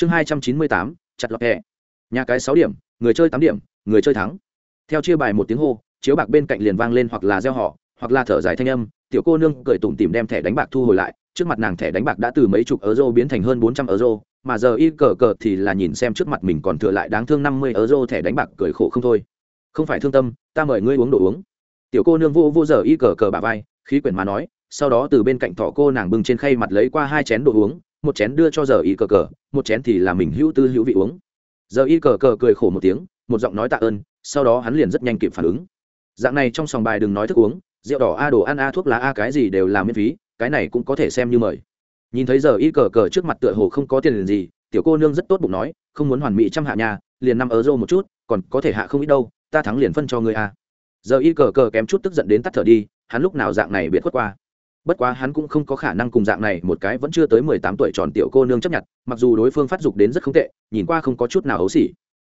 chương hai trăm chín mươi tám, chặt lọt hẹ nhà cái sáu điểm, người chơi tám điểm, người chơi thắng. Theo chia bài một tiếng hô, chiếu bạc bên cạnh liền vang lên hoặc là gieo họ hoặc là thở dài thanh âm, tiểu cô nương cười tủm tìm đem thẻ đánh bạc thu hồi lại, trước mặt nàng thẻ đánh bạc đã từ mấy chục euro biến thành hơn bốn trăm euro, mà giờ y cờ cờ thì là nhìn xem trước mặt mình còn thừa lại đáng thương năm mươi euro thẻ đánh bạc cười khổ không thôi. Không phải thương tâm, ta mời ngươi uống đồ uống. Tiểu cô nương vô vô giờ y cờ cờ bà vai, khí quyển mà nói, sau đó từ bên cạnh thỏ cô nàng bưng trên khay mặt lấy qua hai chén đồ uống một chén đưa cho giờ y cờ cờ, một chén thì là mình hữu tư hữu vị uống. Giờ y cờ cờ cười khổ một tiếng, một giọng nói tạ ơn, sau đó hắn liền rất nhanh kịp phản ứng. Dạng này trong sòng bài đừng nói thức uống, rượu đỏ a đồ ăn a thuốc lá a cái gì đều là miễn phí, cái này cũng có thể xem như mời. Nhìn thấy giờ y cờ cờ trước mặt tựa hồ không có tiền liền gì, tiểu cô nương rất tốt bụng nói, không muốn hoàn mỹ trăm hạ nhà liền năm rô một chút, còn có thể hạ không ít đâu, ta thắng liền phân cho ngươi a. Giờ y cờ cờ kém chút tức giận đến tắt thở đi, hắn lúc nào dạng này biệt khuất qua bất quá hắn cũng không có khả năng cùng dạng này một cái vẫn chưa tới mười tám tuổi tròn tiểu cô nương chấp nhận, mặc dù đối phương phát dục đến rất không tệ, nhìn qua không có chút nào ấu xỉ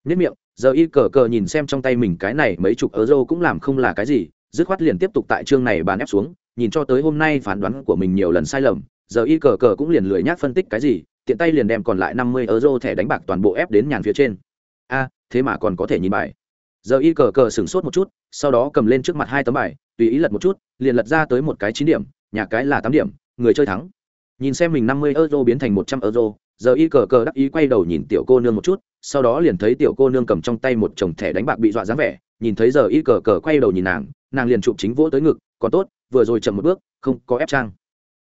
nhất miệng, giờ y cờ cờ nhìn xem trong tay mình cái này mấy chục euro cũng làm không là cái gì, dứt khoát liền tiếp tục tại chương này bàn ép xuống, nhìn cho tới hôm nay phán đoán của mình nhiều lần sai lầm, giờ y cờ cờ cũng liền lười nhác phân tích cái gì, tiện tay liền đem còn lại năm mươi euro thẻ đánh bạc toàn bộ ép đến nhàn phía trên. A, thế mà còn có thể nhìn bài. Giờ y cờ cờ sửng sốt một chút, sau đó cầm lên trước mặt hai tấm bài, tùy ý lật một chút, liền lật ra tới một cái chín điểm nhà cái là tám điểm, người chơi thắng. Nhìn xem mình năm mươi euro biến thành một trăm euro, giờ y cờ cờ đắc ý quay đầu nhìn tiểu cô nương một chút, sau đó liền thấy tiểu cô nương cầm trong tay một chồng thẻ đánh bạc bị dọa dáng vẻ, nhìn thấy giờ y cờ cờ quay đầu nhìn nàng nàng liền chụp chính vỗ tới ngực, còn tốt, vừa rồi chậm một bước, không có ép trang.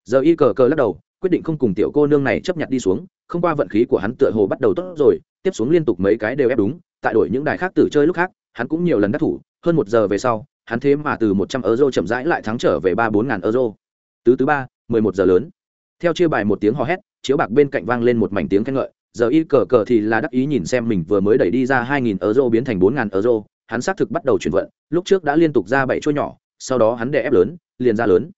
Giờ y cờ cờ lắc đầu, quyết định không cùng tiểu cô nương này chấp nhận đi xuống, không qua vận khí của hắn tựa hồ bắt đầu tốt rồi, tiếp xuống liên tục mấy cái đều ép đúng, tại đổi những đài khác tử chơi lúc khác, hắn cũng nhiều lần đắc thủ, hơn một giờ về sau, hắn thế mà từ một trăm euro chậm rãi lại thắng trở về ba bốn ngàn euro tứ thứ ba, mười một giờ lớn. Theo chia bài một tiếng hò hét, chiếu bạc bên cạnh vang lên một mảnh tiếng khen ngợi. Giờ y cờ cờ thì là đắc ý nhìn xem mình vừa mới đẩy đi ra hai nghìn euro biến thành bốn ngàn euro. Hắn xác thực bắt đầu chuyển vận, lúc trước đã liên tục ra bảy chỗ nhỏ, sau đó hắn đè ép lớn, liền ra lớn.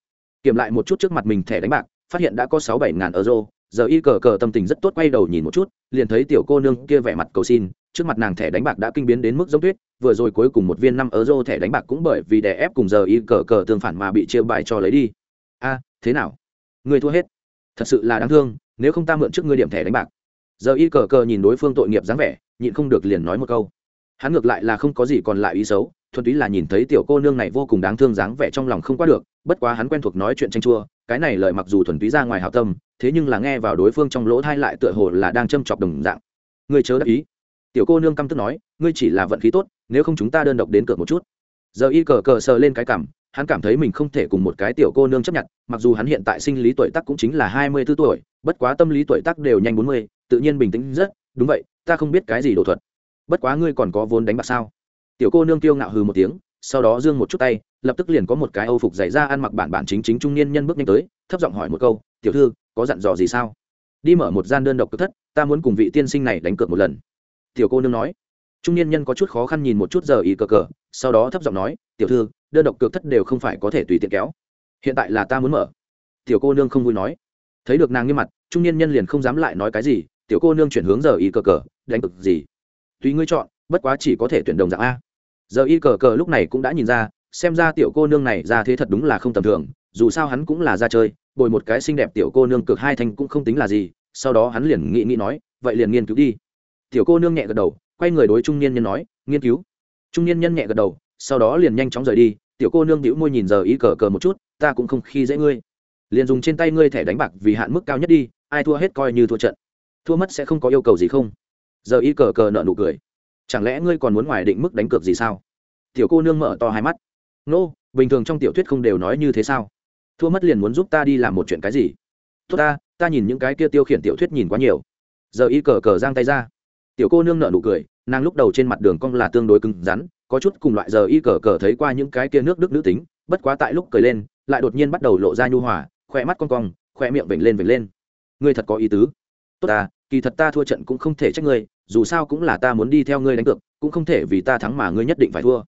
Kiểm lại một chút trước mặt mình thẻ đánh bạc, phát hiện đã có sáu bảy ngàn euro. Giờ y cờ cờ tâm tình rất tốt, quay đầu nhìn một chút, liền thấy tiểu cô nương kia vẻ mặt cầu xin, trước mặt nàng thẻ đánh bạc đã kinh biến đến mức giống tuyết, vừa rồi cuối cùng một viên năm euro thẻ đánh bạc cũng bởi vì đè ép cùng giờ y cờ cờ tương phản mà bị chia bài cho lấy đi a, thế nào? Người thua hết. Thật sự là đáng thương, nếu không ta mượn trước ngươi điểm thẻ đánh bạc. Giờ y cờ cờ nhìn đối phương tội nghiệp dáng vẻ, nhịn không được liền nói một câu. Hắn ngược lại là không có gì còn lại ý xấu, thuần túy là nhìn thấy tiểu cô nương này vô cùng đáng thương dáng vẻ trong lòng không qua được, bất quá hắn quen thuộc nói chuyện tranh chua, cái này lời mặc dù thuần túy ra ngoài hào tâm, thế nhưng là nghe vào đối phương trong lỗ thai lại tựa hồ là đang châm chọc đồng dạng. Ngươi chớ đáp ý. Tiểu cô nương căm tức nói, ngươi chỉ là vận khí tốt, nếu không chúng ta đơn độc đến cược một chút. Giờ y cờ cờ sờ lên cái cảm hắn cảm thấy mình không thể cùng một cái tiểu cô nương chấp nhận, mặc dù hắn hiện tại sinh lý tuổi tác cũng chính là hai mươi b ố tuổi, bất quá tâm lý tuổi tác đều nhanh bốn mươi, tự nhiên bình tĩnh rất, đúng vậy, ta không biết cái gì đồ thuật. Bất quá ngươi còn có vốn đánh bạc sao? Tiểu cô nương tiêu ngạo hừ một tiếng, sau đó dương một chút tay, lập tức liền có một cái âu phục dày ra ăn mặc bản bản chính chính trung niên nhân bước nhanh tới, thấp giọng hỏi một câu, tiểu thư, có dặn dò gì sao? Đi mở một gian đơn độc cực thất, ta muốn cùng vị tiên sinh này đánh cược một lần. Tiểu cô nương nói trung niên nhân có chút khó khăn nhìn một chút giờ ý cờ cờ, sau đó thấp giọng nói, tiểu thư, đơn độc cược thất đều không phải có thể tùy tiện kéo. Hiện tại là ta muốn mở. Tiểu cô nương không vui nói. Thấy được nàng như mặt, trung niên nhân liền không dám lại nói cái gì, tiểu cô nương chuyển hướng giờ y cờ cờ, đánh cực gì? Tùy ngươi chọn, bất quá chỉ có thể tuyển đồng dạng a. Giờ y cờ cờ lúc này cũng đã nhìn ra, xem ra tiểu cô nương này ra thế thật đúng là không tầm thường, dù sao hắn cũng là ra chơi, bồi một cái xinh đẹp tiểu cô nương cực hai thành cũng không tính là gì, sau đó hắn liền nghĩ nghĩ nói, vậy liền nghiên cứu đi. Tiểu cô nương nhẹ gật đầu quay người đối trung niên nhân nói nghiên cứu. Trung niên nhân nhẹ gật đầu sau đó liền nhanh chóng rời đi tiểu cô nương đĩu môi nhìn giờ y cờ cờ một chút ta cũng không khi dễ ngươi. Liền dùng trên tay ngươi thẻ đánh bạc vì hạn mức cao nhất đi ai thua hết coi như thua trận. Thua mất sẽ không có yêu cầu gì không? Giờ y cờ cờ nợ nụ cười. Chẳng lẽ ngươi còn muốn ngoài định mức đánh cược gì sao? Tiểu cô nương mở to hai mắt. Nô、no, bình thường trong tiểu thuyết không đều nói như thế sao? Thua mất liền muốn giúp ta đi làm một chuyện cái gì? Tốt ta ta nhìn những cái kia tiêu khiển tiểu thuyết nhìn quá nhiều. Giờ y cờ cờ giang tay ra tiểu cô nương nợ nụ cười, nàng lúc đầu trên mặt đường cong là tương đối cứng rắn, có chút cùng loại giờ y cờ cờ thấy qua những cái kia nước đức nữ tính, bất quá tại lúc cười lên, lại đột nhiên bắt đầu lộ ra nhu hòa, khỏe mắt con cong, khỏe miệng vểnh lên vểnh lên. Ngươi thật có ý tứ. Tốt ta, kỳ thật ta thua trận cũng không thể trách ngươi, dù sao cũng là ta muốn đi theo ngươi đánh cược, cũng không thể vì ta thắng mà ngươi nhất định phải thua.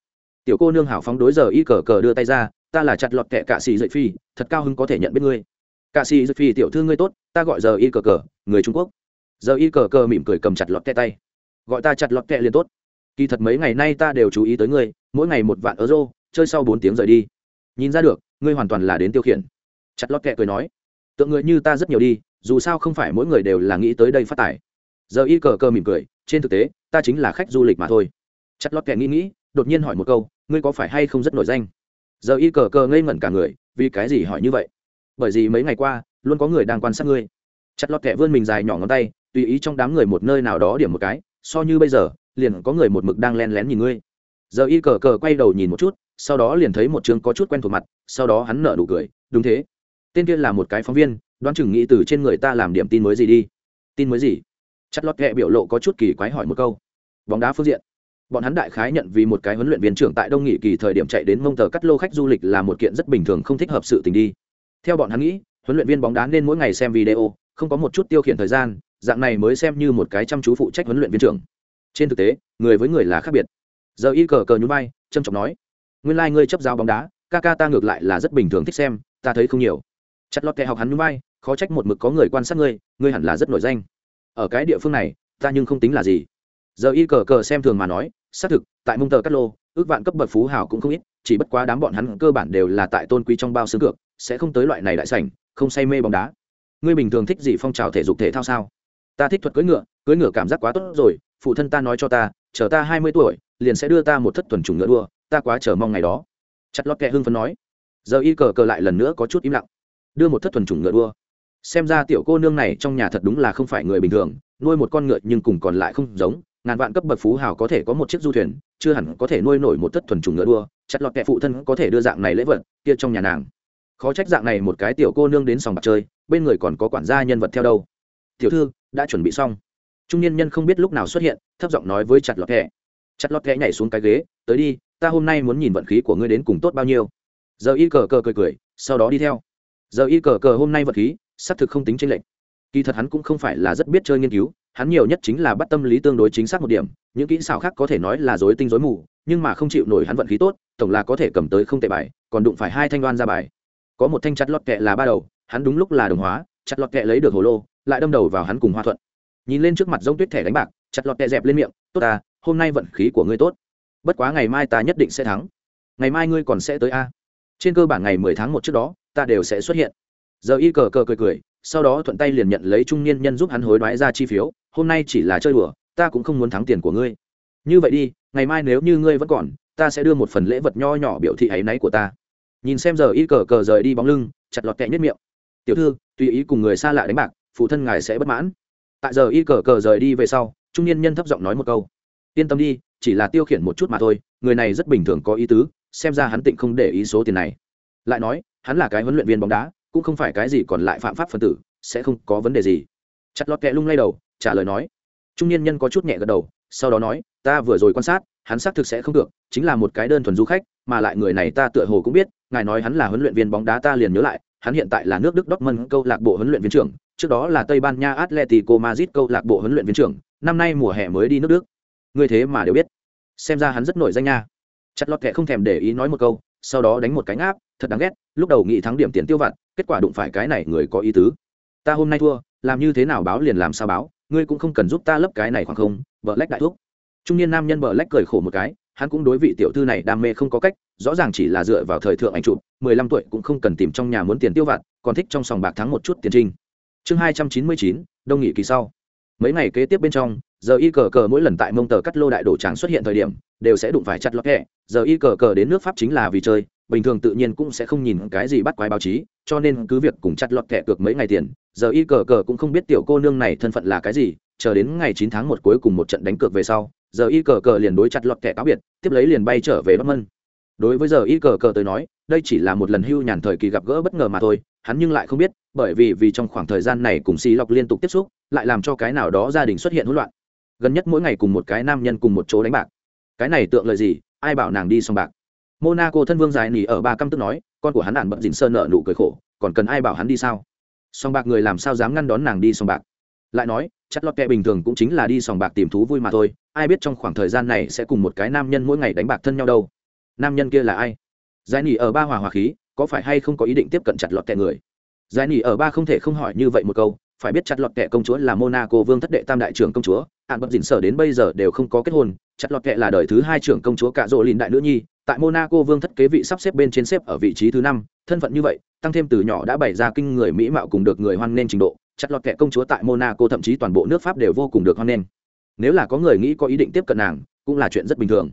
Tiểu cô nương hào phóng đối giờ y cờ cờ đưa tay ra, ta là chặt lọt kệ cạ xì dậy phi, thật cao hứng có thể nhận biết ngươi. Cạ xì dậy phi tiểu thư ngươi tốt, ta gọi giờ y cờ cờ, người trung quốc giờ y cờ cờ mỉm cười cầm chặt lọt kệ tay. Gọi ta chặt lọt kệ liền tốt. Kỳ thật mấy ngày nay ta đều chú ý tới ngươi, mỗi ngày một vạn euro, chơi sau bốn tiếng rời đi. Nhìn ra được, ngươi hoàn toàn là đến tiêu khiển. Chặt lọt kệ cười nói, tượng người như ta rất nhiều đi, dù sao không phải mỗi người đều là nghĩ tới đây phát tài. Giờ y cờ cờ mỉm cười, trên thực tế, ta chính là khách du lịch mà thôi. Chặt lọt kẻ nghĩ nghĩ, đột nhiên hỏi một câu, ngươi có phải hay không rất nổi danh? Giờ y cờ cờ ngây ngẩn cả người, vì cái gì hỏi như vậy? Bởi vì mấy ngày qua, luôn có người đang quan sát ngươi. Chặt lọt kẻ vươn mình dài nhỏ ngón tay tùy ý trong đám người một nơi nào đó điểm một cái, so như bây giờ, liền có người một mực đang len lén nhìn ngươi. Giờ y cờ cờ quay đầu nhìn một chút, sau đó liền thấy một chương có chút quen thuộc mặt, sau đó hắn nở nụ cười, đúng thế. Tên kia là một cái phóng viên, đoán chừng nghĩ từ trên người ta làm điểm tin mới gì đi. Tin mới gì? Chặt lót kệ biểu lộ có chút kỳ quái hỏi một câu. Bóng đá phương diện. Bọn hắn đại khái nhận vì một cái huấn luyện viên trưởng tại đông nghị kỳ thời điểm chạy đến mông tờ cắt lô khách du lịch là một kiện rất bình thường không thích hợp sự tình đi. Theo bọn hắn nghĩ, huấn luyện viên bóng đá nên mỗi ngày xem video, không có một chút tiêu khiển thời gian dạng này mới xem như một cái chăm chú phụ trách huấn luyện viên trưởng. Trên thực tế, người với người là khác biệt. Giờ y cờ cờ nhún vai trâm trọng nói, nguyên lai、like、ngươi chấp giao bóng đá, ca ca ta ngược lại là rất bình thường thích xem, ta thấy không nhiều. Chặt lọt kệ học hắn nhún vai, khó trách một mực có người quan sát ngươi ngươi hẳn là rất nổi danh. Ở cái địa phương này, ta nhưng không tính là gì. Giờ y cờ cờ xem thường mà nói, xác thực, tại mông tờ cát lô, ước vạn cấp bậc phú hào cũng không ít, chỉ bất quá đám bọn hắn cơ bản đều là tại tôn quý trong bao xương cược, sẽ không tới loại này đại sảnh, không say mê bóng đá. Ngươi bình thường thích gì phong trào thể dục thể thao sao? Ta thích thuật cưỡi ngựa cưỡi ngựa cảm giác quá tốt rồi, phụ thân ta nói cho ta, chờ ta hai mươi tuổi, liền sẽ đưa ta một thất tuần trùng ngựa đua, ta quá chờ mong ngày đó. Chặt lót kẹ hưng phấn nói. Giờ y cờ cờ lại lần nữa có chút im lặng. Đưa một thất tuần trùng ngựa đua. Xem ra tiểu cô nương này trong nhà thật đúng là không phải người bình thường, nuôi một con ngựa nhưng cùng còn lại không giống, ngàn vạn cấp bậc phú hào có thể có một chiếc du thuyền, chưa hẳn có thể nuôi nổi một thất thuần trùng ngựa đua, chặt lọt kẹ phụ thân có thể đưa dạng này lễ vật, kia trong nhà nàng. Khó trách dạng này một cái tiểu cô nương đến sòng bạc chơi, bên người còn có quản gia nhân vật theo đâu. Tiểu thư đã chuẩn bị xong. Trung niên nhân không biết lúc nào xuất hiện, thấp giọng nói với chặt lọt thẻ. Chặt lọt thẻ nhảy xuống cái ghế, tới đi, ta hôm nay muốn nhìn vận khí của ngươi đến cùng tốt bao nhiêu. Giờ y cờ cờ cười cười, sau đó đi theo. Giờ y cờ cờ hôm nay vận khí, xác thực không tính tranh lệch. Kỳ thật hắn cũng không phải là rất biết chơi nghiên cứu, hắn nhiều nhất chính là bắt tâm lý tương đối chính xác một điểm, những kỹ xảo khác có thể nói là dối tinh dối mù, nhưng mà không chịu nổi hắn vận khí tốt, tổng là có thể cầm tới không tệ bài, còn đụng phải hai thanh đoan ra bài. Có một thanh chặt lọt kẹ là ba đầu, hắn đúng lúc là đồng hóa, chặt lọt kẹ lấy được hồ lô lại đâm đầu vào hắn cùng hoa thuận. Nhìn lên trước mặt giống tuyết thẻ đánh bạc, chặt lọt tẹ dẹp lên miệng, tốt ta, hôm nay vận khí của ngươi tốt. Bất quá ngày mai ta nhất định sẽ thắng. Ngày mai ngươi còn sẽ tới a. Trên cơ bản ngày mười tháng một trước đó, ta đều sẽ xuất hiện. Giờ y cờ cờ cười cười, sau đó thuận tay liền nhận lấy trung niên nhân giúp hắn hối đoái ra chi phiếu, hôm nay chỉ là chơi đùa, ta cũng không muốn thắng tiền của ngươi. Như vậy đi, ngày mai nếu như ngươi vẫn còn, ta sẽ đưa một phần lễ vật nho nhỏ biểu thị áy náy của ta. Nhìn xem giờ y cờ cờ rời đi bóng lưng, chặt lọt kẹ nhất miệng. Tiểu thư, tùy ý cùng người xa lạ đánh bạc phụ thân ngài sẽ bất mãn. Tại giờ y cờ cờ rời đi về sau, trung niên nhân thấp giọng nói một câu. Yên tâm đi, chỉ là tiêu khiển một chút mà thôi, người này rất bình thường có ý tứ, xem ra hắn tịnh không để ý số tiền này. Lại nói, hắn là cái huấn luyện viên bóng đá, cũng không phải cái gì còn lại phạm pháp phân tử, sẽ không có vấn đề gì. Chặt lọt kẹ lung lay đầu, trả lời nói. Trung niên nhân có chút nhẹ gật đầu, sau đó nói, ta vừa rồi quan sát, hắn xác thực sẽ không được, chính là một cái đơn thuần du khách, mà lại người này ta tựa hồ cũng biết, ngài nói hắn là huấn luyện viên bóng đá ta liền nhớ lại, hắn hiện tại là nước đức dortmund câu lạc bộ huấn luyện viên trưởng trước đó là tây ban nha atletico madrid câu lạc bộ huấn luyện viên trưởng, năm nay mùa hè mới đi nước đức. Người thế mà đều biết. Xem ra hắn rất nổi danh nha. Chặt lọt kệ không thèm để ý nói một câu, sau đó đánh một cái ngáp, thật đáng ghét, lúc đầu nghĩ thắng điểm tiền tiêu vặt, kết quả đụng phải cái này người có ý tứ. Ta hôm nay thua, làm như thế nào báo liền làm sao báo, ngươi cũng không cần giúp ta lấp cái này khoảng không vợ lách đại thuốc. Trung niên nam nhân vợ lách cười khổ một cái, hắn cũng đối vị tiểu thư này đam mê không có cách, rõ ràng chỉ là dựa vào thời thượng ảnh chụp, mười lăm tuổi cũng không cần tìm trong nhà muốn tiền tiêu vặt, còn thích trong sòng bạc thắng một chút tiền trinh chương hai trăm chín mươi chín, đông nghị kỳ sau. Mấy ngày kế tiếp bên trong, giờ y cờ cờ mỗi lần tại mông tờ cắt lô đại đổ tráng xuất hiện thời điểm, đều sẽ đụng phải chặt lọt hẹ. Giờ y cờ cờ đến nước pháp chính là vì chơi, bình thường tự nhiên cũng sẽ không nhìn cái gì bắt quái báo chí, cho nên cứ việc cùng chặt lọt kẹ cược mấy ngày tiền, giờ y cờ cờ cũng không biết tiểu cô nương này thân phận là cái gì, chờ đến ngày chín tháng một cuối cùng một trận đánh cược về sau, giờ y cờ cờ liền đối chặt lọt kẹ cáo biệt, tiếp lấy liền bay trở về bắc mân đối với giờ y cờ cờ tới nói, đây chỉ là một lần hưu nhàn thời kỳ gặp gỡ bất ngờ mà thôi, hắn nhưng lại không biết, bởi vì vì trong khoảng thời gian này cùng xì lọc liên tục tiếp xúc, lại làm cho cái nào đó gia đình xuất hiện hỗn loạn. Gần nhất mỗi ngày cùng một cái nam nhân cùng một chỗ đánh bạc. Cái này tượng lời gì? Ai bảo nàng đi xong bạc? Monaco thân vương dài nỉ ở ba căm tức nói, con của hắn ản bận dịn sơn nợ nụ cười khổ, còn cần ai bảo hắn đi sao? Song bạc người làm sao dám ngăn đón nàng đi song bạc? Lại nói chất lót kẹ bình thường cũng chính là đi sòng bạc tìm thú vui mà thôi, ai biết trong khoảng thời gian này sẽ cùng một cái nam nhân mỗi ngày đánh bạc thân nhau đâu nam nhân kia là ai? Giải nỉ ở ba hòa hòa khí, có phải hay không có ý định tiếp cận chặt lọt tệ người? Giải nỉ ở ba không thể không hỏi như vậy một câu, phải biết chặt lọt kẻ công chúa là monaco vương thất đệ tam đại trưởng công chúa ạn bất dịn sở đến bây giờ đều không có kết hôn, chặt lọt kẻ là đời thứ hai trưởng công chúa cạ rỗ lìn đại nữ nhi, tại monaco vương thất kế vị sắp xếp bên trên xếp ở vị trí thứ năm, thân phận như vậy, tăng thêm từ nhỏ đã bày ra kinh người mỹ mạo cùng được người hoan nên trình độ, chặt lọt kẻ công chúa tại monaco thậm chí toàn bộ nước pháp đều vô cùng được hoan nghênh. Nếu là có người nghĩ có ý định tiếp cận nàng, cũng là chuyện rất bình thường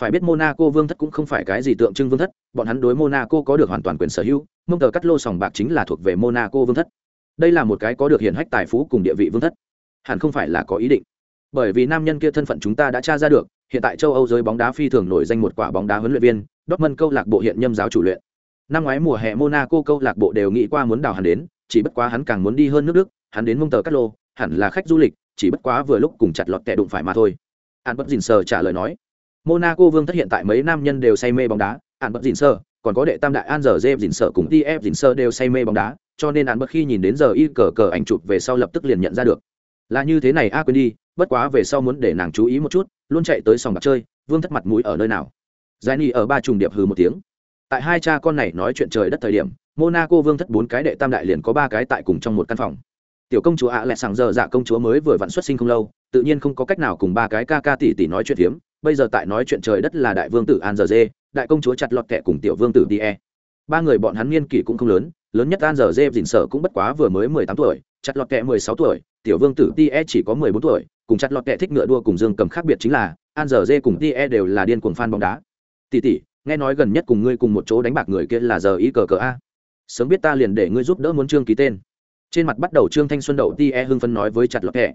phải biết monaco vương thất cũng không phải cái gì tượng trưng vương thất, bọn hắn đối monaco có được hoàn toàn quyền sở hữu, mông tờ cắt lô sòng bạc chính là thuộc về monaco vương thất. Đây là một cái có được hiển hách tài phú cùng địa vị vương thất. Hẳn không phải là có ý định. Bởi vì nam nhân kia thân phận chúng ta đã tra ra được, hiện tại châu âu giới bóng đá phi thường nổi danh một quả bóng đá huấn luyện viên, dortmund câu lạc bộ hiện nhâm giáo chủ luyện. Năm ngoái mùa hè monaco câu lạc bộ đều nghĩ qua muốn đào hắn đến, chỉ bất quá hắn càng muốn đi hơn nước đức, hắn đến mông tờ cắt lô, hẳn là khách du lịch, chỉ bất quá vừa lúc cùng chặt lọt kẻ đụng phải mà thôi. An bất dình sờ trả lời nói monaco vương thất hiện tại mấy nam nhân đều say mê bóng đá ản bất dịn sờ còn có đệ tam đại an giờ dê dịn sờ cùng tf dịn sờ đều say mê bóng đá, cho nên ản bất khi nhìn đến giờ y cờ cờ ảnh chụp về sau lập tức liền nhận ra được. Là như thế này, a, quên đi, bất quá về sau muốn để nàng chú ý một chút, luôn chạy tới sòng bạc chơi, vương thất mặt mũi ở nơi nào? Giải ni ở ba trùng điệp hừ một tiếng. Tại hai cha con này nói chuyện trời đất thời điểm, monaco vương thất bốn cái đệ tam đại liền có ba cái tại cùng trong một căn phòng. Tiểu công chúa ạ lại sảng giờ dạ công chúa mới vừa vặn xuất sinh không lâu, tự nhiên không có cách nào cùng ba cái ca ca tỷ tỷ nói chuyện hiếm bây giờ tại nói chuyện trời đất là đại vương tử an giờ dê đại công chúa chặt lọt kẹ cùng tiểu vương tử đi e ba người bọn hắn niên kỷ cũng không lớn lớn nhất an giờ dê dình sở cũng bất quá vừa mới mười tám tuổi, chặt lọt kẹ mười sáu tuổi, tiểu vương tử đi e chỉ có mười bốn tuổi, cùng chặt lọt kẹ thích ngựa đua cùng dương cầm khác biệt chính là an giờ dê cùng đi e đều là điên cuồng fan bóng đá. Tỷ tỷ nghe nói gần nhất cùng ngươi cùng một chỗ đánh bạc người kia là giờ ý cờ cờ a. Sớm biết ta liền để ngươi giúp đỡ muốn trương ký tên. Trên mặt bắt đầu trương thanh xuân đậu ti e hưng phân nói với chặt lọt kẹ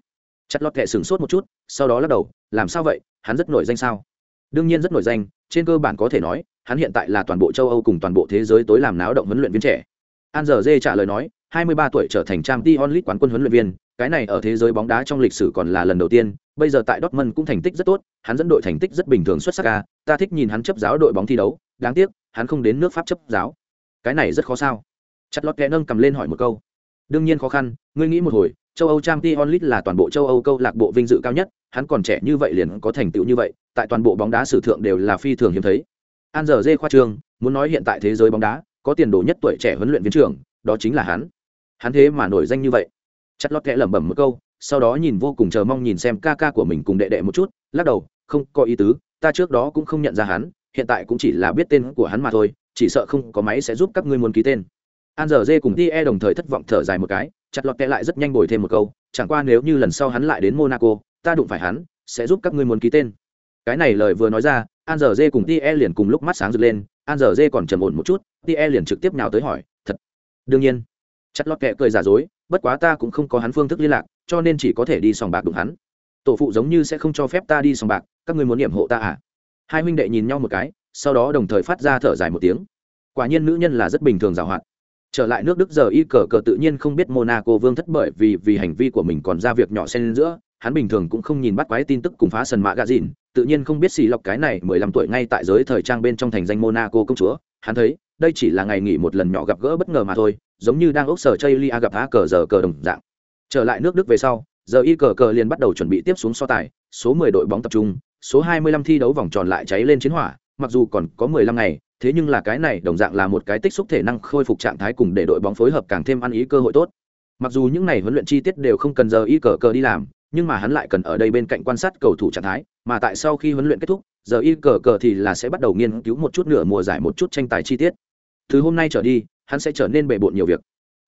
chặt lọt kẹ sửng sốt một chút, sau đó lắc đầu, làm sao vậy? Hắn rất nổi danh sao? Đương nhiên rất nổi danh, trên cơ bản có thể nói, hắn hiện tại là toàn bộ châu âu cùng toàn bộ thế giới tối làm náo động huấn luyện viên trẻ. An giờ dê trả lời nói 23 tuổi trở thành trang t onlit quán quân huấn luyện viên, cái này ở thế giới bóng đá trong lịch sử còn là lần đầu tiên, bây giờ tại dortmund cũng thành tích rất tốt, hắn dẫn đội thành tích rất bình thường xuất sắc ca ta thích nhìn hắn chấp giáo đội bóng thi đấu, đáng tiếc, hắn không đến nước pháp chấp giáo. Cái này rất khó sao? Chặt lót kẽ nâng cầm lên hỏi một câu. Đương nhiên khó khăn, ngươi nghĩ một hồi, châu âu trang t onlit là toàn bộ châu âu câu lạc bộ vinh dự cao nhất hắn còn trẻ như vậy liền có thành tựu như vậy, tại toàn bộ bóng đá sử thượng đều là phi thường hiếm thấy. An giờ dê khoa trương, muốn nói hiện tại thế giới bóng đá, có tiền đồ nhất tuổi trẻ huấn luyện viên trưởng, đó chính là hắn. Hắn thế mà nổi danh như vậy. Chặt lót kẽ lẩm bẩm một câu, sau đó nhìn vô cùng chờ mong nhìn xem ca ca của mình cùng đệ đệ một chút, lắc đầu, không có ý tứ, ta trước đó cũng không nhận ra hắn, hiện tại cũng chỉ là biết tên của hắn mà thôi, chỉ sợ không có máy sẽ giúp các ngươi muốn ký tên. An giờ dê cùng tie đồng thời thất vọng thở dài một cái, chặt lọt kẽ lại rất nhanh bồi thêm một câu, chẳng qua nếu như lần sau hắn lại đến monaco ta đụng phải hắn, sẽ giúp các ngươi muốn ký tên. Cái này lời vừa nói ra, an giờ dê cùng tie liền cùng lúc mắt sáng rực lên, an giờ dê còn trầm ổn một chút tie liền trực tiếp nhào tới hỏi, thật? Đương nhiên. Chặt lót kẹ cười giả dối, bất quá ta cũng không có hắn phương thức liên lạc, cho nên chỉ có thể đi sòng bạc đụng hắn. Tổ phụ giống như sẽ không cho phép ta đi sòng bạc, các ngươi muốn điểm hộ ta à? Hai huynh đệ nhìn nhau một cái, sau đó đồng thời phát ra thở dài một tiếng. Quả nhiên nữ nhân là rất bình thường giàu hoạt trở lại nước đức giờ y cờ cờ tự nhiên không biết monaco vương thất bởi vì vì hành vi của mình còn ra việc nhỏ xen giữa hắn bình thường cũng không nhìn bắt quái tin tức cùng phá sần mạ gà dìn, tự nhiên không biết xì lọc cái này mười lăm tuổi ngay tại giới thời trang bên trong thành danh monaco công chúa. Hắn thấy, đây chỉ là ngày nghỉ một lần nhỏ gặp gỡ bất ngờ mà thôi, giống như đang ốc sở chây lia gặp phá cờ giờ cờ đồng dạng. Trở lại nước đức về sau, giờ y cờ cờ liền bắt đầu chuẩn bị tiếp xuống so tài, số mười đội bóng tập trung, số hai mươi lăm thi đấu vòng tròn lại cháy lên chiến hỏa, mặc dù còn có mười lăm ngày, thế nhưng là cái này đồng dạng là một cái tích xúc thể năng khôi phục trạng thái cùng để đội bóng phối hợp càng thêm ăn ý cơ hội tốt. Mặc dù những này huấn luyện chi tiết đều không cần giờ y cờ cờ đi làm nhưng mà hắn lại cần ở đây bên cạnh quan sát cầu thủ trạng thái mà tại sau khi huấn luyện kết thúc giờ y cờ cờ thì là sẽ bắt đầu nghiên cứu một chút nửa mùa giải một chút tranh tài chi tiết. Từ hôm nay trở đi hắn sẽ trở nên bề bộn nhiều việc.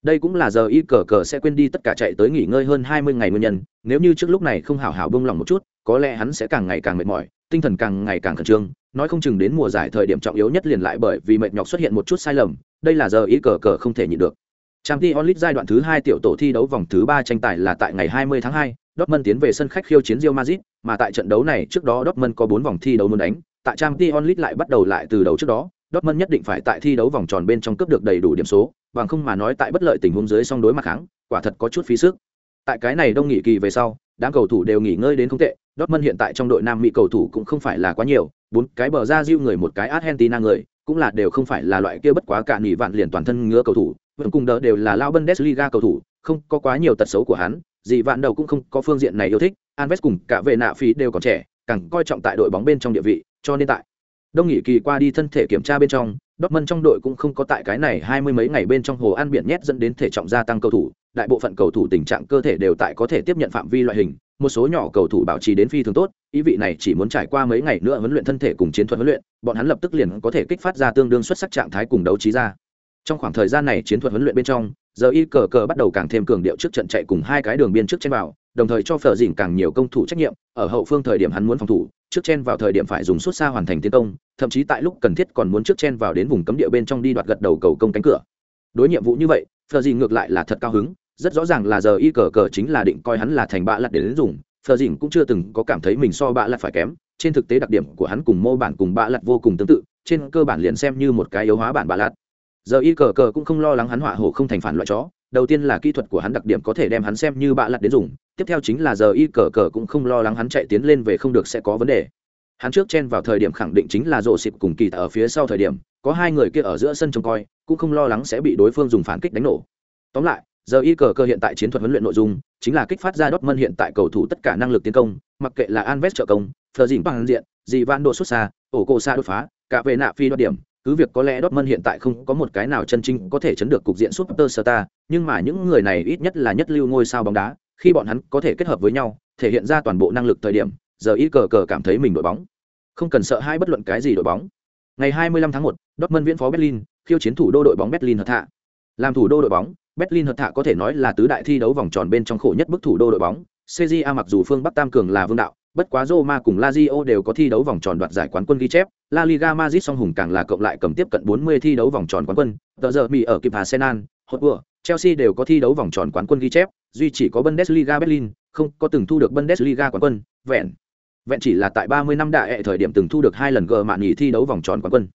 Đây cũng là giờ y cờ cờ sẽ quên đi tất cả chạy tới nghỉ ngơi hơn hai mươi ngày nguyên nhân nếu như trước lúc này không hào hào bông lòng một chút có lẽ hắn sẽ càng ngày càng mệt mỏi tinh thần càng ngày càng khẩn trương nói không chừng đến mùa giải thời điểm trọng yếu nhất liền lại bởi vì mệt nhọc xuất hiện một chút sai lầm đây là giờ y cờ cờ không thể nhịn được. Trang t onlit giai đoạn thứ hai tiểu tổ thi đấu vòng thứ ba tranh tài là tại ngày 20 tháng 2, Dortmund tiến về sân khách khiêu chiến Real Madrid, mà tại trận đấu này trước đó Dortmund có 4 vòng thi đấu muốn đánh, tại Champions League lại bắt đầu lại từ đầu trước đó, Dortmund nhất định phải tại thi đấu vòng tròn bên trong cướp được đầy đủ điểm số, bằng không mà nói tại bất lợi tình huống dưới song đối mặt kháng, quả thật có chút phí sức. Tại cái này đông nghỉ kỳ về sau, đám cầu thủ đều nghỉ ngơi đến không tệ, Dortmund hiện tại trong đội Nam Mỹ cầu thủ cũng không phải là quá nhiều, bốn cái bờ ra giũ người một cái Argentina người, cũng là đều không phải là loại kia bất quá cả nghỉ vạn liền toàn thân ngứa cầu thủ, vẫn cùng đỡ đều là lao Bundesliga cầu thủ, không có quá nhiều tật xấu của hắn, dì vạn đầu cũng không có phương diện này yêu thích, Alves cùng cả vệ nạ phí đều còn trẻ, càng coi trọng tại đội bóng bên trong địa vị, cho nên tại đông nghị kỳ qua đi thân thể kiểm tra bên trong Dortmund trong đội cũng không có tại cái này hai mươi mấy ngày bên trong hồ an biển nhét dẫn đến thể trọng gia tăng cầu thủ, đại bộ phận cầu thủ tình trạng cơ thể đều tại có thể tiếp nhận phạm vi loại hình, một số nhỏ cầu thủ bảo trì đến phi thường tốt, ý vị này chỉ muốn trải qua mấy ngày nữa huấn luyện thân thể cùng chiến thuật huấn luyện, bọn hắn lập tức liền có thể kích phát ra tương đương xuất sắc trạng thái cùng đấu trí ra. Trong khoảng thời gian này chiến thuật huấn luyện bên trong, giờ y cờ cờ bắt đầu càng thêm cường điệu trước trận chạy cùng hai cái đường biên trước chen vào, đồng thời cho phở dìn càng nhiều công thủ trách nhiệm, ở hậu phương thời điểm hắn muốn phòng thủ, trước chen vào thời điểm phải dùng suốt xa hoàn thành tiến công, thậm chí tại lúc cần thiết còn muốn trước chen vào đến vùng cấm địa bên trong đi đoạt gật đầu cầu công cánh cửa. Đối nhiệm vụ như vậy, phở dìn ngược lại là thật cao hứng, rất rõ ràng là giờ y cờ cờ chính là định coi hắn là thành bạ lặt để đến dùng, phở dìn cũng chưa từng có cảm thấy mình so bạ lặt phải kém, trên thực tế đặc điểm của hắn cùng mô bản cùng bạ lặt vô cùng tương tự, trên cơ bản liền xem như một cái yếu hóa bản bạ lặt giờ y cờ cờ cũng không lo lắng hắn họa hổ không thành phản loại chó. Đầu tiên là kỹ thuật của hắn đặc điểm có thể đem hắn xem như bạ lặt đến dùng. Tiếp theo chính là giờ y cờ cờ cũng không lo lắng hắn chạy tiến lên về không được sẽ có vấn đề. Hắn trước chen vào thời điểm khẳng định chính là rộ xịp cùng kỳ ở phía sau thời điểm. Có hai người kia ở giữa sân trông coi, cũng không lo lắng sẽ bị đối phương dùng phản kích đánh nổ. Tóm lại, giờ y cờ cơ hiện tại chiến thuật huấn luyện nội dung chính là kích phát ra đốt mân hiện tại cầu thủ tất cả năng lực tiến công, mặc kệ là Anves trợ công thờ dỉnh bằng diện gì van độ xuất xa ổ cổ xa đột phá, cả về nạ phi đoạt điểm cứ việc có lẽ Dortmund hiện tại không có một cái nào chân chính có thể chấn được cục diện Superstar, nhưng mà những người này ít nhất là nhất lưu ngôi sao bóng đá, khi bọn hắn có thể kết hợp với nhau, thể hiện ra toàn bộ năng lực thời điểm, giờ ít cờ cờ cảm thấy mình đội bóng, không cần sợ hai bất luận cái gì đội bóng. Ngày 25 tháng 1, Dortmund viễn phó Berlin, khiêu chiến thủ đô đội bóng Berlin hợp thạ Làm thủ đô đội bóng, Berlin hợp thạ có thể nói là tứ đại thi đấu vòng tròn bên trong khổ nhất bức thủ đô đội bóng. CJA mặc dù phương Bắc Tam cường là vương đạo, bất quá Roma cùng Lazio đều có thi đấu vòng tròn đoạt giải quán quân ghi chép, La Liga Madrid song hùng càng là cộng lại cầm tiếp cận 40 thi đấu vòng tròn quán quân, tờ giờ Mỹ ở kịp Arsenal, Hotspur, Chelsea đều có thi đấu vòng tròn quán quân ghi chép, duy chỉ có Bundesliga Berlin không có từng thu được Bundesliga quán quân, vẹn. Vẹn chỉ là tại 30 năm đại hệ thời điểm từng thu được hai lần gờ mạn nghỉ thi đấu vòng tròn quán quân.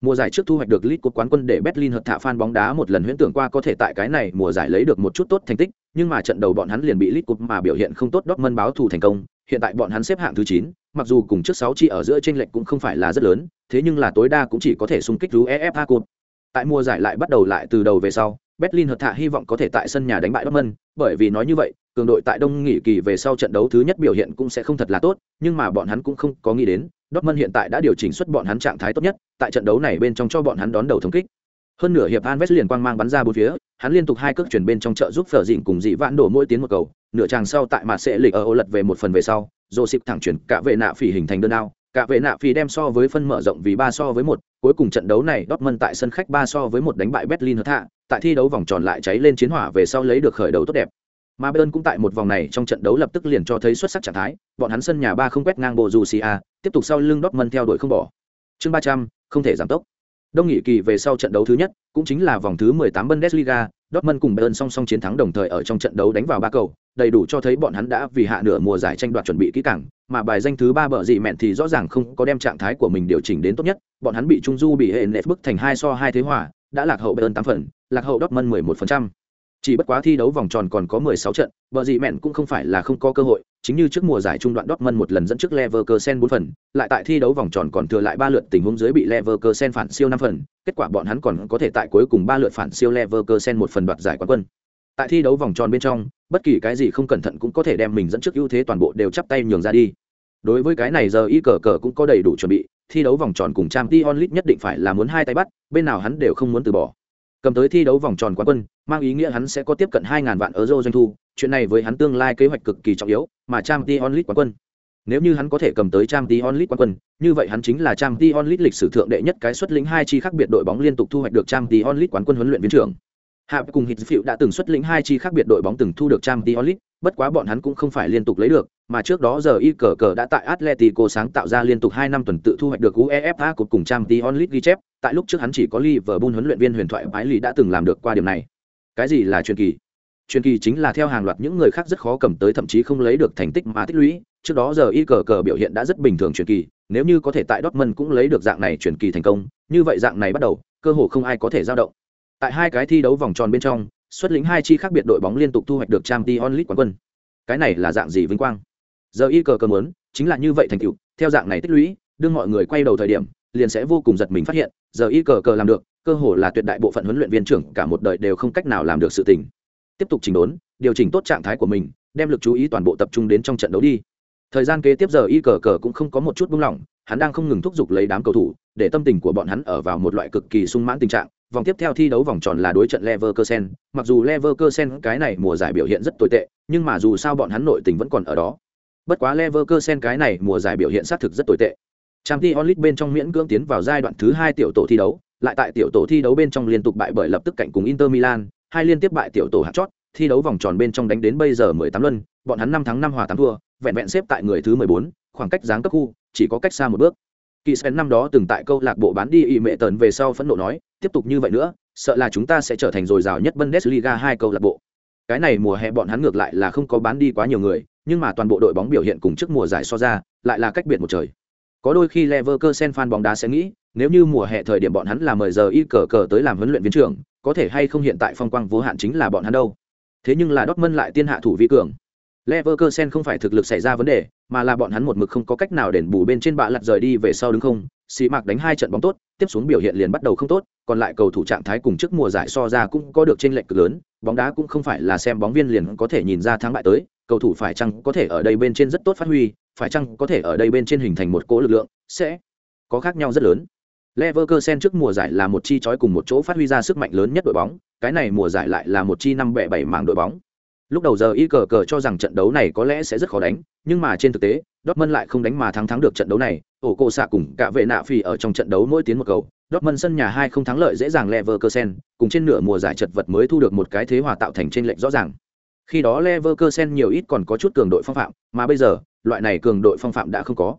Mùa giải trước thu hoạch được League Cup quán quân để Berlin hợp thả fan bóng đá một lần huyễn tưởng qua có thể tại cái này mùa giải lấy được một chút tốt thành tích, nhưng mà trận đầu bọn hắn liền bị League Cup mà biểu hiện không tốt Dortmund báo thù thành công, hiện tại bọn hắn xếp hạng thứ 9, mặc dù cùng trước 6 chi ở giữa chênh lệch cũng không phải là rất lớn, thế nhưng là tối đa cũng chỉ có thể xung kích UEFA Cup. Tại mùa giải lại bắt đầu lại từ đầu về sau, Berlin hợp thả hy vọng có thể tại sân nhà đánh bại Dortmund, bởi vì nói như vậy, cường đội tại đông nghỉ kỳ về sau trận đấu thứ nhất biểu hiện cũng sẽ không thật là tốt, nhưng mà bọn hắn cũng không có nghĩ đến, Dortmund hiện tại đã điều chỉnh xuất bọn hắn trạng thái tốt nhất, tại trận đấu này bên trong cho bọn hắn đón đầu thống kích. Hơn nửa hiệp Anves liền quang mang bắn ra bốn phía, hắn liên tục hai cước chuyển bên trong trợ giúp Phở Dịn cùng Dị Vãn đổ mỗi tiến một cầu, nửa chàng sau tại mặt sẽ lịch ở ô lật về một phần về sau, Joseph thẳng chuyển cả vệ nạ phỉ hình thành đơn ao, cả vệ nạ phỉ đem so với phân mở rộng vì ba so với một, cuối cùng trận đấu này Dortmund tại sân khách ba so với một đánh bại Berlin hợp hạ, tại thi đấu vòng tròn lại cháy lên chiến hỏa về sau lấy được khởi đầu tốt đẹp. Mà Bayern cũng tại một vòng này trong trận đấu lập tức liền cho thấy xuất sắc trạng thái, bọn hắn sân nhà ba không quét ngang bộ Borussia, tiếp tục sau lưng Dortmund theo đuổi không bỏ. Chương ba trăm không thể giảm tốc. Đông nghị kỳ về sau trận đấu thứ nhất, cũng chính là vòng thứ 18 Bundesliga, Dortmund cùng Bayern song song chiến thắng đồng thời ở trong trận đấu đánh vào ba cầu, đầy đủ cho thấy bọn hắn đã vì hạ nửa mùa giải tranh đoạt chuẩn bị kỹ càng, mà bài danh thứ ba bờ dị mẹn thì rõ ràng không có đem trạng thái của mình điều chỉnh đến tốt nhất, bọn hắn bị Trung Du bị hệ nệ bức thành hai so hai thế hòa, đã lạc hậu Bayern tám phần, lạc hậu Dortmund 11%. Chỉ bất quá thi đấu vòng tròn còn có 16 trận, bờ gì mẹn cũng không phải là không có cơ hội, chính như trước mùa giải trung đoạn Dortmund một lần dẫn trước Leverkusen 4 phần, lại tại thi đấu vòng tròn còn thừa lại 3 lượt tình huống dưới bị Leverkusen phản siêu 5 phần, kết quả bọn hắn còn có thể tại cuối cùng 3 lượt phản siêu Leverkusen một phần đoạt giải quán quân. Tại thi đấu vòng tròn bên trong, bất kỳ cái gì không cẩn thận cũng có thể đem mình dẫn trước ưu thế toàn bộ đều chắp tay nhường ra đi. Đối với cái này giờ y cờ cờ cũng có đầy đủ chuẩn bị, thi đấu vòng tròn cùng trang t onlit nhất định phải là muốn hai tay bắt, bên nào hắn đều không muốn từ bỏ. Cầm tới thi đấu vòng tròn quán quân, mang ý nghĩa hắn sẽ có tiếp cận 2000 vạn euro doanh thu, chuyện này với hắn tương lai kế hoạch cực kỳ trọng yếu, mà trang t onlit quán quân. Nếu như hắn có thể cầm tới trang t onlit quán quân, như vậy hắn chính là trang t onlit lịch sử thượng đệ nhất cái xuất lĩnh hai chi khác biệt đội bóng liên tục thu hoạch được trang t onlit quán quân huấn luyện viên trưởng. Hạ cùng Hitzfield đã từng xuất lĩnh hai chi khác biệt đội bóng từng thu được Champions League, bất quá bọn hắn cũng không phải liên tục lấy được, mà trước đó giờ y cờ cờ đã tại Atletico sáng tạo ra liên tục 2 năm tuần tự thu hoạch được UEFA Cup cùng Champions League ghi chép, tại lúc trước hắn chỉ có Liverpool huấn luyện viên huyền thoại Bái Lý đã từng làm được qua điểm này. Cái gì là truyền kỳ? Truyền kỳ chính là theo hàng loạt những người khác rất khó cầm tới thậm chí không lấy được thành tích mà tích lũy, trước đó giờ y cờ cờ biểu hiện đã rất bình thường truyền kỳ, nếu như có thể tại Dortmund cũng lấy được dạng này truyền kỳ thành công, như vậy dạng này bắt đầu, cơ hội không ai có thể dao động. Tại hai cái thi đấu vòng tròn bên trong, xuất lĩnh hai chi khác biệt đội bóng liên tục thu hoạch được Champions League quán quân. Cái này là dạng gì vinh quang? Giờ y cờ cờ muốn, chính là như vậy thành tựu, theo dạng này tích lũy, đương mọi người quay đầu thời điểm, liền sẽ vô cùng giật mình phát hiện, giờ y cờ cờ làm được, cơ hồ là tuyệt đại bộ phận huấn luyện viên trưởng cả một đời đều không cách nào làm được sự tình. Tiếp tục chỉnh đốn, điều chỉnh tốt trạng thái của mình, đem lực chú ý toàn bộ tập trung đến trong trận đấu đi. Thời gian kế tiếp giờ y cờ cờ cũng không có một chút buông lỏng, hắn đang không ngừng thúc giục lấy đám cầu thủ, để tâm tình của bọn hắn ở vào một loại cực kỳ sung mãn tình trạng, vòng tiếp theo thi đấu vòng tròn là đối trận Leverkusen, mặc dù Leverkusen cái này mùa giải biểu hiện rất tồi tệ, nhưng mà dù sao bọn hắn nội tình vẫn còn ở đó. Bất quá Leverkusen cái này mùa giải biểu hiện xác thực rất tồi tệ. Champions League bên trong miễn cưỡng tiến vào giai đoạn thứ hai tiểu tổ thi đấu, lại tại tiểu tổ thi đấu bên trong liên tục bại bởi lập tức cạnh cùng Inter Milan, hai liên tiếp bại tiểu tổ hạt chót thi đấu vòng tròn bên trong đánh đến bây giờ mười tám luân bọn hắn năm thắng năm hòa tám thua vẹn vẹn xếp tại người thứ mười bốn khoảng cách giáng cấp khu chỉ có cách xa một bước kỳ spen năm đó từng tại câu lạc bộ bán đi y mẹ tần về sau phẫn nộ nói tiếp tục như vậy nữa, sợ là chúng ta sẽ trở thành dồi dào nhất bundesliga hai câu lạc bộ. Cái này mùa hè bọn hắn ngược lại là không có bán đi quá nhiều người, nhưng mà toàn bộ đội bóng biểu hiện cùng trước mùa giải so ra, lại là cách biệt một trời. Có đôi khi Leverkusen fan bóng đá sẽ nghĩ, nếu như mùa hè thời điểm bọn hắn là mời giờ y cờ cờ tới làm huấn luyện viên trưởng, có thể hay không hiện tại phong quang vô hạn chính là bọn hắn đâu. Thế nhưng là Dortmund lại tiên hạ thủ vi cường. Leverkusen không phải thực lực xảy ra vấn đề, mà là bọn hắn một mực không có cách nào đền bù bên trên bạ lật rời đi về sau đứng không. Sĩ Mạc đánh hai trận bóng tốt, tiếp xuống biểu hiện liền bắt đầu không tốt, còn lại cầu thủ trạng thái cùng trước mùa giải so ra cũng có được chênh lệch cực lớn, bóng đá cũng không phải là xem bóng viên liền có thể nhìn ra thắng bại tới, cầu thủ phải chăng có thể ở đây bên trên rất tốt phát huy, phải chăng có thể ở đây bên trên hình thành một cỗ lực lượng, sẽ có khác nhau rất lớn. Leverkusen trước mùa giải là một chi chói cùng một chỗ phát huy ra sức mạnh lớn nhất đội bóng, cái này mùa giải lại là một chi năm bẻ bảy mảng đội bóng lúc đầu giờ y cờ cờ cho rằng trận đấu này có lẽ sẽ rất khó đánh nhưng mà trên thực tế Dortmund lại không đánh mà thắng thắng được trận đấu này. Ổ cổ xạ cùng cả vệ nạ phi ở trong trận đấu mỗi tiến một cầu. Dortmund sân nhà hai không thắng lợi dễ dàng Leverkusen cùng trên nửa mùa giải chật vật mới thu được một cái thế hòa tạo thành trên lệnh rõ ràng. Khi đó Leverkusen nhiều ít còn có chút cường đội phong phạm mà bây giờ loại này cường đội phong phạm đã không có.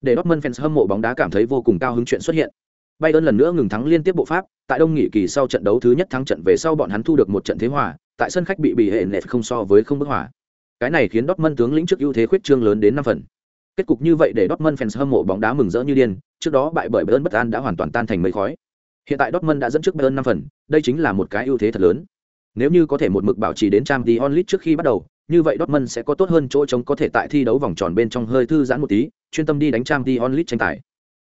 Để Dortmund fans hâm mộ bóng đá cảm thấy vô cùng cao hứng chuyện xuất hiện. Bayern lần nữa ngừng thắng liên tiếp bộ pháp, tại đông nghị kỳ sau trận đấu thứ nhất thắng trận về sau bọn hắn thu được một trận thế hòa, tại sân khách bị bị hệ nệ không so với không bức hỏa. Cái này khiến Dortmund tướng lĩnh trước ưu thế khuyết trương lớn đến năm phần. Kết cục như vậy để Dortmund fans hâm mộ bóng đá mừng rỡ như điên, trước đó bại bởi Bayern bất an đã hoàn toàn tan thành mây khói. Hiện tại Dortmund đã dẫn trước Bayern năm phần, đây chính là một cái ưu thế thật lớn. Nếu như có thể một mực bảo trì đến Champions League trước khi bắt đầu, như vậy Dortmund sẽ có tốt hơn chỗ trống có thể tại thi đấu vòng tròn bên trong hơi thư giãn một tí, chuyên tâm đi đánh Champions League tranh tài.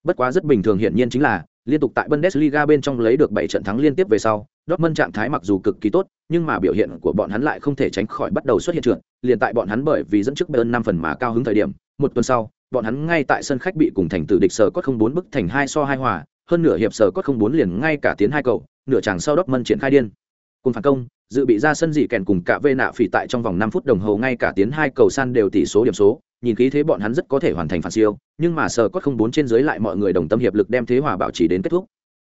Bất quá rất bình thường hiển nhiên chính là, liên tục tại Bundesliga bên trong lấy được 7 trận thắng liên tiếp về sau, Dortmund trạng thái mặc dù cực kỳ tốt, nhưng mà biểu hiện của bọn hắn lại không thể tránh khỏi bắt đầu xuất hiện trượt, liền tại bọn hắn bởi vì dẫn trước Bayern 5 phần mà cao hứng thời điểm, một tuần sau, bọn hắn ngay tại sân khách bị cùng thành tử địch sở có không bốn bức thành hai so hai hòa, hơn nửa hiệp sở có không bốn liền ngay cả tiến hai cầu, nửa chàng sau Dortmund triển khai điên. Cùng phản công, dự bị ra sân dị kèn cùng cả vê nạ phỉ tại trong vòng 5 phút đồng hồ ngay cả tiến hai cầu san đều tỷ số điểm số, nhìn khí thế bọn hắn rất có thể hoàn thành phản siêu, nhưng mà sở có không bốn trên dưới lại mọi người đồng tâm hiệp lực đem thế hòa bảo trì đến kết thúc.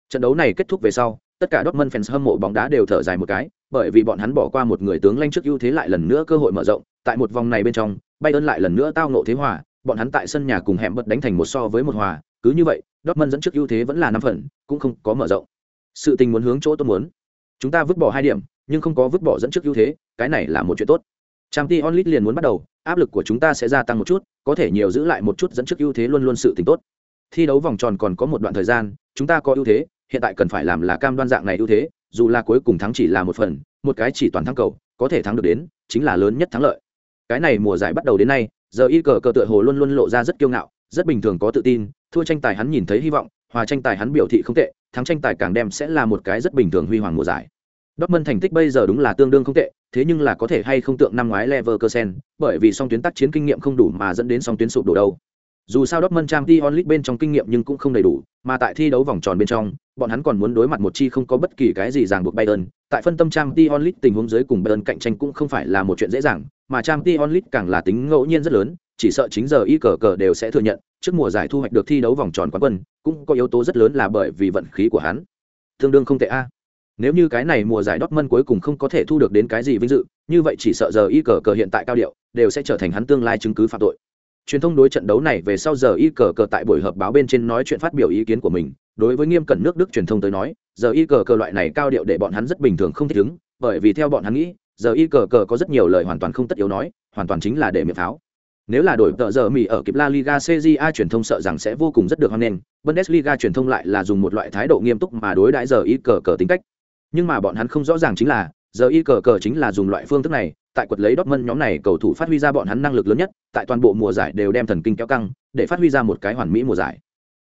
Trận đấu này kết thúc về sau, tất cả Dortmund fans hâm mộ bóng đá đều thở dài một cái, bởi vì bọn hắn bỏ qua một người tướng lanh trước ưu thế lại lần nữa cơ hội mở rộng, tại một vòng này bên trong, Bayern lại lần nữa tao ngộ thế hòa, bọn hắn tại sân nhà cùng hẻm bật đánh thành một so với một hòa, cứ như vậy, Dortmund dẫn trước ưu thế vẫn là năm phần, cũng không có mở rộng. Sự tình muốn hướng chỗ tôi muốn. Chúng ta vứt bỏ hai điểm, nhưng không có vứt bỏ dẫn trước ưu thế, cái này là một chuyện tốt. Champions League liền muốn bắt đầu, áp lực của chúng ta sẽ gia tăng một chút, có thể nhiều giữ lại một chút dẫn trước ưu thế luôn luôn sự tình tốt. Thi đấu vòng tròn còn có một đoạn thời gian, chúng ta có ưu thế, hiện tại cần phải làm là cam đoan dạng này ưu thế dù là cuối cùng thắng chỉ là một phần một cái chỉ toàn thắng cầu có thể thắng được đến chính là lớn nhất thắng lợi cái này mùa giải bắt đầu đến nay giờ y cờ cờ tựa hồ luôn luôn lộ ra rất kiêu ngạo rất bình thường có tự tin thua tranh tài hắn nhìn thấy hy vọng hòa tranh tài hắn biểu thị không tệ thắng tranh tài càng đem sẽ là một cái rất bình thường huy hoàng mùa giải Dortmund thành tích bây giờ đúng là tương đương không tệ, thế nhưng là có thể hay không tượng năm ngoái Leverkusen, bởi vì song tuyến tác chiến kinh nghiệm không đủ mà dẫn đến song tuyến sụp đổ đâu. Dù sao Dortmund Champions League bên trong kinh nghiệm nhưng cũng không đầy đủ, mà tại thi đấu vòng tròn bên trong, bọn hắn còn muốn đối mặt một chi không có bất kỳ cái gì ràng buộc Bayern. Tại phân tâm Champions League tình huống dưới cùng Bayern cạnh tranh cũng không phải là một chuyện dễ dàng, mà Champions League càng là tính ngẫu nhiên rất lớn, chỉ sợ chính giờ y cờ cờ đều sẽ thừa nhận, trước mùa giải thu hoạch được thi đấu vòng tròn quán quân, cũng có yếu tố rất lớn là bởi vì vận khí của hắn. Tương đương không tệ a. Nếu như cái này mùa giải Dortmund cuối cùng không có thể thu được đến cái gì vinh dự, như vậy chỉ sợ giờ y cờ cờ hiện tại cao điệu, đều sẽ trở thành hắn tương lai chứng cứ phạm tội truyền thông đối trận đấu này về sau giờ y cờ cờ tại buổi họp báo bên trên nói chuyện phát biểu ý kiến của mình đối với nghiêm cẩn nước đức truyền thông tới nói giờ y cờ cờ loại này cao điệu để bọn hắn rất bình thường không thích ứng bởi vì theo bọn hắn nghĩ giờ y cờ cờ có rất nhiều lời hoàn toàn không tất yếu nói hoàn toàn chính là để miệng pháo nếu là đổi tợ giờ mỹ ở kịp La Liga CJA truyền thông sợ rằng sẽ vô cùng rất được hoan nghênh, Bundesliga truyền thông lại là dùng một loại thái độ nghiêm túc mà đối đãi giờ y cờ cờ tính cách. Nhưng mà bọn hắn không rõ ràng chính là, giờ y cờ cờ chính là dùng loại phương thức này, tại quật lấy Dortmund nhóm này cầu thủ phát huy ra bọn hắn năng lực lớn nhất, tại toàn bộ mùa giải đều đem thần kinh kéo căng, để phát huy ra một cái hoàn mỹ mùa giải.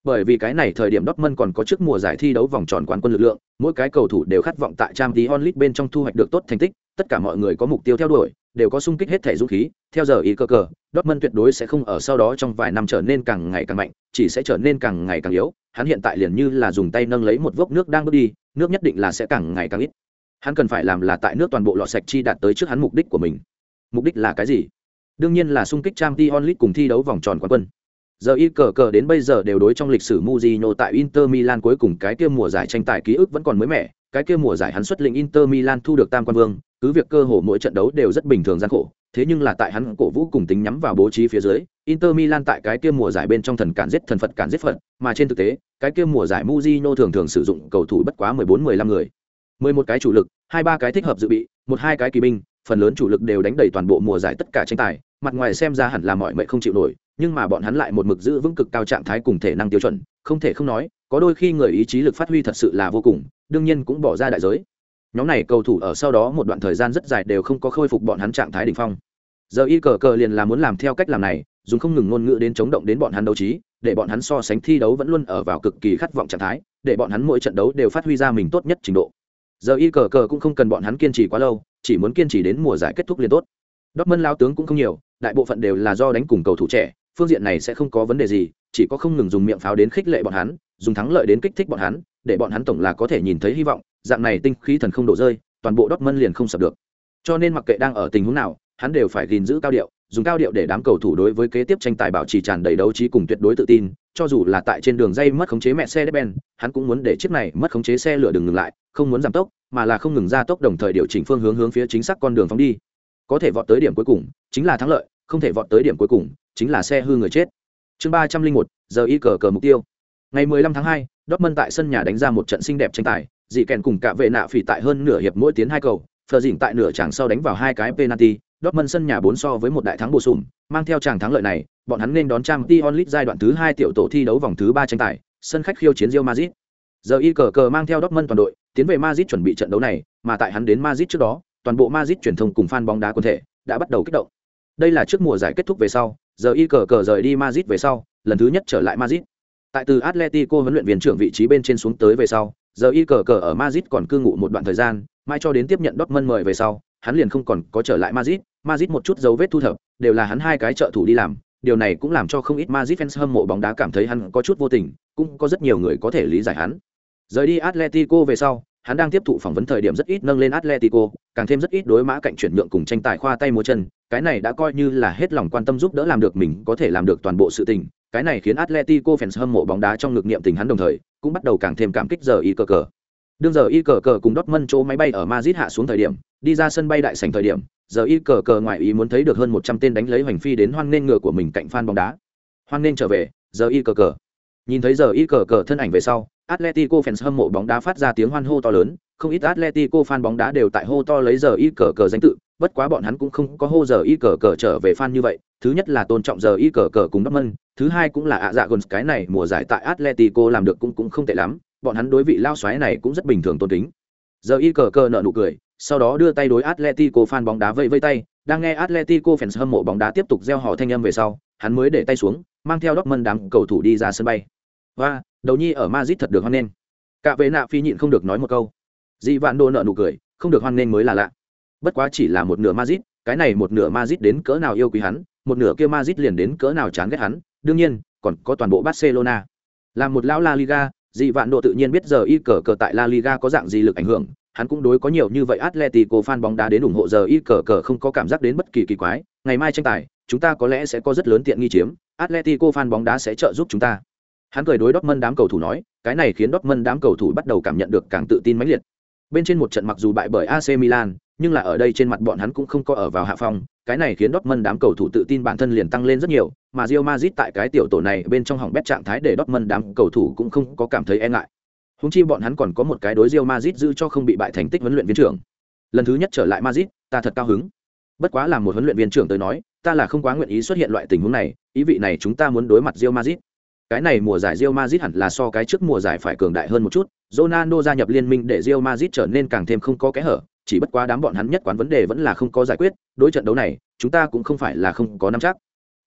Bởi vì cái này thời điểm Dortmund còn có trước mùa giải thi đấu vòng tròn quán quân lực lượng, mỗi cái cầu thủ đều khát vọng tại Champions League bên trong thu hoạch được tốt thành tích, tất cả mọi người có mục tiêu theo đuổi, đều có sung kích hết thể dũng khí, theo giờ ý cơ cờ, Dortmund tuyệt đối sẽ không ở sau đó trong vài năm trở nên càng ngày càng mạnh, chỉ sẽ trở nên càng ngày càng yếu, hắn hiện tại liền như là dùng tay nâng lấy một vốc nước đang bước đi, nước nhất định là sẽ càng ngày càng ít. Hắn cần phải làm là tại nước toàn bộ lọ sạch chi đạt tới trước hắn mục đích của mình. Mục đích là cái gì? Đương nhiên là xung kích trang t onlit cùng thi đấu vòng tròn quán quân. Giờ y cờ cờ đến bây giờ đều đối trong lịch sử Mujino tại Inter Milan cuối cùng cái kia mùa giải tranh tài ký ức vẫn còn mới mẻ, cái kia mùa giải hắn xuất lĩnh Inter Milan thu được tam quan vương, cứ việc cơ hồ mỗi trận đấu đều rất bình thường gian khổ, thế nhưng là tại hắn cổ vũ cùng tính nhắm vào bố trí phía dưới, Inter Milan tại cái kia mùa giải bên trong thần cản giết thần Phật cản giết Phật, mà trên thực tế, cái kia mùa giải Mujino thường thường sử dụng cầu thủ bất quá 14-15 người. 11 cái chủ lực, hai ba cái thích hợp dự bị, một hai cái kỳ binh, phần lớn chủ lực đều đánh đầy toàn bộ mùa giải tất cả tranh tài, mặt ngoài xem ra hẳn là mọi mệnh không chịu nổi, nhưng mà bọn hắn lại một mực giữ vững cực cao trạng thái cùng thể năng tiêu chuẩn, không thể không nói, có đôi khi người ý chí lực phát huy thật sự là vô cùng, đương nhiên cũng bỏ ra đại giới. Nhóm này cầu thủ ở sau đó một đoạn thời gian rất dài đều không có khôi phục bọn hắn trạng thái đỉnh phong. Giờ y cờ cờ liền là muốn làm theo cách làm này, dùng không ngừng ngôn ngữ đến chống động đến bọn hắn đấu trí, để bọn hắn so sánh thi đấu vẫn luôn ở vào cực kỳ khát vọng trạng thái, để bọn hắn mỗi trận đấu đều phát huy ra mình tốt nhất trình độ. Giờ y cờ cờ cũng không cần bọn hắn kiên trì quá lâu, chỉ muốn kiên trì đến mùa giải kết thúc liền tốt. Dortmund lao tướng cũng không nhiều, đại bộ phận đều là do đánh cùng cầu thủ trẻ, phương diện này sẽ không có vấn đề gì, chỉ có không ngừng dùng miệng pháo đến khích lệ bọn hắn, dùng thắng lợi đến kích thích bọn hắn, để bọn hắn tổng là có thể nhìn thấy hy vọng, dạng này tinh khí thần không đổ rơi, toàn bộ Dortmund liền không sập được. Cho nên mặc kệ đang ở tình huống nào, hắn đều phải gìn giữ cao điệu, dùng cao điệu để đám cầu thủ đối với kế tiếp tranh tài bảo trì tràn đầy đấu trí cùng tuyệt đối tự tin, cho dù là tại trên đường dây mất khống chế mẹ xe Ben, hắn cũng muốn để chiếc này mất khống chế xe lửa đừng ngừng lại, không muốn giảm tốc, mà là không ngừng gia tốc đồng thời điều chỉnh phương hướng hướng phía chính xác con đường phóng đi. Có thể vọt tới điểm cuối cùng, chính là thắng lợi, không thể vọt tới điểm cuối cùng, chính là xe hư người chết. Chương ba trăm linh một, giờ y cờ cờ mục tiêu. Ngày 15 tháng hai, Dortmund tại sân nhà đánh ra một trận xinh đẹp tranh tài, dị kèn cùng cả vệ nạ phỉ tại hơn nửa hiệp mỗi tiến hai cầu, Phờ dỉn tại nửa chàng sau đánh vào hai cái penalty, Dortmund sân nhà bốn so với một đại thắng bổ sung, mang theo chàng thắng lợi này, bọn hắn nên đón trang t onlit giai đoạn thứ hai tiểu tổ thi đấu vòng thứ ba tranh tài, sân khách khiêu chiến Real Madrid. Giờ y cờ cờ mang theo Dortmund toàn đội, tiến về Madrid chuẩn bị trận đấu này, mà tại hắn đến Madrid trước đó, toàn bộ Madrid truyền thông cùng fan bóng đá quân thể đã bắt đầu kích động. Đây là trước mùa giải kết thúc về sau, giờ y cờ cờ rời đi Madrid về sau, lần thứ nhất trở lại Madrid. Tại từ Atletico huấn luyện viên trưởng vị trí bên trên xuống tới về sau, giờ y cờ cờ ở Madrid còn cư ngụ một đoạn thời gian, mai cho đến tiếp nhận Dortmund mời về sau, hắn liền không còn có trở lại Madrid, Madrid một chút dấu vết thu thập, đều là hắn hai cái trợ thủ đi làm, điều này cũng làm cho không ít Madrid fans hâm mộ bóng đá cảm thấy hắn có chút vô tình, cũng có rất nhiều người có thể lý giải hắn. Rời đi Atletico về sau, hắn đang tiếp thụ phỏng vấn thời điểm rất ít nâng lên Atletico, càng thêm rất ít đối mã cạnh chuyển nhượng cùng tranh tài khoa tay múa chân, cái này đã coi như là hết lòng quan tâm giúp đỡ làm được mình có thể làm được toàn bộ sự tình, cái này khiến Atletico fans hâm mộ bóng đá trong ngực niệm tình hắn đồng thời, cũng bắt đầu càng thêm cảm kích giờ y cờ cờ. Đương giờ y cờ cờ cùng Dortmund chỗ máy bay ở Madrid hạ xuống thời điểm, đi ra sân bay đại sảnh thời điểm, giờ y cờ cờ ngoại ý muốn thấy được hơn 100 tên đánh lấy hoành phi đến hoan nên ngựa của mình cạnh fan bóng đá. Hoan nên trở về, giờ y cờ cờ. Nhìn thấy giờ y cờ cờ thân ảnh về sau, Atletico fans hâm mộ bóng đá phát ra tiếng hoan hô to lớn, không ít Atletico fan bóng đá đều tại hô to lấy giờ y cờ cờ danh tự, bất quá bọn hắn cũng không có hô giờ y cờ cờ trở về fan như vậy. Thứ nhất là tôn trọng giờ y cờ cờ cùng Dortmund, thứ hai cũng là ạ dạ gần cái này mùa giải tại Atletico làm được cũng cũng không tệ lắm, bọn hắn đối vị lao xoáy này cũng rất bình thường tôn kính. Giờ y cờ cờ nở nụ cười, sau đó đưa tay đối Atletico fan bóng đá vẫy vẫy tay, đang nghe Atletico fans hâm mộ bóng đá tiếp tục gieo hò thanh âm về sau, hắn mới để tay xuống, mang theo Dortmund đám cầu thủ đi ra sân bay. Và, đầu nhi ở Madrid thật được hoan nghênh. Cả vệ nạ phi nhịn không được nói một câu. Dị Vạn Đô nợ nụ cười, không được hoan nghênh mới là lạ. Bất quá chỉ là một nửa Madrid, cái này một nửa Madrid đến cỡ nào yêu quý hắn, một nửa kia Madrid liền đến cỡ nào chán ghét hắn, đương nhiên, còn có toàn bộ Barcelona. Là một lão La Liga, Dị Vạn Đô tự nhiên biết giờ y cờ cờ tại La Liga có dạng gì lực ảnh hưởng, hắn cũng đối có nhiều như vậy Atletico fan bóng đá đến ủng hộ giờ y cờ cờ không có cảm giác đến bất kỳ kỳ quái, ngày mai tranh tài, chúng ta có lẽ sẽ có rất lớn tiện nghi chiếm, Atletico fan bóng đá sẽ trợ giúp chúng ta. Hắn cười đối Dortmund đám cầu thủ nói, cái này khiến Dortmund đám cầu thủ bắt đầu cảm nhận được càng tự tin mãnh liệt. Bên trên một trận mặc dù bại bởi AC Milan, nhưng là ở đây trên mặt bọn hắn cũng không có ở vào hạ phong, cái này khiến Dortmund đám cầu thủ tự tin bản thân liền tăng lên rất nhiều, mà Real Madrid tại cái tiểu tổ này bên trong hỏng bét trạng thái để Dortmund đám cầu thủ cũng không có cảm thấy e ngại. Húng chi bọn hắn còn có một cái đối Real Madrid giữ cho không bị bại thành tích huấn luyện viên trưởng. Lần thứ nhất trở lại Madrid, ta thật cao hứng. Bất quá là một huấn luyện viên trưởng tới nói, ta là không quá nguyện ý xuất hiện loại tình huống này, ý vị này chúng ta muốn đối mặt Real Madrid. Cái này mùa giải Real Madrid hẳn là so cái trước mùa giải phải cường đại hơn một chút, Ronaldo gia nhập liên minh để Real Madrid trở nên càng thêm không có kẽ hở, chỉ bất quá đám bọn hắn nhất quán vấn đề vẫn là không có giải quyết, đối trận đấu này, chúng ta cũng không phải là không có nắm chắc.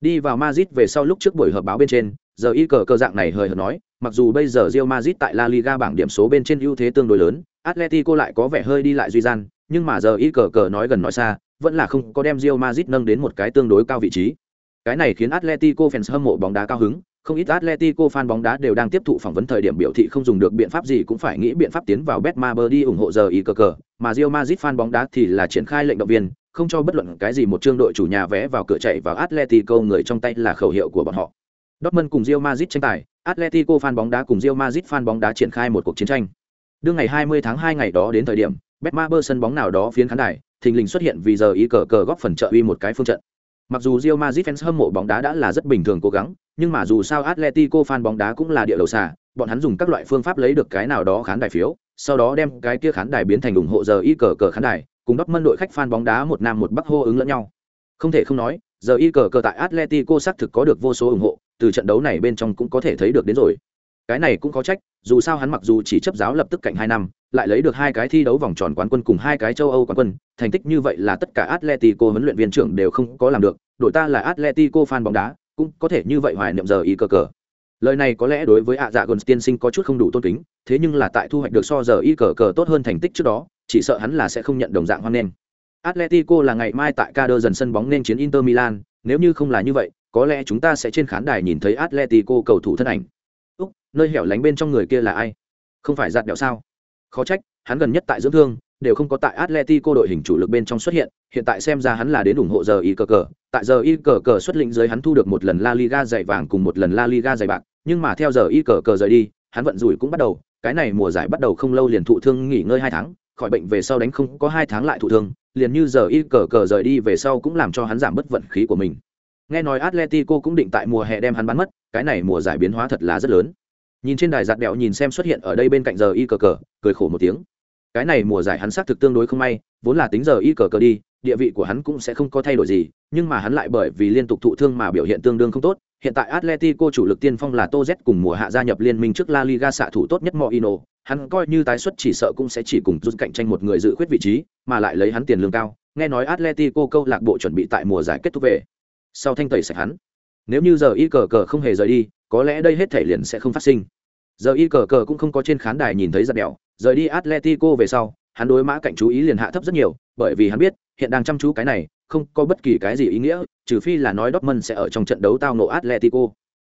Đi vào Madrid về sau lúc trước buổi họp báo bên trên, giờ y cờ cờ dạng này hời hợt nói, mặc dù bây giờ Real Madrid tại La Liga bảng điểm số bên trên ưu thế tương đối lớn, Atletico lại có vẻ hơi đi lại duy gian, nhưng mà giờ y cờ cờ nói gần nói xa, vẫn là không có đem Real Madrid nâng đến một cái tương đối cao vị trí. Cái này khiến Atletico fans hâm mộ bóng đá cao hứng, không ít Atletico fan bóng đá đều đang tiếp thụ phỏng vấn thời điểm biểu thị không dùng được biện pháp gì cũng phải nghĩ biện pháp tiến vào Betmaber đi ủng hộ giờ ý cờ cờ, mà Real Madrid fan bóng đá thì là triển khai lệnh động viên, không cho bất luận cái gì một chương đội chủ nhà vé vào cửa chạy vào Atletico người trong tay là khẩu hiệu của bọn họ. Dortmund cùng Real Madrid tranh tài, Atletico fan bóng đá cùng Real Madrid fan bóng đá triển khai một cuộc chiến tranh. Đương ngày 20 tháng 2 ngày đó đến thời điểm, Betmaber sân bóng nào đó phiến khán đài, thình lình xuất hiện vì giờ ý cờ cờ góp phần trợ uy một cái phương trận. Mặc dù Real Madrid fans hâm mộ bóng đá đã là rất bình thường cố gắng, nhưng mà dù sao Atletico fan bóng đá cũng là địa đầu xà, bọn hắn dùng các loại phương pháp lấy được cái nào đó khán đài phiếu, sau đó đem cái kia khán đài biến thành ủng hộ giờ y cờ cờ khán đài, cùng Dortmund đội khách fan bóng đá một nam một bắc hô ứng lẫn nhau. Không thể không nói, giờ y cờ cờ tại Atletico xác thực có được vô số ủng hộ, từ trận đấu này bên trong cũng có thể thấy được đến rồi. Cái này cũng có trách, dù sao hắn mặc dù chỉ chấp giáo lập tức cạnh hai năm, lại lấy được hai cái thi đấu vòng tròn quán quân cùng hai cái châu Âu quán quân, thành tích như vậy là tất cả Atletico huấn luyện viên trưởng đều không có làm được, đội ta là Atletico fan bóng đá, cũng có thể như vậy hoài niệm giờ y cờ cờ. Lời này có lẽ đối với ạ dạ gần tiên sinh có chút không đủ tôn kính, thế nhưng là tại thu hoạch được so giờ y cờ cờ tốt hơn thành tích trước đó, chỉ sợ hắn là sẽ không nhận đồng dạng hoan nghênh. Atletico là ngày mai tại Kader dần sân bóng nên chiến Inter Milan, nếu như không là như vậy, có lẽ chúng ta sẽ trên khán đài nhìn thấy Atletico cầu thủ thân ảnh. Úc, nơi hẻo lánh bên trong người kia là ai? Không phải giặt đẹo sao? Khó trách, hắn gần nhất tại dưỡng thương, đều không có tại Atletico đội hình chủ lực bên trong xuất hiện, hiện tại xem ra hắn là đến ủng hộ giờ y cờ cờ, tại giờ y cờ cờ xuất lĩnh dưới hắn thu được một lần La Liga giải vàng cùng một lần La Liga giải bạc, nhưng mà theo giờ y cờ cờ rời đi, hắn vận rủi cũng bắt đầu, cái này mùa giải bắt đầu không lâu liền thụ thương nghỉ ngơi hai tháng, khỏi bệnh về sau đánh không có hai tháng lại thụ thương, liền như giờ y cờ cờ rời đi về sau cũng làm cho hắn giảm bất vận khí của mình. Nghe nói Atletico cũng định tại mùa hè đem hắn bán mất, cái này mùa giải biến hóa thật là rất lớn. Nhìn trên đài giặt đẹo nhìn xem xuất hiện ở đây bên cạnh giờ y cờ cờ, cười khổ một tiếng. Cái này mùa giải hắn xác thực tương đối không may, vốn là tính giờ y cờ cờ đi, địa vị của hắn cũng sẽ không có thay đổi gì, nhưng mà hắn lại bởi vì liên tục thụ thương mà biểu hiện tương đương không tốt. Hiện tại Atletico chủ lực tiên phong là Toz cùng mùa hạ gia nhập liên minh trước La Liga xạ thủ tốt nhất Moino, hắn coi như tái xuất chỉ sợ cũng sẽ chỉ cùng rút cạnh tranh một người dự khuyết vị trí, mà lại lấy hắn tiền lương cao. Nghe nói Atletico câu lạc bộ chuẩn bị tại mùa giải kết thúc về, sau thanh tẩy sạch hắn. Nếu như giờ y cờ cờ không hề rời đi, có lẽ đây hết thể liền sẽ không phát sinh. Giờ y cờ cờ cũng không có trên khán đài nhìn thấy giật đèo, rời đi Atletico về sau, hắn đối mã cạnh chú ý liền hạ thấp rất nhiều, bởi vì hắn biết, hiện đang chăm chú cái này, không có bất kỳ cái gì ý nghĩa, trừ phi là nói Dortmund sẽ ở trong trận đấu tao nổ Atletico.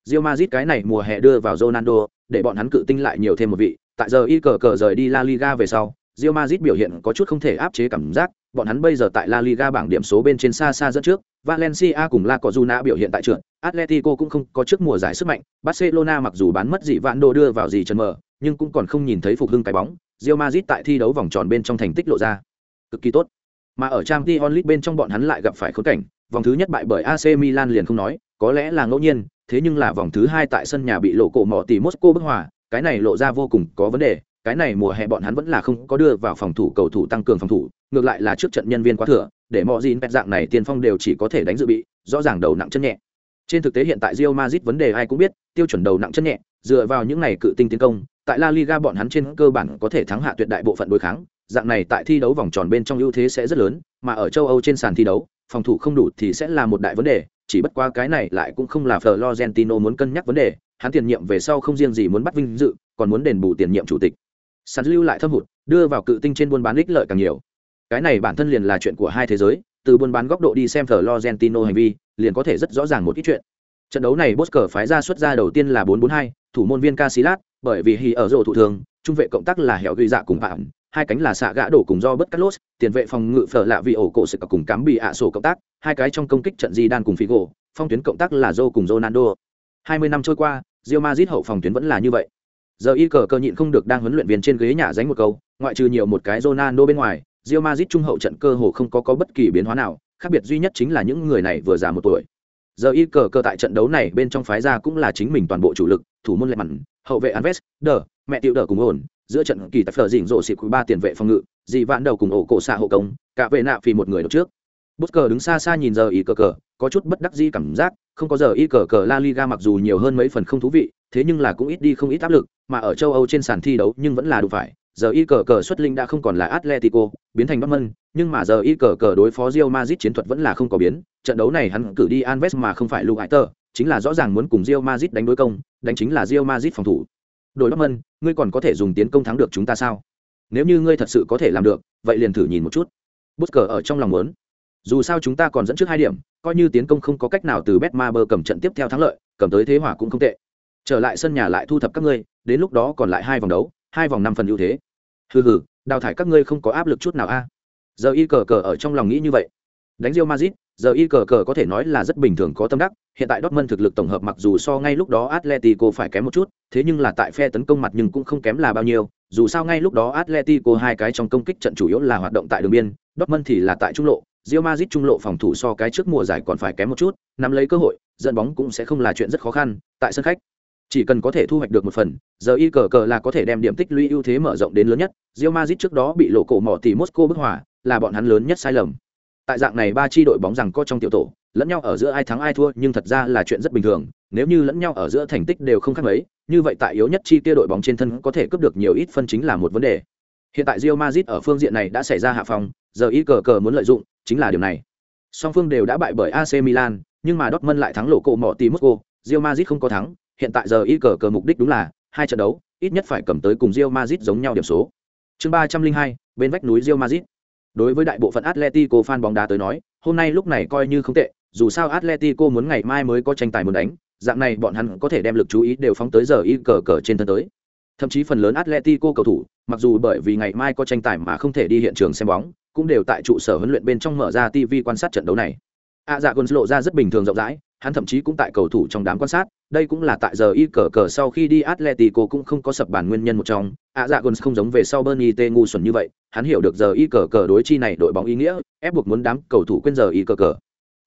Real Madrid cái này mùa hè đưa vào Ronaldo, để bọn hắn cự tinh lại nhiều thêm một vị, tại giờ y cờ cờ rời đi La Liga về sau, Real Madrid biểu hiện có chút không thể áp chế cảm giác, bọn hắn bây giờ tại La Liga bảng điểm số bên trên xa xa dẫn trước, Valencia cùng La Cojuna biểu hiện tại trường, Atletico cũng không có trước mùa giải sức mạnh, Barcelona mặc dù bán mất dị vạn đồ đưa vào gì chân mờ, nhưng cũng còn không nhìn thấy phục hưng cái bóng, Real Madrid tại thi đấu vòng tròn bên trong thành tích lộ ra cực kỳ tốt. Mà ở Champions League bên trong bọn hắn lại gặp phải khốn cảnh, vòng thứ nhất bại bởi AC Milan liền không nói, có lẽ là ngẫu nhiên, thế nhưng là vòng thứ hai tại sân nhà bị lộ cổ mỏ tỷ Moscow bức hòa, cái này lộ ra vô cùng có vấn đề, cái này mùa hè bọn hắn vẫn là không có đưa vào phòng thủ cầu thủ tăng cường phòng thủ, ngược lại là trước trận nhân viên quá thừa, để mọi gìn pet dạng này tiền phong đều chỉ có thể đánh dự bị, rõ ràng đầu nặng chân nhẹ. Trên thực tế hiện tại Real Madrid vấn đề ai cũng biết, tiêu chuẩn đầu nặng chân nhẹ, dựa vào những này cự tinh tiến công, tại La Liga bọn hắn trên cơ bản có thể thắng hạ tuyệt đại bộ phận đối kháng, dạng này tại thi đấu vòng tròn bên trong ưu thế sẽ rất lớn, mà ở châu Âu trên sàn thi đấu, phòng thủ không đủ thì sẽ là một đại vấn đề, chỉ bất qua cái này lại cũng không là Florentino muốn cân nhắc vấn đề, hắn tiền nhiệm về sau không riêng gì muốn bắt vinh dự, còn muốn đền bù tiền nhiệm chủ tịch. Sàn lưu lại thâm hụt, đưa vào cự tinh trên buôn bán ích lợi càng nhiều. Cái này bản thân liền là chuyện của hai thế giới, từ buôn bán góc độ đi xem Florentino hành vi, liền có thể rất rõ ràng một ít chuyện. Trận đấu này Bosker phái ra xuất ra đầu tiên là 442, thủ môn viên Casillas, bởi vì hì ở rổ thủ thường, trung vệ cộng tác là hẻo ghi dạ cùng bạn, hai cánh là xạ gã đổ cùng do bất cắt lốt, tiền vệ phòng ngự phở lạ vì ổ cổ sự cùng cắm bị ạ sổ cộng tác, hai cái trong công kích trận di đan cùng Figo, phong tuyến cộng tác là Joe cùng Ronaldo. 20 năm trôi qua, Real Madrid hậu phòng tuyến vẫn là như vậy. Giờ y cờ cơ nhịn không được đang huấn luyện viên trên ghế nhà dánh một câu, ngoại trừ nhiều một cái Ronaldo bên ngoài, Real Madrid trung hậu trận cơ hồ không có có bất kỳ biến hóa nào, khác biệt duy nhất chính là những người này vừa già một tuổi. Giờ y cờ cơ tại trận đấu này bên trong phái ra cũng là chính mình toàn bộ chủ lực, thủ môn lệ mặn, hậu vệ Alves, đờ, mẹ tiểu đờ cùng ổn, giữa trận kỳ tập phở dỉnh rộ xịt ba tiền vệ phòng ngự, dị vạn đầu cùng ổ cổ xạ hộ công, cả vệ nạ vì một người đột trước. Bút cờ đứng xa xa nhìn giờ y cờ cờ, có chút bất đắc dĩ cảm giác, không có giờ y cờ cờ La Liga mặc dù nhiều hơn mấy phần không thú vị, thế nhưng là cũng ít đi không ít áp lực, mà ở châu Âu trên sàn thi đấu nhưng vẫn là đủ phải. Giờ y cờ cờ xuất linh đã không còn là Atletico, biến thành Dortmund, nhưng mà giờ y cờ cờ đối phó Real Madrid chiến thuật vẫn là không có biến. Trận đấu này hắn cử đi Alves mà không phải Lugaiter, chính là rõ ràng muốn cùng Real Madrid đánh đối công, đánh chính là Real Madrid phòng thủ. Đội Dortmund, ngươi còn có thể dùng tiến công thắng được chúng ta sao? Nếu như ngươi thật sự có thể làm được, vậy liền thử nhìn một chút. Busker ở trong lòng muốn. Dù sao chúng ta còn dẫn trước hai điểm, coi như tiến công không có cách nào từ Betmaber cầm trận tiếp theo thắng lợi, cầm tới thế hòa cũng không tệ. Trở lại sân nhà lại thu thập các ngươi, đến lúc đó còn lại hai vòng đấu, hai vòng năm phần ưu thế. Hừ hừ, đào thải các ngươi không có áp lực chút nào a. Giờ y cờ cờ ở trong lòng nghĩ như vậy. Đánh Real Madrid, giờ y cờ cờ có thể nói là rất bình thường có tâm đắc, hiện tại Dortmund thực lực tổng hợp mặc dù so ngay lúc đó Atletico phải kém một chút, thế nhưng là tại phe tấn công mặt nhưng cũng không kém là bao nhiêu, dù sao ngay lúc đó Atletico hai cái trong công kích trận chủ yếu là hoạt động tại đường biên, Dortmund thì là tại trung lộ, Real Madrid trung lộ phòng thủ so cái trước mùa giải còn phải kém một chút, nắm lấy cơ hội, dẫn bóng cũng sẽ không là chuyện rất khó khăn, tại sân khách chỉ cần có thể thu hoạch được một phần, giờ y cờ cờ là có thể đem điểm tích lũy ưu thế mở rộng đến lớn nhất. Rio mazit trước đó bị lộ cổ mỏ thì mosco bức hòa, là bọn hắn lớn nhất sai lầm. Tại dạng này ba chi đội bóng rằng có trong tiểu tổ, lẫn nhau ở giữa ai thắng ai thua, nhưng thật ra là chuyện rất bình thường. Nếu như lẫn nhau ở giữa thành tích đều không khác mấy, như vậy tại yếu nhất chi kia đội bóng trên thân có thể cướp được nhiều ít phân chính là một vấn đề. Hiện tại rio mazit ở phương diện này đã xảy ra hạ phòng giờ y cờ cờ muốn lợi dụng, chính là điều này. Song phương đều đã bại bởi ac milan, nhưng mà dortmund lại thắng lộ cổ mỏ tí mosco rio mazit không có thắng hiện tại giờ y cờ cờ mục đích đúng là hai trận đấu ít nhất phải cầm tới cùng Real Madrid giống nhau điểm số. Chương ba trăm linh hai bên vách núi Real Madrid. Đối với đại bộ phận Atletico fan bóng đá tới nói, hôm nay lúc này coi như không tệ, dù sao Atletico muốn ngày mai mới có tranh tài muốn đánh, dạng này bọn hắn có thể đem lực chú ý đều phóng tới giờ y cờ cờ trên thân tới. Thậm chí phần lớn Atletico cầu thủ, mặc dù bởi vì ngày mai có tranh tài mà không thể đi hiện trường xem bóng, cũng đều tại trụ sở huấn luyện bên trong mở ra TV quan sát trận đấu này. A dạ Gonz lộ ra rất bình thường rộng rãi, hắn thậm chí cũng tại cầu thủ trong đám quan sát, đây cũng là tại giờ y cờ cờ sau khi đi Atletico cũng không có sập bàn nguyên nhân một trong. A dạ gần không giống về sau Bernie T ngu xuẩn như vậy, hắn hiểu được giờ y cờ cờ đối chi này đội bóng ý nghĩa, ép buộc muốn đám cầu thủ quên giờ y cờ cờ.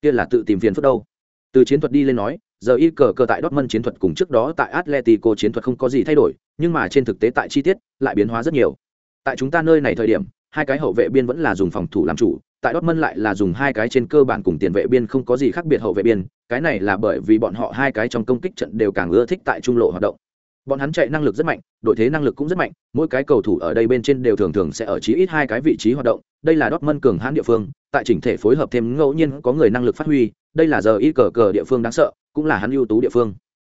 Kia là tự tìm phiền phức đâu. Từ chiến thuật đi lên nói, giờ y cờ cờ tại Dortmund chiến thuật cùng trước đó tại Atletico chiến thuật không có gì thay đổi, nhưng mà trên thực tế tại chi tiết lại biến hóa rất nhiều. Tại chúng ta nơi này thời điểm, hai cái hậu vệ biên vẫn là dùng phòng thủ làm chủ, tại Dortmund lại là dùng hai cái trên cơ bản cùng tiền vệ biên không có gì khác biệt hậu vệ biên, cái này là bởi vì bọn họ hai cái trong công kích trận đều càng ưa thích tại trung lộ hoạt động. Bọn hắn chạy năng lực rất mạnh, đội thế năng lực cũng rất mạnh, mỗi cái cầu thủ ở đây bên trên đều thường thường sẽ ở chí ít hai cái vị trí hoạt động, đây là Dortmund cường hãn địa phương, tại chỉnh thể phối hợp thêm ngẫu nhiên có người năng lực phát huy, đây là giờ ít cờ cờ địa phương đáng sợ, cũng là hắn ưu tú địa phương.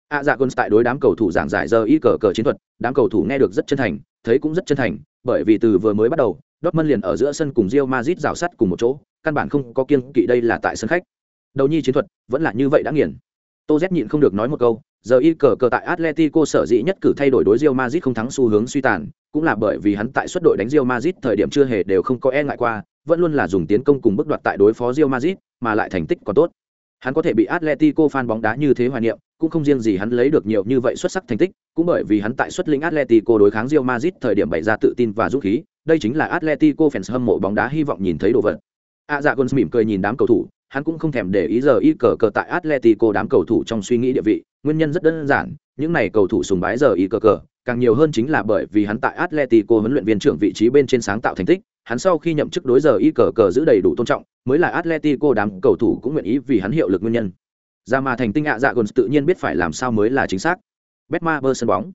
A dạ Quân tại đối đám cầu thủ giảng giải giờ ít cờ cờ chiến thuật, đám cầu thủ nghe được rất chân thành, thấy cũng rất chân thành, bởi vì từ vừa mới bắt đầu, Dortmund liền ở giữa sân cùng Real Madrid rào sắt cùng một chỗ, căn bản không có kiêng kỵ đây là tại sân khách. Đầu nhi chiến thuật, vẫn là như vậy đã nghiền. Tô Z nhịn không được nói một câu, giờ y cờ cờ tại Atletico sở dĩ nhất cử thay đổi đối Real Madrid không thắng xu hướng suy tàn, cũng là bởi vì hắn tại xuất đội đánh Real Madrid thời điểm chưa hề đều không có e ngại qua, vẫn luôn là dùng tiến công cùng bước đoạt tại đối phó Real Madrid, mà lại thành tích còn tốt. Hắn có thể bị Atletico fan bóng đá như thế hoài niệm, cũng không riêng gì hắn lấy được nhiều như vậy xuất sắc thành tích, cũng bởi vì hắn tại xuất lĩnh Atletico đối kháng Real Madrid thời điểm bày ra tự tin và dũng khí, đây chính là Atletico fans hâm mộ bóng đá hy vọng nhìn thấy đồ vật. A Dạ Gons mỉm cười nhìn đám cầu thủ, hắn cũng không thèm để ý giờ y cờ cờ tại Atletico đám cầu thủ trong suy nghĩ địa vị, nguyên nhân rất đơn giản, những này cầu thủ sùng bái giờ y cờ cờ, càng nhiều hơn chính là bởi vì hắn tại Atletico huấn luyện viên trưởng vị trí bên trên sáng tạo thành tích, hắn sau khi nhậm chức đối giờ y cờ cờ giữ đầy đủ tôn trọng, mới là Atletico đám cầu thủ cũng nguyện ý vì hắn hiệu lực nguyên nhân. Ra mà thành tinh ạ dạ Gons tự nhiên biết phải làm sao mới là chính xác. Betma bơ sân bóng.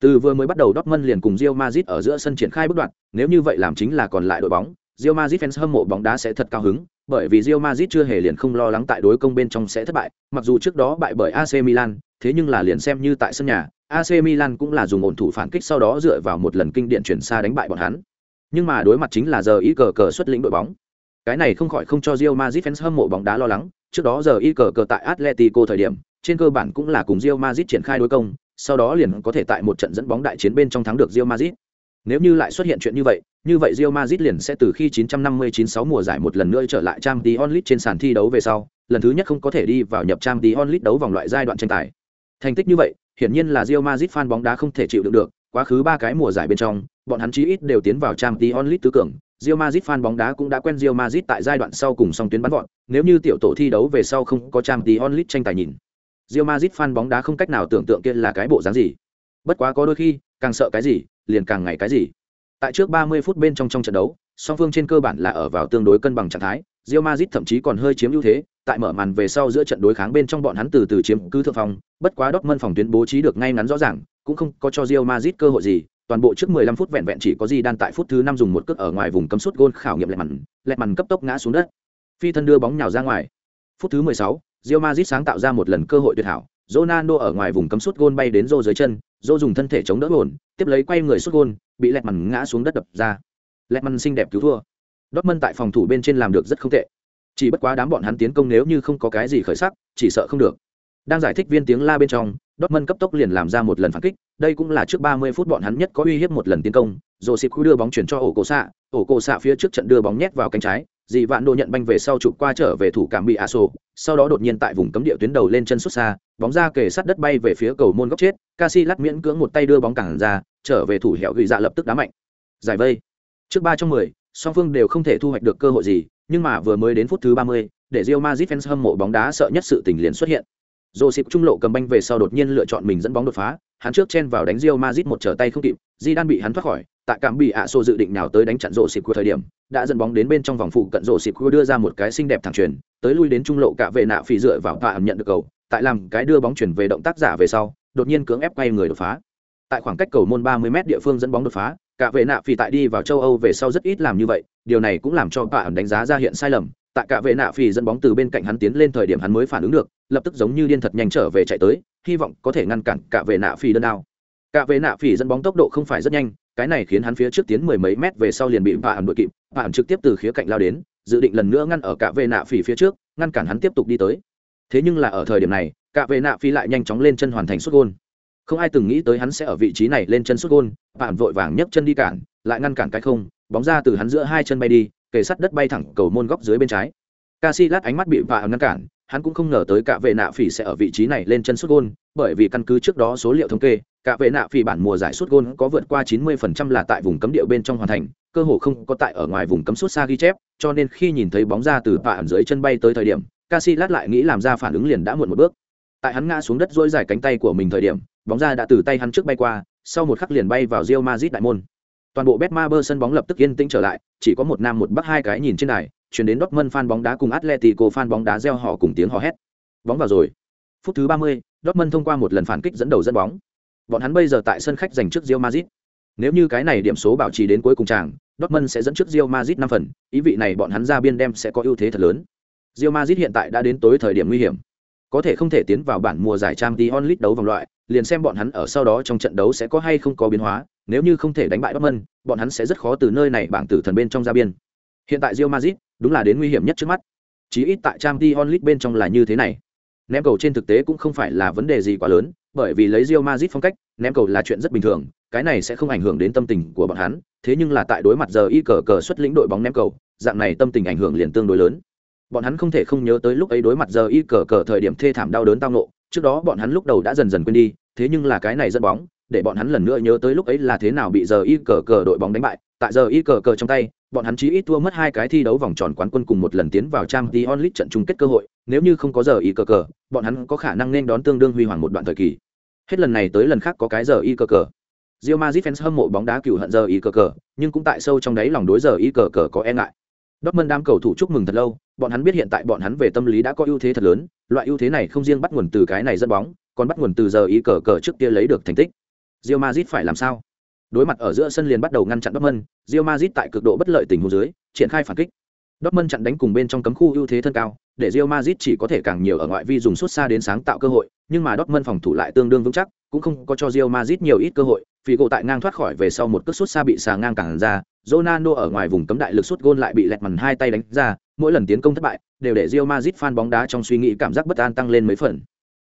Từ vừa mới bắt đầu Dortmund liền cùng Real Madrid ở giữa sân triển khai bước đoạn, nếu như vậy làm chính là còn lại đội bóng, Real Madrid fans hâm mộ bóng đá sẽ thật cao hứng, bởi vì Real Madrid chưa hề liền không lo lắng tại đối công bên trong sẽ thất bại, mặc dù trước đó bại bởi AC Milan, thế nhưng là liền xem như tại sân nhà, AC Milan cũng là dùng ổn thủ phản kích sau đó dựa vào một lần kinh điển chuyển xa đánh bại bọn hắn. Nhưng mà đối mặt chính là giờ ý cờ cờ xuất lĩnh đội bóng. Cái này không khỏi không cho Real Madrid fans hâm mộ bóng đá lo lắng, trước đó giờ ý cờ cờ tại Atletico thời điểm, trên cơ bản cũng là cùng Real Madrid triển khai đối công, sau đó liền có thể tại một trận dẫn bóng đại chiến bên trong thắng được Real Madrid. Nếu như lại xuất hiện chuyện như vậy, như vậy Real Madrid liền sẽ từ khi 959-6 mùa giải một lần nữa trở lại Champions League trên sàn thi đấu về sau, lần thứ nhất không có thể đi vào nhập Champions League đấu vòng loại giai đoạn tranh tài. Thành tích như vậy, hiển nhiên là Real Madrid fan bóng đá không thể chịu đựng được, quá khứ ba cái mùa giải bên trong, bọn hắn chí ít đều tiến vào Champions League tứ cường. Real Madrid fan bóng đá cũng đã quen Real Madrid tại giai đoạn sau cùng song tuyến bắn vọt, nếu như tiểu tổ thi đấu về sau không có Champions League tranh tài nhìn. Real Madrid fan bóng đá không cách nào tưởng tượng kia là cái bộ dáng gì. Bất quá có đôi khi, càng sợ cái gì, liền càng ngày cái gì. Tại trước 30 phút bên trong trong trận đấu, song phương trên cơ bản là ở vào tương đối cân bằng trạng thái, Real Madrid thậm chí còn hơi chiếm ưu thế, tại mở màn về sau giữa trận đối kháng bên trong bọn hắn từ từ chiếm cứ thượng phòng, bất quá Dortmund phòng tuyến bố trí được ngay ngắn rõ ràng, cũng không có cho Real Madrid cơ hội gì, toàn bộ trước 15 phút vẹn vẹn chỉ có gì đan tại phút thứ 5 dùng một cước ở ngoài vùng cấm sút gôn khảo nghiệm lẹt màn, lẹt màn cấp tốc ngã xuống đất. Phi thân đưa bóng nhào ra ngoài. Phút thứ 16, Real Madrid sáng tạo ra một lần cơ hội tuyệt hảo, Ronaldo ở ngoài vùng cấm sút gôn bay đến rô dưới chân, rô dùng thân thể chống đỡ ổn, tiếp lấy quay người sút gôn, bị lẹt mằn ngã xuống đất đập ra. Lẹt mằn xinh đẹp cứu thua. Dortmund tại phòng thủ bên trên làm được rất không tệ. Chỉ bất quá đám bọn hắn tiến công nếu như không có cái gì khởi sắc, chỉ sợ không được. Đang giải thích viên tiếng la bên trong, Dortmund cấp tốc liền làm ra một lần phản kích, đây cũng là trước 30 phút bọn hắn nhất có uy hiếp một lần tiến công. Joseph đưa bóng chuyển cho ổ cổ xạ, ổ cổ xạ phía trước trận đưa bóng nhét vào cánh trái, dị vạn đồ nhận banh về sau chụp qua trở về thủ cảm bị a sô sau đó đột nhiên tại vùng cấm địa tuyến đầu lên chân xuất xa, bóng ra kề sát đất bay về phía cầu môn góc chết Casi lát miễn cưỡng một tay đưa bóng cản ra, trở về thủ hẻo gửi dạ lập tức đá mạnh. Giải vây. Trước ba trong mười, song phương đều không thể thu hoạch được cơ hội gì, nhưng mà vừa mới đến phút thứ ba mươi, để Real Madrid fans hâm mộ bóng đá sợ nhất sự tình liền xuất hiện. Joseph trung lộ cầm banh về sau đột nhiên lựa chọn mình dẫn bóng đột phá, hắn trước chen vào đánh Real Madrid một trở tay không kịp Di bị hắn thoát khỏi tại cảm bị ạ sô dự định nào tới đánh chặn rổ xịp của thời điểm, đã dẫn bóng đến bên trong vòng phụ cận rổ xịp của đưa ra một cái xinh đẹp thẳng truyền tới lui đến trung lộ cả vệ nạ phì dựa vào và nhận được cầu, tại làm cái đưa bóng chuyển về động tác giả về sau, đột nhiên cưỡng ép quay người đột phá. Tại khoảng cách cầu môn 30 m địa phương dẫn bóng đột phá, cả vệ nạ phì tại đi vào châu âu về sau rất ít làm như vậy, điều này cũng làm cho bà đánh giá ra hiện sai lầm. Tại cả vệ nạ phì dẫn bóng từ bên cạnh hắn tiến lên thời điểm hắn mới phản ứng được, lập tức giống như điên thật nhanh trở về chạy tới, hy vọng có thể ngăn cản cả vệ nạ phì đơn đao. Cả vệ nạ phì dẫn bóng tốc độ không phải rất nhanh cái này khiến hắn phía trước tiến mười mấy mét về sau liền bị vạ ẩn đội kịp vạ ẩn trực tiếp từ khía cạnh lao đến, dự định lần nữa ngăn ở cả vệ nạ phỉ phía trước, ngăn cản hắn tiếp tục đi tới. Thế nhưng là ở thời điểm này cả vệ nạ phi lại nhanh chóng lên chân hoàn thành xuất gôn. Không ai từng nghĩ tới hắn sẽ ở vị trí này lên chân xuất gôn bạn vội vàng nhấc chân đi cản, lại ngăn cản cái không, bóng ra từ hắn giữa hai chân bay đi, kề sắt đất bay thẳng cầu môn góc dưới bên trái. Casillas ánh mắt bị vạ ngăn cản hắn cũng không ngờ tới cả vệ nạ phỉ sẽ ở vị trí này lên chân xuất gôn, bởi vì căn cứ trước đó số liệu thống kê, cả vệ nạ phỉ bản mùa giải xuất gôn có vượt qua 90% là tại vùng cấm địa bên trong hoàn thành, cơ hồ không có tại ở ngoài vùng cấm xuất xa ghi chép, cho nên khi nhìn thấy bóng ra từ vạ dưới chân bay tới thời điểm, Casillas lại nghĩ làm ra phản ứng liền đã muộn một bước. Tại hắn ngã xuống đất dỗi dài cánh tay của mình thời điểm, bóng ra đã từ tay hắn trước bay qua, sau một khắc liền bay vào Real Madrid đại môn toàn bộ Betmaber sân bóng lập tức yên tĩnh trở lại chỉ có một nam một bắc hai cái nhìn trên này chuyển đến Dortmund fan bóng đá cùng Atletico fan bóng đá reo họ cùng tiếng hò hét. Bóng vào rồi. Phút thứ 30, Dortmund thông qua một lần phản kích dẫn đầu dẫn bóng. Bọn hắn bây giờ tại sân khách giành trước Real Madrid. Nếu như cái này điểm số bảo trì đến cuối cùng chàng, Dortmund sẽ dẫn trước Real Madrid 5 phần, ý vị này bọn hắn ra biên đem sẽ có ưu thế thật lớn. Real Madrid hiện tại đã đến tối thời điểm nguy hiểm. Có thể không thể tiến vào bản mùa giải Champions League đấu vòng loại, liền xem bọn hắn ở sau đó trong trận đấu sẽ có hay không có biến hóa, nếu như không thể đánh bại Dortmund, bọn hắn sẽ rất khó từ nơi này bảng tử thần bên trong ra biên. Hiện tại Real Madrid đúng là đến nguy hiểm nhất trước mắt. Chí ít tại Champions League bên trong là như thế này. Ném cầu trên thực tế cũng không phải là vấn đề gì quá lớn, bởi vì lấy Real Madrid phong cách, ném cầu là chuyện rất bình thường, cái này sẽ không ảnh hưởng đến tâm tình của bọn hắn, thế nhưng là tại đối mặt giờ y cờ cờ xuất lĩnh đội bóng ném cầu, dạng này tâm tình ảnh hưởng liền tương đối lớn. Bọn hắn không thể không nhớ tới lúc ấy đối mặt giờ y cờ cờ thời điểm thê thảm đau đớn tao ngộ. trước đó bọn hắn lúc đầu đã dần dần quên đi, thế nhưng là cái này dẫn bóng, để bọn hắn lần nữa nhớ tới lúc ấy là thế nào bị giờ y cờ cờ đội bóng đánh bại, tại giờ y cờ cờ trong tay, bọn hắn chí ít thua mất hai cái thi đấu vòng tròn quán quân cùng một lần tiến vào trang t onlit trận chung kết cơ hội. Nếu như không có giờ y cờ cờ bọn hắn có khả năng nên đón tương đương huy hoàng một đoạn thời kỳ. Hết lần này tới lần khác có cái giờ y cờ cờ. Real Madrid fans hâm mộ bóng đá cựu hận giờ y cờ cờ nhưng cũng tại sâu trong đáy lòng đối giờ y cờ cờ có e ngại. Dortmund đám cầu thủ chúc mừng thật lâu bọn hắn biết hiện tại bọn hắn về tâm lý đã có ưu thế thật lớn loại ưu thế này không riêng bắt nguồn từ cái này dẫn bóng còn bắt nguồn từ giờ y cờ cờ trước kia lấy được thành tích. Real Madrid phải làm sao Đối mặt ở giữa sân liền bắt đầu ngăn chặn Dortmund, Real Madrid tại cực độ bất lợi tình huống dưới, triển khai phản kích. Dortmund chặn đánh cùng bên trong cấm khu ưu thế thân cao, để Real Madrid chỉ có thể càng nhiều ở ngoại vi dùng suốt xa đến sáng tạo cơ hội, nhưng mà Dortmund phòng thủ lại tương đương vững chắc, cũng không có cho Real Madrid nhiều ít cơ hội. Figo tại ngang thoát khỏi về sau một cước sút xa bị xà ngang cản ra, Ronaldo ở ngoài vùng cấm đại lực sút gôn lại bị lẹt màn hai tay đánh ra, mỗi lần tiến công thất bại, đều để Real Madrid fan bóng đá trong suy nghĩ cảm giác bất an tăng lên mấy phần.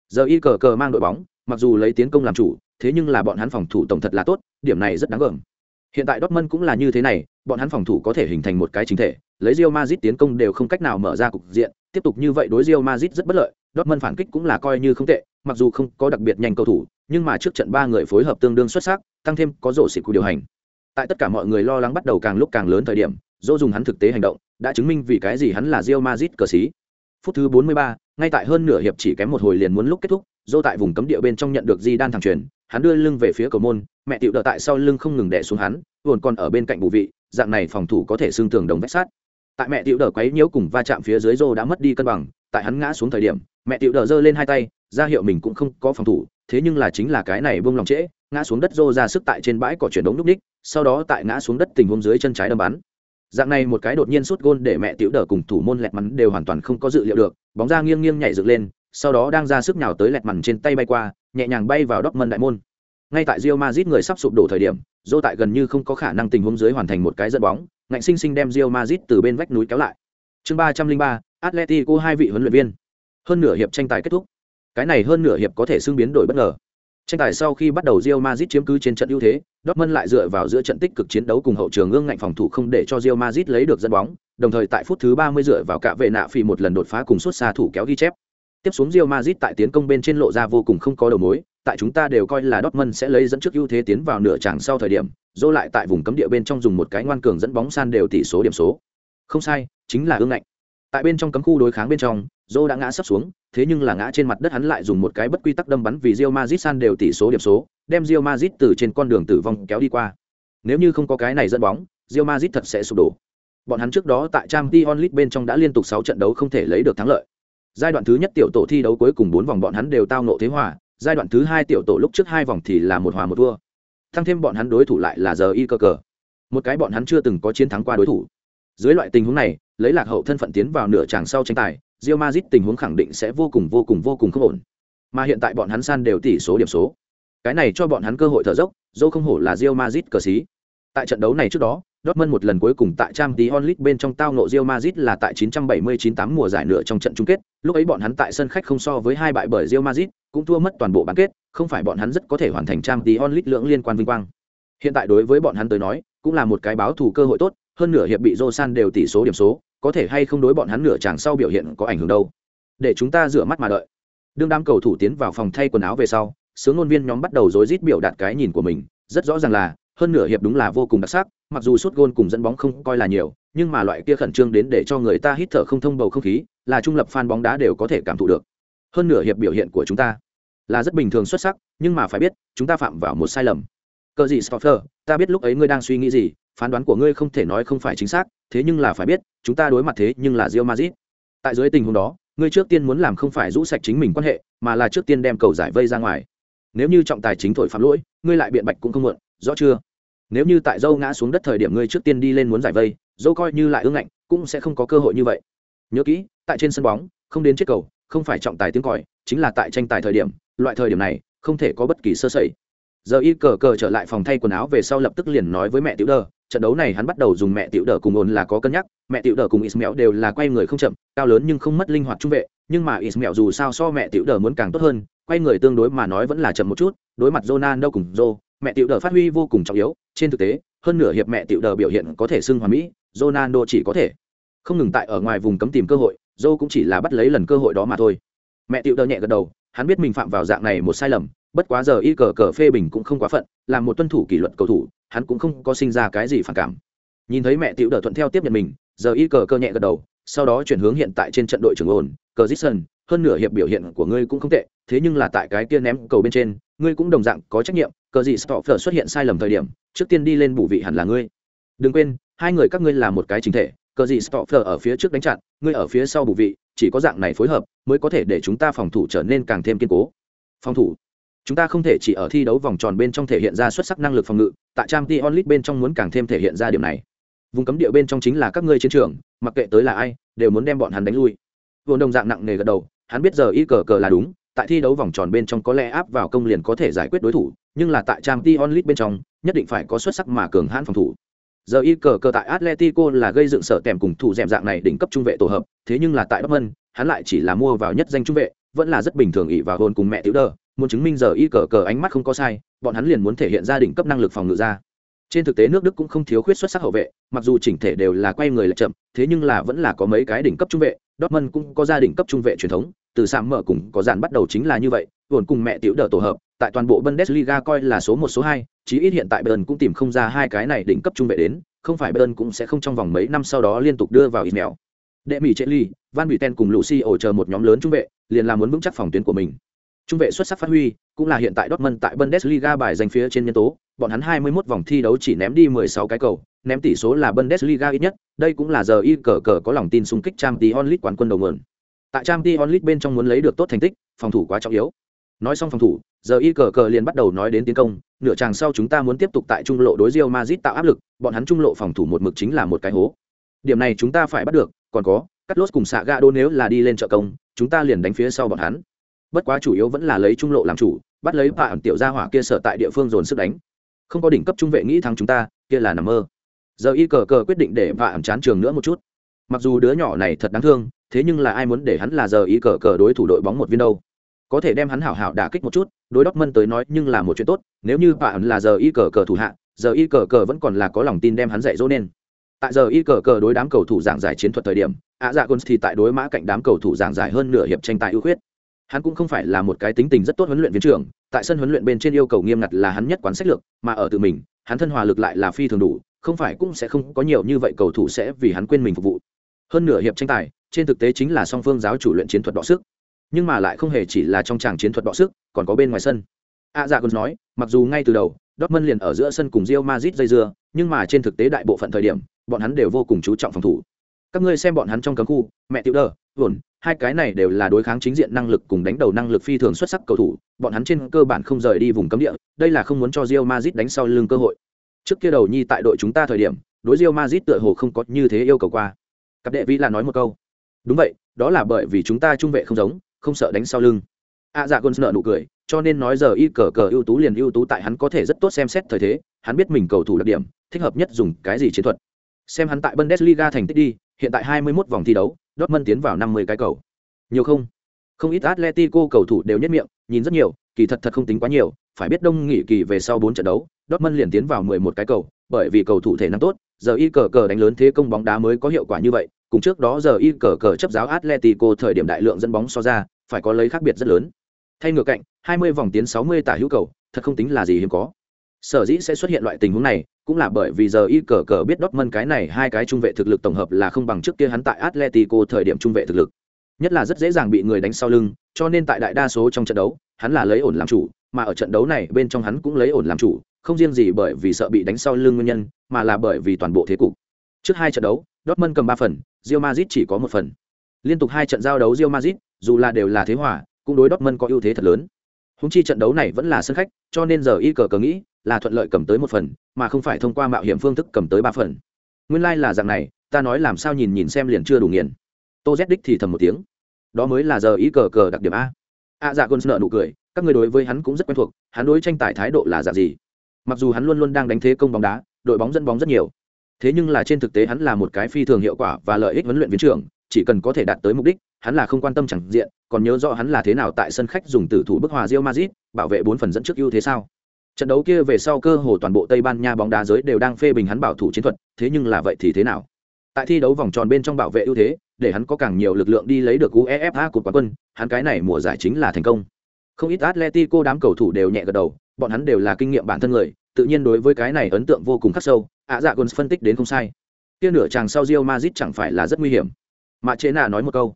Giờ y cờ cờ mang đội bóng, mặc dù lấy tiến công làm chủ, thế nhưng là bọn hắn phòng thủ tổng thật là tốt, điểm này rất đáng gờm. Hiện tại Dortmund cũng là như thế này, bọn hắn phòng thủ có thể hình thành một cái chính thể, lấy Real Madrid tiến công đều không cách nào mở ra cục diện, tiếp tục như vậy đối Real Madrid rất bất lợi, Dortmund phản kích cũng là coi như không tệ, mặc dù không có đặc biệt nhanh cầu thủ, nhưng mà trước trận ba người phối hợp tương đương xuất sắc, tăng thêm có rổ xịt của điều hành. Tại tất cả mọi người lo lắng bắt đầu càng lúc càng lớn thời điểm, Dỗ dùng hắn thực tế hành động, đã chứng minh vì cái gì hắn là Real Madrid cờ sĩ. Phút thứ 43, ngay tại hơn nửa hiệp chỉ kém một hồi liền muốn lúc kết thúc, Dỗ tại vùng cấm địa bên trong nhận được Di đan thẳng truyền, hắn đưa lưng về phía cầu môn, mẹ tiểu đỡ tại sau lưng không ngừng đè xuống hắn vồn còn ở bên cạnh bù vị, dạng này phòng thủ có thể xương tường đồng vách sát tại mẹ tiểu đỡ quấy nhiễu cùng va chạm phía dưới rô đã mất đi cân bằng, tại hắn ngã xuống thời điểm, mẹ tiểu đỡ giơ lên hai tay, ra hiệu mình cũng không có phòng thủ, thế nhưng là chính là cái này buông lòng trễ, ngã xuống đất rô ra sức tại trên bãi cỏ chuyển đống núp ních, sau đó tại ngã xuống đất tình huống dưới chân trái đâm bắn. Dạng này một cái đột nhiên sút gôn để mẹ tiểu đỡ cùng thủ môn lẹt mắn đều hoàn toàn không có dự liệu được, bóng ra nghiêng nghiêng nhảy dựng lên sau đó đang ra sức nhào tới lẹt mằn trên tay bay qua nhẹ nhàng bay vào Dortmund đại môn. Ngay tại Real Madrid người sắp sụp đổ thời điểm, dô tại gần như không có khả năng tình huống dưới hoàn thành một cái dẫn bóng, ngạnh sinh sinh đem Real Madrid từ bên vách núi kéo lại. Chương ba trăm linh ba, Atletico hai vị huấn luyện viên. Hơn nửa hiệp tranh tài kết thúc. Cái này hơn nửa hiệp có thể xưng biến đổi bất ngờ. Tranh tài sau khi bắt đầu Real Madrid chiếm cứ trên trận ưu thế, Dortmund lại dựa vào giữa trận tích cực chiến đấu cùng hậu trường ương ngạnh phòng thủ không để cho Real Madrid lấy được dẫn bóng, đồng thời tại phút thứ 30 dựa vào cả vệ nạ phi một lần đột phá cùng suốt xa thủ kéo ghi chép. Tiếp xuống Real Madrid tại tiến công bên trên lộ ra vô cùng không có đầu mối, tại chúng ta đều coi là Dortmund sẽ lấy dẫn trước ưu thế tiến vào nửa chặng sau thời điểm, Zô lại tại vùng cấm địa bên trong dùng một cái ngoan cường dẫn bóng san đều tỷ số điểm số. Không sai, chính là ương ngạnh. Tại bên trong cấm khu đối kháng bên trong, Zô đã ngã sắp xuống, thế nhưng là ngã trên mặt đất hắn lại dùng một cái bất quy tắc đâm bắn vì Real Madrid san đều tỷ số điểm số, đem Real Madrid từ trên con đường tử vong kéo đi qua. Nếu như không có cái này dẫn bóng, Real Madrid thật sẽ sụp đổ. Bọn hắn trước đó tại Champions League bên trong đã liên tục 6 trận đấu không thể lấy được thắng lợi. Giai đoạn thứ nhất tiểu tổ thi đấu cuối cùng bốn vòng bọn hắn đều tao nộ thế hòa, giai đoạn thứ hai tiểu tổ lúc trước hai vòng thì là một hòa một thua. Thăng thêm bọn hắn đối thủ lại là giờ y cơ cờ. Một cái bọn hắn chưa từng có chiến thắng qua đối thủ. Dưới loại tình huống này, lấy lạc hậu thân phận tiến vào nửa tràng sau tranh tài, rio Madrid tình huống khẳng định sẽ vô cùng vô cùng vô cùng không ổn. Mà hiện tại bọn hắn san đều tỷ số điểm số. Cái này cho bọn hắn cơ hội thở dốc, dâu không hổ là rio Madrid cờ sĩ. Tại trận đấu này trước đó, Dortmund một lần cuối cùng tại Champions League bên trong tao ngộ Real Madrid là tại 979-8 mùa giải nửa trong trận chung kết, lúc ấy bọn hắn tại sân khách không so với hai bại bởi Real Madrid, cũng thua mất toàn bộ bán kết, không phải bọn hắn rất có thể hoàn thành Champions League lượng liên quan vinh quang. Hiện tại đối với bọn hắn tới nói, cũng là một cái báo thù cơ hội tốt, hơn nửa hiệp bị Rosan đều tỷ số điểm số, có thể hay không đối bọn hắn nửa chàng sau biểu hiện có ảnh hưởng đâu. Để chúng ta rửa mắt mà đợi. Đương đám cầu thủ tiến vào phòng thay quần áo về sau, sướng ngôn viên nhóm bắt đầu rối rít biểu đạt cái nhìn của mình, rất rõ ràng là hơn nửa hiệp đúng là vô cùng đặc sắc, mặc dù suốt gôn cùng dẫn bóng không coi là nhiều, nhưng mà loại kia khẩn trương đến để cho người ta hít thở không thông bầu không khí, là trung lập fan bóng đá đều có thể cảm thụ được. Hơn nửa hiệp biểu hiện của chúng ta là rất bình thường xuất sắc, nhưng mà phải biết, chúng ta phạm vào một sai lầm. Cờ gì Stoffer, ta biết lúc ấy ngươi đang suy nghĩ gì, phán đoán của ngươi không thể nói không phải chính xác, thế nhưng là phải biết, chúng ta đối mặt thế nhưng là Real Madrid. Tại dưới tình huống đó, ngươi trước tiên muốn làm không phải rũ sạch chính mình quan hệ, mà là trước tiên đem cầu giải vây ra ngoài. Nếu như trọng tài chính thổi phạm lỗi, ngươi lại biện bạch cũng không muộn, rõ chưa? Nếu như tại dâu ngã xuống đất thời điểm ngươi trước tiên đi lên muốn giải vây, dâu coi như lại ương ngạnh, cũng sẽ không có cơ hội như vậy. Nhớ kỹ, tại trên sân bóng, không đến chiếc cầu, không phải trọng tài tiếng còi, chính là tại tranh tài thời điểm, loại thời điểm này, không thể có bất kỳ sơ sẩy. Giờ y cờ cờ trở lại phòng thay quần áo về sau lập tức liền nói với mẹ tiểu đờ, trận đấu này hắn bắt đầu dùng mẹ tiểu đờ cùng ồn là có cân nhắc, mẹ tiểu đờ cùng ismail đều là quay người không chậm, cao lớn nhưng không mất linh hoạt trung vệ, nhưng mà ismail dù sao so mẹ tiểu đờ muốn càng tốt hơn, quay người tương đối mà nói vẫn là chậm một chút, đối mặt Ronaldo cùng jo mẹ tiểu đờ phát huy vô cùng trọng yếu trên thực tế, hơn nửa hiệp mẹ tiểu đờ biểu hiện có thể xưng hoàn mỹ, ronaldo chỉ có thể không ngừng tại ở ngoài vùng cấm tìm cơ hội joe cũng chỉ là bắt lấy lần cơ hội đó mà thôi. Mẹ tiểu đờ nhẹ gật đầu, hắn biết mình phạm vào dạng này một sai lầm, bất quá giờ y cờ cờ phê bình cũng không quá phận, là một tuân thủ kỷ luật cầu thủ, hắn cũng không có sinh ra cái gì phản cảm. Nhìn thấy mẹ tiểu đờ thuận theo tiếp nhận mình, giờ y cờ cơ nhẹ gật đầu, sau đó chuyển hướng hiện tại trên trận đội trưởng ổn cờ dixon hơn nửa hiệp biểu hiện của ngươi cũng không tệ, thế nhưng là tại cái kia ném cầu bên trên, ngươi cũng đồng dạng có trách nhiệm cờ gì stopper xuất hiện sai lầm thời điểm trước tiên đi lên bù vị hẳn là ngươi. Đừng quên, hai người các ngươi là một cái chính thể, cờ gì stopper ở phía trước đánh chặn, ngươi ở phía sau bù vị, chỉ có dạng này phối hợp mới có thể để chúng ta phòng thủ trở nên càng thêm kiên cố. Phòng thủ. Chúng ta không thể chỉ ở thi đấu vòng tròn bên trong thể hiện ra xuất sắc năng lực phòng ngự, tại trang t onlit bên trong muốn càng thêm thể hiện ra điểm này. Vùng cấm địa bên trong chính là các ngươi chiến trường, mặc kệ tới là ai, đều muốn đem bọn hắn đánh lui. Vồn đồng dạng nặng nề gật đầu, hắn biết giờ y cờ cờ là đúng, tại thi đấu vòng tròn bên trong có lẽ áp vào công liền có thể giải quyết đối thủ nhưng là tại trang t onlit bên trong, nhất định phải có xuất sắc mà cường hãn phòng thủ. Giờ y cờ cờ tại atletico là gây dựng sở tèm cùng thủ d dạng này đỉnh cấp trung vệ tổ hợp, thế nhưng là tại dortmund, hắn lại chỉ là mua vào nhất danh trung vệ, vẫn là rất bình thường ỉ và hôn cùng mẹ tiểu đờ, muốn chứng minh giờ y cờ cờ ánh mắt không có sai, bọn hắn liền muốn thể hiện gia đình cấp năng lực phòng ngự ra. Trên thực tế nước đức cũng không thiếu khuyết xuất sắc hậu vệ, mặc dù chỉnh thể đều là quay người lại chậm, thế nhưng là vẫn là có mấy cái đỉnh cấp trung vệ, dortmund cũng có gia đình cấp trung vệ truyền thống, từ sạm mở cùng có dàn bắt đầu chính là như vậy vốn cùng mẹ tiểu đỡ tổ hợp tại toàn bộ bundesliga coi là số một số hai chí ít hiện tại bayern cũng tìm không ra hai cái này đỉnh cấp trung vệ đến không phải bayern cũng sẽ không trong vòng mấy năm sau đó liên tục đưa vào email đệ mỹ trệ ly van bị ten cùng lucy ổ chờ một nhóm lớn trung vệ liền là muốn vững chắc phòng tuyến của mình trung vệ xuất sắc phát huy cũng là hiện tại Dortmund tại Bundesliga bài danh phía trên nhân tố, bọn hắn 21 vòng thi đấu chỉ ném đi 16 cái cầu, ném tỷ số là Bundesliga ít nhất, đây cũng là giờ y cờ cờ có lòng tin xung kích Champions League quán quân đầu nguồn. Tại Champions League bên trong muốn lấy được tốt thành tích, phòng thủ quá trọng yếu. Nói xong phòng thủ, giờ y cờ cờ liền bắt đầu nói đến tiến công, nửa chàng sau chúng ta muốn tiếp tục tại trung lộ đối Real mazit tạo áp lực, bọn hắn trung lộ phòng thủ một mực chính là một cái hố. Điểm này chúng ta phải bắt được, còn có, cắt lốt cùng xạ gạ đô nếu là đi lên trợ công, chúng ta liền đánh phía sau bọn hắn. Bất quá chủ yếu vẫn là lấy trung lộ làm chủ, bắt lấy vạ ẩn tiểu gia hỏa kia sợ tại địa phương dồn sức đánh. Không có đỉnh cấp trung vệ nghĩ thắng chúng ta, kia là nằm mơ. Giờ y cờ cờ quyết định để vạ ẩn chán trường nữa một chút. Mặc dù đứa nhỏ này thật đáng thương, thế nhưng là ai muốn để hắn là giờ y cờ cờ đối thủ đội bóng một viên đâu có thể đem hắn hảo hảo đả kích một chút, đối đốc mân tới nói nhưng là một chuyện tốt, nếu như bạn là giờ y cờ cờ thủ hạ, giờ y cờ cờ vẫn còn là có lòng tin đem hắn dạy dỗ nên. Tại giờ y cờ cờ đối đám cầu thủ giảng giải chiến thuật thời điểm ạ dạ gôn thì tại đối mã cạnh đám cầu thủ giảng giải hơn nửa hiệp tranh tài ưu khuyết. Hắn cũng không phải là một cái tính tình rất tốt huấn luyện viên trưởng, tại sân huấn luyện bên trên yêu cầu nghiêm ngặt là hắn nhất quán sách lược, mà ở tự mình, hắn thân hòa lực lại là phi thường đủ, không phải cũng sẽ không có nhiều như vậy cầu thủ sẽ vì hắn quên mình phục vụ. Hơn nửa hiệp tranh tài, trên thực tế chính là song phương giáo chủ luyện chiến thuật đọ sức nhưng mà lại không hề chỉ là trong tràng chiến thuật bọ sức còn có bên ngoài sân a dạ còn nói mặc dù ngay từ đầu Dortmund liền ở giữa sân cùng Real Madrid dây dưa, nhưng mà trên thực tế đại bộ phận thời điểm, bọn hắn đều vô cùng chú trọng phòng thủ. Các ngươi xem bọn hắn trong cấm khu, mẹ tiểu đờ, vốn, hai cái này đều là đối kháng chính diện năng lực cùng đánh đầu năng lực phi thường xuất sắc cầu thủ, bọn hắn trên cơ bản không rời đi vùng cấm địa, đây là không muốn cho Real Madrid đánh sau lưng cơ hội. Trước kia đầu nhi tại đội chúng ta thời điểm, đối Real Madrid tựa hồ không có như thế yêu cầu qua. Cặp đệ vĩ là nói một câu. Đúng vậy, đó là bởi vì chúng ta trung vệ không giống, không sợ đánh sau lưng. A dạ Gôn nợ nụ cười, cho nên nói giờ y cờ cờ ưu tú liền ưu tú tại hắn có thể rất tốt xem xét thời thế, hắn biết mình cầu thủ đặc điểm, thích hợp nhất dùng cái gì chiến thuật. Xem hắn tại Bundesliga thành tích đi, hiện tại 21 vòng thi đấu, Dortmund tiến vào 50 cái cầu. Nhiều không? Không ít Atletico cầu thủ đều nhất miệng, nhìn rất nhiều, kỳ thật thật không tính quá nhiều, phải biết đông nghỉ kỳ về sau 4 trận đấu, Dortmund liền tiến vào 11 cái cầu, bởi vì cầu thủ thể năng tốt, giờ y cờ cờ đánh lớn thế công bóng đá mới có hiệu quả như vậy, cùng trước đó giờ y cờ cờ chấp giáo Atletico thời điểm đại lượng dẫn bóng so ra, phải có lấy khác biệt rất lớn. Thay ngược cạnh, 20 vòng tiến 60 tả hữu cầu, thật không tính là gì hiếm có. Sở dĩ sẽ xuất hiện loại tình huống này, cũng là bởi vì giờ y cờ cờ biết Dortmund cái này hai cái trung vệ thực lực tổng hợp là không bằng trước kia hắn tại Atletico thời điểm trung vệ thực lực. Nhất là rất dễ dàng bị người đánh sau lưng, cho nên tại đại đa số trong trận đấu, hắn là lấy ổn làm chủ, mà ở trận đấu này bên trong hắn cũng lấy ổn làm chủ, không riêng gì bởi vì sợ bị đánh sau lưng nguyên nhân, mà là bởi vì toàn bộ thế cục. Trước hai trận đấu, Dortmund cầm 3 phần, Real Madrid chỉ có một phần. Liên tục hai trận giao đấu Real Madrid, dù là đều là thế hòa, cũng đối Dortmund có ưu thế thật lớn. Húng chi trận đấu này vẫn là sân khách, cho nên giờ y cờ cờ nghĩ là thuận lợi cầm tới một phần, mà không phải thông qua mạo hiểm phương thức cầm tới ba phần. Nguyên lai like là dạng này, ta nói làm sao nhìn nhìn xem liền chưa đủ nghiền. Tô Z đích thì thầm một tiếng. Đó mới là giờ y cờ cờ đặc điểm a. A dạ Gons nợ nụ cười, các người đối với hắn cũng rất quen thuộc, hắn đối tranh tài thái độ là dạng gì. Mặc dù hắn luôn luôn đang đánh thế công bóng đá, đội bóng dẫn bóng rất nhiều. Thế nhưng là trên thực tế hắn là một cái phi thường hiệu quả và lợi ích huấn luyện viên trưởng, chỉ cần có thể đạt tới mục đích, hắn là không quan tâm chẳng diện, còn nhớ rõ hắn là thế nào tại sân khách dùng tử thủ bức hòa Real Madrid, bảo vệ bốn phần dẫn trước ưu thế sao? Trận đấu kia về sau cơ hồ toàn bộ Tây Ban Nha bóng đá giới đều đang phê bình hắn bảo thủ chiến thuật, thế nhưng là vậy thì thế nào? Tại thi đấu vòng tròn bên trong bảo vệ ưu thế, để hắn có càng nhiều lực lượng đi lấy được UEFA cột quán quân, hắn cái này mùa giải chính là thành công. Không ít Atletico đám cầu thủ đều nhẹ gật đầu, bọn hắn đều là kinh nghiệm bản thân người, tự nhiên đối với cái này ấn tượng vô cùng khắc sâu, ạ dạ phân tích đến không sai. Kia nửa chàng sau Real Madrid chẳng phải là rất nguy hiểm. Mạ Chế Nạ nói một câu,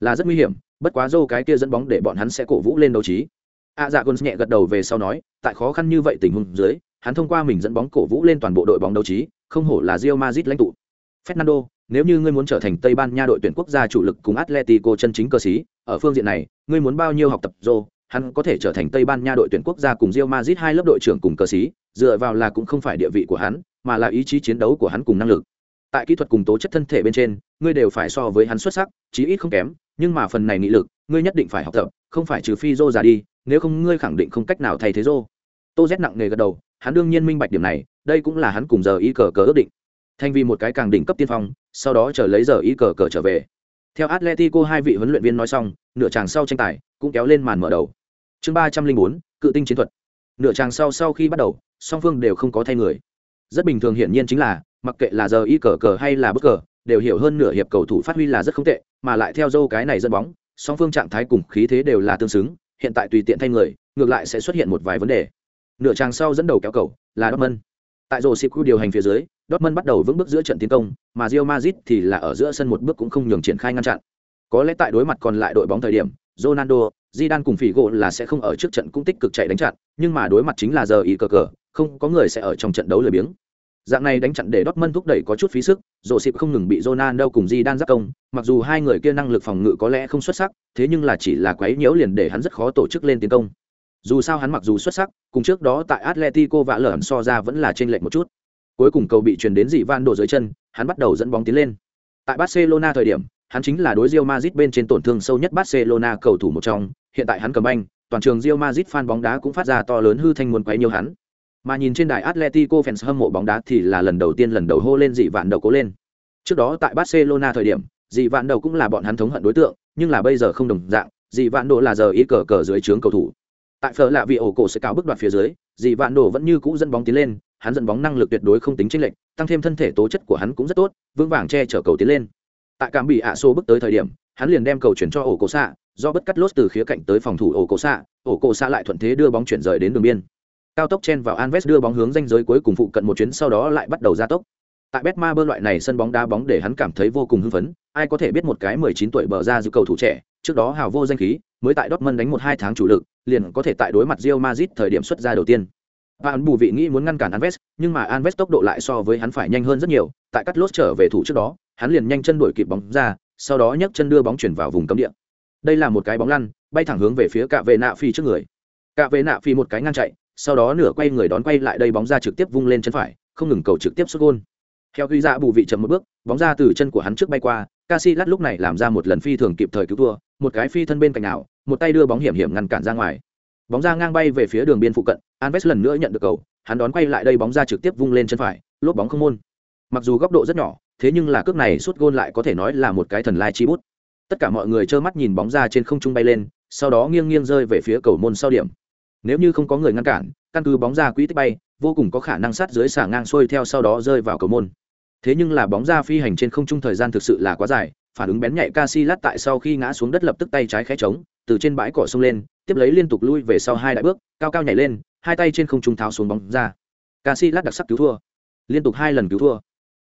là rất nguy hiểm, bất quá dô cái kia dẫn bóng để bọn hắn sẽ cổ vũ lên đấu trí. A dạ gôn nhẹ gật đầu về sau nói tại khó khăn như vậy tình huống dưới hắn thông qua mình dẫn bóng cổ vũ lên toàn bộ đội bóng đấu trí không hổ là rio mazit lãnh tụ. Fernando nếu như ngươi muốn trở thành tây ban nha đội tuyển quốc gia chủ lực cùng atletico chân chính cơ sĩ ở phương diện này ngươi muốn bao nhiêu học tập dô hắn có thể trở thành tây ban nha đội tuyển quốc gia cùng rio mazit hai lớp đội trưởng cùng cơ sĩ dựa vào là cũng không phải địa vị của hắn mà là ý chí chiến đấu của hắn cùng năng lực tại kỹ thuật cùng tố chất thân thể bên trên, ngươi đều phải so với hắn xuất sắc, chí ít không kém, nhưng mà phần này nghị lực, ngươi nhất định phải học tập, không phải trừ phi dô già đi, nếu không ngươi khẳng định không cách nào thay thế dô tô z nặng nề gật đầu, hắn đương nhiên minh bạch điểm này, đây cũng là hắn cùng giờ ý cờ cờ ước định. Thành vì một cái càng đỉnh cấp tiên phong, sau đó chờ lấy giờ ý cờ cờ trở về. Theo atletico hai vị huấn luyện viên nói xong, nửa tràng sau tranh tài cũng kéo lên màn mở đầu. Chương ba trăm linh bốn, cự tinh chiến thuật. Nửa tràng sau sau khi bắt đầu, song phương đều không có thay người rất bình thường hiển nhiên chính là, mặc kệ là giờ y cờ cờ hay là bất cờ, đều hiểu hơn nửa hiệp cầu thủ phát huy là rất không tệ, mà lại theo dâu cái này dẫn bóng, song phương trạng thái cùng khí thế đều là tương xứng, hiện tại tùy tiện thay người, ngược lại sẽ xuất hiện một vài vấn đề. Nửa trang sau dẫn đầu kéo cầu là Dortmund. Tại rổ xịp điều hành phía dưới, Dortmund bắt đầu vững bước giữa trận tiến công, mà Real Madrid thì là ở giữa sân một bước cũng không nhường triển khai ngăn chặn. Có lẽ tại đối mặt còn lại đội bóng thời điểm, Ronaldo, Zidane cùng Figo là sẽ không ở trước trận cũng tích cực chạy đánh chặn, nhưng mà đối mặt chính là giờ ý cờ cờ không có người sẽ ở trong trận đấu lười biếng Dạng này đánh chặn để Dortmund thúc đẩy có chút phí sức, rổ xịp không ngừng bị Ronaldo cùng Zidane giáp công, mặc dù hai người kia năng lực phòng ngự có lẽ không xuất sắc, thế nhưng là chỉ là quấy nhiễu liền để hắn rất khó tổ chức lên tiến công. Dù sao hắn mặc dù xuất sắc, cùng trước đó tại Atletico vạ lởn so ra vẫn là trên lệch một chút. Cuối cùng cầu bị truyền đến dị van đổ dưới chân, hắn bắt đầu dẫn bóng tiến lên. Tại Barcelona thời điểm, hắn chính là đối Real Madrid bên trên tổn thương sâu nhất Barcelona cầu thủ một trong, hiện tại hắn cầm banh, toàn trường Real Madrid fan bóng đá cũng phát ra to lớn hư thanh muốn quấy nhiều hắn. Mà nhìn trên đài Atletico fans hâm mộ bóng đá thì là lần đầu tiên lần đầu hô lên dị vạn đầu cố lên. Trước đó tại Barcelona thời điểm, dị vạn đầu cũng là bọn hắn thống hận đối tượng, nhưng là bây giờ không đồng dạng, dị vạn đồ là giờ ý cờ cờ dưới trướng cầu thủ. Tại phở lạ vị ổ cổ sẽ cao bước đoạt phía dưới dị vạn đồ vẫn như cũ dẫn bóng tiến lên hắn dẫn bóng năng lực tuyệt đối không tính chênh lệch tăng thêm thân thể tố chất của hắn cũng rất tốt vững vàng che chở cầu tiến lên. Tại cảm bị ạ xô bước tới thời điểm hắn liền đem cầu chuyển cho ổ cổ xạ do bất cắt lốt từ khía cạnh tới phòng thủ ổ cổ xạ ổ cổ xạ lại thuận thế đưa bóng chuyển rời đến đường biên cao tốc chen vào Anves đưa bóng hướng danh giới cuối cùng phụ cận một chuyến, sau đó lại bắt đầu gia tốc. Tại Betma bơ loại này sân bóng đá bóng để hắn cảm thấy vô cùng hưng phấn, ai có thể biết một cái 19 tuổi bờ ra giữ cầu thủ trẻ, trước đó hào vô danh khí, mới tại Dortmund đánh một hai tháng chủ lực, liền có thể tại đối mặt Real Madrid thời điểm xuất ra đầu tiên. Và bù vị nghĩ muốn ngăn cản Anves, nhưng mà Anves tốc độ lại so với hắn phải nhanh hơn rất nhiều, tại cắt lốt trở về thủ trước đó, hắn liền nhanh chân đuổi kịp bóng ra, sau đó nhấc chân đưa bóng chuyển vào vùng cấm địa. Đây là một cái bóng lăn, bay thẳng hướng về phía cạ vệ nạ phi trước người. Cạ vệ nạ phi một cái ngang chạy sau đó nửa quay người đón quay lại đây bóng ra trực tiếp vung lên chân phải, không ngừng cầu trực tiếp xuất gôn. Theo ghi ra dạ bù vị chậm một bước, bóng ra từ chân của hắn trước bay qua, Casillas lúc này làm ra một lần phi thường kịp thời cứu thua, một cái phi thân bên cạnh nào, một tay đưa bóng hiểm hiểm ngăn cản ra ngoài. Bóng ra ngang bay về phía đường biên phụ cận, Alves lần nữa nhận được cầu, hắn đón quay lại đây bóng ra trực tiếp vung lên chân phải, lốp bóng không môn. Mặc dù góc độ rất nhỏ, thế nhưng là cước này xuất gôn lại có thể nói là một cái thần lai chi bút. Tất cả mọi người trơ mắt nhìn bóng ra trên không trung bay lên, sau đó nghiêng nghiêng rơi về phía cầu môn sau điểm nếu như không có người ngăn cản, căn cứ bóng ra quỹ tích bay, vô cùng có khả năng sát dưới xả ngang xuôi theo sau đó rơi vào cầu môn. Thế nhưng là bóng ra phi hành trên không trung thời gian thực sự là quá dài, phản ứng bén nhạy Casillas tại sau khi ngã xuống đất lập tức tay trái khẽ trống từ trên bãi cỏ xông lên, tiếp lấy liên tục lui về sau hai đại bước, cao cao nhảy lên, hai tay trên không trung tháo xuống bóng ra. Casillas đặc sắc cứu thua. Liên tục hai lần cứu thua.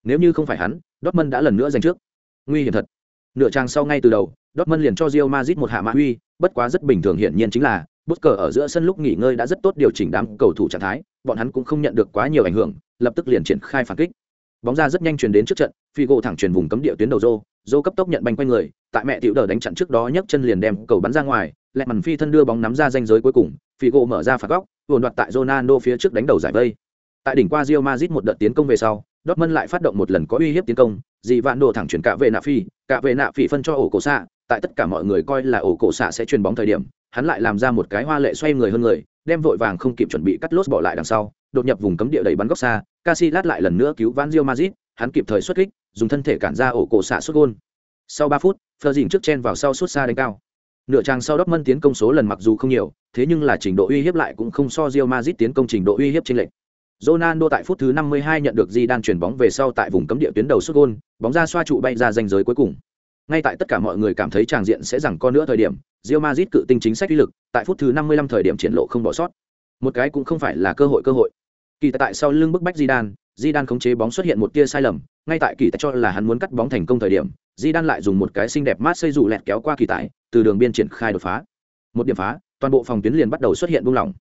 Nếu như không phải hắn, Dortmund đã lần nữa giành trước. Nguy hiểm thật. Nửa trang sau ngay từ đầu, Dortmund liền cho Real Madrid một hạ mã uy bất quá rất bình thường hiển nhiên chính là bút cờ ở giữa sân lúc nghỉ ngơi đã rất tốt điều chỉnh đám cầu thủ trạng thái, bọn hắn cũng không nhận được quá nhiều ảnh hưởng, lập tức liền triển khai phản kích. Bóng ra rất nhanh chuyển đến trước trận, Figo thẳng chuyển vùng cấm địa tuyến đầu rô rô cấp tốc nhận banh quanh người, tại mẹ tiểu đờ đánh chặn trước đó nhấc chân liền đem cầu bắn ra ngoài, lẹ mằn phi thân đưa bóng nắm ra danh giới cuối cùng, Figo mở ra phạt góc vồn đoạt tại Ronaldo phía trước đánh đầu giải vây. Tại đỉnh qua Real Madrid một đợt tiến công về sau, Dortmund lại phát động một lần có uy hiếp tiến công dị vạn đồ thẳng chuyển cả về nạ phi, cả về nạ phi phân cho ổ cổ xạ, tại tất cả mọi người coi là ổ cổ xạ sẽ chuyền bóng thời điểm hắn lại làm ra một cái hoa lệ xoay người hơn người đem vội vàng không kịp chuẩn bị cắt lốt bỏ lại đằng sau đột nhập vùng cấm địa đầy bắn góc xa Casillas lại lần nữa cứu Van Real Madrid hắn kịp thời xuất kích dùng thân thể cản ra ổ cổ xạ sút gôn. Sau ba phút Fleurin trước chen vào sau sút xa đánh cao. Nửa trang sau Dortmund tiến công số lần mặc dù không nhiều thế nhưng là trình độ uy hiếp lại cũng không so Real Madrid tiến công trình độ uy hiếp trên lệnh Ronaldo tại phút thứ 52 nhận được Zidane chuyển bóng về sau tại vùng cấm địa tuyến đầu sút gol, bóng ra xoa trụ bay ra ranh giới cuối cùng. Ngay tại tất cả mọi người cảm thấy tràng diện sẽ rằng con nữa thời điểm, rio mazit cự tinh chính sách uy lực, tại phút thứ 55 thời điểm triển lộ không bỏ sót. Một cái cũng không phải là cơ hội cơ hội. Kỳ tại sau lưng bức bách di đan di đan khống chế bóng xuất hiện một tia sai lầm, ngay tại kỳ tại cho là hắn muốn cắt bóng thành công thời điểm, di đan lại dùng một cái xinh đẹp mát xây dù lẹt kéo qua kỳ tại, từ đường biên triển khai đột phá. Một điểm phá, toàn bộ phòng tuyến liền bắt đầu xuất hiện buông lỏng.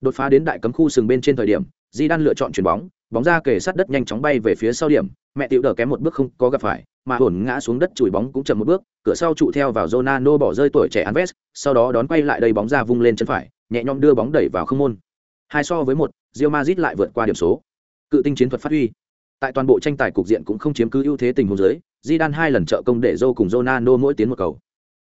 Đột phá đến đại cấm khu sừng bên trên thời điểm, di đan lựa chọn chuyền bóng bóng ra kề sát đất nhanh chóng bay về phía sau điểm mẹ tiểu đờ kém một bước không có gặp phải mà hồn ngã xuống đất chùi bóng cũng chậm một bước cửa sau trụ theo vào Ronaldo bỏ rơi tuổi trẻ Anves, sau đó đón quay lại đây bóng ra vung lên chân phải nhẹ nhõm đưa bóng đẩy vào không môn. Hai so với một Real Madrid lại vượt qua điểm số. Cự tinh chiến thuật phát huy. Tại toàn bộ tranh tài cục diện cũng không chiếm cứ ưu thế tình huống dưới Zidane hai lần trợ công để Zô cùng Ronaldo mỗi tiến một cầu.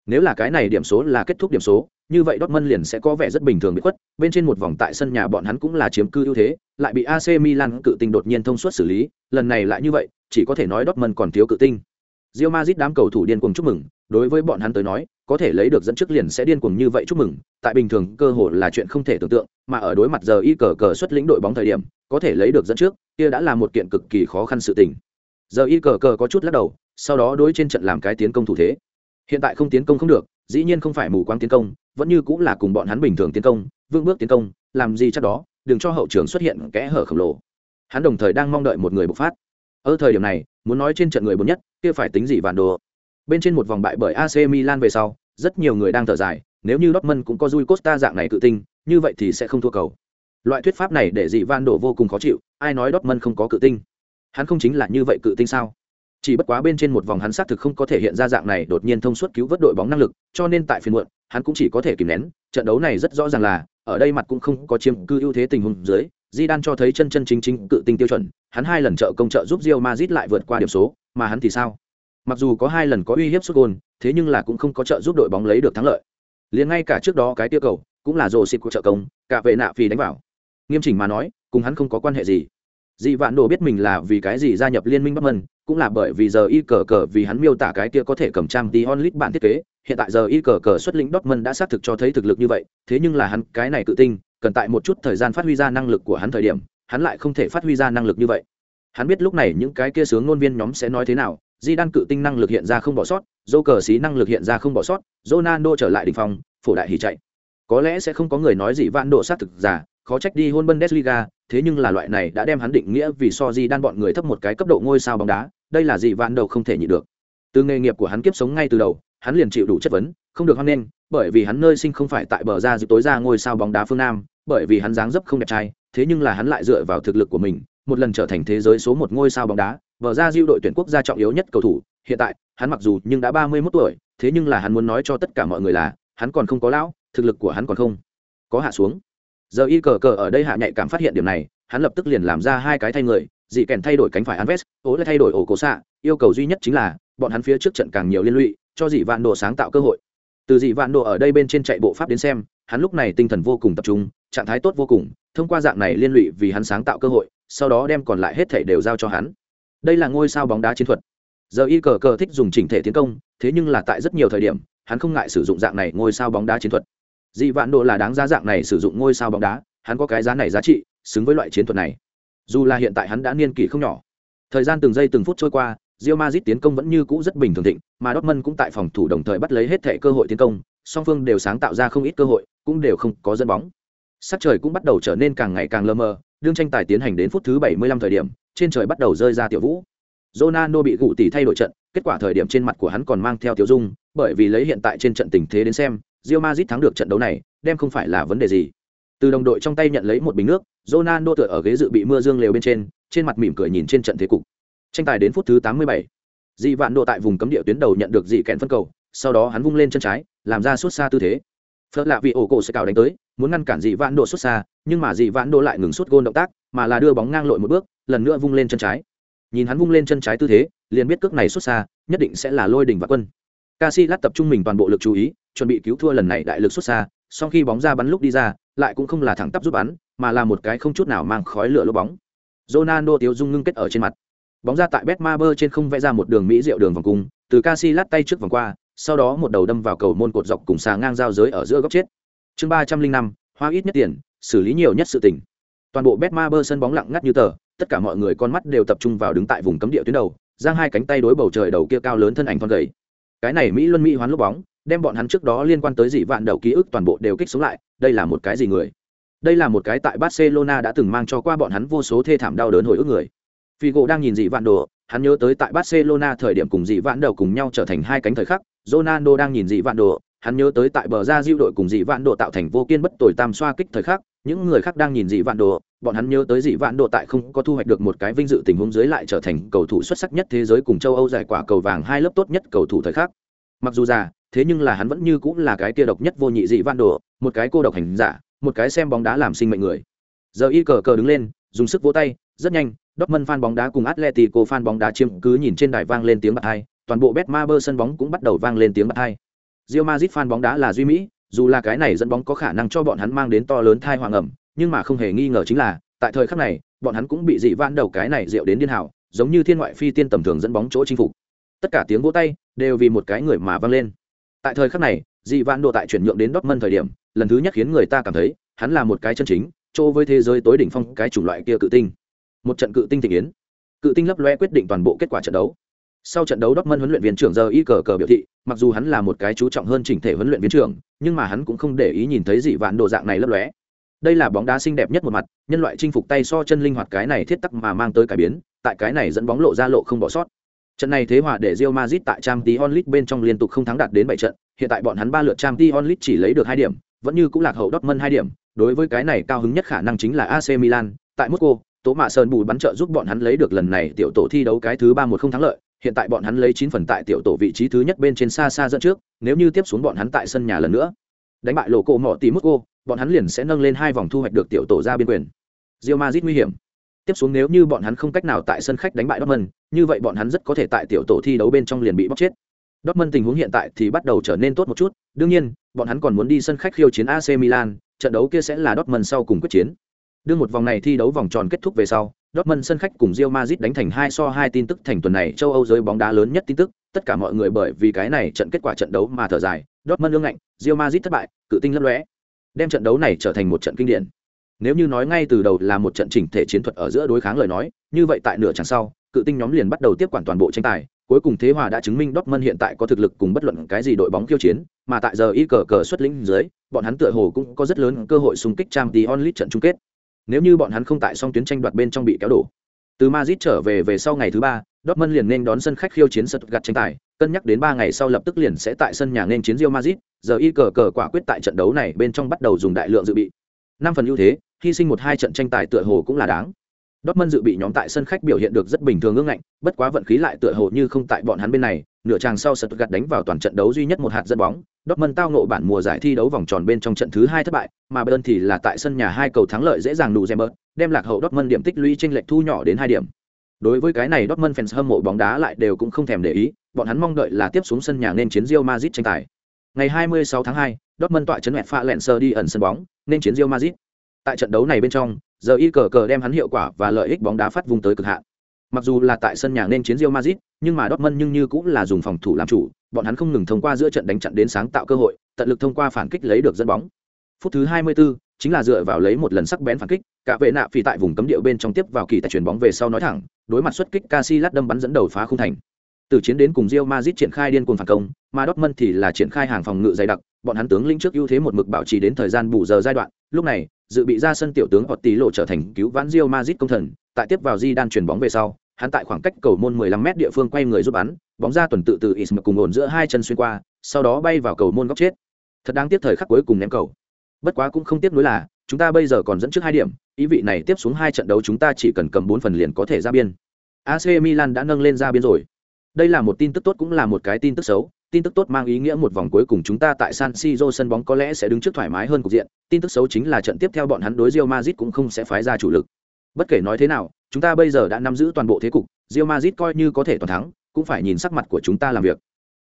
Nếu là cái này điểm số là kết thúc điểm số như vậy Dortmund liền sẽ có vẻ rất bình thường bị khuất, bên trên một vòng tại sân nhà bọn hắn cũng là chiếm cư ưu thế, lại bị AC Milan cự tinh đột nhiên thông suốt xử lý, lần này lại như vậy, chỉ có thể nói Dortmund còn thiếu cự tinh. Real Madrid đám cầu thủ điên cuồng chúc mừng, đối với bọn hắn tới nói, có thể lấy được dẫn trước liền sẽ điên cuồng như vậy chúc mừng, tại bình thường cơ hội là chuyện không thể tưởng tượng, mà ở đối mặt giờ y cờ cờ xuất lĩnh đội bóng thời điểm, có thể lấy được dẫn trước, kia đã là một kiện cực kỳ khó khăn sự tình. Giờ y cờ cờ có chút lắc đầu, sau đó đối trên trận làm cái tiến công thủ thế. Hiện tại không tiến công không được, dĩ nhiên không phải mù quáng tiến công, vẫn như cũng là cùng bọn hắn bình thường tiến công vương bước tiến công làm gì chắc đó đừng cho hậu trường xuất hiện kẽ hở khổng lồ hắn đồng thời đang mong đợi một người bộc phát ở thời điểm này muốn nói trên trận người bốn nhất, kia phải tính gì vạn đồ. Bên trên một vòng bại bởi AC Milan về sau, rất nhiều người đang thở dài, nếu như Dortmund cũng có Rui Costa dạng này cự tinh như vậy thì sẽ không thua cầu. Loại thuyết pháp này để dị van đồ vô cùng khó chịu, ai nói Dortmund không có cự tinh? Hắn không chính là như vậy cự tinh sao? Chỉ bất quá bên trên một vòng hắn xác thực không có thể hiện ra dạng này đột nhiên thông suốt cứu vớt đội bóng năng lực, cho nên tại phiên muộn, hắn cũng chỉ có thể kìm nén, trận đấu này rất rõ ràng là, ở đây mặt cũng không có chiếm cư ưu thế tình huống dưới di đan cho thấy chân chân chính chính cự tinh tiêu chuẩn hắn hai lần trợ công trợ giúp Real Madrid lại vượt qua điểm số mà hắn thì sao? Mặc dù có hai lần có uy hiếp sút gol, thế nhưng là cũng không có trợ giúp đội bóng lấy được thắng lợi. Liền ngay cả trước đó cái tiêu cầu cũng là rồ xịt của trợ công cả vệ nạ phi đánh vào. Nghiêm chỉnh mà nói cùng hắn không có quan hệ gì. Dị vạn đồ biết mình là vì cái gì gia nhập liên minh bắc mân cũng là bởi vì giờ y cờ cờ vì hắn miêu tả cái kia có thể cầm trang tí onlit bản thiết kế. Hiện tại giờ y cờ cờ xuất lĩnh Dortmund đã xác thực cho thấy thực lực như vậy thế nhưng là hắn cái này tự tin cần tại một chút thời gian phát huy ra năng lực của hắn thời điểm, hắn lại không thể phát huy ra năng lực như vậy. Hắn biết lúc này những cái kia sướng ngôn viên nhóm sẽ nói thế nào, di đan cự tinh năng lực hiện ra không bỏ sót dô cờ xí năng lực hiện ra không bỏ sót, ronaldo trở lại đình phòng phổ đại hỉ chạy. Có lẽ sẽ không có người nói gì vạn độ sát thực giả, khó trách đi hôn bundesliga, thế nhưng là loại này đã đem hắn định nghĩa vì so di đan bọn người thấp một cái cấp độ ngôi sao bóng đá, đây là gì vạn đầu không thể nhịn được. Từ nghề nghiệp của hắn kiếp sống ngay từ đầu, hắn liền chịu đủ chất vấn, không được hoan nghênh bởi vì hắn nơi sinh không phải tại bờ ra dịp tối ra ngôi sao bóng đá phương nam bởi vì hắn dáng dấp không đẹp trai thế nhưng là hắn lại dựa vào thực lực của mình một lần trở thành thế giới số một ngôi sao bóng đá bờ ra diêu đội tuyển quốc gia trọng yếu nhất cầu thủ. Hiện tại hắn mặc dù nhưng đã ba mươi 31 tuổi thế nhưng là hắn muốn nói cho tất cả mọi người là hắn còn không có lão thực lực của hắn còn không có hạ xuống. Giờ y cờ cờ ở đây hạ nhạy cảm phát hiện điểm này hắn lập tức liền làm ra hai cái thay người dị kèn thay đổi cánh phải Alves, ố lại thay đổi ổ cổ xạ yêu cầu duy nhất chính là bọn hắn phía trước trận càng nhiều liên lụy cho dị vạn đồ sáng tạo cơ hội từ dị vạn Độ ở đây bên trên chạy bộ pháp đến xem, hắn lúc này tinh thần vô cùng tập trung, trạng thái tốt vô cùng, thông qua dạng này liên lụy vì hắn sáng tạo cơ hội, sau đó đem còn lại hết thể đều giao cho hắn. Đây là ngôi sao bóng đá chiến thuật. Giờ y cờ cờ thích dùng chỉnh thể tiến công, thế nhưng là tại rất nhiều thời điểm, hắn không ngại sử dụng dạng này ngôi sao bóng đá chiến thuật. Dị vạn độ là đáng giá dạng này sử dụng ngôi sao bóng đá, hắn có cái giá này giá trị, xứng với loại chiến thuật này. Dù là hiện tại hắn đã niên kỷ không nhỏ. Thời gian từng giây từng phút trôi qua Real Madrid tiến công vẫn như cũ rất bình thường thịnh, mà Dortmund cũng tại phòng thủ đồng thời bắt lấy hết thể cơ hội tiến công, song phương đều sáng tạo ra không ít cơ hội, cũng đều không có dẫn bóng. Sắc trời cũng bắt đầu trở nên càng ngày càng lơ mơ, đương tranh tài tiến hành đến phút thứ 75 thời điểm, trên trời bắt đầu rơi ra tiểu vũ. Ronaldo bị gụ tỷ thay đổi trận, kết quả thời điểm trên mặt của hắn còn mang theo tiểu dung, bởi vì lấy hiện tại trên trận tình thế đến xem, Real Madrid thắng được trận đấu này, đem không phải là vấn đề gì. Từ đồng đội trong tay nhận lấy một bình nước, Ronaldo tựa ở ghế dự bị mưa dương lều bên trên, trên mặt mỉm cười nhìn trên trận thế cục. Tranh tài đến phút thứ 87. Dị Vạn Độ tại vùng cấm địa tuyến đầu nhận được dị kẹn phân cầu, sau đó hắn vung lên chân trái, làm ra suốt xa tư thế. Phớt lạ vị ổ cổ sẽ cào đánh tới, muốn ngăn cản dị Vạn Độ xuất xa, nhưng mà dị Vạn Độ lại ngừng suốt gôn động tác, mà là đưa bóng ngang lội một bước, lần nữa vung lên chân trái. Nhìn hắn vung lên chân trái tư thế, liền biết cước này xuất xa, nhất định sẽ là lôi đỉnh và quân. Casillas tập trung mình toàn bộ lực chú ý, chuẩn bị cứu thua lần này đại lực xuất xa, sau khi bóng ra bắn lúc đi ra, lại cũng không là thẳng tắp giúp bắn, mà là một cái không chút nào mang khói lửa lỗ bóng. Ronaldo tiếu dung ngưng kết ở trên mặt. Bóng ra tại Betmaber trên không vẽ ra một đường mỹ diệu đường vòng cung, từ Casillas tay trước vòng qua, sau đó một đầu đâm vào cầu môn cột dọc cùng xà ngang giao giới ở giữa góc chết. Chương ba trăm linh năm, hoa ít nhất tiền, xử lý nhiều nhất sự tình. Toàn bộ Betmaber sân bóng lặng ngắt như tờ, tất cả mọi người con mắt đều tập trung vào đứng tại vùng cấm địa tuyến đầu, giang hai cánh tay đối bầu trời đầu kia cao lớn thân ảnh con gầy. Cái này Mỹ Luân Mỹ hoán lúc bóng, đem bọn hắn trước đó liên quan tới dị vạn đầu ký ức toàn bộ đều kích sống lại, đây là một cái gì người? Đây là một cái tại Barcelona đã từng mang cho qua bọn hắn vô số thê thảm đau đớn hồi ức người. Figo đang nhìn dị vạn đồ, hắn nhớ tới tại Barcelona thời điểm cùng dị vạn đầu cùng nhau trở thành hai cánh thời khắc, Ronaldo đang nhìn dị vạn đồ, hắn nhớ tới tại bờ ra diêu đội cùng dị vạn đồ tạo thành vô kiên bất tồi tam xoa kích thời khắc, những người khác đang nhìn dị vạn đồ, bọn hắn nhớ tới dị vạn đồ tại không có thu hoạch được một cái vinh dự tình huống dưới lại trở thành cầu thủ xuất sắc nhất thế giới cùng châu Âu giải quả cầu vàng hai lớp tốt nhất cầu thủ thời khắc. Mặc dù già, thế nhưng là hắn vẫn như cũng là cái kia độc nhất vô nhị dị vạn đồ, một cái cô độc hành giả, một cái xem bóng đá làm sinh mệnh người. Giờ y cờ cờ đứng lên, dùng sức vỗ tay, rất nhanh, Dortmund fan bóng đá cùng Atletico fan bóng đá chiêm cứ nhìn trên đài vang lên tiếng bật hai, toàn bộ Betmaber sân bóng cũng bắt đầu vang lên tiếng bật hai. Real Madrid fan bóng đá là duy mỹ, dù là cái này dẫn bóng có khả năng cho bọn hắn mang đến to lớn thai hoàng ẩm, nhưng mà không hề nghi ngờ chính là, tại thời khắc này, bọn hắn cũng bị dị vãn đầu cái này rượu đến điên hảo, giống như thiên ngoại phi tiên tầm thường dẫn bóng chỗ chinh phục. Tất cả tiếng vỗ tay đều vì một cái người mà vang lên. Tại thời khắc này, dị vãn đồ tại chuyển nhượng đến Dortmund thời điểm, lần thứ nhất khiến người ta cảm thấy, hắn là một cái chân chính, chỗ với thế giới tối đỉnh phong cái chủng loại kia cự tinh. Một trận cự tinh thịnh yến. Cự tinh lấp loe quyết định toàn bộ kết quả trận đấu. Sau trận đấu Dortmund huấn luyện viên trưởng giờ y cờ cờ biểu thị, mặc dù hắn là một cái chú trọng hơn chỉnh thể huấn luyện viên trưởng, nhưng mà hắn cũng không để ý nhìn thấy dị vạn đồ dạng này lấp lóe. Đây là bóng đá xinh đẹp nhất một mặt, nhân loại chinh phục tay so chân linh hoạt cái này thiết tắc mà mang tới cải biến, tại cái này dẫn bóng lộ ra lộ không bỏ sót. Trận này thế hòa để Real Madrid tại Champions League bên trong liên tục không thắng đạt đến bảy trận, hiện tại bọn hắn ba lượt Champions League chỉ lấy được hai điểm, vẫn như cũng lạc hậu Dortmund hai điểm, đối với cái này cao hứng nhất khả năng chính là AC Milan, tại Moscow, Tố Mạ Sơn bù bắn trợ giúp bọn hắn lấy được lần này tiểu tổ thi đấu cái thứ 3-1 không thắng lợi, hiện tại bọn hắn lấy chín phần tại tiểu tổ vị trí thứ nhất bên trên xa xa dẫn trước, nếu như tiếp xuống bọn hắn tại sân nhà lần nữa, đánh bại lộ cổ mỏ tỷ Moscow, bọn hắn liền sẽ nâng lên hai vòng thu hoạch được tiểu tổ ra biên quyền. rio mazit nguy hiểm. Tiếp xuống nếu như bọn hắn không cách nào tại sân khách đánh bại Dortmund, như vậy bọn hắn rất có thể tại tiểu tổ thi đấu bên trong liền bị bóc chết. Dortmund tình huống hiện tại thì bắt đầu trở nên tốt một chút, đương nhiên, bọn hắn còn muốn đi sân khách khiêu chiến AC Milan, trận đấu kia sẽ là Dortmund sau cùng quyết chiến. Đưa một vòng này thi đấu vòng tròn kết thúc về sau, Dortmund sân khách cùng Real Madrid đánh thành 2 so 2 tin tức thành tuần này châu Âu giới bóng đá lớn nhất tin tức, tất cả mọi người bởi vì cái này trận kết quả trận đấu mà thở dài, Dortmund ương ngạnh, Real Madrid thất bại, cự tinh lấp lóe. Đem trận đấu này trở thành một trận kinh điển. Nếu như nói ngay từ đầu là một trận chỉnh thể chiến thuật ở giữa đối kháng lời nói, như vậy tại nửa chặng sau, cự tinh nhóm liền bắt đầu tiếp quản toàn bộ tranh tài, cuối cùng thế hòa đã chứng minh Dortmund hiện tại có thực lực cùng bất luận cái gì đội bóng khiêu chiến, mà tại giờ y cờ cờ xuất lĩnh dưới, bọn hắn tựa hồ cũng có rất lớn cơ hội xung kích Champions League trận chung kết. Nếu như bọn hắn không tại song tuyến tranh đoạt bên trong bị kéo đổ. Từ Madrid trở về về sau ngày thứ ba, Dortmund liền nên đón sân khách khiêu chiến Stuttgart tranh tài, cân nhắc đến ba ngày sau lập tức liền sẽ tại sân nhà nên chiến Real Madrid, giờ y cờ cờ quả quyết tại trận đấu này bên trong bắt đầu dùng đại lượng dự bị. Năm phần ưu thế, hy sinh một hai trận tranh tài tựa hồ cũng là đáng. Dortmund dự bị nhóm tại sân khách biểu hiện được rất bình thường ngưỡng ngạnh, bất quá vận khí lại tựa hồ như không tại bọn hắn bên này, nửa chàng sau Stuttgart đánh vào toàn trận đấu duy nhất một hạt dẫn bóng, Dortmund tao ngộ bản mùa giải thi đấu vòng tròn bên trong trận thứ hai thất bại, mà Bayern thì là tại sân nhà hai cầu thắng lợi dễ dàng nụ Zemmer, đem lạc hậu Dortmund điểm tích lũy chênh lệch thu nhỏ đến hai điểm. Đối với cái này Dortmund fans hâm mộ bóng đá lại đều cũng không thèm để ý, bọn hắn mong đợi là tiếp xuống sân nhà nên chiến Real Madrid tranh tài. Ngày 26 tháng 2, Dortmund tọa trấn mẹ pha lẹn sơ đi ẩn sân bóng, nên chiến Real Madrid. Tại trận đấu này bên trong, giờ y cờ cờ đem hắn hiệu quả và lợi ích bóng đá phát vùng tới cực hạn. Mặc dù là tại sân nhà nên chiến Real Madrid, nhưng mà Dortmund nhưng như cũng là dùng phòng thủ làm chủ, bọn hắn không ngừng thông qua giữa trận đánh chặn đến sáng tạo cơ hội, tận lực thông qua phản kích lấy được dẫn bóng. Phút thứ 24, chính là dựa vào lấy một lần sắc bén phản kích, cả vệ nạ phi tại vùng cấm địa bên trong tiếp vào kỳ tài chuyển bóng về sau nói thẳng, đối mặt xuất kích Casillas đâm bắn dẫn đầu phá khung thành. Từ chiến đến cùng Real Madrid triển khai điên cuồng phản công, mà Dortmund thì là triển khai hàng phòng ngự dày đặc, bọn hắn tướng lĩnh trước ưu thế một mực bảo trì đến thời gian bù giờ giai đoạn, lúc này, dự bị ra sân tiểu tướng Otti lộ trở thành cứu vãn Real Madrid công thần, tại tiếp vào Di đan chuyển bóng về sau, hắn tại khoảng cách cầu môn 15m địa phương quay người giúp bắn, bóng ra tuần tự từ ism cùng ổn giữa hai chân xuyên qua, sau đó bay vào cầu môn góc chết. Thật đáng tiếc thời khắc cuối cùng ném cầu. Bất quá cũng không tiếc nuối là, chúng ta bây giờ còn dẫn trước hai điểm, ý vị này tiếp xuống hai trận đấu chúng ta chỉ cần cầm 4 phần liền có thể ra biên. AC Milan đã nâng lên ra biên rồi. Đây là một tin tức tốt cũng là một cái tin tức xấu, tin tức tốt mang ý nghĩa một vòng cuối cùng chúng ta tại San Siro sân bóng có lẽ sẽ đứng trước thoải mái hơn cục diện, tin tức xấu chính là trận tiếp theo bọn hắn đối Real Madrid cũng không sẽ phái ra chủ lực. Bất kể nói thế nào, chúng ta bây giờ đã nắm giữ toàn bộ thế cục, Real Madrid coi như có thể toàn thắng, cũng phải nhìn sắc mặt của chúng ta làm việc.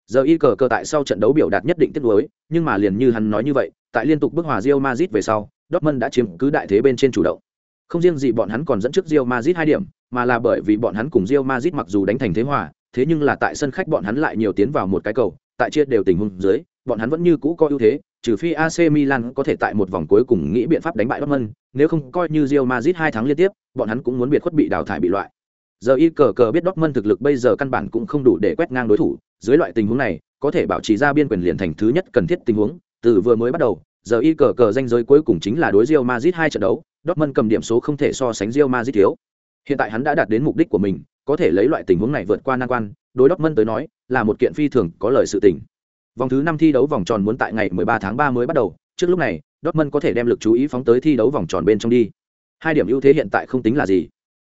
Giờ y cờ cờ tại sau trận đấu biểu đạt nhất định tiết đối, nhưng mà liền như hắn nói như vậy, tại liên tục bước hòa Real Madrid về sau, Dortmund đã chiếm cứ đại thế bên trên chủ động. Không riêng gì bọn hắn còn dẫn trước Real Madrid hai điểm, mà là bởi vì bọn hắn cùng Real Madrid mặc dù đánh thành thế hòa, thế nhưng là tại sân khách bọn hắn lại nhiều tiến vào một cái cầu, tại chia đều tình huống dưới, bọn hắn vẫn như cũ có ưu thế, trừ phi AC Milan có thể tại một vòng cuối cùng nghĩ biện pháp đánh bại Dortmund, nếu không coi như Real Madrid hai tháng liên tiếp, bọn hắn cũng muốn biệt khuất bị đào thải bị loại. Giờ y cờ cờ biết Dortmund thực lực bây giờ căn bản cũng không đủ để quét ngang đối thủ, dưới loại tình huống này, có thể bảo trì ra biên quyền liền thành thứ nhất cần thiết tình huống, từ vừa mới bắt đầu, giờ y cờ cờ danh giới cuối cùng chính là đối Real Madrid hai trận đấu, Dortmund cầm điểm số không thể so sánh Real Madrid thiếu. Hiện tại hắn đã đạt đến mục đích của mình, có thể lấy loại tình huống này vượt qua nan quan, đối Dortmund tới nói, là một kiện phi thường có lời sự tình. Vòng thứ năm thi đấu vòng tròn muốn tại ngày 13 tháng 3 mới bắt đầu, trước lúc này, Dortmund có thể đem lực chú ý phóng tới thi đấu vòng tròn bên trong đi. Hai điểm ưu thế hiện tại không tính là gì.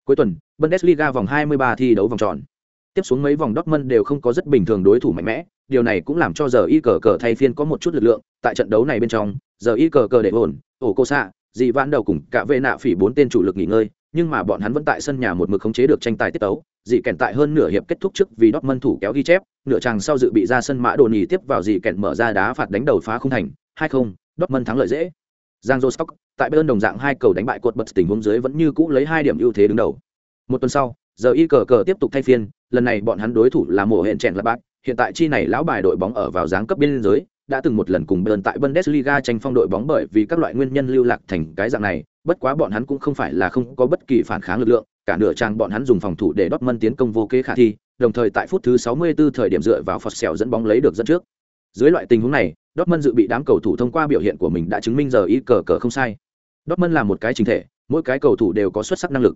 Cuối tuần, Bundesliga vòng 23 thi đấu vòng tròn. Tiếp xuống mấy vòng Dortmund đều không có rất bình thường đối thủ mạnh mẽ, điều này cũng làm cho giờ y cờ cờ thay phiên có một chút lực lượng, tại trận đấu này bên trong, giờ y cờ cờ để ổn, ổ cô xạ, dị vãn đầu cùng cả vệ nạ phỉ bốn tên chủ lực nghỉ ngơi, nhưng mà bọn hắn vẫn tại sân nhà một mực khống chế được tranh tài tiết tấu, dị kèn tại hơn nửa hiệp kết thúc trước vì Dortmund thủ kéo ghi chép, nửa chàng sau dự bị ra sân mã đồ nhì tiếp vào dị kèn mở ra đá phạt đánh đầu phá không thành, hay không, Đót Mân thắng lợi dễ. Giang Rostock tại bên đồng dạng hai cầu đánh bại cột bật tình huống dưới vẫn như cũ lấy hai điểm ưu thế đứng đầu. Một tuần sau, giờ y cờ cờ tiếp tục thay phiên, lần này bọn hắn đối thủ là mùa hẹn chèn là bác, hiện tại chi này lão bài đội bóng ở vào dáng cấp biên giới, đã từng một lần cùng Bayern tại Bundesliga tranh phong đội bóng bởi vì các loại nguyên nhân lưu lạc thành cái dạng này, bất quá bọn hắn cũng không phải là không có bất kỳ phản kháng lực lượng, cả nửa trang bọn hắn dùng phòng thủ để Dortmund tiến công vô kế khả thi, đồng thời tại phút thứ 64 thời điểm dựa vào phật xẻo dẫn bóng lấy được dẫn trước. Dưới loại tình huống này, Dortmund dự bị đám cầu thủ thông qua biểu hiện của mình đã chứng minh giờ y cờ cờ không sai. Dortmund là một cái chính thể, mỗi cái cầu thủ đều có xuất sắc năng lực.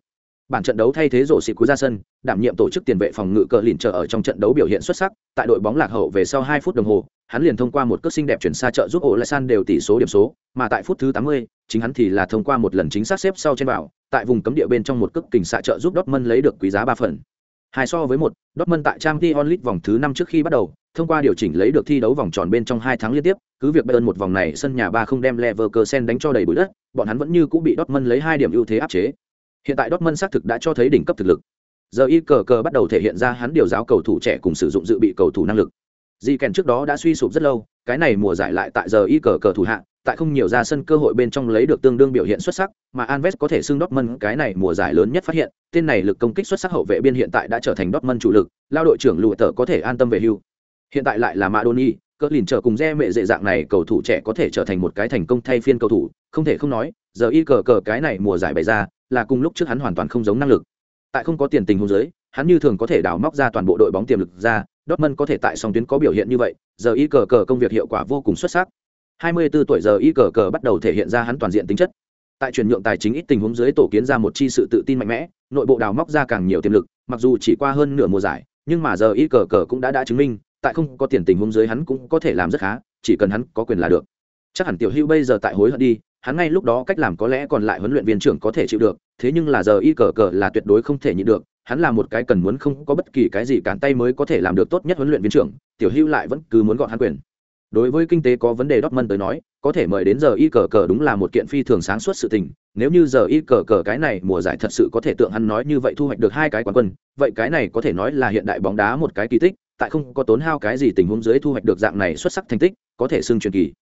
Bản trận đấu thay thế rổ xịt cuối ra sân, đảm nhiệm tổ chức tiền vệ phòng ngự cờ lìn trở ở trong trận đấu biểu hiện xuất sắc, tại đội bóng lạc hậu về sau 2 phút đồng hồ, hắn liền thông qua một cước xinh đẹp chuyển xa trợ giúp ổ lại san đều tỷ số điểm số, mà tại phút thứ 80, chính hắn thì là thông qua một lần chính xác xếp sau trên bảo. tại vùng cấm địa bên trong một cước kình xạ trợ giúp Dortmund lấy được quý giá 3 phần. Hai so với một, Dortmund tại Champions League vòng thứ 5 trước khi bắt đầu, thông qua điều chỉnh lấy được thi đấu vòng tròn bên trong hai tháng liên tiếp, cứ việc Bayern một vòng này sân nhà ba không đem Leverkusen đánh cho đầy bụi đất, bọn hắn vẫn như cũ bị Dortmund lấy hai điểm ưu thế áp chế. Hiện tại Dortmund xác thực đã cho thấy đỉnh cấp thực lực. Giờ y cờ cờ bắt đầu thể hiện ra hắn điều giáo cầu thủ trẻ cùng sử dụng dự bị cầu thủ năng lực. Di kèn trước đó đã suy sụp rất lâu, cái này mùa giải lại tại giờ y cờ cờ thủ hạ, tại không nhiều ra sân cơ hội bên trong lấy được tương đương biểu hiện xuất sắc, mà Anves có thể xưng Dortmund cái này mùa giải lớn nhất phát hiện, tên này lực công kích xuất sắc hậu vệ biên hiện tại đã trở thành Dortmund chủ lực, lao đội trưởng Lùi tờ có thể an tâm về hưu. Hiện tại lại là Madoni, cỡ lìn trở cùng re mẹ dễ dạng này cầu thủ trẻ có thể trở thành một cái thành công thay phiên cầu thủ, không thể không nói, giờ y cờ cờ cái này mùa giải bày ra, là cùng lúc trước hắn hoàn toàn không giống năng lực. Tại không có tiền tình huống dưới, hắn như thường có thể đào móc ra toàn bộ đội bóng tiềm lực ra, Dortmund có thể tại song tuyến có biểu hiện như vậy, giờ y cờ cờ công việc hiệu quả vô cùng xuất sắc. 24 tuổi giờ y cờ cờ bắt đầu thể hiện ra hắn toàn diện tính chất. Tại chuyển nhượng tài chính ít tình huống dưới tổ kiến ra một chi sự tự tin mạnh mẽ, nội bộ đào móc ra càng nhiều tiềm lực, mặc dù chỉ qua hơn nửa mùa giải, nhưng mà giờ y cờ cờ cũng đã đã chứng minh, tại không có tiền tình huống dưới hắn cũng có thể làm rất khá, chỉ cần hắn có quyền là được. Chắc hẳn tiểu hữu bây giờ tại hối hận đi, hắn ngay lúc đó cách làm có lẽ còn lại huấn luyện viên trưởng có thể chịu được, thế nhưng là giờ y cờ cờ là tuyệt đối không thể nhịn được, hắn là một cái cần muốn không có bất kỳ cái gì cản tay mới có thể làm được tốt nhất huấn luyện viên trưởng, tiểu Hưu lại vẫn cứ muốn gọn hắn quyền. Đối với kinh tế có vấn đề Dortmund tới nói, có thể mời đến giờ y cờ cờ đúng là một kiện phi thường sáng suốt sự tình, nếu như giờ y cờ cờ cái này mùa giải thật sự có thể tượng hắn nói như vậy thu hoạch được hai cái quán quân, vậy cái này có thể nói là hiện đại bóng đá một cái kỳ tích, tại không có tốn hao cái gì tình huống dưới thu hoạch được dạng này xuất sắc thành tích, có thể xưng truyền kỳ.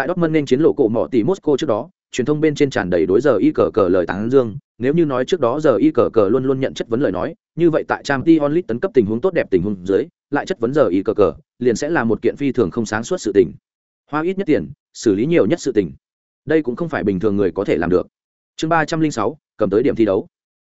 Tại Dortmund nên chiến lộ cổ mỏ tỷ Moscow trước đó, truyền thông bên trên tràn đầy đối giờ y cờ cờ lời tán dương, nếu như nói trước đó giờ y cờ cờ luôn luôn nhận chất vấn lời nói, như vậy tại trang Champions League tấn cấp tình huống tốt đẹp tình huống dưới, lại chất vấn giờ y cờ cờ, liền sẽ là một kiện phi thường không sáng suốt sự tình. Hoa ít nhất tiền, xử lý nhiều nhất sự tình. Đây cũng không phải bình thường người có thể làm được. Chương ba trăm linh sáu cầm tới điểm thi đấu.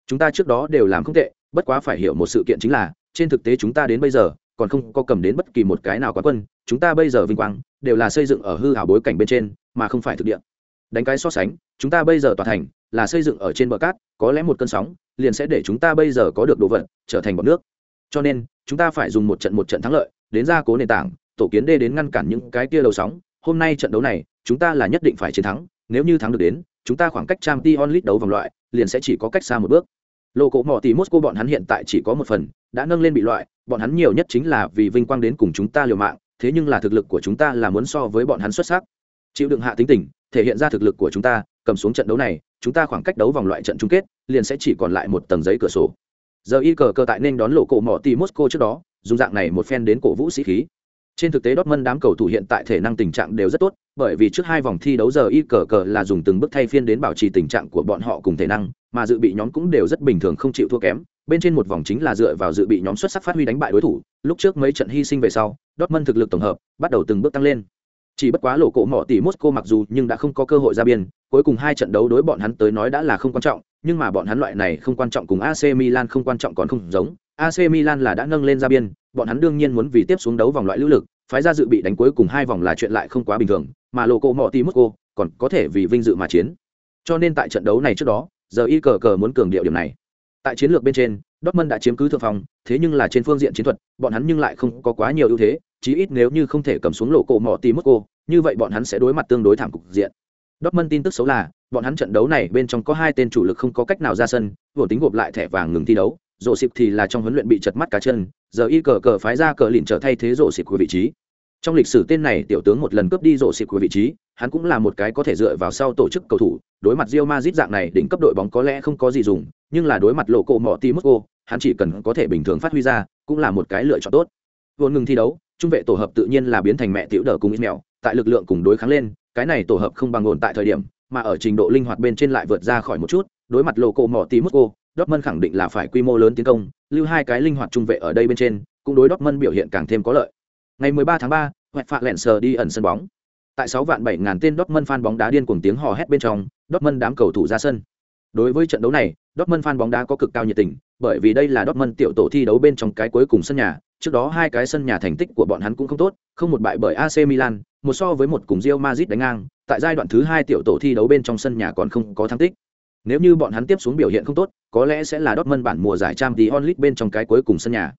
Chúng ta trước đó đều làm không tệ, bất quá phải hiểu một sự kiện chính là, trên thực tế chúng ta đến bây giờ còn không có cầm đến bất kỳ một cái nào quán quân, chúng ta bây giờ vinh quang đều là xây dựng ở hư hảo bối cảnh bên trên, mà không phải thực địa. Đánh cái so sánh, chúng ta bây giờ tòa thành là xây dựng ở trên bờ cát, có lẽ một cơn sóng liền sẽ để chúng ta bây giờ có được đồ vật trở thành bọt nước. Cho nên, chúng ta phải dùng một trận một trận thắng lợi, đến gia cố nền tảng, tổ kiến đê đến ngăn cản những cái kia đầu sóng, hôm nay trận đấu này, chúng ta là nhất định phải chiến thắng, nếu như thắng được đến, chúng ta khoảng cách trang t onlit đấu vòng loại, liền sẽ chỉ có cách xa một bước. Lô cổ mỏ tỷ mosco bọn hắn hiện tại chỉ có một phần, đã nâng lên bị loại, bọn hắn nhiều nhất chính là vì vinh quang đến cùng chúng ta liều mạng, thế nhưng là thực lực của chúng ta là muốn so với bọn hắn xuất sắc. Chịu đựng hạ tính tình, thể hiện ra thực lực của chúng ta, cầm xuống trận đấu này, chúng ta khoảng cách đấu vòng loại trận chung kết, liền sẽ chỉ còn lại một tầng giấy cửa sổ. Giờ y cờ cờ tại nên đón lộ cổ mỏ ti mosco trước đó, dùng dạng này một phen đến cổ vũ sĩ khí. Trên thực tế Dortmund đám cầu thủ hiện tại thể năng tình trạng đều rất tốt, bởi vì trước hai vòng thi đấu giờ y cờ cờ là dùng từng bước thay phiên đến bảo trì tình trạng của bọn họ cùng thể năng, mà dự bị nhóm cũng đều rất bình thường không chịu thua kém. Bên trên một vòng chính là dựa vào dự bị nhóm xuất sắc phát huy đánh bại đối thủ, lúc trước mấy trận hy sinh về sau, Dortmund thực lực tổng hợp bắt đầu từng bước tăng lên. Chỉ bất quá lộ cổ mỏ tỷ mosco mặc dù nhưng đã không có cơ hội ra biên, cuối cùng hai trận đấu đối bọn hắn tới nói đã là không quan trọng, nhưng mà bọn hắn loại này không quan trọng cùng AC Milan không quan trọng còn không giống. AC Milan là đã nâng lên ra biên, bọn hắn đương nhiên muốn vì tiếp xuống đấu vòng loại lưu lực, phái ra dự bị đánh cuối cùng hai vòng là chuyện lại không quá bình thường, mà lộ cổ mỏ tỷ mosco còn có thể vì vinh dự mà chiến. Cho nên tại trận đấu này trước đó, giờ y cờ cờ muốn cường điệu điểm này. Tại chiến lược bên trên, Dortmund đã chiếm cứ thượng phòng, thế nhưng là trên phương diện chiến thuật, bọn hắn nhưng lại không có quá nhiều ưu thế, chí ít nếu như không thể cầm xuống lộ cổ mỏ út cô, như vậy bọn hắn sẽ đối mặt tương đối thảm cục diện. Dortmund tin tức xấu là, bọn hắn trận đấu này bên trong có hai tên chủ lực không có cách nào ra sân, vừa tính gộp lại thẻ vàng ngừng thi đấu, rổ xịp thì là trong huấn luyện bị chật mắt cá chân, giờ y cờ cờ phái ra cờ lìn trở thay thế rổ xịp của vị trí. Trong lịch sử tên này tiểu tướng một lần cướp đi rổ xịp của vị trí, hắn cũng là một cái có thể dựa vào sau tổ chức cầu thủ, đối mặt Real Madrid dạng này đỉnh cấp đội bóng có lẽ không có gì dùng, nhưng là đối mặt lộ cổ mỏ Timoco, hắn chỉ cần có thể bình thường phát huy ra, cũng là một cái lựa chọn tốt. Vốn ngừng thi đấu, trung vệ tổ hợp tự nhiên là biến thành mẹ tiểu đỡ cùng Ismail, tại lực lượng cùng đối kháng lên, cái này tổ hợp không bằng ổn tại thời điểm, mà ở trình độ linh hoạt bên trên lại vượt ra khỏi một chút, đối mặt lộ cổ mỏ Timoco, Dortmund khẳng định là phải quy mô lớn tiến công, lưu hai cái linh hoạt trung vệ ở đây bên trên, cũng đối Dortmund biểu hiện càng thêm có lợi. Ngày 13 tháng 3, Hoẹt Phạ Lẹn sờ đi ẩn sân bóng. Tại 6 vạn 7 ngàn tên Dortmund fan bóng đá điên cuồng tiếng hò hét bên trong, Dortmund đám cầu thủ ra sân. Đối với trận đấu này, Dortmund fan bóng đá có cực cao nhiệt tình, bởi vì đây là Dortmund tiểu tổ thi đấu bên trong cái cuối cùng sân nhà, trước đó hai cái sân nhà thành tích của bọn hắn cũng không tốt, không một bại bởi AC Milan, một so với một cùng Real Madrid đánh ngang, tại giai đoạn thứ hai tiểu tổ thi đấu bên trong sân nhà còn không có thắng tích. Nếu như bọn hắn tiếp xuống biểu hiện không tốt, có lẽ sẽ là Dortmund bản mùa giải Champions League bên trong cái cuối cùng sân nhà.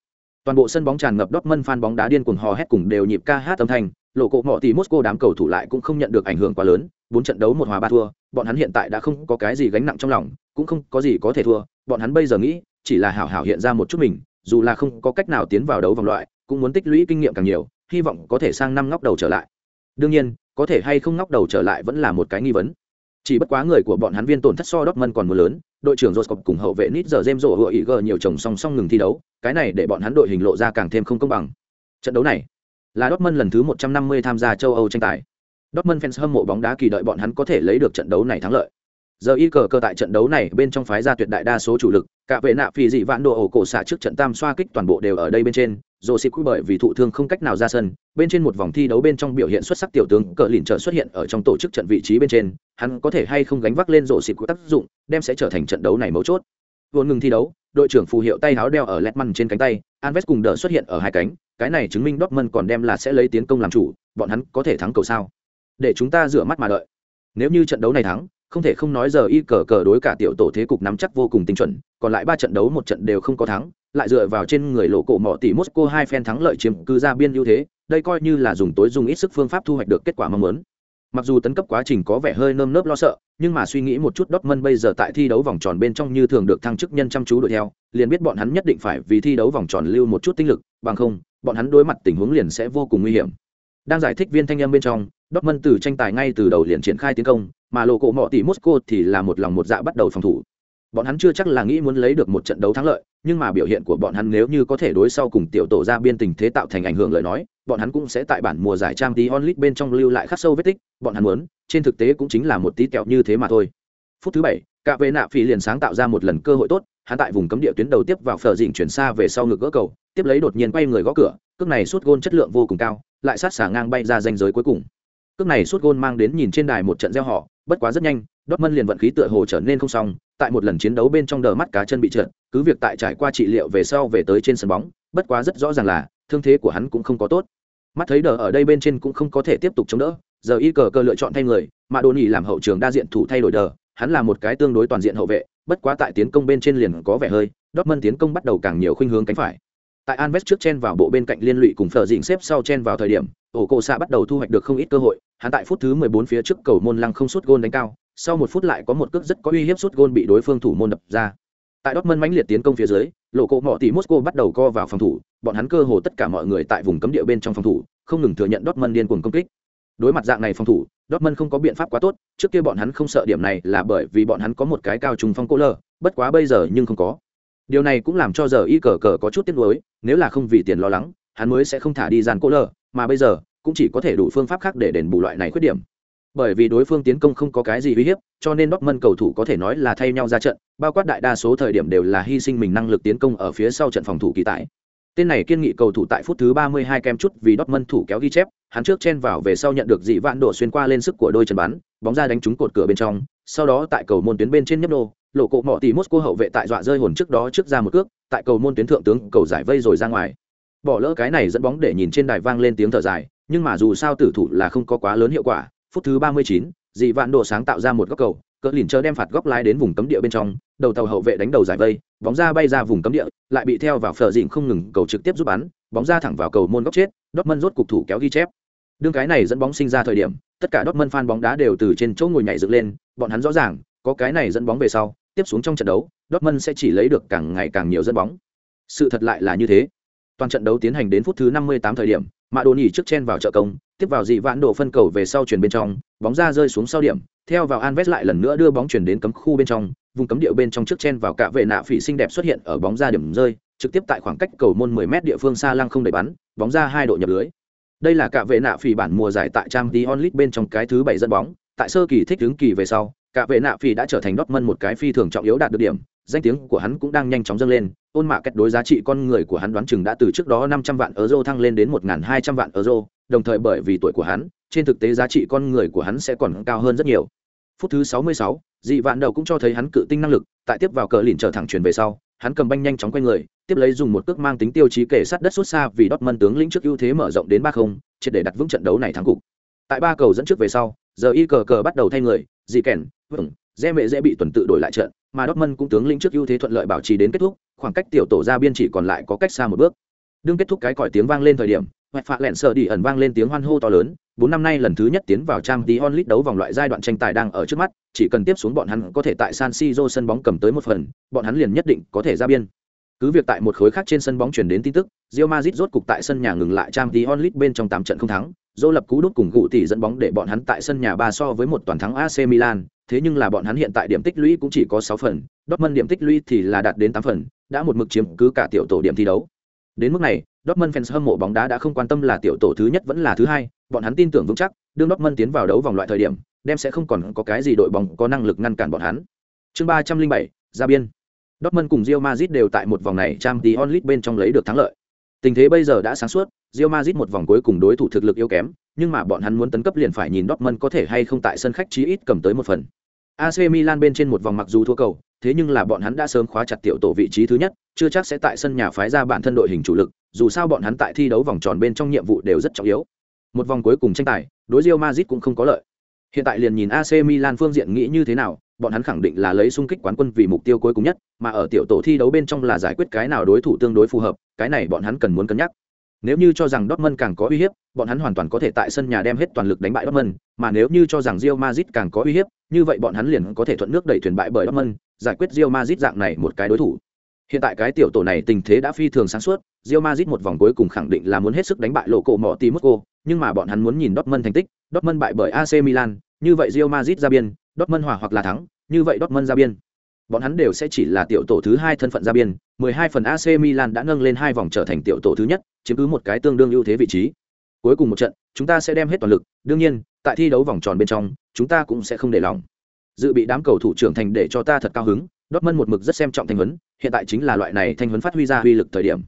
Toàn bộ sân bóng tràn ngập Dortmund fan bóng đá điên cuồng hò hét cùng đều nhịp ca hát âm thanh, lộ cộ mọ thì Moscow đám cầu thủ lại cũng không nhận được ảnh hưởng quá lớn, bốn trận đấu một hòa ba thua, bọn hắn hiện tại đã không có cái gì gánh nặng trong lòng, cũng không có gì có thể thua, bọn hắn bây giờ nghĩ, chỉ là hảo hảo hiện ra một chút mình, dù là không có cách nào tiến vào đấu vòng loại, cũng muốn tích lũy kinh nghiệm càng nhiều, hy vọng có thể sang năm ngóc đầu trở lại. Đương nhiên, có thể hay không ngóc đầu trở lại vẫn là một cái nghi vấn. Chỉ bất quá người của bọn hắn viên tổn thất so Dortmund còn mưa lớn, đội trưởng Roscoe cùng hậu vệ Nít giờ James rổ hựa ý nhiều chồng song song ngừng thi đấu, cái này để bọn hắn đội hình lộ ra càng thêm không công bằng. Trận đấu này là Dortmund lần thứ 150 tham gia châu Âu tranh tài. Dortmund fans hâm mộ bóng đá kỳ đợi bọn hắn có thể lấy được trận đấu này thắng lợi. Giờ y cờ cơ tại trận đấu này bên trong phái ra tuyệt đại đa số chủ lực, cả vệ nạ phì dị vạn độ ổ cổ xạ trước trận tam xoa kích toàn bộ đều ở đây bên trên, rồi xịp bởi vì thụ thương không cách nào ra sân, bên trên một vòng thi đấu bên trong biểu hiện xuất sắc tiểu tướng cờ lìn trở xuất hiện ở trong tổ chức trận vị trí bên trên, hắn có thể hay không gánh vác lên Josip xịp tác dụng, đem sẽ trở thành trận đấu này mấu chốt. Vốn ngừng thi đấu, đội trưởng phù hiệu tay áo đeo ở Letman trên cánh tay, Anves cùng đỡ xuất hiện ở hai cánh, cái này chứng minh Dortmund còn đem là sẽ lấy tiến công làm chủ, bọn hắn có thể thắng cầu sao? Để chúng ta rửa mắt mà đợi. Nếu như trận đấu này thắng, không thể không nói giờ y cờ cờ đối cả tiểu tổ thế cục nắm chắc vô cùng tinh chuẩn, còn lại ba trận đấu một trận đều không có thắng, lại dựa vào trên người lộ cổ mỏ tỷ Moscow hai phen thắng lợi chiếm cư ra biên ưu thế, đây coi như là dùng tối dùng ít sức phương pháp thu hoạch được kết quả mong muốn. Mặc dù tấn cấp quá trình có vẻ hơi nơm nớp lo sợ, nhưng mà suy nghĩ một chút Dortmund bây giờ tại thi đấu vòng tròn bên trong như thường được thăng chức nhân chăm chú đuổi theo, liền biết bọn hắn nhất định phải vì thi đấu vòng tròn lưu một chút tinh lực, bằng không, bọn hắn đối mặt tình huống liền sẽ vô cùng nguy hiểm. Đang giải thích viên thanh âm bên trong, Dortmund từ tranh tài ngay từ đầu liền triển khai tiến công, mà lộ cổ mọ tỷ Moscow thì là một lòng một dạ bắt đầu phòng thủ. Bọn hắn chưa chắc là nghĩ muốn lấy được một trận đấu thắng lợi, nhưng mà biểu hiện của bọn hắn nếu như có thể đối sau cùng tiểu tổ ra biên tình thế tạo thành ảnh hưởng lời nói, bọn hắn cũng sẽ tại bản mùa giải trang tí onlit bên trong lưu lại khắc sâu vết tích, bọn hắn muốn, trên thực tế cũng chính là một tí kẹo như thế mà thôi. Phút thứ bảy, cả về nạ phi liền sáng tạo ra một lần cơ hội tốt, hắn tại vùng cấm địa tuyến đầu tiếp vào phở dịnh chuyển xa về sau ngực gỡ cầu, tiếp lấy đột nhiên quay người gõ cửa, cước này suốt gôn chất lượng vô cùng cao, lại sát xả ngang bay ra danh giới cuối cùng. Cước này suốt gôn mang đến nhìn trên đài một trận gieo họ, bất quá rất nhanh, Dortmund liền vận khí tựa hồ trở nên không xong, tại một lần chiến đấu bên trong đờ mắt cá chân bị trượt, cứ việc tại trải qua trị liệu về sau về tới trên sân bóng, bất quá rất rõ ràng là thương thế của hắn cũng không có tốt. Mắt thấy đờ ở đây bên trên cũng không có thể tiếp tục chống đỡ, giờ y cờ cơ lựa chọn thay người, mà Đồn làm hậu trường đa diện thủ thay đổi đờ, hắn là một cái tương đối toàn diện hậu vệ, bất quá tại tiến công bên trên liền có vẻ hơi, Dortmund tiến công bắt đầu càng nhiều khuynh hướng cánh phải. Tại Anves trước chen vào bộ bên cạnh liên lụy cùng phở dịnh xếp sau chen vào thời điểm, ổ cổ xạ bắt đầu thu hoạch được không ít cơ hội, hắn tại phút thứ 14 phía trước cầu môn lăng không sút gôn đánh cao, sau một phút lại có một cước rất có uy hiếp sút gôn bị đối phương thủ môn đập ra. Tại Dortmund mãnh liệt tiến công phía dưới, lộ cổ mọ tỷ Moscow bắt đầu co vào phòng thủ, bọn hắn cơ hồ tất cả mọi người tại vùng cấm địa bên trong phòng thủ, không ngừng thừa nhận Dortmund điên cuồng công kích. Đối mặt dạng này phòng thủ, Dortmund không có biện pháp quá tốt, trước kia bọn hắn không sợ điểm này là bởi vì bọn hắn có một cái cao trùng phong cô lơ, bất quá bây giờ nhưng không có. Điều này cũng làm cho giờ y cờ cờ có chút tiếc nuối, nếu là không vì tiền lo lắng, hắn mới sẽ không thả đi dàn cô lờ mà bây giờ cũng chỉ có thể đủ phương pháp khác để đền bù loại này khuyết điểm. Bởi vì đối phương tiến công không có cái gì uy hiếp, cho nên Dortmund cầu thủ có thể nói là thay nhau ra trận, bao quát đại đa số thời điểm đều là hy sinh mình năng lực tiến công ở phía sau trận phòng thủ kỳ tại. Tên này kiên nghị cầu thủ tại phút thứ 32 kem chút vì Dortmund thủ kéo ghi chép, hắn trước chen vào về sau nhận được dị vạn độ xuyên qua lên sức của đôi chân bắn, bóng ra đánh trúng cột cửa bên trong, sau đó tại cầu môn tuyến bên trên nhấp nô, lộ cộ mỏ tỷ mosco hậu vệ tại dọa rơi hồn trước đó trước ra một cước, tại cầu môn tuyến thượng tướng cầu giải vây rồi ra ngoài. Bỏ lỡ cái này dẫn bóng để nhìn trên đài vang lên tiếng thở dài, nhưng mà dù sao tử thủ là không có quá lớn hiệu quả, phút thứ 39, dị vạn độ sáng tạo ra một góc cầu, cỡ lìn chờ đem phạt góc lái đến vùng cấm địa bên trong, đầu tàu hậu vệ đánh đầu giải vây, bóng ra bay ra vùng cấm địa, lại bị theo vào phở dịn không ngừng cầu trực tiếp giúp bắn, bóng ra thẳng vào cầu môn góc chết, mân rốt cục thủ kéo ghi chép. Đương cái này dẫn bóng sinh ra thời điểm, tất cả mân fan bóng đá đều từ trên chỗ ngồi nhảy dựng lên, bọn hắn rõ ràng, có cái này dẫn bóng về sau, tiếp xuống trong trận đấu, Dortmund sẽ chỉ lấy được càng ngày càng nhiều dẫn bóng. Sự thật lại là như thế. Toàn trận đấu tiến hành đến phút thứ 58 thời điểm, Madoni Đồ trước chen vào trợ công, tiếp vào dị vãn đổ phân cầu về sau chuyển bên trong, bóng ra rơi xuống sau điểm, theo vào Anves lại lần nữa đưa bóng chuyển đến cấm khu bên trong, vùng cấm địa bên trong trước chen vào cả vệ nạ phỉ xinh đẹp xuất hiện ở bóng ra điểm rơi, trực tiếp tại khoảng cách cầu môn 10 mét địa phương xa lăng không đẩy bắn, bóng ra hai độ nhập lưới. Đây là cả vệ nạ phỉ bản mùa giải tại Champions League bên trong cái thứ 7 dẫn bóng, tại sơ kỳ thích ứng kỳ về sau, cả vệ nạ phỉ đã trở thành Dortmund một cái phi thường trọng yếu đạt được điểm, danh tiếng của hắn cũng đang nhanh chóng dâng lên, ôn mạ kết đối giá trị con người của hắn đoán chừng đã từ trước đó 500 vạn euro thăng lên đến 1200 vạn euro, đồng thời bởi vì tuổi của hắn, trên thực tế giá trị con người của hắn sẽ còn cao hơn rất nhiều. Phút thứ 66, dị vạn đầu cũng cho thấy hắn cự tinh năng lực, tại tiếp vào cờ lìn trở thẳng chuyển về sau, hắn cầm banh nhanh chóng quay người, tiếp lấy dùng một cước mang tính tiêu chí kể sát đất xuất xa vì Dortmund tướng lĩnh trước ưu thế mở rộng đến 3-0, triệt để đặt vững trận đấu này thắng cục. Tại ba cầu dẫn trước về sau, giờ y cờ cờ bắt đầu thay người, dị kèn, vững, dễ mẹ dễ bị tuần tự đổi lại trận, mà Dortmund cũng tướng lĩnh trước ưu thế thuận lợi bảo trì đến kết thúc, khoảng cách tiểu tổ ra biên chỉ còn lại có cách xa một bước. Đương kết thúc cái còi tiếng vang lên thời điểm, Hoẹt phạ lẹn sợ đi ẩn vang lên tiếng hoan hô to lớn, bốn năm nay lần thứ nhất tiến vào trang tí onlit đấu vòng loại giai đoạn tranh tài đang ở trước mắt, chỉ cần tiếp xuống bọn hắn có thể tại San Siro sân bóng cầm tới một phần, bọn hắn liền nhất định có thể ra biên. Cứ việc tại một khối khác trên sân bóng truyền đến tin tức, Real Madrid rốt cục tại sân nhà ngừng lại trang tí onlit bên trong tám trận không thắng, Dô lập cú đút cùng gụ tỷ dẫn bóng để bọn hắn tại sân nhà ba so với một toàn thắng AC Milan, thế nhưng là bọn hắn hiện tại điểm tích lũy cũng chỉ có 6 phần, Dortmund điểm tích lũy thì là đạt đến 8 phần, đã một mực chiếm cứ cả tiểu tổ điểm thi đấu. Đến mức này, Dortmund fans hâm mộ bóng đá đã không quan tâm là tiểu tổ thứ nhất vẫn là thứ hai, bọn hắn tin tưởng vững chắc, đương Dortmund tiến vào đấu vòng loại thời điểm, đem sẽ không còn có cái gì đội bóng có năng lực ngăn cản bọn hắn. Chương ba trăm linh bảy, ra biên. Dortmund cùng Real Madrid đều tại một vòng này Champions League bên trong lấy được thắng lợi. Tình thế bây giờ đã sáng suốt, Real Madrid một vòng cuối cùng đối thủ thực lực yếu kém, nhưng mà bọn hắn muốn tấn cấp liền phải nhìn Dortmund có thể hay không tại sân khách chí ít cầm tới một phần. AC Milan bên trên một vòng mặc dù thua cầu, thế nhưng là bọn hắn đã sớm khóa chặt tiểu tổ vị trí thứ nhất, chưa chắc sẽ tại sân nhà phái ra bản thân đội hình chủ lực, dù sao bọn hắn tại thi đấu vòng tròn bên trong nhiệm vụ đều rất trọng yếu. Một vòng cuối cùng tranh tài, đối Real Madrid cũng không có lợi. Hiện tại liền nhìn AC Milan phương diện nghĩ như thế nào, bọn hắn khẳng định là lấy xung kích quán quân vì mục tiêu cuối cùng nhất, mà ở tiểu tổ thi đấu bên trong là giải quyết cái nào đối thủ tương đối phù hợp, cái này bọn hắn cần muốn cân nhắc. Nếu như cho rằng Dortmund càng có uy hiếp, bọn hắn hoàn toàn có thể tại sân nhà đem hết toàn lực đánh bại Dortmund, mà nếu như cho rằng Real Madrid càng có uy hiếp, như vậy bọn hắn liền có thể thuận nước đẩy thuyền bại bởi Dortmund, giải quyết Real Madrid dạng này một cái đối thủ. Hiện tại cái tiểu tổ này tình thế đã phi thường sáng suốt, Real Madrid một vòng cuối cùng khẳng định là muốn hết sức đánh bại lộ cổ mọ Moscow, nhưng mà bọn hắn muốn nhìn Dortmund thành tích, Dortmund bại bởi AC Milan, như vậy Real Madrid ra biên, Dortmund hòa hoặc là thắng, như vậy Dortmund ra biên. Bọn hắn đều sẽ chỉ là tiểu tổ thứ hai thân phận ra biên, 12 phần AC Milan đã nâng lên hai vòng trở thành tiểu tổ thứ nhất, chiếm cứ một cái tương đương ưu thế vị trí. Cuối cùng một trận, chúng ta sẽ đem hết toàn lực, đương nhiên, tại thi đấu vòng tròn bên trong, chúng ta cũng sẽ không để lòng. Dự bị đám cầu thủ trưởng thành để cho ta thật cao hứng, Dortmund một mực rất xem trọng thanh huấn, hiện tại chính là loại này thanh huấn phát huy ra uy lực thời điểm.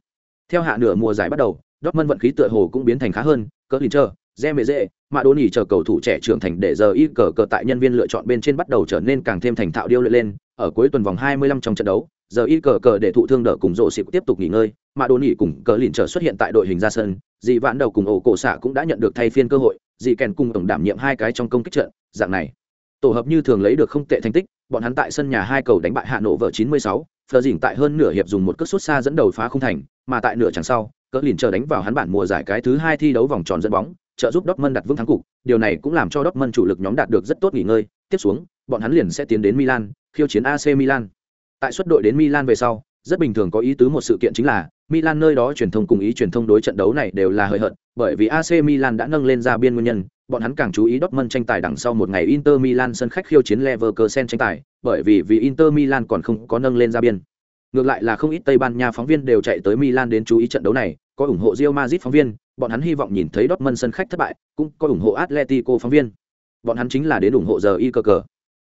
Theo hạ nửa mùa giải bắt đầu, Dortmund vận khí tựa hồ cũng biến thành khá hơn, cỡ lìn chờ, Zemeze, Mạ đốn nhỉ chờ cầu thủ trẻ trưởng thành để giờ y cờ cờ tại nhân viên lựa chọn bên trên bắt đầu trở nên càng thêm thành thạo điêu luyện lên, ở cuối tuần vòng 25 trong trận đấu, giờ y cờ cờ để thụ thương đỡ cùng rộ xịp tiếp tục nghỉ ngơi, mà đốn nhỉ cùng cờ lìn trở xuất hiện tại đội hình ra sân, dì vãn đầu cùng ổ cổ xạ cũng đã nhận được thay phiên cơ hội, dì kèn cùng tổng đảm nhiệm hai cái trong công kích trận, dạng này. Tổ hợp như thường lấy được không tệ thành tích, bọn hắn tại sân nhà hai cầu đánh bại Hà Nội vợ 96, Phờ dỉnh tại hơn nửa hiệp dùng một cước sút xa dẫn đầu phá không thành, mà tại nửa chẳng sau, cỡ lìn chờ đánh vào hắn bản mùa giải cái thứ hai thi đấu vòng tròn dẫn bóng, trợ giúp Dortmund đặt vững thắng cục, điều này cũng làm cho Dortmund chủ lực nhóm đạt được rất tốt nghỉ ngơi, tiếp xuống, bọn hắn liền sẽ tiến đến Milan, khiêu chiến AC Milan. Tại xuất đội đến Milan về sau, rất bình thường có ý tứ một sự kiện chính là Milan nơi đó truyền thông cùng ý truyền thông đối trận đấu này đều là hơi hận, bởi vì AC Milan đã nâng lên ra biên nguyên nhân, bọn hắn càng chú ý Dortmund tranh tài đằng sau một ngày Inter Milan sân khách khiêu chiến Leverkusen tranh tài, bởi vì vì Inter Milan còn không có nâng lên ra biên. Ngược lại là không ít Tây Ban Nha phóng viên đều chạy tới Milan đến chú ý trận đấu này, có ủng hộ Real Madrid phóng viên, bọn hắn hy vọng nhìn thấy Dortmund sân khách thất bại, cũng có ủng hộ Atletico phóng viên. Bọn hắn chính là đến ủng hộ giờ y cờ cờ.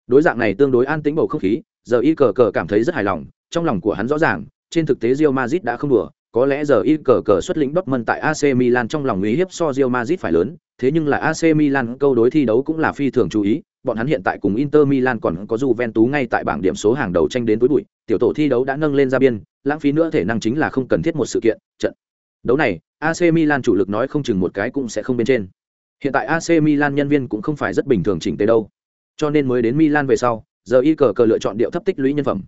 Đối dạng này tương đối an tĩnh bầu không khí, giờ y cờ cờ cảm thấy rất hài lòng, trong lòng của hắn rõ ràng, trên thực tế Real Madrid đã không đùa, có lẽ giờ y cờ cờ xuất lĩnh Dortmund tại AC Milan trong lòng uy hiếp so Real Madrid phải lớn, thế nhưng là AC Milan câu đối thi đấu cũng là phi thường chú ý, bọn hắn hiện tại cùng Inter Milan còn có Juventus ngay tại bảng điểm số hàng đầu tranh đến tối bụi, tiểu tổ thi đấu đã nâng lên ra biên, lãng phí nữa thể năng chính là không cần thiết một sự kiện, trận đấu này, AC Milan chủ lực nói không chừng một cái cũng sẽ không bên trên. Hiện tại AC Milan nhân viên cũng không phải rất bình thường chỉnh tề đâu, cho nên mới đến Milan về sau, giờ y cờ cờ lựa chọn điệu thấp tích lũy nhân phẩm.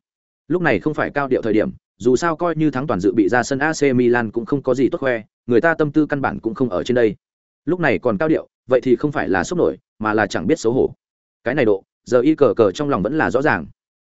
Lúc này không phải cao điệu thời điểm, dù sao coi như thắng toàn dự bị ra sân AC Milan cũng không có gì tốt khoe, người ta tâm tư căn bản cũng không ở trên đây. Lúc này còn cao điệu, vậy thì không phải là sốc nổi, mà là chẳng biết xấu hổ. Cái này độ, giờ y cờ cờ trong lòng vẫn là rõ ràng.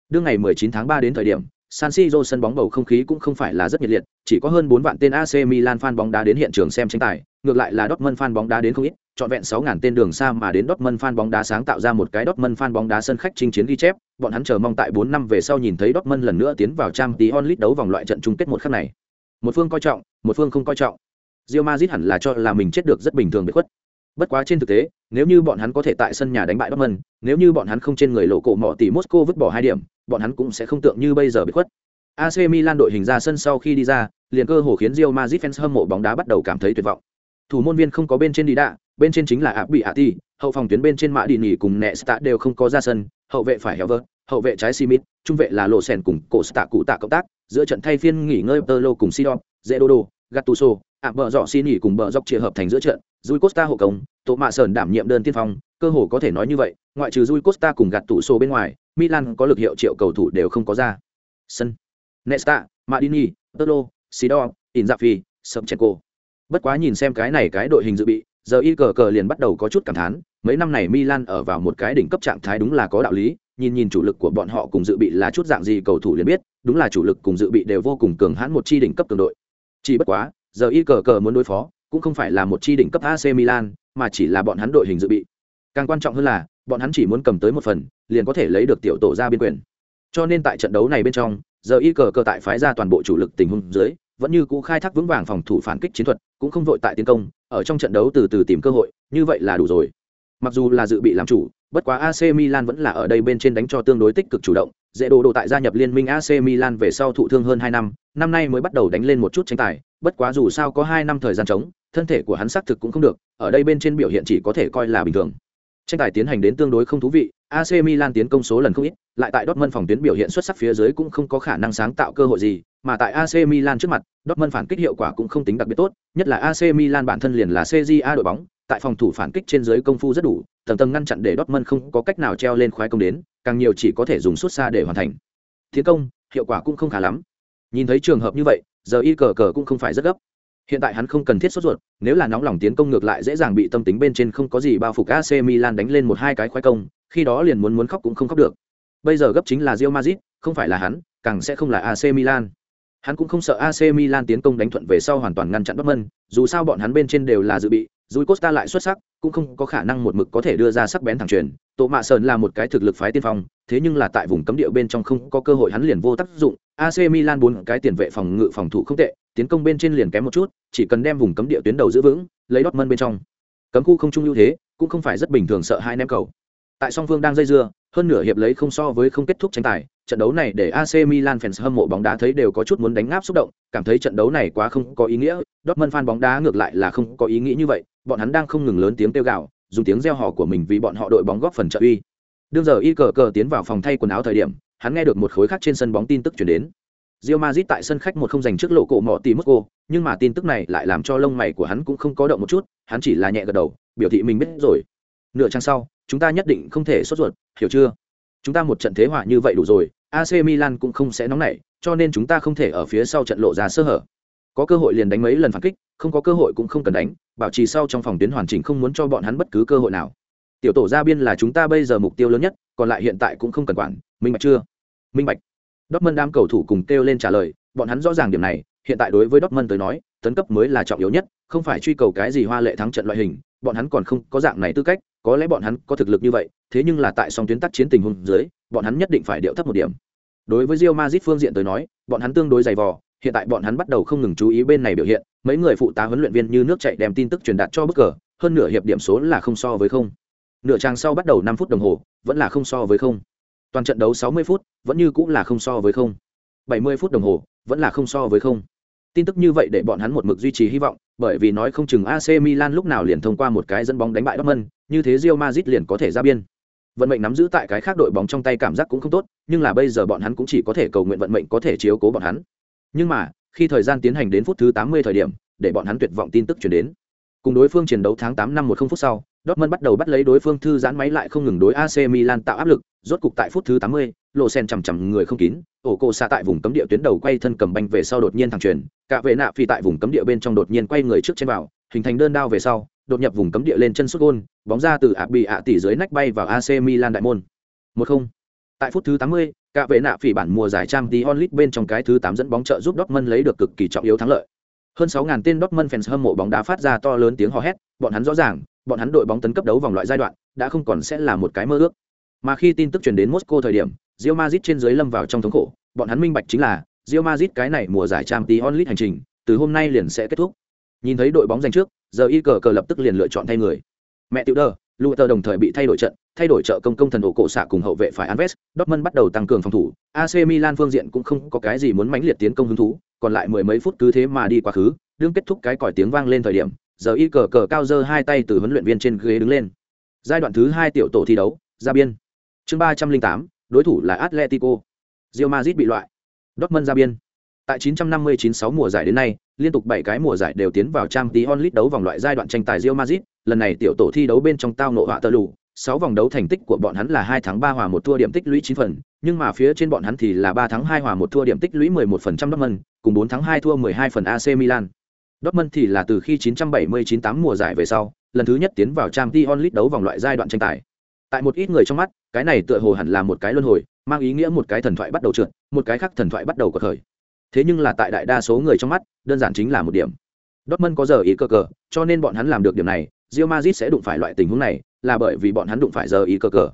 Đương ngày 19 tháng 3 đến thời điểm, San Siro sân bóng bầu không khí cũng không phải là rất nhiệt liệt, chỉ có hơn 4 vạn tên AC Milan fan bóng đá đến hiện trường xem tranh tài, ngược lại là Dortmund fan bóng đá đến không ít, trọn vẹn 6000 tên đường xa mà đến Dortmund fan bóng đá sáng tạo ra một cái Dortmund fan bóng đá sân khách chinh chiến ghi chép, bọn hắn chờ mong tại 4 năm về sau nhìn thấy Dortmund lần nữa tiến vào Champions League đấu vòng loại trận chung kết một khắc này. Một phương coi trọng, một phương không coi trọng. Real Madrid hẳn là cho là mình chết được rất bình thường bị khuất. Bất quá trên thực tế, nếu như bọn hắn có thể tại sân nhà đánh bại Dortmund, nếu như bọn hắn không trên người lộ cổ mỏ tỷ Moscow vứt bỏ hai điểm, bọn hắn cũng sẽ không tượng như bây giờ bị khuất. AC Milan đội hình ra sân sau khi đi ra, liền cơ hồ khiến Real Madrid fans hâm mộ bóng đá bắt đầu cảm thấy tuyệt vọng. Thủ môn viên không có bên trên đi đạ, bên trên chính là Abi Ati, hậu phòng tuyến bên trên Mã Đi Nhỉ cùng Nesta đều không có ra sân, hậu vệ phải Hever, hậu vệ trái Simit, trung vệ là Lộ Sen cùng cổ Sta cụ tạ cộng tác, giữa trận thay phiên nghỉ ngơi Tolo cùng Sidon, Zedodo, Gattuso, ạ bờ dọ xin nghỉ cùng bờ dọc chia hợp thành giữa trận, Rui Costa hộ công, Tổ Mạ Sởn đảm nhiệm đơn tiên phong, cơ hồ có thể nói như vậy, ngoại trừ Rui Costa cùng gạt tụ số bên ngoài, Milan có lực hiệu triệu cầu thủ đều không có ra. Sân Nesta, Madini, Tolo, Sidor, Inzaghi, Sobchenko. Bất quá nhìn xem cái này cái đội hình dự bị, giờ y cờ cờ liền bắt đầu có chút cảm thán, mấy năm này Milan ở vào một cái đỉnh cấp trạng thái đúng là có đạo lý, nhìn nhìn chủ lực của bọn họ cùng dự bị là chút dạng gì cầu thủ liền biết, đúng là chủ lực cùng dự bị đều vô cùng cường hãn một chi đỉnh cấp cường đội. Chỉ bất quá, giờ y cờ cờ muốn đối phó, cũng không phải là một chi đỉnh cấp AC Milan, mà chỉ là bọn hắn đội hình dự bị. Càng quan trọng hơn là, bọn hắn chỉ muốn cầm tới một phần, liền có thể lấy được tiểu tổ ra biên quyền. Cho nên tại trận đấu này bên trong, giờ y cờ cờ tại phái ra toàn bộ chủ lực tình huống dưới vẫn như cũ khai thác vững vàng phòng thủ phản kích chiến thuật cũng không vội tại tiến công ở trong trận đấu từ từ tìm cơ hội như vậy là đủ rồi mặc dù là dự bị làm chủ bất quá AC Milan vẫn là ở đây bên trên đánh cho tương đối tích cực chủ động dễ đồ đồ tại gia nhập liên minh AC Milan về sau thụ thương hơn hai năm năm nay mới bắt đầu đánh lên một chút tranh tài bất quá dù sao có hai năm thời gian trống, thân thể của hắn xác thực cũng không được, ở đây bên trên biểu hiện chỉ có thể coi là bình thường. Tranh tài tiến hành đến tương đối không thú vị AC Milan tiến công số lần không ít, lại tại Dortmund phòng tuyến biểu hiện xuất sắc phía dưới cũng không có khả năng sáng tạo cơ hội gì, mà tại AC Milan trước mặt, Dortmund phản kích hiệu quả cũng không tính đặc biệt tốt, nhất là AC Milan bản thân liền là CJA đội bóng, tại phòng thủ phản kích trên dưới công phu rất đủ, tầng tầng ngăn chặn để Dortmund không có cách nào treo lên khoái công đến, càng nhiều chỉ có thể dùng suốt xa để hoàn thành. Tiến công, hiệu quả cũng không khá lắm. Nhìn thấy trường hợp như vậy giờ y cờ cờ cũng không phải rất gấp. Hiện tại hắn không cần thiết sốt ruột, nếu là nóng lòng tiến công ngược lại dễ dàng bị tâm tính bên trên không có gì bao phục ac milan đánh lên một hai cái khoai công, khi đó liền muốn muốn khóc cũng không khóc được. Bây giờ gấp chính là rio mazit không phải là hắn, càng sẽ không là ac milan. Hắn cũng không sợ ac milan tiến công đánh thuận về sau hoàn toàn ngăn chặn bất mân dù sao bọn hắn bên trên đều là dự bị Rui Costa lại xuất sắc, cũng không có khả năng một mực có thể đưa ra sắc bén thẳng truyền. Tổ Mạ Sơn là một cái thực lực phái tiên phong, thế nhưng là tại vùng cấm địa bên trong không có cơ hội hắn liền vô tác dụng. AC Milan bốn cái tiền vệ phòng ngự phòng thủ không tệ, tiến công bên trên liền kém một chút, chỉ cần đem vùng cấm địa tuyến đầu giữ vững, lấy Dortmund bên trong. Cấm khu không trung ưu thế, cũng không phải rất bình thường sợ hai ném cầu. Tại song phương đang dây dưa, hơn nửa hiệp lấy không so với không kết thúc tranh tài, trận đấu này để AC Milan fans hâm mộ bóng đá thấy đều có chút muốn đánh ngáp xúc động, cảm thấy trận đấu này quá không có ý nghĩa, Dortmund fan bóng đá ngược lại là không có ý nghĩ như vậy, bọn hắn đang không ngừng lớn tiếng kêu gào, dùng tiếng reo hò của mình vì bọn họ đội bóng góp phần trợ uy. Đương giờ y cờ cờ tiến vào phòng thay quần áo thời điểm, hắn nghe được một khối khác trên sân bóng tin tức truyền đến. Real Madrid tại sân khách một không giành trước lộ cổ mọ tỷ cô, nhưng mà tin tức này lại làm cho lông mày của hắn cũng không có động một chút, hắn chỉ là nhẹ gật đầu, biểu thị mình biết rồi. Nửa trang sau, chúng ta nhất định không thể sốt ruột, hiểu chưa? Chúng ta một trận thế hòa như vậy đủ rồi, AC Milan cũng không sẽ nóng nảy, cho nên chúng ta không thể ở phía sau trận lộ ra sơ hở. Có cơ hội liền đánh mấy lần phản kích, không có cơ hội cũng không cần đánh, bảo trì sau trong phòng tuyến hoàn chỉnh không muốn cho bọn hắn bất cứ cơ hội nào. Tiểu tổ ra biên là chúng ta bây giờ mục tiêu lớn nhất, còn lại hiện tại cũng không cần quản, minh bạch chưa? Minh bạch. Dortmund đám cầu thủ cùng kêu lên trả lời, bọn hắn rõ ràng điểm này, hiện tại đối với Dortmund tới nói, tấn cấp mới là trọng yếu nhất, không phải truy cầu cái gì hoa lệ thắng trận loại hình, bọn hắn còn không có dạng này tư cách, có lẽ bọn hắn có thực lực như vậy, thế nhưng là tại song tuyến tác chiến tình huống dưới, bọn hắn nhất định phải điệu thấp một điểm. Đối với Real Madrid phương diện tới nói, bọn hắn tương đối dày vò, hiện tại bọn hắn bắt đầu không ngừng chú ý bên này biểu hiện, mấy người phụ tá huấn luyện viên như nước chảy đem tin tức truyền đạt cho bất cờ, hơn nửa hiệp điểm số là không so với không. Nửa trang sau bắt đầu năm phút đồng hồ, vẫn là không so với không. Toàn trận đấu 60 phút, vẫn như cũng là không so với không. 70 phút đồng hồ, vẫn là không so với không. Tin tức như vậy để bọn hắn một mực duy trì hy vọng, bởi vì nói không chừng AC Milan lúc nào liền thông qua một cái dẫn bóng đánh bại Dortmund, như thế Real Madrid liền có thể ra biên. Vận mệnh nắm giữ tại cái khác đội bóng trong tay cảm giác cũng không tốt, nhưng là bây giờ bọn hắn cũng chỉ có thể cầu nguyện vận mệnh có thể chiếu cố bọn hắn. Nhưng mà, khi thời gian tiến hành đến phút thứ 80 thời điểm, để bọn hắn tuyệt vọng tin tức truyền đến. Cùng đối phương chiến đấu tháng 8 năm 10 phút sau, Dortmund bắt đầu bắt lấy đối phương thư giãn máy lại không ngừng đối AC Milan tạo áp lực, rốt cục tại phút thứ 80, lộ sen chầm chậm người không kín, ổ cổ xa tại vùng cấm địa tuyến đầu quay thân cầm banh về sau đột nhiên thẳng truyền, cả vệ nạ phi tại vùng cấm địa bên trong đột nhiên quay người trước trên vào, hình thành đơn đao về sau, đột nhập vùng cấm địa lên chân sút gôn, bóng ra từ ạ bị ạ tỷ dưới nách bay vào AC Milan đại môn. 1-0. Tại phút thứ 80, cả vệ nạ phỉ bản mùa giải trang Champions League bên trong cái thứ 8 dẫn bóng trợ giúp Dortmund lấy được cực kỳ trọng yếu thắng lợi. Hơn 6000 tên Dortmund fans hâm mộ bóng đá phát ra to lớn tiếng hò hét, bọn hắn rõ ràng, bọn hắn đội bóng tấn cấp đấu vòng loại giai đoạn đã không còn sẽ là một cái mơ ước. Mà khi tin tức truyền đến Moscow thời điểm, Real Madrid trên dưới lâm vào trong thống khổ, bọn hắn minh bạch chính là Real Madrid cái này mùa giải Champions League hành trình, từ hôm nay liền sẽ kết thúc. Nhìn thấy đội bóng giành trước, giờ y cờ cờ lập tức liền lựa chọn thay người. Mẹ tiểu đờ, Luther đồng thời bị thay đổi trận, thay đổi trợ công công thần ổ cổ xạ cùng hậu vệ phải Anves. Dortmund bắt đầu tăng cường phòng thủ, AC Milan phương diện cũng không có cái gì muốn mãnh liệt tiến công hứng thú, còn lại mười mấy phút cứ thế mà đi quá khứ, đương kết thúc cái còi tiếng vang lên thời điểm, giờ y cờ cờ cao dơ hai tay từ huấn luyện viên trên ghế đứng lên. Giai đoạn thứ hai tiểu tổ thi đấu, ra biên. Chương ba trăm linh tám, đối thủ là Atletico. Real Madrid bị loại. Dortmund ra biên. Tại 959-6 mùa giải đến nay, liên tục 7 cái mùa giải đều tiến vào Champions League đấu vòng loại giai đoạn tranh tài Real Madrid, lần này tiểu tổ thi đấu bên trong tao ngộ họa tơ lù, 6 vòng đấu thành tích của bọn hắn là 2 thắng 3 hòa 1 thua điểm tích lũy 9 phần, nhưng mà phía trên bọn hắn thì là 3 thắng 2 hòa 1 thua điểm tích lũy 11% Dortmund, cùng 4 thắng 2 thua 12 phần AC Milan. Dortmund thì là từ khi 979-8 mùa giải về sau, lần thứ nhất tiến vào Champions League đấu vòng loại giai đoạn tranh tài. Tại một ít người trong mắt, cái này tựa hồ hẳn là một cái luân hồi, mang ý nghĩa một cái thần thoại bắt đầu trượt, một cái khác thần thoại bắt đầu có khởi. Thế nhưng là tại đại đa số người trong mắt, đơn giản chính là một điểm. Dortmund có giờ ý cơ cờ, cho nên bọn hắn làm được điểm này, Real Madrid sẽ đụng phải loại tình huống này, là bởi vì bọn hắn đụng phải giờ ý cơ cờ.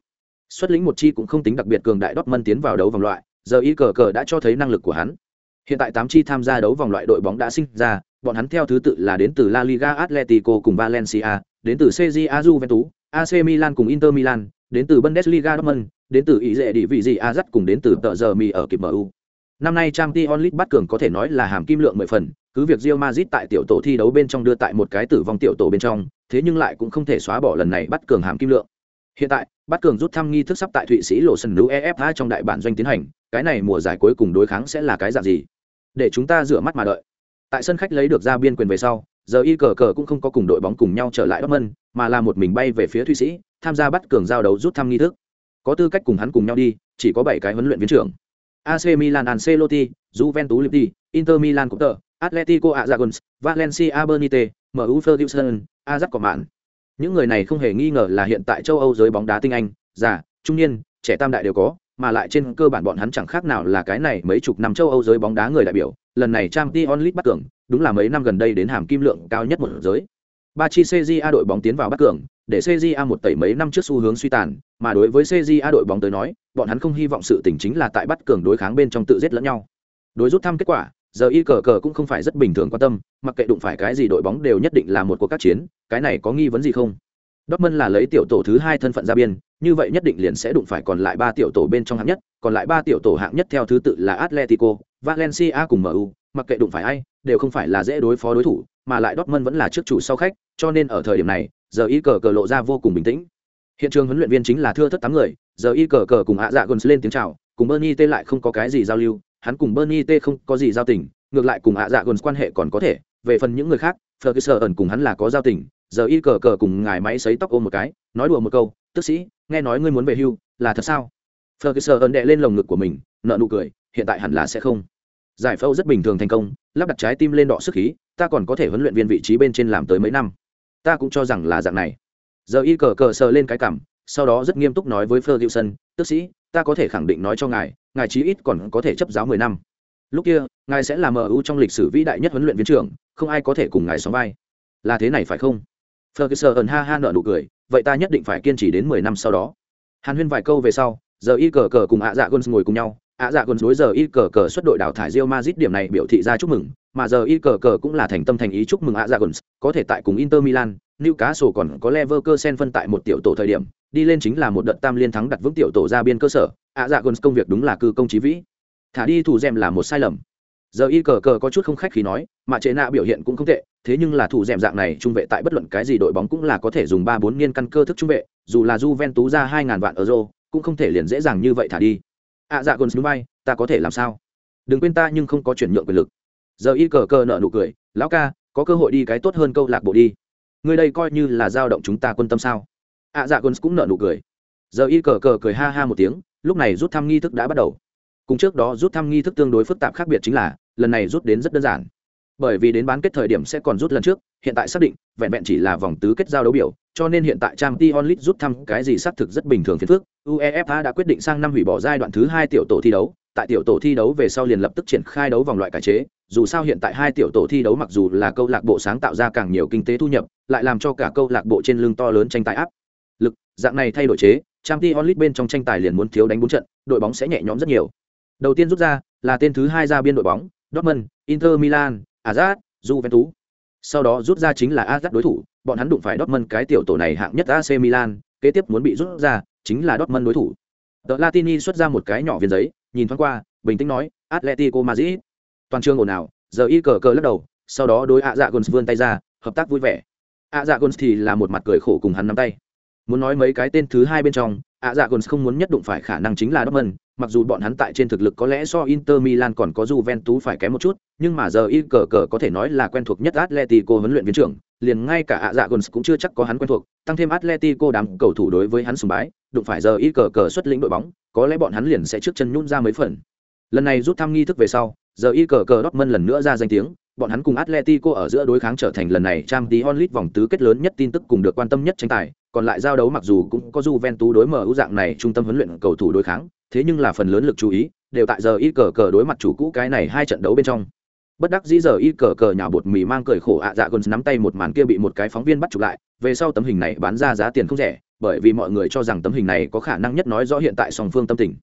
Xuất lĩnh một chi cũng không tính đặc biệt cường đại Dortmund tiến vào đấu vòng loại, giờ ý cờ cờ đã cho thấy năng lực của hắn. Hiện tại tám chi tham gia đấu vòng loại đội bóng đã sinh ra, bọn hắn theo thứ tự là đến từ La Liga Atletico cùng Valencia, đến từ CJA Juventus, AC Milan cùng Inter Milan, đến từ Bundesliga Dortmund, đến từ ý dễ địa vị gì Ajax cùng đến từ tợ giờ mi ở kịp MU. Năm nay Champions League bắt cường có thể nói là hàm kim lượng mười phần, cứ việc Real Madrid tại tiểu tổ thi đấu bên trong đưa tại một cái tử vong tiểu tổ bên trong, thế nhưng lại cũng không thể xóa bỏ lần này bắt cường hàm kim lượng. Hiện tại, bắt cường rút thăm nghi thức sắp tại Thụy Sĩ lộ sân đấu EFA trong đại bản doanh tiến hành, cái này mùa giải cuối cùng đối kháng sẽ là cái dạng gì? Để chúng ta rửa mắt mà đợi. Tại sân khách lấy được ra biên quyền về sau, giờ y cờ cờ cũng không có cùng đội bóng cùng nhau trở lại Dortmund, mà là một mình bay về phía Thụy Sĩ, tham gia bắt cường giao đấu rút thăm nghi thức. Có tư cách cùng hắn cùng nhau đi, chỉ có 7 cái huấn luyện viên trưởng. AC Milan Ancelotti, Juventus Lippi, Inter Milan cũng tờ, Atletico Aragons, Valencia Bernite, MU Ferguson, Ajax của mạn. Những người này không hề nghi ngờ là hiện tại châu Âu giới bóng đá tinh anh, già, trung niên, trẻ tam đại đều có, mà lại trên cơ bản bọn hắn chẳng khác nào là cái này mấy chục năm châu Âu giới bóng đá người đại biểu, lần này Champions League bắt cường, đúng là mấy năm gần đây đến hàm kim lượng cao nhất một giới. Ba chi CJA đội bóng tiến vào bắt cường, để CJA một tẩy mấy năm trước xu hướng suy tàn, mà đối với CJA đội bóng tới nói, bọn hắn không hy vọng sự tình chính là tại bắt cường đối kháng bên trong tự giết lẫn nhau. Đối rút thăm kết quả, giờ y cờ cờ cũng không phải rất bình thường quan tâm, mặc kệ đụng phải cái gì đội bóng đều nhất định là một cuộc các chiến, cái này có nghi vấn gì không? Dortmund là lấy tiểu tổ thứ hai thân phận ra biên, như vậy nhất định liền sẽ đụng phải còn lại ba tiểu tổ bên trong hạng nhất, còn lại ba tiểu tổ hạng nhất theo thứ tự là Atletico, Valencia cùng MU, mặc kệ đụng phải ai, đều không phải là dễ đối phó đối thủ, mà lại Dortmund vẫn là trước chủ sau khách, cho nên ở thời điểm này, giờ y cờ cờ lộ ra vô cùng bình tĩnh. Hiện trường huấn luyện viên chính là thưa thất tám người, giờ y cờ cờ cùng ạ dạ gần lên tiếng chào, cùng Bernie T lại không có cái gì giao lưu, hắn cùng Bernie T không có gì giao tình, ngược lại cùng ạ dạ gần quan hệ còn có thể, về phần những người khác, Ferguson cùng hắn là có giao tình, giờ y cờ cờ cùng ngài máy xấy tóc ôm một cái, nói đùa một câu, "Tức sĩ, nghe nói ngươi muốn về hưu, là thật sao?" Ferguson đệ lên lồng ngực của mình, nợ nụ cười, hiện tại hẳn là sẽ không. Giải phẫu rất bình thường thành công, lắp đặt trái tim lên đọ sức khí, ta còn có thể huấn luyện viên vị trí bên trên làm tới mấy năm. Ta cũng cho rằng là dạng này. Giờ y cờ cờ sờ lên cái cằm, sau đó rất nghiêm túc nói với Ferguson, "Tức sĩ, ta có thể khẳng định nói cho ngài, ngài chí ít còn có thể chấp giáo mười năm. Lúc kia, ngài sẽ là MU trong lịch sử vĩ đại nhất huấn luyện viên trưởng, không ai có thể cùng ngài sánh vai. Là thế này phải không?" Ferguson ha ha nở nụ cười, "Vậy ta nhất định phải kiên trì đến mười năm sau đó." Hàn Huyên vài câu về sau, giờ y cờ cờ cùng ạ dạ Guns ngồi cùng nhau, ạ dạ Guns đối giờ y cờ cờ xuất đội đào thải rio mazit điểm này biểu thị ra chúc mừng, mà giờ y cờ cờ cũng là thành tâm thành ý chúc mừng Ajax có thể tại cùng Inter Milan, Newcastle còn có Leverkusen phân tại một tiểu tổ thời điểm, đi lên chính là một đợt tam liên thắng đặt vững tiểu tổ ra biên cơ sở, Ajax công việc đúng là cư công chí vĩ. Thả đi thủ dèm là một sai lầm. Giờ y cờ cờ có chút không khách khí nói, mà chế nạ biểu hiện cũng không tệ, thế nhưng là thủ dèm dạng này trung vệ tại bất luận cái gì đội bóng cũng là có thể dùng ba bốn niên căn cơ thức trung vệ, dù là Juventus ra 2000 vạn euro, cũng không thể liền dễ dàng như vậy thả đi. Ajax dạ bay, ta có thể làm sao? Đừng quên ta nhưng không có chuyển nhượng quyền lực. Giờ y cờ cờ nợ nụ cười, lão ca, có cơ hội đi cái tốt hơn câu lạc bộ đi. Người đây coi như là dao động chúng ta quân tâm sao? Ạ à, dạ quân cũng nợ nụ cười. Giờ y cờ cờ cười ha ha một tiếng lúc này rút thăm nghi thức đã bắt đầu. Cùng trước đó rút thăm nghi thức tương đối phức tạp khác biệt chính là lần này rút đến rất đơn giản. Bởi vì đến bán kết thời điểm sẽ còn rút lần trước hiện tại xác định vẹn vẹn chỉ là vòng tứ kết giao đấu biểu cho nên hiện tại trang t onlit rút thăm cái gì xác thực rất bình thường phiền phức. Uefa đã quyết định sang năm hủy bỏ giai đoạn thứ hai tiểu tổ thi đấu tại tiểu tổ thi đấu về sau liền lập tức triển khai đấu vòng loại cải chế dù sao hiện tại hai tiểu tổ thi đấu mặc dù là câu lạc bộ sáng tạo ra càng nhiều kinh tế thu nhập lại làm cho cả câu lạc bộ trên lưng to lớn tranh tài áp lực dạng này thay đổi chế Champions League bên trong tranh tài liền muốn thiếu đánh bốn trận đội bóng sẽ nhẹ nhõm rất nhiều. Đầu tiên rút ra là tên thứ hai ra biên đội bóng dortmund inter milan Ajax, juventus. Sau đó rút ra chính là Ajax đối thủ bọn hắn đụng phải dortmund cái tiểu tổ này hạng nhất ac milan kế tiếp muốn bị rút ra chính là dortmund đối thủ. The latini xuất ra một cái nhỏ viên giấy nhìn thoáng qua bình tĩnh nói atletico madrid toàn trường ồn ào, giờ y cờ cờ lắc đầu, sau đó đối ạ dạ gôn vươn tay ra, hợp tác vui vẻ. Ạ dạ gôn thì là một mặt cười khổ cùng hắn nắm tay. Muốn nói mấy cái tên thứ hai bên trong ạ dạ gôn không muốn nhất đụng phải khả năng chính là Dortmund, mặc dù bọn hắn tại trên thực lực có lẽ so Inter Milan còn có Juventus phải kém một chút, nhưng mà giờ y cờ cờ có thể nói là quen thuộc nhất Atletico huấn luyện viên trưởng, liền ngay cả ạ dạ gôn cũng chưa chắc có hắn quen thuộc, tăng thêm Atletico đám cầu thủ đối với hắn sùng bái, đụng phải giờ y cờ cờ xuất lĩnh đội bóng, có lẽ bọn hắn liền sẽ trước chân nhún ra mấy phần. Lần này rút thăm nghi thức về sau giờ y cờ cờ Dortmund lần nữa ra danh tiếng, bọn hắn cùng Atletico ở giữa đối kháng trở thành lần này Champions League vòng tứ kết lớn nhất tin tức cùng được quan tâm nhất tranh tài, còn lại giao đấu mặc dù cũng có Juventus đối mở ưu dạng này trung tâm huấn luyện cầu thủ đối kháng, thế nhưng là phần lớn lực chú ý đều tại giờ y cờ cờ đối mặt chủ cũ cái này hai trận đấu bên trong. Bất đắc dĩ giờ y cờ cờ nhào bột mì mang cười khổ ạ dạ gần nắm tay một màn kia bị một cái phóng viên bắt chụp lại, về sau tấm hình này bán ra giá tiền không rẻ, bởi vì mọi người cho rằng tấm hình này có khả năng nhất nói rõ hiện tại song phương tâm tình.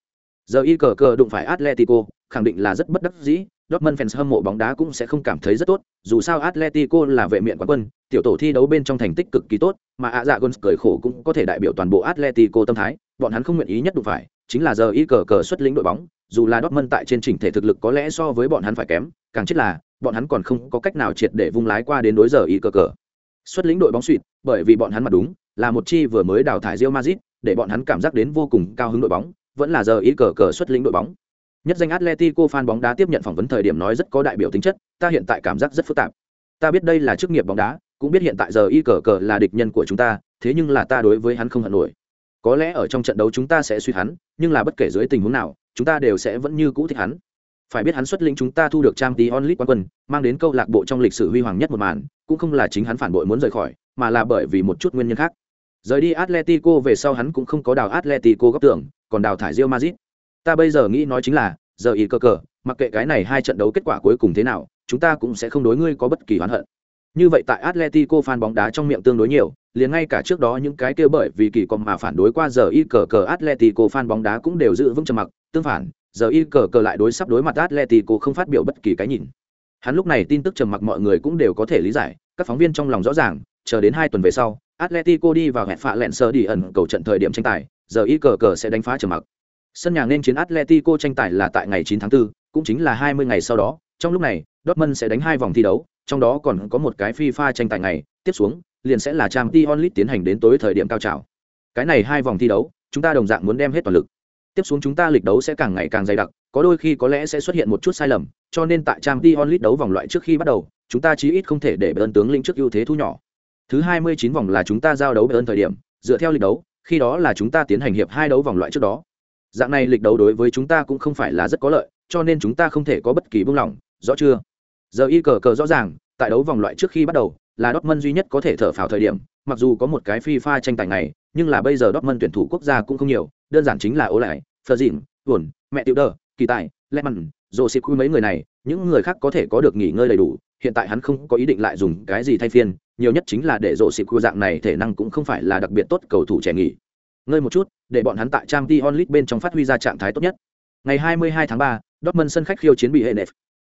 Giờ y cờ cờ đụng phải Atletico, khẳng định là rất bất đắc dĩ, Dortmund fans hâm mộ bóng đá cũng sẽ không cảm thấy rất tốt, dù sao Atletico là vệ miện quán quân, tiểu tổ thi đấu bên trong thành tích cực kỳ tốt, mà Azagons dạ cười khổ cũng có thể đại biểu toàn bộ Atletico tâm thái, bọn hắn không nguyện ý nhất đụng phải, chính là giờ y cờ cờ xuất lĩnh đội bóng, dù là Dortmund tại trên chỉnh thể thực lực có lẽ so với bọn hắn phải kém, càng chết là bọn hắn còn không có cách nào triệt để vung lái qua đến đối giờ y cờ cờ. Xuất lĩnh đội bóng suýt, bởi vì bọn hắn mà đúng, là một chi vừa mới đào thải Real Madrid, để bọn hắn cảm giác đến vô cùng cao hứng đội bóng, vẫn là giờ ý cờ cờ xuất lĩnh đội bóng. Nhất danh Atletico fan bóng đá tiếp nhận phỏng vấn thời điểm nói rất có đại biểu tính chất, ta hiện tại cảm giác rất phức tạp. Ta biết đây là chức nghiệp bóng đá, cũng biết hiện tại giờ y cờ cờ là địch nhân của chúng ta, thế nhưng là ta đối với hắn không hận nổi. Có lẽ ở trong trận đấu chúng ta sẽ suy hắn, nhưng là bất kể dưới tình huống nào, chúng ta đều sẽ vẫn như cũ thích hắn. Phải biết hắn xuất lĩnh chúng ta thu được trang Champions League quán quân, mang đến câu lạc bộ trong lịch sử huy hoàng nhất một màn, cũng không là chính hắn phản bội muốn rời khỏi, mà là bởi vì một chút nguyên nhân khác. Rời đi Atletico về sau hắn cũng không có đào Atletico góc tưởng, còn đào thải Real Madrid. Ta bây giờ nghĩ nói chính là, giờ ý cơ cờ, mặc kệ cái này hai trận đấu kết quả cuối cùng thế nào, chúng ta cũng sẽ không đối ngươi có bất kỳ oán hận. Như vậy tại atletico fan bóng đá trong miệng tương đối nhiều, liền ngay cả trước đó những cái kia bởi vì kỳ còn mà phản đối qua giờ y cờ cờ atletico fan bóng đá cũng đều giữ vững trầm mặc, tương phản, giờ y cờ cờ lại đối sắp đối mặt atletico không phát biểu bất kỳ cái nhìn. Hắn lúc này tin tức trầm mặc mọi người cũng đều có thể lý giải, các phóng viên trong lòng rõ ràng, chờ đến hai tuần về sau, atletico đi vào hẹn phạ lẹn sơ đi ẩn cầu trận thời điểm tranh tài giờ y cờ cờ sẽ đánh phá trầm mặc Sân nhà nên chiến Atletico tranh tài là tại ngày 9 tháng 4, cũng chính là 20 ngày sau đó, trong lúc này, Dortmund sẽ đánh hai vòng thi đấu, trong đó còn có một cái FIFA tranh tài ngày, tiếp xuống, liền sẽ là Champions League tiến hành đến tối thời điểm cao trào. Cái này hai vòng thi đấu, chúng ta đồng dạng muốn đem hết toàn lực. Tiếp xuống chúng ta lịch đấu sẽ càng ngày càng dày đặc, có đôi khi có lẽ sẽ xuất hiện một chút sai lầm, cho nên tại Champions League đấu vòng loại trước khi bắt đầu, chúng ta chí ít không thể để Bayern tướng lĩnh trước ưu thế thu nhỏ. Thứ 29 vòng là chúng ta giao đấu Bayern thời điểm, dựa theo lịch đấu, khi đó là chúng ta tiến hành hiệp hai đấu vòng loại trước đó, dạng này lịch đấu đối với chúng ta cũng không phải là rất có lợi cho nên chúng ta không thể có bất kỳ buông lỏng rõ chưa? Giờ y cờ cờ rõ ràng tại đấu vòng loại trước khi bắt đầu là Dortmund duy nhất có thể thở phào thời điểm mặc dù có một cái FIFA tranh tài này nhưng là bây giờ Dortmund tuyển thủ quốc gia cũng không nhiều đơn giản chính là ố lại phờ dịn buồn mẹ tiểu đờ kỳ tài dồ xịp khui mấy người này những người khác có thể có được nghỉ ngơi đầy đủ hiện tại hắn không có ý định lại dùng cái gì thay phiên nhiều nhất chính là để dồ xịp khui dạng này thể năng cũng không phải là đặc biệt tốt cầu thủ trẻ nghỉ. Ngơi một chút để bọn hắn tại trang t onlit bên trong phát huy ra trạng thái tốt nhất. Ngày 22 tháng 3, Dortmund sân khách khiêu chiến bị hệ nệp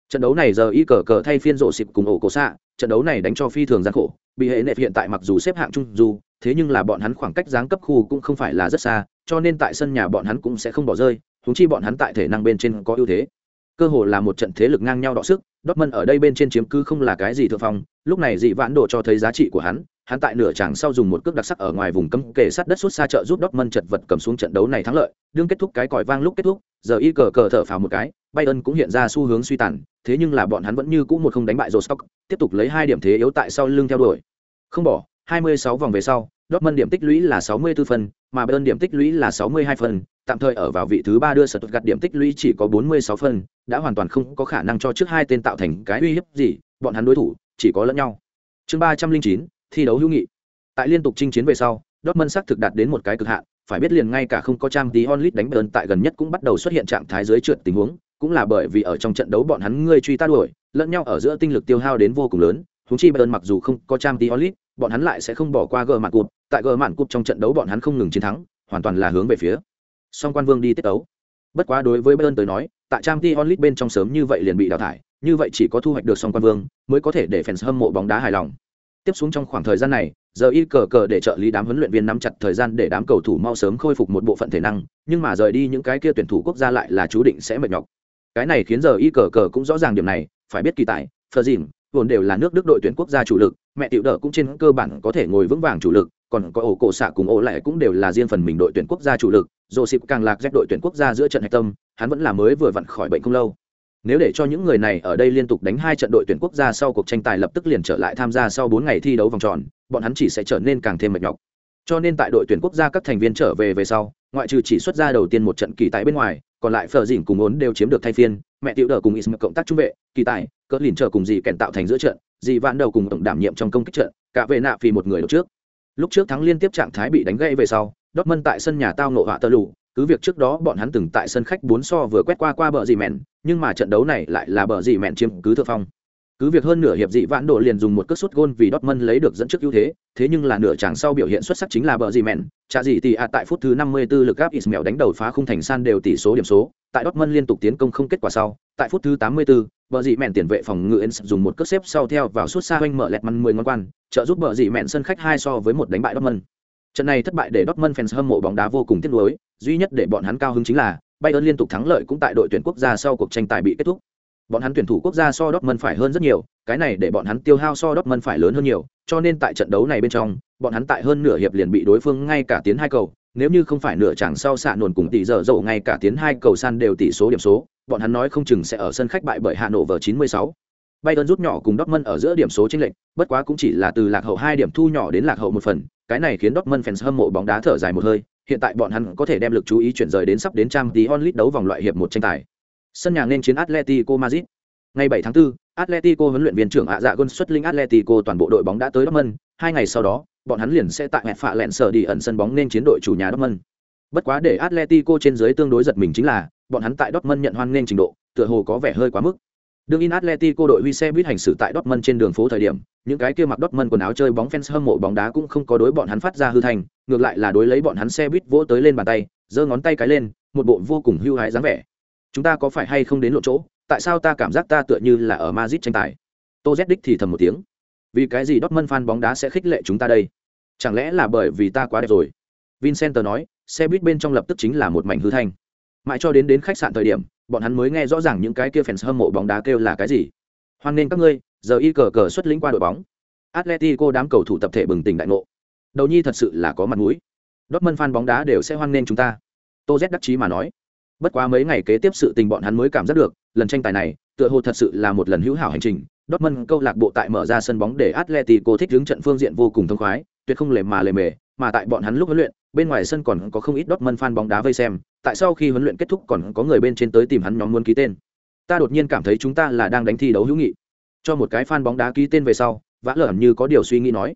trận đấu này giờ y cờ cờ thay phiên rộ xịp cùng ổ cổ xạ trận đấu này đánh cho phi thường gian khổ. Bị hệ nệp hiện tại mặc dù xếp hạng trung dù thế nhưng là bọn hắn khoảng cách giáng cấp khu cũng không phải là rất xa cho nên tại sân nhà bọn hắn cũng sẽ không bỏ rơi thúng chi bọn hắn tại thể năng bên trên có ưu thế cơ hồ là một trận thế lực ngang nhau đọ sức Dortmund ở đây bên trên chiếm cứ không là cái gì thượng phong lúc này dị vãn độ cho thấy giá trị của hắn hắn tại nửa tràng sau dùng một cước đặc sắc ở ngoài vùng cấm kề sát đất suốt xa trợ giúp Dortmund chật vật cầm xuống trận đấu này thắng lợi, đương kết thúc cái còi vang lúc kết thúc, giờ y cờ cờ thở phào một cái, Bayern cũng hiện ra xu hướng suy tàn, thế nhưng là bọn hắn vẫn như cũ một không đánh bại Rostock, tiếp tục lấy hai điểm thế yếu tại sau lưng theo đuổi. Không bỏ, 26 vòng về sau, Dortmund điểm tích lũy là 64 phần, mà Bayern điểm tích lũy là 62 phần, tạm thời ở vào vị thứ ba đưa Stuttgart điểm tích lũy chỉ có 46 phần, đã hoàn toàn không có khả năng cho trước hai tên tạo thành cái uy hiếp gì, bọn hắn đối thủ chỉ có lẫn nhau. Chương 309, thi đấu hữu nghị. Tại liên tục chinh chiến về sau, Dortmund xác thực đạt đến một cái cực hạn, phải biết liền ngay cả không có trang tí onlit đánh Bayern tại gần nhất cũng bắt đầu xuất hiện trạng thái dưới trượt tình huống, cũng là bởi vì ở trong trận đấu bọn hắn ngươi truy ta đuổi, lẫn nhau ở giữa tinh lực tiêu hao đến vô cùng lớn, huống chi Bayern mặc dù không có trang tí onlit, bọn hắn lại sẽ không bỏ qua gờ mặt cụt, tại gờ mạn cúp trong trận đấu bọn hắn không ngừng chiến thắng, hoàn toàn là hướng về phía song quan vương đi tiết đấu. Bất quá đối với Bayern tới nói, tại trang t onlit bên trong sớm như vậy liền bị đào thải, như vậy chỉ có thu hoạch được song quan vương mới có thể để fans hâm mộ bóng đá hài lòng. Tiếp xuống trong khoảng thời gian này, giờ y cờ cờ để trợ lý đám huấn luyện viên nắm chặt thời gian để đám cầu thủ mau sớm khôi phục một bộ phận thể năng nhưng mà rời đi những cái kia tuyển thủ quốc gia lại là chú định sẽ mệt nhọc cái này khiến giờ y cờ cờ cũng rõ ràng điểm này phải biết kỳ tài phờ dìm vốn đều là nước đức đội tuyển quốc gia chủ lực mẹ tiểu đỡ cũng trên cơ bản có thể ngồi vững vàng chủ lực, còn có ổ cổ xạ cùng ổ lại cũng đều là riêng phần mình đội tuyển quốc gia chủ lực. Joseph càng lạc dép đội tuyển quốc gia giữa trận hạch tâm, hắn vẫn là mới vừa vặn khỏi bệnh không lâu. Nếu để cho những người này ở đây liên tục đánh hai trận đội tuyển quốc gia sau cuộc tranh tài lập tức liền trở lại tham gia sau bốn ngày thi đấu vòng tròn, bọn hắn chỉ sẽ trở nên càng thêm mệt nhọc. Cho nên tại đội tuyển quốc gia các thành viên trở về về sau, ngoại trừ chỉ xuất ra đầu tiên một trận kỳ tại bên ngoài, còn lại phờ dỉnh cùng ốn đều chiếm được thay phiên, mẹ tiểu đờ cùng ism cộng tác trung vệ, kỳ tài cỡ lìn trở cùng dì kèn tạo thành giữa trận Dị vạn đầu cùng tổng đảm nhiệm trong công kích trận, cả về nạ vì một người trước. Lúc trước thắng liên tiếp trạng thái bị đánh gãy về sau, Dortmund tại sân nhà tao nộ họa tơ lù, cứ việc trước đó bọn hắn từng tại sân khách bốn so vừa quét qua qua bờ dị mèn nhưng mà trận đấu này lại là bờ dị mèn chiếm cứ thượng phong. Cứ việc hơn nửa hiệp dị vãn độ liền dùng một cước sút gôn vì Dortmund lấy được dẫn trước ưu thế thế nhưng là nửa chàng sau biểu hiện xuất sắc chính là bờ dị mèn trả gì thì ạ tại phút thứ 54 lực gáp Ismail đánh đầu phá khung thành san đều tỷ số điểm số, tại Dortmund liên tục tiến công không kết quả sau tại phút thứ 84 bờ dị mẹn tiền vệ phòng ngự ens dùng một cước xếp sau theo vào suốt xa hoanh mở lẹt măn 10 ngón quan, trợ giúp bờ dị mẹn sân khách hai so với một đánh bại Dortmund. Trận này thất bại để Dortmund fans hâm mộ bóng đá vô cùng tiếc nuối, duy nhất để bọn hắn cao hứng chính là Bayern liên tục thắng lợi cũng tại đội tuyển quốc gia sau cuộc tranh tài bị kết thúc. Bọn hắn tuyển thủ quốc gia so Dortmund phải hơn rất nhiều, cái này để bọn hắn tiêu hao so Dortmund phải lớn hơn nhiều, cho nên tại trận đấu này bên trong, bọn hắn tại hơn nửa hiệp liền bị đối phương ngay cả tiến hai cầu, nếu như không phải nửa chẳng sau xạ nổn cùng tỷ giờ dậu ngay cả tiến hai cầu san đều tỷ số điểm số, bọn hắn nói không chừng sẽ ở sân khách bại bởi Hà Nội vở 96. Bayern rút nhỏ cùng Dortmund ở giữa điểm số chênh lệch, bất quá cũng chỉ là từ lạc hậu 2 điểm thu nhỏ đến lạc hậu một phần, cái này khiến Dortmund fans hâm mộ bóng đá thở dài một hơi, hiện tại bọn hắn có thể đem lực chú ý chuyển rời đến sắp đến trang tí onlit đấu vòng loại hiệp một tranh tài. Sân nhà nên chiến Atletico Madrid. Ngày 7 tháng 4, Atletico huấn luyện viên trưởng ạ dạ Gun xuất linh Atletico toàn bộ đội bóng đã tới Dortmund, hai ngày sau đó, bọn hắn liền sẽ tại mẹ phạ lẹn sở đi ẩn sân bóng nên chiến đội chủ nhà Dortmund. Bất quá để Atletico trên dưới tương đối giật mình chính là, bọn hắn tại Dortmund nhận hoan nghênh trình độ, tựa hồ có vẻ hơi quá mức. Đương in Atletico đội huy xe buýt hành xử tại Dortmund trên đường phố thời điểm, những cái kia mặc Dortmund quần áo chơi bóng fans hâm mộ bóng đá cũng không có đối bọn hắn phát ra hư thành, ngược lại là đối lấy bọn hắn xe buýt vỗ tới lên bàn tay, giơ ngón tay cái lên, một bộ vô cùng hưu hái dáng vẻ. Chúng ta có phải hay không đến lộ chỗ, tại sao ta cảm giác ta tựa như là ở Madrid tranh tài? Tô Z đích thì thầm một tiếng. Vì cái gì Dortmund fan bóng đá sẽ khích lệ chúng ta đây? Chẳng lẽ là bởi vì ta quá đẹp rồi? Vincent nói, xe buýt bên trong lập tức chính là một mảnh hư thanh. Mãi cho đến đến khách sạn thời điểm, bọn hắn mới nghe rõ ràng những cái kia fans hâm mộ bóng đá kêu là cái gì. Hoan nên các ngươi, giờ y cờ cờ xuất lĩnh qua đội bóng. Atletico đám cầu thủ tập thể bừng tỉnh đại ngộ. Đầu nhi thật sự là có mặt mũi. Dortmund fan bóng đá đều sẽ hoan nên chúng ta. Tô Z đắc chí mà nói. Bất quá mấy ngày kế tiếp sự tình bọn hắn mới cảm giác được, lần tranh tài này, tựa hồ thật sự là một lần hữu hảo hành trình. Dortmund câu lạc bộ tại mở ra sân bóng để Atletico thích hướng trận phương diện vô cùng thông khoái, tuyệt không lề mà lề mề, mà tại bọn hắn lúc huấn luyện, bên ngoài sân còn có không ít Dortmund fan bóng đá vây xem, tại sau khi huấn luyện kết thúc còn có người bên trên tới tìm hắn nhóm muốn ký tên. Ta đột nhiên cảm thấy chúng ta là đang đánh thi đấu hữu nghị. Cho một cái fan bóng đá ký tên về sau, vã lở như có điều suy nghĩ nói.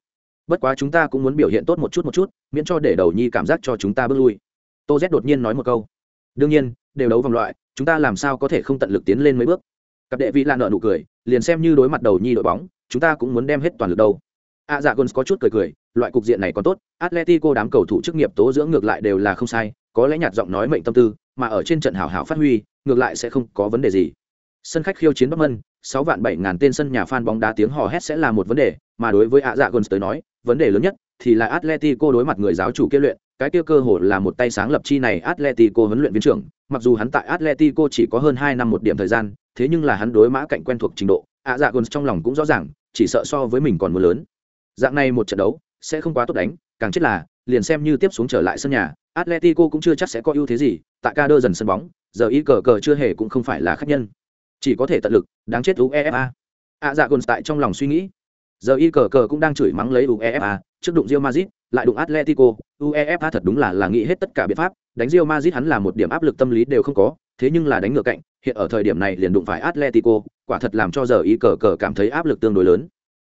Bất quá chúng ta cũng muốn biểu hiện tốt một chút một chút, miễn cho để đầu nhi cảm giác cho chúng ta bước lui. Tô Z đột nhiên nói một câu. Đương nhiên, đều đấu vòng loại, chúng ta làm sao có thể không tận lực tiến lên mấy bước. Cặp đệ vị là nợ nụ cười, liền xem như đối mặt đầu nhi đội bóng, chúng ta cũng muốn đem hết toàn lực đâu. A à, dạ Guns có chút cười cười, loại cục diện này còn tốt, Atletico đám cầu thủ chức nghiệp tố dưỡng ngược lại đều là không sai, có lẽ nhạt giọng nói mệnh tâm tư, mà ở trên trận hảo hảo phát huy, ngược lại sẽ không có vấn đề gì. Sân khách khiêu chiến Bắc Mân, sáu vạn bảy ngàn tên sân nhà fan bóng đá tiếng hò hét sẽ là một vấn đề, mà đối với ạ dạ Guns tới nói, vấn đề lớn nhất thì là Atletico đối mặt người giáo chủ kia luyện, cái kia cơ hội là một tay sáng lập chi này Atletico huấn luyện viên trưởng, mặc dù hắn tại Atletico chỉ có hơn hai năm một điểm thời gian, thế nhưng là hắn đối mã cạnh quen thuộc trình độ, ạ dạ Guns trong lòng cũng rõ ràng, chỉ sợ so với mình còn muốn lớn dạng này một trận đấu sẽ không quá tốt đánh càng chết là liền xem như tiếp xuống trở lại sân nhà atletico cũng chưa chắc sẽ có ưu thế gì tại ca đơ dần sân bóng giờ ý cờ cờ chưa hề cũng không phải là khách nhân. Chỉ có thể tận lực đáng chết uefa. À dạ gồn tại trong lòng suy nghĩ. Giờ y cờ cờ cũng đang chửi mắng lấy uefa trước đụng Real Madrid, lại đụng atletico. Uefa thật đúng là là nghĩ hết tất cả biện pháp đánh Real Madrid hắn là một điểm áp lực tâm lý đều không có thế nhưng là đánh ngược cạnh hiện ở thời điểm này liền đụng phải atletico quả thật làm cho giờ y cờ cờ cảm thấy áp lực tương đối lớn.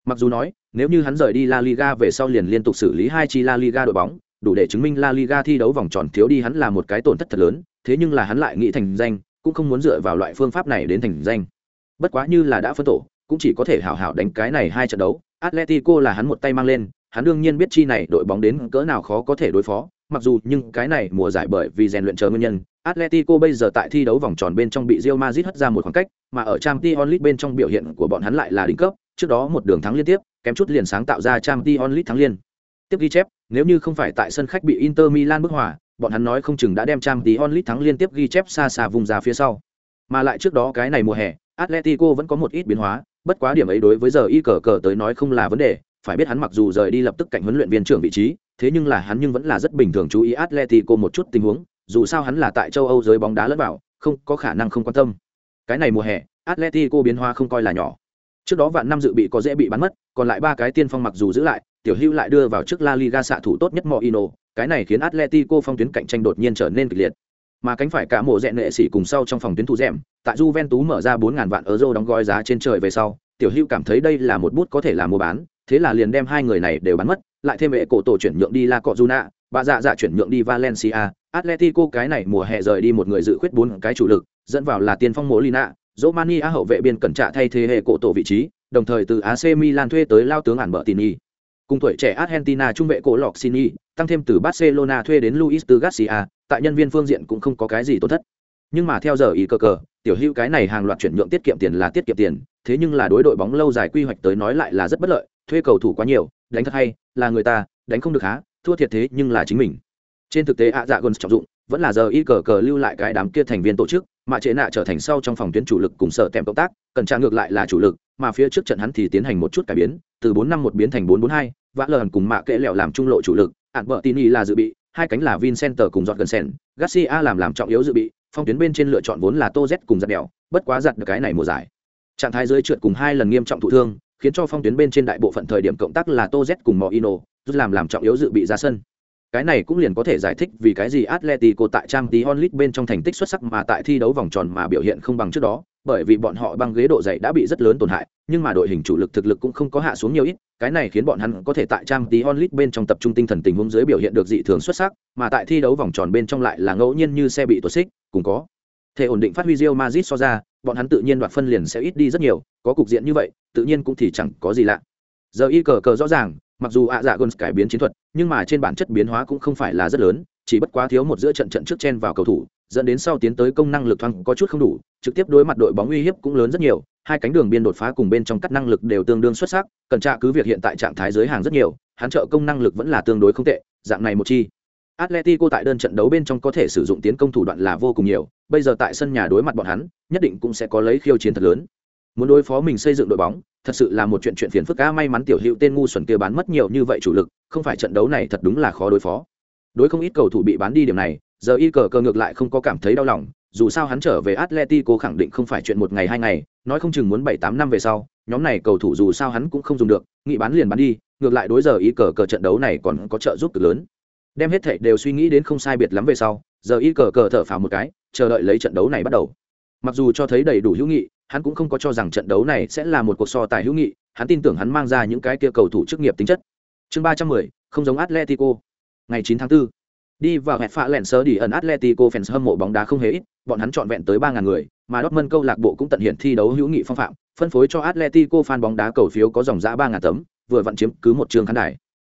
Mặc dù nói, nếu như hắn rời đi La Liga về sau liền liên tục xử lý hai chi La Liga đội bóng, đủ để chứng minh La Liga thi đấu vòng tròn thiếu đi hắn là một cái tổn thất thật lớn, thế nhưng là hắn lại nghĩ thành danh, cũng không muốn dựa vào loại phương pháp này đến thành danh. Bất quá như là đã phân tổ, cũng chỉ có thể hảo hảo đánh cái này hai trận đấu, Atletico là hắn một tay mang lên, hắn đương nhiên biết chi này đội bóng đến cỡ nào khó có thể đối phó, mặc dù nhưng cái này mùa giải bởi vì rèn luyện chờ nguyên nhân, Atletico bây giờ tại thi đấu vòng tròn bên trong bị Real Madrid hất ra một khoảng cách, mà ở Champions League bên trong biểu hiện của bọn hắn lại là đỉnh cấp, trước đó một đường thắng liên tiếp, kém chút liền sáng tạo ra Champions League thắng liên. Tiếp ghi chép, nếu như không phải tại sân khách bị Inter Milan bức hòa, bọn hắn nói không chừng đã đem Champions League thắng liên tiếp ghi chép xa xa vùng ra phía sau. Mà lại trước đó cái này mùa hè, Atletico vẫn có một ít biến hóa, bất quá điểm ấy đối với giờ y cờ cờ tới nói không là vấn đề, phải biết hắn mặc dù rời đi lập tức cạnh huấn luyện viên trưởng vị trí, thế nhưng là hắn nhưng vẫn là rất bình thường chú ý Atletico một chút tình huống, dù sao hắn là tại châu Âu giới bóng đá lẫn vào, không có khả năng không quan tâm. Cái này mùa hè, Atletico biến hóa không coi là nhỏ. Trước đó vạn năm dự bị có dễ bị bắn mất, còn lại ba cái tiên phong mặc dù giữ lại, tiểu Hưu lại đưa vào trước La Liga xạ thủ tốt nhất Moino, cái này khiến Atletico phong tuyến cạnh tranh đột nhiên trở nên kịch liệt. Mà cánh phải cả mộ rẽ nệ sĩ cùng sau trong phòng tuyến thủ rèm, tại Juventus mở ra 4000 vạn euro đóng gói giá trên trời về sau, tiểu Hưu cảm thấy đây là một bút có thể là mua bán, thế là liền đem hai người này đều bán mất, lại thêm vệ cổ tổ chuyển nhượng đi La Cojuna, bà dạ dạ chuyển nhượng đi Valencia, Atletico cái này mùa hè rời đi một người dự khuyết bốn cái chủ lực, dẫn vào là tiên phong Molina, Romania hậu vệ biên cẩn trạ thay thế hệ cổ tổ vị trí, đồng thời từ AC Milan thuê tới lao tướng ản bợ Tini. Cùng tuổi trẻ Argentina trung vệ cổ Locini, tăng thêm từ Barcelona thuê đến Luis Garcia, tại nhân viên phương diện cũng không có cái gì tổn thất. nhưng mà theo giờ ý cờ cờ tiểu hữu cái này hàng loạt chuyển nhượng tiết kiệm tiền là tiết kiệm tiền thế nhưng là đối đội bóng lâu dài quy hoạch tới nói lại là rất bất lợi thuê cầu thủ quá nhiều đánh thật hay là người ta đánh không được há thua thiệt thế nhưng là chính mình trên thực tế ạ dạ gần trọng dụng vẫn là giờ y cờ cờ lưu lại cái đám kia thành viên tổ chức mà chế nạ trở thành sau trong phòng tuyến chủ lực cùng sở tèm cộng tác, cần trả ngược lại là chủ lực, mà phía trước trận hắn thì tiến hành một chút cải biến, từ bốn năm một biến thành bốn bốn hai, vã lờn cùng mạ kệ lẹo làm trung lộ chủ lực, ạn vợ tin y là dự bị, hai cánh là vincenter cùng giọt gần sen, garcia làm làm trọng yếu dự bị, phong tuyến bên trên lựa chọn vốn là tô z cùng giặt đèo, bất quá giặt được cái này mùa giải. Trạng thái dưới trượt cùng hai lần nghiêm trọng thụ thương, khiến cho phong tuyến bên trên đại bộ phận thời điểm cộng tác là tô z cùng mò ino rút làm làm trọng yếu dự bị ra sân cái này cũng liền có thể giải thích vì cái gì Atletico tại Champions League bên trong thành tích xuất sắc mà tại thi đấu vòng tròn mà biểu hiện không bằng trước đó, bởi vì bọn họ băng ghế độ dày đã bị rất lớn tổn hại, nhưng mà đội hình chủ lực thực lực cũng không có hạ xuống nhiều ít, cái này khiến bọn hắn có thể tại Champions League bên trong tập trung tinh thần tình huống dưới biểu hiện được dị thường xuất sắc, mà tại thi đấu vòng tròn bên trong lại là ngẫu nhiên như xe bị tuột xích, cũng có thể ổn định phát huy Real Madrid so ra, bọn hắn tự nhiên đoạt phân liền sẽ ít đi rất nhiều, có cục diện như vậy, tự nhiên cũng thì chẳng có gì lạ. Giờ y cờ cờ rõ ràng, mặc dù ạ dạ gôn cải biến chiến thuật nhưng mà trên bản chất biến hóa cũng không phải là rất lớn chỉ bất quá thiếu một giữa trận trận trước chen vào cầu thủ dẫn đến sau tiến tới công năng lực thoáng có chút không đủ trực tiếp đối mặt đội bóng uy hiếp cũng lớn rất nhiều hai cánh đường biên đột phá cùng bên trong cắt năng lực đều tương đương xuất sắc cần tra cứ việc hiện tại trạng thái giới hàng rất nhiều hắn trợ công năng lực vẫn là tương đối không tệ dạng này một chi Atletico tại đơn trận đấu bên trong có thể sử dụng tiến công thủ đoạn là vô cùng nhiều, bây giờ tại sân nhà đối mặt bọn hắn, nhất định cũng sẽ có lấy khiêu chiến thật lớn. Muốn đối phó mình xây dựng đội bóng, thật sự là một chuyện chuyện phiền phức cá may mắn tiểu hữu tên ngu xuẩn kia bán mất nhiều như vậy chủ lực không phải trận đấu này thật đúng là khó đối phó. Đối không ít cầu thủ bị bán đi điểm này giờ y cờ cờ ngược lại không có cảm thấy đau lòng dù sao hắn trở về atletico khẳng định không phải chuyện một ngày hai ngày nói không chừng muốn bảy tám năm về sau nhóm này cầu thủ dù sao hắn cũng không dùng được nghị bán liền bán đi ngược lại đối giờ y cờ cờ trận đấu này còn có trợ giúp cực lớn. Đem hết thảy đều suy nghĩ đến không sai biệt lắm về sau giờ y cờ cờ thở phào một cái chờ đợi lấy trận đấu này bắt đầu. Mặc dù cho thấy đầy đủ hữu nghị hắn cũng không có cho rằng trận đấu này sẽ là một cuộc so tài hữu nghị, hắn tin tưởng hắn mang ra những cái kia cầu thủ chức nghiệp tính chất. Chương ba trăm mười không giống Atletico. Ngày chín tháng 4, đi vào hẹp phạ lẹn sớ đi ẩn Atletico fans hâm mộ bóng đá không hề ít, bọn hắn chọn vẹn tới ba ngàn người, mà Dortmund câu lạc bộ cũng tận hiện thi đấu hữu nghị phong phạm, phân phối cho Atletico fan bóng đá cầu phiếu có dòng giá ngàn tấm, vừa vận chiếm cứ một trường khán đài.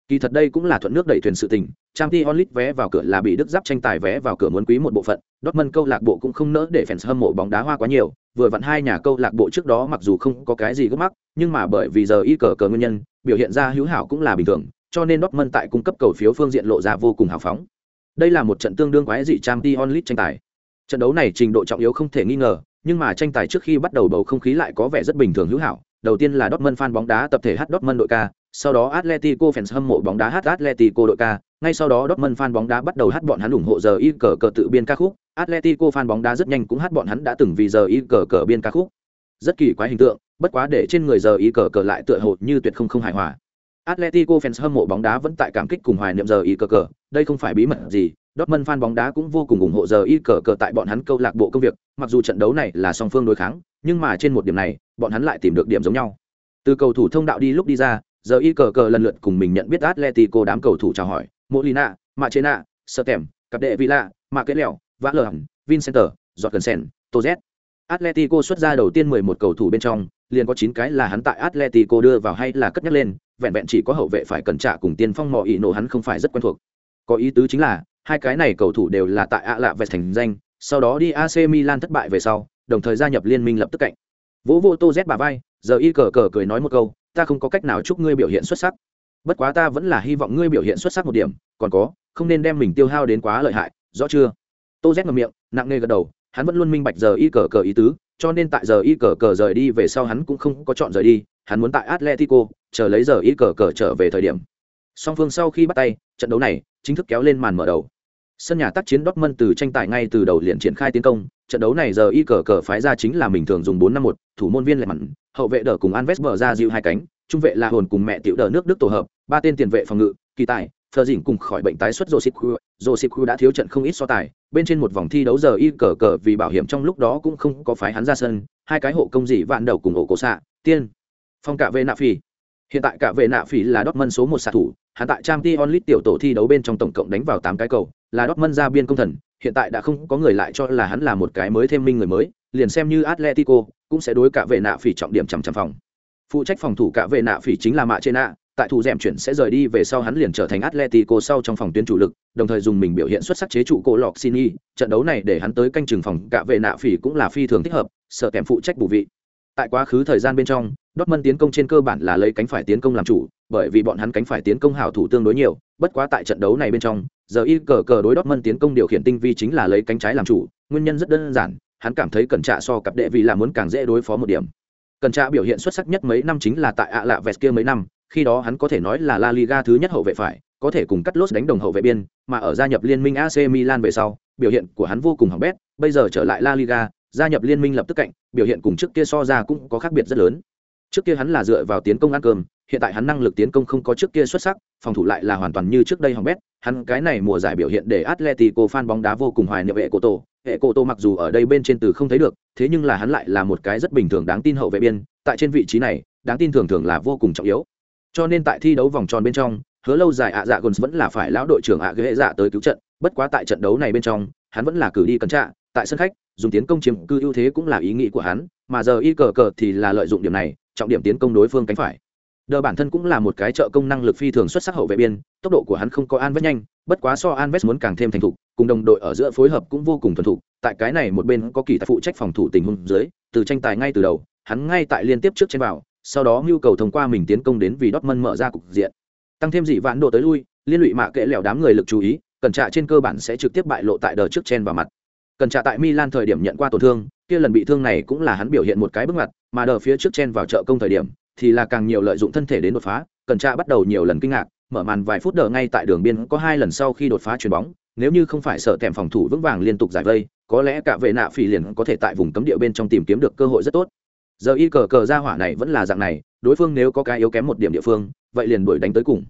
Kỳ thật đây cũng là thuận nước đẩy thuyền sự tình, Champions League vé vào cửa là bị Đức giáp tranh tài vé vào cửa muốn quý một bộ phận, Dortmund câu lạc bộ cũng không nỡ để fans hâm mộ bóng đá hoa quá nhiều, vừa vặn hai nhà câu lạc bộ trước đó mặc dù không có cái gì gấp mắc, nhưng mà bởi vì giờ y cờ cờ nguyên nhân, biểu hiện ra hữu hảo cũng là bình thường, cho nên Dortmund tại cung cấp cầu phiếu phương diện lộ ra vô cùng hào phóng. Đây là một trận tương đương quái dị Champions League tranh tài. Trận đấu này trình độ trọng yếu không thể nghi ngờ, nhưng mà tranh tài trước khi bắt đầu bầu không khí lại có vẻ rất bình thường hữu hảo. Đầu tiên là Dortmund fan bóng đá tập thể hát Dortmund đội ca, sau đó Atletico fans hâm mộ bóng đá hát Atletico đội ca, ngay sau đó Dortmund fan bóng đá bắt đầu hát bọn hắn ủng hộ giờ y cờ cờ tự biên ca khúc, Atletico fan bóng đá rất nhanh cũng hát bọn hắn đã từng vì giờ y cờ cờ biên ca khúc. Rất kỳ quái hình tượng, bất quá để trên người giờ y cờ cờ lại tựa hồ như tuyệt không không hài hòa. Atletico fans hâm mộ bóng đá vẫn tại cảm kích cùng hoài niệm giờ y cờ cờ, đây không phải bí mật gì, Dortmund fan bóng đá cũng vô cùng ủng hộ giờ y cờ cờ tại bọn hắn câu lạc bộ công việc, mặc dù trận đấu này là song phương đối kháng, nhưng mà trên một điểm này, bọn hắn lại tìm được điểm giống nhau. Từ cầu thủ thông đạo đi lúc đi ra, giờ y cờ cờ lần lượt cùng mình nhận biết Atletico đám cầu thủ chào hỏi, Molina, sợ Sertem, Cặp đệ Villa, Mạ Kế Lèo, Vã Lờ Vincenter, tô z Atletico xuất ra đầu tiên 11 cầu thủ bên trong, liền có 9 cái là hắn tại Atletico đưa vào hay là cất nhắc lên, vẹn vẹn chỉ có hậu vệ phải cẩn trả cùng tiên phong mò ý nổ hắn không phải rất quen thuộc. Có ý tứ chính là, hai cái này cầu thủ đều là tại ạ lạ vẹt thành danh, sau đó đi AC Milan thất bại về sau, đồng thời gia nhập liên minh lập tức cạnh. Vỗ vô Tô Z bà vai, giờ y cờ cờ cười nói một câu, ta không có cách nào chúc ngươi biểu hiện xuất sắc bất quá ta vẫn là hy vọng ngươi biểu hiện xuất sắc một điểm, còn có, không nên đem mình tiêu hao đến quá lợi hại, rõ chưa? Tô z ngậm miệng, nặng nề gật đầu, hắn vẫn luôn minh bạch giờ y cờ cờ ý tứ, cho nên tại giờ y cờ cờ rời đi về sau hắn cũng không có chọn rời đi, hắn muốn tại atletico, chờ lấy giờ y cờ cờ trở về thời điểm. Song phương sau khi bắt tay, trận đấu này chính thức kéo lên màn mở đầu sân nhà tác chiến Dortmund từ tranh tài ngay từ đầu liền triển khai tiến công trận đấu này giờ y cờ cờ phái ra chính là mình thường dùng bốn năm một thủ môn viên lệ mặn hậu vệ đỡ cùng Alves mở ra dịu hai cánh trung vệ là hồn cùng mẹ tiểu đỡ nước đức tổ hợp ba tên tiền vệ phòng ngự kỳ tài thờ dĩnh cùng khỏi bệnh tái xuất Joseph Khu. Joseph Khu đã thiếu trận không ít so tài, bên trên một vòng thi đấu giờ y cờ cờ vì bảo hiểm trong lúc đó cũng không có phái hắn ra sân, hai cái hộ công dị vạn đầu cùng ổ cổ xạ, tiên. Phong cả về nạ phỉ. Hiện tại cả về nạ phỉ là Dortmund số một xạ thủ, hắn tại Champions League tiểu tổ thi đấu bên trong tổng cộng đánh vào tám cái cầu, là Dortmund ra biên công thần, hiện tại đã không có người lại cho là hắn là một cái mới thêm minh người mới, liền xem như Atletico cũng sẽ đối cả về nạ phỉ trọng điểm chằm chằm phòng phụ trách phòng thủ cả về nạ phỉ chính là mạ tại thủ dẻm chuyển sẽ rời đi về sau hắn liền trở thành Atletico sau trong phòng tuyến chủ lực, đồng thời dùng mình biểu hiện xuất sắc chế trụ cổ lọc Sini, trận đấu này để hắn tới canh chừng phòng cả về nạ phỉ cũng là phi thường thích hợp, sợ kèm phụ trách bù vị. Tại quá khứ thời gian bên trong, Dortmund tiến công trên cơ bản là lấy cánh phải tiến công làm chủ, bởi vì bọn hắn cánh phải tiến công hảo thủ tương đối nhiều, bất quá tại trận đấu này bên trong, giờ y cờ cờ đối Dortmund tiến công điều khiển tinh vi chính là lấy cánh trái làm chủ, nguyên nhân rất đơn giản, hắn cảm thấy cẩn trạ so cặp đệ vì là muốn càng dễ đối phó một điểm. Cẩn trạ biểu hiện xuất sắc nhất mấy năm chính là tại ạ lạ vẹt kia mấy năm, khi đó hắn có thể nói là La Liga thứ nhất hậu vệ phải, có thể cùng cắt lốt đánh đồng hậu vệ biên, mà ở gia nhập liên minh AC Milan về sau, biểu hiện của hắn vô cùng hỏng bét, bây giờ trở lại La Liga, gia nhập liên minh lập tức cạnh, biểu hiện cùng trước kia so ra cũng có khác biệt rất lớn. Trước kia hắn là dựa vào tiến công ăn cơm, hiện tại hắn năng lực tiến công không có trước kia xuất sắc, phòng thủ lại là hoàn toàn như trước đây hỏng bét, hắn cái này mùa giải biểu hiện để Atletico fan bóng đá vô cùng hoài niệm hệ cổ tổ. Hệ cổ tổ mặc dù ở đây bên trên từ không thấy được, thế nhưng là hắn lại là một cái rất bình thường đáng tin hậu vệ biên, tại trên vị trí này, đáng tin thường thường là vô cùng trọng yếu. Cho nên tại thi đấu vòng tròn bên trong, hứa lâu dài ạ dạ gồn vẫn là phải lão đội trưởng ạ ghế dạ tới cứu trận, bất quá tại trận đấu này bên trong, hắn vẫn là cử đi cẩn trạ, tại sân khách, dùng tiến công chiếm cư ưu thế cũng là ý nghĩ của hắn, mà giờ y cờ cờ thì là lợi dụng điểm này, trọng điểm tiến công đối phương cánh phải. Đờ bản thân cũng là một cái trợ công năng lực phi thường xuất sắc hậu vệ biên, tốc độ của hắn không có an vest nhanh, bất quá so an vest muốn càng thêm thành thục, cùng đồng đội ở giữa phối hợp cũng vô cùng thuần thục. Tại cái này một bên có kỳ tài phụ trách phòng thủ tình huống dưới, từ tranh tài ngay từ đầu, hắn ngay tại liên tiếp trước trên vào, sau đó mưu cầu thông qua mình tiến công đến vì Dortmund mở ra cục diện. Tăng thêm dị vạn độ tới lui, liên lụy mạ kệ lẻo đám người lực chú ý, cần trạ trên cơ bản sẽ trực tiếp bại lộ tại đờ trước chen vào mặt. Cần trạ tại Milan thời điểm nhận qua tổn thương, kia lần bị thương này cũng là hắn biểu hiện một cái bước ngoặt, mà đờ phía trước chen vào chợ công thời điểm, thì là càng nhiều lợi dụng thân thể đến đột phá, cần trạ bắt đầu nhiều lần kinh ngạc, mở màn vài phút đờ ngay tại đường biên có hai lần sau khi đột phá chuyền bóng, nếu như không phải sợ kèm phòng thủ vững vàng liên tục giải vây, có lẽ cả vệ nạ phỉ liền có thể tại vùng cấm địa bên trong tìm kiếm được cơ hội rất tốt. Giờ y cờ cờ ra hỏa này vẫn là dạng này, đối phương nếu có cái yếu kém một điểm địa phương, vậy liền đuổi đánh tới cùng.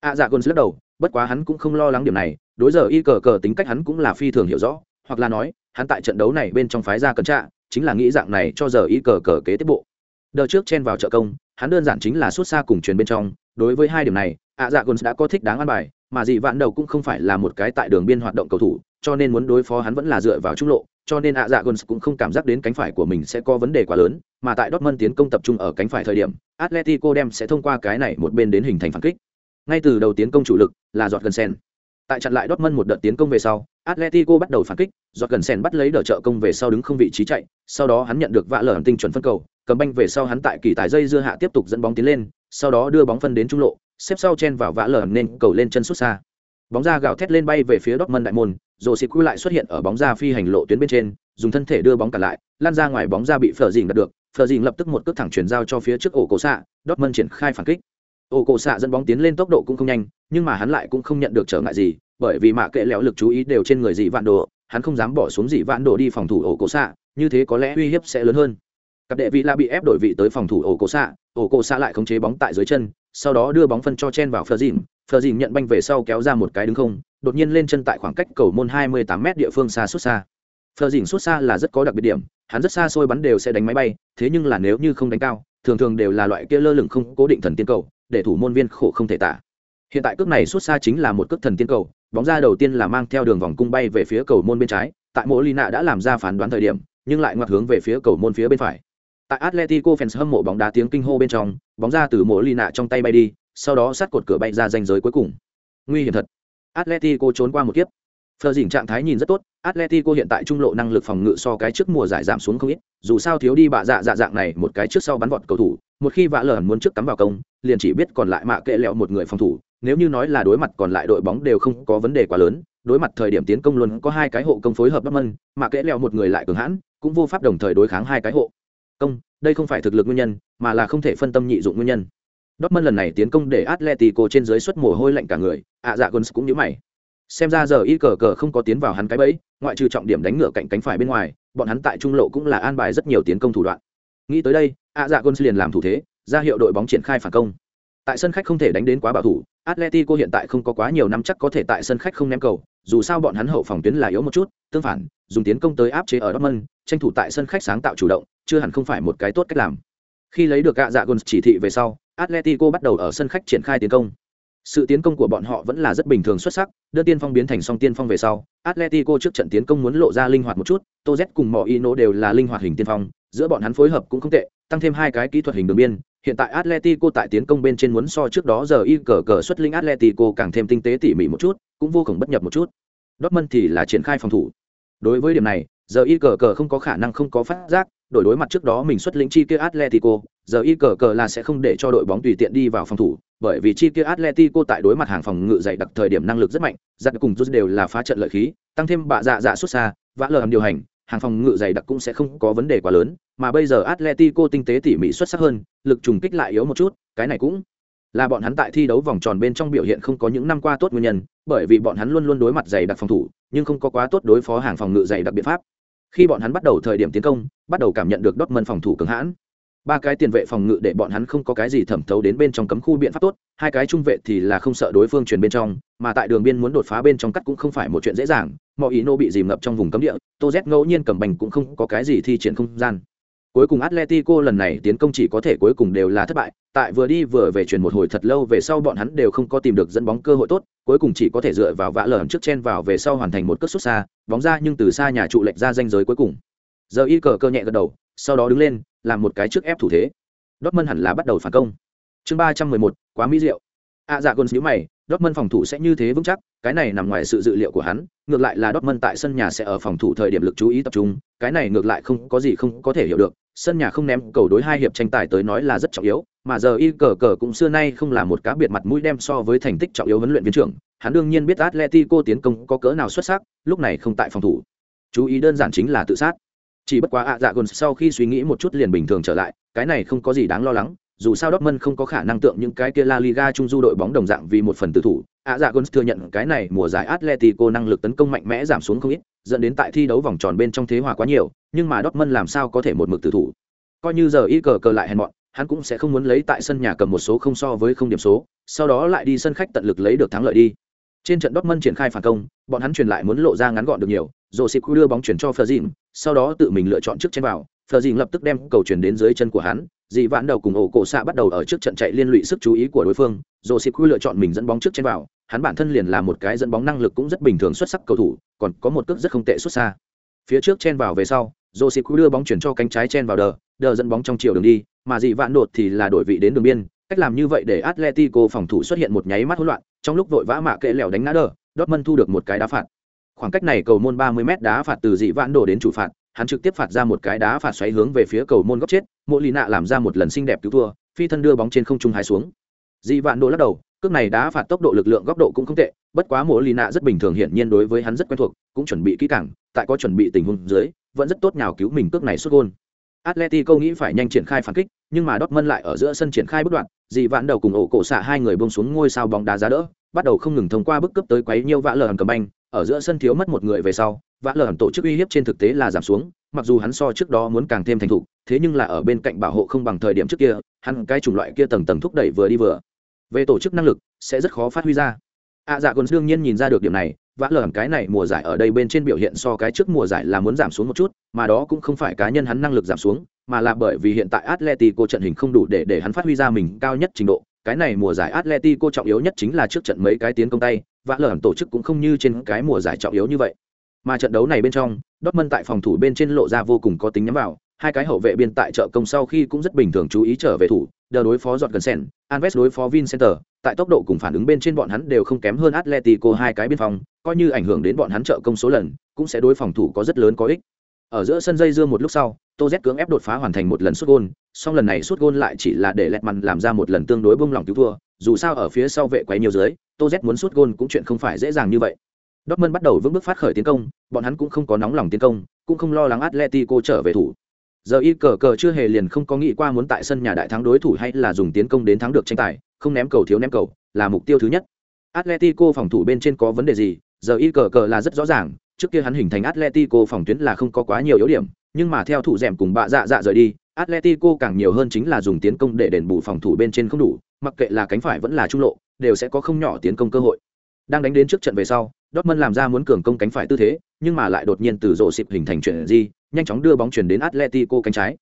A à, dạ Côn lắc đầu, bất quá hắn cũng không lo lắng điểm này, đối giờ y cờ cờ tính cách hắn cũng là phi thường hiểu rõ, hoặc là nói, hắn tại trận đấu này bên trong phái ra cẩn trạ, chính là nghĩ dạng này cho giờ y cờ cờ kế tiếp bộ. Đợt trước chen vào trợ công, hắn đơn giản chính là xuất xa cùng truyền bên trong, đối với hai điểm này, ạ dạ gôn đã có thích đáng ăn bài, mà dị vạn đầu cũng không phải là một cái tại đường biên hoạt động cầu thủ, cho nên muốn đối phó hắn vẫn là dựa vào trung lộ, cho nên ạ dạ gôn cũng không cảm giác đến cánh phải của mình sẽ có vấn đề quá lớn, mà tại Dortmund tiến công tập trung ở cánh phải thời điểm, Atletico đem sẽ thông qua cái này một bên đến hình thành phản kích. Ngay từ đầu tiến công chủ lực là Giọt Gần Sen. Tại chặn lại Dortmund một đợt tiến công về sau, Atletico bắt đầu phản kích, Giọt Gần Sen bắt lấy đỡ trợ công về sau đứng không vị trí chạy, sau đó hắn nhận được vạ lở tinh chuẩn phân cầu, cầm banh về sau hắn tại kỳ tài dây dưa hạ tiếp tục dẫn bóng tiến lên, sau đó đưa bóng phân đến trung lộ, xếp sau chen vào vạ lở nên cầu lên chân xuất xa. Bóng ra gào thét lên bay về phía Dortmund đại môn, rồi quy lại xuất hiện ở bóng ra phi hành lộ tuyến bên trên, dùng thân thể đưa bóng cả lại, lan ra ngoài bóng ra bị Fleur Dình đạt được, Fleur Dình lập tức một cước thẳng chuyển giao cho phía trước ổ cổ xạ, Dortmund triển khai phản kích. Ổ cổ xạ dẫn bóng tiến lên tốc độ cũng không nhanh, nhưng mà hắn lại cũng không nhận được trở ngại gì, bởi vì mạ kệ lẽo lực chú ý đều trên người dị vạn đồ, hắn không dám bỏ xuống dị vạn đồ đi phòng thủ ổ cổ xạ, như thế có lẽ uy hiếp sẽ lớn hơn. Cặp đệ vị La bị ép đổi vị tới phòng thủ ổ cổ xạ, ổ cổ xạ lại khống chế bóng tại dưới chân, sau đó đưa bóng phân cho chen vào Phở dìm Phở dìm nhận banh về sau kéo ra một cái đứng không, đột nhiên lên chân tại khoảng cách cầu môn 28 m địa phương xa suốt xa. Phờ dìm suốt xa là rất có đặc biệt điểm, hắn rất xa xôi bắn đều sẽ đánh máy bay, thế nhưng là nếu như không đánh cao, thường thường đều là loại kia lơ lửng không cố định thần tiên cầu, để thủ môn viên khổ không thể tả. Hiện tại cước này xuất xa chính là một cước thần tiên cầu, bóng ra đầu tiên là mang theo đường vòng cung bay về phía cầu môn bên trái, tại mỗi Lina đã làm ra phán đoán thời điểm, nhưng lại ngoặt hướng về phía cầu môn phía bên phải. Tại Atletico fans hâm mộ bóng đá tiếng kinh hô bên trong, bóng ra từ mỗi Lina trong tay bay đi, sau đó sát cột cửa bay ra ranh giới cuối cùng. Nguy hiểm thật. Atletico trốn qua một kiếp. Phờ dỉnh trạng thái nhìn rất tốt, Atletico hiện tại trung lộ năng lực phòng ngự so cái trước mùa giải giảm xuống không ít, dù sao thiếu đi bạ dạ dạ dạng này một cái trước sau bắn vọt cầu thủ, một khi vạ lởn muốn trước cắm vào công, liền chỉ biết còn lại mạ kệ lẹo một người phòng thủ, nếu như nói là đối mặt còn lại đội bóng đều không có vấn đề quá lớn, đối mặt thời điểm tiến công luôn có hai cái hộ công phối hợp bất mân, mạ kệ lẹo một người lại cường hãn, cũng vô pháp đồng thời đối kháng hai cái hộ công, đây không phải thực lực nguyên nhân, mà là không thể phân tâm nhị dụng nguyên nhân. Dortmund lần này tiến công để Atletico trên dưới xuất mồ hôi lạnh cả người, ạ à dạ Guns cũng như mày. Xem ra giờ y cờ cờ không có tiến vào hắn cái bẫy, ngoại trừ trọng điểm đánh ngựa cạnh cánh phải bên ngoài, bọn hắn tại trung lộ cũng là an bài rất nhiều tiến công thủ đoạn. Nghĩ tới đây, a dạ gôn liền làm thủ thế, ra hiệu đội bóng triển khai phản công. Tại sân khách không thể đánh đến quá bảo thủ, Atletico hiện tại không có quá nhiều năm chắc có thể tại sân khách không ném cầu, dù sao bọn hắn hậu phòng tuyến là yếu một chút, tương phản, dùng tiến công tới áp chế ở Dortmund, tranh thủ tại sân khách sáng tạo chủ động, chưa hẳn không phải một cái tốt cách làm. Khi lấy được gạ dạ gôn chỉ thị về sau, Atletico bắt đầu ở sân khách triển khai tiến công. Sự tiến công của bọn họ vẫn là rất bình thường xuất sắc, đưa tiên phong biến thành song tiên phong về sau, Atletico trước trận tiến công muốn lộ ra linh hoạt một chút, Toz cùng mọi Moino đều là linh hoạt hình tiên phong, giữa bọn hắn phối hợp cũng không tệ, tăng thêm hai cái kỹ thuật hình đường biên, Hiện tại Atletico tại tiến công bên trên muốn so trước đó giờ y cờ cờ xuất linh Atletico càng thêm tinh tế tỉ mỉ một chút, cũng vô cùng bất nhập một chút. Dortmund thì là triển khai phòng thủ. Đối với điểm này, giờ y cờ cờ không có khả năng không có phát giác, đổi đối mặt trước đó mình xuất lĩnh chi kia Atletico, giờ y cờ cờ là sẽ không để cho đội bóng tùy tiện đi vào phòng thủ, bởi vì chi kia Atletico tại đối mặt hàng phòng ngự dày đặc thời điểm năng lực rất mạnh, giật cùng rút đều là phá trận lợi khí, tăng thêm bạ dạ dạ xuất xa, vã lờ hầm điều hành, hàng phòng ngự dày đặc cũng sẽ không có vấn đề quá lớn, mà bây giờ Atletico tinh tế tỉ mỉ xuất sắc hơn, lực trùng kích lại yếu một chút, cái này cũng là bọn hắn tại thi đấu vòng tròn bên trong biểu hiện không có những năm qua tốt nguyên nhân, bởi vì bọn hắn luôn luôn đối mặt dày đặc phòng thủ, nhưng không có quá tốt đối phó hàng phòng ngự dày đặc biện pháp. Khi bọn hắn bắt đầu thời điểm tiến công, bắt đầu cảm nhận được Dortmund phòng thủ cứng hãn. Ba cái tiền vệ phòng ngự để bọn hắn không có cái gì thẩm thấu đến bên trong cấm khu biện pháp tốt, hai cái trung vệ thì là không sợ đối phương truyền bên trong, mà tại đường biên muốn đột phá bên trong cắt cũng không phải một chuyện dễ dàng, mọi ý nô bị dìm ngập trong vùng cấm địa, Tô Z ngẫu nhiên cầm bành cũng không có cái gì thi triển không gian. Cuối cùng Atletico lần này tiến công chỉ có thể cuối cùng đều là thất bại, tại vừa đi vừa về chuyển một hồi thật lâu về sau bọn hắn đều không có tìm được dẫn bóng cơ hội tốt, cuối cùng chỉ có thể dựa vào vã lởn trước chen vào về sau hoàn thành một cú xuất xa, bóng ra nhưng từ xa nhà trụ lệch ra danh giới cuối cùng. Giờ y cờ cơ nhẹ gật đầu, sau đó đứng lên, làm một cái trước ép thủ thế. Dortmund hẳn là bắt đầu phản công. Chương ba trăm mười một quá mỹ diệu. À dạ Gons nhíu mày, Dortmund phòng thủ sẽ như thế vững chắc, cái này nằm ngoài sự dự liệu của hắn, ngược lại là Dortmund tại sân nhà sẽ ở phòng thủ thời điểm lực chú ý tập trung, cái này ngược lại không có gì không có thể hiểu được, sân nhà không ném cầu đối hai hiệp tranh tài tới nói là rất trọng yếu, mà giờ y cờ cờ cũng xưa nay không là một cá biệt mặt mũi đem so với thành tích trọng yếu huấn luyện viên trưởng, hắn đương nhiên biết Atletico tiến công có cỡ nào xuất sắc, lúc này không tại phòng thủ. Chú ý đơn giản chính là tự sát. Chỉ bất quá ạ dạ gần sau khi suy nghĩ một chút liền bình thường trở lại, cái này không có gì đáng lo lắng, dù sao Dortmund không có khả năng tượng những cái kia La Liga trung du đội bóng đồng dạng vì một phần tử thủ. ạ dạ Gons thừa nhận cái này mùa giải Atletico năng lực tấn công mạnh mẽ giảm xuống không ít, dẫn đến tại thi đấu vòng tròn bên trong thế hòa quá nhiều, nhưng mà Dortmund làm sao có thể một mực tử thủ. Coi như giờ y cờ cờ lại hèn mọn, hắn cũng sẽ không muốn lấy tại sân nhà cầm một số không so với không điểm số, sau đó lại đi sân khách tận lực lấy được thắng lợi đi. Trên trận Dortmund triển khai phản công, bọn hắn truyền lại muốn lộ ra ngắn gọn được nhiều, Josip đưa bóng chuyển cho Fleur sau đó tự mình lựa chọn trước trên vào, Fleur lập tức đem cầu chuyển đến dưới chân của hắn, dị vãn đầu cùng ổ cổ xạ bắt đầu ở trước trận chạy liên lụy sức chú ý của đối phương, Joseph lựa chọn mình dẫn bóng trước trên vào, hắn bản thân liền là một cái dẫn bóng năng lực cũng rất bình thường xuất sắc cầu thủ, còn có một cước rất không tệ xuất xa. Phía trước chen vào về sau, Joseph đưa bóng chuyển cho cánh trái chen vào đờ, đờ dẫn bóng trong chiều đường đi, mà dị vãn đột thì là đổi vị đến đường biên, cách làm như vậy để Atletico phòng thủ xuất hiện một nháy mắt hỗn loạn, trong lúc vội vã mạ kệ lẻo đánh ngã đờ, Dortmund thu được một cái đá phạt. Khoảng cách này cầu môn 30m đá phạt từ dị vãn đổ đến chủ phạt, hắn trực tiếp phạt ra một cái đá phạt xoáy hướng về phía cầu môn góc chết, Mộ Lì Nạ làm ra một lần xinh đẹp cứu thua, phi thân đưa bóng trên không trung hái xuống. Dị vạn đô lắc đầu, cước này đá phạt tốc độ lực lượng góc độ cũng không tệ, bất quá Mộ Lì Nạ rất bình thường hiển nhiên đối với hắn rất quen thuộc, cũng chuẩn bị kỹ càng, tại có chuẩn bị tình huống dưới, vẫn rất tốt nhào cứu mình cước này xuất gol. Atletico nghĩ phải nhanh triển khai phản kích, nhưng mà Dortmund lại ở giữa sân triển khai bất đoạn, dị Vạn đầu cùng ổ cổ xạ hai người buông xuống ngôi sao bóng đá giá đỡ, bắt đầu không ngừng thông qua bức cướp tới quấy nhiêu vã lờ hầm cầm banh, ở giữa sân thiếu mất một người về sau, vã lờ tổ chức uy hiếp trên thực tế là giảm xuống, mặc dù hắn so trước đó muốn càng thêm thành thục, thế nhưng là ở bên cạnh bảo hộ không bằng thời điểm trước kia, hắn cái chủng loại kia tầng tầng thúc đẩy vừa đi vừa. Về tổ chức năng lực sẽ rất khó phát huy ra. À dạ còn đương nhiên nhìn ra được điểm này, vã lờ cái này mùa giải ở đây bên trên biểu hiện so cái trước mùa giải là muốn giảm xuống một chút, mà đó cũng không phải cá nhân hắn năng lực giảm xuống, mà là bởi vì hiện tại Atletico trận hình không đủ để để hắn phát huy ra mình cao nhất trình độ. Cái này mùa giải Atletico trọng yếu nhất chính là trước trận mấy cái tiến công tay, vã lờ tổ chức cũng không như trên cái mùa giải trọng yếu như vậy. Mà trận đấu này bên trong, Dortmund tại phòng thủ bên trên lộ ra vô cùng có tính nhắm vào, hai cái hậu vệ biên tại trợ công sau khi cũng rất bình thường chú ý trở về thủ, đờ đối phó giọt gần sen, Alves đối phó Vincenter, tại tốc độ cùng phản ứng bên trên bọn hắn đều không kém hơn Atletico hai cái biên phòng, coi như ảnh hưởng đến bọn hắn trợ công số lần, cũng sẽ đối phòng thủ có rất lớn có ích. Ở giữa sân dây dưa một lúc sau, Tô Z cưỡng ép đột phá hoàn thành một lần sút gôn, song lần này sút gôn lại chỉ là để lẹt mằn làm ra một lần tương đối bông lỏng cứu thua, dù sao ở phía sau vệ quấy nhiều dưới, Tô Z muốn sút gôn cũng chuyện không phải dễ dàng như vậy. Dortmund bắt đầu vững bước phát khởi tiến công, bọn hắn cũng không có nóng lòng tiến công, cũng không lo lắng Atletico trở về thủ. Giờ y cờ cờ chưa hề liền không có nghĩ qua muốn tại sân nhà đại thắng đối thủ hay là dùng tiến công đến thắng được tranh tài, không ném cầu thiếu ném cầu, là mục tiêu thứ nhất. Atletico phòng thủ bên trên có vấn đề gì, giờ y cờ cờ là rất rõ ràng, trước kia hắn hình thành Atletico phòng tuyến là không có quá nhiều yếu điểm, nhưng mà theo thủ dẻm cùng bạ dạ dạ rời đi, Atletico càng nhiều hơn chính là dùng tiến công để đền bù phòng thủ bên trên không đủ, mặc kệ là cánh phải vẫn là trung lộ, đều sẽ có không nhỏ tiến công cơ hội. Đang đánh đến trước trận về sau, Dortmund làm ra muốn cường công cánh phải tư thế, nhưng mà lại đột nhiên từ rổ xịp hình thành chuyển gì, nhanh chóng đưa bóng chuyển đến Atletico cánh trái.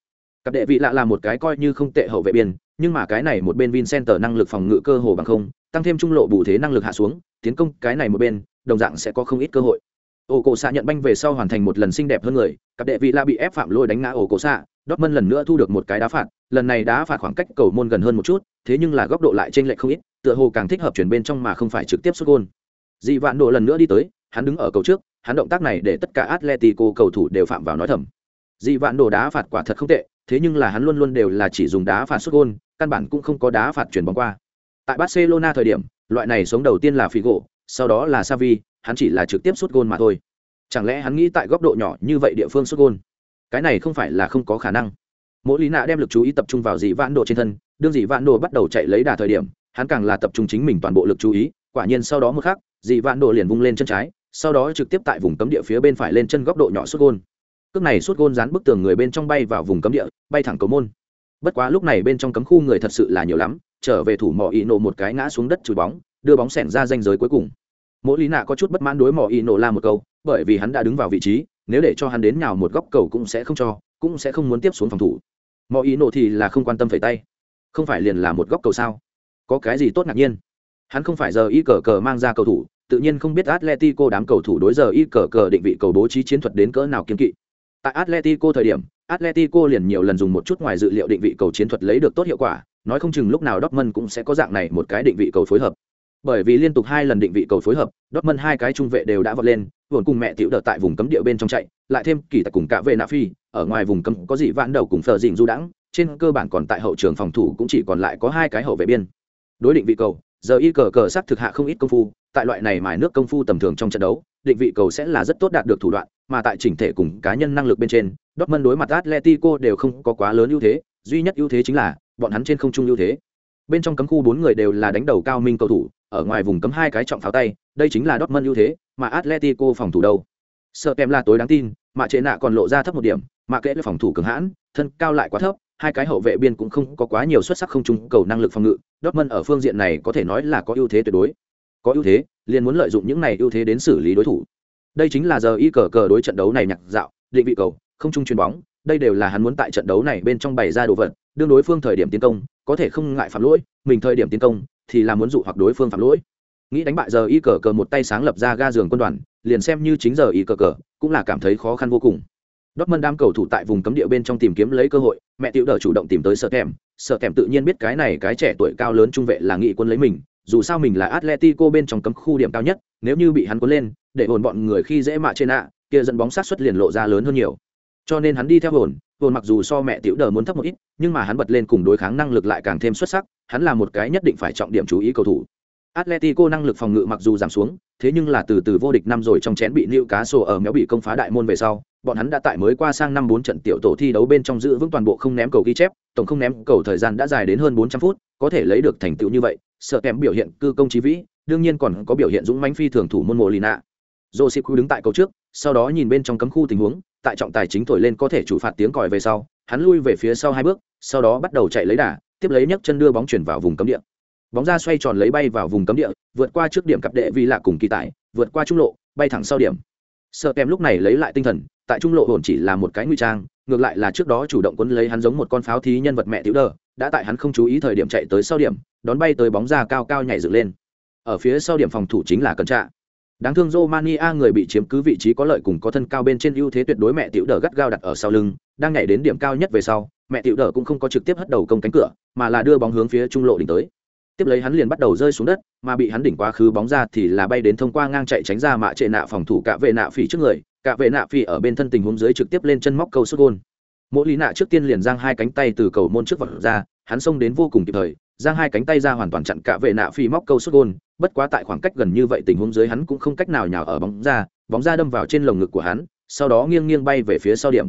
Cặp đệ vị lạ là một cái coi như không tệ hậu vệ biên, nhưng mà cái này một bên Vincenter năng lực phòng ngự cơ hồ bằng không, tăng thêm trung lộ bù thế năng lực hạ xuống, tiến công cái này một bên, đồng dạng sẽ có không ít cơ hội ổ cổ xạ nhận banh về sau hoàn thành một lần xinh đẹp hơn người cặp đệ vị lạ bị ép phạm lôi đánh ngã ổ cổ xạ Dortmund lần nữa thu được một cái đá phạt, lần này đá phạt khoảng cách cầu môn gần hơn một chút, thế nhưng là góc độ lại chênh lệch không ít, tựa hồ càng thích hợp chuyển bên trong mà không phải trực tiếp sút gol. Dị Vạn Độ lần nữa đi tới, hắn đứng ở cầu trước, hắn động tác này để tất cả Atletico cầu thủ đều phạm vào nói thầm. Dị Vạn Độ đá phạt quả thật không tệ, thế nhưng là hắn luôn luôn đều là chỉ dùng đá phạt sút gol, căn bản cũng không có đá phạt chuyển bóng qua. Tại Barcelona thời điểm, loại này sống đầu tiên là Figo, sau đó là Xavi, hắn chỉ là trực tiếp sút gol mà thôi. Chẳng lẽ hắn nghĩ tại góc độ nhỏ như vậy địa phương sút gol? Cái này không phải là không có khả năng. Mỗi Lý Nạ đem lực chú ý tập trung vào dị vạn độ trên thân, đương dị vạn độ bắt đầu chạy lấy đà thời điểm, hắn càng là tập trung chính mình toàn bộ lực chú ý, quả nhiên sau đó một khắc, dị vạn độ liền vung lên chân trái, sau đó trực tiếp tại vùng cấm địa phía bên phải lên chân góc độ nhỏ sút gôn. Cước này sút gôn dán bức tường người bên trong bay vào vùng cấm địa, bay thẳng cầu môn. Bất quá lúc này bên trong cấm khu người thật sự là nhiều lắm, trở về thủ mỏ y nổ một cái ngã xuống đất chùi bóng, đưa bóng xẻng ra danh giới cuối cùng. Mỗi Lý Nạ có chút bất mãn đối mỏ y nổ la một câu, bởi vì hắn đã đứng vào vị trí, nếu để cho hắn đến nhào một góc cầu cũng sẽ không cho, cũng sẽ không muốn tiếp xuống phòng thủ. Mỏ y nổ thì là không quan tâm phải tay, không phải liền là một góc cầu sao? Có cái gì tốt ngạc nhiên? Hắn không phải giờ y cờ cờ mang ra cầu thủ, tự nhiên không biết Atletico đám cầu thủ đối giờ y cờ cờ định vị cầu bố trí chiến thuật đến cỡ nào kiên kỵ. Tại Atletico thời điểm, Atletico liền nhiều lần dùng một chút ngoài dự liệu định vị cầu chiến thuật lấy được tốt hiệu quả, nói không chừng lúc nào Dortmund cũng sẽ có dạng này một cái định vị cầu phối hợp. Bởi vì liên tục hai lần định vị cầu phối hợp, Dortmund hai cái trung vệ đều đã vọt lên, vốn cùng mẹ tiểu đợt tại vùng cấm địa bên trong chạy, lại thêm kỳ tại cùng cả về nạ phi, ở ngoài vùng cấm có gì vạn đầu cùng phở dịnh du đãng, trên cơ bản còn tại hậu trường phòng thủ cũng chỉ còn lại có hai cái hậu vệ biên. Đối định vị cầu, giờ y cờ cờ sắc thực hạ không ít công phu, tại loại này mài nước công phu tầm thường trong trận đấu, định vị cầu sẽ là rất tốt đạt được thủ đoạn, mà tại chỉnh thể cùng cá nhân năng lực bên trên, Dortmund đối mặt Atletico đều không có quá lớn ưu thế, duy nhất ưu thế chính là bọn hắn trên không trung ưu thế. Bên trong cấm khu bốn người đều là đánh đầu cao minh cầu thủ, ở ngoài vùng cấm hai cái trọng pháo tay, đây chính là Dortmund ưu thế, mà Atletico phòng thủ đâu. Sợ kèm là tối đáng tin, mà chế nạ còn lộ ra thấp một điểm, mà kệ là phòng thủ cường hãn, thân cao lại quá thấp, hai cái hậu vệ biên cũng không có quá nhiều xuất sắc không trung cầu năng lực phòng ngự, Dortmund ở phương diện này có thể nói là có ưu thế tuyệt đối. Có ưu thế, liền muốn lợi dụng những này ưu thế đến xử lý đối thủ. Đây chính là giờ y cờ cờ đối trận đấu này nhạc dạo, định vị cầu, không trung chuyền bóng, đây đều là hắn muốn tại trận đấu này bên trong bày ra đồ vật, đương đối phương thời điểm tiến công, có thể không ngại phạm lỗi, mình thời điểm tiến công thì là muốn dụ hoặc đối phương phạm lỗi. Nghĩ đánh bại giờ y cờ cờ một tay sáng lập ra ga giường quân đoàn, liền xem như chính giờ y cờ cờ, cũng là cảm thấy khó khăn vô cùng. Dortmund đám cầu thủ tại vùng cấm địa bên trong tìm kiếm lấy cơ hội, mẹ tiểu đỡ chủ động tìm tới sợ kèm, sợ kèm tự nhiên biết cái này cái trẻ tuổi cao lớn trung vệ là nghị quân lấy mình, dù sao mình là Atletico bên trong cấm khu điểm cao nhất, nếu như bị hắn cuốn lên, để hồn bọn người khi dễ mạ trên ạ, kia dẫn bóng sát xuất liền lộ ra lớn hơn nhiều. Cho nên hắn đi theo hồn, hồn mặc dù so mẹ tiểu đờ muốn thấp một ít, nhưng mà hắn bật lên cùng đối kháng năng lực lại càng thêm xuất sắc, hắn là một cái nhất định phải trọng điểm chú ý cầu thủ. Atletico năng lực phòng ngự mặc dù giảm xuống, thế nhưng là từ từ vô địch năm rồi trong chén bị Newcastle ở méo bị công phá đại môn về sau, bọn hắn đã tại mới qua sang năm bốn trận tiểu tổ thi đấu bên trong giữ vững toàn bộ không ném cầu ghi chép, tổng không ném cầu thời gian đã dài đến hơn 400 phút, có thể lấy được thành tựu như vậy, sợ kèm biểu hiện cư công trí vĩ, đương nhiên còn có biểu hiện dũng mãnh phi thường thủ môn Molina. Joseph đứng tại cầu trước, sau đó nhìn bên trong cấm khu tình huống, tại trọng tài chính thổi lên có thể chủ phạt tiếng còi về sau, hắn lui về phía sau hai bước, sau đó bắt đầu chạy lấy đà, tiếp lấy nhấc chân đưa bóng chuyển vào vùng cấm địa. Bóng ra xoay tròn lấy bay vào vùng cấm địa, vượt qua trước điểm cặp đệ vì lạ cùng kỳ tải vượt qua trung lộ, bay thẳng sau điểm. Sợ kèm lúc này lấy lại tinh thần, tại trung lộ hồn chỉ là một cái nguy trang, ngược lại là trước đó chủ động quấn lấy hắn giống một con pháo thí nhân vật mẹ tiểu đờ, đã tại hắn không chú ý thời điểm chạy tới sau điểm, đón bay tới bóng ra cao cao nhảy dựng lên. Ở phía sau điểm phòng thủ chính là cẩn trạ. Đáng thương Romania người bị chiếm cứ vị trí có lợi cùng có thân cao bên trên ưu thế tuyệt đối mẹ tiểu đờ gắt gao đặt ở sau lưng, đang nhảy đến điểm cao nhất về sau, mẹ tiểu đờ cũng không có trực tiếp hất đầu công cánh cửa, mà là đưa bóng hướng phía trung lộ đỉnh tới. Tiếp lấy hắn liền bắt đầu rơi xuống đất, mà bị hắn đỉnh quá khứ bóng ra thì là bay đến thông qua ngang chạy tránh ra mạ trệ nạ phòng thủ cả vệ nạ phỉ trước người, cả vệ nạ phỉ ở bên thân tình huống dưới trực tiếp lên chân móc cầu xuất gôn. Mỗi lý nạ trước tiên liền giang hai cánh tay từ cầu môn trước vật ra, hắn xông đến vô cùng kịp thời, giang hai cánh tay ra hoàn toàn chặn cả vệ nạ phỉ móc cầu xuất gôn, bất quá tại khoảng cách gần như vậy tình huống dưới hắn cũng không cách nào nhào ở bóng ra, bóng ra đâm vào trên lồng ngực của hắn, sau đó nghiêng nghiêng bay về phía sau điểm.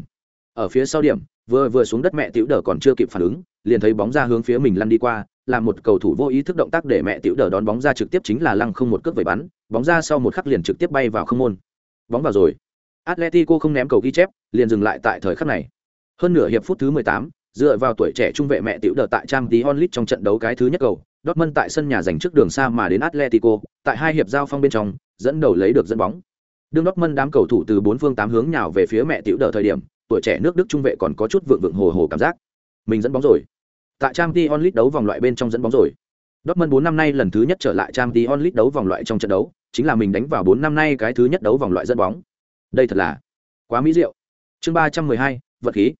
Ở phía sau điểm, vừa vừa xuống đất mẹ tiểu đờ còn chưa kịp phản ứng, liền thấy bóng ra hướng phía mình lăn đi qua, làm một cầu thủ vô ý thức động tác để mẹ tiểu đờ đón bóng ra trực tiếp chính là lăng không một cước về bắn, bóng ra sau một khắc liền trực tiếp bay vào không môn. Bóng vào rồi. Atletico không ném cầu ghi chép, liền dừng lại tại thời khắc này. Hơn nửa hiệp phút thứ 18, dựa vào tuổi trẻ trung vệ mẹ tiểu đờ tại trang tí onlit trong trận đấu cái thứ nhất cầu, Dortmund tại sân nhà giành trước đường xa mà đến Atletico, tại hai hiệp giao phong bên trong, dẫn đầu lấy được dẫn bóng. Đương Dortmund đám cầu thủ từ bốn phương tám hướng nhào về phía mẹ tiểu đờ thời điểm, tuổi trẻ nước Đức trung vệ còn có chút vượng vượng hồ hồ cảm giác. Mình dẫn bóng rồi. Tại Champions League đấu vòng loại bên trong dẫn bóng rồi. Dortmund 4 năm nay lần thứ nhất trở lại Champions League đấu vòng loại trong trận đấu, chính là mình đánh vào 4 năm nay cái thứ nhất đấu vòng loại dẫn bóng. Đây thật là quá mỹ diệu. Chương 312, vật khí.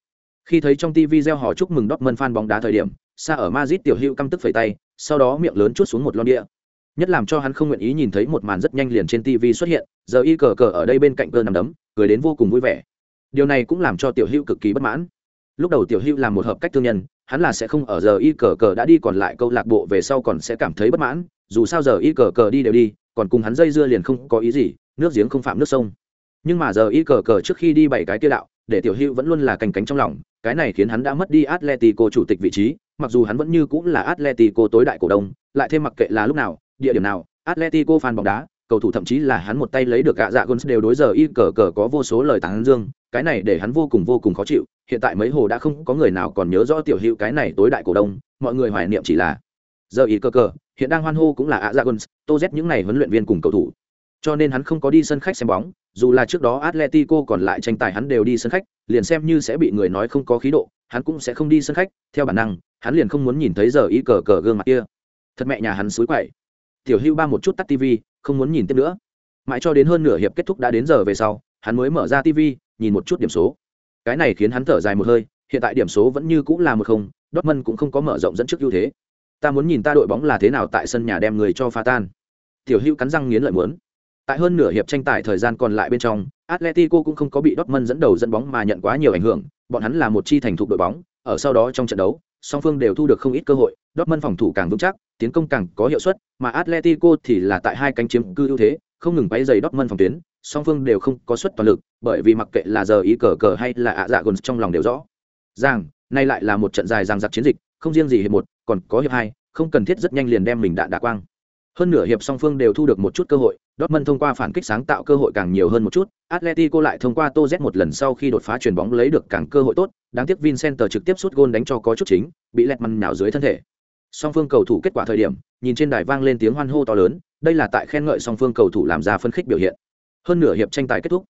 Khi thấy trong TV reo hò chúc mừng Dortmund fan bóng đá thời điểm, xa ở Madrid tiểu hữu căm tức phẩy tay, sau đó miệng lớn chuốt xuống một lon địa. Nhất làm cho hắn không nguyện ý nhìn thấy một màn rất nhanh liền trên TV xuất hiện, giờ y cờ cờ ở đây bên cạnh cơ nằm đấm, cười đến vô cùng vui vẻ. Điều này cũng làm cho tiểu hữu cực kỳ bất mãn. Lúc đầu tiểu hữu làm một hợp cách thương nhân, hắn là sẽ không ở giờ y cờ cờ đã đi còn lại câu lạc bộ về sau còn sẽ cảm thấy bất mãn, dù sao giờ y cờ cờ đi đều đi, còn cùng hắn dây dưa liền không có ý gì, nước giếng không phạm nước sông. Nhưng mà giờ y cờ cờ trước khi đi bảy cái tiêu đạo, để tiểu hữu vẫn luôn là cành cánh trong lòng, cái này khiến hắn đã mất đi Atletico chủ tịch vị trí, mặc dù hắn vẫn như cũng là Atletico tối đại cổ đông, lại thêm mặc kệ là lúc nào, địa điểm nào, Atletico fan bóng đá, cầu thủ thậm chí là hắn một tay lấy được gạ dạ Guns đều đối giờ y cờ cờ có vô số lời tán dương, cái này để hắn vô cùng vô cùng khó chịu, hiện tại mấy hồ đã không có người nào còn nhớ rõ tiểu hữu cái này tối đại cổ đông, mọi người hoài niệm chỉ là giờ y cờ cờ, hiện đang hoan hô cũng là ạ dạ Guns, Tô Z những này huấn luyện viên cùng cầu thủ. Cho nên hắn không có đi sân khách xem bóng, dù là trước đó Atletico còn lại tranh tài hắn đều đi sân khách, liền xem như sẽ bị người nói không có khí độ, hắn cũng sẽ không đi sân khách, theo bản năng, hắn liền không muốn nhìn thấy giờ y cờ cờ gương mặt kia. Thật mẹ nhà hắn xúi quậy. Tiểu Hưu ba một chút tắt TV, không muốn nhìn tiếp nữa. Mãi cho đến hơn nửa hiệp kết thúc đã đến giờ về sau, hắn mới mở ra TV, nhìn một chút điểm số. Cái này khiến hắn thở dài một hơi, hiện tại điểm số vẫn như cũng là một không, Dortmund cũng không có mở rộng dẫn trước ưu thế. Ta muốn nhìn ta đội bóng là thế nào tại sân nhà đem người cho pha tan. Tiểu Hưu cắn răng nghiến lợi muốn. Tại hơn nửa hiệp tranh tài thời gian còn lại bên trong, Atletico cũng không có bị Dortmund dẫn đầu dẫn bóng mà nhận quá nhiều ảnh hưởng, bọn hắn là một chi thành thục đội bóng, ở sau đó trong trận đấu, song phương đều thu được không ít cơ hội, Dortmund phòng thủ càng vững chắc, tiến công càng có hiệu suất, mà Atletico thì là tại hai cánh chiếm cư ưu thế, không ngừng bay giày Dortmund phòng tuyến, song phương đều không có suất toàn lực, bởi vì mặc kệ là giờ ý cờ cờ hay là ạ dạ gần trong lòng đều rõ. Rằng, nay lại là một trận dài dằng dặc chiến dịch, không riêng gì hiệp một, còn có hiệp hai, không cần thiết rất nhanh liền đem mình đạn đả quang. Hơn nửa hiệp song phương đều thu được một chút cơ hội, Dortmund thông qua phản kích sáng tạo cơ hội càng nhiều hơn một chút, Atletico lại thông qua Tô Z một lần sau khi đột phá chuyền bóng lấy được càng cơ hội tốt, đáng tiếc Vincent trực tiếp sút gôn đánh cho có chút chính, bị lẹt măn nhào dưới thân thể. Song phương cầu thủ kết quả thời điểm, nhìn trên đài vang lên tiếng hoan hô to lớn, đây là tại khen ngợi song phương cầu thủ làm ra phân khích biểu hiện. Hơn nửa hiệp tranh tài kết thúc.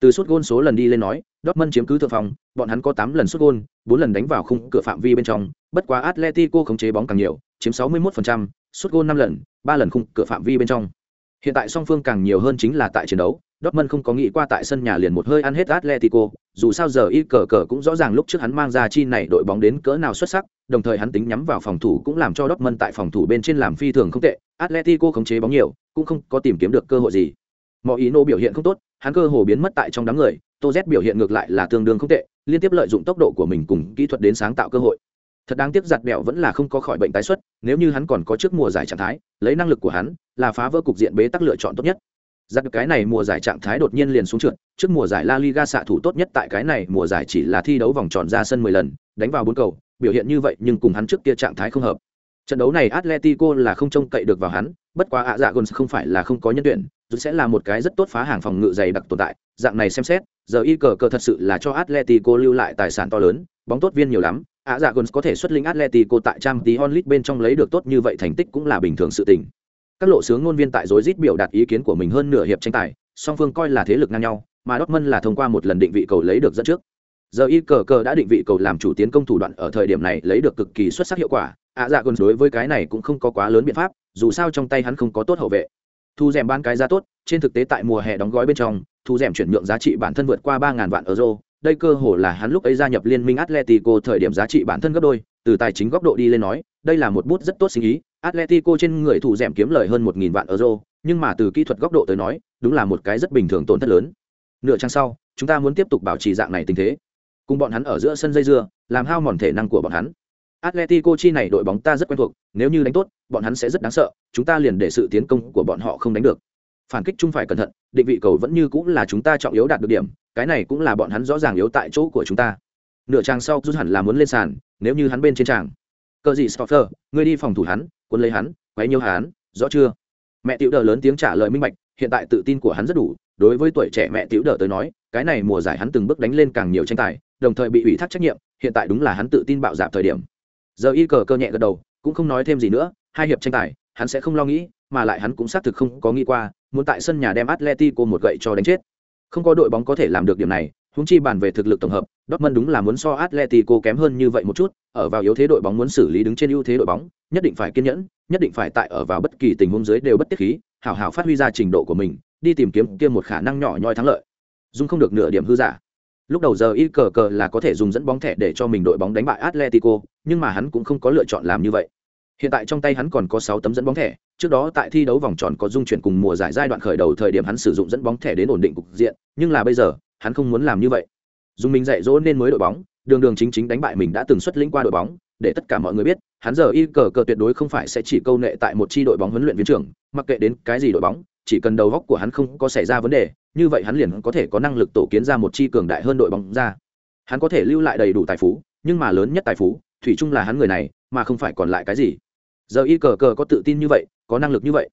Từ sút gôn số lần đi lên nói, Dortmund chiếm cứ thượng phòng, bọn hắn có 8 lần sút gôn, 4 lần đánh vào khung cửa phạm vi bên trong, bất quá Atletico khống chế bóng càng nhiều, chiếm 61%, sút gôn 5 lần, 3 lần khung cửa phạm vi bên trong. Hiện tại song phương càng nhiều hơn chính là tại chiến đấu, Dortmund không có nghĩ qua tại sân nhà liền một hơi ăn hết Atletico, dù sao giờ y cờ cờ cũng rõ ràng lúc trước hắn mang ra chi này đội bóng đến cỡ nào xuất sắc, đồng thời hắn tính nhắm vào phòng thủ cũng làm cho Dortmund tại phòng thủ bên trên làm phi thường không tệ, Atletico khống chế bóng nhiều, cũng không có tìm kiếm được cơ hội gì. Mọi ý nô biểu hiện không tốt, hắn cơ hồ biến mất tại trong đám người, Tô Z biểu hiện ngược lại là tương đương không tệ, liên tiếp lợi dụng tốc độ của mình cùng kỹ thuật đến sáng tạo cơ hội. Thật đáng tiếc giặt bẹo vẫn là không có khỏi bệnh tái xuất, nếu như hắn còn có trước mùa giải trạng thái, lấy năng lực của hắn, là phá vỡ cục diện bế tắc lựa chọn tốt nhất. Giặt cái này mùa giải trạng thái đột nhiên liền xuống trượt, trước mùa giải La Liga xạ thủ tốt nhất tại cái này mùa giải chỉ là thi đấu vòng tròn ra sân 10 lần, đánh vào bốn cầu, biểu hiện như vậy nhưng cùng hắn trước kia trạng thái không hợp. Trận đấu này Atletico là không trông cậy được vào hắn, bất quá ạ dạ Gons không phải là không có nhân tuyển, dù sẽ là một cái rất tốt phá hàng phòng ngự dày đặc tồn tại, dạng này xem xét, giờ y cờ cờ thật sự là cho Atletico lưu lại tài sản to lớn, bóng tốt viên nhiều lắm, ạ dạ gần có thể xuất linh Atletico tại Champions League bên trong lấy được tốt như vậy thành tích cũng là bình thường sự tình. Các lộ sướng ngôn viên tại rối rít biểu đạt ý kiến của mình hơn nửa hiệp tranh tài, song phương coi là thế lực ngang nhau, mà Dortmund là thông qua một lần định vị cầu lấy được dẫn trước. Giờ y cờ cờ đã định vị cầu làm chủ tiến công thủ đoạn ở thời điểm này lấy được cực kỳ xuất sắc hiệu quả, ạ dạ gần đối với cái này cũng không có quá lớn biện pháp, dù sao trong tay hắn không có tốt hậu vệ. Thu rèm bán cái giá tốt, trên thực tế tại mùa hè đóng gói bên trong, thu rèm chuyển nhượng giá trị bản thân vượt qua 3000 vạn euro, đây cơ hồ là hắn lúc ấy gia nhập liên minh Atletico thời điểm giá trị bản thân gấp đôi, từ tài chính góc độ đi lên nói, đây là một bút rất tốt sinh ý, Atletico trên người thủ dẻm kiếm lời hơn 1000 vạn euro, nhưng mà từ kỹ thuật góc độ tới nói, đúng là một cái rất bình thường tổn thất lớn. Nửa trang sau, chúng ta muốn tiếp tục bảo trì dạng này tình thế. Cùng bọn hắn ở giữa sân dây dưa, làm hao mòn thể năng của bọn hắn. Atletico chi này đội bóng ta rất quen thuộc, nếu như đánh tốt, bọn hắn sẽ rất đáng sợ, chúng ta liền để sự tiến công của bọn họ không đánh được. Phản kích chung phải cẩn thận, định vị cầu vẫn như cũng là chúng ta trọng yếu đạt được điểm, cái này cũng là bọn hắn rõ ràng yếu tại chỗ của chúng ta. Nửa trang sau rút hẳn là muốn lên sàn nếu như hắn bên trên tràng. Cờ gì stoffer ngươi đi phòng thủ hắn quân lấy hắn quấy nhiêu hắn rõ chưa? Mẹ tiểu đờ lớn tiếng trả lời minh bạch hiện tại tự tin của hắn rất đủ đối với tuổi trẻ mẹ tiểu đờ tới nói cái này mùa giải hắn từng bước đánh lên càng nhiều tranh tài đồng thời bị ủy thác trách nhiệm hiện tại đúng là hắn tự tin bạo dạp thời điểm. Giờ y cờ cơ nhẹ gật đầu cũng không nói thêm gì nữa hai hiệp tranh tài hắn sẽ không lo nghĩ mà lại hắn cũng xác thực không có nghĩ qua muốn tại sân nhà đem atletico một gậy cho đánh chết không có đội bóng có thể làm được điểm này, huống chi bàn về thực lực tổng hợp, Dortmund đúng là muốn so Atletico kém hơn như vậy một chút, ở vào yếu thế đội bóng muốn xử lý đứng trên ưu thế đội bóng, nhất định phải kiên nhẫn, nhất định phải tại ở vào bất kỳ tình huống dưới đều bất tiết khí, hảo hảo phát huy ra trình độ của mình, đi tìm kiếm kia một khả năng nhỏ nhoi thắng lợi. Dung không được nửa điểm hư giả. Lúc đầu giờ y cờ cờ là có thể dùng dẫn bóng thẻ để cho mình đội bóng đánh bại Atletico, nhưng mà hắn cũng không có lựa chọn làm như vậy. Hiện tại trong tay hắn còn có 6 tấm dẫn bóng thẻ, trước đó tại thi đấu vòng tròn có dung chuyển cùng mùa giải giai đoạn khởi đầu thời điểm hắn sử dụng dẫn bóng thẻ đến ổn định cục diện, nhưng là bây giờ, hắn không muốn làm như vậy. Dùng mình dạy dỗ nên mới đội bóng, đường đường chính chính đánh bại mình đã từng xuất lĩnh qua đội bóng, để tất cả mọi người biết, hắn giờ y cờ cờ tuyệt đối không phải sẽ chỉ câu nệ tại một chi đội bóng huấn luyện viên trưởng, mặc kệ đến cái gì đội bóng, chỉ cần đầu góc của hắn không có xảy ra vấn đề, như vậy hắn liền có thể có năng lực tổ kiến ra một chi cường đại hơn đội bóng ra. Hắn có thể lưu lại đầy đủ tài phú, nhưng mà lớn nhất tài phú, thủy chung là hắn người này, mà không phải còn lại cái gì. Giờ y cờ cờ có tự tin như vậy, có năng lực như vậy.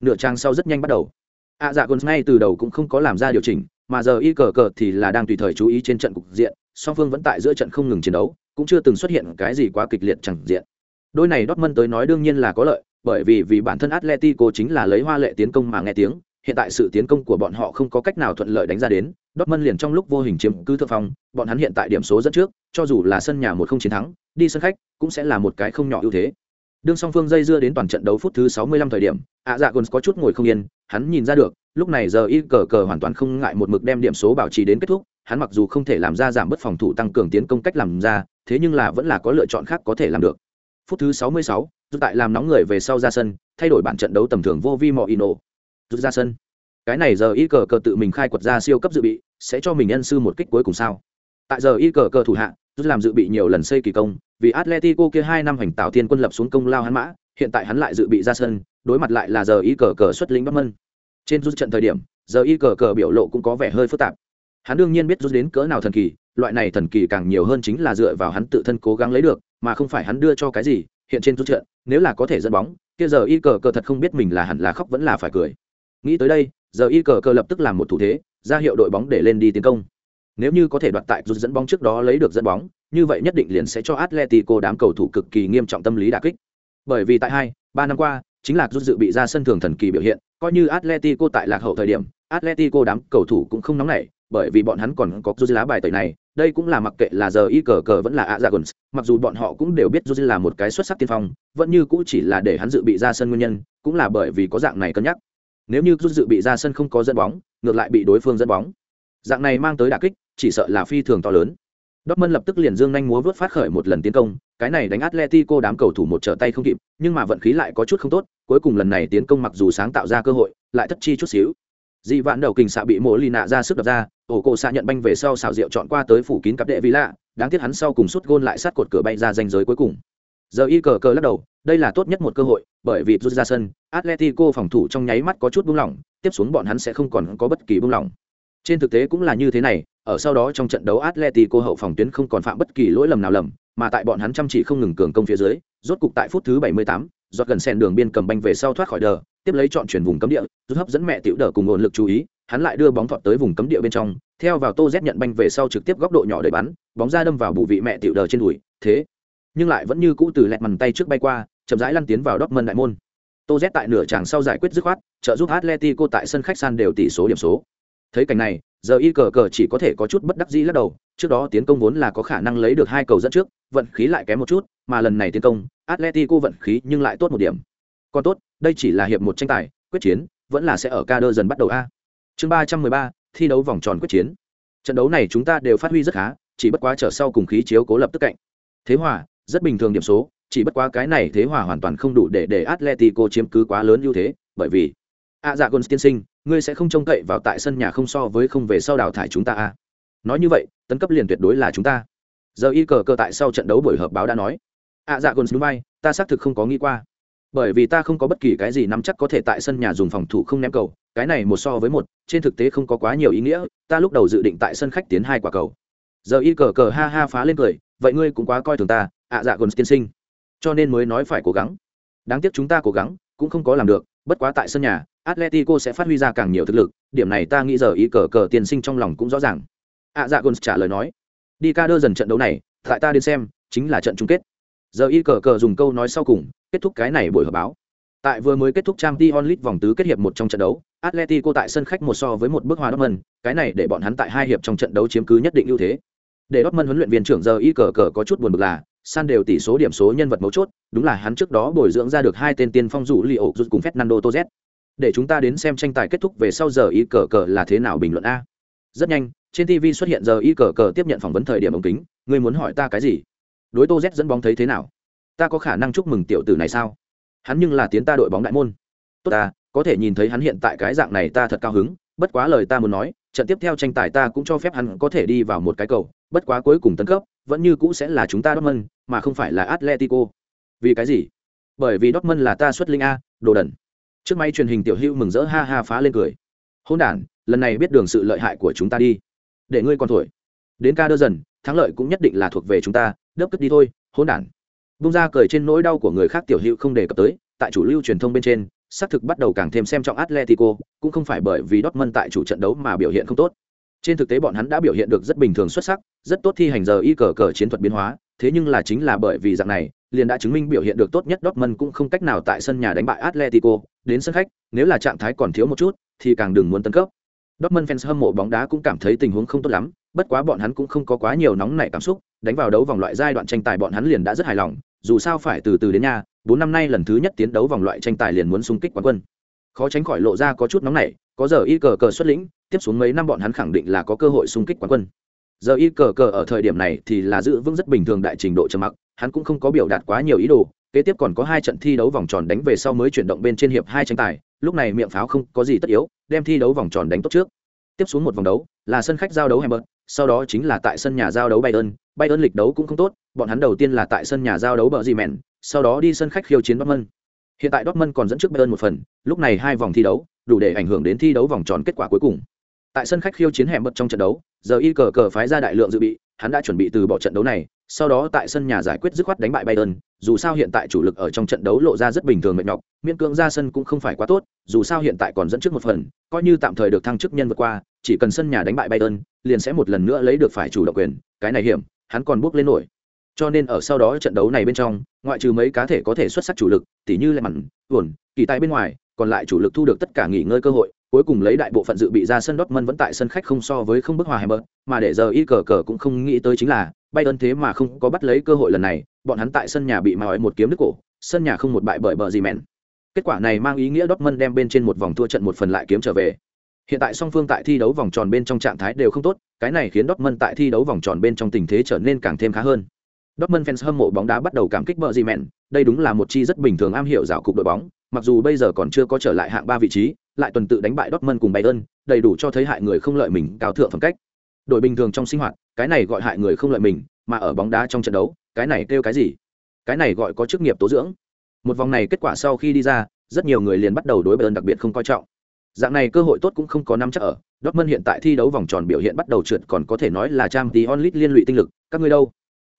Nửa trang sau rất nhanh bắt đầu. À dạ còn ngay từ đầu cũng không có làm ra điều chỉnh, mà giờ y cờ cờ thì là đang tùy thời chú ý trên trận cục diện, song phương vẫn tại giữa trận không ngừng chiến đấu, cũng chưa từng xuất hiện cái gì quá kịch liệt chẳng diện. Đôi này Dortmund tới nói đương nhiên là có lợi, bởi vì vì bản thân Atletico chính là lấy hoa lệ tiến công mà nghe tiếng, hiện tại sự tiến công của bọn họ không có cách nào thuận lợi đánh ra đến, Dortmund liền trong lúc vô hình chiếm cứ thượng phong, bọn hắn hiện tại điểm số dẫn trước, cho dù là sân nhà một không chiến thắng, đi sân khách cũng sẽ là một cái không nhỏ ưu thế. Đương song phương dây dưa đến toàn trận đấu phút thứ 65 thời điểm, ạ dạ Gons có chút ngồi không yên, hắn nhìn ra được, lúc này giờ y cờ cờ hoàn toàn không ngại một mực đem điểm số bảo trì đến kết thúc, hắn mặc dù không thể làm ra giảm bớt phòng thủ tăng cường tiến công cách làm ra, thế nhưng là vẫn là có lựa chọn khác có thể làm được. Phút thứ 66, rút tại làm nóng người về sau ra sân, thay đổi bản trận đấu tầm thường vô vi mọ ino. Rút ra sân. Cái này giờ y cờ cờ tự mình khai quật ra siêu cấp dự bị, sẽ cho mình nhân sư một kích cuối cùng sao? Tại giờ y cờ cờ thủ hạ, rút làm dự bị nhiều lần xây kỳ công, vì Atletico kia hai năm hành tạo thiên quân lập xuống công lao hắn mã, hiện tại hắn lại dự bị ra sân, đối mặt lại là giờ y cờ cờ xuất lĩnh Bắc Mân. Trên rút trận thời điểm, giờ y cờ cờ biểu lộ cũng có vẻ hơi phức tạp. Hắn đương nhiên biết rút đến cỡ nào thần kỳ, loại này thần kỳ càng nhiều hơn chính là dựa vào hắn tự thân cố gắng lấy được, mà không phải hắn đưa cho cái gì. Hiện trên rút trận, nếu là có thể dẫn bóng, kia giờ y cờ cờ thật không biết mình là hẳn là khóc vẫn là phải cười. Nghĩ tới đây, giờ y cờ cờ lập tức làm một thủ thế, ra hiệu đội bóng để lên đi tiến công. Nếu như có thể đoạt tại rút dẫn bóng trước đó lấy được dẫn bóng, như vậy nhất định liền sẽ cho Atletico đám cầu thủ cực kỳ nghiêm trọng tâm lý đả kích. Bởi vì tại hai, ba năm qua, chính là rút dự bị ra sân thường thần kỳ biểu hiện, coi như Atletico tại lạc hậu thời điểm, Atletico đám cầu thủ cũng không nóng nảy, bởi vì bọn hắn còn có rút lá bài tẩy này, đây cũng là mặc kệ là giờ y cờ cờ vẫn là Azagons, mặc dù bọn họ cũng đều biết rút là một cái xuất sắc tiên phong, vẫn như cũ chỉ là để hắn dự bị ra sân nguyên nhân, cũng là bởi vì có dạng này cân nhắc. Nếu như rút dự bị ra sân không có dẫn bóng, ngược lại bị đối phương dẫn bóng. Dạng này mang tới đả kích, chỉ sợ là phi thường to lớn. Dortmund lập tức liền dương nhanh múa vớt phát khởi một lần tiến công, cái này đánh Atletico đám cầu thủ một trở tay không kịp, nhưng mà vận khí lại có chút không tốt, cuối cùng lần này tiến công mặc dù sáng tạo ra cơ hội, lại thất chi chút xíu. Dị vạn đầu kình xạ bị Mộ Ly nạ ra sức đập ra, ổ cổ xạ nhận banh về sau xào rượu chọn qua tới phủ kín cặp đệ vi lạ, đáng tiếc hắn sau cùng sút gôn lại sát cột cửa bay ra danh giới cuối cùng. Giờ y cờ cờ lắc đầu, đây là tốt nhất một cơ hội, bởi vì rút ra sân, Atletico phòng thủ trong nháy mắt có chút buông lỏng, tiếp xuống bọn hắn sẽ không còn có bất kỳ buông lỏng. Trên thực tế cũng là như thế này, ở sau đó trong trận đấu Atletico hậu phòng tuyến không còn phạm bất kỳ lỗi lầm nào lầm, mà tại bọn hắn chăm chỉ không ngừng cường công phía dưới, rốt cục tại phút thứ 78, giọt gần sen đường biên cầm banh về sau thoát khỏi đờ, tiếp lấy chọn chuyển vùng cấm địa, rút hấp dẫn mẹ tiểu đờ cùng nguồn lực chú ý, hắn lại đưa bóng thọt tới vùng cấm địa bên trong, theo vào Tô Z nhận banh về sau trực tiếp góc độ nhỏ để bắn, bóng ra đâm vào bù vị mẹ tiểu đờ trên đùi, thế nhưng lại vẫn như cũ từ lẹt màn tay trước bay qua, chậm rãi lăn tiến vào Dortmund đại môn. Tô Z tại nửa tràng sau giải quyết dứt khoát, trợ giúp Atletico tại sân khách san đều tỷ số điểm số. Thấy cảnh này, giờ y cờ cờ chỉ có thể có chút bất đắc dĩ lắc đầu trước đó tiến công vốn là có khả năng lấy được hai cầu dẫn trước vận khí lại kém một chút mà lần này tiến công atletico vận khí nhưng lại tốt một điểm còn tốt đây chỉ là hiệp một tranh tài quyết chiến vẫn là sẽ ở ca đơ dần bắt đầu a chương ba trăm mười ba thi đấu vòng tròn quyết chiến trận đấu này chúng ta đều phát huy rất khá chỉ bất quá trở sau cùng khí chiếu cố lập tức cạnh thế hòa rất bình thường điểm số, chỉ bất quá cái này thế hòa hoàn toàn không đủ để để atletico chiếm cứ quá lớn ưu thế, bởi vì, a dạ Gons tiên sinh, ngươi sẽ không trông cậy vào tại sân nhà không so với không về sau đào thải chúng ta à. nói như vậy, tấn cấp liền tuyệt đối là chúng ta. Giờ y cờ cờ tại sau trận đấu buổi họp báo đã nói, A dạ Gons đúng bay ta xác thực không có nghĩ qua. Bởi vì ta không có bất kỳ cái gì nắm chắc có thể tại sân nhà dùng phòng thủ không ném cầu, cái này một so với một, trên thực tế không có quá nhiều ý nghĩa, ta lúc đầu dự định tại sân khách tiến hai quả cầu. Giờ y cờ cờ ha ha phá lên cười, vậy ngươi cũng quá coi thường ta ạ dạ gồn tiên sinh cho nên mới nói phải cố gắng đáng tiếc chúng ta cố gắng cũng không có làm được bất quá tại sân nhà Atletico sẽ phát huy ra càng nhiều thực lực, điểm này ta nghĩ giờ ý cờ cờ Tiên sinh trong lòng cũng rõ ràng. ạ dạ gồn trả lời nói, đi ca đơ dần trận đấu này, tại ta đến xem, chính là trận chung kết. Giờ Y cờ cờ dùng câu nói sau cùng, kết thúc cái này buổi họp báo. Tại vừa mới kết thúc trang Champions onlit vòng tứ kết hiệp một trong trận đấu, Atletico tại sân khách một so với một bước hòa Dortmund, cái này để bọn hắn tại hai hiệp trong trận đấu chiếm cứ nhất định ưu thế. Để Dortmund huấn luyện viên trưởng giờ Y cờ cờ có chút buồn bực là, san đều tỷ số điểm số nhân vật mấu chốt, đúng là hắn trước đó bồi dưỡng ra được hai tên tiên phong rủ Lio rút cùng Fernando Torres. Để chúng ta đến xem tranh tài kết thúc về sau giờ y cờ cờ là thế nào bình luận a. Rất nhanh trên tv xuất hiện giờ y cờ cờ tiếp nhận phỏng vấn thời điểm ống kính ngươi muốn hỏi ta cái gì? Đối tô z dẫn bóng thấy thế nào? Ta có khả năng chúc mừng tiểu tử này sao? Hắn nhưng là tiến ta đội bóng đại môn. Tốt ta có thể nhìn thấy hắn hiện tại cái dạng này ta thật cao hứng bất quá lời ta muốn nói trận tiếp theo tranh tài ta cũng cho phép hắn có thể đi vào một cái cầu bất quá cuối cùng tấn cấp vẫn như cũ sẽ là chúng ta Dortmund mà không phải là Atletico. Vì cái gì? Bởi vì Dortmund là ta xuất linh a đồ đần. Trước máy truyền hình tiểu hữu mừng rỡ ha ha phá lên cười. Hỗn đản lần này biết đường sự lợi hại của chúng ta đi. Để ngươi còn thổi. Đến ca đơ dần thắng lợi cũng nhất định là thuộc về chúng ta đớp cất đi thôi hỗn đản. Bung ra cười trên nỗi đau của người khác tiểu hữu không đề cập tới tại chủ lưu truyền thông bên trên xác thực bắt đầu càng thêm xem trọng Atletico, cũng không phải bởi vì Dortmund tại chủ trận đấu mà biểu hiện không tốt. Trên thực tế bọn hắn đã biểu hiện được rất bình thường xuất sắc, rất tốt thi hành giờ y cờ cờ chiến thuật biến hóa, thế nhưng là chính là bởi vì dạng này, liền đã chứng minh biểu hiện được tốt nhất Dortmund cũng không cách nào tại sân nhà đánh bại Atletico, đến sân khách, nếu là trạng thái còn thiếu một chút, thì càng đừng muốn tấn cấp. Dortmund fans hâm mộ bóng đá cũng cảm thấy tình huống không tốt lắm, bất quá bọn hắn cũng không có quá nhiều nóng nảy cảm xúc, đánh vào đấu vòng loại giai đoạn tranh tài bọn hắn liền đã rất hài lòng, dù sao phải từ từ đến nhà, bốn năm nay lần thứ nhất tiến đấu vòng loại tranh tài liền muốn xung kích quán quân. Khó tránh khỏi lộ ra có chút nóng nảy, có giờ y cờ cờ xuất lĩnh, tiếp xuống mấy năm bọn hắn khẳng định là có cơ hội xung kích quán quân. Giờ y cờ cờ ở thời điểm này thì là giữ vững rất bình thường đại trình độ trầm mặc, hắn cũng không có biểu đạt quá nhiều ý đồ, kế tiếp còn có hai trận thi đấu vòng tròn đánh về sau mới chuyển động bên trên hiệp hai tranh tài, lúc này miệng pháo không có gì tất yếu, đem thi đấu vòng tròn đánh tốt trước. Tiếp xuống một vòng đấu, là sân khách giao đấu Hamburg, sau đó chính là tại sân nhà giao đấu Bayern, Bayern lịch đấu cũng không tốt, bọn hắn đầu tiên là tại sân nhà giao đấu bờ gì mèn, sau đó đi sân khách khiêu chiến Dortmund. Hiện tại Dortmund còn dẫn trước Bayern một phần, lúc này hai vòng thi đấu, đủ để ảnh hưởng đến thi đấu vòng tròn kết quả cuối cùng. Tại sân khách khiêu chiến hẻm bật trong trận đấu, giờ y cờ cờ phái ra đại lượng dự bị, hắn đã chuẩn bị từ bỏ trận đấu này, sau đó tại sân nhà giải quyết dứt khoát đánh bại Bayern, dù sao hiện tại chủ lực ở trong trận đấu lộ ra rất bình thường mệt nhọc, miễn cưỡng ra sân cũng không phải quá tốt, dù sao hiện tại còn dẫn trước một phần, coi như tạm thời được thăng chức nhân vượt qua, chỉ cần sân nhà đánh bại Bayern, liền sẽ một lần nữa lấy được phải chủ động quyền, cái này hiểm, hắn còn bước lên nổi. Cho nên ở sau đó trận đấu này bên trong, ngoại trừ mấy cá thể có thể xuất sắc chủ lực, tỉ như Lehmann, Tuần, kỳ tại bên ngoài, còn lại chủ lực thu được tất cả nghỉ ngơi cơ hội, cuối cùng lấy đại bộ phận dự bị ra sân Dortmund vẫn tại sân khách không so với không bức hòa Hamburg, mà để giờ y cờ cờ cũng không nghĩ tới chính là Bayern thế mà không có bắt lấy cơ hội lần này, bọn hắn tại sân nhà bị mài một kiếm nước cổ, sân nhà không một bại bởi bờ gì mèn. Kết quả này mang ý nghĩa Dortmund đem bên trên một vòng thua trận một phần lại kiếm trở về. Hiện tại song phương tại thi đấu vòng tròn bên trong trạng thái đều không tốt, cái này khiến Dortmund tại thi đấu vòng tròn bên trong tình thế trở nên càng thêm khá hơn. Dortmund fans hâm mộ bóng đá bắt đầu cảm kích bờ gì mèn, đây đúng là một chi rất bình thường am hiểu dạo cục đội bóng, mặc dù bây giờ còn chưa có trở lại hạng ba vị trí, lại tuần tự đánh bại Dortmund cùng Bayern, đầy đủ cho thấy hại người không lợi mình cao thượng phẩm cách. Đội bình thường trong sinh hoạt, cái này gọi hại người không lợi mình, mà ở bóng đá trong trận đấu, cái này kêu cái gì? Cái này gọi có chức nghiệp tố dưỡng. Một vòng này kết quả sau khi đi ra, rất nhiều người liền bắt đầu đối Bayern đặc biệt không coi trọng. Dạng này cơ hội tốt cũng không có nắm chắc ở, Dortmund hiện tại thi đấu vòng tròn biểu hiện bắt đầu trượt còn có thể nói là Champions League liên lụy tinh lực, các ngươi đâu?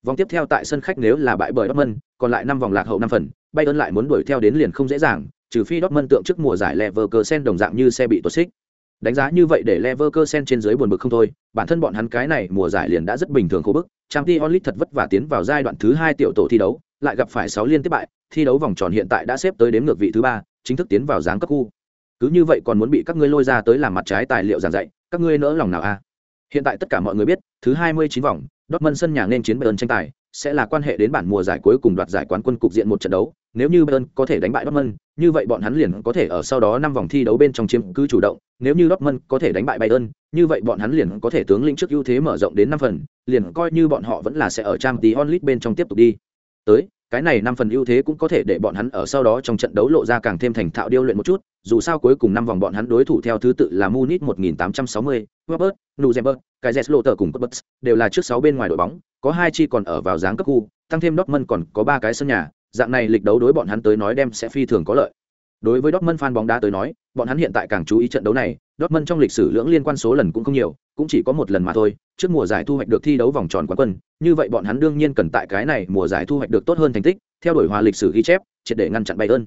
Vòng tiếp theo tại sân khách nếu là bại bởi Dortmund, còn lại năm vòng lạc hậu năm phần, Bayern lại muốn đuổi theo đến liền không dễ dàng, trừ phi Dortmund tượng trước mùa giải Leverkusen đồng dạng như xe bị tuột xích. Đánh giá như vậy để Leverkusen trên dưới buồn bực không thôi, bản thân bọn hắn cái này mùa giải liền đã rất bình thường khô bức, Champions League thật vất vả tiến vào giai đoạn thứ hai tiểu tổ thi đấu, lại gặp phải 6 liên tiếp bại, thi đấu vòng tròn hiện tại đã xếp tới đến ngược vị thứ ba, chính thức tiến vào giáng cấp khu. Cứ như vậy còn muốn bị các ngươi lôi ra tới làm mặt trái tài liệu giảng dạy, các ngươi nỡ lòng nào a? Hiện tại tất cả mọi người biết, thứ 29 vòng, Dortmund sân nhà nên chiến Bayern tranh tài, sẽ là quan hệ đến bản mùa giải cuối cùng đoạt giải quán quân cục diện một trận đấu, nếu như Bayern có thể đánh bại Dortmund, như vậy bọn hắn liền có thể ở sau đó năm vòng thi đấu bên trong chiếm cứ chủ động, nếu như Dortmund có thể đánh bại Bayern, như vậy bọn hắn liền có thể tướng lĩnh trước ưu thế mở rộng đến năm phần, liền coi như bọn họ vẫn là sẽ ở Champions League bên trong tiếp tục đi. Tới, cái này năm phần ưu thế cũng có thể để bọn hắn ở sau đó trong trận đấu lộ ra càng thêm thành thạo điêu luyện một chút, dù sao cuối cùng năm vòng bọn hắn đối thủ theo thứ tự là Munich 1860, Robert, Nuremberg, tờ cùng Cottbus, đều là trước sáu bên ngoài đội bóng, có hai chi còn ở vào dáng cấp khu, tăng thêm Dortmund còn có ba cái sân nhà, dạng này lịch đấu đối bọn hắn tới nói đem sẽ phi thường có lợi. Đối với Dortmund fan bóng đá tới nói, bọn hắn hiện tại càng chú ý trận đấu này, Dortmund trong lịch sử lưỡng liên quan số lần cũng không nhiều, cũng chỉ có một lần mà thôi, trước mùa giải thu hoạch được thi đấu vòng tròn quán quân, như vậy bọn hắn đương nhiên cần tại cái này mùa giải thu hoạch được tốt hơn thành tích, theo đuổi hòa lịch sử ghi chép, triệt để ngăn chặn Bayern.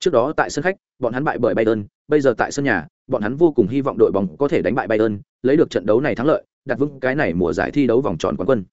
Trước đó tại sân khách, bọn hắn bại bởi Bayern, bây giờ tại sân nhà, bọn hắn vô cùng hy vọng đội bóng có thể đánh bại Bayern, lấy được trận đấu này thắng lợi, đặt vững cái này mùa giải thi đấu vòng tròn quán quân.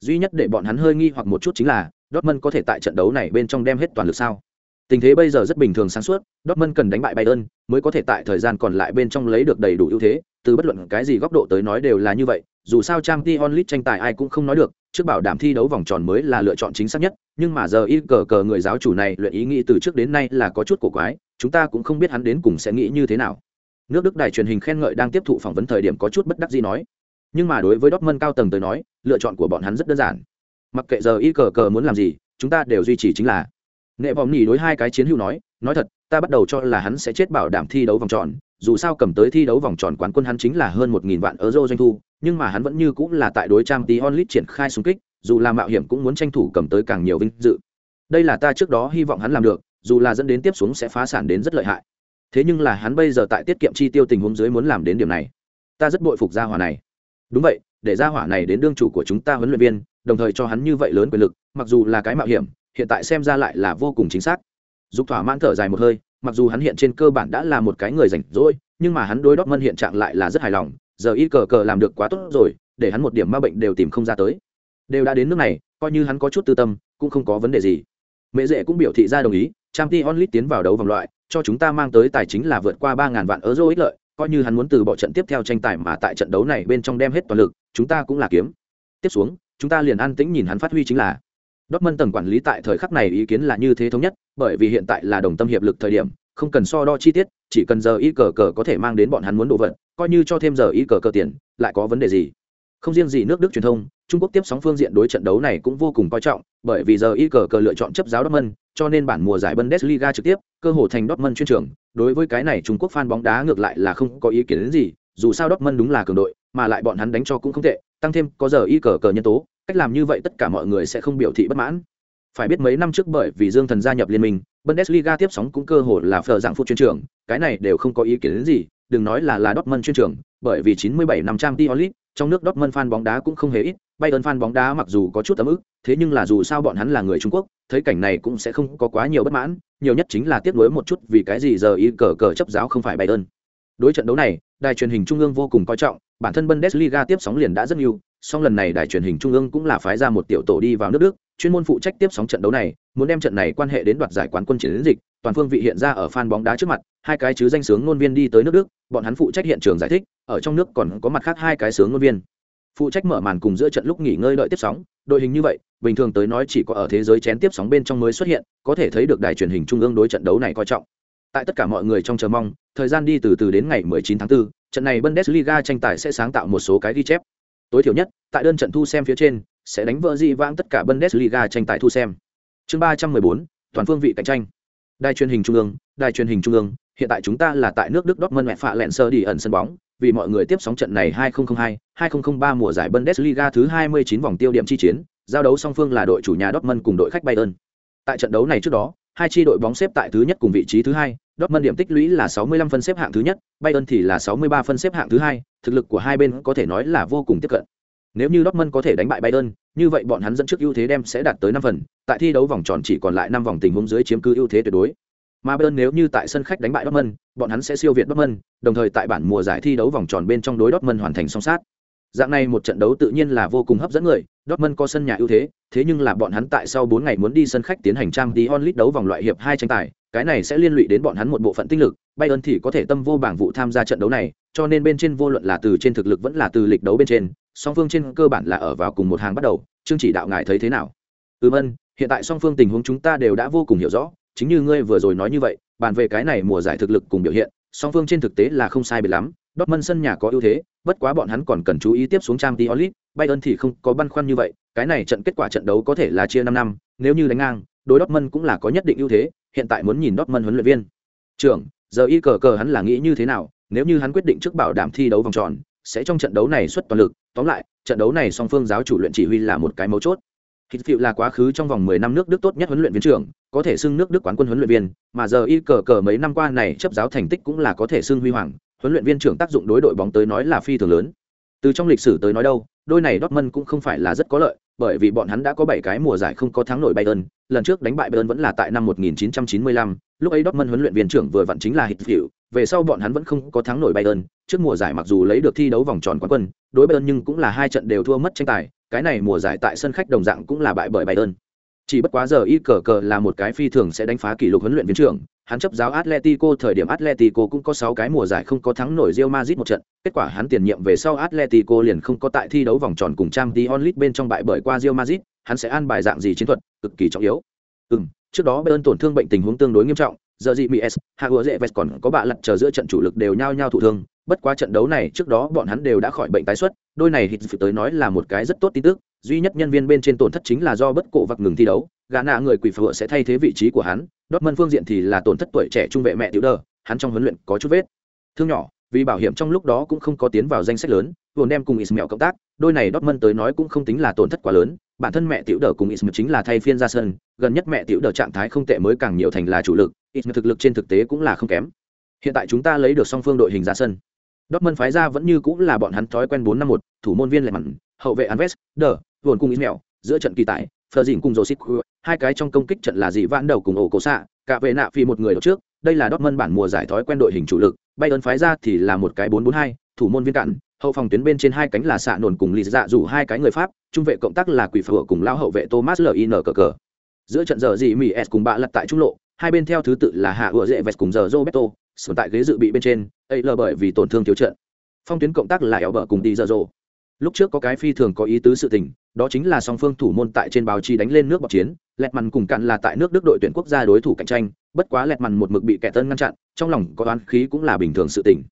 Duy nhất để bọn hắn hơi nghi hoặc một chút chính là, Dortmund có thể tại trận đấu này bên trong đem hết toàn lực sao? Tình thế bây giờ rất bình thường sáng suốt, Dortmund cần đánh bại Bayern mới có thể tại thời gian còn lại bên trong lấy được đầy đủ ưu thế, từ bất luận cái gì góc độ tới nói đều là như vậy, dù sao Champions League tranh tài ai cũng không nói được, trước bảo đảm thi đấu vòng tròn mới là lựa chọn chính xác nhất, nhưng mà giờ y cờ cờ người giáo chủ này luyện ý nghĩ từ trước đến nay là có chút cổ quái, chúng ta cũng không biết hắn đến cùng sẽ nghĩ như thế nào. Nước Đức đài truyền hình khen ngợi đang tiếp thụ phỏng vấn thời điểm có chút bất đắc dĩ nói. Nhưng mà đối với Dortmund cao tầng tới nói, lựa chọn của bọn hắn rất đơn giản. Mặc kệ giờ y cờ cờ muốn làm gì, chúng ta đều duy trì chính là. Nệ vòng nhỉ đối hai cái chiến hữu nói, nói thật, ta bắt đầu cho là hắn sẽ chết bảo đảm thi đấu vòng tròn, dù sao cầm tới thi đấu vòng tròn quán quân hắn chính là hơn một nghìn vạn euro doanh thu, nhưng mà hắn vẫn như cũng là tại đối trang tí onlit triển khai xung kích, dù là mạo hiểm cũng muốn tranh thủ cầm tới càng nhiều vinh dự. Đây là ta trước đó hy vọng hắn làm được, dù là dẫn đến tiếp xuống sẽ phá sản đến rất lợi hại. Thế nhưng là hắn bây giờ tại tiết kiệm chi tiêu tình huống dưới muốn làm đến điểm này. Ta rất bội phục gia hỏa này. Đúng vậy, để gia hỏa này đến đương chủ của chúng ta huấn luyện viên, đồng thời cho hắn như vậy lớn quyền lực, mặc dù là cái mạo hiểm, hiện tại xem ra lại là vô cùng chính xác. Dục thỏa mãn thở dài một hơi, mặc dù hắn hiện trên cơ bản đã là một cái người rảnh rỗi, nhưng mà hắn đối Dortmund hiện trạng lại là rất hài lòng, giờ y cờ cờ làm được quá tốt rồi, để hắn một điểm ma bệnh đều tìm không ra tới. Đều đã đến nước này, coi như hắn có chút tư tâm, cũng không có vấn đề gì. Mẹ dễ cũng biểu thị ra đồng ý, trang t onlit tiến vào đấu vòng loại, cho chúng ta mang tới tài chính là vượt qua ba ngàn vạn euro ích lợi, coi như hắn muốn từ bỏ trận tiếp theo tranh tài mà tại trận đấu này bên trong đem hết toàn lực, chúng ta cũng là kiếm. Tiếp xuống, chúng ta liền an tĩnh nhìn hắn phát huy chính là. Dortmund tầng quản lý tại thời khắc này ý kiến là như thế thống nhất, bởi vì hiện tại là đồng tâm hiệp lực thời điểm, không cần so đo chi tiết, chỉ cần giờ y cờ cờ có thể mang đến bọn hắn muốn đồ vật, coi như cho thêm giờ y cờ cờ tiền, lại có vấn đề gì? Không riêng gì nước Đức truyền thông, Trung Quốc tiếp sóng phương diện đối trận đấu này cũng vô cùng coi trọng, bởi vì giờ y cờ cờ lựa chọn chấp giáo Dortmund, cho nên bản mùa giải Bundesliga trực tiếp, cơ hội thành Dortmund chuyên trường, đối với cái này Trung Quốc fan bóng đá ngược lại là không có ý kiến đến gì, dù sao Dortmund đúng là cường đội, mà lại bọn hắn đánh cho cũng không tệ, tăng thêm có giờ y cờ cờ nhân tố, cách làm như vậy tất cả mọi người sẽ không biểu thị bất mãn. Phải biết mấy năm trước bởi vì Dương Thần gia nhập liên minh, Bundesliga tiếp sóng cũng cơ hội là phờ dạng phụ chuyên trường, cái này đều không có ý kiến đến gì, đừng nói là là Dortmund chuyên trường, bởi vì 97 năm trang tiolit trong nước Dortmund fan bóng đá cũng không hề ít, Bayern fan bóng đá mặc dù có chút ấm ức, thế nhưng là dù sao bọn hắn là người Trung Quốc, thấy cảnh này cũng sẽ không có quá nhiều bất mãn, nhiều nhất chính là tiếc nuối một chút vì cái gì giờ y cờ cờ chấp giáo không phải Bayern. Đối trận đấu này, đài truyền hình trung ương vô cùng coi trọng, bản thân Bundesliga tiếp sóng liền đã rất nhiều, song lần này đài truyền hình trung ương cũng là phái ra một tiểu tổ đi vào nước Đức, chuyên môn phụ trách tiếp sóng trận đấu này, muốn đem trận này quan hệ đến đoạt giải quán quân chiến dịch, toàn phương vị hiện ra ở fan bóng đá trước mặt, hai cái chứ danh sướng ngôn viên đi tới nước Đức, bọn hắn phụ trách hiện trường giải thích, ở trong nước còn có mặt khác hai cái sướng ngôn viên. Phụ trách mở màn cùng giữa trận lúc nghỉ ngơi đợi tiếp sóng, đội hình như vậy, bình thường tới nói chỉ có ở thế giới chén tiếp sóng bên trong mới xuất hiện, có thể thấy được đài truyền hình trung ương đối trận đấu này coi trọng. Tại tất cả mọi người trong chờ mong, thời gian đi từ từ đến ngày 19 tháng 4, trận này Bundesliga tranh tài sẽ sáng tạo một số cái ghi chép. Tối thiểu nhất, tại đơn trận thu xem phía trên, sẽ đánh vỡ dị vãng tất cả Bundesliga tranh tài thu xem. Chương 314, toàn phương vị cạnh tranh. Đài truyền hình trung ương, đài truyền hình trung ương, hiện tại chúng ta là tại nước Đức Dortmund mẹ phạ lẹn sơ đi ẩn sân bóng, vì mọi người tiếp sóng trận này 2002, 2003 mùa giải Bundesliga thứ 29 vòng tiêu điểm chi chiến, giao đấu song phương là đội chủ nhà Dortmund cùng đội khách Bayern. Tại trận đấu này trước đó, hai chi đội bóng xếp tại thứ nhất cùng vị trí thứ hai, Dortmund điểm tích lũy là 65 phân xếp hạng thứ nhất, Bayern thì là 63 phân xếp hạng thứ hai, thực lực của hai bên có thể nói là vô cùng tiếp cận. Nếu như Dortmund có thể đánh bại Bayern, như vậy bọn hắn dẫn trước ưu thế đem sẽ đạt tới 5 phần, tại thi đấu vòng tròn chỉ còn lại 5 vòng tình huống dưới chiếm cứ ưu thế tuyệt đối. Mà Bayern nếu như tại sân khách đánh bại Dortmund, bọn hắn sẽ siêu việt Dortmund, đồng thời tại bản mùa giải thi đấu vòng tròn bên trong đối Dortmund hoàn thành song sát. Dạng này một trận đấu tự nhiên là vô cùng hấp dẫn người, Dortmund có sân nhà ưu thế, thế nhưng là bọn hắn tại sau 4 ngày muốn đi sân khách tiến hành trang Dion League đấu vòng loại hiệp 2 tranh tài, cái này sẽ liên lụy đến bọn hắn một bộ phận tinh lực, Bayern thì có thể tâm vô bảng vụ tham gia trận đấu này, cho nên bên trên vô luận là từ trên thực lực vẫn là từ lịch đấu bên trên, song phương trên cơ bản là ở vào cùng một hàng bắt đầu, chương chỉ đạo ngài thấy thế nào? Ừm ân, hiện tại song phương tình huống chúng ta đều đã vô cùng hiểu rõ, chính như ngươi vừa rồi nói như vậy, bàn về cái này mùa giải thực lực cùng biểu hiện, song phương trên thực tế là không sai biệt lắm, Dortmund sân nhà có ưu thế, bất quá bọn hắn còn cần chú ý tiếp xuống Champions League, Bayern thì không có băn khoăn như vậy, cái này trận kết quả trận đấu có thể là chia 5 năm, nếu như đánh ngang, đối Dortmund cũng là có nhất định ưu thế, hiện tại muốn nhìn Dortmund huấn luyện viên. Trưởng, giờ y cờ cờ hắn là nghĩ như thế nào, nếu như hắn quyết định trước bảo đảm thi đấu vòng tròn, sẽ trong trận đấu này xuất toàn lực, tóm lại, trận đấu này song phương giáo chủ luyện chỉ huy là một cái mấu chốt. Hitfield là quá khứ trong vòng 10 năm nước Đức tốt nhất huấn luyện viên trưởng, có thể xưng nước Đức quán quân huấn luyện viên, mà giờ y cờ cờ mấy năm qua này chấp giáo thành tích cũng là có thể xưng huy hoàng, huấn luyện viên trưởng tác dụng đối đội bóng tới nói là phi thường lớn. Từ trong lịch sử tới nói đâu, đôi này Dortmund cũng không phải là rất có lợi, bởi vì bọn hắn đã có 7 cái mùa giải không có thắng nổi Bayern, lần trước đánh bại Bayern vẫn là tại năm 1995, lúc ấy Dortmund huấn luyện viên trưởng vừa vặn chính là Hitfield, về sau bọn hắn vẫn không có thắng nổi Bayern, trước mùa giải mặc dù lấy được thi đấu vòng tròn quán quân, đối Bayern nhưng cũng là hai trận đều thua mất tranh tài, cái này mùa giải tại sân khách đồng dạng cũng là bại bởi Bayern. Chỉ bất quá giờ y cờ cờ là một cái phi thường sẽ đánh phá kỷ lục huấn luyện viên trưởng, hắn chấp giáo Atletico thời điểm Atletico cũng có sáu cái mùa giải không có thắng nổi Real Madrid một trận, kết quả hắn tiền nhiệm về sau Atletico liền không có tại thi đấu vòng tròn cùng trang t onlit bên trong bại bởi qua Real Madrid, hắn sẽ an bài dạng gì chiến thuật, cực kỳ trọng yếu. Ừ, trước đó Bayern tổn thương bệnh tình huống tương đối nghiêm trọng, giờ gì Mies, dễ Vest còn có bạ lật chờ giữa trận chủ lực đều nhau nhau thụ thương, bất quá trận đấu này trước đó bọn hắn đều đã khỏi bệnh tái xuất đôi này hít tới nói là một cái rất tốt tin tức duy nhất nhân viên bên trên tổn thất chính là do bất cổ vặc ngừng thi đấu gã nạ người quỷ phượng sẽ thay thế vị trí của hắn Dortmund phương diện thì là tổn thất tuổi trẻ trung vệ mẹ tiểu đờ hắn trong huấn luyện có chút vết thương nhỏ vì bảo hiểm trong lúc đó cũng không có tiến vào danh sách lớn vồn đem cùng Ismail cộng tác đôi này Dortmund tới nói cũng không tính là tổn thất quá lớn bản thân mẹ tiểu đờ cùng Ismail chính là thay phiên ra sân gần nhất mẹ tiểu đờ trạng thái không tệ mới càng nhiều thành là chủ lực Ismail thực lực trên thực tế cũng là không kém. Hiện tại chúng ta lấy được song phương đội hình ra sân. Dortmund phái ra vẫn như cũng là bọn hắn thói quen 4-5-1, thủ môn viên lệ mặn, hậu vệ anves đờ, vồn cùng mèo, giữa trận kỳ tài phờ dìn cùng Josip hai cái trong công kích trận là dị vãn đầu cùng ổ cổ xạ, cả vệ nạ phi một người đầu trước, đây là Dortmund bản mùa giải thói quen đội hình chủ lực, bay ơn phái ra thì là một cái 4-4-2, thủ môn viên cạn hậu phòng tuyến bên trên hai cánh là xạ nổn cùng lì dạ dù hai cái người Pháp, trung vệ cộng tác là quỷ phở cùng lao hậu vệ Thomas Lin cờ cờ. Giữa trận giờ gì Mỹ S cùng bạ lật tại trung lộ, hai bên theo thứ tự là hạ ủa dễ vẹt cùng giờ Roberto, sườn tại ghế dự bị bên trên, ấy là bởi vì tổn thương thiếu trận. Phong tuyến cộng tác là eo bờ cùng đi giờ rồ lúc trước có cái phi thường có ý tứ sự tình đó chính là song phương thủ môn tại trên báo chí đánh lên nước bọc chiến lẹt mằn cùng cạn là tại nước đức đội tuyển quốc gia đối thủ cạnh tranh, bất quá lẹt mằn một mực bị kẻ tân ngăn chặn, trong lòng có oán khí cũng là bình thường sự tình.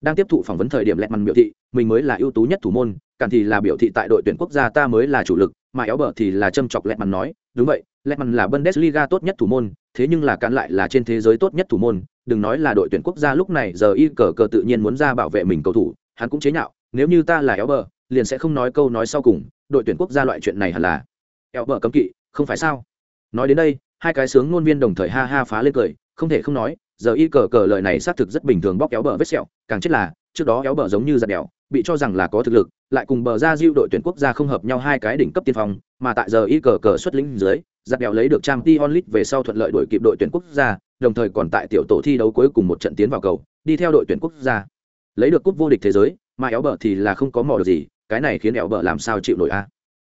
Đang tiếp thụ phỏng vấn thời điểm lẹt mằn biểu thị, mình mới là ưu tú nhất thủ môn, cạn thì là biểu thị tại đội tuyển quốc gia ta mới là chủ lực, mà éo bờ thì là châm chọc lẹt mằn nói, đúng vậy lẹt mằn là bundesliga tốt nhất thủ môn, thế nhưng là cạn lại là trên thế giới tốt nhất thủ môn, đừng nói là đội tuyển quốc gia lúc này giờ y cờ cờ tự nhiên muốn ra bảo vệ mình cầu thủ, hắn cũng chế nhạo, nếu như ta là éo bờ liền sẽ không nói câu nói sau cùng, đội tuyển quốc gia loại chuyện này hẳn là. Eo vợ cấm kỵ, không phải sao? Nói đến đây, hai cái sướng ngôn viên đồng thời ha ha phá lên cười, không thể không nói, giờ y cờ cờ lời này xác thực rất bình thường bóc kéo bờ vết sẹo, càng chết là, trước đó kéo bờ giống như giặt đèo, bị cho rằng là có thực lực, lại cùng bờ ra diêu đội tuyển quốc gia không hợp nhau hai cái đỉnh cấp tiên phong, mà tại giờ y cờ cờ xuất lĩnh dưới giặt đèo lấy được trang t onlit về sau thuận lợi đuổi kịp đội tuyển quốc gia, đồng thời còn tại tiểu tổ thi đấu cuối cùng một trận tiến vào cầu, đi theo đội tuyển quốc gia. Lấy được cúp vô địch thế giới, mà éo bờ thì là không có mò được gì cái này khiến ẻo bờ làm sao chịu nổi a?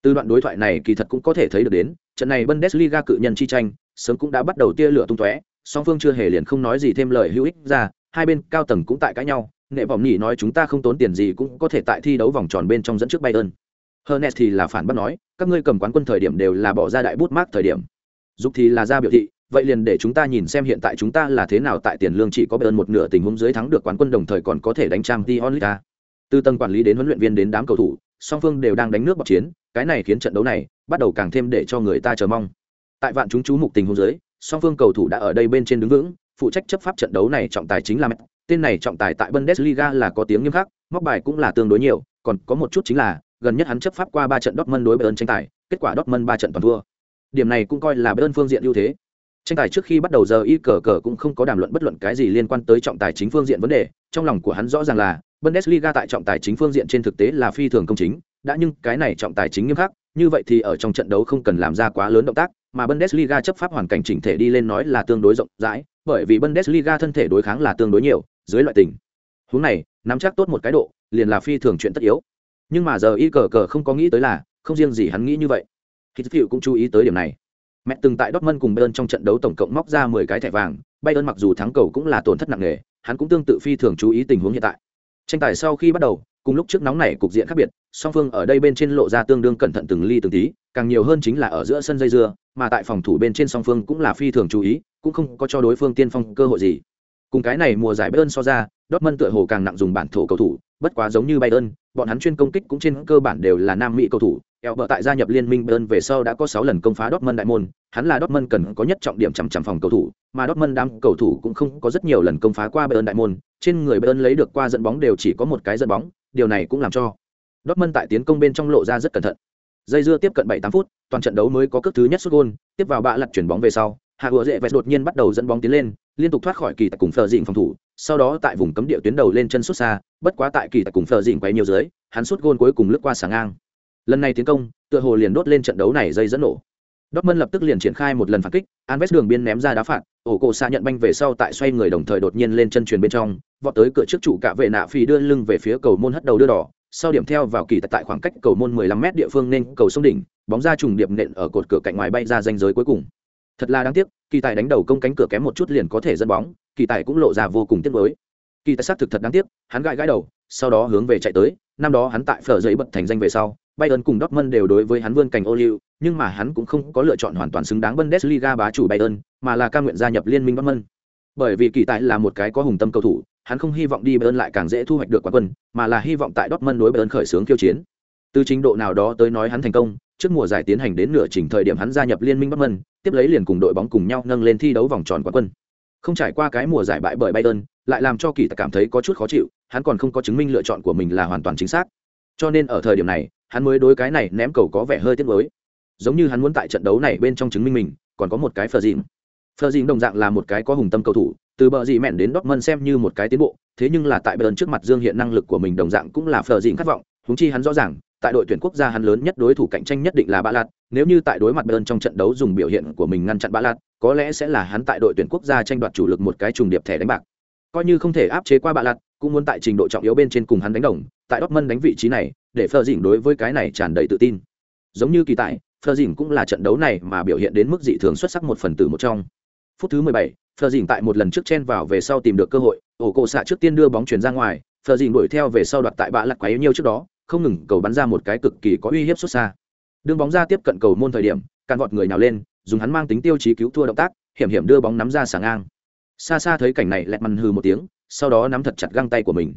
Từ đoạn đối thoại này kỳ thật cũng có thể thấy được đến, trận này bundesliga cự nhân chi tranh, sớm cũng đã bắt đầu tia lửa tung tóe, song phương chưa hề liền không nói gì thêm lời hữu ích ra, hai bên cao tầng cũng tại cãi nhau, nệ vòng nhỉ nói chúng ta không tốn tiền gì cũng có thể tại thi đấu vòng tròn bên trong dẫn trước bayern. Hernes thì là phản bác nói, các ngươi cầm quán quân thời điểm đều là bỏ ra đại bút mát thời điểm. Dục thì là ra biểu thị, vậy liền để chúng ta nhìn xem hiện tại chúng ta là thế nào tại tiền lương chỉ có bayern một nửa tình huống dưới thắng được quán quân đồng thời còn có thể đánh trang t onlit từ tầng quản lý đến huấn luyện viên đến đám cầu thủ song phương đều đang đánh nước bọc chiến cái này khiến trận đấu này bắt đầu càng thêm để cho người ta chờ mong tại vạn chúng chú mục tình hôn giới, song phương cầu thủ đã ở đây bên trên đứng vững phụ trách chấp pháp trận đấu này trọng tài chính là Mets. tên này trọng tài tại bundesliga là có tiếng nghiêm khắc móc bài cũng là tương đối nhiều còn có một chút chính là gần nhất hắn chấp pháp qua ba trận Dortmund đối Bayern tranh tài kết quả Dortmund ba trận toàn thua điểm này cũng coi là Bayern phương diện ưu thế tranh tài trước khi bắt đầu giờ y cờ cờ cũng không có đàm luận bất luận cái gì liên quan tới trọng tài chính phương diện vấn đề trong lòng của hắn rõ ràng là Bundesliga tại trọng tài chính phương diện trên thực tế là phi thường công chính, đã nhưng cái này trọng tài chính nghiêm khắc, như vậy thì ở trong trận đấu không cần làm ra quá lớn động tác, mà Bundesliga chấp pháp hoàn cảnh chỉnh thể đi lên nói là tương đối rộng rãi, bởi vì Bundesliga thân thể đối kháng là tương đối nhiều, dưới loại tình huống này, nắm chắc tốt một cái độ, liền là phi thường chuyện tất yếu. Nhưng mà giờ y cờ cờ không có nghĩ tới là, không riêng gì hắn nghĩ như vậy. Hitfield cũng chú ý tới điểm này. Mẹ từng tại Dortmund cùng Bayern trong trận đấu tổng cộng móc ra 10 cái thẻ vàng, Bayern mặc dù thắng cầu cũng là tổn thất nặng nề, hắn cũng tương tự phi thường chú ý tình huống hiện tại tranh tài sau khi bắt đầu, cùng lúc trước nóng này cục diện khác biệt, song phương ở đây bên trên lộ ra tương đương cẩn thận từng ly từng tí, càng nhiều hơn chính là ở giữa sân dây dưa, mà tại phòng thủ bên trên song phương cũng là phi thường chú ý, cũng không có cho đối phương tiên phong cơ hội gì. Cùng cái này mùa giải bayern so ra, dortmund tựa hồ càng nặng dùng bản thổ cầu thủ, bất quá giống như bayern, bọn hắn chuyên công kích cũng trên cơ bản đều là nam mỹ cầu thủ eo bờ tại gia nhập liên minh Bern về sau đã có sáu lần công phá dortmund đại môn, hắn là dortmund cần có nhất trọng điểm chằm chằm phòng cầu thủ, mà dortmund đám cầu thủ cũng không có rất nhiều lần công phá qua Bern đại môn, trên người Bern lấy được qua dẫn bóng đều chỉ có một cái dẫn bóng, điều này cũng làm cho dortmund tại tiến công bên trong lộ ra rất cẩn thận. Dây dưa tiếp cận bảy tám phút, toàn trận đấu mới có cước thứ nhất sút gôn, tiếp vào bạ lật chuyển bóng về sau hạ gùa dễ vẹt đột nhiên bắt đầu dẫn bóng tiến lên, liên tục thoát khỏi kỳ tại cùng phờ dịnh phòng thủ, sau đó tại vùng cấm địa tuyến đầu lên chân xuất xa, bất quá tại kỳ tại cùng phờ dịnh quay nhiều dưới, hắn sút gôn cuối cùng lướt qua sáng ngang lần này tiến công tựa hồ liền đốt lên trận đấu này dây dẫn nổ Dortmund lập tức liền triển khai một lần phản kích, Alves đường biên ném ra đá phạt, ổ cổ xạ nhận banh về sau tại xoay người đồng thời đột nhiên lên chân truyền bên trong, vọt tới cửa trước trụ cả vệ nạ phi đưa lưng về phía cầu môn hất đầu đưa đỏ, sau điểm theo vào kỳ tại khoảng cách cầu môn 15m địa phương nên cầu sông đỉnh, bóng ra trùng điệp nện ở cột cửa cạnh ngoài bay ra ranh giới cuối cùng. Thật là đáng tiếc, kỳ tài đánh đầu công cánh cửa kém một chút liền có thể dẫn bóng, kỳ tài cũng lộ ra vô cùng tiếc nuối. Kỳ tài sát thực thật đáng tiếc, hắn gãi gãi đầu, sau đó hướng về chạy tới, năm đó hắn tại phở giấy bật thành danh về sau, Bayern cùng Dortmund đều đối với hắn vươn cảnh ô liu, nhưng mà hắn cũng không có lựa chọn hoàn toàn xứng đáng Bundesliga bá chủ Bayern, mà là cam nguyện gia nhập liên minh Dortmund. Bởi vì kỳ tài là một cái có hùng tâm cầu thủ, hắn không hy vọng đi Bayern lại càng dễ thu hoạch được quán quân, mà là hy vọng tại Dortmund đối Bayern khởi xướng khiêu chiến. Từ trình độ nào đó tới nói hắn thành công, trước mùa giải tiến hành đến nửa chỉnh thời điểm hắn gia nhập liên minh Dortmund, tiếp lấy liền cùng đội bóng cùng nhau nâng lên thi đấu vòng tròn quán quân. Không trải qua cái mùa giải bại bởi Bayern, lại làm cho kỳ tài cảm thấy có chút khó chịu, hắn còn không có chứng minh lựa chọn của mình là hoàn toàn chính xác. Cho nên ở thời điểm này, hắn mới đối cái này ném cầu có vẻ hơi tiếc nuối. Giống như hắn muốn tại trận đấu này bên trong chứng minh mình, còn có một cái phờ dìn. Phờ dìn đồng dạng là một cái có hùng tâm cầu thủ, từ bờ dì mẹn đến Dortmund xem như một cái tiến bộ, thế nhưng là tại Bayern trước mặt Dương hiện năng lực của mình đồng dạng cũng là phờ dịn khát vọng, huống chi hắn rõ ràng, tại đội tuyển quốc gia hắn lớn nhất đối thủ cạnh tranh nhất định là Ba Lạt, nếu như tại đối mặt Bayern trong trận đấu dùng biểu hiện của mình ngăn chặn Ba Lạt, có lẽ sẽ là hắn tại đội tuyển quốc gia tranh đoạt chủ lực một cái trùng điệp thẻ đánh bạc. Coi như không thể áp chế qua Ba Lạt, cũng muốn tại trình độ trọng yếu bên trên cùng hắn đánh đồng, tại Dortmund đánh vị trí này, để Fleur Dĩnh đối với cái này tràn đầy tự tin. Giống như kỳ tại, Fleur Dĩnh cũng là trận đấu này mà biểu hiện đến mức dị thường xuất sắc một phần tử một trong. Phút thứ 17, Fleur Dĩnh tại một lần trước chen vào về sau tìm được cơ hội, ổ cổ xạ trước tiên đưa bóng chuyển ra ngoài, Fleur Dĩnh đuổi theo về sau đoạt tại bạ lật quá yếu nhiều trước đó, không ngừng cầu bắn ra một cái cực kỳ có uy hiếp xuất xa. Đường bóng ra tiếp cận cầu môn thời điểm, càn vọt người nào lên, dùng hắn mang tính tiêu chí cứu thua động tác, hiểm hiểm đưa bóng nắm ra sà ngang. Xa xa thấy cảnh này lẹt mằn hừ một tiếng, sau đó nắm thật chặt găng tay của mình.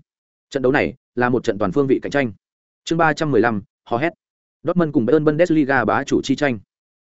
Trận đấu này là một trận toàn phương vị cạnh tranh. Chương ba trăm mười lăm, hò hét. Dortmund cùng Bayern Bundesliga bá chủ chi tranh.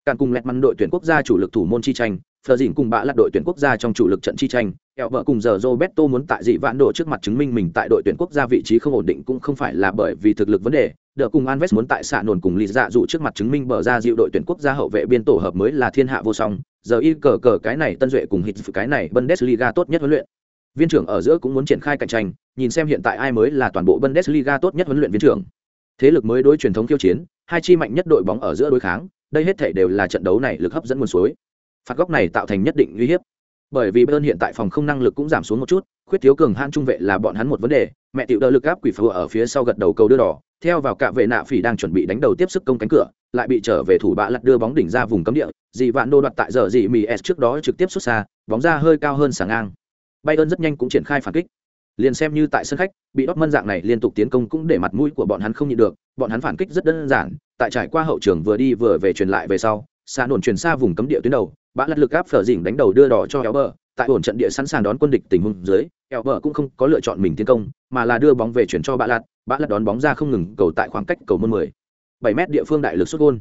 càng cùng lẹt mằn đội tuyển quốc gia chủ lực thủ môn chi tranh, phờ dịn cùng bạ là đội tuyển quốc gia trong chủ lực trận chi tranh, kẹo vợ cùng giờ Roberto muốn tại dị vãn độ trước mặt chứng minh mình tại đội tuyển quốc gia vị trí không ổn định cũng không phải là bởi vì thực lực vấn đề, đỡ cùng Anves muốn tại xạ nổn cùng lì Dạ dụ trước mặt chứng minh bờ ra dịu đội tuyển quốc gia hậu vệ biên tổ hợp mới là thiên hạ vô song, giờ y cờ cờ cái này tân duệ cùng hít cái này Bundesliga tốt nhất huấn luyện. Viên trưởng ở giữa cũng muốn triển khai cạnh tranh, nhìn xem hiện tại ai mới là toàn bộ Bundesliga tốt nhất huấn luyện viên trưởng. Thế lực mới đối truyền thống khiêu chiến, hai chi mạnh nhất đội bóng ở giữa đối kháng, đây hết thảy đều là trận đấu này lực hấp dẫn nguồn suối phạt góc này tạo thành nhất định uy hiếp bởi vì Bayern hiện tại phòng không năng lực cũng giảm xuống một chút, khuyết thiếu cường hãn trung vệ là bọn hắn một vấn đề, mẹ tiểu đỡ lực áp quỷ phù ở phía sau gật đầu cầu đưa đỏ, theo vào cả vệ nạ phỉ đang chuẩn bị đánh đầu tiếp sức công cánh cửa, lại bị trở về thủ bạ lật đưa bóng đỉnh ra vùng cấm địa, dị vạn đô đoạt tại giờ dị mì S trước đó trực tiếp xuất xa, bóng ra hơi cao hơn sáng ngang. Bayern rất nhanh cũng triển khai phản kích. Liền xem như tại sân khách, bị Dortmund dạng này liên tục tiến công cũng để mặt mũi của bọn hắn không nhịn được, bọn hắn phản kích rất đơn giản, tại trải qua hậu trường vừa đi vừa về truyền lại về sau, xa nổn truyền xa vùng cấm địa tuyến đầu, bã lật lực áp phở dỉnh đánh đầu đưa đỏ cho Elber. tại ổn trận địa sẵn sàng đón quân địch tình huống dưới Elber cũng không có lựa chọn mình tiến công mà là đưa bóng về chuyển cho bã lật. Bã lật đón bóng ra không ngừng cầu tại khoảng cách cầu môn mười. Bảy mét địa phương đại lực xuất gôn.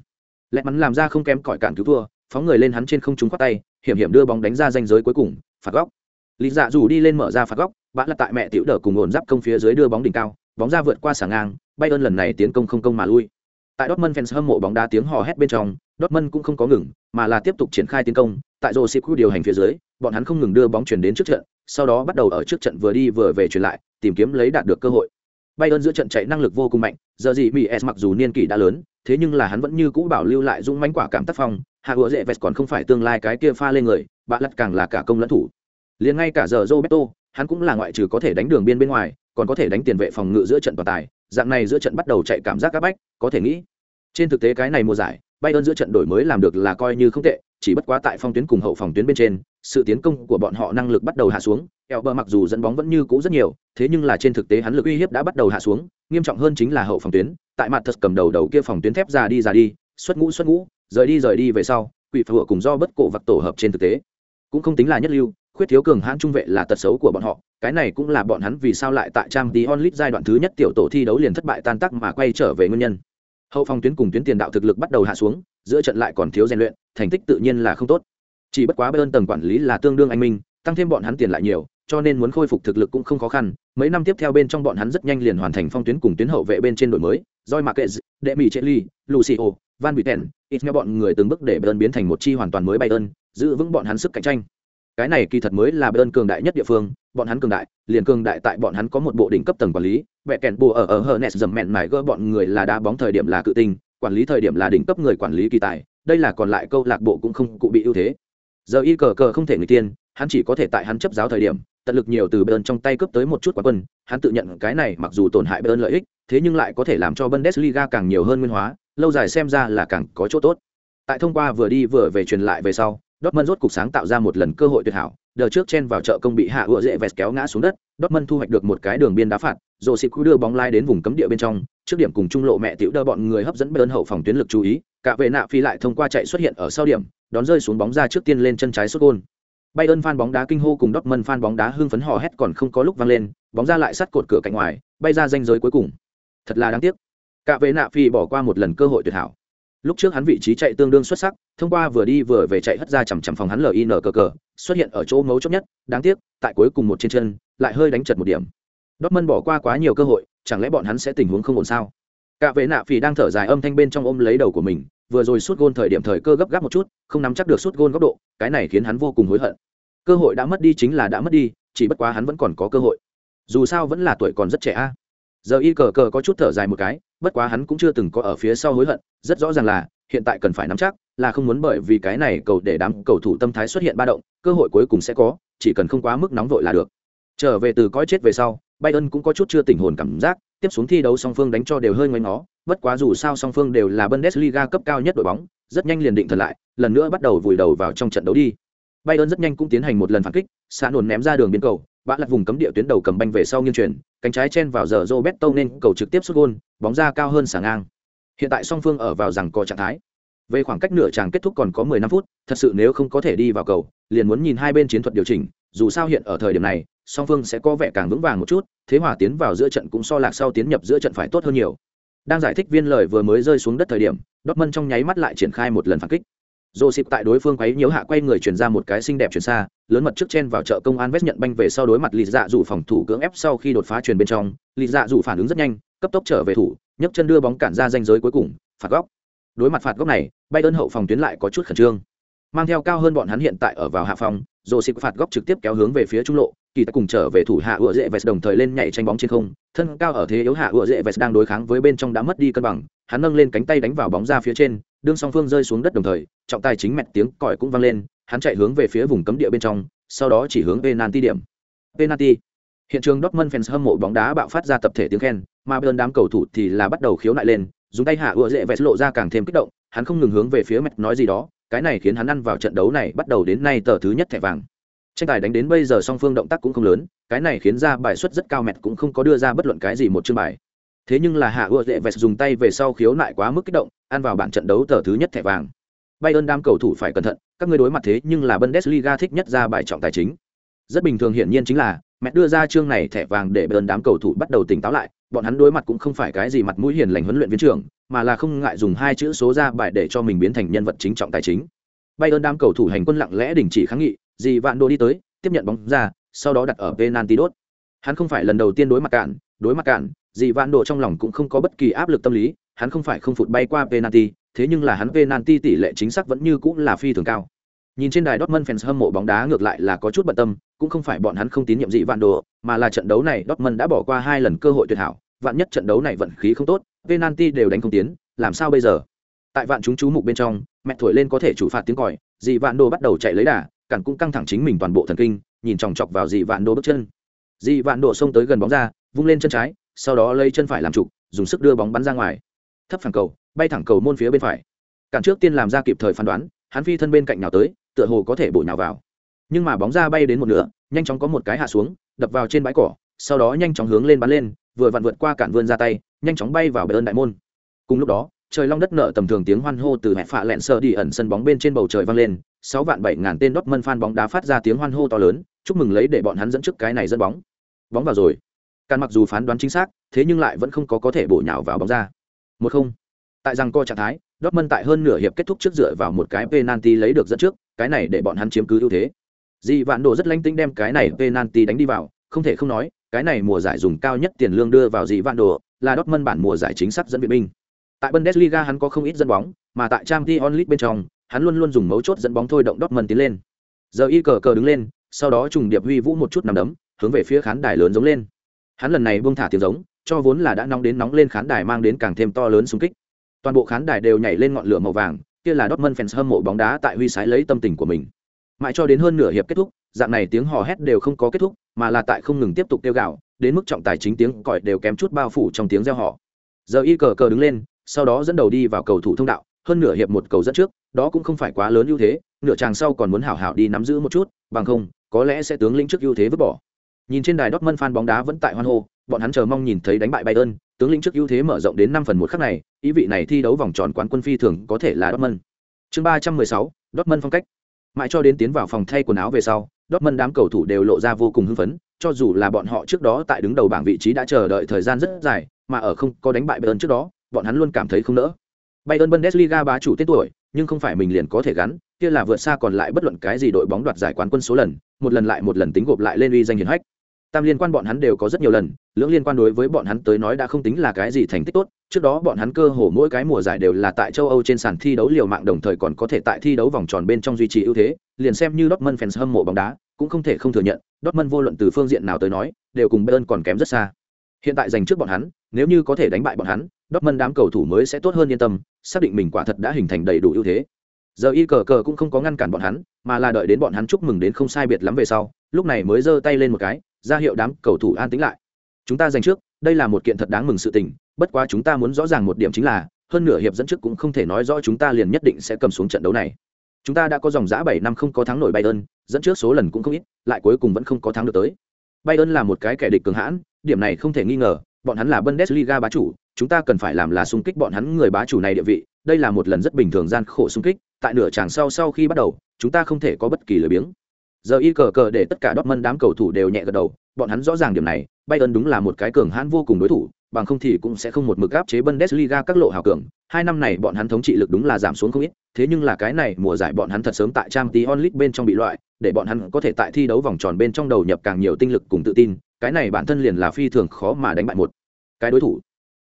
Lẹt mắn làm ra không kém cỏi cản cứu thua phóng người lên hắn trên không trúng khoát tay hiểm hiểm đưa bóng đánh ra danh giới cuối cùng phạt góc lý dạ dù đi lên mở ra phạt góc, bã lật tại mẹ tiểu đỡ cùng ổn giáp công phía dưới đưa bóng đỉnh cao, bóng ra vượt qua sảng ngang bay ơn lần này tiến công không công mà lui. Tại Dortmund fans hâm mộ bóng đá tiếng hò hét bên trong, Dortmund cũng không có ngừng, mà là tiếp tục triển khai tiến công. Tại Joseph Khu điều hành phía dưới, bọn hắn không ngừng đưa bóng chuyển đến trước trận, sau đó bắt đầu ở trước trận vừa đi vừa về chuyển lại, tìm kiếm lấy đạt được cơ hội. Bayern giữa trận chạy năng lực vô cùng mạnh, giờ gì mỹ s mặc dù niên kỷ đã lớn, thế nhưng là hắn vẫn như cũ bảo lưu lại dũng mãnh quả cảm tác phong hạ gỗ dễ vẹt còn không phải tương lai cái kia pha lên người bạn lật càng là cả công lẫn thủ liền ngay cả giờ roberto, hắn cũng là ngoại trừ có thể đánh đường biên bên ngoài, còn có thể đánh tiền vệ phòng ngự giữa trận toàn tài. Dạng này giữa trận bắt đầu chạy cảm giác các bách, có thể nghĩ. Trên thực tế cái này mùa giải, Bayern giữa trận đổi mới làm được là coi như không tệ, chỉ bất quá tại phong tuyến cùng hậu phòng tuyến bên trên, sự tiến công của bọn họ năng lực bắt đầu hạ xuống. Elber mặc dù dẫn bóng vẫn như cũ rất nhiều, thế nhưng là trên thực tế hắn lực uy hiếp đã bắt đầu hạ xuống, nghiêm trọng hơn chính là hậu phòng tuyến. Tại mặt thật cầm đầu đầu kia phòng tuyến thép ra đi ra đi, xuất ngũ xuất ngũ, rời đi rời đi về sau, quỷ phượng cùng do bất cổ vặc tổ hợp trên thực tế. Cũng không tính là nhất lưu khuyết thiếu cường hãn trung vệ là tật xấu của bọn họ, cái này cũng là bọn hắn vì sao lại tại trang tí onlit giai đoạn thứ nhất tiểu tổ thi đấu liền thất bại tan tác mà quay trở về nguyên nhân. Hậu phòng tuyến cùng tuyến tiền đạo thực lực bắt đầu hạ xuống, giữa trận lại còn thiếu rèn luyện, thành tích tự nhiên là không tốt. Chỉ bất quá bên tầng quản lý là tương đương anh minh, tăng thêm bọn hắn tiền lại nhiều, cho nên muốn khôi phục thực lực cũng không khó khăn. Mấy năm tiếp theo bên trong bọn hắn rất nhanh liền hoàn thành phong tuyến cùng tuyến hậu vệ bên trên đổi mới Joy marquez đệ mỹ lucio, van buten ít nghe bọn người từng bước để bayern biến thành một chi hoàn toàn mới bayern, giữ vững bọn hắn sức cạnh tranh cái này kỳ thật mới là Bơn cường đại nhất địa phương, bọn hắn cường đại, liền cường đại tại bọn hắn có một bộ đỉnh cấp tầng quản lý vẽ kèn bùa ở ở hờ nes dầm mẹn mải gỡ bọn người là đá bóng thời điểm là cự tinh, quản lý thời điểm là đỉnh cấp người quản lý kỳ tài, đây là còn lại câu lạc bộ cũng không cụ bị ưu thế. Giờ y cờ cờ không thể người tiên, hắn chỉ có thể tại hắn chấp giáo thời điểm, tận lực nhiều từ bên trong tay cướp tới một chút quán quân, hắn tự nhận cái này mặc dù tổn hại bên lợi ích, thế nhưng lại có thể làm cho bundesliga càng nhiều hơn nguyên hóa, lâu dài xem ra là càng có chỗ tốt. Tại thông qua vừa đi vừa về truyền lại về sau Dortmund rốt cục sáng tạo ra một lần cơ hội tuyệt hảo đợt trước chen vào chợ công bị hạ ựa dễ vẹt kéo ngã xuống đất Dortmund thu hoạch được một cái đường biên đá phạt rồi xịt đưa bóng lai đến vùng cấm địa bên trong trước điểm cùng trung lộ mẹ tiểu đơ bọn người hấp dẫn bên hậu phòng tuyến lực chú ý cả về nạ phi lại thông qua chạy xuất hiện ở sau điểm đón rơi xuống bóng ra trước tiên lên chân trái sút gôn Bayern fan bóng đá kinh hô cùng Dortmund fan bóng đá hưng phấn hò hét còn không có lúc vang lên, bóng ra lại sắt cột cửa cạnh ngoài, bay ra ranh giới cuối cùng. Thật là đáng tiếc. Cả về nạ phi bỏ qua một lần cơ hội tuyệt hảo. Lúc trước hắn vị trí chạy tương đương xuất sắc, thông qua vừa đi vừa về chạy hất ra chằm chằm phòng hắn LIN cờ cờ, xuất hiện ở chỗ mấu chốt nhất, đáng tiếc, tại cuối cùng một trên chân, lại hơi đánh chật một điểm. Dortmund bỏ qua quá nhiều cơ hội, chẳng lẽ bọn hắn sẽ tình huống không ổn sao? Cả vệ nạ phi đang thở dài âm thanh bên trong ôm lấy đầu của mình, vừa rồi suốt gôn thời điểm thời cơ gấp gáp một chút, không nắm chắc được suốt gôn góc độ, cái này khiến hắn vô cùng hối hận cơ hội đã mất đi chính là đã mất đi chỉ bất quá hắn vẫn còn có cơ hội dù sao vẫn là tuổi còn rất trẻ a giờ y cờ cờ có chút thở dài một cái bất quá hắn cũng chưa từng có ở phía sau hối hận rất rõ ràng là hiện tại cần phải nắm chắc là không muốn bởi vì cái này cầu để đám cầu thủ tâm thái xuất hiện ba động cơ hội cuối cùng sẽ có chỉ cần không quá mức nóng vội là được. Trở về từ coi chết về sau bayern cũng có chút chưa tình hồn cảm giác tiếp xuống thi đấu song phương đánh cho đều hơi ngoáy ngó bất quá dù sao song phương đều là bundesliga cấp cao nhất đội bóng rất nhanh liền định thần lại lần nữa bắt đầu vùi đầu vào trong trận đấu đi. Bayern rất nhanh cũng tiến hành một lần phản kích, xạ nồn ném ra đường biên cầu, bã lật vùng cấm địa tuyến đầu cầm banh về sau nghiêng chuyển, cánh trái chen vào giờ Roberto nên cầu trực tiếp sút gôn bóng ra cao hơn xả ngang. Hiện tại song phương ở vào rằng có trạng thái. Về khoảng cách nửa chàng kết thúc còn có 15 phút, thật sự nếu không có thể đi vào cầu, liền muốn nhìn hai bên chiến thuật điều chỉnh, dù sao hiện ở thời điểm này, song phương sẽ có vẻ càng vững vàng một chút, thế hòa tiến vào giữa trận cũng so lạc sau tiến nhập giữa trận phải tốt hơn nhiều. Đang giải thích viên lời vừa mới rơi xuống đất thời điểm, Dortmund trong nháy mắt lại triển khai một lần phản kích. Joseph tại đối phương quấy nhiễu hạ quay người chuyển ra một cái xinh đẹp chuyển xa, lớn mật trước chen vào chợ công an vết nhận banh về sau đối mặt Lý Dạ dụ phòng thủ cưỡng ép sau khi đột phá truyền bên trong, Lý Dạ dụ phản ứng rất nhanh, cấp tốc trở về thủ, nhấc chân đưa bóng cản ra ranh giới cuối cùng, phạt góc. Đối mặt phạt góc này, Bayern hậu phòng tuyến lại có chút khẩn trương. Mang theo cao hơn bọn hắn hiện tại ở vào hạ phòng, Joseph phạt góc trực tiếp kéo hướng về phía trung lộ, kỳ ta cùng trở về thủ hạ ựa dễ vest đồng thời lên nhảy tranh bóng trên không, thân cao ở thế yếu hạ ựa dễ vest đang đối kháng với bên trong đã mất đi cân bằng, hắn nâng lên cánh tay đánh vào bóng ra phía trên, đương song phương rơi xuống đất đồng thời, trọng tài chính mẹt tiếng còi cũng vang lên, hắn chạy hướng về phía vùng cấm địa bên trong, sau đó chỉ hướng penalty điểm. Penalty. Hiện trường Dortmund fans hâm mộ bóng đá bạo phát ra tập thể tiếng khen, mà bên đám cầu thủ thì là bắt đầu khiếu nại lên, dùng tay hạ ựa dễ vẹt lộ ra càng thêm kích động, hắn không ngừng hướng về phía mẹt nói gì đó, cái này khiến hắn ăn vào trận đấu này bắt đầu đến nay tờ thứ nhất thẻ vàng. Tranh tài đánh đến bây giờ song phương động tác cũng không lớn, cái này khiến ra bài suất rất cao mẹt cũng không có đưa ra bất luận cái gì một chương bài. Thế nhưng là hạ ưa dễ vẹt dùng tay về sau khiếu nại quá mức kích động ăn vào bản trận đấu tờ thứ nhất thẻ vàng. Bayern đam cầu thủ phải cẩn thận, các người đối mặt thế nhưng là bundesliga thích nhất ra bài trọng tài chính. Rất bình thường hiển nhiên chính là, mẹ đưa ra chương này thẻ vàng để bayern đám cầu thủ bắt đầu tỉnh táo lại, bọn hắn đối mặt cũng không phải cái gì mặt mũi hiền lành huấn luyện viên trưởng, mà là không ngại dùng hai chữ số ra bài để cho mình biến thành nhân vật chính trọng tài chính. Bayern đám cầu thủ hành quân lặng lẽ đình chỉ kháng nghị gì vạn đồ đi tới, tiếp nhận bóng ra, sau đó đặt ở penalty đốt. Hắn không phải lần đầu tiên đối mặt cản, đối mặt cản gì vạn đồ trong lòng cũng không có bất kỳ áp lực tâm lý hắn không phải không phụt bay qua penalty thế nhưng là hắn penalty tỷ lệ chính xác vẫn như cũng là phi thường cao. Nhìn trên đài Dortmund fans hâm mộ bóng đá ngược lại là có chút bận tâm cũng không phải bọn hắn không tín nhiệm gì vạn đồ mà là trận đấu này Dortmund đã bỏ qua hai lần cơ hội tuyệt hảo vạn nhất trận đấu này vận khí không tốt penalty đều đánh không tiến làm sao bây giờ? Tại vạn chúng chú mục bên trong mẹ thổi lên có thể chủ phạt tiếng còi dì vạn đồ bắt đầu chạy lấy đà cản cũng căng thẳng chính mình toàn bộ thần kinh nhìn chòng chọc vào dì vạn đồ bước chân. Dì vạn đồ xông tới gần bóng ra vung lên chân trái sau đó lấy chân phải làm trụ, dùng sức đưa bóng bắn ra ngoài thấp phản cầu bay thẳng cầu môn phía bên phải. Cản trước tiên làm ra kịp thời phán đoán hắn phi thân bên cạnh nào tới tựa hồ có thể bổ nhào vào. Nhưng mà bóng ra bay đến một nửa nhanh chóng có một cái hạ xuống đập vào trên bãi cỏ sau đó nhanh chóng hướng lên bắn lên vừa vặn vượt qua cản vươn ra tay nhanh chóng bay vào bờ ơn đại môn. Cùng lúc đó trời long đất nợ tầm thường tiếng hoan hô từ hẹp phạ lẹn sơ đi ẩn sân bóng bên trên bầu trời vang lên sáu vạn bảy ngàn tên đốt mân phan bóng đá phát ra tiếng hoan hô to lớn chúc mừng lấy để bọn hắn dẫn trước cái này dẫn bóng. Bóng vào rồi. Càn mặc dù phán đoán chính xác, thế nhưng lại vẫn không có có thể bổ nhào vào bóng ra. Một không. Tại rằng co trạng thái, Dortmund tại hơn nửa hiệp kết thúc trước dựa vào một cái penalty lấy được dẫn trước, cái này để bọn hắn chiếm cứ ưu thế. Di Vạn Đồ rất lánh tinh đem cái này penalty đánh đi vào, không thể không nói, cái này mùa giải dùng cao nhất tiền lương đưa vào Di Vạn Đồ, là Dortmund bản mùa giải chính xác dẫn viện binh. Tại Bundesliga hắn có không ít dẫn bóng, mà tại Champions League bên trong, hắn luôn luôn dùng mấu chốt dẫn bóng thôi động Dortmund tiến lên. Giờ y cờ cờ đứng lên, sau đó trùng điệp huy vũ một chút nằm đấm, hướng về phía khán đài lớn giống lên hắn lần này buông thả tiếng giống cho vốn là đã nóng đến nóng lên khán đài mang đến càng thêm to lớn xung kích. Toàn bộ khán đài đều nhảy lên ngọn lửa màu vàng kia là Dortmund fans hâm mộ bóng đá tại huy sái lấy tâm tình của mình. Mãi cho đến hơn nửa hiệp kết thúc dạng này tiếng hò hét đều không có kết thúc mà là tại không ngừng tiếp tục kêu gạo đến mức trọng tài chính tiếng còi đều kém chút bao phủ trong tiếng reo hò. Giờ y cờ cờ đứng lên sau đó dẫn đầu đi vào cầu thủ thông đạo hơn nửa hiệp một cầu dẫn trước đó cũng không phải quá lớn ưu thế nửa chàng sau còn muốn hảo hảo đi nắm giữ một chút bằng không có lẽ sẽ tướng lĩnh trước ưu thế vứt bỏ. Nhìn trên đài Dortmund fan bóng đá vẫn tại hoan hô, bọn hắn chờ mong nhìn thấy đánh bại Bayern, tướng lĩnh trước ưu thế mở rộng đến 5 phần một khắc này, ý vị này thi đấu vòng tròn quán quân phi thường có thể là Dortmund. Chương 316, Dortmund phong cách. Mãi cho đến tiến vào phòng thay quần áo về sau, Dortmund đám cầu thủ đều lộ ra vô cùng hưng phấn, cho dù là bọn họ trước đó tại đứng đầu bảng vị trí đã chờ đợi thời gian rất dài, mà ở không có đánh bại Bayern trước đó, bọn hắn luôn cảm thấy không nỡ. Bayern Bundesliga bá chủ tên tuổi, nhưng không phải mình liền có thể gắn, kia là vượt xa còn lại bất luận cái gì đội bóng đoạt giải quán quân số lần, một lần lại một lần tính gộp lại lên uy danh hiển hách. Tam liên quan bọn hắn đều có rất nhiều lần, lưỡng liên quan đối với bọn hắn tới nói đã không tính là cái gì thành tích tốt, trước đó bọn hắn cơ hồ mỗi cái mùa giải đều là tại châu Âu trên sàn thi đấu liều mạng đồng thời còn có thể tại thi đấu vòng tròn bên trong duy trì ưu thế, liền xem như Dortmund fans hâm mộ bóng đá, cũng không thể không thừa nhận, Dortmund vô luận từ phương diện nào tới nói, đều cùng Bayern còn kém rất xa. Hiện tại giành trước bọn hắn, nếu như có thể đánh bại bọn hắn, Dortmund đám cầu thủ mới sẽ tốt hơn yên tâm, xác định mình quả thật đã hình thành đầy đủ ưu thế. Giờ y cờ cờ cũng không có ngăn cản bọn hắn, mà là đợi đến bọn hắn chúc mừng đến không sai biệt lắm về sau, lúc này mới giơ tay lên một cái, ra hiệu đám cầu thủ an tĩnh lại. Chúng ta giành trước, đây là một kiện thật đáng mừng sự tình, bất quá chúng ta muốn rõ ràng một điểm chính là, hơn nửa hiệp dẫn trước cũng không thể nói rõ chúng ta liền nhất định sẽ cầm xuống trận đấu này. Chúng ta đã có dòng dã bảy năm không có thắng nổi Bayern, dẫn trước số lần cũng không ít, lại cuối cùng vẫn không có thắng được tới. Bayern là một cái kẻ địch cường hãn, điểm này không thể nghi ngờ, bọn hắn là Bundesliga bá chủ, chúng ta cần phải làm là xung kích bọn hắn người bá chủ này địa vị, đây là một lần rất bình thường gian khổ xung kích, tại nửa chàng sau sau khi bắt đầu, chúng ta không thể có bất kỳ lời biếng. Giờ y cờ cờ để tất cả đót mân đám cầu thủ đều nhẹ gật đầu, bọn hắn rõ ràng điểm này, Bayern đúng là một cái cường hãn vô cùng đối thủ, bằng không thì cũng sẽ không một mực áp chế Bundesliga các lộ hào cường. Hai năm này bọn hắn thống trị lực đúng là giảm xuống không ít, thế nhưng là cái này mùa giải bọn hắn thật sớm tại trang tí onlit bên trong bị loại, để bọn hắn có thể tại thi đấu vòng tròn bên trong đầu nhập càng nhiều tinh lực cùng tự tin, cái này bản thân liền là phi thường khó mà đánh bại một cái đối thủ.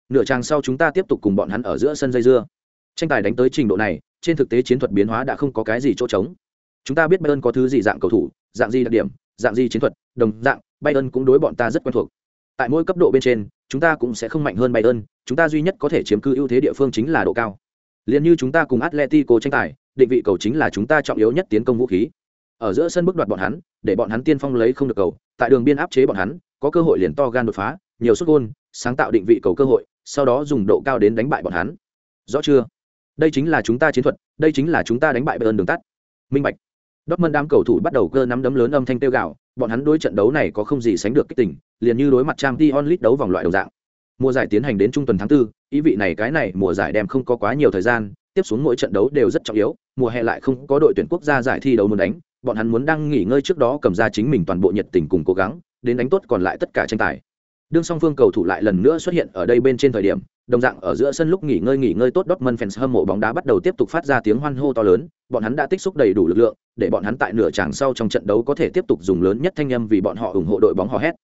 Nửa trang sau chúng ta tiếp tục cùng bọn hắn ở giữa sân dây dưa. Tranh tài đánh tới trình độ này, trên thực tế chiến thuật biến hóa đã không có cái gì chỗ trống. Chúng ta biết Bayern có thứ gì dạng cầu thủ, dạng gì đặc điểm, dạng gì chiến thuật, đồng dạng, Bayern cũng đối bọn ta rất quen thuộc. Tại mỗi cấp độ bên trên, chúng ta cũng sẽ không mạnh hơn Bayern, chúng ta duy nhất có thể chiếm cứ ưu thế địa phương chính là độ cao. Liên như chúng ta cùng Atletico tranh tài, định vị cầu chính là chúng ta trọng yếu nhất tiến công vũ khí. Ở giữa sân bước đoạt bọn hắn, để bọn hắn tiên phong lấy không được cầu, tại đường biên áp chế bọn hắn, có cơ hội liền to gan đột phá, nhiều sút gôn, sáng tạo định vị cầu cơ hội, sau đó dùng độ cao đến đánh bại bọn hắn. Rõ chưa? Đây chính là chúng ta chiến thuật, đây chính là chúng ta đánh bại Bayern đường tắt. Minh bạch. Dortmund đám cầu thủ bắt đầu cơ nắm đấm lớn âm thanh tiêu gạo, bọn hắn đối trận đấu này có không gì sánh được kích tình, liền như đối mặt Champions League đấu vòng loại đồng dạng. Mùa giải tiến hành đến trung tuần tháng 4, ý vị này cái này mùa giải đem không có quá nhiều thời gian, tiếp xuống mỗi trận đấu đều rất trọng yếu, mùa hè lại không có đội tuyển quốc gia giải thi đấu muốn đánh, bọn hắn muốn đang nghỉ ngơi trước đó cầm ra chính mình toàn bộ nhiệt tình cùng cố gắng, đến đánh tốt còn lại tất cả tranh tài. Đương song phương cầu thủ lại lần nữa xuất hiện ở đây bên trên thời điểm, đồng dạng ở giữa sân lúc nghỉ ngơi nghỉ ngơi tốt Dortmund fans hâm mộ bóng đá bắt đầu tiếp tục phát ra tiếng hoan hô to lớn, bọn hắn đã tích xúc đầy đủ lực lượng, để bọn hắn tại nửa chàng sau trong trận đấu có thể tiếp tục dùng lớn nhất thanh âm vì bọn họ ủng hộ đội bóng họ hét.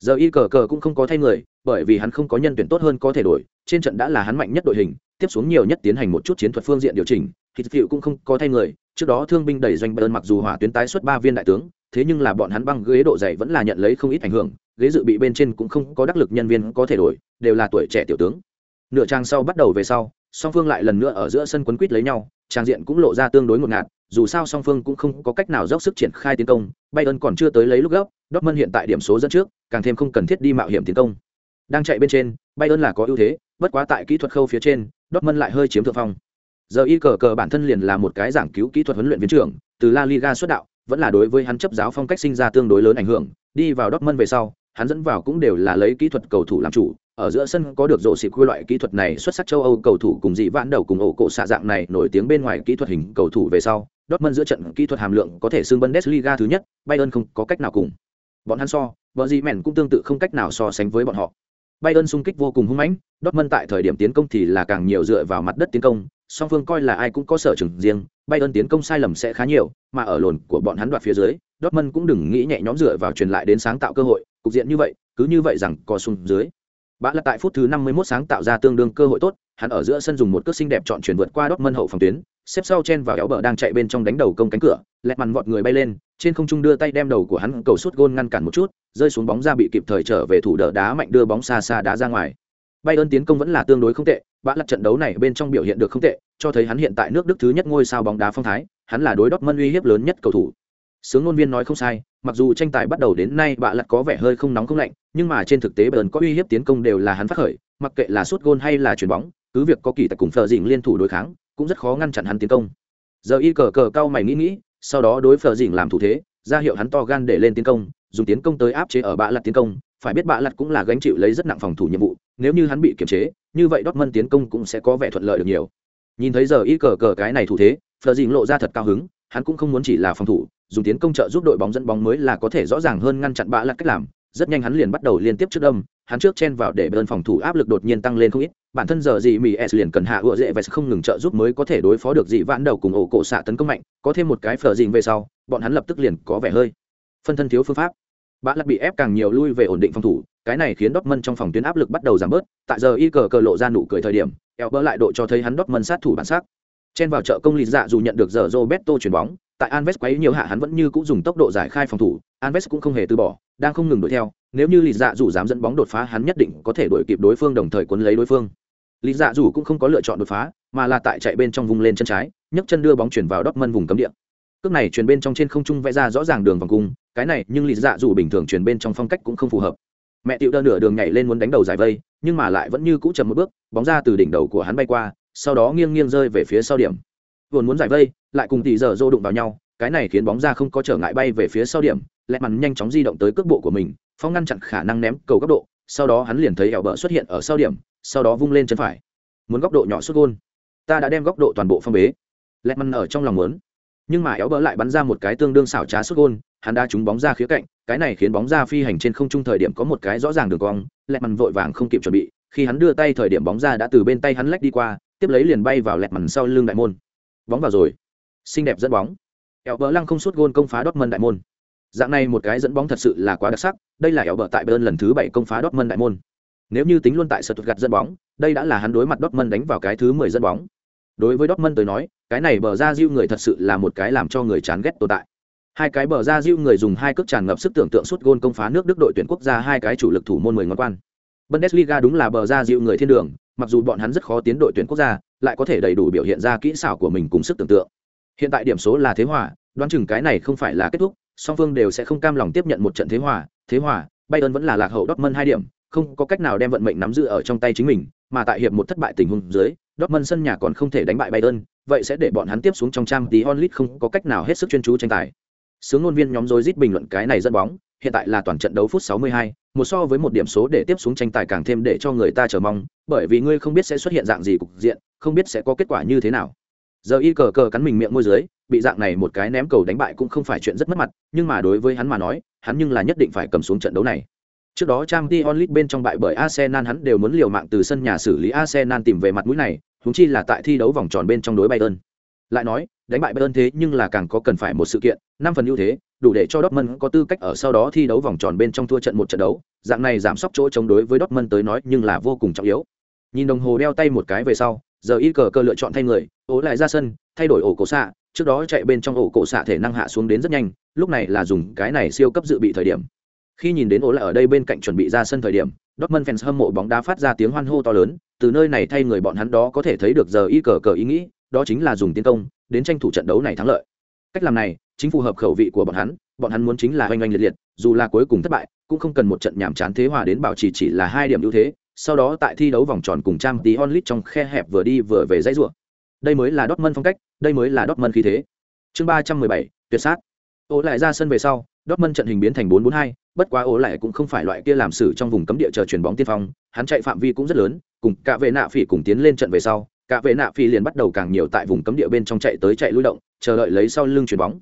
Giờ y cờ cờ cũng không có thay người, bởi vì hắn không có nhân tuyển tốt hơn có thể đổi, trên trận đã là hắn mạnh nhất đội hình, tiếp xuống nhiều nhất tiến hành một chút chiến thuật phương diện điều chỉnh, Thịt Phiệu cũng không có thay người, trước đó thương binh đẩy doanh Bayern mặc dù hỏa tuyến tái xuất ba viên đại tướng, thế nhưng là bọn hắn băng ghế độ dày vẫn là nhận lấy không ít ảnh hưởng, ghế dự bị bên trên cũng không có đắc lực nhân viên có thể đổi, đều là tuổi trẻ tiểu tướng. Nửa trang sau bắt đầu về sau, song phương lại lần nữa ở giữa sân quấn quýt lấy nhau, trang diện cũng lộ ra tương đối ngột ngạt, dù sao song phương cũng không có cách nào dốc sức triển khai tiến công, Bayern còn chưa tới lấy lúc gấp, Dortmund hiện tại điểm số dẫn trước, càng thêm không cần thiết đi mạo hiểm tiến công. Đang chạy bên trên, Bayern là có ưu thế, bất quá tại kỹ thuật khâu phía trên, Dortmund lại hơi chiếm thượng phong. Giờ y cờ cờ bản thân liền là một cái giảng cứu kỹ thuật huấn luyện viên trưởng, từ La Liga xuất đạo, vẫn là đối với hắn chấp giáo phong cách sinh ra tương đối lớn ảnh hưởng, đi vào Dortmund về sau, hắn dẫn vào cũng đều là lấy kỹ thuật cầu thủ làm chủ, ở giữa sân có được rổ xịp quy loại kỹ thuật này xuất sắc châu Âu cầu thủ cùng dị vãn đầu cùng ổ cổ xạ dạng này nổi tiếng bên ngoài kỹ thuật hình cầu thủ về sau, Dortmund giữa trận kỹ thuật hàm lượng có thể xưng Bundesliga thứ nhất, Bayern không có cách nào cùng. Bọn hắn so, vợ gì mèn cũng tương tự không cách nào so sánh với bọn họ. Bayern xung kích vô cùng hung mãnh, Dortmund tại thời điểm tiến công thì là càng nhiều dựa vào mặt đất tiến công, song phương coi là ai cũng có sở trường riêng, Bayern tiến công sai lầm sẽ khá nhiều, mà ở lồn của bọn hắn đoạt phía dưới, Dortmund cũng đừng nghĩ nhẹ nhõm dựa vào truyền lại đến sáng tạo cơ hội, cục diện như vậy, cứ như vậy rằng co xuống dưới. Bã là tại phút thứ 51 sáng tạo ra tương đương cơ hội tốt, hắn ở giữa sân dùng một cước xinh đẹp chọn chuyển vượt qua Dortmund hậu phòng tuyến, xếp sau chen vào éo bờ đang chạy bên trong đánh đầu công cánh cửa, lẹt màn vọt người bay lên, trên không trung đưa tay đem đầu của hắn cầu sút gôn ngăn cản một chút, rơi xuống bóng ra bị kịp thời trở về thủ đỡ đá mạnh đưa bóng xa xa đá ra ngoài. Bayern tiến công vẫn là tương đối không tệ, bã lật trận đấu này bên trong biểu hiện được không tệ, cho thấy hắn hiện tại nước Đức thứ nhất ngôi sao bóng đá phong thái, hắn là đối Dortmund uy hiếp lớn nhất cầu thủ. Sướng ngôn viên nói không sai, mặc dù tranh tài bắt đầu đến nay bạ lật có vẻ hơi không nóng không lạnh, nhưng mà trên thực tế bờn có uy hiếp tiến công đều là hắn phát khởi, mặc kệ là sút gôn hay là chuyền bóng, cứ việc có kỳ tại cùng phờ dỉnh liên thủ đối kháng, cũng rất khó ngăn chặn hắn tiến công. Giờ y cờ cờ cao mày nghĩ nghĩ, sau đó đối phờ dỉnh làm thủ thế, ra hiệu hắn to gan để lên tiến công, dùng tiến công tới áp chế ở bạ lật tiến công, phải biết bạ lật cũng là gánh chịu lấy rất nặng phòng thủ nhiệm vụ, nếu như hắn bị kiềm chế, như vậy Dortmund tiến công cũng sẽ có vẻ thuận lợi được nhiều. Nhìn thấy giờ y cờ cờ cái này thủ thế, phờ dỉnh lộ ra thật cao hứng, hắn cũng không muốn chỉ là phòng thủ, dùng tiến công trợ giúp đội bóng dẫn bóng mới là có thể rõ ràng hơn ngăn chặn bạ lật cách làm. Rất nhanh hắn liền bắt đầu liên tiếp trước đâm, hắn trước chen vào để bên phòng thủ áp lực đột nhiên tăng lên không ít. Bản thân giờ gì mỹ s liền cần hạ ựa dễ và không ngừng trợ giúp mới có thể đối phó được dị vãn đầu cùng ổ cổ xạ tấn công mạnh, có thêm một cái phở dình về sau, bọn hắn lập tức liền có vẻ hơi phân thân thiếu phương pháp. Bạ lật bị ép càng nhiều lui về ổn định phòng thủ, cái này khiến Dortmund trong phòng tuyến áp lực bắt đầu giảm bớt. Tại giờ y cờ cờ lộ ra nụ cười thời điểm, Elber lại độ cho thấy hắn Dortmund sát thủ bản sắc chen vào chợ công lý dạ dù nhận được giờ Roberto chuyển bóng, tại Anves quấy nhiều hạ hắn vẫn như cũ dùng tốc độ giải khai phòng thủ Anves cũng không hề từ bỏ, đang không ngừng đuổi theo, nếu như lý dạ dù dám dẫn bóng đột phá, hắn nhất định có thể đuổi kịp đối phương đồng thời cuốn lấy đối phương. Lý dạ dù cũng không có lựa chọn đột phá, mà là tại chạy bên trong vùng lên chân trái, nhấc chân đưa bóng chuyển vào Dortmund vùng cấm địa. Cước này chuyển bên trong trên không trung vẽ ra rõ ràng đường vòng cung, cái này nhưng lý dạ dù bình thường chuyển bên trong phong cách cũng không phù hợp. Mẹ tiểu đơn nửa đường nhảy lên muốn đánh đầu giải vây, nhưng mà lại vẫn như cũ chậm một bước, bóng ra từ đỉnh đầu của hắn bay qua sau đó nghiêng nghiêng rơi về phía sau điểm. Vốn muốn giải vây, lại cùng tỷ giờ dô đụng vào nhau, cái này khiến bóng ra không có trở ngại bay về phía sau điểm. Lẹ mắn nhanh chóng di động tới cước bộ của mình, phong ngăn chặn khả năng ném cầu góc độ, sau đó hắn liền thấy ẻo bờ xuất hiện ở sau điểm, sau đó vung lên chân phải. Muốn góc độ nhỏ xuất gôn. Ta đã đem góc độ toàn bộ phong bế. Lẹ mắn ở trong lòng muốn. Nhưng mà éo bỡ lại bắn ra một cái tương đương xảo trá xuất gôn, hắn đã trúng bóng ra khía cạnh, cái này khiến bóng ra phi hành trên không trung thời điểm có một cái rõ ràng đường cong. Lẹt mằn vội vàng không kịp chuẩn bị, khi hắn đưa tay thời điểm bóng ra đã từ bên tay hắn lách đi qua tiếp lấy liền bay vào lẹt mằn sau lưng đại môn. Bóng vào rồi. Xinh đẹp dẫn bóng. Ẻo bờ lăng không suốt gôn công phá đốt mân đại môn. Dạng này một cái dẫn bóng thật sự là quá đặc sắc, đây là ẻo bờ tại bern lần thứ bảy công phá đốt mân đại môn. Nếu như tính luôn tại sật gạt dẫn bóng, đây đã là hắn đối mặt đốt mân đánh vào cái thứ mười dẫn bóng. Đối với đốt mân tới nói, cái này bờ ra diêu người thật sự là một cái làm cho người chán ghét tồn tại. Hai cái bờ ra diêu người dùng hai cước tràn ngập sức tưởng tượng suốt gôn công phá nước đức đội tuyển quốc gia hai cái chủ lực thủ môn mười ngón quan. Bundesliga đúng là bờ ra diêu người thiên đường mặc dù bọn hắn rất khó tiến đội tuyển quốc gia lại có thể đầy đủ biểu hiện ra kỹ xảo của mình cùng sức tưởng tượng. Hiện tại điểm số là thế hòa đoán chừng cái này không phải là kết thúc song phương đều sẽ không cam lòng tiếp nhận một trận thế hòa thế hòa bayern vẫn là lạc hậu dortmund hai điểm không có cách nào đem vận mệnh nắm giữ ở trong tay chính mình mà tại hiệp một thất bại tình huống dưới dortmund sân nhà còn không thể đánh bại bayern vậy sẽ để bọn hắn tiếp xuống trong trang tí onlit không có cách nào hết sức chuyên chú tranh tài. Sướng ngôn viên nhóm rối rít bình luận cái này dẫn bóng hiện tại là toàn trận đấu phút 62, một so với một điểm số để tiếp xuống tranh tài càng thêm để cho người ta chờ mong, bởi vì ngươi không biết sẽ xuất hiện dạng gì cục diện, không biết sẽ có kết quả như thế nào. Giờ y cờ cờ cắn mình miệng môi dưới, bị dạng này một cái ném cầu đánh bại cũng không phải chuyện rất mất mặt, nhưng mà đối với hắn mà nói, hắn nhưng là nhất định phải cầm xuống trận đấu này. Trước đó trang t onlit bên trong bại bởi arsenal, hắn đều muốn liều mạng từ sân nhà xử lý arsenal tìm về mặt mũi này húng chi là tại thi đấu vòng tròn bên trong đối bayern lại nói đánh bại bayern thế nhưng là càng có cần phải một sự kiện năm phần ưu thế đủ để cho Dortmund có tư cách ở sau đó thi đấu vòng tròn bên trong thua trận một trận đấu, dạng này giảm sốc chỗ chống đối với Dortmund tới nói nhưng là vô cùng trọng yếu. Nhìn đồng hồ đeo tay một cái về sau, giờ ít cờ cơ lựa chọn thay người, ố lại ra sân, thay đổi ổ cổ xạ, trước đó chạy bên trong ổ cổ xạ thể năng hạ xuống đến rất nhanh, lúc này là dùng cái này siêu cấp dự bị thời điểm. Khi nhìn đến ố lại ở đây bên cạnh chuẩn bị ra sân thời điểm, Dortmund fans hâm mộ bóng đá phát ra tiếng hoan hô to lớn, từ nơi này thay người bọn hắn đó có thể thấy được giờ y cờ cờ ý nghĩ, đó chính là dùng tiến công đến tranh thủ trận đấu này thắng lợi. Cách làm này, chính phù hợp khẩu vị của bọn hắn bọn hắn muốn chính là oanh oanh liệt liệt dù là cuối cùng thất bại cũng không cần một trận nhàm chán thế hòa đến bảo trì chỉ, chỉ là hai điểm ưu thế sau đó tại thi đấu vòng tròn cùng trang tí onlit trong khe hẹp vừa đi vừa về dãy ruộng đây mới là Dortmund phong cách đây mới là Dortmund khí thế. Chương ba trăm mười bảy tuyệt sát. Ô lại ra sân về sau Dortmund trận hình biến thành 4-4-2, bất quá Ô lại cũng không phải loại kia làm xử trong vùng cấm địa chờ chuyển bóng tiên phong, hắn chạy phạm vi cũng rất lớn, cùng cả về nạ phỉ cùng tiến lên trận về sau, cả vệ nạ phi liền bắt đầu càng nhiều tại vùng cấm địa bên trong chạy tới chạy lui động, chờ đợi lấy sau lưng chuyển bóng.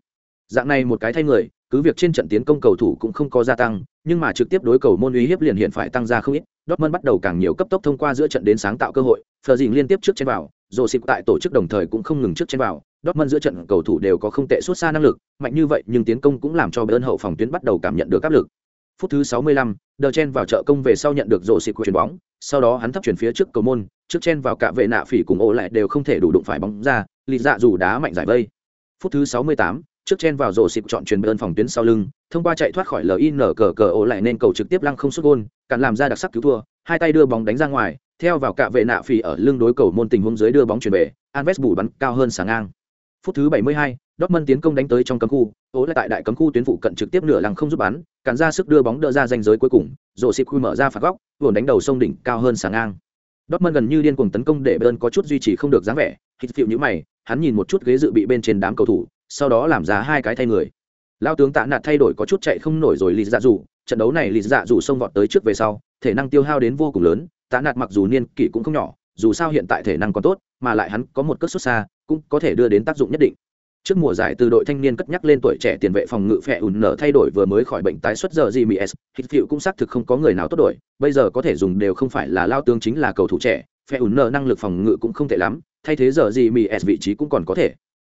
Dạng này một cái thay người cứ việc trên trận tiến công cầu thủ cũng không có gia tăng nhưng mà trực tiếp đối cầu môn uy hiếp liền hiện phải tăng ra không ít. Dortmund bắt đầu càng nhiều cấp tốc thông qua giữa trận đến sáng tạo cơ hội phờ dình liên tiếp trước trên vào dồ xịp tại tổ chức đồng thời cũng không ngừng trước trên vào. Dortmund giữa trận cầu thủ đều có không tệ xuất xa năng lực mạnh như vậy nhưng tiến công cũng làm cho bên hậu phòng tuyến bắt đầu cảm nhận được áp lực phút thứ 65, Đờ Chen vào trợ công về sau nhận được rổ xịt của chuyền bóng, sau đó hắn thấp chuyển phía trước cầu môn, trước Chen vào cả vệ nạ phỉ cùng ổ lại đều không thể đủ đụng phải bóng ra, lì dạ dù đá mạnh giải vây. Phút thứ 68, trước chen vào rổ xịt chọn truyền bên phòng tuyến sau lưng thông qua chạy thoát khỏi lin cờ cờ ổ lại nên cầu trực tiếp lăng không xuất gôn cản làm ra đặc sắc cứu thua hai tay đưa bóng đánh ra ngoài theo vào cả vệ nạ phì ở lưng đối cầu môn tình huống dưới đưa bóng chuyển về Alves bù bắn cao hơn sáng ngang phút thứ 72, Dortmund tiến công đánh tới trong cấm khu, ố lại tại đại cấm khu tuyến phụ cận trực tiếp nửa lăng không giúp bắn, cản ra sức đưa bóng đỡ ra danh giới cuối cùng, rồ xịp khui mở ra phạt góc, vồn đánh đầu sông đỉnh cao hơn sáng ngang. Dortmund gần như điên cuồng tấn công để Bayern có chút duy trì không được dáng vẻ, hít phiệu như mày, hắn nhìn một chút ghế dự bị bên trên đám cầu thủ, sau đó làm ra hai cái thay người Lão tướng tạ nạt thay đổi có chút chạy không nổi rồi lì dạ dù trận đấu này lì dạ dù xông vọt tới trước về sau thể năng tiêu hao đến vô cùng lớn tạ nạt mặc dù niên kỷ cũng không nhỏ dù sao hiện tại thể năng còn tốt mà lại hắn có một cước xuất xa cũng có thể đưa đến tác dụng nhất định Trước mùa giải từ đội thanh niên cất nhắc lên tuổi trẻ tiền vệ phòng ngự phe ùn nở thay đổi vừa mới khỏi bệnh tái xuất giờ gì mis hít phiệu cũng xác thực không có người nào tốt đổi, bây giờ có thể dùng đều không phải là lao tướng chính là cầu thủ trẻ, phe ùn nở năng lực phòng ngự cũng không tệ lắm, thay thế giờ gì mis vị trí cũng còn có thể.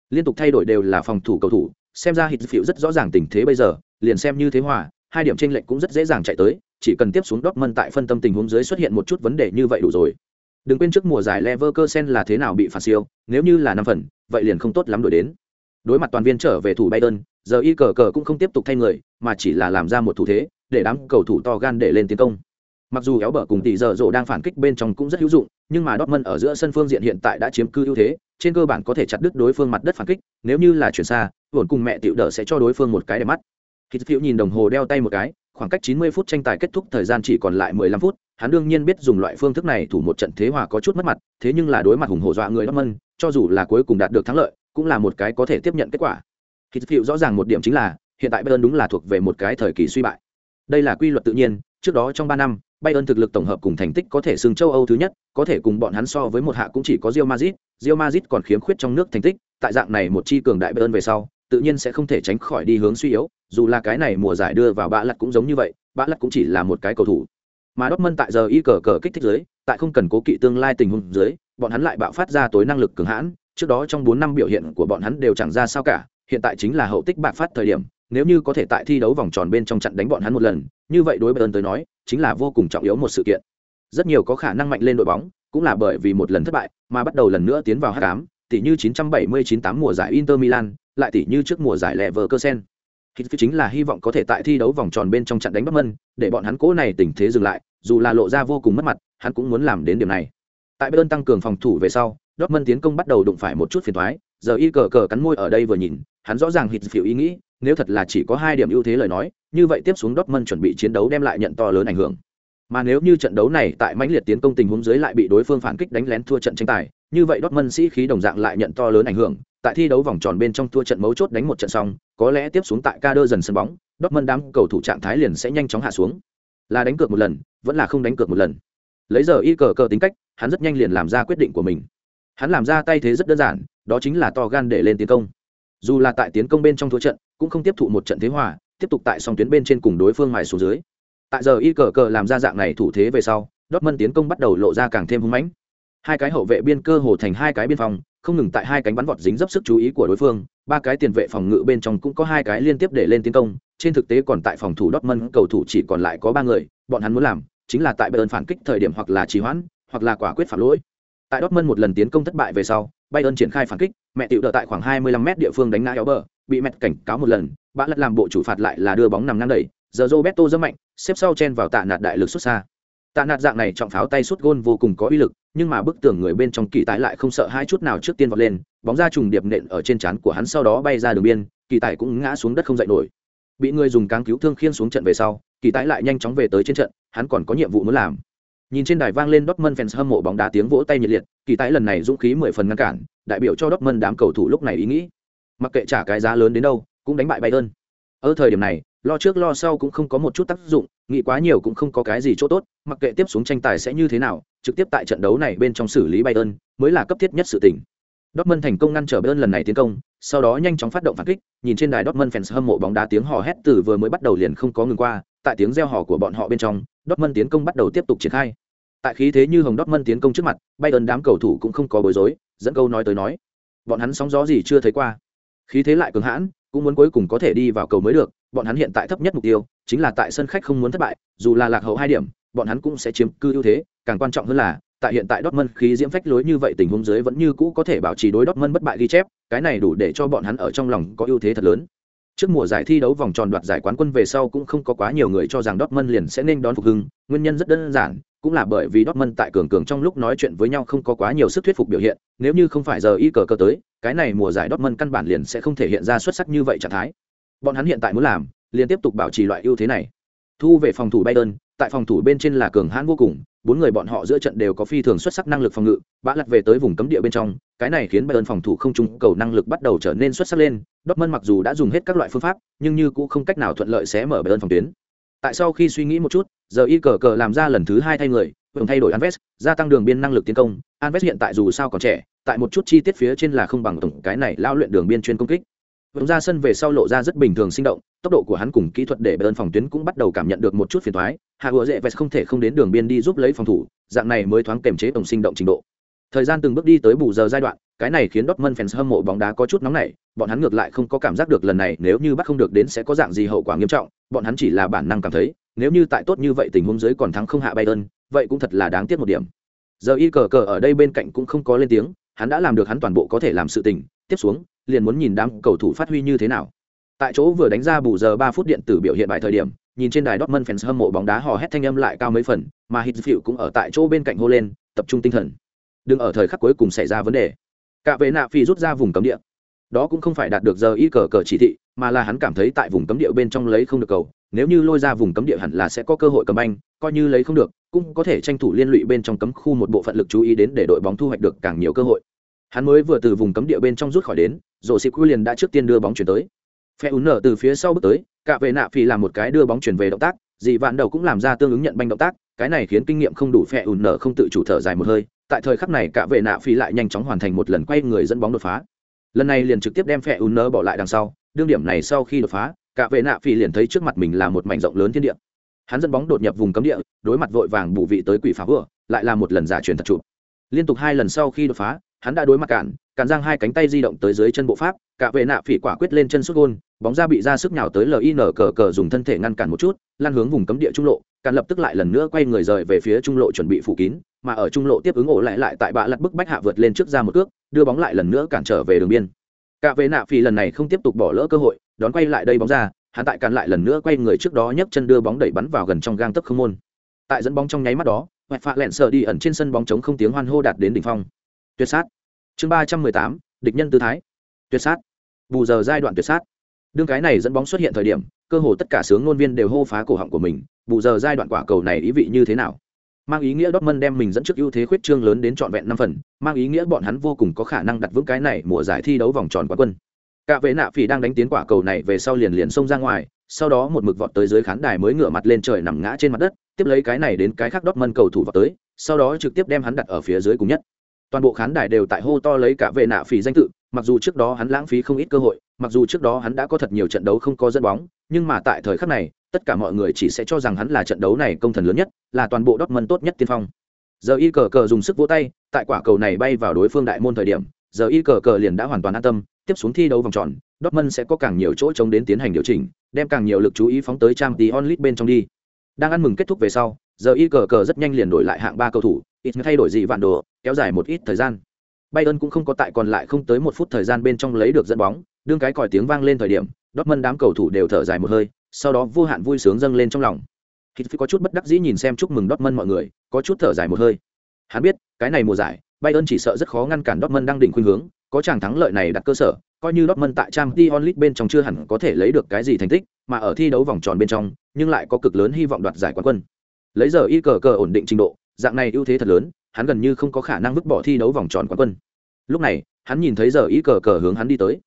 Liên tục thay đổi đều là phòng thủ cầu thủ, xem ra hít phiệu rất rõ ràng tình thế bây giờ, liền xem như thế hòa, hai điểm tranh lệch cũng rất dễ dàng chạy tới, chỉ cần tiếp xuống Dortmund tại phân tâm tình huống dưới xuất hiện một chút vấn đề như vậy đủ rồi. Đừng quên trước mùa giải Leverkusen là thế nào bị phạt siêu, nếu như là năm phần, vậy liền không tốt lắm đổi đến đối mặt toàn viên trở về thủ Biden, giờ y cờ cờ cũng không tiếp tục thay người, mà chỉ là làm ra một thủ thế, để đám cầu thủ to gan để lên tiến công. Mặc dù éo bờ cùng tỷ giờ rộ đang phản kích bên trong cũng rất hữu dụng, nhưng mà Dortmund ở giữa sân phương diện hiện tại đã chiếm cư ưu thế, trên cơ bản có thể chặt đứt đối phương mặt đất phản kích, nếu như là chuyển xa, vốn cùng mẹ tiểu đỡ sẽ cho đối phương một cái để mắt. Hitfield nhìn đồng hồ đeo tay một cái, khoảng cách 90 phút tranh tài kết thúc thời gian chỉ còn lại 15 phút, hắn đương nhiên biết dùng loại phương thức này thủ một trận thế hòa có chút mất mặt, thế nhưng là đối mặt hùng hổ dọa người Dortmund, cho dù là cuối cùng đạt được thắng lợi, cũng là một cái có thể tiếp nhận kết quả. Hitfield rõ ràng một điểm chính là, hiện tại Bayern đúng là thuộc về một cái thời kỳ suy bại. Đây là quy luật tự nhiên, trước đó trong 3 năm, Bayern thực lực tổng hợp cùng thành tích có thể xưng châu Âu thứ nhất, có thể cùng bọn hắn so với một hạ cũng chỉ có Real Madrid, Real Madrid còn khiếm khuyết trong nước thành tích, tại dạng này một chi cường đại Bayern về sau, tự nhiên sẽ không thể tránh khỏi đi hướng suy yếu, dù là cái này mùa giải đưa vào bạ lật cũng giống như vậy, bạ lật cũng chỉ là một cái cầu thủ. Mà Dortmund tại giờ y cờ cờ kích thích dưới, tại không cần cố kỵ tương lai tình huống dưới, bọn hắn lại bạo phát ra tối năng lực cường hãn, trước đó trong 4 năm biểu hiện của bọn hắn đều chẳng ra sao cả, hiện tại chính là hậu tích bạc phát thời điểm, nếu như có thể tại thi đấu vòng tròn bên trong trận đánh bọn hắn một lần, như vậy đối Bayern tới nói, chính là vô cùng trọng yếu một sự kiện. Rất nhiều có khả năng mạnh lên đội bóng, cũng là bởi vì một lần thất bại, mà bắt đầu lần nữa tiến vào hắc tỷ như 9798 mùa giải Inter Milan, lại tỷ như trước mùa giải Leverkusen. Hít chính là hy vọng có thể tại thi đấu vòng tròn bên trong trận đánh Dortmund, để bọn hắn cố này tình thế dừng lại, dù là lộ ra vô cùng mất mặt, hắn cũng muốn làm đến điểm này. Tại Bayern tăng cường phòng thủ về sau, Dortmund tiến công bắt đầu đụng phải một chút phiền toái, giờ y cờ cờ cắn môi ở đây vừa nhìn, hắn rõ ràng hít phiểu ý nghĩ, nếu thật là chỉ có hai điểm ưu thế lời nói, như vậy tiếp xuống Dortmund chuẩn bị chiến đấu đem lại nhận to lớn ảnh hưởng. Mà nếu như trận đấu này tại mãnh liệt tiến công tình huống dưới lại bị đối phương phản kích đánh lén thua trận tranh tài, như vậy Dortmund sĩ khí đồng dạng lại nhận to lớn ảnh hưởng, tại thi đấu vòng tròn bên trong thua trận mấu chốt đánh một trận xong, có lẽ tiếp xuống tại Kader dần sân bóng, Dortmund đám cầu thủ trạng thái liền sẽ nhanh chóng hạ xuống. Là đánh cược một lần, vẫn là không đánh cược một lần. Lấy giờ y cờ cờ tính cách, hắn rất nhanh liền làm ra quyết định của mình. Hắn làm ra tay thế rất đơn giản, đó chính là to gan để lên tiến công. Dù là tại tiến công bên trong thua trận, cũng không tiếp thụ một trận thế hòa, tiếp tục tại song tuyến bên trên cùng đối phương mài xuống dưới. Tại giờ y cờ cờ làm ra dạng này thủ thế về sau, mân tiến công bắt đầu lộ ra càng thêm hung mãnh. Hai cái hậu vệ biên cơ hồ thành hai cái biên phòng, không ngừng tại hai cánh bắn vọt dính dấp sức chú ý của đối phương, ba cái tiền vệ phòng ngự bên trong cũng có hai cái liên tiếp để lên tiến công, trên thực tế còn tại phòng thủ Dortmund cầu thủ chỉ còn lại có ba người, bọn hắn muốn làm chính là tại Bayern phản kích thời điểm hoặc là trì hoãn, hoặc là quả quyết phạm lỗi. Tại Dortmund một lần tiến công thất bại về sau, Bayern triển khai phản kích, mẹ tiểu đỡ tại khoảng 25m địa phương đánh ngã éo bờ, bị mẹ cảnh cáo một lần, bã lật làm bộ chủ phạt lại là đưa bóng nằm ngang đẩy, giờ Roberto rất mạnh, xếp sau chen vào tạ nạt đại lực xuất xa. Tạ nạt dạng này trọng pháo tay sút gôn vô cùng có uy lực, nhưng mà bức tường người bên trong kỳ tài lại không sợ hai chút nào trước tiên vọt lên, bóng ra trùng điệp nện ở trên trán của hắn sau đó bay ra đường biên, kỳ tài cũng ngã xuống đất không dậy nổi. Bị người dùng cáng cứu thương khiên xuống trận về sau, kỳ tài lại nhanh chóng về tới trên trận, hắn còn có nhiệm vụ muốn làm. Nhìn trên đài vang lên Dortmund fans hâm mộ bóng đá tiếng vỗ tay nhiệt liệt, kỳ tái lần này dũng khí mười phần ngăn cản, đại biểu cho Dortmund đám cầu thủ lúc này ý nghĩ. Mặc kệ trả cái giá lớn đến đâu, cũng đánh bại Bayern. Ở thời điểm này, lo trước lo sau cũng không có một chút tác dụng, nghĩ quá nhiều cũng không có cái gì chỗ tốt, mặc kệ tiếp xuống tranh tài sẽ như thế nào, trực tiếp tại trận đấu này bên trong xử lý Bayern mới là cấp thiết nhất sự tình. Dortmund thành công ngăn trở Bayern lần này tiến công, sau đó nhanh chóng phát động phản kích, nhìn trên đài Dortmund fans hâm mộ bóng đá tiếng hò hét từ vừa mới bắt đầu liền không có ngừng qua, tại tiếng reo hò của bọn họ bên trong, Dortmund tiến công bắt đầu tiếp tục triển khai. Tại khí thế như hồng Dortmund tiến công trước mặt, Bayern đám cầu thủ cũng không có bối rối, dẫn câu nói tới nói, bọn hắn sóng gió gì chưa thấy qua. Khí thế lại cường hãn, cũng muốn cuối cùng có thể đi vào cầu mới được, bọn hắn hiện tại thấp nhất mục tiêu chính là tại sân khách không muốn thất bại, dù là lạc hậu hai điểm, bọn hắn cũng sẽ chiếm cư ưu thế, càng quan trọng hơn là, tại hiện tại Dortmund khí diễm phách lối như vậy tình huống dưới vẫn như cũ có thể bảo trì đối Dortmund bất bại ghi chép, cái này đủ để cho bọn hắn ở trong lòng có ưu thế thật lớn. Trước mùa giải thi đấu vòng tròn đoạt giải quán quân về sau cũng không có quá nhiều người cho rằng Dortmund liền sẽ nên đón phục hưng, nguyên nhân rất đơn giản, cũng là bởi vì Dortmund tại cường cường trong lúc nói chuyện với nhau không có quá nhiều sức thuyết phục biểu hiện, nếu như không phải giờ y cờ cơ tới, cái này mùa giải Dortmund căn bản liền sẽ không thể hiện ra xuất sắc như vậy trạng thái. Bọn hắn hiện tại muốn làm, liền tiếp tục bảo trì loại ưu thế này. Thu về phòng thủ Bayern, tại phòng thủ bên trên là cường hãn vô cùng, bốn người bọn họ giữa trận đều có phi thường xuất sắc năng lực phòng ngự, bã lặt về tới vùng cấm địa bên trong, cái này khiến Bayern phòng thủ không trung cầu năng lực bắt đầu trở nên xuất sắc lên, Dortmund mặc dù đã dùng hết các loại phương pháp, nhưng như cũng không cách nào thuận lợi sẽ mở Bayern phòng tuyến. Tại sau khi suy nghĩ một chút, giờ y cờ cờ làm ra lần thứ hai thay người, Vương thay đổi anves gia tăng đường biên năng lực tiến công, anves hiện tại dù sao còn trẻ, tại một chút chi tiết phía trên là không bằng tổng cái này lao luyện đường biên chuyên công kích. Vốn ra sân về sau lộ ra rất bình thường sinh động, tốc độ của hắn cùng kỹ thuật để bên phòng tuyến cũng bắt đầu cảm nhận được một chút phiền toái, Hạ Gỗ Dệ Vẹt không thể không đến đường biên đi giúp lấy phòng thủ, dạng này mới thoáng kềm chế tổng sinh động trình độ. Thời gian từng bước đi tới bù giờ giai đoạn, cái này khiến Dortmund fans hâm mộ bóng đá có chút nóng nảy, bọn hắn ngược lại không có cảm giác được lần này nếu như bắt không được đến sẽ có dạng gì hậu quả nghiêm trọng, bọn hắn chỉ là bản năng cảm thấy, nếu như tại tốt như vậy tình huống dưới còn thắng không hạ Bayern, vậy cũng thật là đáng tiếc một điểm. Giờ y cờ cờ ở đây bên cạnh cũng không có lên tiếng, hắn đã làm được hắn toàn bộ có thể làm sự tình, tiếp xuống, liền muốn nhìn đám cầu thủ phát huy như thế nào. Tại chỗ vừa đánh ra bù giờ ba phút điện tử biểu hiện bài thời điểm, nhìn trên đài Dortmund fans hâm mộ bóng đá hò hét thanh âm lại cao mấy phần, mà Hitzfield cũng ở tại chỗ bên cạnh hô lên, tập trung tinh thần. Đừng ở thời khắc cuối cùng xảy ra vấn đề. Cả về nạ phi rút ra vùng cấm địa. Đó cũng không phải đạt được giờ y cờ cờ chỉ thị, mà là hắn cảm thấy tại vùng cấm địa bên trong lấy không được cầu, nếu như lôi ra vùng cấm địa hẳn là sẽ có cơ hội cầm anh, coi như lấy không được, cũng có thể tranh thủ liên lụy bên trong cấm khu một bộ phận lực chú ý đến để đội bóng thu hoạch được càng nhiều cơ hội. Hắn mới vừa từ vùng cấm địa bên trong rút khỏi đến, rổ xịp quy liền đã trước tiên đưa bóng chuyển tới. Phe ún nở từ phía sau bước tới, cả vệ nạ phi làm một cái đưa bóng chuyển về động tác, dị vạn đầu cũng làm ra tương ứng nhận banh động tác, cái này khiến kinh nghiệm không đủ phe ùn nở không tự chủ thở dài một hơi, tại thời khắc này cả vệ nạ phi lại nhanh chóng hoàn thành một lần quay người dẫn bóng đột phá. Lần này liền trực tiếp đem phe ùn nở bỏ lại đằng sau, đương điểm này sau khi đột phá, cả vệ nạ phi liền thấy trước mặt mình là một mảnh rộng lớn thiên địa. Hắn dẫn bóng đột nhập vùng cấm địa, đối mặt vội vàng bù vị tới quỷ phá vừa, lại là một lần giả truyền thật trụ. Liên tục hai lần sau khi đột phá, hắn đã đối mặt cản, cản giang hai cánh tay di động tới dưới chân bộ pháp, cả vệ nạ phỉ quả quyết lên chân xuất gôn, bóng ra bị ra sức nhào tới LIN cờ cờ dùng thân thể ngăn cản một chút, lan hướng vùng cấm địa trung lộ, cản lập tức lại lần nữa quay người rời về phía trung lộ chuẩn bị phủ kín, mà ở trung lộ tiếp ứng ổ lại lại tại bạ lật bức bách hạ vượt lên trước ra một cước, đưa bóng lại lần nữa cản trở về đường biên. Cả vệ nạ phỉ lần này không tiếp tục bỏ lỡ cơ hội, đón quay lại đây bóng ra, hắn tại cản lại lần nữa quay người trước đó nhấc chân đưa bóng đẩy bắn vào gần trong gang tấc không môn. Tại dẫn bóng trong nháy mắt đó, Hoẹt phạ lẹn sợ đi ẩn trên sân bóng trống không tiếng hoan hô đạt đến đỉnh phong. Tuyệt sát. Chương ba trăm mười tám địch nhân tư thái. Tuyệt sát. Bù giờ giai đoạn tuyệt sát. Đương cái này dẫn bóng xuất hiện thời điểm, cơ hồ tất cả sướng ngôn viên đều hô phá cổ họng của mình, bù giờ giai đoạn quả cầu này ý vị như thế nào? Mang ý nghĩa Dortmund đem mình dẫn trước ưu thế khuyết trương lớn đến trọn vẹn năm phần, mang ý nghĩa bọn hắn vô cùng có khả năng đặt vững cái này mùa giải thi đấu vòng tròn quán quân. Cả vệ nạ phỉ đang đánh tiến quả cầu này về sau liền liền xông ra ngoài, sau đó một mực vọt tới dưới khán đài mới ngửa mặt lên trời nằm ngã trên mặt đất, tiếp lấy cái này đến cái khác Dortmund cầu thủ vọt tới, sau đó trực tiếp đem hắn đặt ở phía dưới cùng nhất. Toàn bộ khán đài đều tại hô to lấy cả vệ nạ phỉ danh tự, mặc dù trước đó hắn lãng phí không ít cơ hội, mặc dù trước đó hắn đã có thật nhiều trận đấu không có dẫn bóng, nhưng mà tại thời khắc này, tất cả mọi người chỉ sẽ cho rằng hắn là trận đấu này công thần lớn nhất, là toàn bộ Dortmund tốt nhất tiên phong. Giờ y cờ cờ dùng sức vỗ tay, tại quả cầu này bay vào đối phương đại môn thời điểm, giờ y cờ cờ liền đã hoàn toàn an tâm, tiếp xuống thi đấu vòng tròn, Dortmund sẽ có càng nhiều chỗ chống đến tiến hành điều chỉnh, đem càng nhiều lực chú ý phóng tới trang tí onlit bên trong đi. Đang ăn mừng kết thúc về sau, giờ y cờ cờ rất nhanh liền đổi lại hạng ba cầu thủ, ít thay đổi gì vạn đồ, kéo dài một ít thời gian. Bayern cũng không có tại còn lại không tới một phút thời gian bên trong lấy được dẫn bóng, đương cái còi tiếng vang lên thời điểm, Dortmund đám cầu thủ đều thở dài một hơi, sau đó vô hạn vui sướng dâng lên trong lòng. Hít có chút bất đắc dĩ nhìn xem chúc mừng Dortmund mọi người, có chút thở dài một hơi. Hắn biết, cái này mùa giải, Bayern chỉ sợ rất khó ngăn cản Dortmund đang đỉnh khuynh hướng, có chàng thắng lợi này đặt cơ sở, coi như Dortmund tại Champions League bên trong chưa hẳn có thể lấy được cái gì thành tích, mà ở thi đấu vòng tròn bên trong, nhưng lại có cực lớn hy vọng đoạt giải quán quân. Lấy giờ y cờ cờ ổn định trình độ, dạng này ưu thế thật lớn, hắn gần như không có khả năng vứt bỏ thi đấu vòng tròn quán quân. Lúc này, hắn nhìn thấy giờ y cờ cờ hướng hắn đi tới,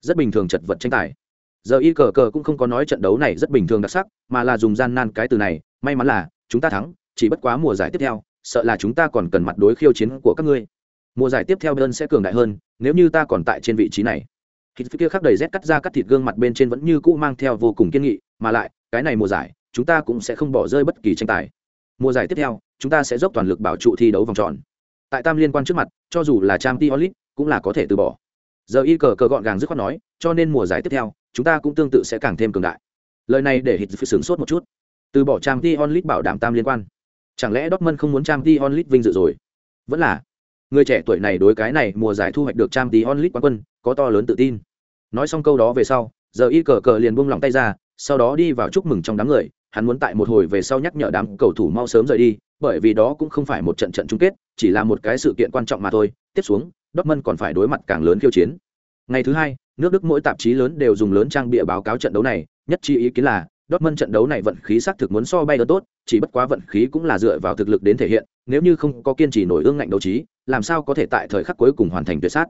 rất bình thường chật vật tranh tài. Giờ y cờ cờ cũng không có nói trận đấu này rất bình thường đặc sắc, mà là dùng gian nan cái từ này, may mắn là chúng ta thắng, chỉ bất quá mùa giải tiếp theo, sợ là chúng ta còn cần mặt đối khiêu chiến của các ngươi mùa giải tiếp theo bên sẽ cường đại hơn, nếu như ta còn tại trên vị trí này. Thịt kia khắc đầy rét cắt ra cắt thịt gương mặt bên trên vẫn như cũ mang theo vô cùng kiên nghị, mà lại, cái này mùa giải, chúng ta cũng sẽ không bỏ rơi bất kỳ tranh tài. Mùa giải tiếp theo, chúng ta sẽ dốc toàn lực bảo trụ thi đấu vòng tròn. Tại tam liên quan trước mặt, cho dù là Champions League, cũng là có thể từ bỏ. Giờ y cờ cờ gọn gàng dứt khoát nói, cho nên mùa giải tiếp theo, chúng ta cũng tương tự sẽ càng thêm cường đại. Lời này để Hít sửng sốt một chút. Từ bỏ Champions League bảo đảm tam liên quan. Chẳng lẽ Dortmund không muốn Champions League vinh dự rồi? Vẫn là người trẻ tuổi này đối cái này mùa giải thu hoạch được trang tí quán quân có to lớn tự tin nói xong câu đó về sau giờ y cờ cờ liền buông lỏng tay ra sau đó đi vào chúc mừng trong đám người hắn muốn tại một hồi về sau nhắc nhở đám cầu thủ mau sớm rời đi bởi vì đó cũng không phải một trận trận chung kết chỉ là một cái sự kiện quan trọng mà thôi. Tiếp xuống Dortmund còn phải đối mặt càng lớn khiêu chiến. Ngày thứ hai nước đức mỗi tạp chí lớn đều dùng lớn trang bịa báo cáo trận đấu này. Nhất chi ý kiến là Dortmund trận đấu này vận khí xác thực muốn so bay tốt, chỉ bất quá vận khí cũng là dựa vào thực lực đến thể hiện, nếu như không có kiên trì nổi ương ngạnh đấu trí, làm sao có thể tại thời khắc cuối cùng hoàn thành tuyệt sát.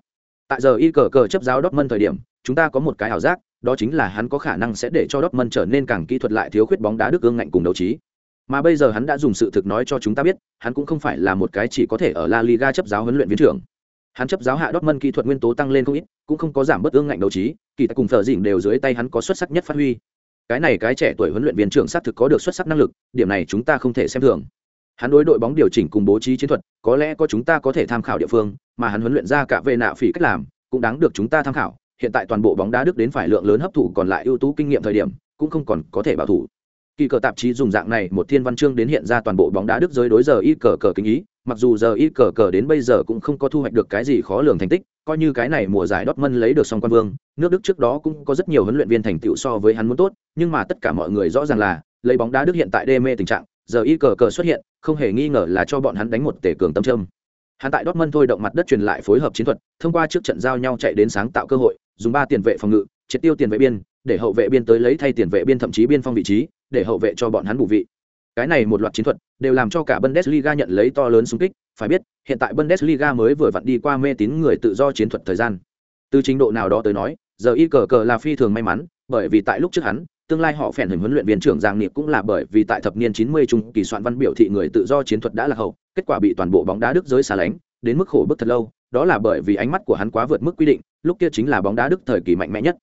Tại giờ y cờ cờ chấp giáo Dortmund thời điểm, chúng ta có một cái ảo giác, đó chính là hắn có khả năng sẽ để cho Dortmund trở nên càng kỹ thuật lại thiếu khuyết bóng đá đức ương ngạnh cùng đấu trí. Mà bây giờ hắn đã dùng sự thực nói cho chúng ta biết, hắn cũng không phải là một cái chỉ có thể ở La Liga chấp giáo huấn luyện viên trưởng. Hắn chấp giáo hạ Dortmund kỹ thuật nguyên tố tăng lên không ít, cũng không có giảm bất ương ngạnh đấu trí, kỳ tại cùng Phở Dĩnh đều dưới tay hắn có xuất sắc nhất phát huy. Cái này cái trẻ tuổi huấn luyện viên trưởng xác thực có được xuất sắc năng lực, điểm này chúng ta không thể xem thường. Hắn đối đội bóng điều chỉnh cùng bố trí chiến thuật, có lẽ có chúng ta có thể tham khảo địa phương, mà hắn huấn luyện ra cả về nạ phỉ cách làm, cũng đáng được chúng ta tham khảo. Hiện tại toàn bộ bóng đá Đức đến phải lượng lớn hấp thụ còn lại ưu tú kinh nghiệm thời điểm, cũng không còn có thể bảo thủ kỳ cờ tạp chí dùng dạng này một thiên văn chương đến hiện ra toàn bộ bóng đá đức giới đối giờ y cờ cờ kinh ý mặc dù giờ y cờ cờ đến bây giờ cũng không có thu hoạch được cái gì khó lường thành tích coi như cái này mùa giải Dortmund lấy được song quan vương nước đức trước đó cũng có rất nhiều huấn luyện viên thành tựu so với hắn muốn tốt nhưng mà tất cả mọi người rõ ràng là lấy bóng đá đức hiện tại đê mê tình trạng giờ y cờ cờ xuất hiện không hề nghi ngờ là cho bọn hắn đánh một tể cường tâm châm. hắn tại Dortmund thôi động mặt đất truyền lại phối hợp chiến thuật thông qua trước trận giao nhau chạy đến sáng tạo cơ hội dùng ba tiền vệ phòng ngự, triệt tiêu tiền vệ biên, để hậu vệ biên tới lấy thay tiền vệ biên thậm chí biên phong vị trí, để hậu vệ cho bọn hắn bù vị. Cái này một loạt chiến thuật đều làm cho cả Bundesliga nhận lấy to lớn xung kích, phải biết, hiện tại Bundesliga mới vừa vặn đi qua mê tín người tự do chiến thuật thời gian. Từ trình độ nào đó tới nói, giờ y cờ cờ là phi thường may mắn, bởi vì tại lúc trước hắn, tương lai họ phèn hình huấn luyện viên trưởng giang niệm cũng là bởi vì tại thập niên 90 trung kỳ soạn văn biểu thị người tự do chiến thuật đã là hậu, kết quả bị toàn bộ bóng đá đức giới xa lánh, đến mức khổ bức thật lâu, đó là bởi vì ánh mắt của hắn quá vượt mức quy định lúc kia chính là bóng đá đức thời kỳ mạnh mẽ nhất.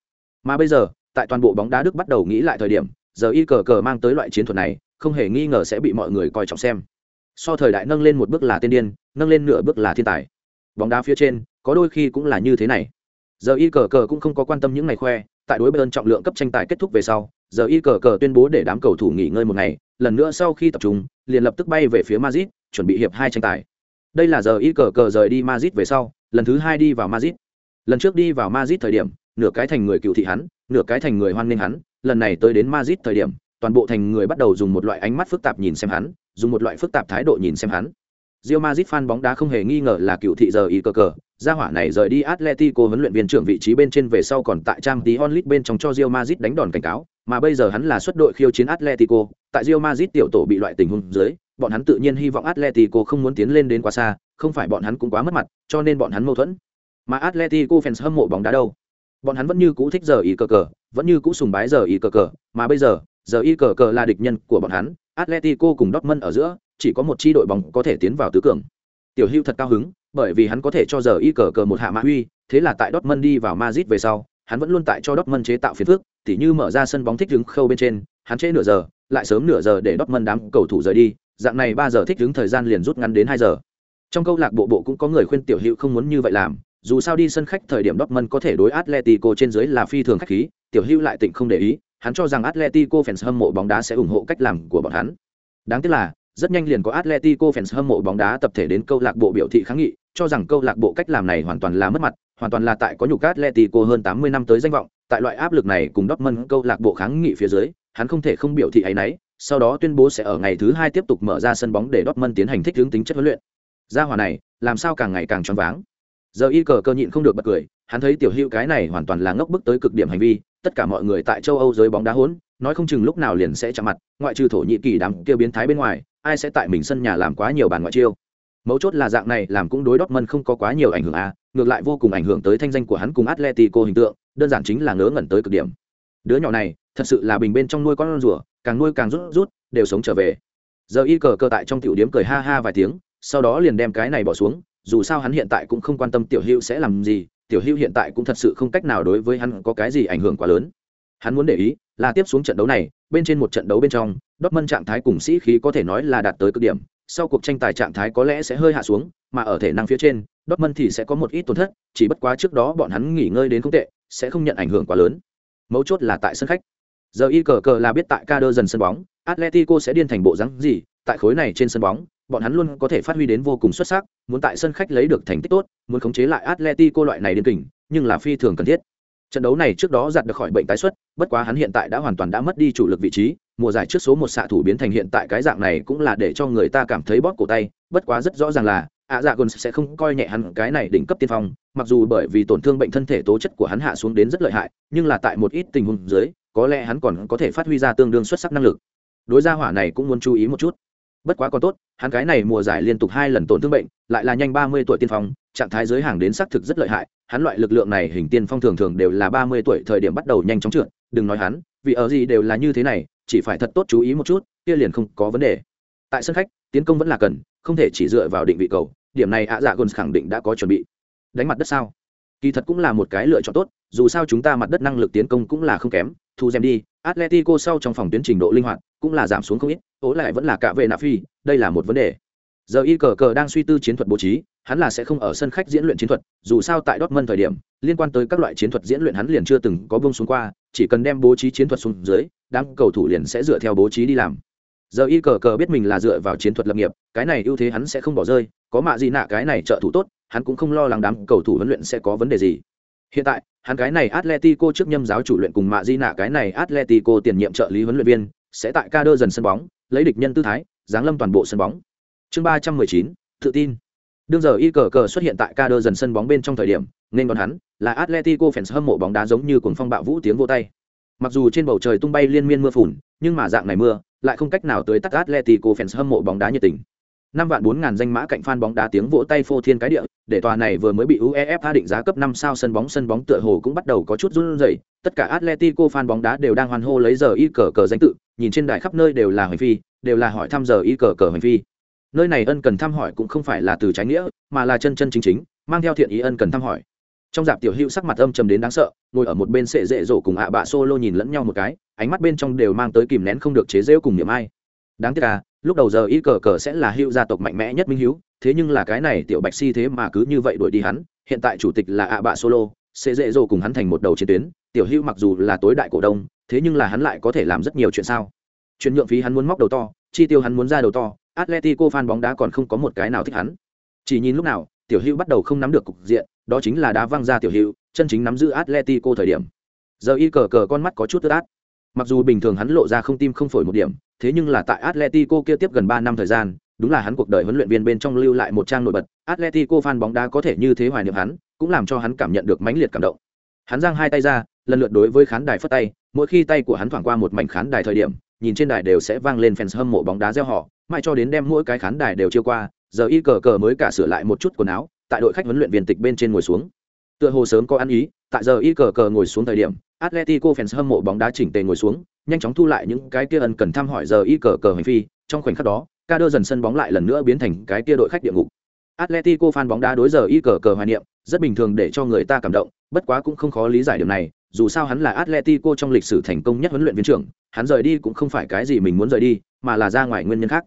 Mà bây giờ, tại toàn bộ bóng đá đức bắt đầu nghĩ lại thời điểm, giờ y cờ cờ mang tới loại chiến thuật này, không hề nghi ngờ sẽ bị mọi người coi trọng xem. So thời đại nâng lên một bước là tiên điên, nâng lên nửa bước là thiên tài. Bóng đá phía trên, có đôi khi cũng là như thế này. Giờ y cờ cờ cũng không có quan tâm những ngày khoe, tại đối bên trọng lượng cấp tranh tài kết thúc về sau, giờ y cờ cờ tuyên bố để đám cầu thủ nghỉ ngơi một ngày, lần nữa sau khi tập trung, liền lập tức bay về phía Madrid, chuẩn bị hiệp hai tranh tài. Đây là giờ y cờ cờ rời đi Madrid về sau, lần thứ hai đi vào Madrid lần trước đi vào Madrid thời điểm, nửa cái thành người cựu thị hắn, nửa cái thành người hoan nghênh hắn, lần này tới đến Madrid thời điểm, toàn bộ thành người bắt đầu dùng một loại ánh mắt phức tạp nhìn xem hắn, dùng một loại phức tạp thái độ nhìn xem hắn. Real Madrid fan bóng đá không hề nghi ngờ là cựu thị giờ y cờ cờ, gia hỏa này rời đi Atletico huấn luyện viên trưởng vị trí bên trên về sau còn tại trang tí onlit bên trong cho Real Madrid đánh đòn cảnh cáo, mà bây giờ hắn là xuất đội khiêu chiến Atletico, tại Real Madrid tiểu tổ bị loại tình huống dưới, bọn hắn tự nhiên hy vọng Atletico không muốn tiến lên đến quá xa, không phải bọn hắn cũng quá mất mặt, cho nên bọn hắn mâu thuẫn mà Atletico fans hâm mộ bóng đá đâu? Bọn hắn vẫn như cũ thích giờ y cờ cờ vẫn như cũ sùng bái giờ y cờ cờ mà bây giờ giờ y cờ cờ là địch nhân của bọn hắn atletico cùng dortmund ở giữa chỉ có một chi đội bóng có thể tiến vào tứ cường. Tiểu hưu thật cao hứng bởi vì hắn có thể cho giờ y cờ cờ một hạ mã huy, thế là tại dortmund đi vào madrid về sau hắn vẫn luôn tại cho dortmund chế tạo phiền phức tỉ như mở ra sân bóng thích đứng khâu bên trên hắn chế nửa giờ lại sớm nửa giờ để dortmund đám cầu thủ rời đi dạng này ba giờ thích đứng thời gian liền rút ngắn đến hai giờ. Trong câu lạc bộ bộ cũng có người khuyên tiểu hữu không muốn như vậy làm dù sao đi sân khách thời điểm Dortmund có thể đối Atletico trên dưới là phi thường khách khí, Tiểu Hưu lại tỉnh không để ý, hắn cho rằng Atletico fans hâm mộ bóng đá sẽ ủng hộ cách làm của bọn hắn. Đáng tiếc là, rất nhanh liền có Atletico fans hâm mộ bóng đá tập thể đến câu lạc bộ biểu thị kháng nghị, cho rằng câu lạc bộ cách làm này hoàn toàn là mất mặt, hoàn toàn là tại có nhục Atletico hơn 80 năm tới danh vọng, tại loại áp lực này cùng Dortmund câu lạc bộ kháng nghị phía dưới, hắn không thể không biểu thị ấy nấy, sau đó tuyên bố sẽ ở ngày thứ hai tiếp tục mở ra sân bóng để Dortmund tiến hành thích ứng tính chất huấn luyện. Gia hỏa này, làm sao càng ngày càng choáng váng giờ y cờ cơ nhịn không được bật cười, hắn thấy tiểu hữu cái này hoàn toàn là ngốc bức tới cực điểm hành vi, tất cả mọi người tại châu âu giới bóng đá hỗn, nói không chừng lúc nào liền sẽ chạm mặt, ngoại trừ thổ nhĩ kỳ đám kia biến thái bên ngoài, ai sẽ tại mình sân nhà làm quá nhiều bàn ngoại chiêu mấu chốt là dạng này làm cũng đối Dortmund không có quá nhiều ảnh hưởng à? ngược lại vô cùng ảnh hưởng tới thanh danh của hắn cùng Atletico hình tượng, đơn giản chính là ngớ ngẩn tới cực điểm đứa nhỏ này, thật sự là bình bên trong nuôi con rùa, càng nuôi càng rút rút, đều sống trở về giờ y cờ cơ tại trong tiểu điếm cười ha ha vài tiếng, sau đó liền đem cái này bỏ xuống dù sao hắn hiện tại cũng không quan tâm tiểu hữu sẽ làm gì, tiểu hữu hiện tại cũng thật sự không cách nào đối với hắn có cái gì ảnh hưởng quá lớn. Hắn muốn để ý là tiếp xuống trận đấu này, bên trên một trận đấu bên trong, Dortmund trạng thái cùng sĩ khí có thể nói là đạt tới cực điểm, sau cuộc tranh tài trạng thái có lẽ sẽ hơi hạ xuống, mà ở thể năng phía trên, Dortmund thì sẽ có một ít tổn thất, chỉ bất quá trước đó bọn hắn nghỉ ngơi đến không tệ, sẽ không nhận ảnh hưởng quá lớn. Mấu chốt là tại sân khách. Giờ y cờ cờ là biết tại ca đơ dần sân bóng, atletico sẽ điên thành bộ rắn gì, tại khối này trên sân bóng bọn hắn luôn có thể phát huy đến vô cùng xuất sắc, muốn tại sân khách lấy được thành tích tốt, muốn khống chế lại Atletico loại này điên kình, nhưng là phi thường cần thiết. Trận đấu này trước đó giặt được khỏi bệnh tái xuất, bất quá hắn hiện tại đã hoàn toàn đã mất đi chủ lực vị trí, mùa giải trước số một xạ thủ biến thành hiện tại cái dạng này cũng là để cho người ta cảm thấy bóp cổ tay, bất quá rất rõ ràng là ạ dạ gồn sẽ không coi nhẹ hắn cái này đỉnh cấp tiên phong, mặc dù bởi vì tổn thương bệnh thân thể tố chất của hắn hạ xuống đến rất lợi hại, nhưng là tại một ít tình huống dưới, có lẽ hắn còn có thể phát huy ra tương đương xuất sắc năng lực. Đối gia hỏa này cũng muốn chú ý một chút bất quá còn tốt, hắn cái này mùa giải liên tục hai lần tổn thương bệnh, lại là nhanh ba mươi tuổi tiên phong, trạng thái giới hàng đến xác thực rất lợi hại, hắn loại lực lượng này hình tiên phong thường thường đều là ba mươi tuổi thời điểm bắt đầu nhanh chóng trượt, đừng nói hắn, vì ở gì đều là như thế này, chỉ phải thật tốt chú ý một chút, kia liền không có vấn đề. Tại sân khách, tiến công vẫn là cần, không thể chỉ dựa vào định vị cầu, điểm này ạ dạ gôn khẳng định đã có chuẩn bị. Đánh mặt đất sao? Kỳ thật cũng là một cái lựa chọn tốt, dù sao chúng ta mặt đất năng lực tiến công cũng là không kém, thu xem đi, atletico sau trong phòng tuyến trình độ linh hoạt, cũng là giảm xuống không ít Tố lại vẫn là cả vệ nạp phi, đây là một vấn đề. Giờ y cờ cờ đang suy tư chiến thuật bố trí, hắn là sẽ không ở sân khách diễn luyện chiến thuật, dù sao tại dortmund thời điểm, liên quan tới các loại chiến thuật diễn luyện hắn liền chưa từng có bông xuống qua, chỉ cần đem bố trí chiến thuật xuống dưới, đám cầu thủ liền sẽ dựa theo bố trí đi làm. Giờ y cờ cờ biết mình là dựa vào chiến thuật lập nghiệp, cái này ưu thế hắn sẽ không bỏ rơi, có mạ gì nạ cái này trợ thủ tốt hắn cũng không lo lắng đám cầu thủ huấn luyện sẽ có vấn đề gì. Hiện tại, hắn cái này atletico trước nhâm giáo chủ luyện cùng mạ di nạ cái này atletico tiền nhiệm trợ lý huấn luyện viên, sẽ tại ca đơ dần sân bóng, lấy địch nhân tư thái, giáng lâm toàn bộ sân bóng. Chương ba trăm mười chín, tự tin. Đương giờ y cờ cờ xuất hiện tại ca đơ dần sân bóng bên trong thời điểm, nên còn hắn là atletico fans hâm mộ bóng đá giống như cuồng phong bạo vũ tiếng vô tay. Mặc dù trên bầu trời tung bay liên miên mưa phùn, nhưng mà dạng này mưa lại không cách nào tới tắt atletico fans hâm mộ bóng đá nhiệt tình năm vạn bốn ngàn danh mã cạnh phan bóng đá tiếng vỗ tay phô thiên cái địa, để tòa này vừa mới bị uefa định giá cấp năm sao sân bóng sân bóng tựa hồ cũng bắt đầu có chút run rẩy. Tất cả atletico fan bóng đá đều đang hoan hô lấy giờ y cờ cờ danh tự, nhìn trên đài khắp nơi đều là hành phi, đều là hỏi thăm giờ y cờ cờ hành phi. Nơi này ân cần thăm hỏi cũng không phải là từ trái nghĩa, mà là chân chân chính chính, mang theo thiện ý ân cần thăm hỏi. Trong dạp tiểu hữu sắc mặt âm trầm đến đáng sợ, ngồi ở một bên sệ dễ dỗ cùng ạ bạ solo nhìn lẫn nhau một cái, ánh mắt bên trong đều mang tới kìm nén không được chế rễu cùng niềm ai đáng tiếc là lúc đầu giờ y cờ cờ sẽ là hữu gia tộc mạnh mẽ nhất minh hữu thế nhưng là cái này tiểu bạch si thế mà cứ như vậy đuổi đi hắn, hiện tại chủ tịch là ạ bạ solo, sẽ dễ dỗ cùng hắn thành một đầu chiến tuyến, tiểu hữu mặc dù là tối đại cổ đông, thế nhưng là hắn lại có thể làm rất nhiều chuyện sao? Chuyển nhượng phí hắn muốn móc đầu to, chi tiêu hắn muốn ra đầu to, atletico fan bóng đá còn không có một cái nào thích hắn. Chỉ nhìn lúc nào, tiểu hữu bắt đầu không nắm được cục diện, đó chính là đá văng ra tiểu hữu, chân chính nắm giữ atletico thời điểm. Giờ y cờ cờ con mắt có chút tức át. Mặc dù bình thường hắn lộ ra không tim không phổi một điểm thế nhưng là tại atletico kia tiếp gần ba năm thời gian, đúng là hắn cuộc đời huấn luyện viên bên trong lưu lại một trang nổi bật. Atletico fan bóng đá có thể như thế hoài niệm hắn, cũng làm cho hắn cảm nhận được mãnh liệt cảm động. Hắn giang hai tay ra, lần lượt đối với khán đài phất tay, mỗi khi tay của hắn thoảng qua một mảnh khán đài thời điểm, nhìn trên đài đều sẽ vang lên fans hâm mộ bóng đá reo họ mãi cho đến đem mỗi cái khán đài đều chiêu qua, giờ y cờ cờ mới cả sửa lại một chút quần áo, tại đội khách huấn luyện viên tịch bên trên ngồi xuống. Tựa hồ sớm có ăn ý, tại giờ y cờ cờ ngồi xuống thời điểm, atletico fans hâm mộ bóng đá chỉnh tề ngồi xuống nhanh chóng thu lại những cái kia ân cần thăm hỏi giờ y cờ cờ hành phi, trong khoảnh khắc đó, ca đơ dần sân bóng lại lần nữa biến thành cái kia đội khách địa ngục atletico fan bóng đá đối giờ y cờ cờ hoài niệm, rất bình thường để cho người ta cảm động, bất quá cũng không khó lý giải điều này, dù sao hắn là atletico trong lịch sử thành công nhất huấn luyện viên trưởng, hắn rời đi cũng không phải cái gì mình muốn rời đi, mà là ra ngoài nguyên nhân khác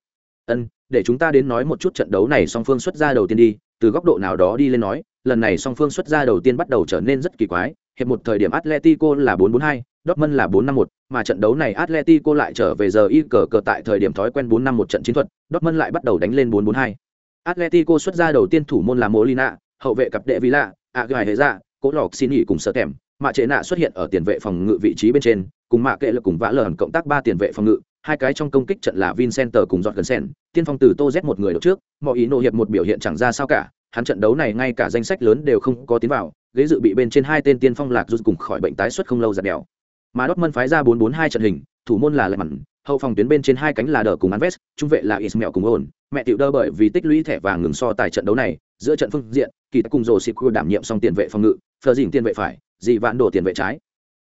ân, để chúng ta đến nói một chút trận đấu này song phương xuất ra đầu tiên đi, từ góc độ nào đó đi lên nói, lần này song phương xuất ra đầu tiên bắt đầu trở nên rất kỳ quái, hiệp một thời điểm atletico là 442 dortmund là 4-5-1, mà trận đấu này atletico lại trở về giờ y cờ cờ tại thời điểm thói quen 4-5-1 trận chiến thuật dortmund lại bắt đầu đánh lên 4-4-2. atletico xuất ra đầu tiên thủ môn là molina hậu vệ cặp đệ villa Agüero hệ ra cố Lộc xin nghỉ cùng sở kèm mạ trệ nạ xuất hiện ở tiền vệ phòng ngự vị trí bên trên cùng mạ kệ lực cùng vã lởn cộng tác ba tiền vệ phòng ngự hai cái trong công kích trận là Vincenter cùng Dọn Gần Sen, tiên phong từ Tô Z một người đầu trước, mọi ý nô hiệp một biểu hiện chẳng ra sao cả, hắn trận đấu này ngay cả danh sách lớn đều không có tiến vào, ghế dự bị bên trên hai tên tiên phong lạc rút cùng khỏi bệnh tái xuất không lâu giật đèo. Mà Dortmund phái ra 4-4-2 trận hình, thủ môn là Lehmann, hậu phòng tuyến bên trên hai cánh là Đờ cùng Anves, trung vệ là Ismail cùng ổn, mẹ tiểu đơ bởi vì tích lũy thẻ vàng ngừng so tài trận đấu này, giữa trận phương diện, kỳ cùng rồ xịt đảm nhiệm xong tiền vệ phòng ngự, phờ dỉn tiền vệ phải, dị vạn đổ tiền vệ trái.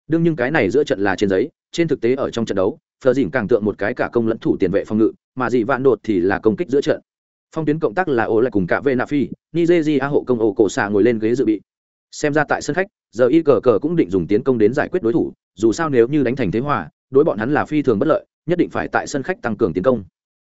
đương nhưng cái này giữa trận là trên giấy, trên thực tế ở trong trận đấu, phờ dỉn càng tượng một cái cả công lẫn thủ tiền vệ phòng ngự mà dị vạn đột thì là công kích giữa trận. Phong tuyến cộng tác là ô lại cùng cả vệ nạ phi nigeria hộ công ổ cổ xạ ngồi lên ghế dự bị xem ra tại sân khách giờ y cờ cờ cũng định dùng tiến công đến giải quyết đối thủ dù sao nếu như đánh thành thế hòa đối bọn hắn là phi thường bất lợi nhất định phải tại sân khách tăng cường tiến công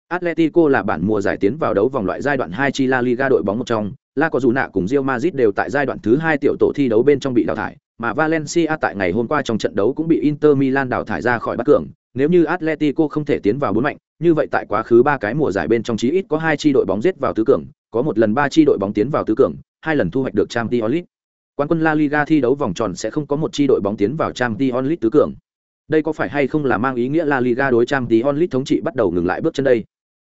atletico là bản mùa giải tiến vào đấu vòng loại giai đoạn hai chi la liga đội bóng một trong la có dù nạ cùng rio mazit đều tại giai đoạn thứ hai tiểu tổ thi đấu bên trong bị đào thải mà valencia tại ngày hôm qua trong trận đấu cũng bị inter milan đào thải ra khỏi bắc cường nếu như Atletico không thể tiến vào bốn mạnh, như vậy tại quá khứ ba cái mùa giải bên trong chí ít có hai chi đội bóng giết vào tứ cường, có một lần ba chi đội bóng tiến vào tứ cường, hai lần thu hoạch được Champions League. Quán quân La Liga thi đấu vòng tròn sẽ không có một chi đội bóng tiến vào Champions League tứ cường. Đây có phải hay không là mang ý nghĩa La Liga đối Champions League thống trị bắt đầu ngừng lại bước chân đây?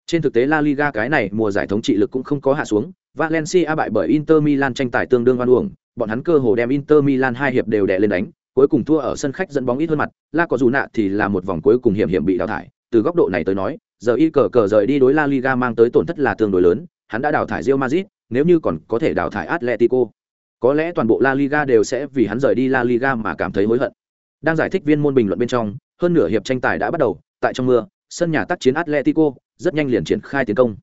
Trên thực tế La Liga cái này mùa giải thống trị lực cũng không có hạ xuống, Valencia bại bởi Inter Milan tranh tài tương đương oan uổng, bọn hắn cơ hồ đem Inter Milan hai hiệp đều đè lên đánh, cuối cùng thua ở sân khách dẫn bóng ít hơn mặt. La có dù nạ thì là một vòng cuối cùng hiểm hiểm bị đào thải. Từ góc độ này tới nói giờ y cờ cờ rời đi đối la liga mang tới tổn thất là tương đối lớn. Hắn đã đào thải Real Madrid, nếu như còn có thể đào thải atletico có lẽ toàn bộ la liga đều sẽ vì hắn rời đi la liga mà cảm thấy hối hận. Đang giải thích viên môn bình luận bên trong, hơn nửa hiệp tranh tài đã bắt đầu, tại trong mưa, sân nhà tác chiến atletico rất nhanh liền triển khai tiến công.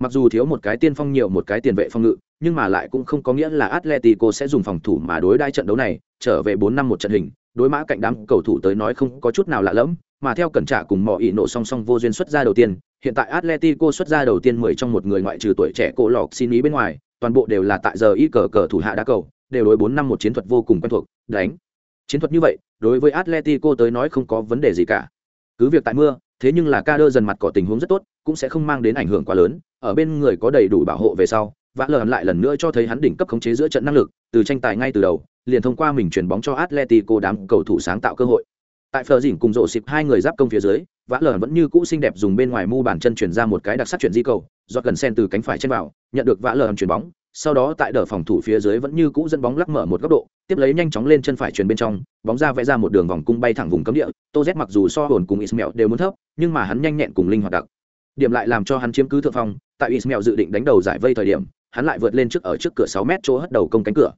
Mặc dù thiếu một cái tiên phong nhiều một cái tiền vệ phong ngự, nhưng mà lại cũng không có nghĩa là atletico sẽ dùng phòng thủ mà đối đai trận đấu này, trở về bốn năm một trận hình, đối mã cạnh đám cầu thủ tới nói không có chút nào lạ lẫm, mà theo cẩn trả cùng mọi ý nộ song song vô duyên xuất ra đầu tiên, hiện tại atletico xuất ra đầu tiên mười trong một người ngoại trừ tuổi trẻ cổ lọc xin ý bên ngoài toàn bộ đều là tại giờ y cờ cờ thủ hạ đá cầu, đều đối bốn năm một chiến thuật vô cùng quen thuộc, đánh. Chiến thuật như vậy, đối với atletico tới nói không có vấn đề gì cả. Cứ việc tại mưa, thế nhưng là ca đơ dần mặt cỏ tình huống rất tốt, cũng sẽ không mang đến ảnh hưởng quá lớn, ở bên người có đầy đủ bảo hộ về sau, vã lờ lại lần nữa cho thấy hắn đỉnh cấp khống chế giữa trận năng lực, từ tranh tài ngay từ đầu, liền thông qua mình chuyển bóng cho atletico đám cầu thủ sáng tạo cơ hội. Tại phờ dỉn cùng rộ xịp hai người giáp công phía dưới vã lờ vẫn như cũ xinh đẹp dùng bên ngoài mu bàn chân chuyển ra một cái đặc sắc chuyển di cầu do gần sen từ cánh phải trên vào, nhận được vã lờ chuyển bóng, sau đó tại đờ phòng thủ phía dưới vẫn như cũ dẫn bóng lắc mở một góc độ, tiếp lấy nhanh chóng lên chân phải chuyền bên trong, bóng ra vẽ ra một đường vòng cung bay thẳng vùng cấm địa, tô z mặc dù so hồn cùng ismail đều muốn thấp, nhưng mà hắn nhanh nhẹn cùng linh hoạt đặc. Điểm lại làm cho hắn chiếm cứ thượng phong, tại ismail dự định đánh đầu giải vây thời điểm, hắn lại vượt lên trước ở trước cửa sáu mét chỗ hất đầu công cánh cửa.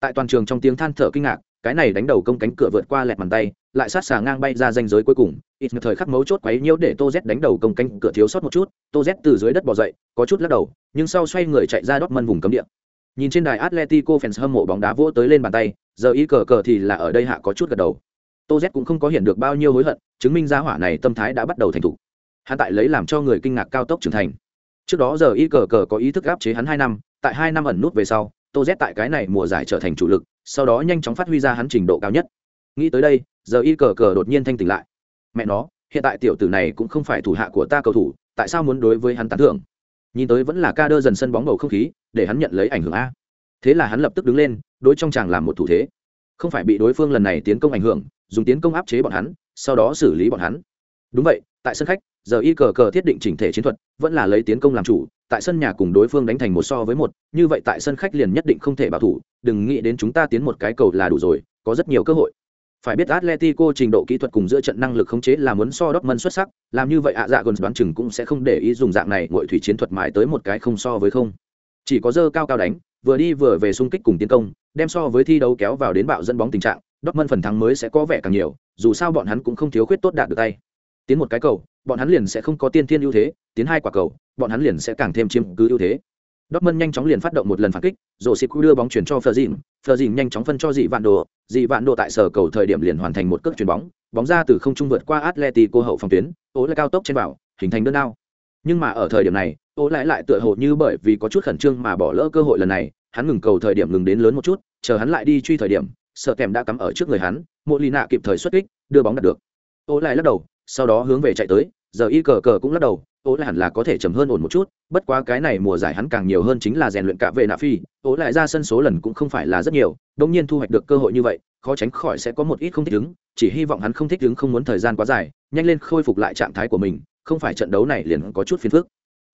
Tại toàn trường trong tiếng than thở kinh ngạc cái này đánh đầu công cánh cửa vượt qua lẹt bàn tay, lại sát xà ngang bay ra danh giới cuối cùng. Ít thời khắc mấu chốt quấy nhiễu để tô z đánh đầu công cánh cửa thiếu sót một chút. Tô z từ dưới đất bỏ dậy, có chút lắc đầu, nhưng sau xoay người chạy ra đót mân vùng cấm địa. Nhìn trên đài atletico fans hâm mộ bóng đá vỗ tới lên bàn tay, giờ y cờ cờ thì là ở đây hạ có chút gật đầu. Tô z cũng không có hiện được bao nhiêu hối hận, chứng minh ra hỏa này tâm thái đã bắt đầu thành thục. Hắn tại lấy làm cho người kinh ngạc cao tốc trưởng thành. Trước đó giờ y cờ cờ có ý thức áp chế hắn hai năm, tại hai năm ẩn nút về sau, tô z tại cái này mùa giải trở thành chủ lực sau đó nhanh chóng phát huy ra hắn trình độ cao nhất. Nghĩ tới đây, giờ y cờ cờ đột nhiên thanh tỉnh lại. Mẹ nó, hiện tại tiểu tử này cũng không phải thủ hạ của ta cầu thủ, tại sao muốn đối với hắn tán thưởng? Nhìn tới vẫn là ca đơ dần sân bóng bầu không khí, để hắn nhận lấy ảnh hưởng a. Thế là hắn lập tức đứng lên, đối trong chàng làm một thủ thế. Không phải bị đối phương lần này tiến công ảnh hưởng, dùng tiến công áp chế bọn hắn, sau đó xử lý bọn hắn. Đúng vậy, tại sân khách, giờ y cờ cờ thiết định chỉnh thể chiến thuật, vẫn là lấy tiến công làm chủ tại sân nhà cùng đối phương đánh thành một so với một như vậy tại sân khách liền nhất định không thể bảo thủ đừng nghĩ đến chúng ta tiến một cái cầu là đủ rồi có rất nhiều cơ hội phải biết Atletico trình độ kỹ thuật cùng giữa trận năng lực khống chế là muốn so Dortmund xuất sắc, làm như vậy ạ dạ gần đoán chừng cũng sẽ không để ý dùng dạng này ngội thủy chiến thuật mãi tới một cái không so với không. Chỉ có dơ cao cao đánh, vừa đi vừa về xung kích cùng tiến công, đem so với thi đấu kéo vào đến bạo dẫn bóng tình trạng, Dortmund phần thắng mới sẽ có vẻ càng nhiều, dù sao bọn hắn cũng không thiếu khuyết tốt đạt được tay. Tiến một cái cầu, bọn hắn liền sẽ không có tiên thiên ưu thế, tiến hai quả cầu, bọn hắn liền sẽ càng thêm chiếm cứ ưu thế. Dortmund nhanh chóng liền phát động một lần phản kích, rồi đưa bóng chuyển cho Fleur Fleur nhanh chóng phân cho dị vạn đồ, dị vạn đồ tại sở cầu thời điểm liền hoàn thành một cước chuyền bóng, bóng ra từ không trung vượt qua Atletico hậu phòng tuyến, ố là cao tốc trên vào, hình thành đơn đao. Nhưng mà ở thời điểm này, ố lại lại tựa hồ như bởi vì có chút khẩn trương mà bỏ lỡ cơ hội lần này, hắn ngừng cầu thời điểm ngừng đến lớn một chút, chờ hắn lại đi truy thời điểm, sợ kèm đã cắm ở trước người hắn, Molina kịp thời xuất kích, đưa bóng đạt được. Ố lại lắc đầu, sau đó hướng về chạy tới, giờ y cờ cờ cũng lắc đầu, ố lại hẳn là có thể chậm hơn ổn một chút bất quá cái này mùa giải hắn càng nhiều hơn chính là rèn luyện cả về nạ phi ố lại ra sân số lần cũng không phải là rất nhiều đông nhiên thu hoạch được cơ hội như vậy khó tránh khỏi sẽ có một ít không thích ứng chỉ hy vọng hắn không thích ứng không muốn thời gian quá dài nhanh lên khôi phục lại trạng thái của mình không phải trận đấu này liền có chút phiền phức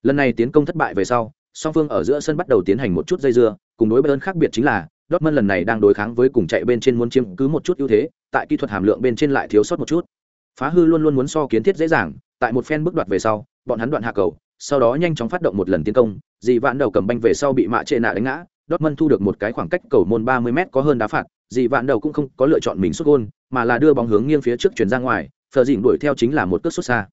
lần này tiến công thất bại về sau song phương ở giữa sân bắt đầu tiến hành một chút dây dưa cùng đối bên khác biệt chính là Dortmund lần này đang đối kháng với cùng chạy bên trên muốn chiếm cứ một chút ưu thế, tại kỹ thuật hàm lượng bên trên lại thiếu sót một chút. Phá hư luôn luôn muốn so kiến thiết dễ dàng, tại một phen bước đoạt về sau, bọn hắn đoạn hạ cầu sau đó nhanh chóng phát động một lần tiến công dì vạn đầu cầm banh về sau bị mạ trệ nạ đánh ngã Dortmund thu được một cái khoảng cách cầu môn 30 m có hơn đá phạt, Dị vạn đầu cũng không có lựa chọn mình sút gôn, mà là đưa bóng hướng nghiêng phía trước chuyển ra ngoài, Phở Dĩnh đuổi theo chính là một cước sút xa.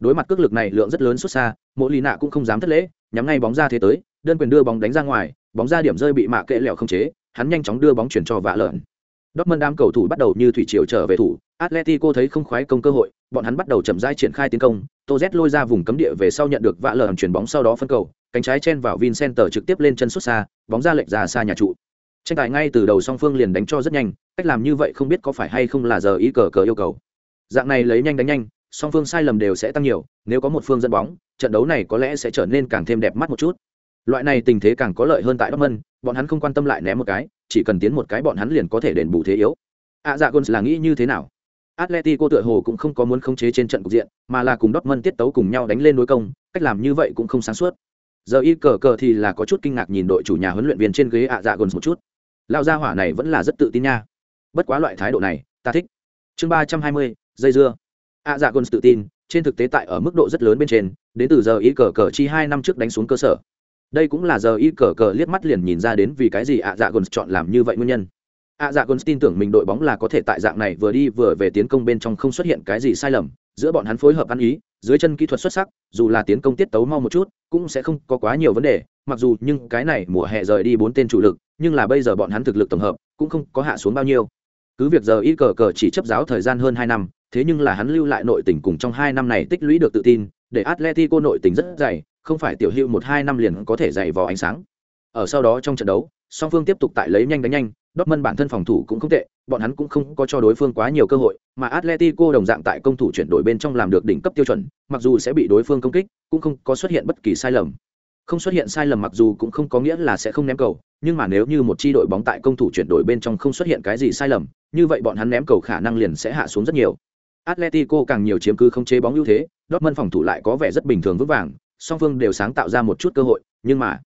Đối mặt cước lực này lượng rất lớn sút xa, Mộ Lý Nạ cũng không dám thất lễ, nhắm ngay bóng ra thế tới, đơn quyền đưa bóng đánh ra ngoài, bóng ra điểm rơi bị mạ kệ lẹo không chế, hắn nhanh chóng đưa bóng chuyển cho vạ lợn. Dortmund đám cầu thủ bắt đầu như thủy triều trở về thủ, Atletico thấy không khoái công cơ hội, bọn hắn bắt đầu chậm rãi triển khai tiến công, Toz lôi ra vùng cấm địa về sau nhận được vạ lờ chuyển bóng sau đó phân cầu, cánh trái chen vào Vincenter trực tiếp lên chân sút xa, bóng ra lệch ra xa nhà trụ. Tranh tài ngay từ đầu song phương liền đánh cho rất nhanh, cách làm như vậy không biết có phải hay không là giờ ý cờ cờ yêu cầu. Dạng này lấy nhanh đánh nhanh, song phương sai lầm đều sẽ tăng nhiều, nếu có một phương dẫn bóng, trận đấu này có lẽ sẽ trở nên càng thêm đẹp mắt một chút. Loại này tình thế càng có lợi hơn tại Dortmund, bọn hắn không quan tâm lại ném một cái, chỉ cần tiến một cái bọn hắn liền có thể đền bù thế yếu. À dạ Gons là nghĩ như thế nào? Atletico tựa hồ cũng không có muốn khống chế trên trận cục diện, mà là cùng Dortmund tiết tấu cùng nhau đánh lên đối công, cách làm như vậy cũng không sáng suốt. Giờ y cờ cờ thì là có chút kinh ngạc nhìn đội chủ nhà huấn luyện viên trên ghế ạ dạ gần một chút. Lão gia hỏa này vẫn là rất tự tin nha. Bất quá loại thái độ này, ta thích. Chương ba trăm hai mươi, dây dưa. ạ dạ gần tự tin, trên thực tế tại ở mức độ rất lớn bên trên, đến từ giờ y cờ cờ chi hai năm trước đánh xuống cơ sở. Đây cũng là giờ y cờ cờ liếc mắt liền nhìn ra đến vì cái gì ạ dạ gồn chọn làm như vậy nguyên nhân. A dạ gồn tin tưởng mình đội bóng là có thể tại dạng này vừa đi vừa về tiến công bên trong không xuất hiện cái gì sai lầm, giữa bọn hắn phối hợp ăn ý, dưới chân kỹ thuật xuất sắc, dù là tiến công tiết tấu mau một chút, cũng sẽ không có quá nhiều vấn đề, mặc dù nhưng cái này mùa hè rời đi bốn tên chủ lực, nhưng là bây giờ bọn hắn thực lực tổng hợp, cũng không có hạ xuống bao nhiêu. Cứ việc giờ ít cờ cờ chỉ chấp giáo thời gian hơn hai năm, thế nhưng là hắn lưu lại nội tình cùng trong hai năm này tích lũy được tự tin, để atletico nội tình rất dày không phải tiểu hữu một hai năm liền có thể dày vào ánh sáng ở sau đó trong trận đấu song phương tiếp tục tại lấy nhanh đánh nhanh Dortmund bản thân phòng thủ cũng không tệ, bọn hắn cũng không có cho đối phương quá nhiều cơ hội, mà Atletico đồng dạng tại công thủ chuyển đổi bên trong làm được đỉnh cấp tiêu chuẩn, mặc dù sẽ bị đối phương công kích, cũng không có xuất hiện bất kỳ sai lầm. Không xuất hiện sai lầm mặc dù cũng không có nghĩa là sẽ không ném cầu, nhưng mà nếu như một chi đội bóng tại công thủ chuyển đổi bên trong không xuất hiện cái gì sai lầm, như vậy bọn hắn ném cầu khả năng liền sẽ hạ xuống rất nhiều. Atletico càng nhiều chiếm cứ không chế bóng ưu thế, Dortmund phòng thủ lại có vẻ rất bình thường vững vàng, song phương đều sáng tạo ra một chút cơ hội, nhưng mà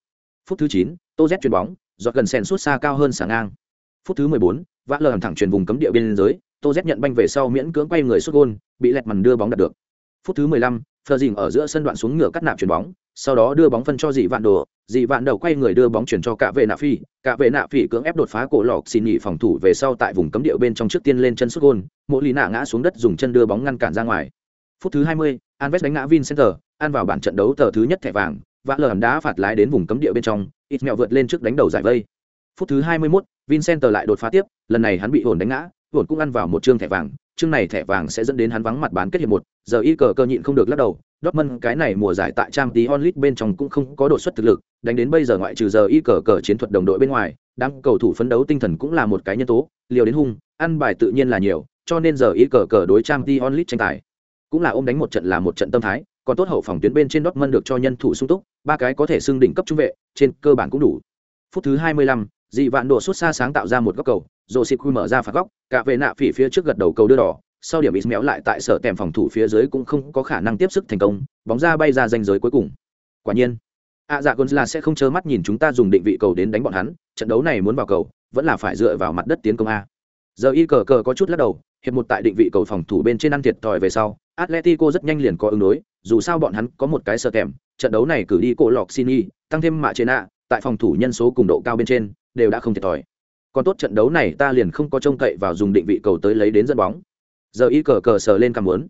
phút thứ 9, Tô Z chuyền bóng, giọt gần sen suốt xa cao hơn sáng ngang. Phút thứ 14, vã lờ thẳng truyền vùng cấm địa biên giới tô z nhận banh về sau miễn cưỡng quay người xuất gôn bị lẹt mằn đưa bóng đặt được. Phút thứ 15, phờ dình ở giữa sân đoạn xuống ngựa cắt nạp chuyền bóng sau đó đưa bóng phân cho dị vạn đồ. Dị vạn đầu quay người đưa bóng chuyển cho cả vệ nạ phi. Cả vệ nạ phi cưỡng ép đột phá cổ lọc xin nghỉ phòng thủ về sau tại vùng cấm địa bên trong trước tiên lên chân xuất gôn. Mỗi lý nạ ngã xuống đất dùng chân đưa bóng ngăn cản ra ngoài. Phút thứ 20, Anves đánh ngã Vincenter, ăn vào bản trận đấu tờ thứ nhất thẻ vàng, vã lờ đá phạt lái đến vùng cấm địa bên trong, ít mẹo vượt lên trước đánh đầu giải vây. Phút thứ 21, Vincenter lại đột phá tiếp, lần này hắn bị ổn đánh ngã, ổn cũng ăn vào một trương thẻ vàng, trương này thẻ vàng sẽ dẫn đến hắn vắng mặt bán kết hiệp một, giờ y cờ cơ nhịn không được lắc đầu, Dortmund cái này mùa giải tại Champions League bên trong cũng không có độ xuất thực lực, đánh đến bây giờ ngoại trừ giờ y cờ cờ chiến thuật đồng đội bên ngoài, đám cầu thủ phấn đấu tinh thần cũng là một cái nhân tố, liều đến hung, ăn bài tự nhiên là nhiều, cho nên giờ y cờ cờ đối Champions League tranh tài, cũng là ôm đánh một trận là một trận tâm thái, còn tốt hậu phòng tuyến bên trên Dortmund được cho nhân thủ sung túc, ba cái có thể xưng đỉnh cấp trung vệ, trên cơ bản cũng đủ. Phút thứ 25, dị vạn độ xuất xa sáng tạo ra một góc cầu rồi xịt mở ra phạt góc cả vệ nạ phỉ phía trước gật đầu cầu đưa đỏ sau điểm ít méo lại tại sở tèm phòng thủ phía dưới cũng không có khả năng tiếp sức thành công bóng ra bay ra danh giới cuối cùng quả nhiên a dạ là sẽ không trơ mắt nhìn chúng ta dùng định vị cầu đến đánh bọn hắn trận đấu này muốn vào cầu vẫn là phải dựa vào mặt đất tiến công a giờ y cờ cờ có chút lắc đầu hiệp một tại định vị cầu phòng thủ bên trên ăn thiệt thòi về sau atletico rất nhanh liền có ứng đối dù sao bọn hắn có một cái sơ kèm trận đấu này cử đi cổ lọc xin y tăng thêm mạ trên a tại phòng thủ nhân số cùng độ cao bên trên đều đã không thiệt thòi. Còn tốt trận đấu này ta liền không có trông cậy vào dùng định vị cầu tới lấy đến dẫn bóng. Giờ y cờ cờ sờ lên cảm muốn.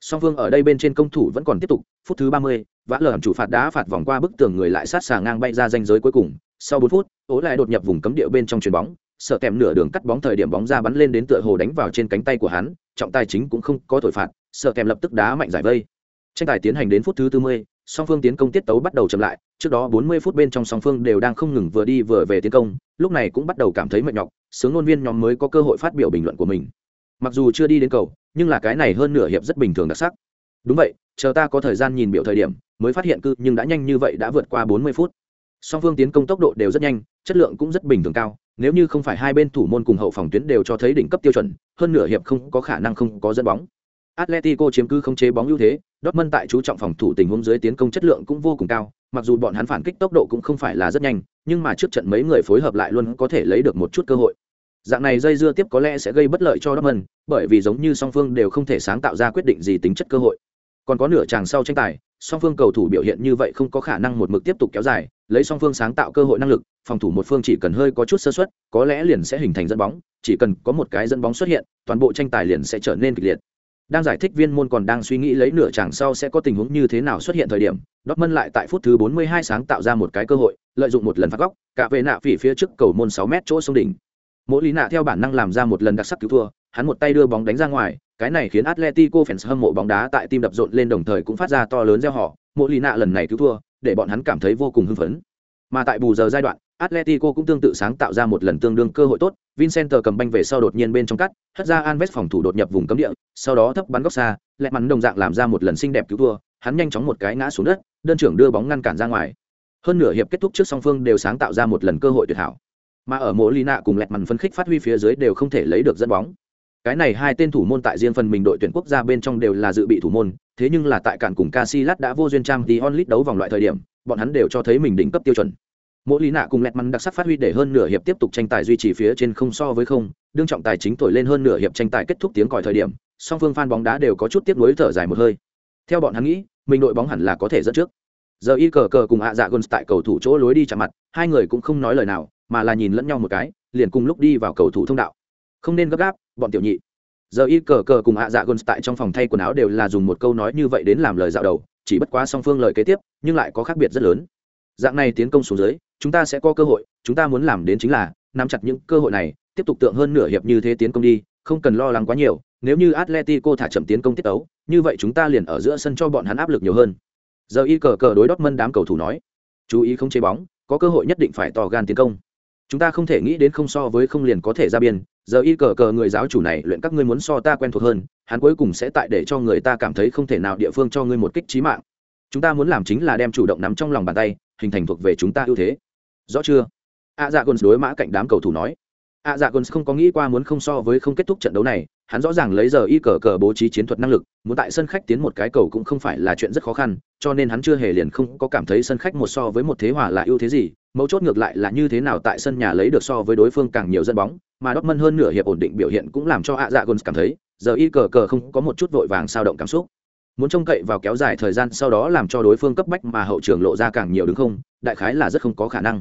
Song phương ở đây bên trên công thủ vẫn còn tiếp tục phút thứ ba mươi, vã lờ chủ phạt đá phạt vòng qua bức tường người lại sát xà ngang bay ra danh giới cuối cùng. Sau bốn phút ố lại đột nhập vùng cấm địa bên trong chuyền bóng sợ kèm nửa đường cắt bóng thời điểm bóng ra bắn lên đến tựa hồ đánh vào trên cánh tay của hắn, trọng tài chính cũng không có thổi phạt, sợ kèm lập tức đá mạnh giải vây. Tranh tài tiến hành đến phút thứ tư mươi, song phương tiến công tiết tấu bắt đầu chậm lại, trước đó 40 phút bên trong song phương đều đang không ngừng vừa đi vừa về tiến công, lúc này cũng bắt đầu cảm thấy mệt nhọc, sướng ngôn viên nhóm mới có cơ hội phát biểu bình luận của mình. Mặc dù chưa đi đến cầu, nhưng là cái này hơn nửa hiệp rất bình thường đặc sắc. Đúng vậy, chờ ta có thời gian nhìn biểu thời điểm, mới phát hiện cư, nhưng đã nhanh như vậy đã vượt qua 40 phút. Song phương tiến công tốc độ đều rất nhanh, chất lượng cũng rất bình thường cao nếu như không phải hai bên thủ môn cùng hậu phòng tuyến đều cho thấy đỉnh cấp tiêu chuẩn hơn nửa hiệp không có khả năng không có dẫn bóng Atletico chiếm cứ không chế bóng ưu thế, Dortmund tại chú trọng phòng thủ tình huống dưới tiến công chất lượng cũng vô cùng cao, mặc dù bọn hắn phản kích tốc độ cũng không phải là rất nhanh, nhưng mà trước trận mấy người phối hợp lại luôn có thể lấy được một chút cơ hội. Dạng này dây dưa tiếp có lẽ sẽ gây bất lợi cho Dortmund, bởi vì giống như song phương đều không thể sáng tạo ra quyết định gì tính chất cơ hội. Còn có nửa chàng sau tranh tài, song phương cầu thủ biểu hiện như vậy không có khả năng một mực tiếp tục kéo dài, lấy song phương sáng tạo cơ hội năng lực, phòng thủ một phương chỉ cần hơi có chút sơ suất, có lẽ liền sẽ hình thành dẫn bóng, chỉ cần có một cái dẫn bóng xuất hiện, toàn bộ tranh tài liền sẽ trở nên kịch liệt. Đang giải thích viên môn còn đang suy nghĩ lấy nửa chàng sau sẽ có tình huống như thế nào xuất hiện thời điểm Dortmund lại tại phút thứ 42 sáng tạo ra một cái cơ hội lợi dụng một lần phạt góc cả về nạ phỉ phía trước cầu môn 6 mét chỗ sông đỉnh. Mỗi lý nạ theo bản năng làm ra một lần đặc sắc cứu thua hắn một tay đưa bóng đánh ra ngoài cái này khiến Atletico fans hâm mộ bóng đá tại tim đập rộn lên đồng thời cũng phát ra to lớn reo hò. Mỗi lý nạ lần này cứu thua để bọn hắn cảm thấy vô cùng hưng phấn mà tại bù giờ giai đoạn Atletico cũng tương tự sáng tạo ra một lần tương đương cơ hội tốt, Vincent cầm banh về sau đột nhiên bên trong cắt, hất ra Alves phòng thủ đột nhập vùng cấm địa, sau đó thấp bắn góc xa, lẹ mắn đồng dạng làm ra một lần xinh đẹp cứu thua, hắn nhanh chóng một cái ngã xuống đất, đơn trưởng đưa bóng ngăn cản ra ngoài. Hơn nửa hiệp kết thúc trước song phương đều sáng tạo ra một lần cơ hội tuyệt hảo. Mà ở mỗi Lina cùng lẹt mắn phân khích phát huy phía dưới đều không thể lấy được dẫn bóng. Cái này hai tên thủ môn tại riêng phần mình đội tuyển quốc gia bên trong đều là dự bị thủ môn, thế nhưng là tại cản cùng Casillas đã vô duyên trang tí onlit đấu vòng loại thời điểm, bọn hắn đều cho thấy mình đỉnh cấp tiêu chuẩn. Mỗi lý nạ cùng lẹt mắn đặc sắc phát huy để hơn nửa hiệp tiếp tục tranh tài duy trì phía trên không so với không, đương trọng tài chính thổi lên hơn nửa hiệp tranh tài kết thúc tiếng còi thời điểm, song phương phan bóng đá đều có chút tiếp nối thở dài một hơi. Theo bọn hắn nghĩ, mình đội bóng hẳn là có thể dẫn trước. Giờ y cờ cờ cùng ạ dạ gôn tại cầu thủ chỗ lối đi chạm mặt, hai người cũng không nói lời nào, mà là nhìn lẫn nhau một cái, liền cùng lúc đi vào cầu thủ thông đạo. Không nên gấp gáp, bọn tiểu nhị. Giờ y cờ cờ cùng ạ dạ gôn tại trong phòng thay quần áo đều là dùng một câu nói như vậy đến làm lời dạo đầu chỉ bất quá song phương lời kế tiếp, nhưng lại có khác biệt rất lớn. Dạng này tiến công xuống dưới, chúng ta sẽ có cơ hội, chúng ta muốn làm đến chính là, nắm chặt những cơ hội này, tiếp tục tượng hơn nửa hiệp như thế tiến công đi, không cần lo lắng quá nhiều, nếu như atletico thả chậm tiến công tiết ấu như vậy chúng ta liền ở giữa sân cho bọn hắn áp lực nhiều hơn. Giờ y cờ cờ đối đót mân đám cầu thủ nói, chú ý không chế bóng, có cơ hội nhất định phải to gan tiến công. Chúng ta không thể nghĩ đến không so với không liền có thể ra biên. Giờ y cờ cờ người giáo chủ này luyện các ngươi muốn so ta quen thuộc hơn hắn cuối cùng sẽ tại để cho người ta cảm thấy không thể nào địa phương cho ngươi một kích trí mạng. Chúng ta muốn làm chính là đem chủ động nắm trong lòng bàn tay, hình thành thuộc về chúng ta ưu thế. Rõ chưa? A dạ gôn đối mã cạnh đám cầu thủ nói. A dạ gôn không có nghĩ qua muốn không so với không kết thúc trận đấu này, hắn rõ ràng lấy giờ y cờ cờ bố trí chiến thuật năng lực, muốn tại sân khách tiến một cái cầu cũng không phải là chuyện rất khó khăn, cho nên hắn chưa hề liền không có cảm thấy sân khách một so với một thế hòa là ưu thế gì, mấu chốt ngược lại là như thế nào tại sân nhà lấy được so với đối phương càng nhiều dân bóng, mà Dortmund hơn nửa hiệp ổn định biểu hiện cũng làm cho a dạ cảm thấy giờ y cờ cờ không có một chút vội vàng sao động cảm xúc. Muốn trông cậy vào kéo dài thời gian sau đó làm cho đối phương cấp bách mà hậu trường lộ ra càng nhiều đứng không, đại khái là rất không có khả năng.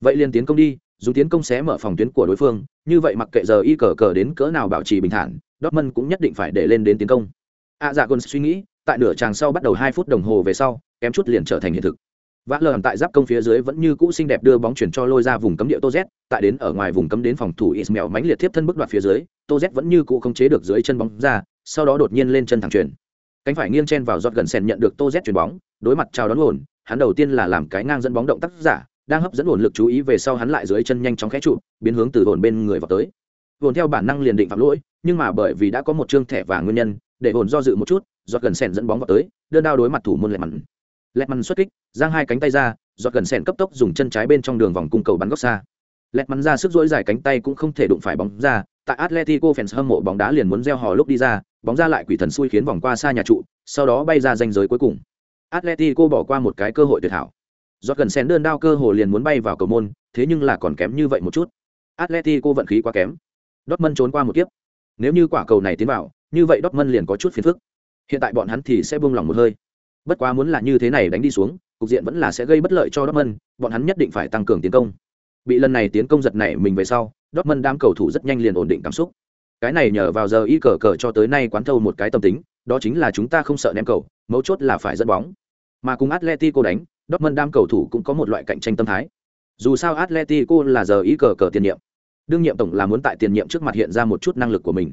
Vậy liền tiến công đi, dùng tiến công xé mở phòng tuyến của đối phương, như vậy mặc kệ giờ y cờ cờ đến cỡ nào bảo trì bình thản, Dortmund cũng nhất định phải để lên đến tiến công. A dạ suy nghĩ, tại nửa tràng sau bắt đầu hai phút đồng hồ về sau, kém chút liền trở thành hiện thực. Vã lờ tại giáp công phía dưới vẫn như cũ xinh đẹp đưa bóng chuyển cho lôi ra vùng cấm địa tô z tại đến ở ngoài vùng cấm đến phòng thủ ismail mánh liệt tiếp thân bước đoạt phía dưới tô z vẫn như cũ không chế được dưới chân bóng ra, sau đó đột nhiên lên chân thẳng chuyển cánh phải nghiêng chen vào giọt gần sèn nhận được tô z chuyền bóng, đối mặt chào đón ổn, hắn đầu tiên là làm cái ngang dẫn bóng động tác giả, đang hấp dẫn ổn lực chú ý về sau hắn lại dưới chân nhanh chóng khẽ trụ biến hướng từ ổn bên người vào tới. Ổn theo bản năng liền định phạm lỗi, nhưng mà bởi vì đã có một chương thẻ và nguyên nhân, để ổn do dự một chút, giọt gần sèn dẫn bóng vào tới, đơn đao đối mặt thủ môn lẹt mặn lẹt mặn xuất kích, giang hai cánh tay ra, giọt gần sèn cấp tốc dùng chân trái bên trong đường vòng cung cầu bắn góc xa. Lẹt mắn ra sức dỗi dài cánh tay cũng không thể đụng phải bóng ra tại atletico fans hâm mộ bóng đá liền muốn gieo hò lúc đi ra bóng ra lại quỷ thần xui khiến vòng qua xa nhà trụ sau đó bay ra danh giới cuối cùng. Atletico bỏ qua một cái cơ hội tuyệt hảo. Giọt gần sen đơn đao cơ hồ liền muốn bay vào cầu môn thế nhưng là còn kém như vậy một chút. Atletico vận khí quá kém. Dortmund trốn qua một kiếp. Nếu như quả cầu này tiến vào như vậy Dortmund liền có chút phiền phức. Hiện tại bọn hắn thì sẽ buông lòng một hơi. Bất quá muốn là như thế này đánh đi xuống cục diện vẫn là sẽ gây bất lợi cho Dortmund, bọn hắn nhất định phải tăng cường tiến công. Bị lần này tiến công giật nảy mình về sau Dortmund đám cầu thủ rất nhanh liền ổn định cảm xúc. Cái này nhờ vào giờ y cờ cờ cho tới nay quán thâu một cái tâm tính đó chính là chúng ta không sợ ném cầu mấu chốt là phải dẫn bóng. Mà cùng atletico đánh Dortmund đám cầu thủ cũng có một loại cạnh tranh tâm thái. Dù sao atletico là giờ y cờ cờ tiền nhiệm. Đương nhiệm tổng là muốn tại tiền nhiệm trước mặt hiện ra một chút năng lực của mình.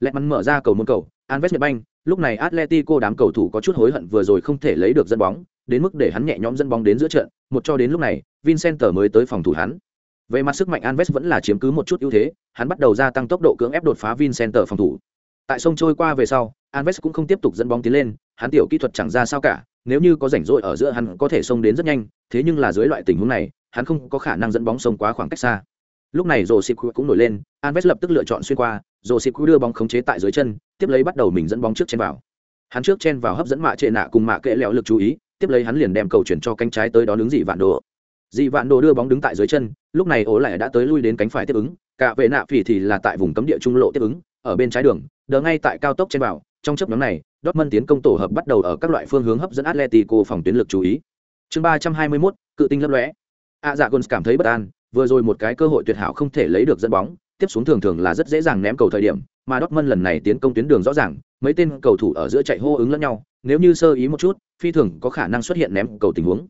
Lẹ mắn mở ra cầu môn cầu Anves Nhật Banh, lúc này Atletico đám cầu thủ có chút hối hận vừa rồi không thể lấy được dẫn bóng, đến mức để hắn nhẹ nhõm dẫn bóng đến giữa trận, một cho đến lúc này, Vincent mới tới phòng thủ hắn. Về mặt sức mạnh Anves vẫn là chiếm cứ một chút ưu thế, hắn bắt đầu gia tăng tốc độ cưỡng ép đột phá Vincenter phòng thủ. Tại sông trôi qua về sau, Anves cũng không tiếp tục dẫn bóng tiến lên, hắn tiểu kỹ thuật chẳng ra sao cả, nếu như có rảnh rỗi ở giữa hắn có thể xông đến rất nhanh, thế nhưng là dưới loại tình huống này, hắn không có khả năng dẫn bóng xông quá khoảng cách xa. Lúc này Josip cũng nổi lên, Anves lập tức lựa chọn xuyên qua, Josip đưa bóng khống chế tại dưới chân, tiếp lấy bắt đầu mình dẫn bóng trước chen vào. Hắn trước chen vào hấp dẫn mạ trệ nạ cùng mạ kệ lẹo lực chú ý, tiếp lấy hắn liền đem cầu chuyển cho cánh trái tới đó đứng dị vạn đồ. Dị vạn đồ đưa bóng đứng tại dưới chân, lúc này ố lại đã tới lui đến cánh phải tiếp ứng, cả vệ nạ phỉ thì là tại vùng cấm địa trung lộ tiếp ứng, ở bên trái đường, đỡ ngay tại cao tốc trên vào, trong chấp nhóm này, Dortmund tiến công tổ hợp bắt đầu ở các loại phương hướng hấp dẫn Atletico phòng tuyến lực chú ý. Chương ba trăm hai mươi 321, cự tinh lấp lóe. A Dạ cảm thấy bất an, vừa rồi một cái cơ hội tuyệt hảo không thể lấy được dẫn bóng, tiếp xuống thường thường là rất dễ dàng ném cầu thời điểm, mà Dortmund lần này tiến công tuyến đường rõ ràng, mấy tên cầu thủ ở giữa chạy hô ứng lẫn nhau, nếu như sơ ý một chút, phi thường có khả năng xuất hiện ném cầu tình huống.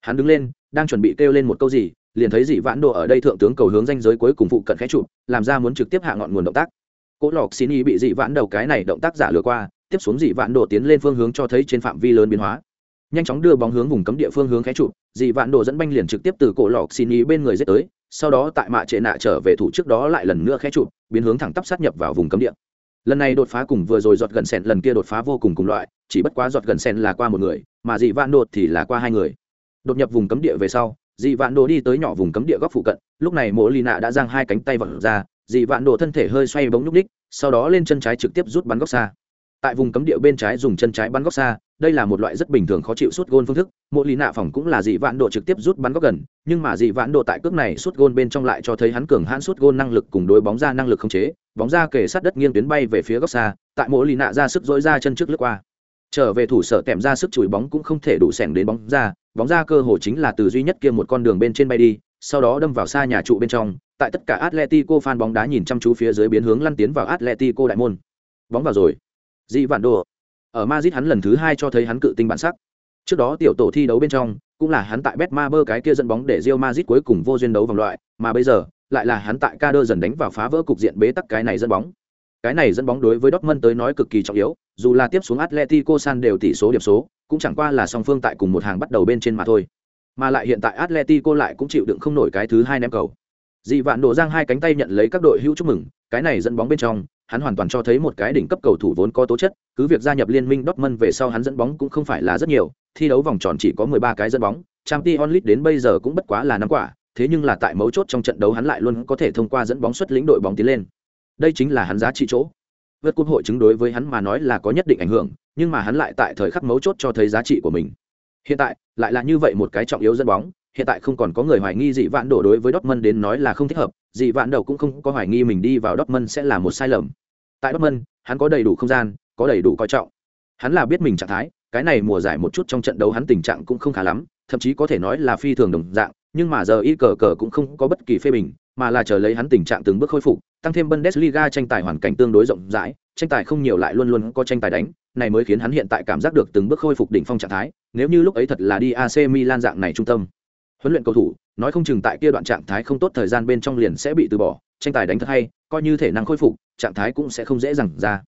Hắn đứng lên, đang chuẩn bị kêu lên một câu gì, liền thấy dị vãn đồ ở đây thượng tướng cầu hướng danh giới cuối cùng phụ cận khẽ chụp, làm ra muốn trực tiếp hạ ngọn nguồn động tác. cỗ lọc xin ý bị dị vãn đầu cái này động tác giả lừa qua, tiếp xuống dị vãn đồ tiến lên phương hướng cho thấy trên phạm vi lớn biến hóa. Nhanh chóng đưa bóng hướng vùng cấm địa phương hướng khẽ chụp, dị vãn đồ dẫn banh liền trực tiếp từ cổ lọc xin ý bên người giết tới, sau đó tại mạ trệ nạ trở về thủ trước đó lại lần nữa khẽ chụp biến hướng thẳng tắp sát nhập vào vùng cấm địa lần này đột phá cùng vừa rồi giọt gần sen lần kia đột phá vô cùng cùng loại chỉ bất quá giọt gần sen là qua một người mà dị vạn đột thì là qua hai người đột nhập vùng cấm địa về sau, dị vạn đồ đi tới nhỏ vùng cấm địa góc phụ cận, lúc này mộ lì nạ đã giang hai cánh tay vật ra, dị vạn đồ thân thể hơi xoay bóng nhúc ních sau đó lên chân trái trực tiếp rút bắn góc xa. Tại vùng cấm địa bên trái dùng chân trái bắn góc xa, đây là một loại rất bình thường khó chịu suốt gôn phương thức mỗi lý nạ phòng cũng là dị vạn độ trực tiếp rút bắn góc gần, nhưng mà dị vạn độ tại cước này suốt gôn bên trong lại cho thấy hắn cường hãn suốt gôn năng lực cùng đối bóng ra năng lực không chế, bóng ra kề sát đất nghiêng tuyến bay về phía góc xa, tại mỗi lý nạ ra sức dỗi ra chân trước lướt qua. Trở về thủ sở tèm ra sức chùi bóng cũng không thể đủ sẻng đến bóng ra bóng ra cơ hồ chính là từ duy nhất kia một con đường bên trên bay đi, sau đó đâm vào xa nhà trụ bên trong, tại tất cả atletico fan bóng đá nhìn chăm chú phía dưới biến hướng lăn tiến vào atletico đại môn. Bóng vào rồi. Dị vạn đồ. Ở Madrid hắn lần thứ hai cho thấy hắn cự tinh bản sắc. Trước đó tiểu tổ thi đấu bên trong, cũng là hắn tại Betmaber cái kia dẫn bóng để Real Madrid cuối cùng vô duyên đấu vòng loại, mà bây giờ, lại là hắn tại Kader dần đánh vào phá vỡ cục diện bế tắc cái này dẫn bóng. Cái này dẫn bóng đối với Dortmund tới nói cực kỳ trọng yếu dù là tiếp xuống Atletico San đều tỷ số điểm số, cũng chẳng qua là song phương tại cùng một hàng bắt đầu bên trên mà thôi. Mà lại hiện tại Atletico lại cũng chịu đựng không nổi cái thứ hai ném cầu. Dị vạn Độ giang hai cánh tay nhận lấy các đội hữu chúc mừng, cái này dẫn bóng bên trong, hắn hoàn toàn cho thấy một cái đỉnh cấp cầu thủ vốn có tố chất, cứ việc gia nhập liên minh Dortmund về sau hắn dẫn bóng cũng không phải là rất nhiều, thi đấu vòng tròn chỉ có 13 cái dẫn bóng, Champions League đến bây giờ cũng bất quá là năm quả, thế nhưng là tại mấu chốt trong trận đấu hắn lại luôn có thể thông qua dẫn bóng xuất lĩnh đội bóng tiến lên. Đây chính là hắn giá trị chỗ vượt cúp hội chứng đối với hắn mà nói là có nhất định ảnh hưởng nhưng mà hắn lại tại thời khắc mấu chốt cho thấy giá trị của mình hiện tại lại là như vậy một cái trọng yếu dẫn bóng hiện tại không còn có người hoài nghi dị vạn đổ đối với Dortmund đến nói là không thích hợp, dị vạn đầu cũng không có hoài nghi mình đi vào Dortmund sẽ là một sai lầm. Tại Dortmund, hắn có đầy đủ không gian, có đầy đủ coi trọng. Hắn là biết mình trạng thái, cái này mùa giải một chút trong trận đấu hắn tình trạng cũng không khá lắm, thậm chí có thể nói là phi thường đồng dạng, nhưng mà giờ y cờ cờ cũng không có bất kỳ phê bình, mà là chờ lấy hắn tình trạng từng bước khôi phục, tăng thêm Bundesliga tranh tài hoàn cảnh tương đối rộng rãi, tranh tài không nhiều lại luôn luôn có tranh tài đánh, này mới khiến hắn hiện tại cảm giác được từng bước khôi phục đỉnh phong trạng thái, nếu như lúc ấy thật là đi AC Milan dạng này trung tâm. Huấn luyện cầu thủ nói không chừng tại kia đoạn trạng thái không tốt thời gian bên trong liền sẽ bị từ bỏ tranh tài đánh thật hay coi như thể năng khôi phục trạng thái cũng sẽ không dễ dàng ra.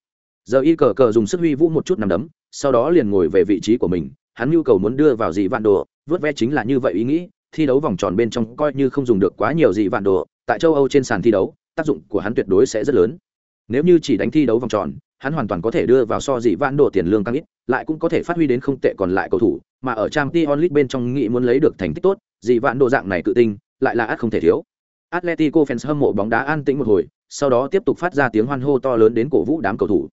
Giờ y cờ cờ dùng sức huy vũ một chút nằm đấm sau đó liền ngồi về vị trí của mình hắn nhu cầu muốn đưa vào gì vạn đồ vớt ve chính là như vậy ý nghĩ thi đấu vòng tròn bên trong coi như không dùng được quá nhiều gì vạn đồ tại châu âu trên sàn thi đấu tác dụng của hắn tuyệt đối sẽ rất lớn. Nếu như chỉ đánh thi đấu vòng tròn hắn hoàn toàn có thể đưa vào so dị vạn đồ tiền lương tăng ít lại cũng có thể phát huy đến không tệ còn lại cầu thủ mà ở trang t onlit bên trong nghĩ muốn lấy được thành tích tốt dị vạn đồ dạng này tự tin, lại là át không thể thiếu. Atletico fans hâm mộ bóng đá an tĩnh một hồi sau đó tiếp tục phát ra tiếng hoan hô to lớn đến cổ vũ đám cầu thủ.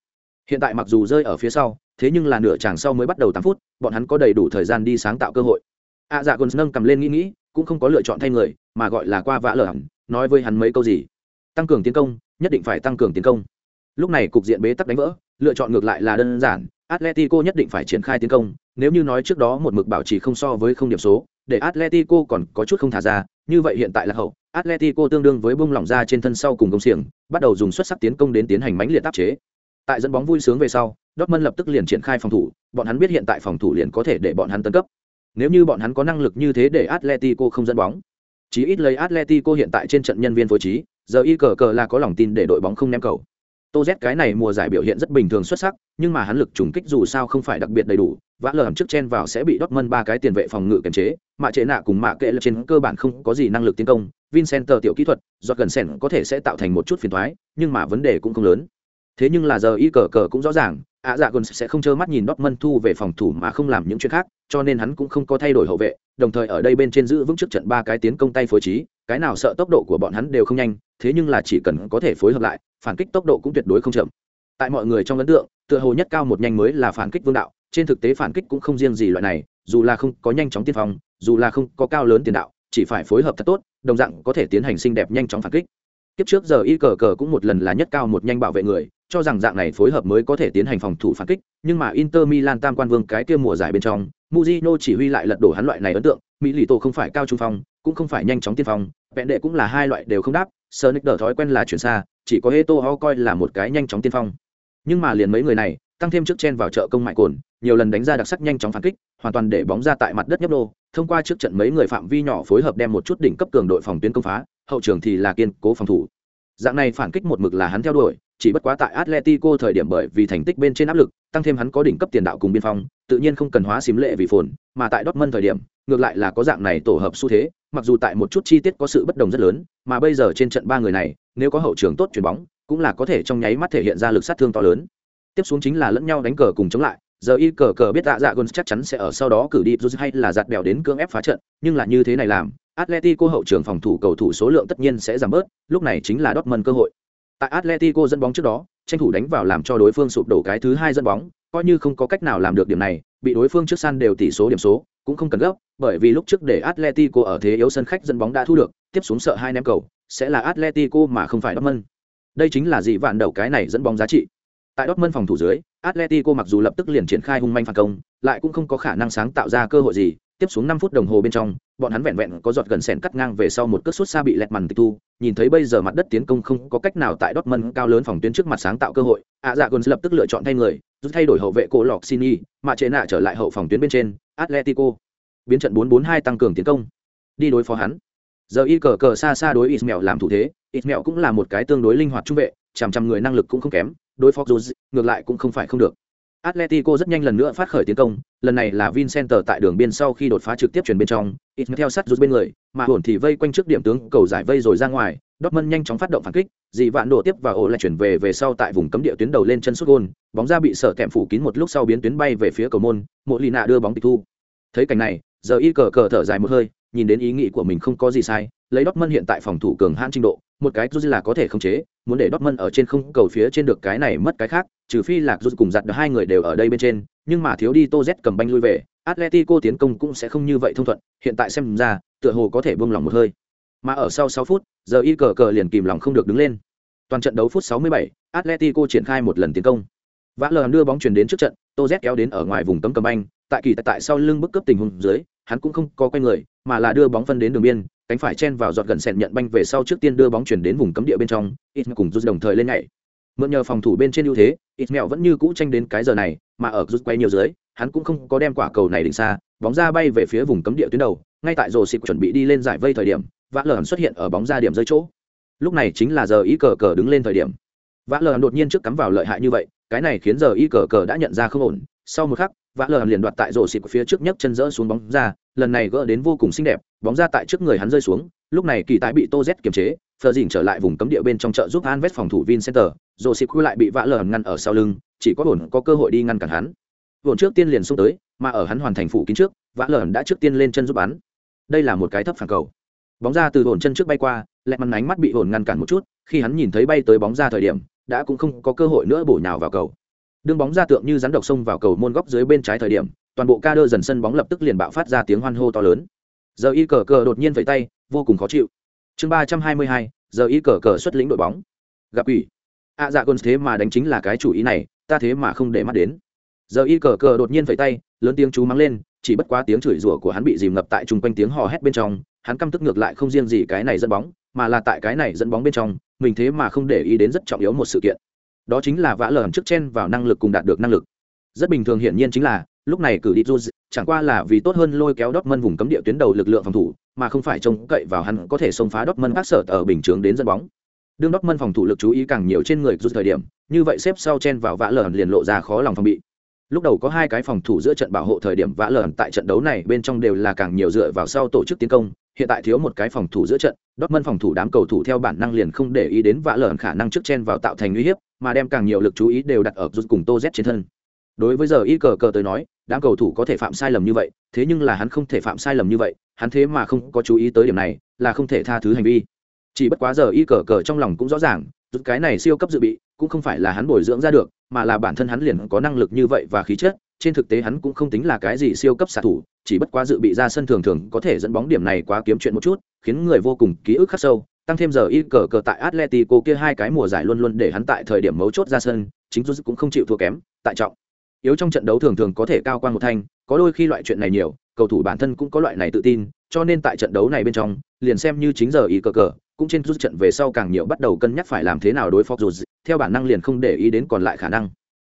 Hiện tại mặc dù rơi ở phía sau thế nhưng là nửa chàng sau mới bắt đầu tám phút bọn hắn có đầy đủ thời gian đi sáng tạo cơ hội a dạ gồn nâng cầm lên nghĩ nghĩ cũng không có lựa chọn thay người mà gọi là qua vã lờ hẳn nói với hắn mấy câu gì tăng cường tiến công nhất định phải tăng cường tiến công lúc này cục diện bế tắc đánh vỡ lựa chọn ngược lại là đơn giản atletico nhất định phải triển khai tiến công nếu như nói trước đó một mực bảo trì không so với không điểm số để Atletico còn có chút không thả ra, như vậy hiện tại là hậu, Atletico tương đương với bung lỏng ra trên thân sau cùng công xiềng, bắt đầu dùng xuất sắc tiến công đến tiến hành mãnh liệt áp chế. Tại dẫn bóng vui sướng về sau, Dortmund lập tức liền triển khai phòng thủ, bọn hắn biết hiện tại phòng thủ liền có thể để bọn hắn tấn cấp. Nếu như bọn hắn có năng lực như thế để Atletico không dẫn bóng, chí ít lấy Atletico hiện tại trên trận nhân viên phối trí, giờ y cờ cờ là có lòng tin để đội bóng không ném cầu. Tô Z cái này mùa giải biểu hiện rất bình thường xuất sắc, nhưng mà hắn lực trùng kích dù sao không phải đặc biệt đầy đủ, vã lờ trước chen vào sẽ bị Dortmund ba cái tiền vệ phòng ngự kiềm chế, mạ chế nạ cùng mạ kệ là trên cơ bản không có gì năng lực tiến công, Vincent tiểu kỹ thuật, do gần sèn có thể sẽ tạo thành một chút phiền toái, nhưng mà vấn đề cũng không lớn. Thế nhưng là giờ y cờ cờ cũng rõ ràng, ạ dạ gần sẽ không trơ mắt nhìn Dortmund thu về phòng thủ mà không làm những chuyện khác, cho nên hắn cũng không có thay đổi hậu vệ, đồng thời ở đây bên trên giữ vững trước trận ba cái tiến công tay phối trí, cái nào sợ tốc độ của bọn hắn đều không nhanh, thế nhưng là chỉ cần có thể phối hợp lại, phản kích tốc độ cũng tuyệt đối không chậm. Tại mọi người trong ấn tượng, tựa hồ nhất cao một nhanh mới là phản kích vương đạo, trên thực tế phản kích cũng không riêng gì loại này, dù là không có nhanh chóng tiên phong, dù là không có cao lớn tiền đạo, chỉ phải phối hợp thật tốt, đồng dạng có thể tiến hành xinh đẹp nhanh chóng phản kích. Kiếp trước giờ y cờ cờ cũng một lần là nhất cao một nhanh bảo vệ người, cho rằng dạng này phối hợp mới có thể tiến hành phòng thủ phản kích, nhưng mà Inter Milan tam quan vương cái kia mùa giải bên trong, Mujino chỉ huy lại lật đổ hắn loại này ấn tượng, Mỹ lì tổ không phải cao trung phong, cũng không phải nhanh chóng tiên phong, vẹn đệ cũng là hai loại đều không đáp, Sonic đỡ thói quen là chuyển xa, chỉ có Heto Ho coi là một cái nhanh chóng tiên phong. Nhưng mà liền mấy người này, tăng thêm trước chen vào chợ công mại cồn, nhiều lần đánh ra đặc sắc nhanh chóng phản kích, hoàn toàn để bóng ra tại mặt đất nhấp đô, thông qua trước trận mấy người phạm vi nhỏ phối hợp đem một chút đỉnh cấp cường đội phòng tuyến công phá, hậu trường thì là kiên cố phòng thủ. Dạng này phản kích một mực là hắn theo đuổi, chỉ bất quá tại Atletico thời điểm bởi vì thành tích bên trên áp lực, tăng thêm hắn có đỉnh cấp tiền đạo cùng biên phong, tự nhiên không cần hóa xím lệ vì phồn, mà tại Dortmund thời điểm, ngược lại là có dạng này tổ hợp xu thế, mặc dù tại một chút chi tiết có sự bất đồng rất lớn, mà bây giờ trên trận ba người này, nếu có hậu trường tốt chuyển bóng, cũng là có thể trong nháy mắt thể hiện ra lực sát thương to lớn. Tiếp xuống chính là lẫn nhau đánh cờ cùng chống lại, giờ y cờ cờ biết dạ dạ gôn chắc chắn sẽ ở sau đó cử đi rút hay là giạt bèo đến cưỡng ép phá trận nhưng là như thế này làm atletico hậu trường phòng thủ cầu thủ số lượng tất nhiên sẽ giảm bớt lúc này chính là dortmund cơ hội tại atletico dẫn bóng trước đó tranh thủ đánh vào làm cho đối phương sụp đổ cái thứ hai dẫn bóng coi như không có cách nào làm được điểm này bị đối phương trước săn đều tỷ số điểm số cũng không cần gấp bởi vì lúc trước để atletico ở thế yếu sân khách dẫn bóng đã thu được tiếp xuống sợ hai ném cầu sẽ là atletico mà không phải dortmund đây chính là gì vạn đầu cái này dẫn bóng giá trị Tại Dortmund phòng thủ dưới, Atletico mặc dù lập tức liền triển khai hung manh phản công, lại cũng không có khả năng sáng tạo ra cơ hội gì. Tiếp xuống 5 phút đồng hồ bên trong, bọn hắn vẹn vẹn có giọt gần sèn cắt ngang về sau một cước suốt xa bị lẹt mằn tịch thu, nhìn thấy bây giờ mặt đất tiến công không có cách nào tại Dortmund cao lớn phòng tuyến trước mặt sáng tạo cơ hội, ạ dạ gần lập tức lựa chọn thay người giúp thay đổi hậu vệ cổ lọc y mà chế nạ trở lại hậu phòng tuyến bên trên, Atletico. Biến trận 4-4-2 tăng cường tiến công. Đi đối phó hắn. Giờ y cờ cờ xa xa đối Ismail làm thủ thế, Ismail cũng là một cái tương đối linh hoạt trung vệ, chằm chằm người năng lực cũng không kém, đối phó dù ngược lại cũng không phải không được. Atletico rất nhanh lần nữa phát khởi tiến công, lần này là Vincenter tại đường biên sau khi đột phá trực tiếp chuyển bên trong, ít theo sát rút bên người, mà hồn thì vây quanh trước điểm tướng cầu giải vây rồi ra ngoài, Dortmund nhanh chóng phát động phản kích, dị vạn đổ tiếp và ổ lại chuyển về về sau tại vùng cấm địa tuyến đầu lên chân sút gôn, bóng ra bị sở kẹm phủ kín một lúc sau biến tuyến bay về phía cầu môn, Mộ Lina đưa bóng tịch thu. Thấy cảnh này, giờ y cờ cờ thở dài một hơi, nhìn đến ý nghĩ của mình không có gì sai, lấy Dortmund hiện tại phòng thủ cường hãn trình độ, một cái rút là có thể khống chế, muốn để Dortmund ở trên không cầu phía trên được cái này mất cái khác, trừ phi lạc rút cùng giặt được hai người đều ở đây bên trên, nhưng mà thiếu đi Tô Z cầm banh lui về, Atletico tiến công cũng sẽ không như vậy thông thuận, hiện tại xem ra, tựa hồ có thể buông lòng một hơi. Mà ở sau 6 phút, giờ y cờ cờ liền kìm lòng không được đứng lên. Toàn trận đấu phút 67, Atletico triển khai một lần tiến công. Vã lờ đưa bóng chuyển đến trước trận, Tô Z kéo đến ở ngoài vùng cấm cầm banh, tại kỳ tại, tại sau lưng bức cấp tình huống dưới, hắn cũng không có quay người, mà là đưa bóng phân đến đường biên, cánh phải chen vào giọt gần sẹn nhận banh về sau trước tiên đưa bóng chuyển đến vùng cấm địa bên trong, ít cùng rút đồng thời lên nhảy. Mượn nhờ phòng thủ bên trên ưu thế, ít mẹo vẫn như cũ tranh đến cái giờ này, mà ở rút quay nhiều dưới, hắn cũng không có đem quả cầu này đỉnh xa, bóng ra bay về phía vùng cấm địa tuyến đầu, ngay tại rồ xịt chuẩn bị đi lên giải vây thời điểm, vã lờ xuất hiện ở bóng ra điểm rơi chỗ. Lúc này chính là giờ ý cờ cờ đứng lên thời điểm. Vã lờ đột nhiên trước cắm vào lợi hại như vậy, cái này khiến giờ ý cờ cờ đã nhận ra không ổn, sau một khắc vã lờ liền đoạt tại rổ xịt phía trước nhấc chân rỡ xuống bóng ra lần này gỡ đến vô cùng xinh đẹp, bóng ra tại trước người hắn rơi xuống, lúc này kỳ tài bị tô z kiềm chế, phờ dìn trở lại vùng cấm địa bên trong chợ giúp an vest phòng thủ vincenter rổ xịt quy lại bị vã lờ ngăn ở sau lưng, chỉ có ổn có cơ hội đi ngăn cản hắn. Ổn trước tiên liền xông tới, mà ở hắn hoàn thành phủ kín trước vã lờ đã trước tiên lên chân giúp bắn. Đây là một cái thấp phản cầu. Bóng ra từ ổn chân trước bay qua, lẹ mắn ánh mắt bị ổn ngăn cản một chút, khi hắn nhìn thấy bay tới bóng ra thời điểm, đã cũng không có cơ hội nữa bổ nhào vào cầu. Đương bóng ra tượng như rắn độc xông vào cầu môn góc dưới bên trái thời điểm toàn bộ ca đơ dần sân bóng lập tức liền bạo phát ra tiếng hoan hô to lớn. Giờ y cờ cờ đột nhiên vẫy tay vô cùng khó chịu. Chương ba trăm hai mươi hai giờ y cờ cờ xuất lĩnh đội bóng. Gặp ủy ạ à, dạ còn thế mà đánh chính là cái chủ ý này ta thế mà không để mắt đến. Giờ y cờ cờ đột nhiên vẫy tay lớn tiếng chú mắng lên chỉ bất quá tiếng chửi rủa của hắn bị dìm ngập tại chung quanh tiếng hò hét bên trong hắn căm tức ngược lại không riêng gì cái này dẫn bóng mà là tại cái này dẫn bóng bên trong mình thế mà không để ý đến rất trọng yếu một sự kiện. Đó chính là vã lởm trước chen vào năng lực cùng đạt được năng lực rất bình thường hiển nhiên chính là lúc này cử đi Juz chẳng qua là vì tốt hơn lôi kéo Dortmund vùng cấm địa tuyến đầu lực lượng phòng thủ, mà không phải trông cậy vào hắn có thể xông phá Dortmund các sở ở bình chướng đến dẫn bóng. Đương Dortmund phòng thủ lực chú ý càng nhiều trên người Juz thời điểm, như vậy xếp sau chen vào vã lởm liền lộ ra khó lòng phòng bị. Lúc đầu có hai cái phòng thủ giữa trận bảo hộ thời điểm vã lởm tại trận đấu này bên trong đều là càng nhiều dựa vào sau tổ chức tiến công, hiện tại thiếu một cái phòng thủ giữa trận, Dortmund phòng thủ đám cầu thủ theo bản năng liền không để ý đến vã lởm khả năng trước chen vào tạo thành uy hiếp, mà đem càng nhiều lực chú ý đều đặt ở rút cùng tô z trên thân đối với giờ y cờ cờ tới nói đám cầu thủ có thể phạm sai lầm như vậy thế nhưng là hắn không thể phạm sai lầm như vậy hắn thế mà không có chú ý tới điểm này là không thể tha thứ hành vi chỉ bất quá giờ y cờ cờ trong lòng cũng rõ ràng rút cái này siêu cấp dự bị cũng không phải là hắn bồi dưỡng ra được mà là bản thân hắn liền có năng lực như vậy và khí chất trên thực tế hắn cũng không tính là cái gì siêu cấp xạ thủ chỉ bất quá dự bị ra sân thường thường có thể dẫn bóng điểm này quá kiếm chuyện một chút khiến người vô cùng ký ức khắc sâu tăng thêm giờ y cờ cờ tại Atletico kia hai cái mùa giải luôn luôn để hắn tại thời điểm mấu chốt ra sân, chính rút cũng không chịu thua kém, tại trọng. Yếu trong trận đấu thường thường có thể cao quan một thanh, có đôi khi loại chuyện này nhiều, cầu thủ bản thân cũng có loại này tự tin, cho nên tại trận đấu này bên trong, liền xem như chính giờ y cờ cờ, cũng trên rút trận về sau càng nhiều bắt đầu cân nhắc phải làm thế nào đối phó dù theo bản năng liền không để ý đến còn lại khả năng.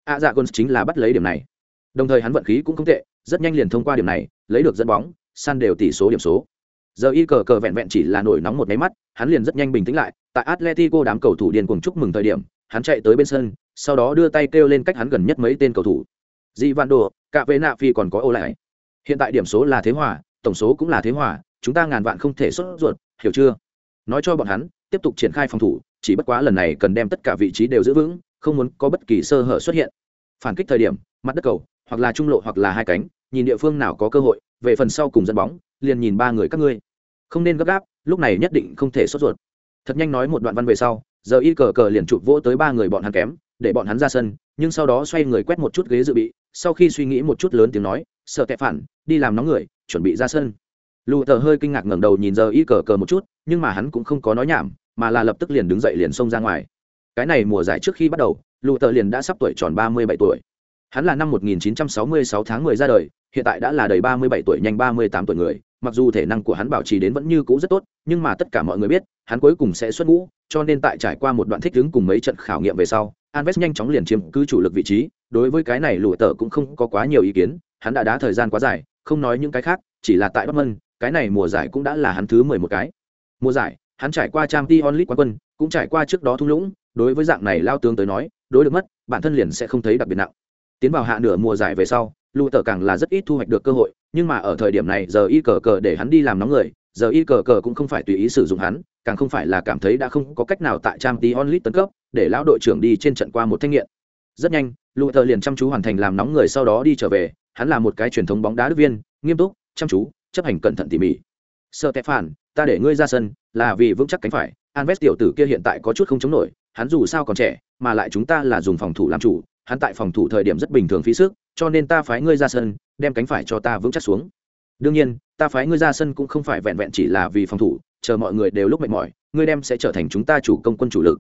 A dạ Gons chính là bắt lấy điểm này. Đồng thời hắn vận khí cũng không tệ, rất nhanh liền thông qua điểm này, lấy được dẫn bóng, săn đều tỷ số điểm số giờ y cờ cờ vẹn vẹn chỉ là nổi nóng một máy mắt hắn liền rất nhanh bình tĩnh lại tại atletico đám cầu thủ điên cuồng chúc mừng thời điểm hắn chạy tới bên sân sau đó đưa tay kêu lên cách hắn gần nhất mấy tên cầu thủ. Di vạn đồ cả vệ nạ phi còn có ô lại hiện tại điểm số là thế hòa, tổng số cũng là thế hòa, chúng ta ngàn vạn không thể xuất ruột, hiểu chưa? Nói cho bọn hắn, tiếp tục triển khai phòng thủ, chỉ bất quá lần này cần đem tất cả vị trí đều giữ vững, không muốn có bất kỳ sơ hở xuất hiện. Phản kích thời điểm, mặt đất cầu, hoặc là trung lộ hoặc là hai cánh, nhìn địa phương nào có cơ hội, về phần sau cùng dẫn bóng, liền nhìn ba người các ngươi. Không nên gấp gáp, lúc này nhất định không thể sốt ruột. Thật nhanh nói một đoạn văn về sau, giờ y cờ cờ liền chụp vỗ tới ba người bọn hắn kém để bọn hắn ra sân, nhưng sau đó xoay người quét một chút ghế dự bị, sau khi suy nghĩ một chút lớn tiếng nói, sợ tệ phản, đi làm nóng người, chuẩn bị ra sân. Lụ tờ hơi kinh ngạc ngẩng đầu nhìn giờ y cờ cờ một chút, nhưng mà hắn cũng không có nói nhảm, mà là lập tức liền đứng dậy liền xông ra ngoài. Cái này mùa giải trước khi bắt đầu lụ tờ liền đã sắp tuổi tròn ba mươi bảy tuổi. Hắn là năm 1966 tháng 10 ra đời hiện tại đã là đầy 37 tuổi nhanh 38 tuổi người, mặc dù thể năng của hắn bảo trì đến vẫn như cũ rất tốt nhưng mà tất cả mọi người biết hắn cuối cùng sẽ xuất ngũ cho nên tại trải qua một đoạn thích ứng cùng mấy trận khảo nghiệm về sau Alves nhanh chóng liền chiếm cứ chủ lực vị trí. Đối với cái này lụa tờ cũng không có quá nhiều ý kiến hắn đã đá thời gian quá dài không nói những cái khác chỉ là tại Dortmund cái này mùa giải cũng đã là hắn thứ mười một cái. Mùa giải hắn trải qua trang t onlit quán quân cũng trải qua trước đó thung lũng đối với dạng này lao tướng tới nói đối được mất bản thân liền sẽ không thấy đặc biệt nặng. Tiến vào hạ nửa mùa giải về sau lụ tờ càng là rất ít thu hoạch được cơ hội nhưng mà ở thời điểm này giờ y cờ cờ để hắn đi làm nóng người giờ y cờ cờ cũng không phải tùy ý sử dụng hắn càng không phải là cảm thấy đã không có cách nào tại trang tí onlit tấn cấp để lão đội trưởng đi trên trận qua một thanh nghiện. Rất nhanh lụ tờ liền chăm chú hoàn thành làm nóng người sau đó đi trở về hắn là một cái truyền thống bóng đá đức viên nghiêm túc chăm chú chấp hành cẩn thận tỉ mỉ. Sợ tép phản ta để ngươi ra sân là vì vững chắc cánh phải. Alves tiểu tử kia hiện tại có chút không chống nổi, hắn dù sao còn trẻ, mà lại chúng ta là dùng phòng thủ làm chủ, hắn tại phòng thủ thời điểm rất bình thường phí sức, cho nên ta phái ngươi ra sân, đem cánh phải cho ta vững chắc xuống. Đương nhiên, ta phái ngươi ra sân cũng không phải vẹn vẹn chỉ là vì phòng thủ, chờ mọi người đều lúc mệt mỏi, ngươi đem sẽ trở thành chúng ta chủ công quân chủ lực.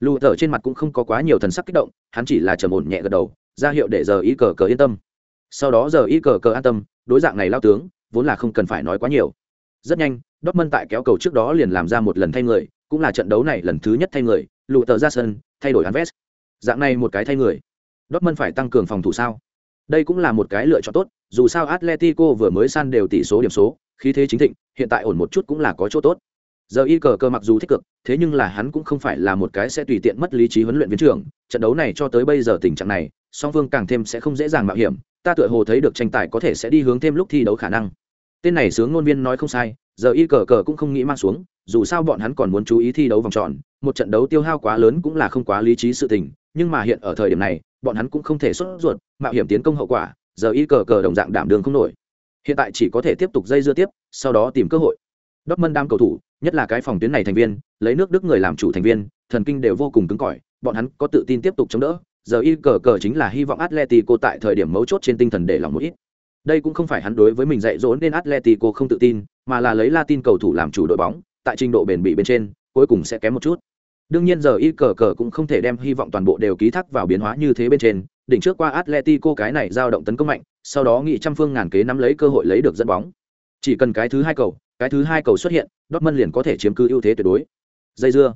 Lưu thở trên mặt cũng không có quá nhiều thần sắc kích động, hắn chỉ là trầm ổn nhẹ gật đầu, ra hiệu để giờ ý cờ cờ yên tâm. Sau đó giờ ý cờ cờ an tâm, đối dạng này lao tướng, vốn là không cần phải nói quá nhiều. Rất nhanh, Dortmund tại kéo cầu trước đó liền làm ra một lần thay người, cũng là trận đấu này lần thứ nhất thay người, lụ tờ ra sân, thay đổi Alves. Dạng này một cái thay người. Dortmund phải tăng cường phòng thủ sao? Đây cũng là một cái lựa chọn tốt, dù sao Atletico vừa mới san đều tỷ số điểm số, khí thế chính thịnh, hiện tại ổn một chút cũng là có chỗ tốt. Giờ y cờ cờ mặc dù thích cực, thế nhưng là hắn cũng không phải là một cái sẽ tùy tiện mất lý trí huấn luyện viên trưởng, trận đấu này cho tới bây giờ tình trạng này, song phương càng thêm sẽ không dễ dàng mạo hiểm, ta tựa hồ thấy được tranh tài có thể sẽ đi hướng thêm lúc thi đấu khả năng. Tên này sướng ngôn viên nói không sai, giờ y cờ cờ cũng không nghĩ mang xuống, dù sao bọn hắn còn muốn chú ý thi đấu vòng tròn một trận đấu tiêu hao quá lớn cũng là không quá lý trí sự tình nhưng mà hiện ở thời điểm này, bọn hắn cũng không thể xuất ruột, mạo hiểm tiến công hậu quả, giờ y cờ cờ đồng dạng đảm đường không nổi. Hiện tại chỉ có thể tiếp tục dây dưa tiếp, sau đó tìm cơ hội. Dortmund đam cầu thủ, nhất là cái phòng tuyến này thành viên, lấy nước đức người làm chủ thành viên, thần kinh đều vô cùng cứng cỏi, bọn hắn có tự tin tiếp tục chống đỡ, giờ y cờ cờ chính là hy vọng atletico tại thời điểm mấu chốt trên tinh thần để lòng một ít. Đây cũng không phải hắn đối với mình dạy dỗ nên atletico không tự tin, mà là lấy latin cầu thủ làm chủ đội bóng, tại trình độ bền bỉ bên trên, cuối cùng sẽ kém một chút đương nhiên giờ y cờ cờ cũng không thể đem hy vọng toàn bộ đều ký thác vào biến hóa như thế bên trên, đỉnh trước qua atletico cái này giao động tấn công mạnh, sau đó nghị trăm phương ngàn kế nắm lấy cơ hội lấy được dẫn bóng. Chỉ cần cái thứ hai cầu, cái thứ hai cầu xuất hiện, dortmund liền có thể chiếm cứ ưu thế tuyệt đối. Dây dưa.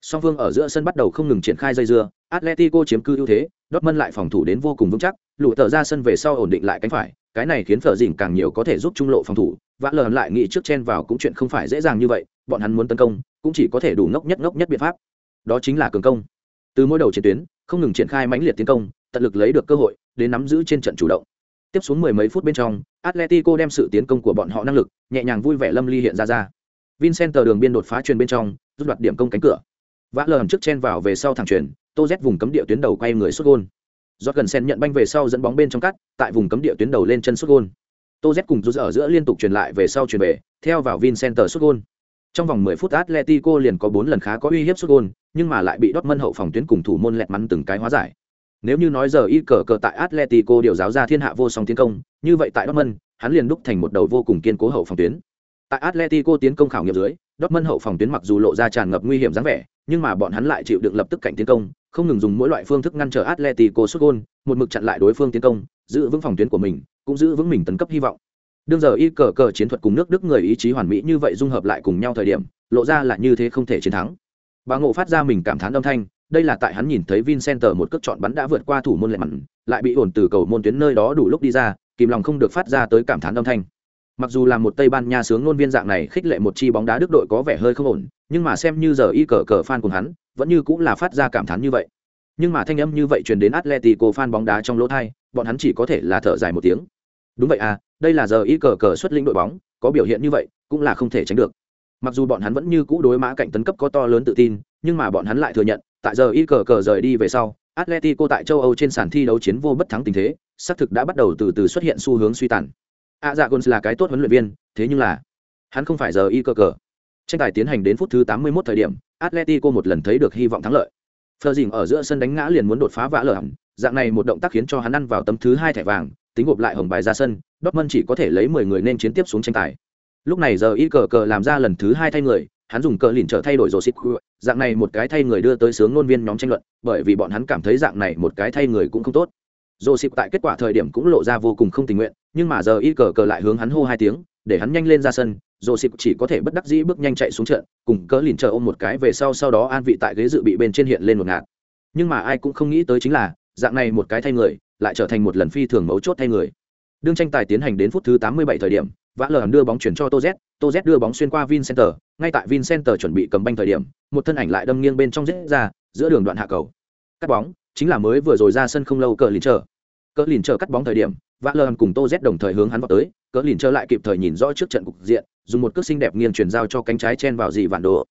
Song phương ở giữa sân bắt đầu không ngừng triển khai dây dưa, atletico chiếm cứ ưu thế, dortmund lại phòng thủ đến vô cùng vững chắc lụ tờ ra sân về sau ổn định lại cánh phải, cái này khiến phở dỉnh càng nhiều có thể giúp trung lộ phòng thủ. Vã lờ lại nghĩ trước chen vào cũng chuyện không phải dễ dàng như vậy, bọn hắn muốn tấn công, cũng chỉ có thể đủ ngốc nhất ngốc nhất biện pháp đó chính là cường công. Từ mỗi đầu chiến tuyến, không ngừng triển khai mãnh liệt tiến công, tận lực lấy được cơ hội đến nắm giữ trên trận chủ động. Tiếp xuống mười mấy phút bên trong, atletico đem sự tiến công của bọn họ năng lực, nhẹ nhàng vui vẻ lâm ly hiện ra ra. Vincent đường biên đột phá truyền bên trong, rút đoạt điểm công cánh cửa. Vã lờ trước chen vào về sau thẳng truyền tô z vùng cấm địa tuyến đầu quay người xuất gôn. Do cần sen nhận banh về sau dẫn bóng bên trong cắt, tại vùng cấm địa tuyến đầu lên chân xuất gôn. Tô z cùng rút ở giữa liên tục truyền lại về sau truyền về, theo vào vincenter xuất gôn. Trong vòng 10 phút atletico liền có 4 lần khá có uy hiếp xuất gôn nhưng mà lại bị Dortmund hậu phòng tuyến cùng thủ môn lẹt mắn từng cái hóa giải. Nếu như nói giờ y cờ cờ tại atletico điều giáo ra thiên hạ vô song tiến công, như vậy tại Dortmund, hắn liền đúc thành một đầu vô cùng kiên cố hậu phòng tuyến. Tại atletico tiến công khảo nghiệm dưới, Dortmund hậu phòng tuyến mặc dù lộ ra tràn ngập nguy hiểm dáng vẻ, nhưng mà bọn hắn lại chịu đựng lập tức cảnh tiến công, không ngừng dùng mỗi loại phương thức ngăn trở atletico sút gôn, một mực chặn lại đối phương tiến công, giữ vững phòng tuyến của mình, cũng giữ vững mình tấn cấp hy vọng. Đương giờ y cờ cờ chiến thuật cùng nước đức người ý chí hoàn mỹ như vậy dung hợp lại cùng nhau thời điểm, lộ ra là như thế không thể chiến thắng bà ngộ phát ra mình cảm thán âm thanh, đây là tại hắn nhìn thấy vincenter một cước chọn bắn đã vượt qua thủ môn lệ mặn, lại bị ổn từ cầu môn tuyến nơi đó đủ lúc đi ra, kìm lòng không được phát ra tới cảm thán âm thanh. Mặc dù là một tây ban nha sướng ngôn viên dạng này khích lệ một chi bóng đá đức đội có vẻ hơi không ổn, nhưng mà xem như giờ y cờ cờ fan cùng hắn, vẫn như cũng là phát ra cảm thán như vậy. Nhưng mà thanh âm như vậy truyền đến atletico fan bóng đá trong lỗ thai, bọn hắn chỉ có thể là thở dài một tiếng. Đúng vậy à đây là giờ y cờ cờ xuất lĩnh đội bóng, có biểu hiện như vậy, cũng là không thể tránh được mặc dù bọn hắn vẫn như cũ đối mã cạnh tấn cấp có to lớn tự tin nhưng mà bọn hắn lại thừa nhận tại giờ y cờ cờ rời đi về sau atletico tại châu âu trên sàn thi đấu chiến vô bất thắng tình thế xác thực đã bắt đầu từ từ xuất hiện xu hướng suy tàn. A dạ gons là cái tốt huấn luyện viên thế nhưng là hắn không phải giờ y cờ cờ. Tranh tài tiến hành đến phút thứ 81 thời điểm atletico một lần thấy được hy vọng thắng lợi. Phờ dình ở giữa sân đánh ngã liền muốn đột phá vã lở hẳn, dạng này một động tác khiến cho hắn ăn vào tấm thứ hai thẻ vàng, tính gộp lại hồng bài ra sân, Dortmund chỉ có thể lấy 10 người nên chiến tiếp xuống tranh tài. Lúc này giờ y cờ cờ làm ra lần thứ hai thay người, hắn dùng cờ lìn trở thay đổi rồi xịt dạng này một cái thay người đưa tới sướng ngôn viên nhóm tranh luận, bởi vì bọn hắn cảm thấy dạng này một cái thay người cũng không tốt. Joseph tại kết quả thời điểm cũng lộ ra vô cùng không tình nguyện, nhưng mà giờ y cờ cờ lại hướng hắn hô hai tiếng, để hắn nhanh lên ra sân rồi xịp chỉ có thể bất đắc dĩ bước nhanh chạy xuống trận cùng cờ lìn chờ ôm một cái về sau sau đó an vị tại ghế dự bị bên trên hiện lên một ngạt nhưng mà ai cũng không nghĩ tới chính là dạng này một cái thay người lại trở thành một lần phi thường mấu chốt thay người đương tranh tài tiến hành đến phút thứ 87 thời điểm vã lờ đưa bóng chuyển cho tô z tô z đưa bóng xuyên qua vincenter, ngay tại vincenter chuẩn bị cầm banh thời điểm, một thân ảnh lại đâm nghiêng bên trong rết ra, giữa đường đoạn hạ cầu. Cắt bóng, chính là mới vừa rồi ra sân không lâu cờ lìn chờ cờ lìn chờ cắt bóng thời điểm, vã lờ cùng tô z đồng thời hướng hắn vào tới cờ lìn chờ lại kịp thời nhìn rõ trước trận cục diện, dùng một cước xinh đẹp nghiêng chuyển giao cho cánh trái chen vào dị vạn đồ.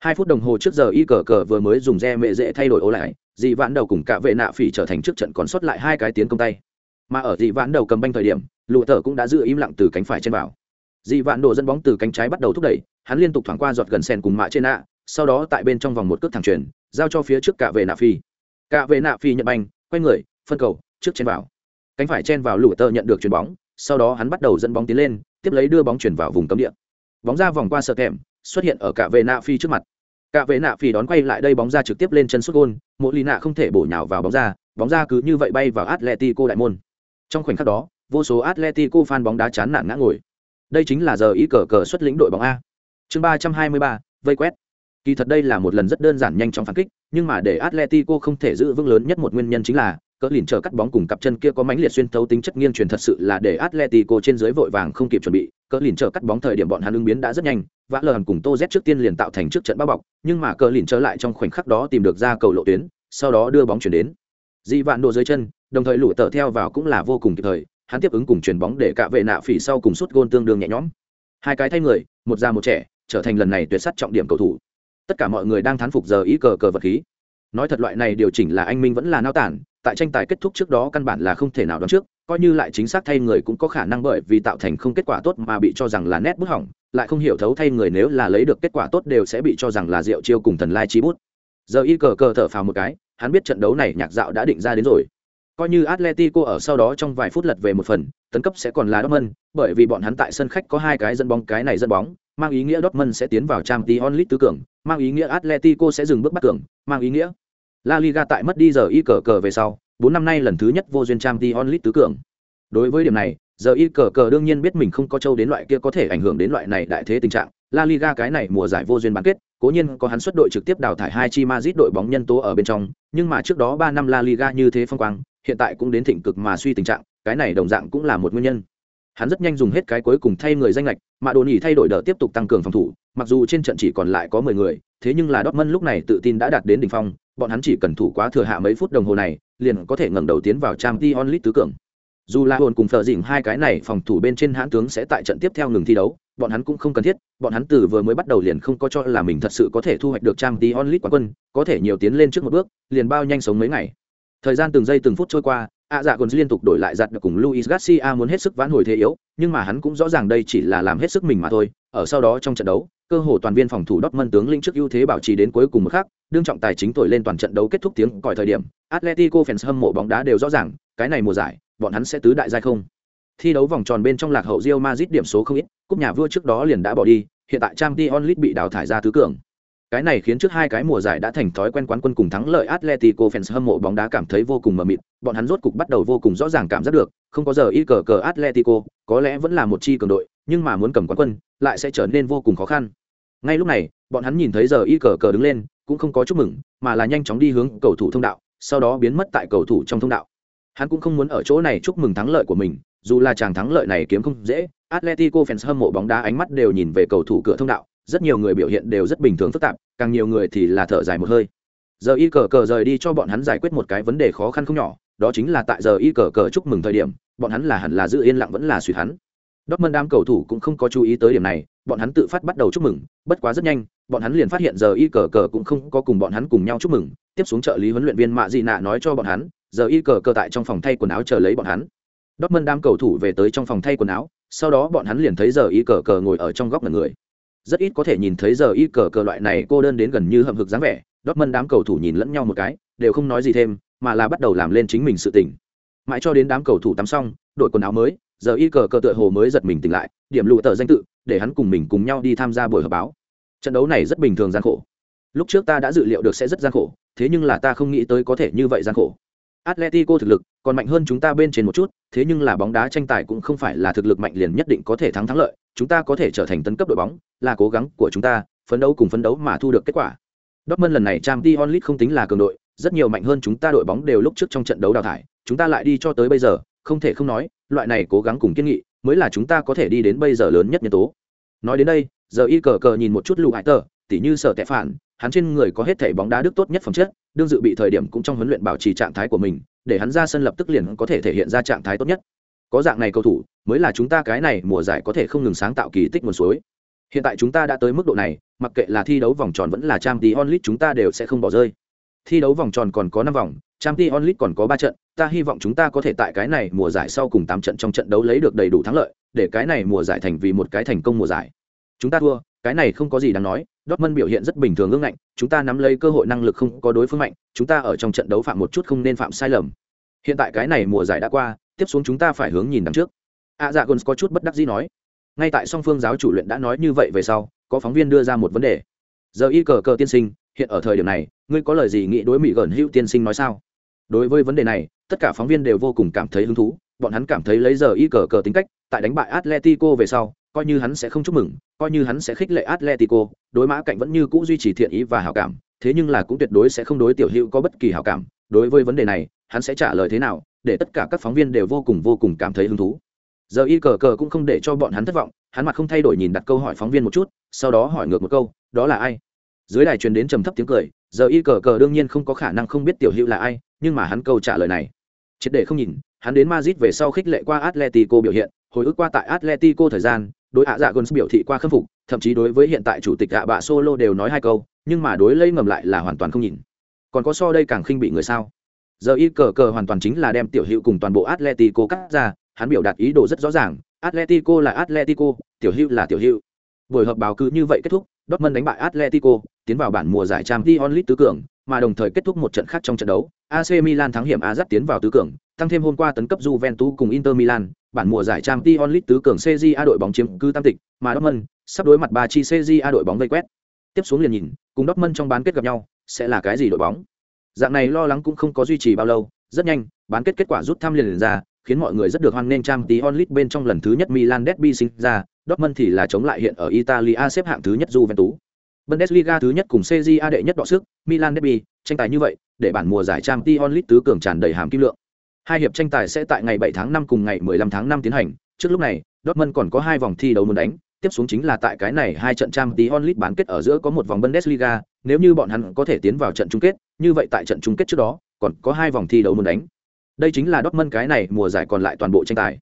Hai phút đồng hồ trước giờ y cờ cờ vừa mới dùng re mệ dễ thay đổi ô lại, dị vạn đầu cùng cả vệ nạ phỉ trở thành trước trận còn sót lại hai cái tiến công tay. Mà ở dị vãn đầu cầm banh thời điểm lụa tờ cũng đã giữ im lặng từ cánh phải trên vào. Dị vạn đồ dẫn bóng từ cánh trái bắt đầu thúc đẩy, hắn liên tục thoảng qua giọt gần sen cùng mạ trên nạ sau đó tại bên trong vòng một cước thẳng truyền giao cho phía trước cả về nạ phi. Cả về nạ phi nhận banh, quay người, phân cầu, trước trên vào. Cánh phải chen vào lụa tơ nhận được chuyền bóng, sau đó hắn bắt đầu dẫn bóng tiến lên, tiếp lấy đưa bóng chuyển vào vùng cấm địa. Bóng ra vòng qua sợ kèm xuất hiện ở cả về nạ phi trước mặt. Cả về nạ phi đón quay lại đây bóng ra trực tiếp lên chân xuất gôn mỗi lì nạ không thể bổ nhào vào bóng ra bóng ra cứ như vậy bay vào atletico đại môn. Trong khoảnh khắc đó vô số atletico fan bóng đá chán nản ngã ngồi. Đây chính là giờ ý cờ cờ xuất lĩnh đội bóng a. Chương ba trăm hai mươi ba vây quét. Kỳ thật đây là một lần rất đơn giản nhanh chóng phản kích nhưng mà để atletico không thể giữ vững lớn nhất một nguyên nhân chính là cỡ lìn chờ cắt bóng cùng cặp chân kia có mãnh liệt xuyên thấu tính chất nghiêng truyền thật sự là để Atletico trên dưới vội vàng không kịp chuẩn bị, cỡ lìn chờ cắt bóng thời điểm bọn hắn ứng biến đã rất nhanh, vã lờ cùng Tô Z trước tiên liền tạo thành trước trận bao bọc, nhưng mà cỡ lìn trở lại trong khoảnh khắc đó tìm được ra cầu lộ tuyến, sau đó đưa bóng chuyển đến. Dị vạn độ dưới chân, đồng thời lũ tở theo vào cũng là vô cùng kịp thời, hắn tiếp ứng cùng chuyền bóng để cả vệ nạ phỉ sau cùng suốt gôn tương đương nhẹ nhõm. Hai cái thay người, một già một trẻ, trở thành lần này tuyệt sắt trọng điểm cầu thủ. Tất cả mọi người đang thán phục giờ ý cờ cờ vật khí. Nói thật loại này điều chỉnh là anh minh vẫn là nao tản, tại tranh tài kết thúc trước đó căn bản là không thể nào đoán trước coi như lại chính xác thay người cũng có khả năng bởi vì tạo thành không kết quả tốt mà bị cho rằng là nét bút hỏng lại không hiểu thấu thay người nếu là lấy được kết quả tốt đều sẽ bị cho rằng là rượu chiêu cùng thần lai chi bút giờ y cờ cờ thở phào một cái hắn biết trận đấu này nhạc dạo đã định ra đến rồi coi như atletico ở sau đó trong vài phút lật về một phần tấn cấp sẽ còn là dortmund bởi vì bọn hắn tại sân khách có hai cái dẫn bóng cái này dẫn bóng mang ý nghĩa dortmund sẽ tiến vào Champions League tứ cường mang ý nghĩa atletico sẽ dừng bước bắt cường mang ý nghĩa La Liga tại mất đi giờ y cờ cờ về sau, bốn năm nay lần thứ nhất vô duyên Champions League tứ cường. Đối với điểm này, giờ y cờ cờ đương nhiên biết mình không có châu đến loại kia có thể ảnh hưởng đến loại này đại thế tình trạng. La Liga cái này mùa giải vô duyên bán kết, cố nhiên có hắn xuất đội trực tiếp đào thải hai chi Madrid đội bóng nhân tố ở bên trong, nhưng mà trước đó ba năm La Liga như thế phong quang, hiện tại cũng đến thịnh cực mà suy tình trạng, cái này đồng dạng cũng là một nguyên nhân. Hắn rất nhanh dùng hết cái cuối cùng thay người danh lệch, mà đồ nhỉ thay đổi đỡ tiếp tục tăng cường phòng thủ, mặc dù trên trận chỉ còn lại có mười người, thế nhưng là Dortmund lúc này tự tin đã đạt đến đỉnh phong, bọn hắn chỉ cần thủ quá thừa hạ mấy phút đồng hồ này, liền có thể ngẩng đầu tiến vào trang t onlit tứ cường. Dù là hồn cùng thợ dỉm hai cái này phòng thủ bên trên hãn tướng sẽ tại trận tiếp theo ngừng thi đấu, bọn hắn cũng không cần thiết, bọn hắn từ vừa mới bắt đầu liền không có cho là mình thật sự có thể thu hoạch được trang t onlit quán quân, có thể nhiều tiến lên trước một bước, liền bao nhanh sống mấy ngày. Thời gian từng giây từng phút trôi qua, ạ Dạ còn liên tục đổi lại giật cùng Luis Garcia muốn hết sức vãn hồi thế yếu, nhưng mà hắn cũng rõ ràng đây chỉ là làm hết sức mình mà thôi. Ở sau đó trong trận đấu, cơ hồ toàn viên phòng thủ Dortmund tướng lĩnh trước ưu thế bảo trì đến cuối cùng một khắc, đương trọng tài chính thổi lên toàn trận đấu kết thúc tiếng còi thời điểm, Atletico fans hâm mộ bóng đá đều rõ ràng, cái này mùa giải, bọn hắn sẽ tứ đại giai không. Thi đấu vòng tròn bên trong lạc hậu Real Madrid điểm số không ít, cúp nhà vua trước đó liền đã bỏ đi, hiện tại Champions League bị đào thải ra tứ cường. Cái này khiến trước hai cái mùa giải đã thành thói quen quán quân cùng thắng lợi Atletico fans hâm mộ bóng đá cảm thấy vô cùng mờ mịt, bọn hắn rốt cục bắt đầu vô cùng rõ ràng cảm giác được, không có giờ y cờ cờ Atletico, có lẽ vẫn là một chi cường đội, nhưng mà muốn cầm quán quân, lại sẽ trở nên vô cùng khó khăn. Ngay lúc này, bọn hắn nhìn thấy giờ y cờ cờ đứng lên, cũng không có chúc mừng, mà là nhanh chóng đi hướng cầu thủ thông đạo, sau đó biến mất tại cầu thủ trong thông đạo. Hắn cũng không muốn ở chỗ này chúc mừng thắng lợi của mình, dù là chàng thắng lợi này kiếm không dễ, Atletico fans hâm mộ bóng đá ánh mắt đều nhìn về cầu thủ cửa thông đạo, rất nhiều người biểu hiện đều rất bình thường phức tạp càng nhiều người thì là thở dài một hơi. Giờ y cờ cờ rời đi cho bọn hắn giải quyết một cái vấn đề khó khăn không nhỏ đó chính là tại giờ y cờ cờ chúc mừng thời điểm bọn hắn là hẳn là giữ yên lặng vẫn là suy hắn. Dortmund đám cầu thủ cũng không có chú ý tới điểm này, bọn hắn tự phát bắt đầu chúc mừng, bất quá rất nhanh, bọn hắn liền phát hiện giờ y cờ cờ cũng không có cùng bọn hắn cùng nhau chúc mừng, tiếp xuống trợ lý huấn luyện viên Mạ Dị Nạ nói cho bọn hắn, giờ y cờ cờ tại trong phòng thay quần áo chờ lấy bọn hắn. Dortmund đám cầu thủ về tới trong phòng thay quần áo, sau đó bọn hắn liền thấy giờ y cờ cờ ngồi ở trong góc là người rất ít có thể nhìn thấy giờ y cờ cờ loại này cô đơn đến gần như hậm hực dáng vẻ. Dortmund đám cầu thủ nhìn lẫn nhau một cái, đều không nói gì thêm, mà là bắt đầu làm lên chính mình sự tỉnh mãi cho đến đám cầu thủ tắm xong, đội quần áo mới, giờ y cờ cờ tựa hồ mới giật mình tỉnh lại, điểm lụ tờ danh tự, để hắn cùng mình cùng nhau đi tham gia buổi họp báo. Trận đấu này rất bình thường gian khổ. Lúc trước ta đã dự liệu được sẽ rất gian khổ, thế nhưng là ta không nghĩ tới có thể như vậy gian khổ. Atletico thực lực còn mạnh hơn chúng ta bên trên một chút, thế nhưng là bóng đá tranh tài cũng không phải là thực lực mạnh liền nhất định có thể thắng thắng lợi, chúng ta có thể trở thành tấn cấp đội bóng, là cố gắng của chúng ta, phấn đấu cùng phấn đấu mà thu được kết quả. Dortmund lần này Champions League không tính là cường đội, rất nhiều mạnh hơn chúng ta đội bóng đều lúc trước trong trận đấu đào thải, chúng ta lại đi cho tới bây giờ, không thể không nói, loại này cố gắng cùng kiên nghị, mới là chúng ta có thể đi đến bây giờ lớn nhất nhân tố. Nói đến đây, giờ y cờ cờ nhìn một chút lù hải tờ, tỉ như sở tệ phản, hắn trên người có hết thảy bóng đá đức tốt nhất phẩm chất, đương dự bị thời điểm cũng trong huấn luyện bảo trì trạng thái của mình, để hắn ra sân lập tức liền có thể thể hiện ra trạng thái tốt nhất. Có dạng này cầu thủ, mới là chúng ta cái này mùa giải có thể không ngừng sáng tạo kỳ tích nguồn suối. Hiện tại chúng ta đã tới mức độ này, mặc kệ là thi đấu vòng tròn vẫn là Champions League chúng ta đều sẽ không bỏ rơi. Thi đấu vòng tròn còn có năm vòng, Champions League còn có ba trận, ta hy vọng chúng ta có thể tại cái này mùa giải sau cùng tám trận trong trận đấu lấy được đầy đủ thắng lợi, để cái này mùa giải thành vì một cái thành công mùa giải. Chúng ta thua, cái này không có gì đáng nói, Dortmund biểu hiện rất bình thường ương ngạnh, chúng ta nắm lấy cơ hội năng lực không có đối phương mạnh, chúng ta ở trong trận đấu phạm một chút không nên phạm sai lầm. Hiện tại cái này mùa giải đã qua, tiếp xuống chúng ta phải hướng nhìn đằng trước. A Dạ Gons có chút bất đắc dĩ nói. Ngay tại song phương giáo chủ luyện đã nói như vậy về sau, có phóng viên đưa ra một vấn đề. Giờ y cờ cờ tiên sinh, hiện ở thời điểm này, ngươi có lời gì nghĩ đối mỹ gần hữu tiên sinh nói sao? Đối với vấn đề này, tất cả phóng viên đều vô cùng cảm thấy hứng thú, bọn hắn cảm thấy lấy giờ y cờ cờ tính cách, tại đánh bại Atletico về sau, coi như hắn sẽ không chúc mừng, coi như hắn sẽ khích lệ Atletico, đối mã cạnh vẫn như cũ duy trì thiện ý và hảo cảm, thế nhưng là cũng tuyệt đối sẽ không đối tiểu hữu có bất kỳ hảo cảm. Đối với vấn đề này, hắn sẽ trả lời thế nào, để tất cả các phóng viên đều vô cùng vô cùng cảm thấy hứng thú. Giờ y cờ cờ cũng không để cho bọn hắn thất vọng, hắn mặt không thay đổi nhìn đặt câu hỏi phóng viên một chút, sau đó hỏi ngược một câu, đó là ai? Dưới đài truyền đến trầm thấp tiếng cười, giờ y cờ cờ đương nhiên không có khả năng không biết tiểu hữu là ai, nhưng mà hắn câu trả lời này, triệt để không nhìn, hắn đến Madrid về sau khích lệ qua Atletico biểu hiện, hồi ức qua tại Atletico thời gian, đối ạ dạ Guns biểu thị qua khâm phục, thậm chí đối với hiện tại chủ tịch ạ bạ Solo đều nói hai câu, nhưng mà đối lây ngầm lại là hoàn toàn không nhìn. Còn có so đây càng khinh bị người sao? Giờ y cờ cờ hoàn toàn chính là đem tiểu hữu cùng toàn bộ Atletico cắt ra, hắn biểu đạt ý đồ rất rõ ràng, Atletico là Atletico, tiểu hữu là tiểu hữu. Buổi họp báo cứ như vậy kết thúc, Dortmund đánh bại Atletico, tiến vào bản mùa giải Champions League tứ cường, mà đồng thời kết thúc một trận khác trong trận đấu, AC Milan thắng hiểm Ajax tiến vào tứ cường, tăng thêm hôm qua tấn cấp Juventus cùng Inter Milan, bản mùa giải Champions League tứ cường CJA đội bóng chiếm cứ tam tịch, mà Dortmund sắp đối mặt ba chi CJA đội bóng vây quét. Tiếp xuống liền nhìn, cùng Dortmund trong bán kết gặp nhau, sẽ là cái gì đội bóng. Dạng này lo lắng cũng không có duy trì bao lâu, rất nhanh, bán kết kết quả rút thăm liền, liền ra, khiến mọi người rất được hoan nghênh Champions League bên trong lần thứ nhất Milan derby sinh ra, Dortmund thì là chống lại hiện ở Italia xếp hạng thứ nhất Juventus. Bundesliga thứ nhất cùng CJA đệ nhất đọ sức, Milan derby, tranh tài như vậy, để bản mùa giải Champions League tứ cường tràn đầy hàm kim lượng. Hai hiệp tranh tài sẽ tại ngày 7 tháng 5 cùng ngày 15 tháng 5 tiến hành, trước lúc này, Dortmund còn có hai vòng thi đấu muốn đánh, tiếp xuống chính là tại cái này hai trận Champions League bán kết ở giữa có một vòng Bundesliga, nếu như bọn hắn có thể tiến vào trận chung kết, như vậy tại trận chung kết trước đó, còn có hai vòng thi đấu muốn đánh. Đây chính là Dortmund cái này mùa giải còn lại toàn bộ tranh tài.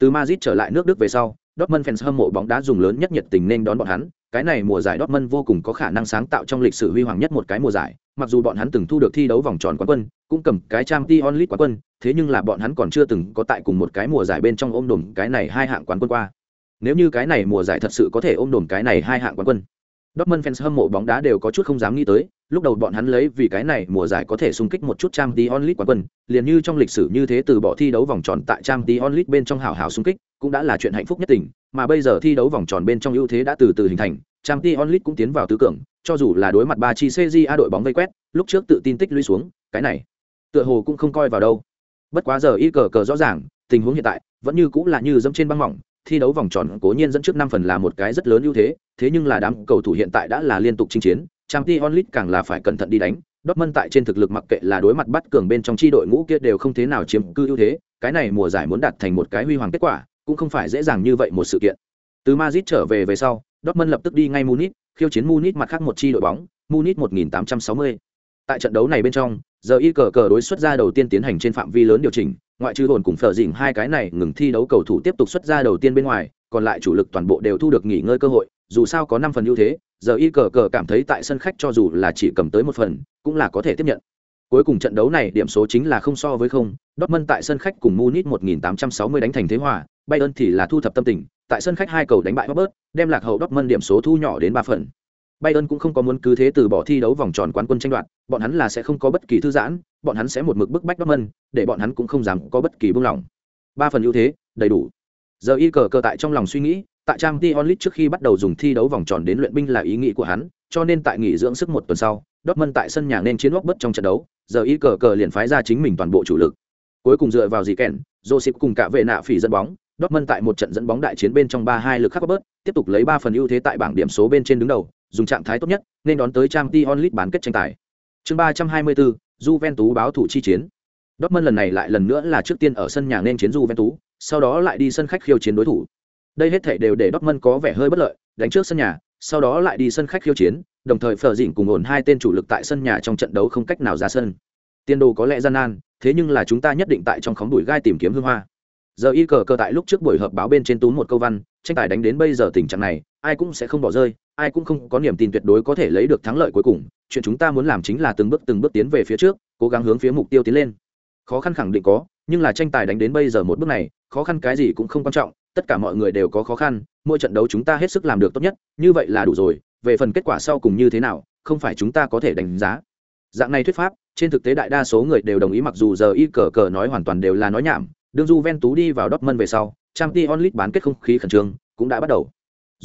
Từ Madrid trở lại nước Đức về sau, Dortmund fans hâm mộ bóng đá dùng lớn nhất nhiệt tình nên đón bọn hắn, cái này mùa giải Dortmund vô cùng có khả năng sáng tạo trong lịch sử huy hoàng nhất một cái mùa giải, mặc dù bọn hắn từng thu được thi đấu vòng tròn quán quân, cũng cầm cái Champions League quán quân, thế nhưng là bọn hắn còn chưa từng có tại cùng một cái mùa giải bên trong ôm đồm cái này hai hạng quán quân qua. Nếu như cái này mùa giải thật sự có thể ôm đồm cái này hai hạng quán quân, Dortmund fans hâm mộ bóng đá đều có chút không dám nghĩ tới, lúc đầu bọn hắn lấy vì cái này mùa giải có thể xung kích một chút Champions League quán quân, liền như trong lịch sử như thế từ bỏ thi đấu vòng tròn tại Champions League bên trong hào hào xung kích, cũng đã là chuyện hạnh phúc nhất tình, mà bây giờ thi đấu vòng tròn bên trong ưu thế đã từ từ hình thành, Champions League cũng tiến vào tứ cường, cho dù là đối mặt ba chi CJA đội bóng vây quét, lúc trước tự tin tích lũy xuống, cái này tựa hồ cũng không coi vào đâu. Bất quá giờ y cờ cờ rõ ràng, tình huống hiện tại vẫn như cũng là như dẫm trên băng mỏng, thi đấu vòng tròn cố nhiên dẫn trước năm phần là một cái rất lớn ưu thế, thế nhưng là đám cầu thủ hiện tại đã là liên tục chinh chiến, Tramti Onlit càng là phải cẩn thận đi đánh. Dortmund tại trên thực lực mặc kệ là đối mặt bắt cường bên trong chi đội ngũ kia đều không thế nào chiếm cư ưu thế, cái này mùa giải muốn đạt thành một cái huy hoàng kết quả, cũng không phải dễ dàng như vậy một sự kiện. Từ Madrid trở về về sau, Dortmund lập tức đi ngay Munich, khiêu chiến Munich mặt khác một chi đội bóng, Munich 1860. Tại trận đấu này bên trong, giờ y cờ cờ đối xuất ra đầu tiên tiến hành trên phạm vi lớn điều chỉnh, ngoại trừ hồn cùng phở dỉnh hai cái này ngừng thi đấu cầu thủ tiếp tục xuất ra đầu tiên bên ngoài, còn lại chủ lực toàn bộ đều thu được nghỉ ngơi cơ hội, dù sao có năm phần ưu thế, giờ y cờ cờ cảm thấy tại sân khách cho dù là chỉ cầm tới một phần, cũng là có thể tiếp nhận. Cuối cùng trận đấu này điểm số chính là không so với không, Dortmund tại sân khách cùng Munich 1860 đánh thành thế hòa, Bayern thì là thu thập tâm tình, tại sân khách hai cầu đánh bại Robert, đem lạc hậu Dortmund điểm số thu nhỏ đến 3 phần. Bayern cũng không có muốn cứ thế từ bỏ thi đấu vòng tròn quán quân tranh đoạt, bọn hắn là sẽ không có bất kỳ thư giãn, bọn hắn sẽ một mực bức bách Dortmund, để bọn hắn cũng không dám có bất kỳ buông lỏng. Ba phần ưu thế, đầy đủ. Giờ y cờ cờ tại trong lòng suy nghĩ, tại trang Champions League trước khi bắt đầu dùng thi đấu vòng tròn đến luyện binh là ý nghĩ của hắn, cho nên tại nghỉ dưỡng sức một tuần sau, Dortmund tại sân nhà nên chiến bất trong trận đấu, giờ y cờ cờ liền phái ra chính mình toàn bộ chủ lực. Cuối cùng dựa vào gì kèn, Josip cùng cả vệ nạ phỉ dẫn bóng, Dortmund tại một trận dẫn bóng đại chiến bên trong 3-2 lực khắc bớt, tiếp tục lấy 3 phần ưu thế tại bảng điểm số bên trên đứng đầu, dùng trạng thái tốt nhất, nên đón tới Champions League bán kết tranh tài. Chương 324, Juventus báo thủ chi chiến. Dortmund lần này lại lần nữa là trước tiên ở sân nhà nên chiến Juventus, sau đó lại đi sân khách khiêu chiến đối thủ. Đây hết thảy đều để Dortmund có vẻ hơi bất lợi, đánh trước sân nhà, sau đó lại đi sân khách khiêu chiến, đồng thời Phở Dĩnh cùng ổn hai tên chủ lực tại sân nhà trong trận đấu không cách nào ra sân. Tiên đồ có lẽ gian nan, thế nhưng là chúng ta nhất định tại trong khóm đuổi gai tìm kiếm hương hoa. Giờ y cờ cờ tại lúc trước buổi họp báo bên trên tú một câu văn, tranh tài đánh đến bây giờ tình trạng này, ai cũng sẽ không bỏ rơi, ai cũng không có niềm tin tuyệt đối có thể lấy được thắng lợi cuối cùng. Chuyện chúng ta muốn làm chính là từng bước từng bước tiến về phía trước, cố gắng hướng phía mục tiêu tiến lên. Khó khăn khẳng định có, nhưng là tranh tài đánh đến bây giờ một bước này, khó khăn cái gì cũng không quan trọng, tất cả mọi người đều có khó khăn, mỗi trận đấu chúng ta hết sức làm được tốt nhất, như vậy là đủ rồi, về phần kết quả sau cùng như thế nào, không phải chúng ta có thể đánh giá. Dạng này thuyết pháp, trên thực tế đại đa số người đều đồng ý mặc dù giờ y cờ cờ nói hoàn toàn đều là nói nhảm, đương Juventus đi vào Dortmund về sau, Champions League bán kết không khí khẩn trương cũng đã bắt đầu.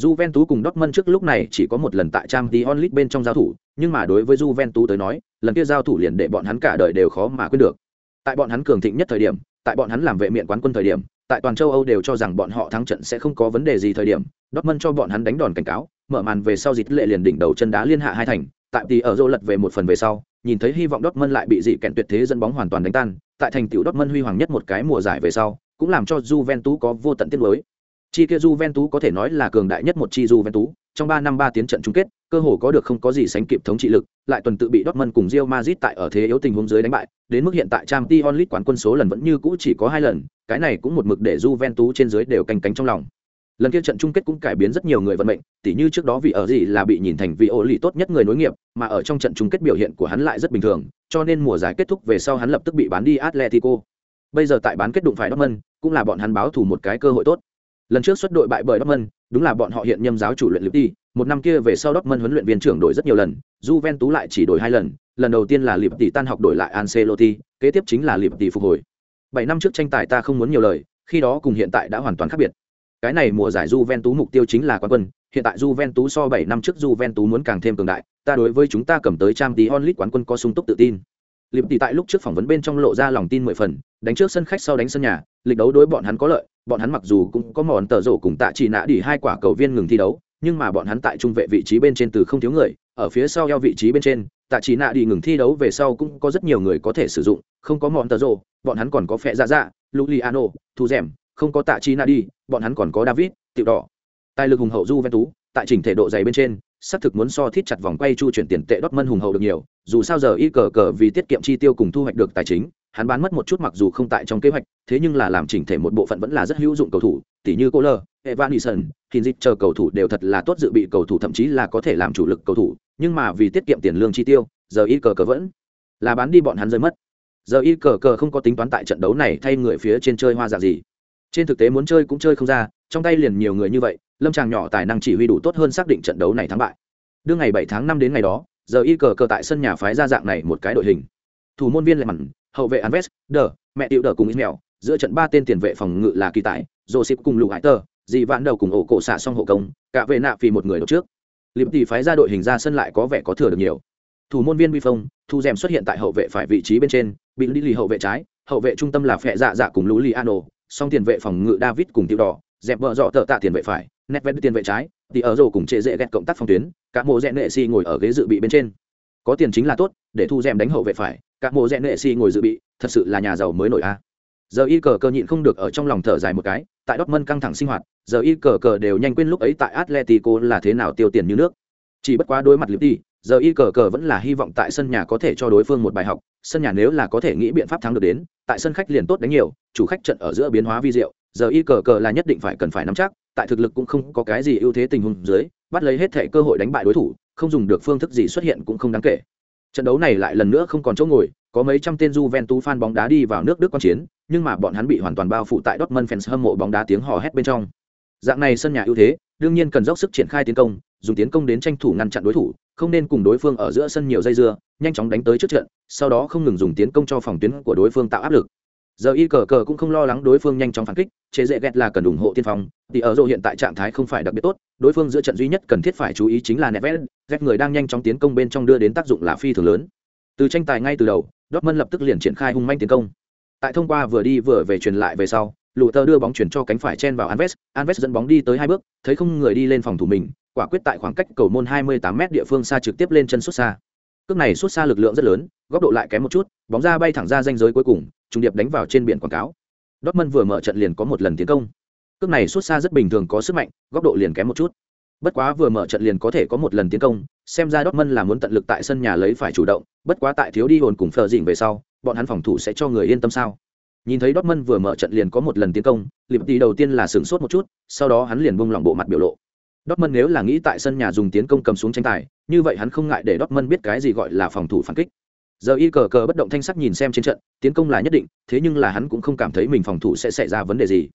Juventus cùng Dortmund trước lúc này chỉ có một lần tại Champions League bên trong giao thủ, nhưng mà đối với Juventus tới nói, lần kia giao thủ liền để bọn hắn cả đời đều khó mà quên được. Tại bọn hắn cường thịnh nhất thời điểm, tại bọn hắn làm vệ miện quán quân thời điểm, tại toàn châu Âu đều cho rằng bọn họ thắng trận sẽ không có vấn đề gì thời điểm, Dortmund cho bọn hắn đánh đòn cảnh cáo, mở màn về sau dịch lệ liền đỉnh đầu chân đá liên hạ hai thành, tại tỷ ở rô lật về một phần về sau, nhìn thấy hy vọng Dortmund lại bị dị kẹn tuyệt thế dẫn bóng hoàn toàn đánh tan, tại thành tiểu Dortmund huy hoàng nhất một cái mùa giải về sau, cũng làm cho Juventus có vô tận tiến nuối. Chi kia Juventus có thể nói là cường đại nhất một chi Juventus, trong 3 năm 3 tiến trận chung kết, cơ hồ có được không có gì sánh kịp thống trị lực, lại tuần tự bị Dortmund cùng Real Madrid tại ở thế yếu tình huống dưới đánh bại, đến mức hiện tại Champions League quán quân số lần vẫn như cũ chỉ có 2 lần, cái này cũng một mực để Juventus trên dưới đều canh cánh trong lòng. Lần kia trận chung kết cũng cải biến rất nhiều người vận mệnh, tỉ như trước đó vì ở gì là bị nhìn thành vị ô lì tốt nhất người nối nghiệp, mà ở trong trận chung kết biểu hiện của hắn lại rất bình thường, cho nên mùa giải kết thúc về sau hắn lập tức bị bán đi Atletico. Bây giờ tại bán kết đụng phải Dortmund, cũng là bọn hắn báo thủ một cái cơ hội tốt. Lần trước xuất đội bại bởi Dortmund, đúng là bọn họ hiện nhâm giáo chủ luyện liệp đi, một năm kia về sau Dortmund huấn luyện viên trưởng đổi rất nhiều lần, Juventus lại chỉ đổi hai lần, lần đầu tiên là liệp tỷ tan học đổi lại Ancelotti, kế tiếp chính là liệp tỷ phục hồi. Bảy năm trước tranh tài ta không muốn nhiều lời, khi đó cùng hiện tại đã hoàn toàn khác biệt. Cái này mùa giải Juventus mục tiêu chính là quán quân, hiện tại Juventus so 7 năm trước Juventus muốn càng thêm cường đại, ta đối với chúng ta cầm tới Champions League quán quân có sung túc tự tin. Liệp tỷ tại lúc trước phỏng vấn bên trong lộ ra lòng tin mười phần, đánh trước sân khách sau đánh sân nhà, lịch đấu đối bọn hắn có lợi, bọn hắn mặc dù cũng có mòn tờ rổ cùng tạ chỉ nã đi hai quả cầu viên ngừng thi đấu, nhưng mà bọn hắn tại trung vệ vị trí bên trên từ không thiếu người, ở phía sau eo vị trí bên trên, tạ chỉ nã đi ngừng thi đấu về sau cũng có rất nhiều người có thể sử dụng, không có mòn tờ rổ, bọn hắn còn có phệ dạ dạ, Luliano, Thu Dẻm, không có tạ chi na đi bọn hắn còn có david tiểu đỏ. Tài lực hùng hậu Juventus tại chỉnh thể độ dày bên trên xác thực muốn so thiết chặt vòng quay chu chuyển tiền tệ Dortmund hùng hậu được nhiều dù sao giờ y cờ cờ vì tiết kiệm chi tiêu cùng thu hoạch được tài chính hắn bán mất một chút mặc dù không tại trong kế hoạch thế nhưng là làm chỉnh thể một bộ phận vẫn là rất hữu dụng cầu thủ tỷ như Kohler, Evan Nilsson, Hinzit chờ cầu thủ đều thật là tốt dự bị cầu thủ thậm chí là có thể làm chủ lực cầu thủ nhưng mà vì tiết kiệm tiền lương chi tiêu giờ y cờ cờ vẫn là bán đi bọn hắn rơi mất. Giờ y cờ cờ không có tính toán tại trận đấu này thay người phía trên chơi hoa dạng gì trên thực tế muốn chơi cũng chơi không ra trong tay liền nhiều người như vậy lâm tràng nhỏ tài năng chỉ huy đủ tốt hơn xác định trận đấu này thắng bại. Đương ngày bảy tháng năm đến ngày đó giờ y cờ cờ tại sân nhà phái ra dạng này một cái đội hình. Thủ môn viên lệ mặn hậu vệ Anves, đờ mẹ tiểu đờ cùng ít mèo giữa trận ba tên tiền vệ phòng ngự là kỳ tài joseph cùng lục hải tờ dị vạn đầu cùng ổ cổ xạ xong hộ công cả vệ nạ vì một người đ trước. Liệm tỷ phái ra đội hình ra sân lại có vẻ có thừa được nhiều. Thủ môn viên bi phong thu rèm xuất hiện tại hậu vệ phải vị trí bên trên bị lý lì hậu vệ trái hậu vệ trung tâm là phẹ dạ dạ cùng lũ li ano song tiền vệ phòng ngự David cùng tiểu đỏ, dẹp vợ dọ tợ tạ tiền vệ phải, nét vét tiền vệ trái, thì ở rổ cùng trệ dễ ghét cộng tác phòng tuyến, cả mộ rẽ nệ si ngồi ở ghế dự bị bên trên. Có tiền chính là tốt, để thu dẹm đánh hậu vệ phải, cả mộ rẽ nệ si ngồi dự bị, thật sự là nhà giàu mới nổi a. Giờ y cờ cờ nhịn không được ở trong lòng thở dài một cái, tại Dortmund căng thẳng sinh hoạt, giờ y cờ cờ đều nhanh quên lúc ấy tại Atletico là thế nào tiêu tiền như nước. Chỉ bất quá đối mặt Liverpool, giờ y cờ cờ vẫn là hy vọng tại sân nhà có thể cho đối phương một bài học, sân nhà nếu là có thể nghĩ biện pháp thắng được đến, tại sân khách liền tốt đánh nhiều, chủ khách trận ở giữa biến hóa vi diệu, giờ y cờ cờ là nhất định phải cần phải nắm chắc tại thực lực cũng không có cái gì ưu thế tình huống dưới bắt lấy hết thể cơ hội đánh bại đối thủ không dùng được phương thức gì xuất hiện cũng không đáng kể. Trận đấu này lại lần nữa không còn chỗ ngồi có mấy trăm tên Juventus fan bóng đá đi vào nước Đức quan chiến nhưng mà bọn hắn bị hoàn toàn bao phủ tại Dortmund fans hâm mộ bóng đá tiếng hò hét bên trong. Dạng này sân nhà ưu thế đương nhiên cần dốc sức triển khai tiến công dùng tiến công đến tranh thủ ngăn chặn đối thủ không nên cùng đối phương ở giữa sân nhiều dây dưa nhanh chóng đánh tới trước trận sau đó không ngừng dùng tiến công cho phòng tuyến của đối phương tạo áp lực. Giờ y cờ cờ cũng không lo lắng đối phương nhanh chóng phản kích chế dễ ghét là cần ủng hộ tiên phong. Thì ở rô hiện tại trạng thái không phải đặc biệt tốt đối phương giữa trận duy nhất cần thiết phải chú ý chính là neves ghét người đang nhanh chóng tiến công bên trong đưa đến tác dụng là phi thường lớn. Từ tranh tài ngay từ đầu dortmund lập tức liền triển khai hung manh tiến công. Tại thông qua vừa đi vừa về truyền lại về sau, lụ tơ đưa bóng chuyển cho cánh phải chen vào Anves, Anves dẫn bóng đi tới hai bước, thấy không người đi lên phòng thủ mình, quả quyết tại khoảng cách cầu môn 28m địa phương xa trực tiếp lên chân xuất xa. Cước này xuất xa lực lượng rất lớn, góc độ lại kém một chút, bóng ra bay thẳng ra ranh giới cuối cùng, trùng điệp đánh vào trên biển quảng cáo. Dortmund vừa mở trận liền có một lần tiến công. Cước này xuất xa rất bình thường có sức mạnh, góc độ liền kém một chút. Bất quá vừa mở trận liền có thể có một lần tiến công, xem ra Dortmund là muốn tận lực tại sân nhà lấy phải chủ động, bất quá tại thiếu đi hồn cùng phờ dịnh về sau, bọn hắn phòng thủ sẽ cho người yên tâm sao? Nhìn thấy Dortmund vừa mở trận liền có một lần tiến công, Liverpool đầu tiên là sửng sốt một chút, sau đó hắn liền buông lỏng bộ mặt biểu lộ. Dortmund nếu là nghĩ tại sân nhà dùng tiến công cầm xuống tranh tài, như vậy hắn không ngại để Dortmund biết cái gì gọi là phòng thủ phản kích. Giờ y cờ cờ bất động thanh sắc nhìn xem trên trận, tiến công là nhất định, thế nhưng là hắn cũng không cảm thấy mình phòng thủ sẽ xảy ra vấn đề gì.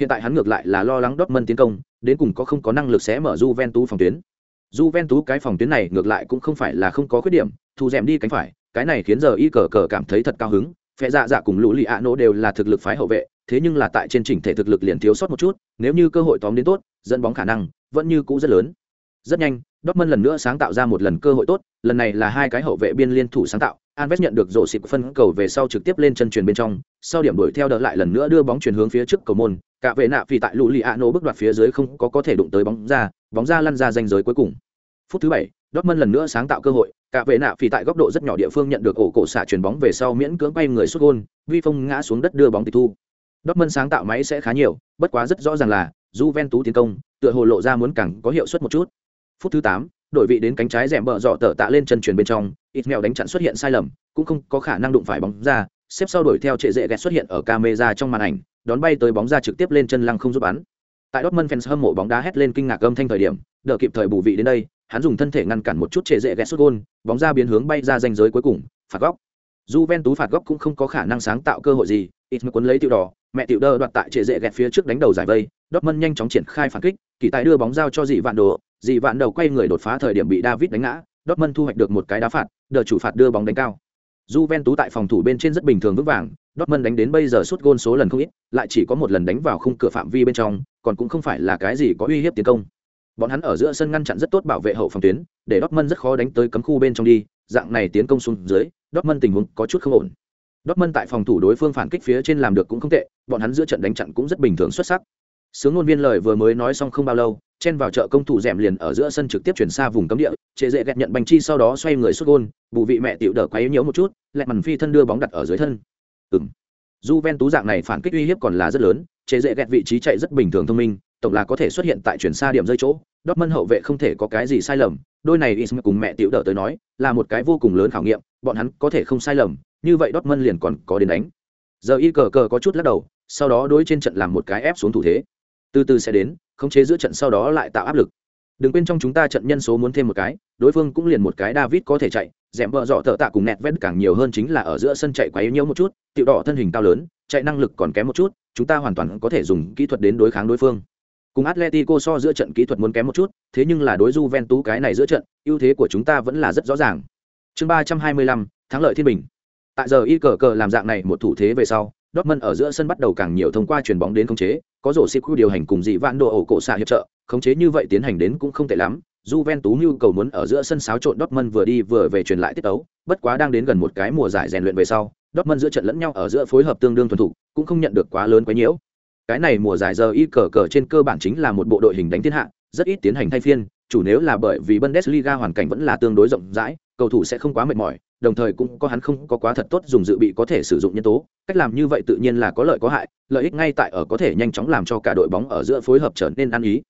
Hiện tại hắn ngược lại là lo lắng Dortmund tiến công, đến cùng có không có năng lực sẽ mở Juventus phòng tuyến. Juventus cái phòng tuyến này ngược lại cũng không phải là không có khuyết điểm, thu dẻm đi cánh phải, cái này khiến giờ y cờ cờ cảm thấy thật cao hứng, phe dạ dạ cùng lũ lì ạ nỗ đều là thực lực phái hậu vệ thế nhưng là tại trên chỉnh thể thực lực liền thiếu sót một chút nếu như cơ hội tóm đến tốt dẫn bóng khả năng vẫn như cũ rất lớn. Rất nhanh Dortmund lần nữa sáng tạo ra một lần cơ hội tốt lần này là hai cái hậu vệ biên liên thủ sáng tạo. Alves nhận được rổ xịp phân cầu về sau trực tiếp lên chân truyền bên trong sau điểm đuổi theo đỡ lại lần nữa đưa bóng chuyển hướng phía trước cầu môn cả vệ nạ vì tại Luliano bước đoạt phía dưới không có có thể đụng tới bóng ra bóng ra lăn ra danh giới cuối cùng. Phút thứ bảy Dortmund lần nữa sáng tạo cơ hội, cả vệ nạ vì tại góc độ rất nhỏ địa phương nhận được ổ cổ xạ chuyền bóng về sau miễn cưỡng bay người sút gôn, Vi Phong ngã xuống đất đưa bóng tịch thu. Dortmund sáng tạo máy sẽ khá nhiều, bất quá rất rõ ràng là Juventus tiến công, tựa hồ lộ ra muốn càng có hiệu suất một chút. Phút thứ 8, đội vị đến cánh trái rèm bờ rọ tở tạ lên chân truyền bên trong, ít mèo đánh chặn xuất hiện sai lầm, cũng không có khả năng đụng phải bóng ra, xếp sau đuổi theo trệ dễ gẹt xuất hiện ở camera trong màn ảnh, đón bay tới bóng ra trực tiếp lên chân lăng không giúp bắn. Tại Dortmund fans hâm mộ bóng đá hét lên kinh ngạc âm thanh thời điểm, đỡ kịp thời bù vị đến đây, hắn dùng thân thể ngăn cản một chút trệ dễ gẹt sút gol, bóng ra biến hướng bay ra ranh giới cuối cùng, phạt góc. Juventus phạt góc cũng không có khả năng sáng tạo cơ hội gì, ít cuốn lấy tiêu đỏ, mẹ tiểu đơ đoạt tại trệ dễ gẹt phía trước đánh đầu giải vây, Dortmund nhanh chóng triển khai phản kích, kỳ tài đưa bóng giao cho dị vạn đồ, dị vạn đầu quay người đột phá thời điểm bị David đánh ngã, Dortmund thu hoạch được một cái đá phạt, đờ chủ phạt đưa bóng đánh cao. Juventus tại phòng thủ bên trên rất bình thường vững vàng, Dortmund đánh đến bây giờ sút gôn số lần không ít, lại chỉ có một lần đánh vào khung cửa phạm vi bên trong, còn cũng không phải là cái gì có uy hiếp tiến công. Bọn hắn ở giữa sân ngăn chặn rất tốt bảo vệ hậu phòng tuyến, để Dortmund rất khó đánh tới cấm khu bên trong đi, dạng này tiến công xuống dưới, Dortmund tình huống có chút không ổn. Dortmund tại phòng thủ đối phương phản kích phía trên làm được cũng không tệ, bọn hắn giữa trận đánh chặn cũng rất bình thường xuất sắc. Sướng ngôn viên lời vừa mới nói xong không bao lâu, chen vào chợ công thủ rèm liền ở giữa sân trực tiếp chuyển xa vùng cấm địa, chế dễ gẹt nhận bánh chi sau đó xoay người xuất gôn, bù vị mẹ tiểu đỡ quấy nhiễu một chút, lẹt màn phi thân đưa bóng đặt ở dưới thân. Ừm. Juventus dạng này phản kích uy hiếp còn là rất lớn, chế dễ gẹt vị trí chạy rất bình thường thông minh, tổng là có thể xuất hiện tại chuyển xa điểm rơi chỗ. Dortmund hậu vệ không thể có cái gì sai lầm, đôi này Ism cùng mẹ tiểu đỡ tới nói, là một cái vô cùng lớn khảo nghiệm, bọn hắn có thể không sai lầm, như vậy Dortmund liền còn có đến đánh. Giờ y cờ cờ có chút lắc đầu, sau đó đối trên trận làm một cái ép xuống thủ thế. Từ từ sẽ đến, khống chế giữa trận sau đó lại tạo áp lực. Đừng quên trong chúng ta trận nhân số muốn thêm một cái, đối phương cũng liền một cái David có thể chạy, dẻm vợ dọ thợ tạ cùng nẹt vét càng nhiều hơn chính là ở giữa sân chạy quá yếu nhiễu một chút, tiểu đỏ thân hình cao lớn, chạy năng lực còn kém một chút, chúng ta hoàn toàn có thể dùng kỹ thuật đến đối kháng đối phương. Cùng Atletico so giữa trận kỹ thuật muốn kém một chút, thế nhưng là đối Juventus cái này giữa trận, ưu thế của chúng ta vẫn là rất rõ ràng. Chương ba trăm hai mươi lăm thắng lợi thiên bình. Tại giờ y cờ cờ làm dạng này một thủ thế về sau, Dortmund ở giữa sân bắt đầu càng nhiều thông qua chuyển bóng đến khống chế, có rổ xịp điều hành cùng dị vạn độ ổ cổ xạ hiệp trợ, khống chế như vậy tiến hành đến cũng không tệ lắm. Juventus nhu cầu muốn ở giữa sân xáo trộn Dortmund vừa đi vừa về truyền lại tiết tấu, bất quá đang đến gần một cái mùa giải rèn luyện về sau, Dortmund giữa trận lẫn nhau ở giữa phối hợp tương đương thuần thủ, cũng không nhận được quá lớn quá nhiễu. Cái này mùa giải giờ y cờ cờ trên cơ bản chính là một bộ đội hình đánh thiên hạ, rất ít tiến hành thay phiên, chủ nếu là bởi vì Bundesliga hoàn cảnh vẫn là tương đối rộng rãi, cầu thủ sẽ không quá mệt mỏi, đồng thời cũng có hắn không có quá thật tốt dùng dự bị có thể sử dụng nhân tố, cách làm như vậy tự nhiên là có lợi có hại, lợi ích ngay tại ở có thể nhanh chóng làm cho cả đội bóng ở giữa phối hợp trở nên ăn ý.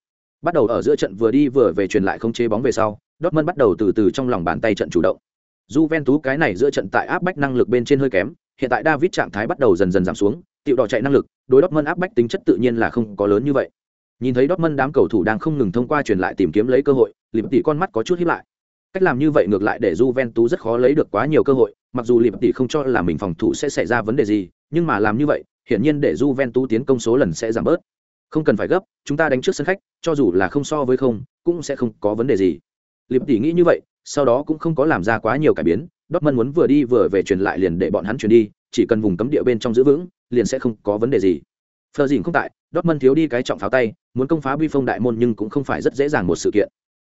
Bắt đầu ở giữa trận vừa đi vừa về truyền lại không chế bóng về sau, Dortmund bắt đầu từ từ trong lòng bàn tay trận chủ động. Juventus cái này giữa trận tại áp bách năng lực bên trên hơi kém, hiện tại David trạng thái bắt đầu dần dần giảm xuống, tiểu đỏ chạy năng lực, đối Dortmund áp bách tính chất tự nhiên là không có lớn như vậy. Nhìn thấy Dortmund đám cầu thủ đang không ngừng thông qua truyền lại tìm kiếm lấy cơ hội, Liệp tỷ con mắt có chút híp lại. Cách làm như vậy ngược lại để Juventus rất khó lấy được quá nhiều cơ hội, mặc dù Liệp tỷ không cho là mình phòng thủ sẽ xảy ra vấn đề gì, nhưng mà làm như vậy, hiển nhiên để Juventus tiến công số lần sẽ giảm bớt. Không cần phải gấp, chúng ta đánh trước sân khách, cho dù là không so với không, cũng sẽ không có vấn đề gì. Liệp tỷ nghĩ như vậy, sau đó cũng không có làm ra quá nhiều cải biến, Dortmund muốn vừa đi vừa về truyền lại liền để bọn hắn truyền đi, chỉ cần vùng cấm địa bên trong giữ vững, liền sẽ không có vấn đề gì. Fleur không tại, Dortmund thiếu đi cái trọng pháo tay, muốn công phá bi phong đại môn nhưng cũng không phải rất dễ dàng một sự kiện.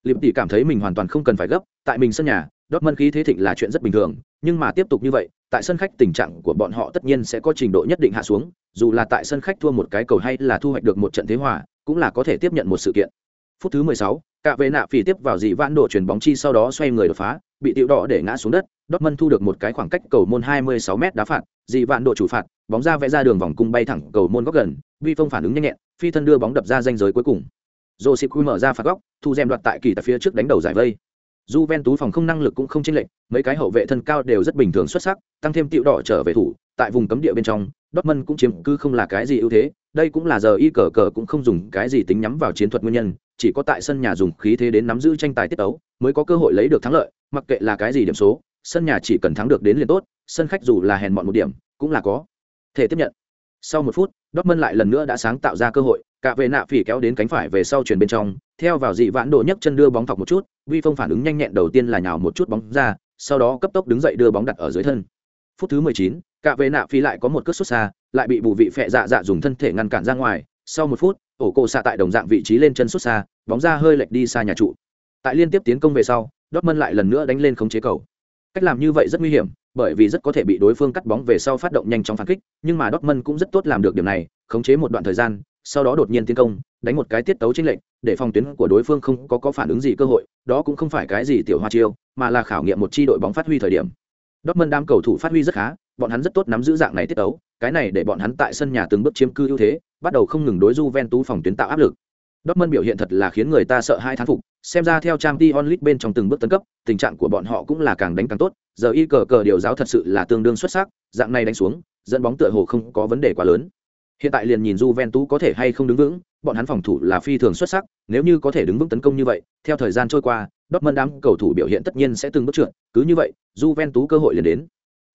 Liệp tỷ cảm thấy mình hoàn toàn không cần phải gấp, tại mình sân nhà, Dortmund khí thế thịnh là chuyện rất bình thường, nhưng mà tiếp tục như vậy, tại sân khách tình trạng của bọn họ tất nhiên sẽ có trình độ nhất định hạ xuống, dù là tại sân khách thua một cái cầu hay là thu hoạch được một trận thế hòa, cũng là có thể tiếp nhận một sự kiện. Phút thứ 16, cả về nạ phỉ tiếp vào dị vãn độ chuyển bóng chi sau đó xoay người đột phá, bị tiểu đỏ để ngã xuống đất, Dortmund thu được một cái khoảng cách cầu môn 26m đá phạt, dị vãn độ chủ phạt, bóng ra vẽ ra đường vòng cung bay thẳng cầu môn góc gần, vi phong phản ứng nhanh nhẹn, phi thân đưa bóng đập ra ranh giới cuối cùng. Joseph mở ra phạt góc, thu dèm đoạt tại kỳ tại phía trước đánh đầu giải vây. Juventus phòng không năng lực cũng không chênh lệch, mấy cái hậu vệ thân cao đều rất bình thường xuất sắc, tăng thêm tiểu đỏ trở về thủ, tại vùng cấm địa bên trong, Dortmund cũng chiếm cứ không là cái gì ưu thế, đây cũng là giờ y cờ cờ cũng không dùng cái gì tính nhắm vào chiến thuật nguyên nhân, chỉ có tại sân nhà dùng khí thế đến nắm giữ tranh tài tiết đấu mới có cơ hội lấy được thắng lợi, mặc kệ là cái gì điểm số, sân nhà chỉ cần thắng được đến liền tốt, sân khách dù là hèn mọn một điểm, cũng là có thể tiếp nhận. Sau một phút, Dortmund lại lần nữa đã sáng tạo ra cơ hội, cả về nạ phỉ kéo đến cánh phải về sau chuyển bên trong, theo vào dị vãn độ nhấc chân đưa bóng thọc một chút, Vi Phong phản ứng nhanh nhẹn đầu tiên là nhào một chút bóng ra, sau đó cấp tốc đứng dậy đưa bóng đặt ở dưới thân. Phút thứ 19, cả về nạ phỉ lại có một cước xuất xa, lại bị bù vị phệ dạ dạ dùng thân thể ngăn cản ra ngoài, sau một phút, ổ cổ xạ tại đồng dạng vị trí lên chân xuất xa, bóng ra hơi lệch đi xa nhà trụ. Tại liên tiếp tiến công về sau, Dortmund lại lần nữa đánh lên khống chế cầu. Cách làm như vậy rất nguy hiểm, bởi vì rất có thể bị đối phương cắt bóng về sau phát động nhanh chóng phản kích, nhưng mà Dortmund cũng rất tốt làm được điểm này, khống chế một đoạn thời gian, sau đó đột nhiên tiến công, đánh một cái tiết tấu chênh lệch, để phòng tuyến của đối phương không có có phản ứng gì cơ hội, đó cũng không phải cái gì tiểu hoa chiêu, mà là khảo nghiệm một chi đội bóng phát huy thời điểm. Dortmund đám cầu thủ phát huy rất khá, bọn hắn rất tốt nắm giữ dạng này tiết tấu, cái này để bọn hắn tại sân nhà từng bước chiếm cư ưu thế, bắt đầu không ngừng đối Juventus phòng tuyến tạo áp lực. Dortmund biểu hiện thật là khiến người ta sợ hai thán phục, xem ra theo Champions League bên trong từng bước tấn cấp, tình trạng của bọn họ cũng là càng đánh càng tốt, giờ y cờ cờ điều giáo thật sự là tương đương xuất sắc, dạng này đánh xuống, dẫn bóng tựa hồ không có vấn đề quá lớn. Hiện tại liền nhìn Juventus có thể hay không đứng vững, bọn hắn phòng thủ là phi thường xuất sắc, nếu như có thể đứng vững tấn công như vậy, theo thời gian trôi qua, Dortmund đám cầu thủ biểu hiện tất nhiên sẽ từng bước trượt, cứ như vậy, Juventus cơ hội liền đến.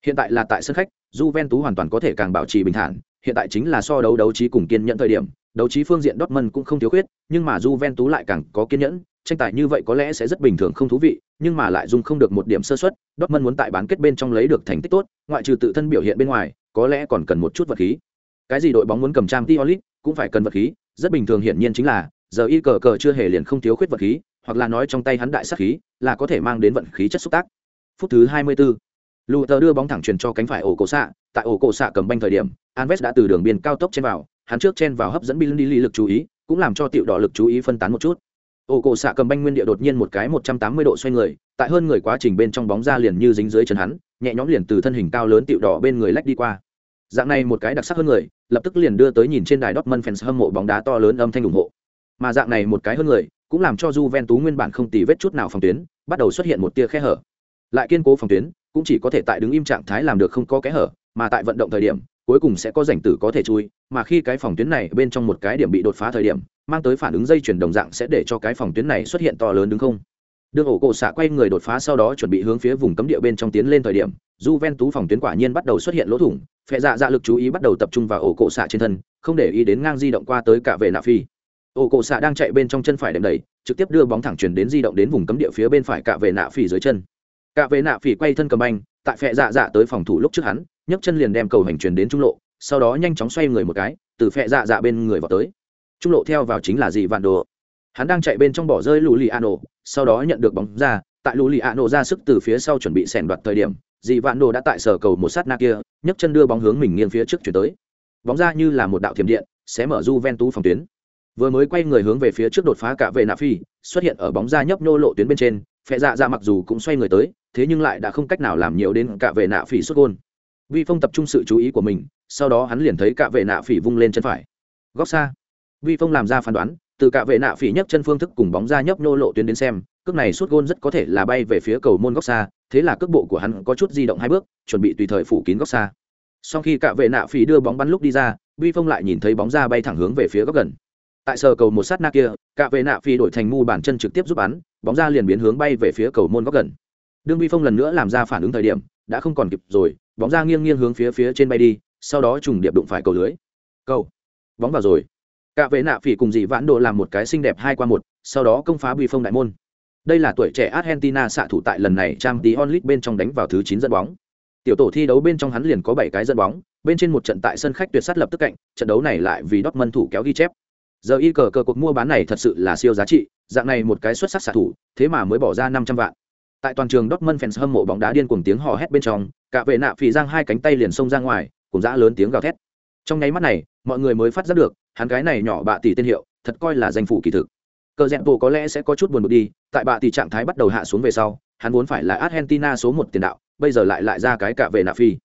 Hiện tại là tại sân khách, Juventus hoàn toàn có thể càng bảo trì bình thản, hiện tại chính là so đấu đấu trí cùng kiên nhẫn thời điểm, đấu trí phương diện Dortmund cũng không thiếu khuyết, nhưng mà Juventus lại càng có kiên nhẫn, tranh tài như vậy có lẽ sẽ rất bình thường không thú vị, nhưng mà lại dùng không được một điểm sơ suất, Dortmund muốn tại bán kết bên trong lấy được thành tích tốt, ngoại trừ tự thân biểu hiện bên ngoài, có lẽ còn cần một chút vật khí. Cái gì đội bóng muốn cầm trang tiolit cũng phải cần vật khí, rất bình thường hiển nhiên chính là, giờ y cờ cờ chưa hề liền không thiếu khuyết vật khí, hoặc là nói trong tay hắn đại sát khí, là có thể mang đến vận khí chất xúc tác. Phút thứ 24, Luther đưa bóng thẳng truyền cho cánh phải ổ cổ xạ, tại ổ cổ xạ cầm banh thời điểm, Alves đã từ đường biên cao tốc chen vào, hắn trước chen vào hấp dẫn Billy lực chú ý, cũng làm cho tiểu đỏ lực chú ý phân tán một chút. Ổ cổ xạ cầm banh nguyên địa đột nhiên một cái 180 độ xoay người, tại hơn người quá trình bên trong bóng ra liền như dính dưới chân hắn, nhẹ nhõm liền từ thân hình cao lớn tiểu đỏ bên người lách đi qua. Dạng này một cái đặc sắc hơn người, lập tức liền đưa tới nhìn trên đài Dortmund fans hâm mộ bóng đá to lớn âm thanh ủng hộ. Mà dạng này một cái hơn người, cũng làm cho Juventus nguyên bản không tì vết chút nào phòng tuyến, bắt đầu xuất hiện một tia khe hở. Lại kiên cố phòng tuyến, cũng chỉ có thể tại đứng im trạng thái làm được không có kẽ hở, mà tại vận động thời điểm, cuối cùng sẽ có rảnh tử có thể chui, mà khi cái phòng tuyến này bên trong một cái điểm bị đột phá thời điểm, mang tới phản ứng dây chuyển đồng dạng sẽ để cho cái phòng tuyến này xuất hiện to lớn đúng không? Đường ổ cổ xạ quay người đột phá sau đó chuẩn bị hướng phía vùng cấm địa bên trong tiến lên thời điểm, Juventus phòng tuyến quả nhiên bắt đầu xuất hiện lỗ thủng, phệ dạ dạ lực chú ý bắt đầu tập trung vào ổ cổ xạ trên thân, không để ý đến ngang di động qua tới cả về nạ phi. Ổ cổ xạ đang chạy bên trong chân phải đệm đẩy, trực tiếp đưa bóng thẳng chuyển đến di động đến vùng cấm địa phía bên phải cả về nạ phi dưới chân. Cả về nạ phi quay thân cầm anh, tại phệ dạ dạ tới phòng thủ lúc trước hắn, nhấc chân liền đem cầu hành chuyển đến trung lộ, sau đó nhanh chóng xoay người một cái, từ phệ dạ dạ bên người vào tới. Trung lộ theo vào chính là gì vạn đồ. Hắn đang chạy bên trong bỏ rơi lũ lì nổ, sau đó nhận được bóng ra, tại lũ lì nổ ra sức từ phía sau chuẩn bị xẻn đoạt thời điểm, dì vạn đồ đã tại sở cầu một sát na kia, nhấc chân đưa bóng hướng mình nghiêng phía trước chuyển tới. Bóng ra như là một đạo thiểm điện, sẽ mở du ven tú phòng tuyến. Vừa mới quay người hướng về phía trước đột phá cả về nạ phi, xuất hiện ở bóng ra nhấp nô lộ tuyến bên trên phe dạ ra mặc dù cũng xoay người tới, thế nhưng lại đã không cách nào làm nhiều đến cả về nạ phi xuất gôn. Vi phong tập trung sự chú ý của mình, sau đó hắn liền thấy cả vệ nạ phỉ vung lên chân phải. Góc xa. Vi phong làm ra phán đoán, từ cả vệ nạ phỉ nhấc chân phương thức cùng bóng ra nhấp nô lộ tuyến đến xem, cước này suốt gôn rất có thể là bay về phía cầu môn góc xa thế là cước bộ của hắn có chút di động hai bước, chuẩn bị tùy thời phủ kín góc xa. Sau khi cả vệ nạ phí đưa bóng bắn lúc đi ra vi phong lại nhìn thấy bóng ra bay thẳng hướng về phía góc gần. Tại sờ cầu một sát na kia, cả vệ nạ phí đổi thành mu bản chân trực tiếp giúp bắn, bóng ra liền biến hướng bay về phía cầu môn góc gần. Đương vi phong lần nữa làm ra phản ứng thời điểm, đã không còn kịp rồi, bóng ra nghiêng nghiêng hướng phía phía trên bay đi, sau đó trùng điệp đụng phải cầu lưới. Cầu. Bóng vào rồi. Cả vệ nạ phỉ cùng dị vãn độ làm một cái xinh đẹp hai qua một, sau đó công phá vi phong đại môn đây là tuổi trẻ Argentina xạ thủ tại lần này Champions League bên trong đánh vào thứ 9 dẫn bóng. Tiểu tổ thi đấu bên trong hắn liền có 7 cái dẫn bóng, bên trên một trận tại sân khách tuyệt sát lập tức cạnh, trận đấu này lại vì Dortmund thủ kéo ghi chép. Giờ y cờ cờ cuộc mua bán này thật sự là siêu giá trị, dạng này một cái xuất sắc xạ thủ, thế mà mới bỏ ra 500 vạn. Tại toàn trường Dortmund fans hâm mộ bóng đá điên cuồng tiếng hò hét bên trong, cả vệ nạ phì giang hai cánh tay liền xông ra ngoài, cùng dã lớn tiếng gào thét. Trong nháy mắt này, mọi người mới phát giác được, hắn cái này nhỏ bạ tỷ tên hiệu, thật coi là danh phủ kỳ thực. Cờ dẹp bộ có lẽ sẽ có chút buồn bực đi, tại bạ thì trạng thái bắt đầu hạ xuống về sau, hắn vốn phải là Argentina số một tiền đạo, bây giờ lại lại ra cái cả về nạ phi.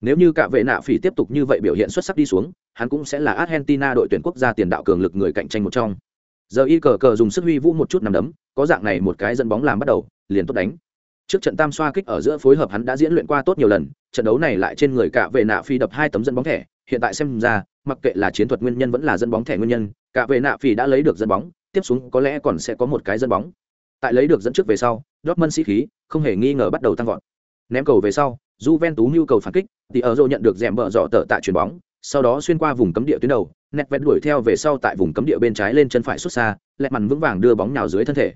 Nếu như cả vệ nạ phỉ tiếp tục như vậy biểu hiện xuất sắc đi xuống, hắn cũng sẽ là Argentina đội tuyển quốc gia tiền đạo cường lực người cạnh tranh một trong. Giờ y cờ cờ dùng sức huy vũ một chút nằm đấm, có dạng này một cái dẫn bóng làm bắt đầu, liền tốt đánh. Trước trận tam xoa kích ở giữa phối hợp hắn đã diễn luyện qua tốt nhiều lần, trận đấu này lại trên người cả vệ nạ phi đập hai tấm dẫn bóng thẻ, hiện tại xem ra, mặc kệ là chiến thuật nguyên nhân vẫn là dẫn bóng thẻ nguyên nhân, cả vệ nạ phi đã lấy được dẫn bóng, tiếp xuống có lẽ còn sẽ có một cái dẫn bóng. Tại lấy được dẫn trước về sau, Dortmund sĩ khí không hề nghi ngờ bắt đầu tăng vọt. Ném cầu về sau, Juventus nhu cầu phản kích, thì ở rồi nhận được rèm bờ rọ tở tại chuyền bóng, sau đó xuyên qua vùng cấm địa tuyến đầu, nẹt vẹt đuổi theo về sau tại vùng cấm địa bên trái lên chân phải xuất xa, lẹt màn vững vàng đưa bóng nhào dưới thân thể.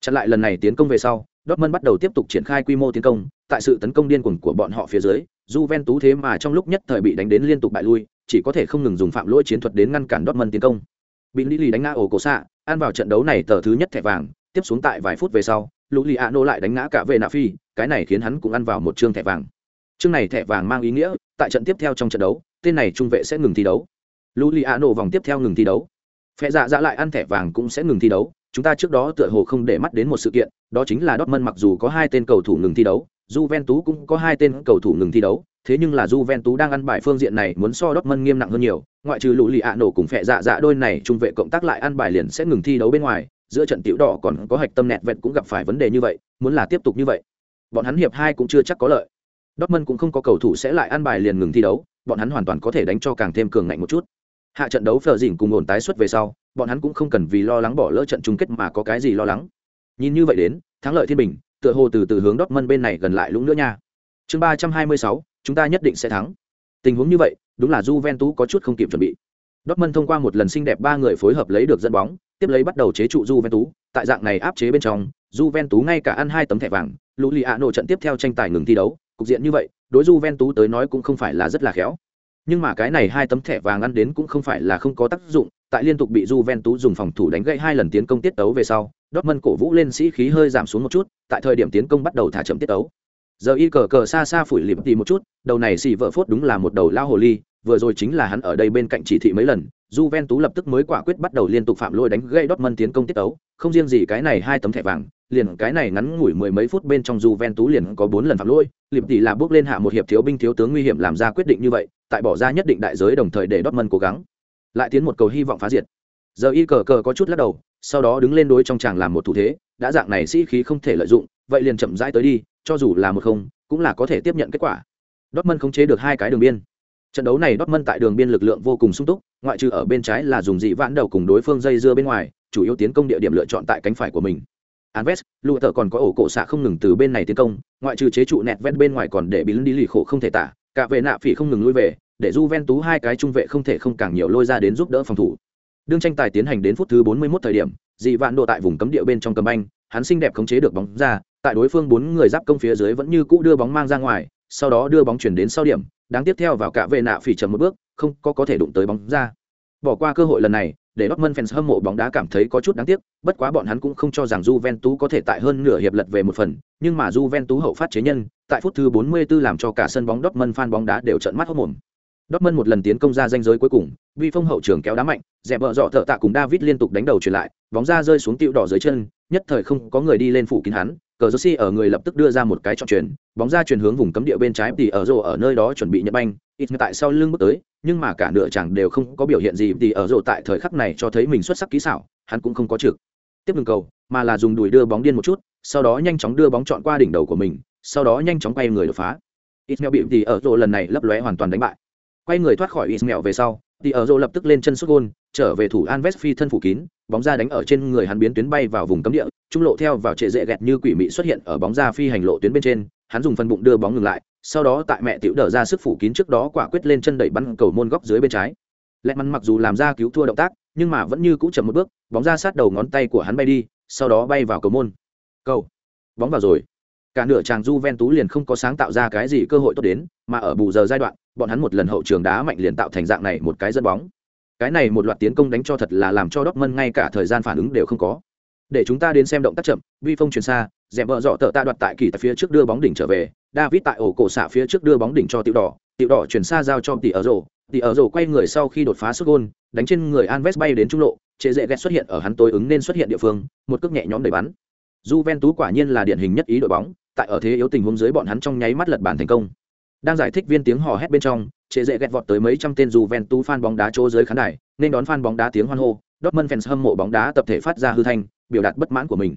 Chặn lại lần này tiến công về sau, Dortmund bắt đầu tiếp tục triển khai quy mô tiến công, tại sự tấn công điên cuồng của bọn họ phía dưới, Juventus thế mà trong lúc nhất thời bị đánh đến liên tục bại lui, chỉ có thể không ngừng dùng phạm lỗi chiến thuật đến ngăn cản Dortmund tiến công. Bị Lý Lili đánh ngã ổ cổ xạ, ăn vào trận đấu này tờ thứ nhất thẻ vàng, tiếp xuống tại vài phút về sau, Luliano lại đánh ngã cả về nạ phi, cái này khiến hắn cũng ăn vào một trương thẻ vàng. Trương này thẻ vàng mang ý nghĩa, tại trận tiếp theo trong trận đấu, tên này trung vệ sẽ ngừng thi đấu. Luliano vòng tiếp theo ngừng thi đấu. Phe dạ dạ lại ăn thẻ vàng cũng sẽ ngừng thi đấu, chúng ta trước đó tựa hồ không để mắt đến một sự kiện, đó chính là Dortmund mặc dù có hai tên cầu thủ ngừng thi đấu, Juventus cũng có hai tên cầu thủ ngừng thi đấu, thế nhưng là Juventus đang ăn bài phương diện này muốn so Dortmund nghiêm nặng hơn nhiều, ngoại trừ lũ lì ạ nổ cùng phệ dạ dạ đôi này trung vệ cộng tác lại ăn bài liền sẽ ngừng thi đấu bên ngoài, giữa trận tiểu đỏ còn có hạch tâm nẹt vẹt cũng gặp phải vấn đề như vậy, muốn là tiếp tục như vậy, bọn hắn hiệp hai cũng chưa chắc có lợi. Dortmund cũng không có cầu thủ sẽ lại ăn bài liền ngừng thi đấu, bọn hắn hoàn toàn có thể đánh cho càng thêm cường ngạnh một chút. Hạ trận đấu phở dỉnh cùng ổn tái xuất về sau, bọn hắn cũng không cần vì lo lắng bỏ lỡ trận chung kết mà có cái gì lo lắng. Nhìn như vậy đến, thắng lợi thiên bình, tựa hồ từ từ hướng Dortmund bên này gần lại lũng nữa nha. Chương ba trăm hai mươi sáu, chúng ta nhất định sẽ thắng. Tình huống như vậy, đúng là Juventus có chút không kịp chuẩn bị. Dortmund thông qua một lần xinh đẹp ba người phối hợp lấy được dẫn bóng, tiếp lấy bắt đầu chế trụ Juventus, tại dạng này áp chế bên trong, Juventus ngay cả ăn hai tấm thẻ vàng, Luliano trận tiếp theo tranh tài ngừng thi đấu, cục diện như vậy, đối Juventus tới nói cũng không phải là rất là khéo. Nhưng mà cái này hai tấm thẻ vàng ăn đến cũng không phải là không có tác dụng, tại liên tục bị Juventus dùng phòng thủ đánh gãy hai lần tiến công tiết tấu về sau, Dortmund cổ vũ lên sĩ khí hơi giảm xuống một chút, tại thời điểm tiến công bắt đầu thả chậm tiết tấu. Giờ y cờ cờ xa xa phủi lịp tì một chút, đầu này xì vợ phốt đúng là một đầu lao hồ ly, vừa rồi chính là hắn ở đây bên cạnh chỉ thị mấy lần, Juventus lập tức mới quả quyết bắt đầu liên tục phạm lỗi đánh gãy Dortmund tiến công tiết tấu, không riêng gì cái này hai tấm thẻ vàng, liền cái này ngắn ngủi mười mấy phút bên trong Juventus liền có bốn lần phạm lỗi, liệp tỷ là bước lên hạ một hiệp thiếu binh thiếu tướng nguy hiểm làm ra quyết định như vậy, tại bỏ ra nhất định đại giới đồng thời để Dortmund cố gắng lại tiến một cầu hy vọng phá diệt. Giờ y cờ cờ có chút lắc đầu, sau đó đứng lên đối trong chàng làm một thủ thế, đã dạng này sĩ khí không thể lợi dụng, vậy liền chậm rãi tới đi, cho dù là một không, cũng là có thể tiếp nhận kết quả. Dortmund khống chế được hai cái đường biên. Trận đấu này Dortmund tại đường biên lực lượng vô cùng sung túc, ngoại trừ ở bên trái là dùng dị vãn đầu cùng đối phương dây dưa bên ngoài, chủ yếu tiến công địa điểm lựa chọn tại cánh phải của mình. Anves, lụa thợ còn có ổ cổ xạ không ngừng từ bên này tiến công, ngoại trừ chế trụ nẹt vét bên ngoài còn để bị lưng đi lì khổ không thể tả, cả về nạ phỉ không ngừng lui về, để Juventus hai cái trung vệ không thể không càng nhiều lôi ra đến giúp đỡ phòng thủ. Đương tranh tài tiến hành đến phút thứ 41 thời điểm, dị vạn độ tại vùng cấm địa bên trong cầm banh, hắn xinh đẹp khống chế được bóng ra, tại đối phương bốn người giáp công phía dưới vẫn như cũ đưa bóng mang ra ngoài, sau đó đưa bóng chuyển đến sau điểm, đáng tiếp theo vào cả về nạ phỉ chậm một bước, không có có thể đụng tới bóng ra. Bỏ qua cơ hội lần này, để Dortmund fans hâm mộ bóng đá cảm thấy có chút đáng tiếc, bất quá bọn hắn cũng không cho rằng Juventus có thể tại hơn nửa hiệp lật về một phần, nhưng mà Juventus hậu phát chế nhân, tại phút thứ 44 làm cho cả sân bóng Dortmund fan bóng đá đều trợn mắt hốt mồm. Dortmund một lần tiến công ra danh giới cuối cùng, Vi Phong hậu trường kéo đá mạnh, dẹp vợ dọ thở tạ cùng David liên tục đánh đầu chuyển lại, bóng ra rơi xuống tiêu đỏ dưới chân, nhất thời không có người đi lên phủ kín hắn, cờ Josi ở người lập tức đưa ra một cái chọn truyền, bóng ra chuyển hướng vùng cấm địa bên trái thì ở rồ ở nơi đó chuẩn bị nhận banh, ít tại sau lưng bước tới, nhưng mà cả nửa chẳng đều không có biểu hiện gì thì ở rồ tại thời khắc này cho thấy mình xuất sắc kỹ xảo, hắn cũng không có trực tiếp đường cầu, mà là dùng đùi đưa bóng điên một chút, sau đó nhanh chóng đưa bóng chọn qua đỉnh đầu của mình, sau đó nhanh chóng quay người đột phá. Ít bị thì ở rồ lần này lấp lóe hoàn toàn đánh bại quay người thoát khỏi Ismail về sau, thì ở rô lập tức lên chân sút gôn, trở về thủ Alves phi thân phủ kín, bóng ra đánh ở trên người hắn biến tuyến bay vào vùng cấm địa, trung lộ theo vào trệ dễ gẹt như quỷ mị xuất hiện ở bóng ra phi hành lộ tuyến bên trên, hắn dùng phần bụng đưa bóng ngừng lại, sau đó tại mẹ tiểu đỡ ra sức phủ kín trước đó quả quyết lên chân đẩy bắn cầu môn góc dưới bên trái. Lẹt mắn mặc dù làm ra cứu thua động tác, nhưng mà vẫn như cũ chậm một bước, bóng ra sát đầu ngón tay của hắn bay đi, sau đó bay vào cầu môn. Cầu. Bóng vào rồi. Cả nửa chàng Juventus liền không có sáng tạo ra cái gì cơ hội tốt đến, mà ở bù giờ giai đoạn, bọn hắn một lần hậu trường đá mạnh liền tạo thành dạng này một cái dẫn bóng. Cái này một loạt tiến công đánh cho thật là làm cho Dortmund ngay cả thời gian phản ứng đều không có. Để chúng ta đến xem động tác chậm, vi phong truyền xa, dẹp vợ dọ tợ tạ đoạt tại kỳ tại phía trước đưa bóng đỉnh trở về david tại ổ cổ xạ phía trước đưa bóng đỉnh cho tiểu đỏ tiểu đỏ chuyển xa giao cho tỷ ở rổ tỷ ở rổ quay người sau khi đột phá sút gôn đánh trên người alves bay đến trung lộ chế dễ ghét xuất hiện ở hắn tối ứng nên xuất hiện địa phương một cước nhẹ nhõm đẩy bắn Juventus quả nhiên là điển hình nhất ý đội bóng, tại ở thế yếu tình huống dưới bọn hắn trong nháy mắt lật bàn thành công. Đang giải thích viên tiếng hò hét bên trong chế dễ gẹt vọt tới mấy trăm tên Juventus fan bóng đá chỗ dưới khán đài, nên đón fan bóng đá tiếng hoan hô, Dortmund fans hâm mộ bóng đá tập thể phát ra hư thanh, biểu đạt bất mãn của mình.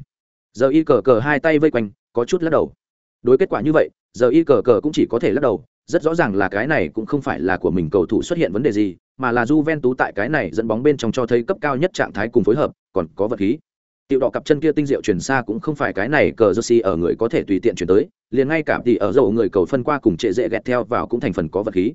Giờ y cờ cờ hai tay vây quanh, có chút lắc đầu. Đối kết quả như vậy, giờ y cờ cờ cũng chỉ có thể lắc đầu, rất rõ ràng là cái này cũng không phải là của mình cầu thủ xuất hiện vấn đề gì, mà là Juventus tại cái này dẫn bóng bên trong cho thấy cấp cao nhất trạng thái cùng phối hợp, còn có vật khí tiểu đỏ cặp chân kia tinh diệu chuyển xa cũng không phải cái này cờ jersey ở người có thể tùy tiện chuyển tới, liền ngay cả tỷ ở dầu người cầu phân qua cùng trệ dễ gẹt theo vào cũng thành phần có vật khí.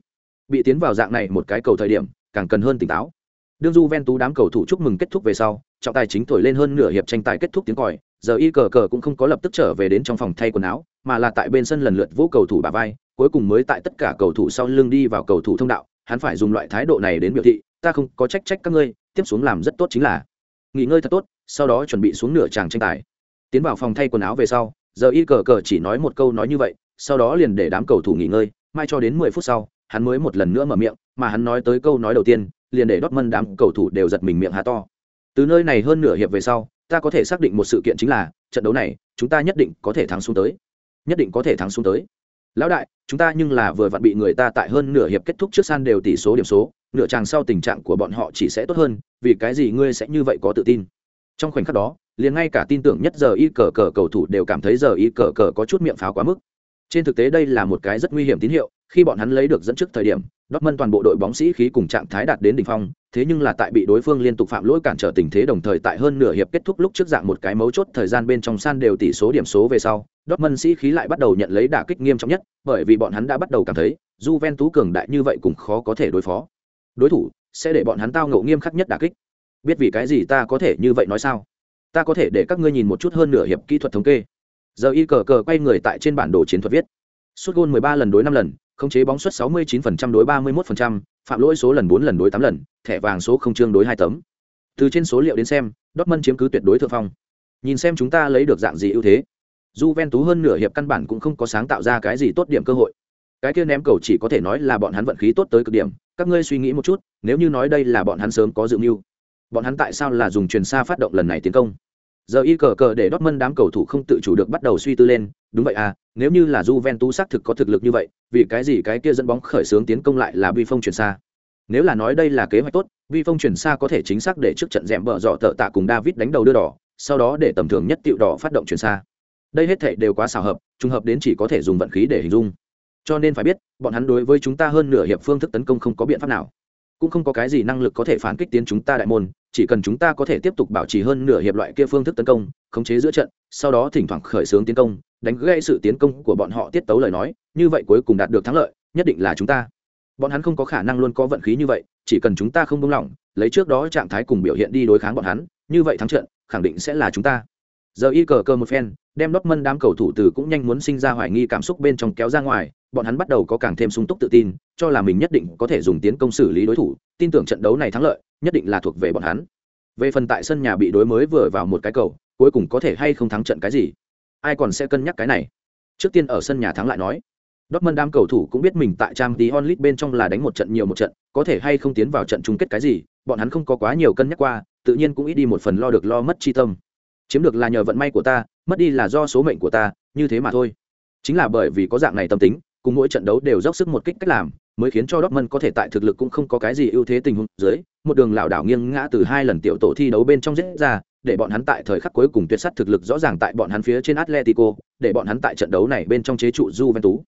Bị tiến vào dạng này một cái cầu thời điểm, càng cần hơn tỉnh táo. Đương Juventus đám cầu thủ chúc mừng kết thúc về sau, trọng tài chính thổi lên hơn nửa hiệp tranh tài kết thúc tiếng còi, giờ y cờ cờ cũng không có lập tức trở về đến trong phòng thay quần áo, mà là tại bên sân lần lượt vũ cầu thủ bà vai, cuối cùng mới tại tất cả cầu thủ sau lưng đi vào cầu thủ thông đạo, hắn phải dùng loại thái độ này đến biểu thị, ta không có trách trách các ngươi, tiếp xuống làm rất tốt chính là nghỉ ngơi thật tốt, sau đó chuẩn bị xuống nửa tràng tranh tài. Tiến vào phòng thay quần áo về sau, giờ y cờ cờ chỉ nói một câu nói như vậy, sau đó liền để đám cầu thủ nghỉ ngơi, mai cho đến mười phút sau, hắn mới một lần nữa mở miệng, mà hắn nói tới câu nói đầu tiên, liền để đót mân đám cầu thủ đều giật mình miệng há to. Từ nơi này hơn nửa hiệp về sau, ta có thể xác định một sự kiện chính là, trận đấu này, chúng ta nhất định có thể thắng xuống tới. Nhất định có thể thắng xuống tới. Lão đại, chúng ta nhưng là vừa vặn bị người ta tại hơn nửa hiệp kết thúc trước san đều tỷ số điểm số nửa chàng sau tình trạng của bọn họ chỉ sẽ tốt hơn vì cái gì ngươi sẽ như vậy có tự tin trong khoảnh khắc đó liền ngay cả tin tưởng nhất giờ y cờ cờ cầu thủ đều cảm thấy giờ y cờ cờ có chút miệng pháo quá mức trên thực tế đây là một cái rất nguy hiểm tín hiệu khi bọn hắn lấy được dẫn trước thời điểm Dortmund toàn bộ đội bóng sĩ khí cùng trạng thái đạt đến đỉnh phong, thế nhưng là tại bị đối phương liên tục phạm lỗi cản trở tình thế đồng thời tại hơn nửa hiệp kết thúc lúc trước dạng một cái mấu chốt thời gian bên trong san đều tỷ số điểm số về sau, Dortmund sĩ khí lại bắt đầu nhận lấy đả kích nghiêm trọng nhất, bởi vì bọn hắn đã bắt đầu cảm thấy, Juventus cường đại như vậy cũng khó có thể đối phó. Đối thủ sẽ để bọn hắn tao ngộ nghiêm khắc nhất đả kích. Biết vì cái gì ta có thể như vậy nói sao? Ta có thể để các ngươi nhìn một chút hơn nửa hiệp kỹ thuật thống kê. Giờ y cờ cờ quay người tại trên bản đồ chiến thuật viết. suốt gôn 13 lần đối 5 lần, khống chế bóng suất 69% đối 31%, phạm lỗi số lần 4 lần đối 8 lần, thẻ vàng số không chương đối 2 tấm. Từ trên số liệu đến xem, Dortmund chiếm cứ tuyệt đối thượng phong. Nhìn xem chúng ta lấy được dạng gì ưu thế. Juventus hơn nửa hiệp căn bản cũng không có sáng tạo ra cái gì tốt điểm cơ hội. Cái kia ném cầu chỉ có thể nói là bọn hắn vận khí tốt tới cực điểm, các ngươi suy nghĩ một chút, nếu như nói đây là bọn hắn sớm có dự mưu, bọn hắn tại sao là dùng truyền xa phát động lần này tiến công? Giờ y cờ cờ để Dortmund đám cầu thủ không tự chủ được bắt đầu suy tư lên, đúng vậy à, nếu như là Juventus xác thực có thực lực như vậy, vì cái gì cái kia dẫn bóng khởi xướng tiến công lại là vi phong chuyển xa? Nếu là nói đây là kế hoạch tốt, vi phong chuyển xa có thể chính xác để trước trận dẻm bờ dọ tợ tạ cùng David đánh đầu đưa đỏ, sau đó để tầm thường nhất tiệu đỏ phát động chuyển xa. Đây hết thảy đều quá xảo hợp, trùng hợp đến chỉ có thể dùng vận khí để hình dung. Cho nên phải biết, bọn hắn đối với chúng ta hơn nửa hiệp phương thức tấn công không có biện pháp nào. Cũng không có cái gì năng lực có thể phản kích tiến chúng ta đại môn chỉ cần chúng ta có thể tiếp tục bảo trì hơn nửa hiệp loại kia phương thức tấn công khống chế giữa trận sau đó thỉnh thoảng khởi xướng tiến công đánh gây sự tiến công của bọn họ tiết tấu lời nói như vậy cuối cùng đạt được thắng lợi nhất định là chúng ta. Bọn hắn không có khả năng luôn có vận khí như vậy chỉ cần chúng ta không buông lỏng lấy trước đó trạng thái cùng biểu hiện đi đối kháng bọn hắn như vậy thắng trận khẳng định sẽ là chúng ta. Giờ y cờ cơ một phen đem đốc mân đám cầu thủ từ cũng nhanh muốn sinh ra hoài nghi cảm xúc bên trong kéo ra ngoài bọn hắn bắt đầu có càng thêm sung túc tự tin cho là mình nhất định có thể dùng tiến công xử lý đối thủ tin tưởng trận đấu này thắng lợi nhất định là thuộc về bọn hắn. Về phần tại sân nhà bị đối mới vừa vào một cái cầu cuối cùng có thể hay không thắng trận cái gì? Ai còn sẽ cân nhắc cái này? Trước tiên ở sân nhà thắng lại nói. Dortmund đám cầu thủ cũng biết mình tại Champions League bên trong là đánh một trận nhiều một trận, có thể hay không tiến vào trận chung kết cái gì, bọn hắn không có quá nhiều cân nhắc qua, tự nhiên cũng ít đi một phần lo được lo mất chi tâm. Chiếm được là nhờ vận may của ta, mất đi là do số mệnh của ta, như thế mà thôi. Chính là bởi vì có dạng này tâm tính, cùng mỗi trận đấu đều dốc sức một kích cách làm, mới khiến cho Dortmund có thể tại thực lực cũng không có cái gì ưu thế tình huống dưới, một đường lảo đảo nghiêng ngã từ hai lần tiểu tổ thi đấu bên trong dễ ra, để bọn hắn tại thời khắc cuối cùng tuyệt sắt thực lực rõ ràng tại bọn hắn phía trên Atletico, để bọn hắn tại trận đấu này bên trong chế trụ Juventus.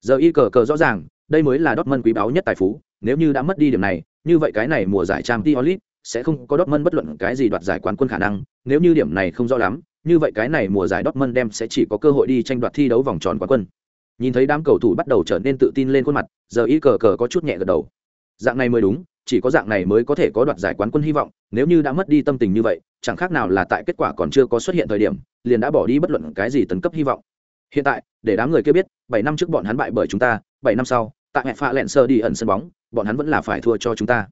Giờ y cờ cờ rõ ràng, đây mới là Dortmund quý báu nhất tài phú, nếu như đã mất đi điểm này, như vậy cái này mùa giải Champions League sẽ không có Dortmund bất luận cái gì đoạt giải quán quân khả năng, nếu như điểm này không rõ lắm, như vậy cái này mùa giải Dortmund đem sẽ chỉ có cơ hội đi tranh đoạt thi đấu vòng tròn quán quân. Nhìn thấy đám cầu thủ bắt đầu trở nên tự tin lên khuôn mặt, giờ y cờ cờ có chút nhẹ gật đầu. Dạng này mới đúng, chỉ có dạng này mới có thể có đoạt giải quán quân hy vọng, nếu như đã mất đi tâm tình như vậy, chẳng khác nào là tại kết quả còn chưa có xuất hiện thời điểm, liền đã bỏ đi bất luận cái gì tấn cấp hy vọng. Hiện tại, để đám người kia biết, bảy năm trước bọn hắn bại bởi chúng ta, bảy năm sau, tại mẹ pha lẹn sơ đi ẩn sân bóng, bọn hắn vẫn là phải thua cho chúng ta.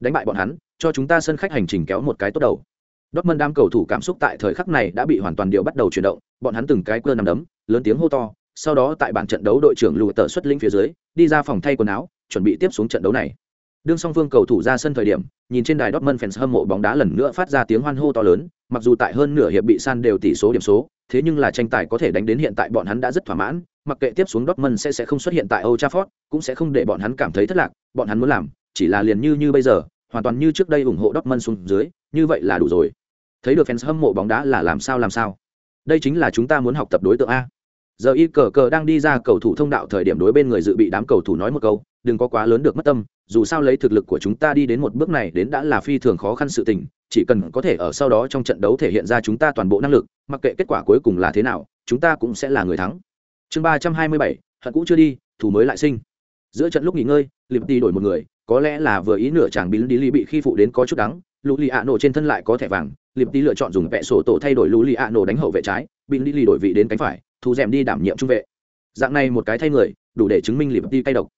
Đánh bại bọn hắn, cho chúng ta sân khách hành trình kéo một cái tốt đầu. Dortmund đám cầu thủ cảm xúc tại thời khắc này đã bị hoàn toàn điều bắt đầu chuyển động, bọn hắn từng cái cơ nằm đấm, lớn tiếng hô to, sau đó tại bản trận đấu đội trưởng Lùi Tở xuất lĩnh phía dưới, đi ra phòng thay quần áo, chuẩn bị tiếp xuống trận đấu này. Đương song phương cầu thủ ra sân thời điểm, nhìn trên đài Dortmund fans hâm mộ bóng đá lần nữa phát ra tiếng hoan hô to lớn, mặc dù tại hơn nửa hiệp bị san đều tỷ số điểm số, thế nhưng là tranh tài có thể đánh đến hiện tại bọn hắn đã rất thỏa mãn, mặc kệ tiếp xuống Dortmund sẽ sẽ không xuất hiện tại Old Trafford, cũng sẽ không để bọn hắn cảm thấy thất lạc, bọn hắn muốn làm, chỉ là liền như như bây giờ, hoàn toàn như trước đây ủng hộ Dortmund xuống dưới, như vậy là đủ rồi. Thấy được fans hâm mộ bóng đá là làm sao làm sao. Đây chính là chúng ta muốn học tập đối tượng a. Giờ y cờ cờ đang đi ra cầu thủ thông đạo thời điểm đối bên người dự bị đám cầu thủ nói một câu, đừng có quá lớn được mất tâm, dù sao lấy thực lực của chúng ta đi đến một bước này đến đã là phi thường khó khăn sự tình, chỉ cần có thể ở sau đó trong trận đấu thể hiện ra chúng ta toàn bộ năng lực, mặc kệ kết quả cuối cùng là thế nào, chúng ta cũng sẽ là người thắng. Chương ba trăm hai mươi bảy, hận cũ chưa đi, thủ mới lại sinh. Giữa trận lúc nghỉ ngơi, Liverpool đổi một người, có lẽ là vừa ý nửa chàng biến đi lý bị khi phụ đến có chút đắng, lũ lì ạ nổ trên thân lại có thẻ vàng, Liverpool lựa chọn dùng vẹ sổ tổ thay đổi lũ lì ạ nổ đánh hậu vệ trái, biến đi lý đổi vị đến cánh phải, thu dèm đi đảm nhiệm trung vệ. Dạng này một cái thay người, đủ để chứng minh Liverpool cay độc.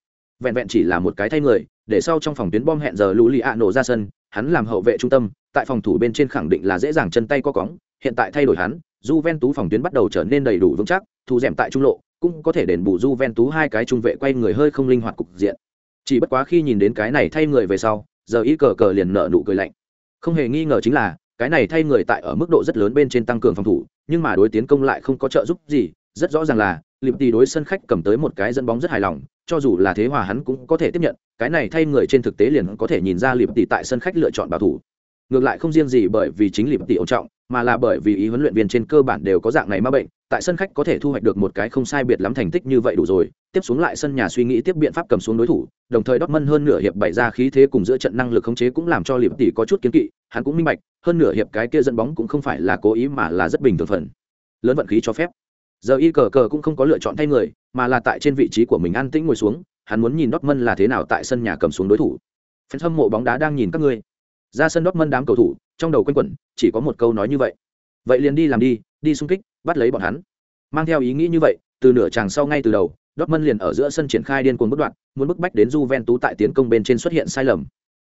Vẹn vẹn chỉ là một cái thay người, để sau trong phòng tuyến bom hẹn giờ lũ lì ạ nổ ra sân, hắn làm hậu vệ trung tâm, tại phòng thủ bên trên khẳng định là dễ dàng chân tay co cóng, hiện tại thay đổi hắn, Juventus phòng tuyến bắt đầu trở nên đầy đủ vững chắc, thu dẻm tại trung lộ, cũng có thể đền bù Juventus hai cái trung vệ quay người hơi không linh hoạt cục diện. Chỉ bất quá khi nhìn đến cái này thay người về sau, giờ ý cờ cờ liền nợ nụ cười lạnh. Không hề nghi ngờ chính là, cái này thay người tại ở mức độ rất lớn bên trên tăng cường phòng thủ, nhưng mà đối tiến công lại không có trợ giúp gì, rất rõ ràng là Liverpool đối sân khách cầm tới một cái dẫn bóng rất hài lòng, cho dù là thế hòa hắn cũng có thể tiếp nhận, cái này thay người trên thực tế liền có thể nhìn ra Liverpool tại sân khách lựa chọn bảo thủ. Ngược lại không riêng gì bởi vì chính Liverpool ổn trọng, mà là bởi vì ý huấn luyện viên trên cơ bản đều có dạng này ma bệnh, tại sân khách có thể thu hoạch được một cái không sai biệt lắm thành tích như vậy đủ rồi, tiếp xuống lại sân nhà suy nghĩ tiếp biện pháp cầm xuống đối thủ, đồng thời Dortmund hơn nửa hiệp bày ra khí thế cùng giữa trận năng lực khống chế cũng làm cho Liverpool có chút kiến kỵ, hắn cũng minh bạch, hơn nửa hiệp cái kia dẫn bóng cũng không phải là cố ý mà là rất bình thường phần. Lớn vận khí cho phép. Giờ y cờ cờ cũng không có lựa chọn thay người, mà là tại trên vị trí của mình an tĩnh ngồi xuống, hắn muốn nhìn Dortmund là thế nào tại sân nhà cầm xuống đối thủ. phần hâm mộ bóng đá đang nhìn các ngươi. Ra sân Dortmund đám cầu thủ, trong đầu quanh quẩn, chỉ có một câu nói như vậy. Vậy liền đi làm đi, đi xung kích, bắt lấy bọn hắn. Mang theo ý nghĩ như vậy, từ nửa chàng sau ngay từ đầu, Dortmund liền ở giữa sân triển khai điên cuồng bất đoạn, muốn bức bách đến Juventus tại tiến công bên trên xuất hiện sai lầm.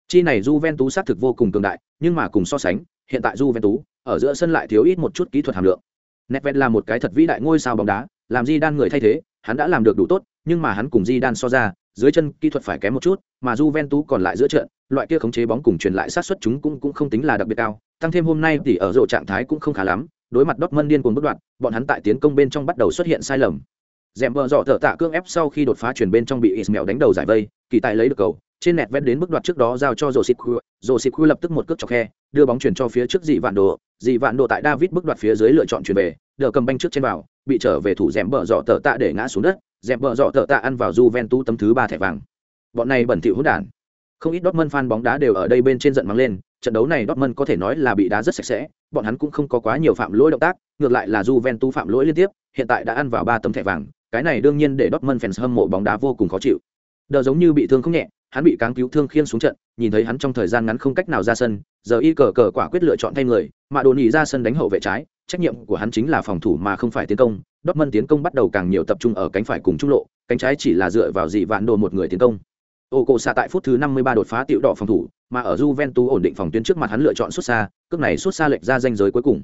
Chi này Juventus xác thực vô cùng cường đại, nhưng mà cùng so sánh, hiện tại Juventus ở giữa sân lại thiếu ít một chút kỹ thuật hàm lượng. Nedved là một cái thật vĩ đại ngôi sao bóng đá, làm gì đan người thay thế, hắn đã làm được đủ tốt, nhưng mà hắn cùng Di Đan so ra, dưới chân kỹ thuật phải kém một chút, mà Juventus còn lại giữa trận, loại kia khống chế bóng cùng truyền lại sát suất chúng cũng cũng không tính là đặc biệt cao, tăng thêm hôm nay thì ở rổ trạng thái cũng không khá lắm, đối mặt Dortmund điên cuồng bất đoạn, bọn hắn tại tiến công bên trong bắt đầu xuất hiện sai lầm. Dẻm vợ dọ thở tạ cương ép sau khi đột phá chuyển bên trong bị Ismail đánh đầu giải vây, kỳ tài lấy được cầu, trên nẹt vét đến bước đoạt trước đó giao cho Josip Josip lập tức một cước chọc khe, đưa bóng chuyển cho phía trước dị vạn đồ, dị vạn đồ tại David bước đoạt phía dưới lựa chọn chuyển về, đỡ cầm banh trước trên vào, bị trở về thủ dẻm bờ dọ tờ tạ để ngã xuống đất, dẻm bờ dọ tờ tạ ăn vào Juventus tấm thứ ba thẻ vàng. Bọn này bẩn thỉu hỗn đản. Không ít Dortmund fan bóng đá đều ở đây bên trên giận mắng lên, trận đấu này Dortmund có thể nói là bị đá rất sạch sẽ, bọn hắn cũng không có quá nhiều phạm lỗi động tác, ngược lại là Juventus phạm lỗi liên tiếp, hiện tại đã ăn vào ba tấm thẻ vàng, cái này đương nhiên để Dortmund fans hâm mộ bóng đá vô cùng khó chịu. Đờ giống như bị thương không nhẹ, hắn bị cáng cứu thương khiên xuống trận, nhìn thấy hắn trong thời gian ngắn không cách nào ra sân, giờ y cờ cờ quả quyết lựa chọn thay người, mà đồ nhị ra sân đánh hậu vệ trái, trách nhiệm của hắn chính là phòng thủ mà không phải tiến công. Dortmund tiến công bắt đầu càng nhiều tập trung ở cánh phải cùng trung lộ, cánh trái chỉ là dựa vào dị vạn đồ một người tiến công. Ô cổ xạ tại phút thứ 53 đột phá tiểu đỏ phòng thủ, mà ở Juventus ổn định phòng tuyến trước mặt hắn lựa chọn xuất xa, cước này xuất xa lệch ra danh giới cuối cùng.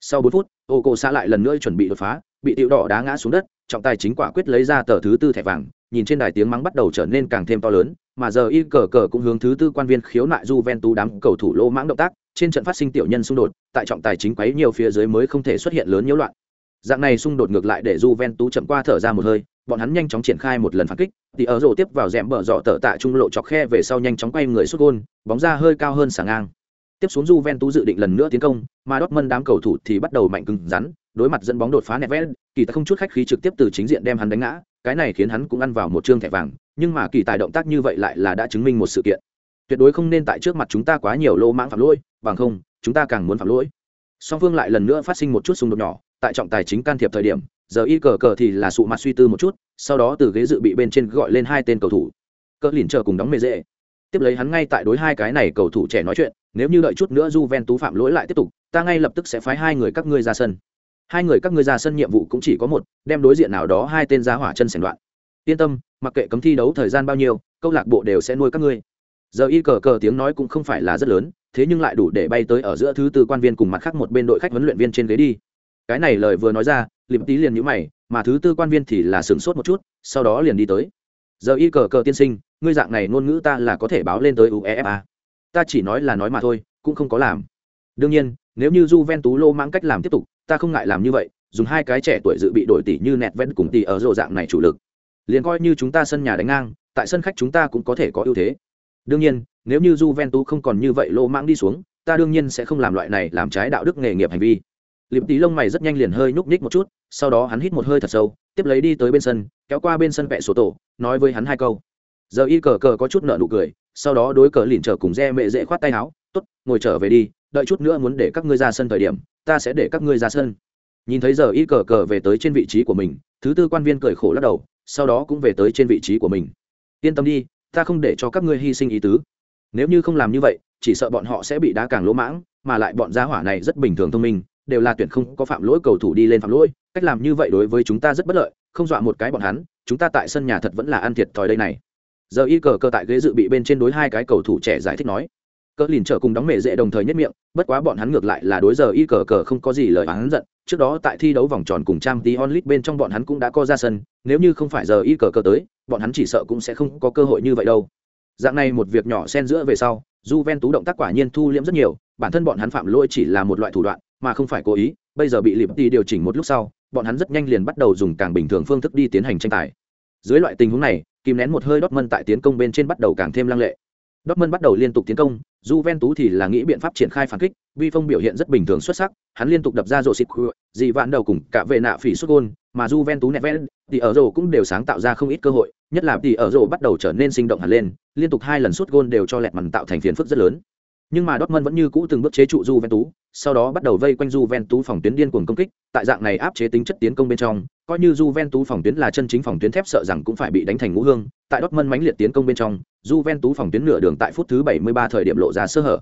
Sau 4 phút, ô cổ xạ lại lần nữa chuẩn bị đột phá, bị tiểu đỏ đá ngã xuống đất, trọng tài chính quả quyết lấy ra tờ thứ tư thẻ vàng, nhìn trên đài tiếng mắng bắt đầu trở nên càng thêm to lớn, mà giờ y cờ cờ cũng hướng thứ tư quan viên khiếu nại Juventus đám cầu thủ lô mãng động tác, trên trận phát sinh tiểu nhân xung đột, tại trọng tài chính quấy nhiều phía dưới mới không thể xuất hiện lớn nhiễu loạn. Dạng này xung đột ngược lại để Juventus chậm qua thở ra một hơi, bọn hắn nhanh chóng triển khai một lần phản kích, thì ở rổ tiếp vào rẽm bờ dọ tờ tạ trung lộ chọc khe về sau nhanh chóng quay người xuất gôn, bóng ra hơi cao hơn sảng ngang. Tiếp xuống Juventus dự định lần nữa tiến công, mà Dortmund đám cầu thủ thì bắt đầu mạnh cứng rắn, đối mặt dẫn bóng đột phá Neves, kỳ tài không chút khách khí trực tiếp từ chính diện đem hắn đánh ngã, cái này khiến hắn cũng ăn vào một trương thẻ vàng, nhưng mà kỳ tài động tác như vậy lại là đã chứng minh một sự kiện. Tuyệt đối không nên tại trước mặt chúng ta quá nhiều lô mãng phạm lỗi, bằng không, chúng ta càng muốn phạm lỗi. Song phương lại lần nữa phát sinh một chút xung đột nhỏ, tại trọng tài chính can thiệp thời điểm, giờ y cờ cờ thì là sụ mặt suy tư một chút, sau đó từ ghế dự bị bên trên gọi lên hai tên cầu thủ. Cỡ lìn chờ cùng đóng mê dễ. Tiếp lấy hắn ngay tại đối hai cái này cầu thủ trẻ nói chuyện, nếu như đợi chút nữa Juventus phạm lỗi lại tiếp tục, ta ngay lập tức sẽ phái hai người các ngươi ra sân hai người các ngươi ra sân nhiệm vụ cũng chỉ có một đem đối diện nào đó hai tên ra hỏa chân sẻn đoạn yên tâm mặc kệ cấm thi đấu thời gian bao nhiêu câu lạc bộ đều sẽ nuôi các ngươi giờ y cờ cờ tiếng nói cũng không phải là rất lớn thế nhưng lại đủ để bay tới ở giữa thứ tư quan viên cùng mặt khác một bên đội khách huấn luyện viên trên ghế đi cái này lời vừa nói ra liệm tí liền nhữ mày, mà thứ tư quan viên thì là sửng sốt một chút, sau đó liền đi tới. Giờ y cờ cờ tiên sinh, ngươi dạng này ngôn ngữ ta là có thể báo lên tới uefa. Ta chỉ nói là nói mà thôi, cũng không có làm. Đương nhiên, nếu như j ven tú lô mang cách làm tiếp tục, ta không ngại làm như vậy, dùng hai cái trẻ tuổi dự bị đổi tỷ như nẹt ven cùng tỷ ở rộ dạng này chủ lực. Liền coi như chúng ta sân nhà đánh ngang, tại sân khách chúng ta cũng có thể có ưu thế. Đương nhiên, nếu như j ven tú không còn như vậy lô mãng đi xuống, ta đương nhiên sẽ không làm loại này làm trái đạo đức nghề nghiệp hành vi liệp tí lông mày rất nhanh liền hơi nhúc nhích một chút, sau đó hắn hít một hơi thật sâu, tiếp lấy đi tới bên sân, kéo qua bên sân vẹ sổ tổ, nói với hắn hai câu. Giờ y cờ cờ có chút nợ nụ cười, sau đó đối cờ lìn trở cùng re mẹ dễ khoát tay áo t ố t ngồi trở về đi, đợi chút nữa muốn để các ngươi ra sân thời điểm, ta sẽ để các ngươi ra sân. Nhìn thấy giờ y cờ cờ về tới trên vị trí của mình, thứ tư quan viên cười khổ lắc đầu, sau đó cũng về tới trên vị trí của mình. Yên tâm đi, ta không để cho các ngươi hy sinh ý tứ. Nếu như không làm như vậy, chỉ sợ bọn họ sẽ bị đá càng lỗ mãng, mà lại bọn gia hỏa này rất bình thường thông minh đều là tuyển không có phạm lỗi cầu thủ đi lên phạm lỗi, cách làm như vậy đối với chúng ta rất bất lợi, không dọa một cái bọn hắn, chúng ta tại sân nhà thật vẫn là ăn thiệt thòi đây này. Giờ y cờ cờ tại ghế dự bị bên trên đối hai cái cầu thủ trẻ giải thích nói. Cỡ lìn trở cùng đóng mệ dễ đồng thời nhất miệng, bất quá bọn hắn ngược lại là đối giờ y cờ cờ không có gì lời hắn giận, trước đó tại thi đấu vòng tròn cùng trang tí onlit bên trong bọn hắn cũng đã co ra sân, nếu như không phải giờ y cờ cờ tới, bọn hắn chỉ sợ cũng sẽ không có cơ hội như vậy đâu. Dạng này một việc nhỏ xen giữa về sau j ven tú động tác quả nhiên thu liễm rất nhiều, bản thân bọn hắn phạm lỗi chỉ là một loại thủ đoạn mà không phải cố ý bây giờ bị lịp đi điều chỉnh một lúc sau bọn hắn rất nhanh liền bắt đầu dùng càng bình thường phương thức đi tiến hành tranh tài dưới loại tình huống này kìm nén một hơi đốt mân tại tiến công bên trên bắt đầu càng thêm lăng lệ Dortmund bắt đầu liên tục tiến công, Juventus thì là nghĩ biện pháp triển khai phản kích, Vi Phong biểu hiện rất bình thường xuất sắc, hắn liên tục đập ra rổ xịt dị vạn đầu cùng cả vệ nạ phỉ xuất gôn, mà Juventus Neves thì ở rổ cũng đều sáng tạo ra không ít cơ hội, nhất là thì ở rổ bắt đầu trở nên sinh động hẳn lên, liên tục hai lần xuất gôn đều cho lẹt màn tạo thành phiền phức rất lớn. Nhưng mà Dortmund vẫn như cũ từng bước chế trụ Juventus, sau đó bắt đầu vây quanh Juventus phòng tuyến điên cuồng công kích, tại dạng này áp chế tính chất tiến công bên trong, coi như Juventus phòng tuyến là chân chính phòng tuyến thép sợ rằng cũng phải bị đánh thành ngũ hương, tại Dortmund mãnh liệt tiến công bên trong, Juventus phòng tuyến nửa đường tại phút thứ 73 thời điểm lộ ra sơ hở.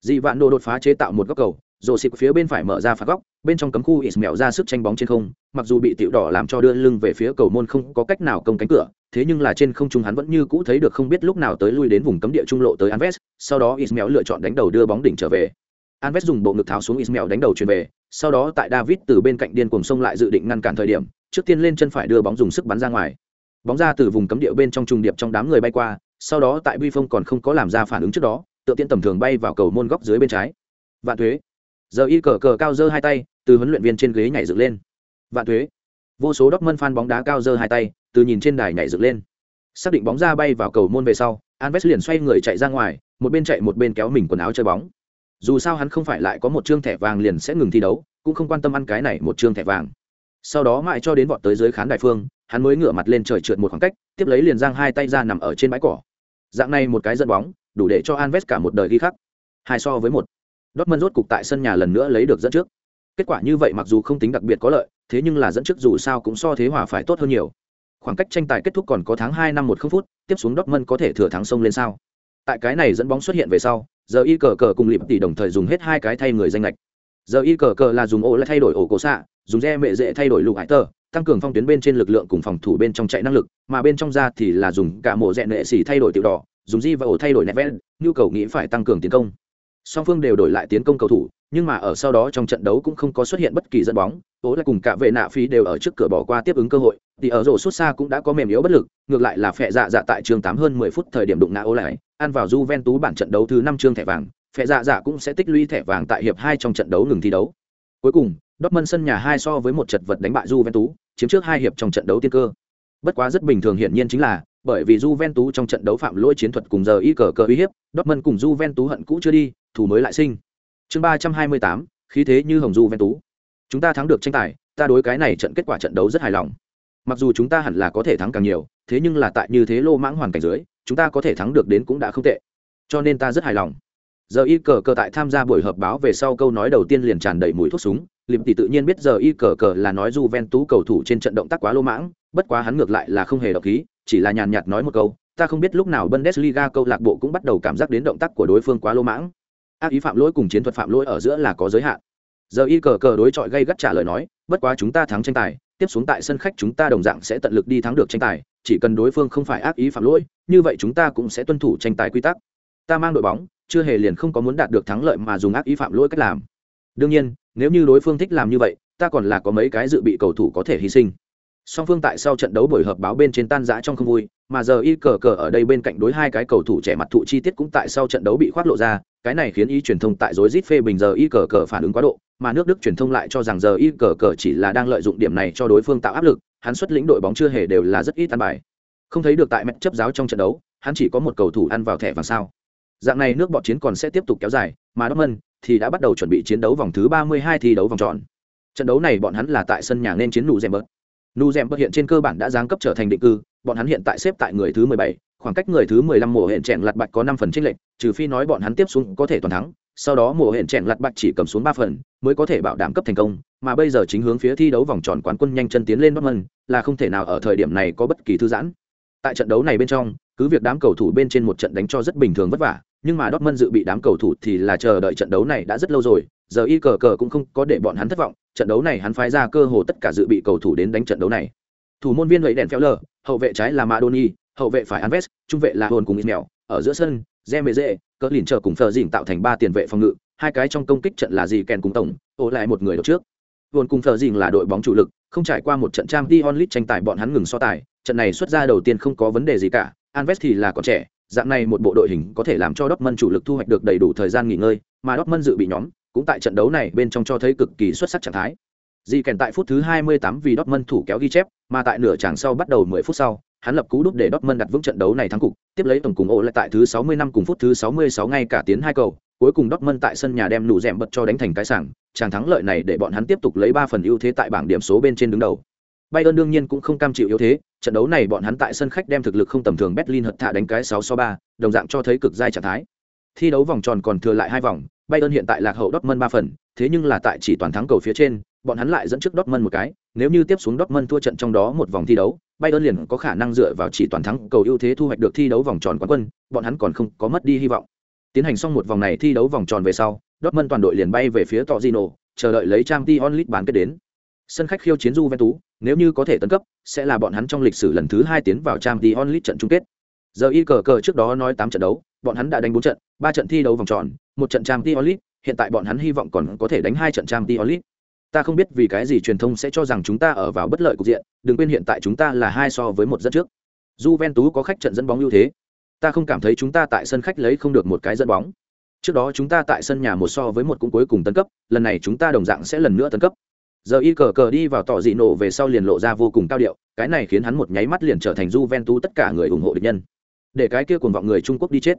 Dị Vạn Đồ đột phá chế tạo một góc cầu, rồ xịp phía bên phải mở ra phạt góc, bên trong cấm khu Ismail ra sức tranh bóng trên không, mặc dù bị tiểu đỏ làm cho đưa lưng về phía cầu môn không có cách nào công cánh cửa, thế nhưng là trên không trung hắn vẫn như cũ thấy được không biết lúc nào tới lui đến vùng cấm địa trung lộ tới Anves, sau đó Ismail lựa chọn đánh đầu đưa bóng đỉnh trở về. Anves dùng bộ ngực tháo xuống Ismail đánh đầu chuyền về, sau đó tại David từ bên cạnh điên cuồng xông lại dự định ngăn cản thời điểm, trước tiên lên chân phải đưa bóng dùng sức bắn ra ngoài. Bóng ra từ vùng cấm địa bên trong trùng điệp trong đám người bay qua, sau đó tại Bi Phong còn không có làm ra phản ứng trước đó, Tựa tiện tầm thường bay vào cầu môn góc dưới bên trái. Vạn thuế. Giờ y cờ cờ cao giơ hai tay, từ huấn luyện viên trên ghế nhảy dựng lên. Vạn thuế. Vô số Dortmund fan bóng đá cao giơ hai tay, từ nhìn trên đài nhảy dựng lên. Xác định bóng ra bay vào cầu môn về sau, Alves liền xoay người chạy ra ngoài, một bên chạy một bên kéo mình quần áo chơi bóng. Dù sao hắn không phải lại có một chương thẻ vàng liền sẽ ngừng thi đấu cũng không quan tâm ăn cái này một chương thẻ vàng. Sau đó mãi cho đến vọt tới dưới khán đài phương hắn mới ngửa mặt lên trời trượt một khoảng cách tiếp lấy liền giang hai tay ra nằm ở trên bãi cỏ. Dạng này một cái dẫn bóng đủ để cho Alves cả một đời ghi khắc. Hai so với một. Dortmund rốt cục tại sân nhà lần nữa lấy được dẫn trước. Kết quả như vậy mặc dù không tính đặc biệt có lợi thế nhưng là dẫn trước dù sao cũng so thế hòa phải tốt hơn nhiều khoảng cách tranh tài kết thúc còn có tháng hai năm một không phút, tiếp xuống Dortmund có thể thừa thắng sông lên sao? Tại cái này dẫn bóng xuất hiện về sau, giờ y cờ cờ cùng lịp tỷ đồng thời dùng hết hai cái thay người danh lệch. Giờ y cờ cờ là dùng ổ lại thay đổi ổ cổ xạ, dùng re mẹ dễ thay đổi lục hải tơ tăng cường phong tuyến bên trên lực lượng cùng phòng thủ bên trong chạy năng lực, mà bên trong ra thì là dùng cả mộ rẽ nệ xỉ thay đổi tiểu đỏ, dùng di và ổ thay đổi nét vẽ nhu cầu nghĩ phải tăng cường tiến công song phương đều đổi lại tiến công cầu thủ, nhưng mà ở sau đó trong trận đấu cũng không có xuất hiện bất kỳ dẫn bóng. Tố lại cùng cả vệ nạ phí đều ở trước cửa bỏ qua tiếp ứng cơ hội. Thì ở rổ xuất xa cũng đã có mềm yếu bất lực, ngược lại là phẹ dạ dạ tại trường tám hơn mười phút thời điểm đụng nạ ô lại ăn vào Juventus bản trận đấu thứ năm chương thẻ vàng, phẹ dạ dạ cũng sẽ tích lũy thẻ vàng tại hiệp hai trong trận đấu ngừng thi đấu. Cuối cùng, Dortmund sân nhà hai so với một trận vật đánh bại Juventus, chiếm trước hai hiệp trong trận đấu tiên cơ. Bất quá rất bình thường hiển nhiên chính là, bởi vì Juventus trong trận đấu phạm lỗi chiến thuật cùng giờ y cờ cờ uy hiếp, Dortmund cùng Juventus hận cũ chưa đi thủ mới lại sinh. Chương ba trăm hai mươi tám khí thế như hồng du ven tú, chúng ta thắng được tranh tài ta đối cái này trận kết quả trận đấu rất hài lòng. Mặc dù chúng ta hẳn là có thể thắng càng nhiều thế nhưng là tại như thế lô mãng hoàn cảnh dưới chúng ta có thể thắng được đến cũng đã không tệ. Cho nên ta rất hài lòng. Giờ y cờ cờ tại tham gia buổi họp báo về sau câu nói đầu tiên liền tràn đầy mùi thuốc súng liệm tỷ tự nhiên biết giờ y cờ cờ là nói j ven tú cầu thủ trên trận động tác quá lô mãng bất quá hắn ngược lại là không hề độc khí chỉ là nhàn nhạt nói một câu ta không biết lúc nào bundesliga câu lạc bộ cũng bắt đầu cảm giác đến động tác của đối phương quá lô mãng ác ý phạm lỗi cùng chiến thuật phạm lỗi ở giữa là có giới hạn. Giờ y cờ cờ đối chọi gây gắt trả lời nói, bất quá chúng ta thắng tranh tài, tiếp xuống tại sân khách chúng ta đồng dạng sẽ tận lực đi thắng được tranh tài, chỉ cần đối phương không phải ác ý phạm lỗi, như vậy chúng ta cũng sẽ tuân thủ tranh tài quy tắc. Ta mang đội bóng, chưa hề liền không có muốn đạt được thắng lợi mà dùng ác ý phạm lỗi cách làm. Đương nhiên, nếu như đối phương thích làm như vậy, ta còn là có mấy cái dự bị cầu thủ có thể hy sinh. Song phương tại sau trận đấu buổi họp báo bên trên tan rã trong không vui, mà giờ y cờ cờ ở đây bên cạnh đối hai cái cầu thủ trẻ mặt thụ chi tiết cũng tại sau trận đấu bị khoác lộ ra cái này khiến y truyền thông tại rối rít phê bình giờ y cờ cờ phản ứng quá độ mà nước đức truyền thông lại cho rằng giờ y cờ cờ chỉ là đang lợi dụng điểm này cho đối phương tạo áp lực hắn xuất lĩnh đội bóng chưa hề đều là rất ít ăn bài. Không thấy được tại mẹt chấp giáo trong trận đấu hắn chỉ có một cầu thủ ăn vào thẻ vàng sao. Dạng này nước bọt chiến còn sẽ tiếp tục kéo dài mà Dortmund thì đã bắt đầu chuẩn bị chiến đấu vòng thứ 32 thi đấu vòng tròn. Trận đấu này bọn hắn là tại sân nhà nên chiến nụ dèm bớt nụ dèm bớt hiện trên cơ bản đã giáng cấp trở thành định cư bọn hắn hiện tại xếp tại người thứ 17, khoảng cách người thứ 15 mùa hẹn chèn lặt bạch có 5 phần chênh lệch trừ phi nói bọn hắn tiếp xuống có thể toàn thắng sau đó mùa hẹn chèn lặt bạch chỉ cầm xuống 3 phần mới có thể bảo đảm cấp thành công mà bây giờ chính hướng phía thi đấu vòng tròn quán quân nhanh chân tiến lên Dortmund là không thể nào ở thời điểm này có bất kỳ thư giãn tại trận đấu này bên trong cứ việc đám cầu thủ bên trên một trận đánh cho rất bình thường vất vả nhưng mà Dortmund dự bị đám cầu thủ thì là chờ đợi trận đấu này đã rất lâu rồi, giờ y cờ cờ cũng không có để bọn hắn thất vọng, trận đấu này hắn phái ra cơ hồ tất cả dự bị cầu thủ đến đánh trận đấu này. Thủ môn viên Lợi đèn Feller, hậu vệ trái là Madoni, hậu vệ phải Anves, trung vệ là Hồn cùng Ismail, ở giữa sân, Zemeze, cỡ lìn chờ cùng Phờ Dĩnh tạo thành ba tiền vệ phòng ngự, hai cái trong công kích trận là gì kèn cùng tổng, ô lại một người đầu trước. Hồn cùng Phờ Dĩnh là đội bóng chủ lực, không trải qua một trận trang Dion League tranh tài bọn hắn ngừng so tài, trận này xuất ra đầu tiên không có vấn đề gì cả, Anves thì là còn trẻ, dạng này một bộ đội hình có thể làm cho Dortmund chủ lực thu hoạch được đầy đủ thời gian nghỉ ngơi, mà Dortmund dự bị nhóm cũng tại trận đấu này bên trong cho thấy cực kỳ xuất sắc trạng thái. Di kèn tại phút thứ 28 vì Dortmund thủ kéo ghi chép, mà tại nửa chàng sau bắt đầu 10 phút sau, hắn lập cú đúp để Dortmund đặt vững trận đấu này thắng cục, tiếp lấy tổng cùng ổ lại tại thứ 60 năm cùng phút thứ 66 ngay cả tiến hai cầu, cuối cùng Dortmund tại sân nhà đem nụ rèm bật cho đánh thành cái sảng, chàng thắng lợi này để bọn hắn tiếp tục lấy 3 phần ưu thế tại bảng điểm số bên trên đứng đầu. Bayern đương nhiên cũng không cam chịu yếu thế, trận đấu này bọn hắn tại sân khách đem thực lực không tầm thường Berlin hật thả đánh cái 6 so 3, đồng dạng cho thấy cực giai trạng thái. Thi đấu vòng tròn còn thừa lại hai vòng, Bayern hiện tại lạc hậu Dortmund 3 phần, thế nhưng là tại chỉ toàn thắng cầu phía trên, bọn hắn lại dẫn trước Dortmund một cái, nếu như tiếp xuống Dortmund thua trận trong đó một vòng thi đấu, Bayern liền có khả năng dựa vào chỉ toàn thắng cầu ưu thế thu hoạch được thi đấu vòng tròn quán quân, bọn hắn còn không có mất đi hy vọng. Tiến hành xong một vòng này thi đấu vòng tròn về sau, Dortmund toàn đội liền bay về phía Torino, chờ đợi lấy Champions League bán kết đến sân khách khiêu chiến Juventus, nếu như có thể tấn cấp, sẽ là bọn hắn trong lịch sử lần thứ hai tiến vào Champions League trận chung kết. Giờ y cờ cờ trước đó nói tám trận đấu, bọn hắn đã đánh bốn trận, ba trận thi đấu vòng tròn, một trận Champions League, hiện tại bọn hắn hy vọng còn có thể đánh hai trận Champions League. Ta không biết vì cái gì truyền thông sẽ cho rằng chúng ta ở vào bất lợi cục diện, đừng quên hiện tại chúng ta là hai so với một dẫn trước. Juventus có khách trận dẫn bóng ưu thế. Ta không cảm thấy chúng ta tại sân khách lấy không được một cái dẫn bóng. Trước đó chúng ta tại sân nhà một so với một cũng cuối cùng tấn cấp, lần này chúng ta đồng dạng sẽ lần nữa tấn cấp giờ y cờ cờ đi vào tỏ dị nổ về sau liền lộ ra vô cùng cao điệu cái này khiến hắn một nháy mắt liền trở thành j ven t tất cả người ủng hộ địch nhân để cái kia cuồng vọng người trung quốc đi chết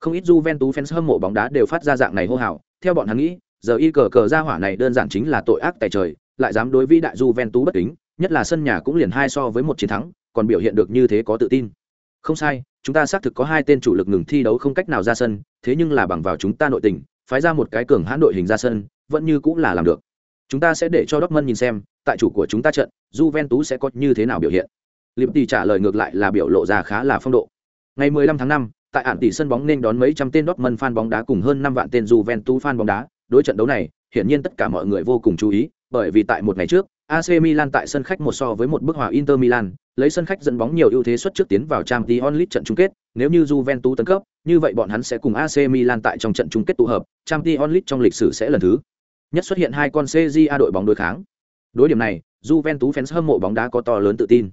không ít j ven t fans hâm mộ bóng đá đều phát ra dạng này hô hào theo bọn hắn nghĩ giờ y cờ cờ ra hỏa này đơn giản chính là tội ác tại trời lại dám đối với đại du ven tú bất kính nhất là sân nhà cũng liền hai so với một chiến thắng còn biểu hiện được như thế có tự tin không sai chúng ta xác thực có hai tên chủ lực ngừng thi đấu không cách nào ra sân thế nhưng là bằng vào chúng ta nội tình phái ra một cái cường hãn đội hình ra sân vẫn như cũng là làm được Chúng ta sẽ để cho Dortmund nhìn xem, tại chủ của chúng ta trận, Juventus sẽ có như thế nào biểu hiện. Liverpool trả lời ngược lại là biểu lộ ra khá là phong độ. Ngày 15 tháng 5, tại ản tỷ sân bóng nên đón mấy trăm tên Dortmund fan bóng đá cùng hơn 5 vạn tên Juventus fan bóng đá, đối trận đấu này, hiển nhiên tất cả mọi người vô cùng chú ý, bởi vì tại một ngày trước, AC Milan tại sân khách một so với một bức hòa Inter Milan, lấy sân khách dẫn bóng nhiều ưu thế xuất trước tiến vào Champions League trận chung kết, nếu như Juventus tấn cấp, như vậy bọn hắn sẽ cùng AC Milan tại trong trận chung kết tụ hợp, Champions League trong lịch sử sẽ lần thứ nhất xuất hiện hai con CJA đội bóng đối kháng. Đối điểm này, Juventus fans hâm mộ bóng đá có to lớn tự tin.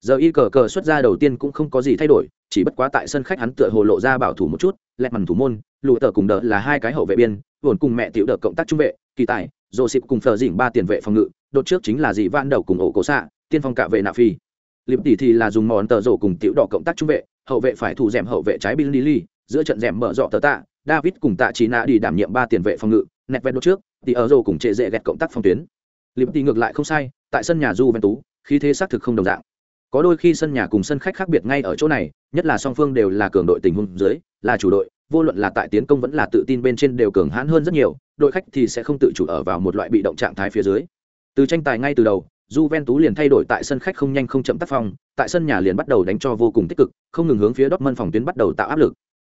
Giờ y cờ cờ xuất ra đầu tiên cũng không có gì thay đổi, chỉ bất quá tại sân khách hắn tựa hồ lộ ra bảo thủ một chút, lẹt màn thủ môn, lùi tờ cùng đỡ là hai cái hậu vệ biên, ổn cùng mẹ tiểu đợt cộng tác trung vệ, kỳ tài, Joseph cùng phờ dỉnh ba tiền vệ phòng ngự, đột trước chính là dị van đầu cùng ổ cổ xạ, tiên phong cả vệ nạ phi. Liệp tỷ thì là dùng món tờ rổ cùng tiểu đỏ cộng tác trung vệ, hậu vệ phải thủ rèm hậu vệ trái Billy, giữa trận rèm mở rọ tờ tạ, David cùng tạ chỉ nạ đi đảm nhiệm ba tiền vệ phòng ngự, nẹt vẹt đột trước, thì ở rổ cùng trệ dễ ghẹt cộng tác phòng tuyến liệp tỷ ngược lại không sai tại sân nhà du ven tú khí thế xác thực không đồng dạng có đôi khi sân nhà cùng sân khách khác biệt ngay ở chỗ này nhất là song phương đều là cường đội tình huống dưới là chủ đội vô luận là tại tiến công vẫn là tự tin bên trên đều cường hãn hơn rất nhiều đội khách thì sẽ không tự chủ ở vào một loại bị động trạng thái phía dưới từ tranh tài ngay từ đầu Juventus liền thay đổi tại sân khách không nhanh không chậm tác phong, tại sân nhà liền bắt đầu đánh cho vô cùng tích cực, không ngừng hướng phía Dortmund phòng tuyến bắt đầu tạo áp lực.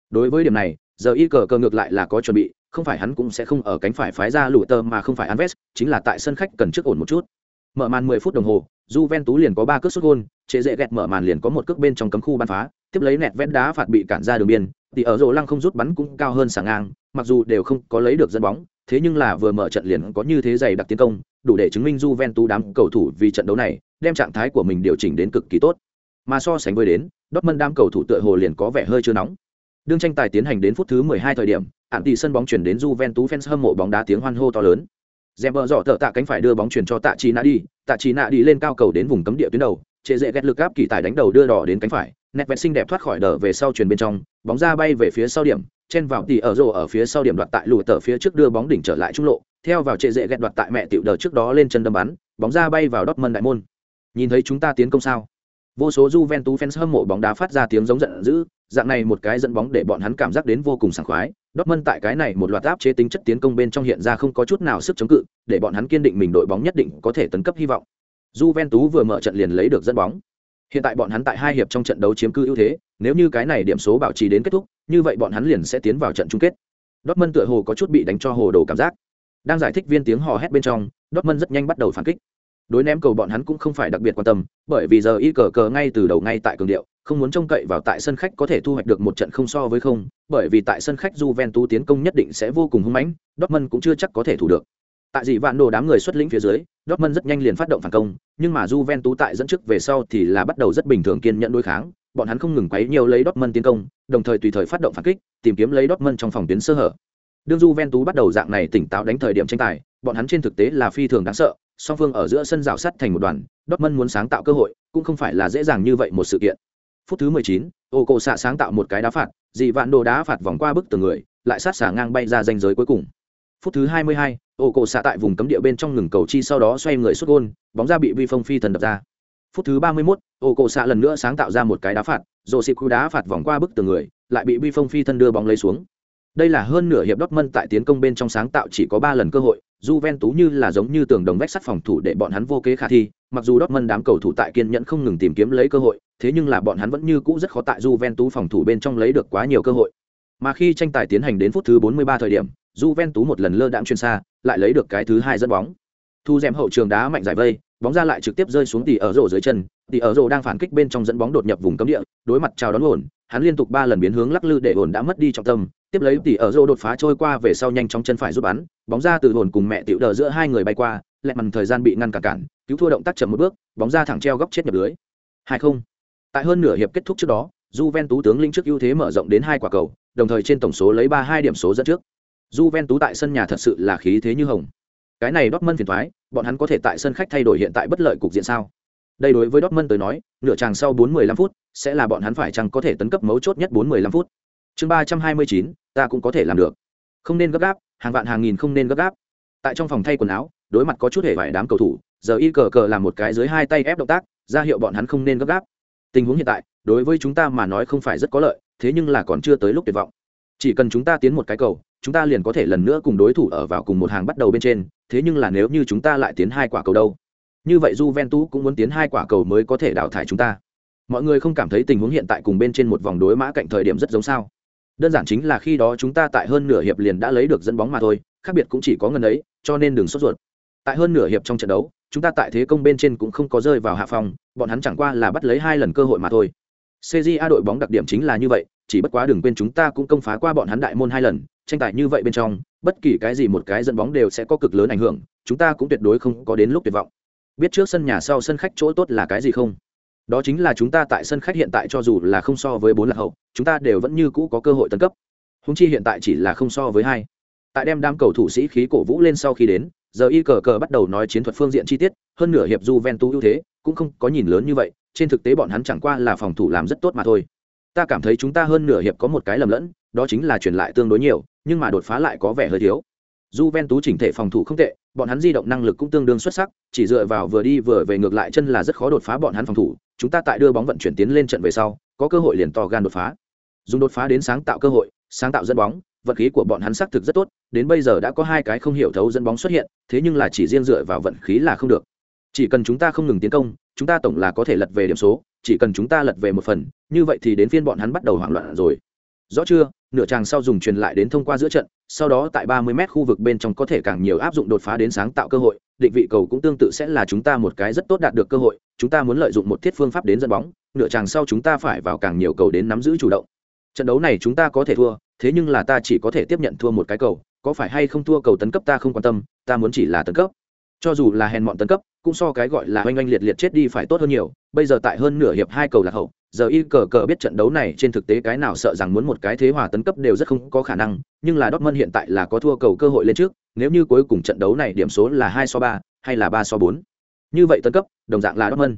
Đối với điểm này, giờ y cờ cờ ngược lại là có chuẩn bị, không phải hắn cũng sẽ không ở cánh phải phái ra lũ tơ mà không phải Anves, chính là tại sân khách cần trước ổn một chút. Mở màn 10 phút đồng hồ, Juventus liền có 3 cước sút gol, chế dễ gẹt mở màn liền có một cước bên trong cấm khu bắn phá, tiếp lấy nẹt vét đá phạt bị cản ra đường biên, thì ở rổ lăng không rút bắn cũng cao hơn sàng ngang mặc dù đều không có lấy được dẫn bóng thế nhưng là vừa mở trận liền có như thế dày đặc tiến công đủ để chứng minh Juventus đám cầu thủ vì trận đấu này đem trạng thái của mình điều chỉnh đến cực kỳ tốt. Mà so sánh với đến Dortmund đám cầu thủ tựa hồ liền có vẻ hơi chưa nóng. Đương tranh tài tiến hành đến phút thứ 12 thời điểm ạn tỷ sân bóng chuyển đến Juventus fans hâm mộ bóng đá tiếng hoan hô to lớn. Dèm vợ dọ thợ tạ cánh phải đưa bóng chuyển cho tạ trí nạ đi tạ trí nạ đi lên cao cầu đến vùng cấm địa tuyến đầu trệ dễ ghét lực áp kỳ tài đánh đầu đưa đỏ đến cánh phải, nét vẹt xinh đẹp thoát khỏi đờ về sau chuyển bên trong, bóng ra bay về phía sau điểm, chen vào tỉ ở rổ ở phía sau điểm đoạt tại lùi tờ phía trước đưa bóng đỉnh trở lại trung lộ, theo vào trệ dễ ghét đoạt tại mẹ tiểu đờ trước đó lên chân đâm bắn, bóng ra bay vào Dortmund đại môn. Nhìn thấy chúng ta tiến công sao? Vô số Juventus fans hâm mộ bóng đá phát ra tiếng giống giận dữ, dạng này một cái dẫn bóng để bọn hắn cảm giác đến vô cùng sảng khoái. Dortmund tại cái này một loạt áp chế tính chất tiến công bên trong hiện ra không có chút nào sức chống cự, để bọn hắn kiên định mình đội bóng nhất định có thể tấn cấp hy vọng. Juventus vừa mở trận liền lấy được dẫn bóng. Hiện tại bọn hắn tại hai hiệp trong trận đấu chiếm cư ưu thế, nếu như cái này điểm số bảo trì đến kết thúc, như vậy bọn hắn liền sẽ tiến vào trận chung kết. Dortmund tựa hồ có chút bị đánh cho hồ đồ cảm giác. Đang giải thích viên tiếng hò hét bên trong, Dortmund rất nhanh bắt đầu phản kích. Đối ném cầu bọn hắn cũng không phải đặc biệt quan tâm, bởi vì giờ y cờ cờ ngay từ đầu ngay tại cường điệu, không muốn trông cậy vào tại sân khách có thể thu hoạch được một trận không so với không, bởi vì tại sân khách Juventus tiến công nhất định sẽ vô cùng hung mãnh, Dortmund cũng chưa chắc có thể thủ được tại dị vạn đồ đám người xuất lĩnh phía dưới Dortmund rất nhanh liền phát động phản công nhưng mà Juventus tại dẫn trước về sau thì là bắt đầu rất bình thường kiên nhẫn đối kháng. Bọn hắn không ngừng quấy nhiều lấy Dortmund tiến công đồng thời tùy thời phát động phản kích tìm kiếm lấy Dortmund trong phòng tuyến sơ hở. Đương Juventus bắt đầu dạng này tỉnh táo đánh thời điểm tranh tài bọn hắn trên thực tế là phi thường đáng sợ song phương ở giữa sân rào sắt thành một đoàn Dortmund muốn sáng tạo cơ hội cũng không phải là dễ dàng như vậy một sự kiện. Phút thứ 19, ô cổ xạ sáng tạo một cái đá phạt dị vạn đồ đá phạt vòng qua bức tường người lại sát xả ngang bay ra danh giới cuối cùng phút thứ 22, ổ cổ xạ tại vùng cấm địa bên trong ngừng cầu chi sau đó xoay người xuất gôn bóng ra bị vi phong phi thần đập ra phút thứ 31, ổ cổ xạ lần nữa sáng tạo ra một cái đá phạt rồi xịt đá phạt vòng qua bức tường người lại bị vi phong phi thân đưa bóng lấy xuống đây là hơn nửa hiệp Dortmund tại tiến công bên trong sáng tạo chỉ có 3 lần cơ hội Juventus như là giống như tường đồng vách sắt phòng thủ để bọn hắn vô kế khả thi, mặc dù Dortmund đám cầu thủ tại kiên nhẫn không ngừng tìm kiếm lấy cơ hội, thế nhưng là bọn hắn vẫn như cũ rất khó tại Juventus phòng thủ bên trong lấy được quá nhiều cơ hội. Mà khi tranh tài tiến hành đến phút thứ 43 thời điểm, Juventus một lần lơ đãng chuyên xa, lại lấy được cái thứ hai dẫn bóng. Thu dèm hậu trường đá mạnh giải vây, bóng ra lại trực tiếp rơi xuống tỉ ở rổ dưới chân, tỉ ở rổ đang phản kích bên trong dẫn bóng đột nhập vùng cấm địa, đối mặt chào đón ổn, hắn liên tục ba lần biến hướng lắc lư để ổn đã mất đi trọng tâm, tiếp lấy tỉ ở rổ đột phá trôi qua về sau nhanh chóng chân phải rút bắn, bóng ra từ ổn cùng mẹ tiểu đờ giữa hai người bay qua, lẹ mằn thời gian bị ngăn cản cản, cứu thua động tác chậm một bước, bóng ra thẳng treo góc chết nhập lưới. Hai không. Tại hơn nửa hiệp kết thúc trước đó, Juventus tướng lĩnh trước ưu thế mở rộng đến hai quả cầu, đồng thời trên tổng số lấy ba hai điểm số dẫn trước. Juventus tại sân nhà thật sự là khí thế như hồng. Cái này Dortmund phiền toái, bọn hắn có thể tại sân khách thay đổi hiện tại bất lợi cục diện sao? Đây đối với Dortmund tới nói, nửa chàng sau 4-15 phút sẽ là bọn hắn phải chăng có thể tấn cấp mấu chốt nhất 4-15 phút. Chương 329, ta cũng có thể làm được. Không nên gấp gáp, hàng vạn hàng nghìn không nên gấp gáp. Tại trong phòng thay quần áo, đối mặt có chút hề vải đám cầu thủ, giờ y cờ cờ làm một cái dưới hai tay ép động tác, ra hiệu bọn hắn không nên gấp gáp. Tình huống hiện tại, đối với chúng ta mà nói không phải rất có lợi, thế nhưng là còn chưa tới lúc tuyệt vọng. Chỉ cần chúng ta tiến một cái cầu, chúng ta liền có thể lần nữa cùng đối thủ ở vào cùng một hàng bắt đầu bên trên, thế nhưng là nếu như chúng ta lại tiến hai quả cầu đâu? Như vậy Juventus cũng muốn tiến hai quả cầu mới có thể đào thải chúng ta. Mọi người không cảm thấy tình huống hiện tại cùng bên trên một vòng đối mã cạnh thời điểm rất giống sao? Đơn giản chính là khi đó chúng ta tại hơn nửa hiệp liền đã lấy được dẫn bóng mà thôi, khác biệt cũng chỉ có ngần ấy, cho nên đừng sốt ruột. Tại hơn nửa hiệp trong trận đấu, chúng ta tại thế công bên trên cũng không có rơi vào hạ phòng, bọn hắn chẳng qua là bắt lấy hai lần cơ hội mà thôi. CJA đội bóng đặc điểm chính là như vậy, chỉ bất quá đừng quên chúng ta cũng công phá qua bọn hắn đại môn hai lần, tranh tài như vậy bên trong, bất kỳ cái gì một cái dẫn bóng đều sẽ có cực lớn ảnh hưởng, chúng ta cũng tuyệt đối không có đến lúc tuyệt vọng. Biết trước sân nhà sau sân khách chỗ tốt là cái gì không? Đó chính là chúng ta tại sân khách hiện tại cho dù là không so với bốn lạc hậu, chúng ta đều vẫn như cũ có cơ hội tấn cấp. Húng chi hiện tại chỉ là không so với hai. Tại đem đám cầu thủ sĩ khí cổ vũ lên sau khi đến, giờ y cờ cờ bắt đầu nói chiến thuật phương diện chi tiết, hơn nửa hiệp Juventus ưu thế, cũng không có nhìn lớn như vậy, trên thực tế bọn hắn chẳng qua là phòng thủ làm rất tốt mà thôi. Ta cảm thấy chúng ta hơn nửa hiệp có một cái lầm lẫn, đó chính là chuyển lại tương đối nhiều, nhưng mà đột phá lại có vẻ hơi thiếu. Juventus chỉnh thể phòng thủ không tệ, bọn hắn di động năng lực cũng tương đương xuất sắc, chỉ dựa vào vừa đi vừa về ngược lại chân là rất khó đột phá bọn hắn phòng thủ. Chúng ta tại đưa bóng vận chuyển tiến lên trận về sau, có cơ hội liền to gan đột phá. Dùng đột phá đến sáng tạo cơ hội, sáng tạo dẫn bóng, vận khí của bọn hắn xác thực rất tốt, đến bây giờ đã có hai cái không hiểu thấu dẫn bóng xuất hiện, thế nhưng là chỉ riêng dựa vào vận khí là không được. Chỉ cần chúng ta không ngừng tiến công, chúng ta tổng là có thể lật về điểm số, chỉ cần chúng ta lật về một phần, như vậy thì đến phiên bọn hắn bắt đầu hoảng loạn rồi. Rõ chưa? Nửa chàng sau dùng truyền lại đến thông qua giữa trận, sau đó tại 30m khu vực bên trong có thể càng nhiều áp dụng đột phá đến sáng tạo cơ hội, định vị cầu cũng tương tự sẽ là chúng ta một cái rất tốt đạt được cơ hội, chúng ta muốn lợi dụng một thiết phương pháp đến dẫn bóng, nửa chàng sau chúng ta phải vào càng nhiều cầu đến nắm giữ chủ động. trận đấu này chúng ta có thể thua thế nhưng là ta chỉ có thể tiếp nhận thua một cái cầu có phải hay không thua cầu tấn cấp ta không quan tâm ta muốn chỉ là tấn cấp cho dù là hèn mọn tấn cấp, cũng so cái gọi là oanh oanh liệt liệt chết đi phải tốt hơn nhiều, bây giờ tại hơn nửa hiệp hai cầu lạc hậu, giờ y cờ cờ biết trận đấu này trên thực tế cái nào sợ rằng muốn một cái thế hòa tấn cấp đều rất không có khả năng, nhưng là Dortmund hiện tại là có thua cầu cơ hội lên trước, nếu như cuối cùng trận đấu này điểm số là hai so ba hay là ba so bốn. Như vậy tấn cấp, đồng dạng là Dortmund.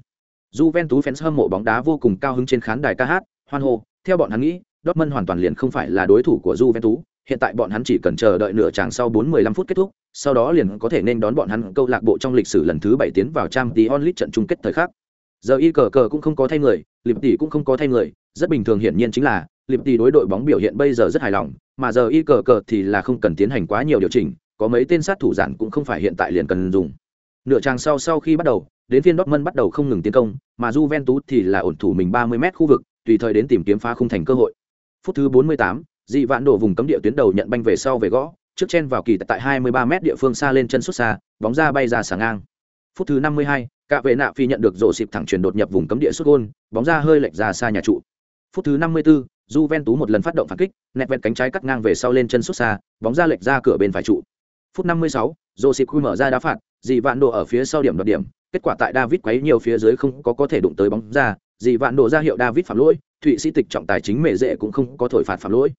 Juventus fans hâm mộ bóng đá vô cùng cao hứng trên khán đài ca hát, hoan hô, theo bọn hắn nghĩ, Dortmund hoàn toàn liền không phải là đối thủ của Juventus hiện tại bọn hắn chỉ cần chờ đợi nửa chàng sau 4-15 phút kết thúc, sau đó liền có thể nên đón bọn hắn câu lạc bộ trong lịch sử lần thứ 7 tiến vào Champions League trận chung kết thời khắc. Giờ y cờ cờ cũng không có thay người, Liệp tỷ cũng không có thay người, rất bình thường hiển nhiên chính là Liệp tỷ đối đội bóng biểu hiện bây giờ rất hài lòng, mà giờ y cờ cờ thì là không cần tiến hành quá nhiều điều chỉnh, có mấy tên sát thủ giản cũng không phải hiện tại liền cần dùng. Nửa chàng sau sau khi bắt đầu, đến phiên Dortmund bắt đầu không ngừng tiến công, mà Juventus thì là ổn thủ mình 30m khu vực, tùy thời đến tìm kiếm phá khung thành cơ hội. Phút thứ 48, dị vạn đổ vùng cấm địa tuyến đầu nhận banh về sau về gõ trước chen vào kỳ tại 23 m địa phương xa lên chân xuất xa bóng ra bay ra sáng ngang phút thứ 52, cả vệ nạ phi nhận được rổ xịp thẳng chuyển đột nhập vùng cấm địa xuất gôn bóng ra hơi lệch ra xa nhà trụ phút thứ 54, Juventus một lần phát động phản kích, nẹt vẹt cánh trái cắt ngang về sau lên chân xuất xa, bóng ra lệch ra cửa bên phải trụ. Phút 56, Joseph mở ra đá phạt, dị vạn đổ ở phía sau điểm đoạt điểm, kết quả tại David quấy nhiều phía dưới không có có thể đụng tới bóng ra, dị vạn đổ ra hiệu David phạm lỗi, Thụy Sĩ tịch trọng tài chính mẹ dễ cũng không có thổi phạt phạm lỗi.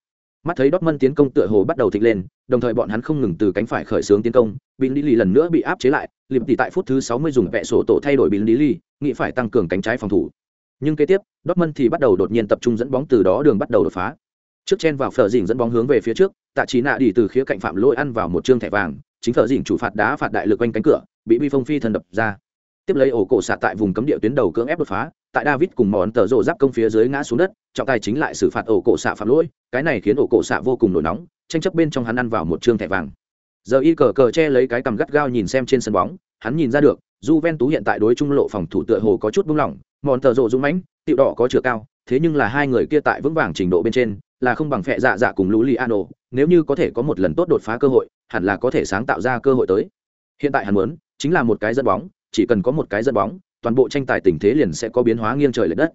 Mắt thấy Dortmund tiến công tựa hồ bắt đầu thịnh lên, đồng thời bọn hắn không ngừng từ cánh phải khởi xướng tiến công, Billy lần nữa bị áp chế lại, Liệp tỷ tại phút thứ 60 dùng vẽ sổ tổ thay đổi Billy, nghĩ phải tăng cường cánh trái phòng thủ. Nhưng kế tiếp, Dortmund thì bắt đầu đột nhiên tập trung dẫn bóng từ đó đường bắt đầu đột phá. Trước chen vào phở dỉnh dẫn bóng hướng về phía trước, Tạ Chí Nạ đi từ khía cạnh phạm lỗi ăn vào một trương thẻ vàng, chính phở dỉnh chủ phạt đá phạt đại lực quanh cánh cửa, bị Bi Phong Phi thần đập ra. Tiếp lấy ổ cổ xạ tại vùng cấm địa tuyến đầu cưỡng ép đột phá, tại David cùng món tờ rồ giáp công phía dưới ngã xuống đất, trọng tài chính lại xử phạt ổ cổ xạ phạm lỗi, cái này khiến ổ cổ xạ vô cùng nổi nóng, tranh chấp bên trong hắn ăn vào một trương thẻ vàng. Giờ y cờ cờ che lấy cái cằm gắt gao nhìn xem trên sân bóng, hắn nhìn ra được, Juventus hiện tại đối trung lộ phòng thủ tựa hồ có chút buông lỏng, món tờ rồ dũng mãnh, tiểu đỏ có chiều cao, thế nhưng là hai người kia tại vững vàng trình độ bên trên, là không bằng phệ dạ dạ cùng Luliano, nếu như có thể có một lần tốt đột phá cơ hội, hẳn là có thể sáng tạo ra cơ hội tới. Hiện tại hắn muốn, chính là một cái dẫn bóng, chỉ cần có một cái dẫn bóng, toàn bộ tranh tài tình thế liền sẽ có biến hóa nghiêng trời lệch đất.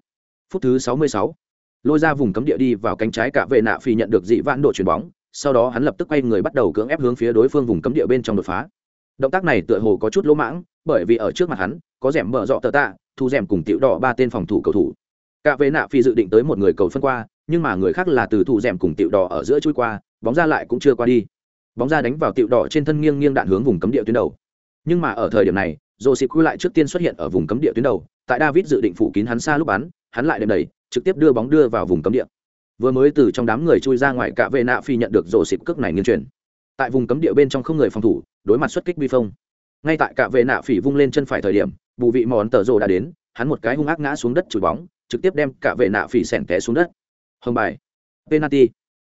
Phút thứ 66, lôi ra vùng cấm địa đi vào cánh trái cả vệ nạ phi nhận được dị vãn độ chuyển bóng, sau đó hắn lập tức quay người bắt đầu cưỡng ép hướng phía đối phương vùng cấm địa bên trong đột phá. Động tác này tựa hồ có chút lỗ mãng, bởi vì ở trước mặt hắn có rèm mở rọ tờ tạ, thu rèm cùng tiểu đỏ ba tên phòng thủ cầu thủ. Cả vệ nạ phi dự định tới một người cầu phân qua, nhưng mà người khác là từ thủ rèm cùng tiểu đỏ ở giữa chui qua, bóng ra lại cũng chưa qua đi. Bóng ra đánh vào tiểu đỏ trên thân nghiêng nghiêng đạn hướng vùng cấm địa tuyến đầu. Nhưng mà ở thời điểm này, Joseph Quy lại trước tiên xuất hiện ở vùng cấm địa tuyến đầu, tại David dự định phủ kín hắn xa lúc bắn, hắn lại đệm đẩy, trực tiếp đưa bóng đưa vào vùng cấm địa. Vừa mới từ trong đám người chui ra ngoài cả vệ nạ phi nhận được Joseph cước này nghiêng chuyển. Tại vùng cấm địa bên trong không người phòng thủ, đối mặt xuất kích bi phong. Ngay tại cả vệ nạ phỉ vung lên chân phải thời điểm, bù vị mòn tờ rồ đã đến, hắn một cái hung ác ngã xuống đất chùi bóng, trực tiếp đem cả vệ nạ phỉ sèn té xuống đất. Hồng bài. Penalty.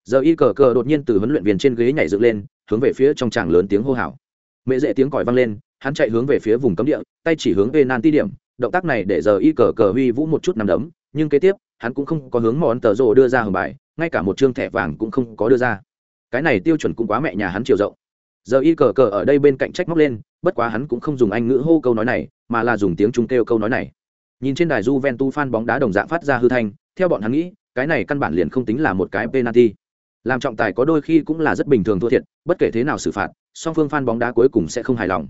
Giờ y cờ cờ đột nhiên từ huấn luyện viên trên ghế nhảy dựng lên, hướng về phía trong tràng lớn tiếng hô hào. Mẹ dễ tiếng còi vang lên, hắn chạy hướng về phía vùng cấm địa, tay chỉ hướng về nan ti điểm, động tác này để giờ y cờ cờ huy vũ một chút nằm đấm, nhưng kế tiếp, hắn cũng không có hướng món tờ rồ đưa ra hưởng bài, ngay cả một chương thẻ vàng cũng không có đưa ra. Cái này tiêu chuẩn cũng quá mẹ nhà hắn chiều rộng. Giờ y cờ cờ ở đây bên cạnh trách móc lên, bất quá hắn cũng không dùng anh ngữ hô câu nói này, mà là dùng tiếng trung kêu câu nói này. Nhìn trên đài Juventus fan bóng đá đồng dạng phát ra hư thanh, theo bọn hắn nghĩ, cái này căn bản liền không tính là một cái penalty. Làm trọng tài có đôi khi cũng là rất bình thường thua thiệt, bất kể thế nào xử phạt, song phương fan bóng đá cuối cùng sẽ không hài lòng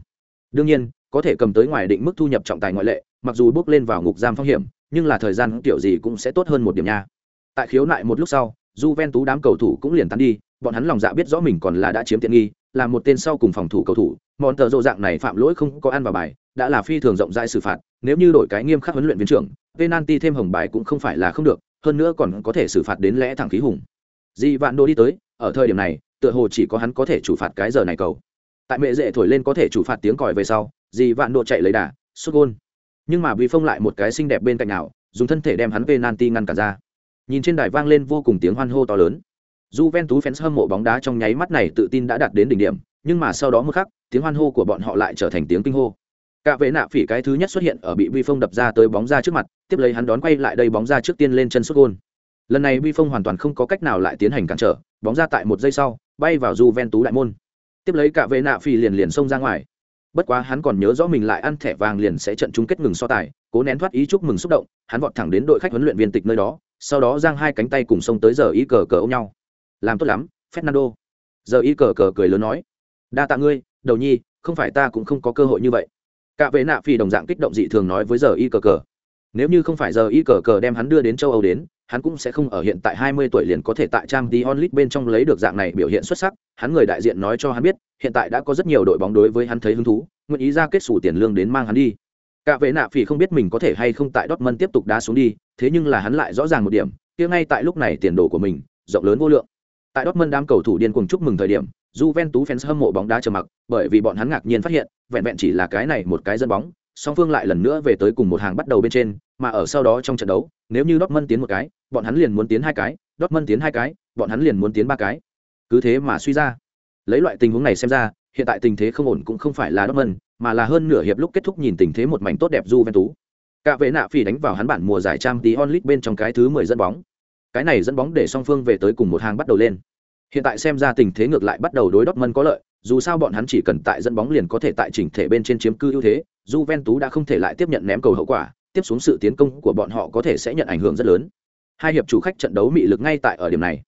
đương nhiên, có thể cầm tới ngoài định mức thu nhập trọng tài ngoại lệ, mặc dù bước lên vào ngục giam phong hiểm, nhưng là thời gian kiểu gì cũng sẽ tốt hơn một điểm nha. Tại khiếu nại một lúc sau, Juventus đám cầu thủ cũng liền tán đi, bọn hắn lòng dạ biết rõ mình còn là đã chiếm tiện nghi, là một tên sau cùng phòng thủ cầu thủ. Món tờ rộ dạng này phạm lỗi không có ăn vào bài, đã là phi thường rộng rãi xử phạt, nếu như đổi cái nghiêm khắc huấn luyện viên trưởng, penalty thêm hồng bài cũng không phải là không được, hơn nữa còn có thể xử phạt đến lẽ thẳng khí hùng. Di vạn đô đi tới, ở thời điểm này, tựa hồ chỉ có hắn có thể chủ phạt cái giờ này cầu tại mẹ dễ thổi lên có thể chủ phạt tiếng còi về sau, dì vạn độ chạy lấy đà xuất gôn. Nhưng mà vì phong lại một cái xinh đẹp bên cạnh nào, dùng thân thể đem hắn về nanti ngăn cản ra. Nhìn trên đài vang lên vô cùng tiếng hoan hô to lớn. Juventus fans hâm mộ bóng đá trong nháy mắt này tự tin đã đạt đến đỉnh điểm, nhưng mà sau đó một khắc, tiếng hoan hô của bọn họ lại trở thành tiếng kinh hô. Cả vệ nạ phỉ cái thứ nhất xuất hiện ở bị vi phong đập ra tới bóng ra trước mặt, tiếp lấy hắn đón quay lại đây bóng ra trước tiên lên chân xuất gôn. Lần này vi phong hoàn toàn không có cách nào lại tiến hành cản trở, bóng ra tại một giây sau, bay vào Juventus đại môn tiếp lấy cả vệ nạ phi liền liền xông ra ngoài. Bất quá hắn còn nhớ rõ mình lại ăn thẻ vàng liền sẽ trận chung kết ngừng so tài, cố nén thoát ý chúc mừng xúc động, hắn vọt thẳng đến đội khách huấn luyện viên tịch nơi đó, sau đó giang hai cánh tay cùng xông tới giờ y cờ cờ ôm nhau. Làm tốt lắm, fernando. Giờ y cờ cờ cười lớn nói, đa tạ ngươi, đầu nhi, không phải ta cũng không có cơ hội như vậy. Cả vệ nạ phi đồng dạng kích động dị thường nói với giờ y cờ cờ, nếu như không phải giờ y cờ cờ đem hắn đưa đến châu âu đến hắn cũng sẽ không ở hiện tại 20 tuổi liền có thể tại trang The onlit bên trong lấy được dạng này biểu hiện xuất sắc. Hắn người đại diện nói cho hắn biết, hiện tại đã có rất nhiều đội bóng đối với hắn thấy hứng thú, nguyện ý ra kết sủ tiền lương đến mang hắn đi. Cả vệ nạ phỉ không biết mình có thể hay không tại Dortmund tiếp tục đá xuống đi, thế nhưng là hắn lại rõ ràng một điểm, kia ngay tại lúc này tiền đồ của mình, rộng lớn vô lượng. Tại Dortmund đám cầu thủ điên cuồng chúc mừng thời điểm, Juventus fans hâm mộ bóng đá trầm mặc, bởi vì bọn hắn ngạc nhiên phát hiện, vẹn vẹn chỉ là cái này một cái dân bóng song phương lại lần nữa về tới cùng một hàng bắt đầu bên trên, mà ở sau đó trong trận đấu, nếu như Dortmund tiến một cái, bọn hắn liền muốn tiến hai cái, Dortmund tiến hai cái, bọn hắn liền muốn tiến ba cái. Cứ thế mà suy ra. Lấy loại tình huống này xem ra, hiện tại tình thế không ổn cũng không phải là Dortmund, mà là hơn nửa hiệp lúc kết thúc nhìn tình thế một mảnh tốt đẹp Juventus. Cả vệ nạ phi đánh vào hắn bản mùa giải trang tí onlit bên trong cái thứ mười dẫn bóng. Cái này dẫn bóng để song phương về tới cùng một hàng bắt đầu lên. Hiện tại xem ra tình thế ngược lại bắt đầu đối Dortmund có lợi dù sao bọn hắn chỉ cần tại dẫn bóng liền có thể tại chỉnh thể bên trên chiếm cư ưu thế, Juventus đã không thể lại tiếp nhận ném cầu hậu quả, tiếp xuống sự tiến công của bọn họ có thể sẽ nhận ảnh hưởng rất lớn. Hai hiệp chủ khách trận đấu mị lực ngay tại ở điểm này.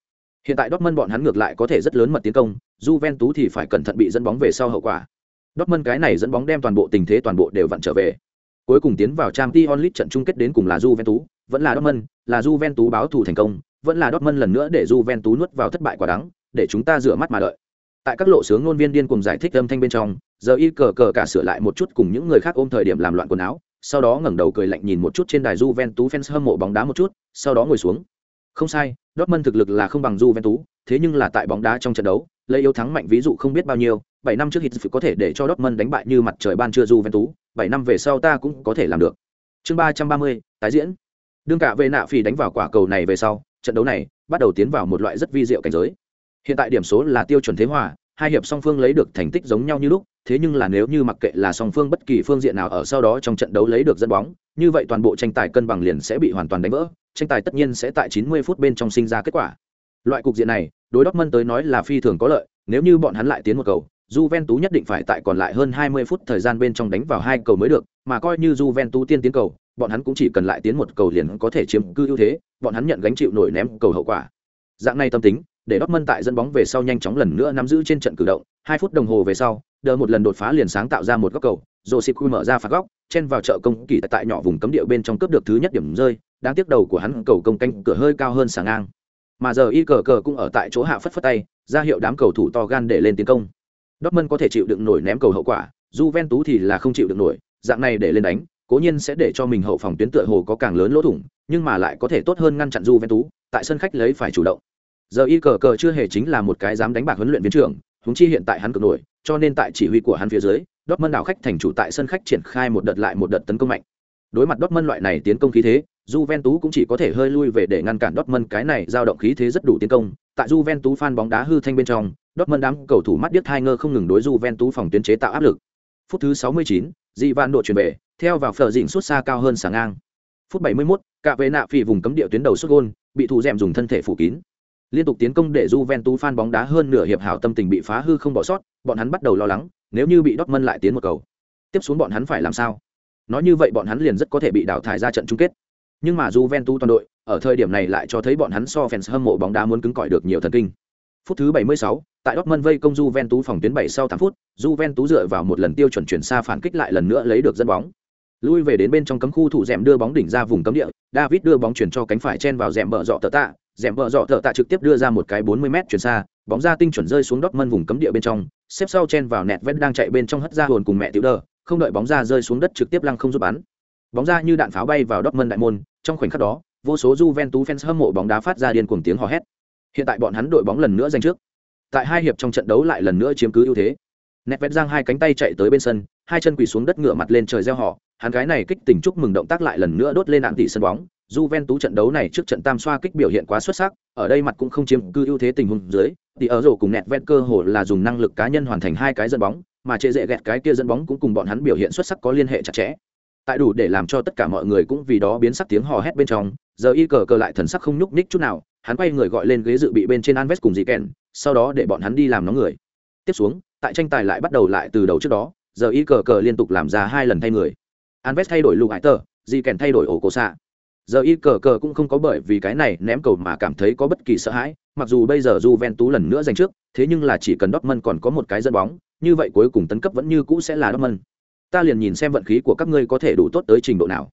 Hiện tại Dortmund bọn hắn ngược lại có thể rất lớn mật tiến công, Juventus thì phải cẩn thận bị dẫn bóng về sau hậu quả. Dortmund cái này dẫn bóng đem toàn bộ tình thế toàn bộ đều vặn trở về. Cuối cùng tiến vào Champions League trận chung kết đến cùng là Juventus, vẫn là Dortmund, là Juventus báo thù thành công, vẫn là Dortmund lần nữa để Juventus nuốt vào thất bại quả đắng, để chúng ta rửa mắt mà đợi tại các lộ sướng ngôn viên điên cùng giải thích âm thanh bên trong, giờ y cờ cờ cả sửa lại một chút cùng những người khác ôm thời điểm làm loạn quần áo, sau đó ngẩng đầu cười lạnh nhìn một chút trên đài Juventus fans hâm mộ bóng đá một chút, sau đó ngồi xuống. Không sai, Dortmund thực lực là không bằng Juventus, thế nhưng là tại bóng đá trong trận đấu, lấy yếu thắng mạnh ví dụ không biết bao nhiêu, bảy năm trước hít có thể để cho Dortmund đánh bại như mặt trời ban trưa Juventus, bảy năm về sau ta cũng có thể làm được. Chương ba trăm ba mươi, tái diễn. Đương cả về nạ phì đánh vào quả cầu này về sau, trận đấu này bắt đầu tiến vào một loại rất vi diệu cảnh giới hiện tại điểm số là tiêu chuẩn thế hòa hai hiệp song phương lấy được thành tích giống nhau như lúc thế nhưng là nếu như mặc kệ là song phương bất kỳ phương diện nào ở sau đó trong trận đấu lấy được dẫn bóng như vậy toàn bộ tranh tài cân bằng liền sẽ bị hoàn toàn đánh vỡ tranh tài tất nhiên sẽ tại 90 phút bên trong sinh ra kết quả loại cục diện này đối Dortmund tới nói là phi thường có lợi nếu như bọn hắn lại tiến một cầu Juventus nhất định phải tại còn lại hơn 20 phút thời gian bên trong đánh vào hai cầu mới được, mà coi như Juventus tiên tiến cầu, bọn hắn cũng chỉ cần lại tiến một cầu liền có thể chiếm cư ưu thế, bọn hắn nhận gánh chịu nổi ném cầu hậu quả. Dạng này tâm tính, để Dortmund tại dẫn bóng về sau nhanh chóng lần nữa nắm giữ trên trận cử động, 2 phút đồng hồ về sau, đờ một lần đột phá liền sáng tạo ra một góc cầu, Joseph mở ra phạt góc, chen vào trợ công kỳ tại nhỏ vùng cấm địa bên trong cướp được thứ nhất điểm rơi, đáng tiếc đầu của hắn cầu công canh cửa hơi cao hơn sáng ngang. Mà giờ y cờ cờ cũng ở tại chỗ hạ phất phất tay, ra hiệu đám cầu thủ to gan để lên tiến công. Dortmund có thể chịu đựng nổi ném cầu hậu quả, Juventus thì là không chịu đựng nổi, dạng này để lên đánh, cố nhiên sẽ để cho mình hậu phòng tuyến tựa hồ có càng lớn lỗ thủng, nhưng mà lại có thể tốt hơn ngăn chặn Juventus, tại sân khách lấy phải chủ động. Giờ y cờ cờ chưa hề chính là một cái dám đánh bạc huấn luyện viên trưởng, húng chi hiện tại hắn cực nổi, cho nên tại chỉ huy của hắn phía dưới, Dortmund đảo khách thành chủ tại sân khách triển khai một đợt lại một đợt tấn công mạnh. Đối mặt Dortmund loại này tiến công khí thế, Juventus cũng chỉ có thể hơi lui về để ngăn cản Dortmund cái này dao động khí thế rất đủ tiến công. Tại Juventus fan bóng đá hư thanh bên trong, Dortmund đám cầu thủ mắt điếc hai ngơ không ngừng đối Juventus phòng tuyến chế tạo áp lực. Phút thứ 69, Di Van độ chuyển về, theo vào phở dịnh suốt xa cao hơn sáng ngang. Phút 71, cả vệ nạ phỉ vùng cấm địa tuyến đầu sút gôn, bị thủ dẻm dùng thân thể phủ kín. Liên tục tiến công để Juventus fan bóng đá hơn nửa hiệp hảo tâm tình bị phá hư không bỏ sót, bọn hắn bắt đầu lo lắng, nếu như bị Dortmund lại tiến một cầu, tiếp xuống bọn hắn phải làm sao? Nói như vậy bọn hắn liền rất có thể bị đào thải ra trận chung kết. Nhưng mà Juventus toàn đội, ở thời điểm này lại cho thấy bọn hắn so fans hâm mộ bóng đá muốn cứng cỏi được nhiều thần kinh. Phút thứ 76, tại Dortmund vây công Juventus phòng tuyến 7 sau 8 phút, Juventus dựa vào một lần tiêu chuẩn chuyển xa phản kích lại lần nữa lấy được dẫn bóng. Lui về đến bên trong cấm khu thủ dẻm đưa bóng đỉnh ra vùng cấm địa, David đưa bóng chuyển cho cánh phải chen vào dẻm bờ dọ tờ tạ, dẻm vợ dọ thợ tạ trực tiếp đưa ra một cái 40m chuyển xa, bóng ra tinh chuẩn rơi xuống Dortmund vùng cấm địa bên trong, xếp sau chen vào nẹt vét đang chạy bên trong hất ra hồn cùng mẹ tiểu đờ, không đợi bóng ra rơi xuống đất trực tiếp lăng không giúp bắn. Bóng ra như đạn pháo bay vào Dortmund đại môn, trong khoảnh khắc đó, vô số Juventus fans hâm mộ bóng đá phát ra điên cuồng tiếng hò hét. Hiện tại bọn hắn đội bóng lần nữa giành trước. Tại hai hiệp trong trận đấu lại lần nữa chiếm cứ ưu thế. Nẹt vét giang hai cánh tay chạy tới bên sân, hai chân quỳ xuống đất ngửa mặt lên trời reo hò, hắn gái này kích tình chúc mừng động tác lại lần nữa đốt lên nạn tỷ sân bóng. Juventus trận đấu này trước trận tam xoa kích biểu hiện quá xuất sắc, ở đây mặt cũng không chiếm cứ ưu thế tình huống dưới, thì ở rổ cùng nẹt vét cơ hồ là dùng năng lực cá nhân hoàn thành hai cái dẫn bóng, mà chế dễ gẹt cái kia dẫn bóng cũng cùng bọn hắn biểu hiện xuất sắc có liên hệ chặt chẽ. Tại đủ để làm cho tất cả mọi người cũng vì đó biến sắc tiếng hò hét bên trong, giờ y cờ cờ lại thần sắc không nhúc nhích chút nào, hắn quay người gọi lên ghế dự bị bên trên Anves cùng dì kèn, sau đó để bọn hắn đi làm nóng người. Tiếp xuống, tại tranh tài lại bắt đầu lại từ đầu trước đó, giờ y cờ cờ liên tục làm ra hai lần thay người. Anves thay đổi lục hải tờ, dì kèn thay đổi ổ cổ xạ giờ y cờ cờ cũng không có bởi vì cái này ném cầu mà cảm thấy có bất kỳ sợ hãi, mặc dù bây giờ Juventus lần nữa giành trước, thế nhưng là chỉ cần Dortmund còn có một cái dẫn bóng, như vậy cuối cùng tấn cấp vẫn như cũ sẽ là Dortmund. Ta liền nhìn xem vận khí của các ngươi có thể đủ tốt tới trình độ nào.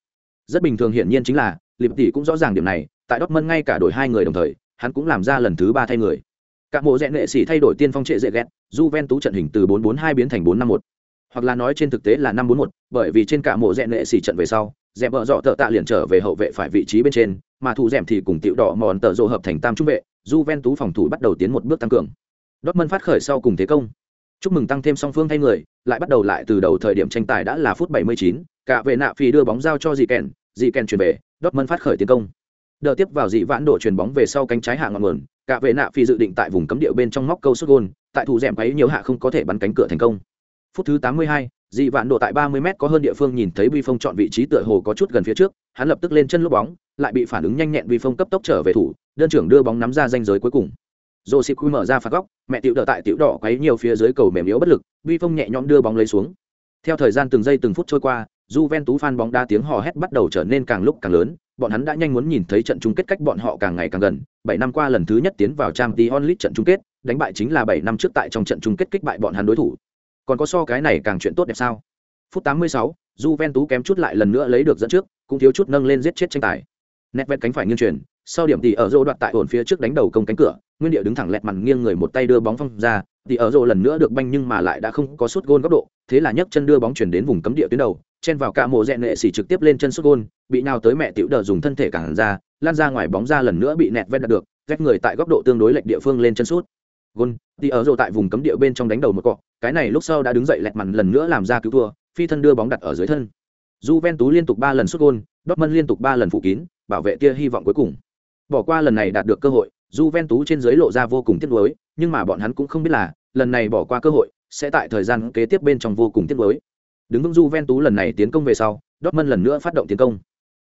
Rất bình thường hiển nhiên chính là liệp tỷ cũng rõ ràng điểm này, tại Dortmund ngay cả đổi hai người đồng thời, hắn cũng làm ra lần thứ ba thay người. Cả mộ rẽ nghệ sĩ thay đổi tiên phong trệ dễ ghét, Juventus trận hình từ 4-4-2 biến thành 4-5-1 hoặc là nói trên thực tế là 5-4-1 bởi vì trên cả mộ rẽ nghệ sĩ trận về sau dẹp vợ dọ tợ tạ liền trở về hậu vệ phải vị trí bên trên mà thủ dẻm thì cùng tiểu đỏ mòn tợ rộ hợp thành tam trung vệ Juventus phòng thủ bắt đầu tiến một bước tăng cường. Dortmund phát khởi sau cùng thế công. Chúc mừng tăng thêm song phương thay người lại bắt đầu lại từ đầu thời điểm tranh tài đã là phút 79, cả vệ nạ phi đưa bóng giao cho dì kèn dì kèn chuyển về Dortmund phát khởi tiến công. Đợt tiếp vào dị vãn đổ chuyền bóng về sau cánh trái hạ ngọn nguồn cả vệ nạ phi dự định tại vùng cấm địa bên trong móc câu sút gôn tại thủ dẻm ấy nhiều hạ không có thể bắn cánh cửa thành công phút thứ 82, dị vạn độ tại 30 m có hơn địa phương nhìn thấy vi phong chọn vị trí tựa hồ có chút gần phía trước hắn lập tức lên chân lúc bóng lại bị phản ứng nhanh nhẹn vi phong cấp tốc trở về thủ đơn trưởng đưa bóng nắm ra danh giới cuối cùng Joseph mở ra phạt góc, mẹ tiểu đỡ tại tiểu đỏ quấy nhiều phía dưới cầu mềm yếu bất lực, Vi Phong nhẹ nhõm đưa bóng lấy xuống. Theo thời gian từng giây từng phút trôi qua, Juventus fan bóng đá tiếng hò hét bắt đầu trở nên càng lúc càng lớn, bọn hắn đã nhanh muốn nhìn thấy trận chung kết cách bọn họ càng ngày càng gần. 7 năm qua lần thứ nhất tiến vào Champions League trận chung kết, đánh bại chính là 7 năm trước tại trong trận chung kết kích bại bọn hắn đối thủ. Còn có so cái này càng chuyện tốt đẹp sao? Phút 86, Juventus kém chút lại lần nữa lấy được dẫn trước, cũng thiếu chút nâng lên giết chết tranh tài. Nét vẹt cánh phải nghiêng chuyển, sau điểm thì ở rô đoạt tại ổn phía trước đánh đầu công cánh cửa, nguyên địa đứng thẳng lẹt màn nghiêng người một tay đưa bóng phong ra, thì ở rô lần nữa được banh nhưng mà lại đã không có suất gôn góc độ, thế là nhấc chân đưa bóng chuyển đến vùng cấm địa tuyến đầu, chen vào cả mồ rẹn nệ xỉ trực tiếp lên chân suất gôn, bị nào tới mẹ tiểu đờ dùng thân thể cản ra, lan ra ngoài bóng ra lần nữa bị nẹt vét đạt được, vét người tại góc độ tương đối lệch địa phương lên chân sút. Gôn, thì ở rô tại vùng cấm địa bên trong đánh đầu một cọ, cái này lúc sau đã đứng dậy lẹt màn lần nữa làm ra cứu thua, phi thân đưa bóng đặt ở dưới thân. Juventus liên tục 3 lần sút gôn, Dortmund liên tục 3 lần phủ kín, bảo vệ tia hy vọng cuối cùng. Bỏ qua lần này đạt được cơ hội, Juventus trên dưới lộ ra vô cùng tiếc nuối, nhưng mà bọn hắn cũng không biết là, lần này bỏ qua cơ hội, sẽ tại thời gian kế tiếp bên trong vô cùng tiếc nuối. Đứng vững Juventus lần này tiến công về sau, Dortmund lần nữa phát động tiến công.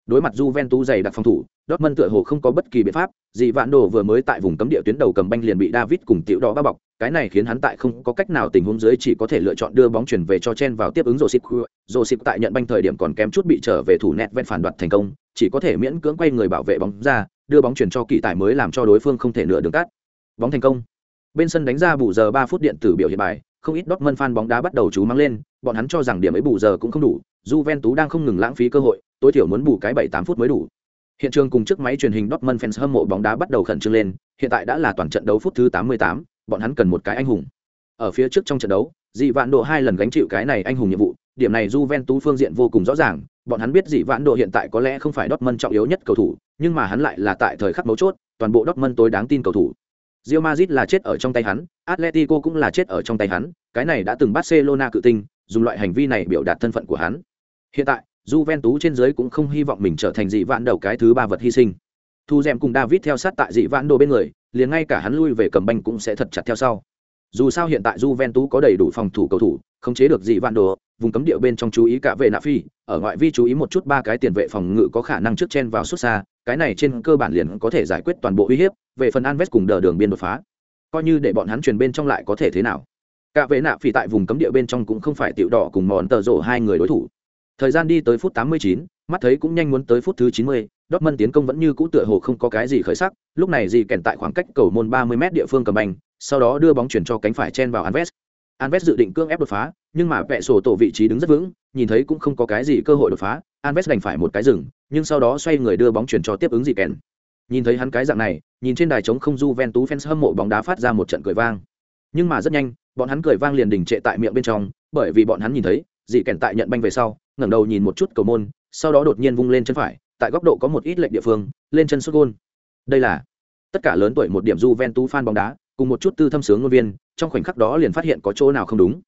Đối mặt Juventus dày đặc phòng thủ, Dortmund tựa hồ không có bất kỳ biện pháp, dị vạn đồ vừa mới tại vùng cấm địa tuyến đầu cầm banh liền bị David cùng tiểu đó bao bọc, cái này khiến hắn tại không có cách nào tình huống dưới chỉ có thể lựa chọn đưa bóng chuyển về cho Chen vào tiếp ứng Josip. Josip tại nhận banh thời điểm còn kém chút bị trở về thủ net ven phản đoạt thành công, chỉ có thể miễn cưỡng quay người bảo vệ bóng ra, đưa bóng chuyển cho kỳ tài mới làm cho đối phương không thể nửa đường cắt. Bóng thành công. Bên sân đánh ra bù giờ 3 phút điện tử biểu hiện bài, không ít Dortmund fan bóng đá bắt đầu chú mang lên, bọn hắn cho rằng điểm ấy bù giờ cũng không đủ, Juventus đang không ngừng lãng phí cơ hội, tối thiểu muốn bù cái 7-8 phút mới đủ. Hiện trường cùng chiếc máy truyền hình Dortmund fans hâm mộ bóng đá bắt đầu khẩn trương lên, hiện tại đã là toàn trận đấu phút thứ 88, bọn hắn cần một cái anh hùng. Ở phía trước trong trận đấu, Dị Vạn Độ hai lần gánh chịu cái này anh hùng nhiệm vụ, điểm này Juventus phương diện vô cùng rõ ràng, bọn hắn biết Dị Vạn Độ hiện tại có lẽ không phải Dortmund trọng yếu nhất cầu thủ, nhưng mà hắn lại là tại thời khắc mấu chốt, toàn bộ Dortmund tối đáng tin cầu thủ. Real Madrid là chết ở trong tay hắn, Atletico cũng là chết ở trong tay hắn, cái này đã từng Barcelona cự tinh, dùng loại hành vi này biểu đạt thân phận của hắn. Hiện tại, Juventus trên dưới cũng không hy vọng mình trở thành dị vạn đầu cái thứ ba vật hy sinh. Thu Dệm cùng David theo sát tại dị vạn đồ bên người, liền ngay cả hắn lui về cầm banh cũng sẽ thật chặt theo sau. Dù sao hiện tại Juventus có đầy đủ phòng thủ cầu thủ, không chế được gì vạn đồ, vùng cấm địa bên trong chú ý cả về nạ phi, ở ngoại vi chú ý một chút ba cái tiền vệ phòng ngự có khả năng trước chen vào xuất xa, cái này trên cơ bản liền có thể giải quyết toàn bộ uy hiếp, về phần Anves cùng đờ đường biên đột phá. Coi như để bọn hắn truyền bên trong lại có thể thế nào. Cả vệ nạ phi tại vùng cấm địa bên trong cũng không phải tiểu đỏ cùng mòn tờ rổ hai người đối thủ Thời gian đi tới phút 89, mắt thấy cũng nhanh muốn tới phút thứ 90, Dortmund tiến công vẫn như cũ tựa hồ không có cái gì khởi sắc, lúc này gì kèn tại khoảng cách cầu môn 30m địa phương cầm banh, sau đó đưa bóng chuyển cho cánh phải chen vào Anves. Anves dự định cương ép đột phá, nhưng mà vẽ sổ tổ vị trí đứng rất vững, nhìn thấy cũng không có cái gì cơ hội đột phá, Anves đành phải một cái dừng, nhưng sau đó xoay người đưa bóng chuyển cho tiếp ứng gì kèn. Nhìn thấy hắn cái dạng này, nhìn trên đài trống không Juventus fans hâm mộ bóng đá phát ra một trận cười vang. Nhưng mà rất nhanh, bọn hắn cười vang liền đình trệ tại miệng bên trong, bởi vì bọn hắn nhìn thấy, dị kèn tại nhận banh về sau, ngẩng đầu nhìn một chút cầu môn sau đó đột nhiên vung lên chân phải tại góc độ có một ít lệch địa phương, lên chân sút gôn. Đây là tất cả lớn tuổi một điểm Juventus fan bóng đá, cùng một chút tư thâm sướng ngôn viên, trong khoảnh khắc đó liền phát hiện có chỗ nào không đúng.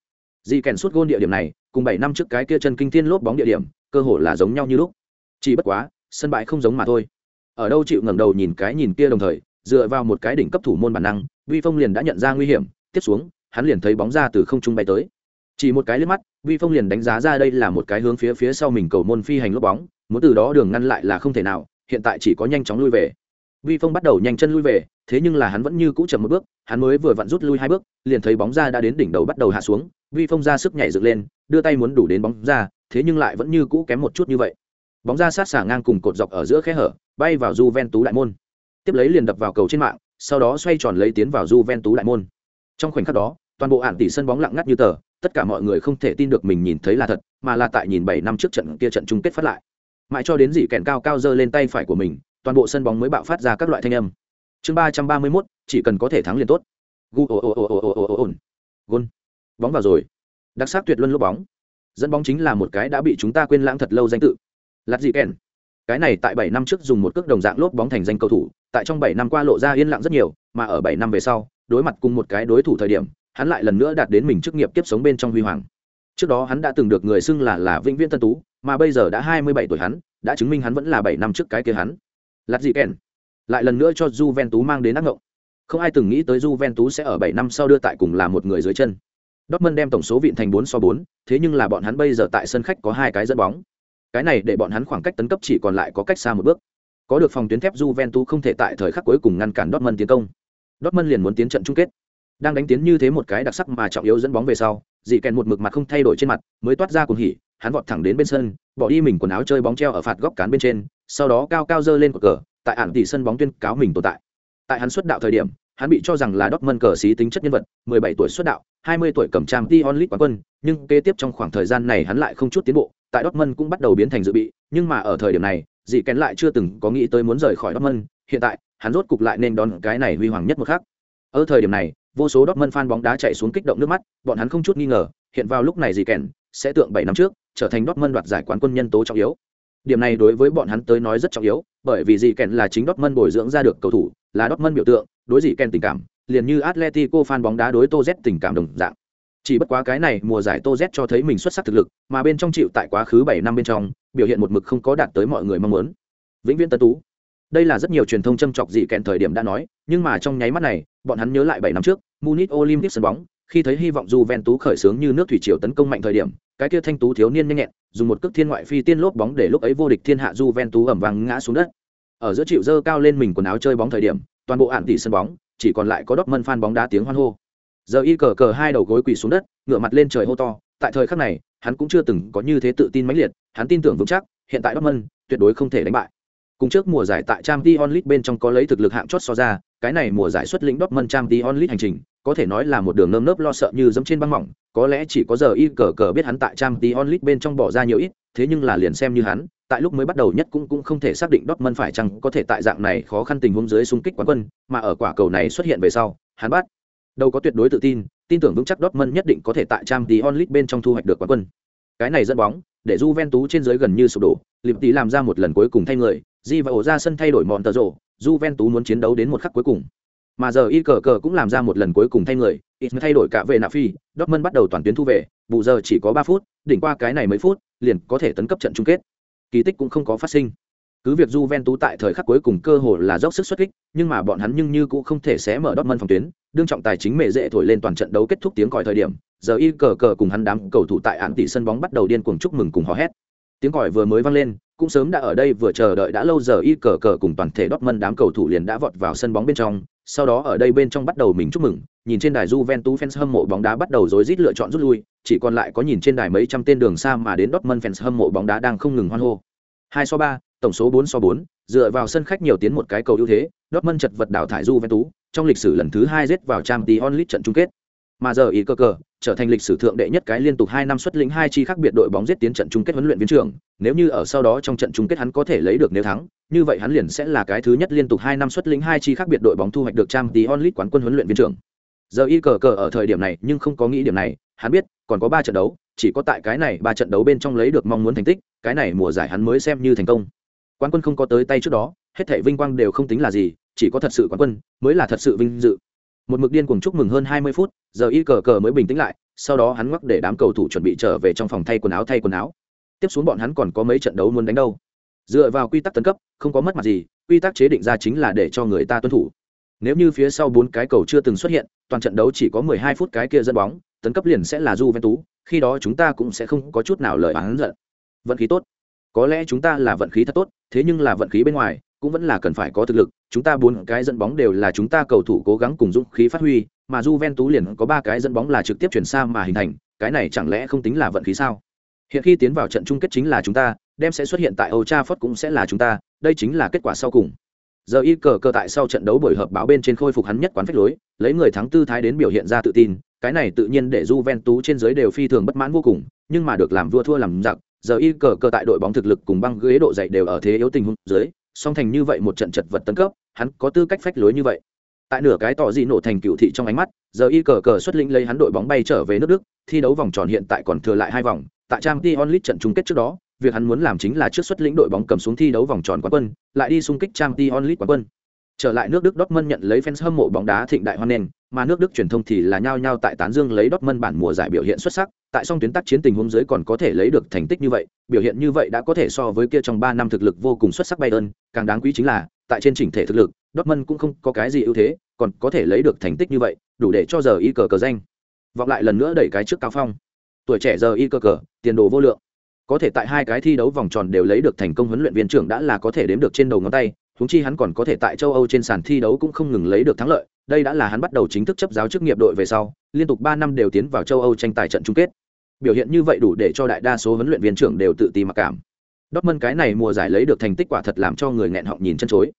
Di kèn sút gôn địa điểm này, cùng bảy năm trước cái kia chân kinh thiên lốp bóng địa điểm, cơ hồ là giống nhau như lúc. Chỉ bất quá, sân bãi không giống mà thôi. Ở đâu chịu ngẩng đầu nhìn cái nhìn kia đồng thời, dựa vào một cái đỉnh cấp thủ môn bản năng vi phong liền đã nhận ra nguy hiểm, tiếp xuống, hắn liền thấy bóng ra từ không trung bay tới. Chỉ một cái liếc mắt vi phong liền đánh giá ra đây là một cái hướng phía phía sau mình cầu môn phi hành lốp bóng muốn từ đó đường ngăn lại là không thể nào, hiện tại chỉ có nhanh chóng lui về. Vi phong bắt đầu nhanh chân lui về, thế nhưng là hắn vẫn như cũ chậm một bước, hắn mới vừa vặn rút lui hai bước, liền thấy bóng ra đã đến đỉnh đầu bắt đầu hạ xuống, vi phong ra sức nhảy dựng lên, đưa tay muốn đủ đến bóng ra, thế nhưng lại vẫn như cũ kém một chút như vậy. Bóng ra sát xả ngang cùng cột dọc ở giữa khe hở, bay vào Juventus đại môn. Tiếp lấy liền đập vào cầu trên mạng, sau đó xoay tròn lấy tiến vào Juventus đại môn. Trong khoảnh khắc đó, toàn bộ ản tỷ sân bóng lặng ngắt như tờ, tất cả mọi người không thể tin được mình nhìn thấy là thật, mà là tại nhìn bảy năm trước trận kia trận chung kết phát lại mãi cho đến dị kèn cao cao giơ lên tay phải của mình, toàn bộ sân bóng mới bạo phát ra các loại thanh âm. Chương ba trăm ba mươi mốt, chỉ cần có thể thắng liền tốt. Gu, ồ ồ ồ ồ ồ ồ ồ gôn. Bóng vào rồi. Đặc sắc tuyệt luân lốp bóng. Dẫn bóng chính là một cái đã bị chúng ta quên lãng thật lâu danh tự. Lạt dị kèn. Cái này tại bảy năm trước dùng một cước đồng dạng lốp bóng thành danh cầu thủ, tại trong bảy năm qua lộ ra yên lặng rất nhiều, mà ở bảy năm về sau, đối mặt cùng một cái đối thủ thời điểm, hắn lại lần nữa đạt đến mình chức nghiệp kiếp sống bên trong huy hoàng. Trước đó hắn đã từng được người xưng là là vĩnh viễn tân tú mà bây giờ đã hai mươi bảy tuổi hắn đã chứng minh hắn vẫn là bảy năm trước cái kia hắn lạt gì kèn lại lần nữa cho Juventus mang đến ác ngộng không ai từng nghĩ tới Juventus sẽ ở bảy năm sau đưa tại cùng là một người dưới chân Dortmund đem tổng số vịn thành bốn so bốn, thế nhưng là bọn hắn bây giờ tại sân khách có hai cái dẫn bóng. Cái này để bọn hắn khoảng cách tấn cấp chỉ còn lại có cách xa một bước. Có được phòng tuyến thép Juventus không thể tại thời khắc cuối cùng ngăn cản Dortmund tiến công. Dortmund liền muốn tiến trận chung kết đang đánh tiến như thế một cái đặc sắc mà trọng yếu dẫn bóng về sau dị kèn một mực mặt không thay đổi trên mặt mới toát ra cùng hỉ hắn vọt thẳng đến bên sân bỏ đi mình quần áo chơi bóng treo ở phạt góc cán bên trên sau đó cao cao dơ lên cột cờ tại ản tỷ sân bóng tuyên cáo mình tồn tại. Tại hắn xuất đạo thời điểm hắn bị cho rằng là Dortmund cờ xí tính chất nhân vật 17 tuổi xuất đạo 20 tuổi cầm trang Dion League quán quân nhưng kế tiếp trong khoảng thời gian này hắn lại không chút tiến bộ tại Dortmund cũng bắt đầu biến thành dự bị nhưng mà ở thời điểm này dị kén lại chưa từng có nghĩ tới muốn rời khỏi Dortmund hiện tại hắn rốt cục lại nên đón cái này huy hoàng nhất một khác ở thời điểm này vô số Dortmund fan bóng đá chạy xuống kích động nước mắt, bọn hắn không chút nghi ngờ, hiện vào lúc này dị kèn sẽ tượng 7 năm trước, trở thành Dortmund đoạt giải quán quân nhân tố trọng yếu. Điểm này đối với bọn hắn tới nói rất trọng yếu, bởi vì gì kèn là chính Dortmund bồi dưỡng ra được cầu thủ, là Dortmund biểu tượng, đối gì kèn tình cảm, liền như Atletico fan bóng đá đối Tô Z tình cảm đồng dạng. Chỉ bất quá cái này mùa giải Tô Z cho thấy mình xuất sắc thực lực, mà bên trong chịu tại quá khứ 7 năm bên trong, biểu hiện một mực không có đạt tới mọi người mong muốn. Vĩnh viễn tân tú. Đây là rất nhiều truyền thông châm chọc dị kèn thời điểm đã nói, nhưng mà trong nháy mắt này, bọn hắn nhớ lại 7 năm trước, Munich Olympic sân bóng, khi thấy hy vọng Juventus khởi xướng như nước thủy triều tấn công mạnh thời điểm, cái kia thanh tú thiếu niên nhanh nhẹn, dùng một cước thiên ngoại phi tiên lốp bóng để lúc ấy vô địch thiên hạ Juven tú ẩm vàng ngã xuống đất. Ở giữa chịu dơ cao lên mình quần áo chơi bóng thời điểm, toàn bộ ạn tỷ sân bóng, chỉ còn lại có Đốc Mân phan bóng đá tiếng hoan hô. Giờ y cờ cờ hai đầu gối quỳ xuống đất, ngựa mặt lên trời hô to, tại thời khắc này, hắn cũng chưa từng có như thế tự tin mãnh liệt, hắn tin tưởng vững chắc, hiện tại Đốc Mân tuyệt đối không thể đánh bại. Cùng trước mùa giải tại trang t onlit bên trong có lấy thực lực hạng chót so ra, cái này mùa giải xuất lĩnh đốc mân trang t onlit hành trình, có thể nói là một đường nơm nớp lo sợ như dẫm trên băng mỏng, có lẽ chỉ có giờ y cờ cờ biết hắn tại trang tí onlit bên trong bỏ ra nhiều ít, thế nhưng là liền xem như hắn, tại lúc mới bắt đầu nhất cũng cũng không thể xác định Dortmund phải chăng có thể tại dạng này khó khăn tình huống dưới xung kích quán quân, mà ở quả cầu này xuất hiện về sau, hắn bắt đâu có tuyệt đối tự tin, tin tưởng vững chắc Dortmund nhất định có thể tại Champions League bên trong thu hoạch được quán quân. Cái này dẫn bóng, để Juventus trên dưới gần như sụp đổ, Liệp tí làm ra một lần cuối cùng thay người, Di và ổ ra sân thay đổi mòn tờ rổ, Juventus muốn chiến đấu đến một khắc cuối cùng. Mà giờ y cờ cờ cũng làm ra một lần cuối cùng thay người, ít thay đổi cả về nạ phi, Dortmund bắt đầu toàn tuyến thu về, bù giờ chỉ có ba phút, đỉnh qua cái này mấy phút, liền có thể tấn cấp trận chung kết. Kỳ tích cũng không có phát sinh. Cứ việc Juventus tại thời khắc cuối cùng cơ hội là dốc sức xuất kích, nhưng mà bọn hắn nhưng như cũng không thể xé mở Dortmund phòng tuyến, đương trọng tài chính mẹ dễ thổi lên toàn trận đấu kết thúc tiếng còi thời điểm, giờ y cờ cờ cùng hắn đám cầu thủ tại án tỷ sân bóng bắt đầu điên cuồng chúc mừng cùng hò hét. Tiếng còi vừa mới vang lên, cũng sớm đã ở đây vừa chờ đợi đã lâu giờ y cờ cờ cùng toàn thể Dortmund đám cầu thủ liền đã vọt vào sân bóng bên trong, sau đó ở đây bên trong bắt đầu mình chúc mừng, nhìn trên đài Juventus fans hâm mộ bóng đá bắt đầu rối rít lựa chọn rút lui, chỉ còn lại có nhìn trên đài mấy trăm tên đường xa mà đến Dortmund fans hâm mộ bóng đá đang không ngừng hoan hô. 2 so 3, tổng số 4 so 4, dựa vào sân khách nhiều tiến một cái cầu ưu thế, Dortmund chật vật đảo thải Juventus, trong lịch sử lần thứ 2 giết vào Champions League trận chung kết. Mà giờ ý cơ cờ, trở thành lịch sử thượng đệ nhất cái liên tục 2 năm xuất lĩnh hai chi khác biệt đội bóng giết tiến trận chung kết huấn luyện viên trưởng, nếu như ở sau đó trong trận chung kết hắn có thể lấy được nếu thắng, như vậy hắn liền sẽ là cái thứ nhất liên tục 2 năm xuất lĩnh hai chi khác biệt đội bóng thu hoạch được Champions League quán quân huấn luyện viên trưởng. Giờ y cờ cờ ở thời điểm này nhưng không có nghĩ điểm này, hắn biết còn có ba trận đấu, chỉ có tại cái này ba trận đấu bên trong lấy được mong muốn thành tích, cái này mùa giải hắn mới xem như thành công. Quán quân không có tới tay trước đó, hết thảy vinh quang đều không tính là gì, chỉ có thật sự quán quân mới là thật sự vinh dự. Một mực điên cuồng chúc mừng hơn hai mươi phút giờ y cờ cờ mới bình tĩnh lại sau đó hắn ngoắc để đám cầu thủ chuẩn bị trở về trong phòng thay quần áo thay quần áo. Tiếp xuống bọn hắn còn có mấy trận đấu muốn đánh đâu. Dựa vào quy tắc tấn cấp không có mất mặt gì quy tắc chế định ra chính là để cho người ta tuân thủ. Nếu như phía sau bốn cái cầu chưa từng xuất hiện toàn trận đấu chỉ có mười hai phút cái kia dẫn bóng tấn cấp liền sẽ là Juventus, tú khi đó chúng ta cũng sẽ không có chút nào lời oán giận vận khí tốt có lẽ chúng ta là vận khí thật tốt thế nhưng là vận khí bên ngoài cũng vẫn là cần phải có thực lực, chúng ta bốn cái dẫn bóng đều là chúng ta cầu thủ cố gắng cùng dũng khí phát huy, mà Juventus liền có ba cái dẫn bóng là trực tiếp chuyển xa mà hình thành, cái này chẳng lẽ không tính là vận khí sao? Hiện khi tiến vào trận chung kết chính là chúng ta, đem sẽ xuất hiện tại Old Trafford cũng sẽ là chúng ta, đây chính là kết quả sau cùng. Giờ y cờ cờ tại sau trận đấu buổi họp báo bên trên khôi phục hắn nhất quán phách lối, lấy người thắng tư thái đến biểu hiện ra tự tin, cái này tự nhiên để Juventus trên dưới đều phi thường bất mãn vô cùng, nhưng mà được làm vua thua làm giặc, giờ y cờ cờ tại đội bóng thực lực cùng băng ghế độ dày đều ở thế yếu tình huống dưới, song thành như vậy một trận chật vật tấn cấp, hắn có tư cách phách lối như vậy. Tại nửa cái tỏ gì nổ thành cựu thị trong ánh mắt, giờ y cờ cờ xuất lĩnh lấy hắn đội bóng bay trở về nước Đức, thi đấu vòng tròn hiện tại còn thừa lại hai vòng, tại Champions League trận chung kết trước đó, việc hắn muốn làm chính là trước xuất lĩnh đội bóng cầm xuống thi đấu vòng tròn quán quân, lại đi xung kích Champions League quán quân. Trở lại nước Đức Dortmund nhận lấy fans hâm mộ bóng đá thịnh đại hoan nghênh, mà nước Đức truyền thông thì là nhao nhao tại tán dương lấy Dortmund bản mùa giải biểu hiện xuất sắc, tại song tuyến tác chiến tình huống dưới còn có thể lấy được thành tích như vậy, biểu hiện như vậy đã có thể so với kia trong 3 năm thực lực vô cùng xuất sắc Bayern, càng đáng quý chính là, tại trên chỉnh thể thực lực, Dortmund cũng không có cái gì ưu thế, còn có thể lấy được thành tích như vậy, đủ để cho giờ y cờ cờ danh. Vọng lại lần nữa đẩy cái trước cao phong. Tuổi trẻ giờ y cờ cờ, tiền đồ vô lượng. Có thể tại hai cái thi đấu vòng tròn đều lấy được thành công huấn luyện viên trưởng đã là có thể đếm được trên đầu ngón tay, húng chi hắn còn có thể tại châu Âu trên sàn thi đấu cũng không ngừng lấy được thắng lợi, đây đã là hắn bắt đầu chính thức chấp giáo chức nghiệp đội về sau, liên tục ba năm đều tiến vào châu Âu tranh tài trận chung kết. Biểu hiện như vậy đủ để cho đại đa số huấn luyện viên trưởng đều tự ti mặc cảm. Dortmund cái này mùa giải lấy được thành tích quả thật làm cho người nghẹn họng nhìn chân chối.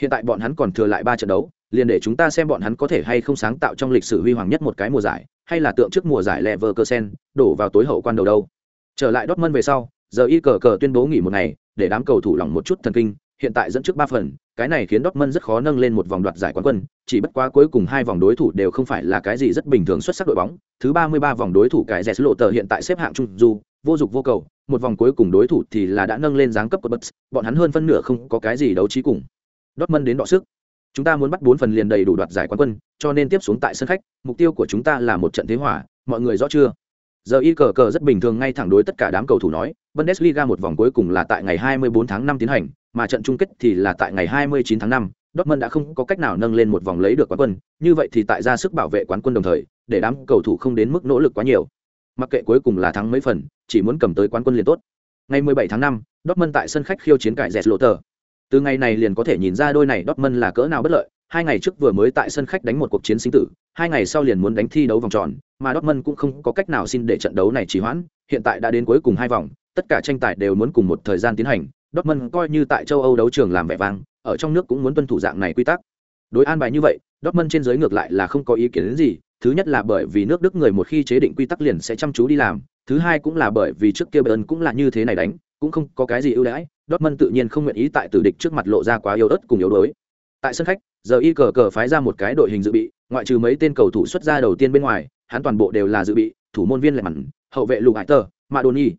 Hiện tại bọn hắn còn thừa lại ba trận đấu, liền để chúng ta xem bọn hắn có thể hay không sáng tạo trong lịch sử huy hoàng nhất một cái mùa giải, hay là tượng trước mùa giải Leverkusen, đổ vào tối hậu quan đầu đâu. Trở lại Dortmund về sau, giờ y cờ cờ tuyên bố nghỉ một ngày, để đám cầu thủ lòng một chút thần kinh, hiện tại dẫn trước ba phần, cái này khiến Dortmund rất khó nâng lên một vòng đoạt giải quán quân, chỉ bất quá cuối cùng hai vòng đối thủ đều không phải là cái gì rất bình thường xuất sắc đội bóng, thứ ba mươi ba vòng đối thủ cái rẻ lộ tờ hiện tại xếp hạng trung du, vô dụng vô cầu, một vòng cuối cùng đối thủ thì là đã nâng lên dáng cấp của Bucks, bọn hắn hơn phân nửa không có cái gì đấu trí cùng. Dortmund đến đọ sức. Chúng ta muốn bắt bốn phần liền đầy đủ đoạt giải quán quân, cho nên tiếp xuống tại sân khách, mục tiêu của chúng ta là một trận thế hòa, mọi người rõ chưa? Giờ y cờ cờ rất bình thường ngay thẳng đối tất cả đám cầu thủ nói, Bundesliga một vòng cuối cùng là tại ngày 24 tháng 5 tiến hành, mà trận chung kết thì là tại ngày 29 tháng 5, Dortmund đã không có cách nào nâng lên một vòng lấy được quán quân, như vậy thì tại ra sức bảo vệ quán quân đồng thời, để đám cầu thủ không đến mức nỗ lực quá nhiều. Mặc kệ cuối cùng là thắng mấy phần, chỉ muốn cầm tới quán quân liền tốt. Ngày 17 tháng 5, Dortmund tại sân khách khiêu chiến cải tờ. Từ ngày này liền có thể nhìn ra đôi này Dortmund là cỡ nào bất lợi, hai ngày trước vừa mới tại sân khách đánh một cuộc chiến sinh tử, hai ngày sau liền muốn đánh thi đấu vòng tròn, mà Dortmund cũng không có cách nào xin để trận đấu này trì hoãn, hiện tại đã đến cuối cùng hai vòng, tất cả tranh tài đều muốn cùng một thời gian tiến hành, Dortmund coi như tại châu Âu đấu trường làm vẻ vang, ở trong nước cũng muốn tuân thủ dạng này quy tắc. Đối an bài như vậy, Dortmund trên giới ngược lại là không có ý kiến đến gì, thứ nhất là bởi vì nước Đức người một khi chế định quy tắc liền sẽ chăm chú đi làm, thứ hai cũng là bởi vì trước kia Bayern cũng là như thế này đánh, cũng không có cái gì ưu đãi, Dortmund tự nhiên không nguyện ý tại tử địch trước mặt lộ ra quá yếu ớt cùng yếu đuối. Tại sân khách, giờ y cờ cờ phái ra một cái đội hình dự bị, ngoại trừ mấy tên cầu thủ xuất ra đầu tiên bên ngoài, hắn toàn bộ đều là dự bị, thủ môn viên lại mặn, hậu vệ Lục Hải Tơ, Madoni,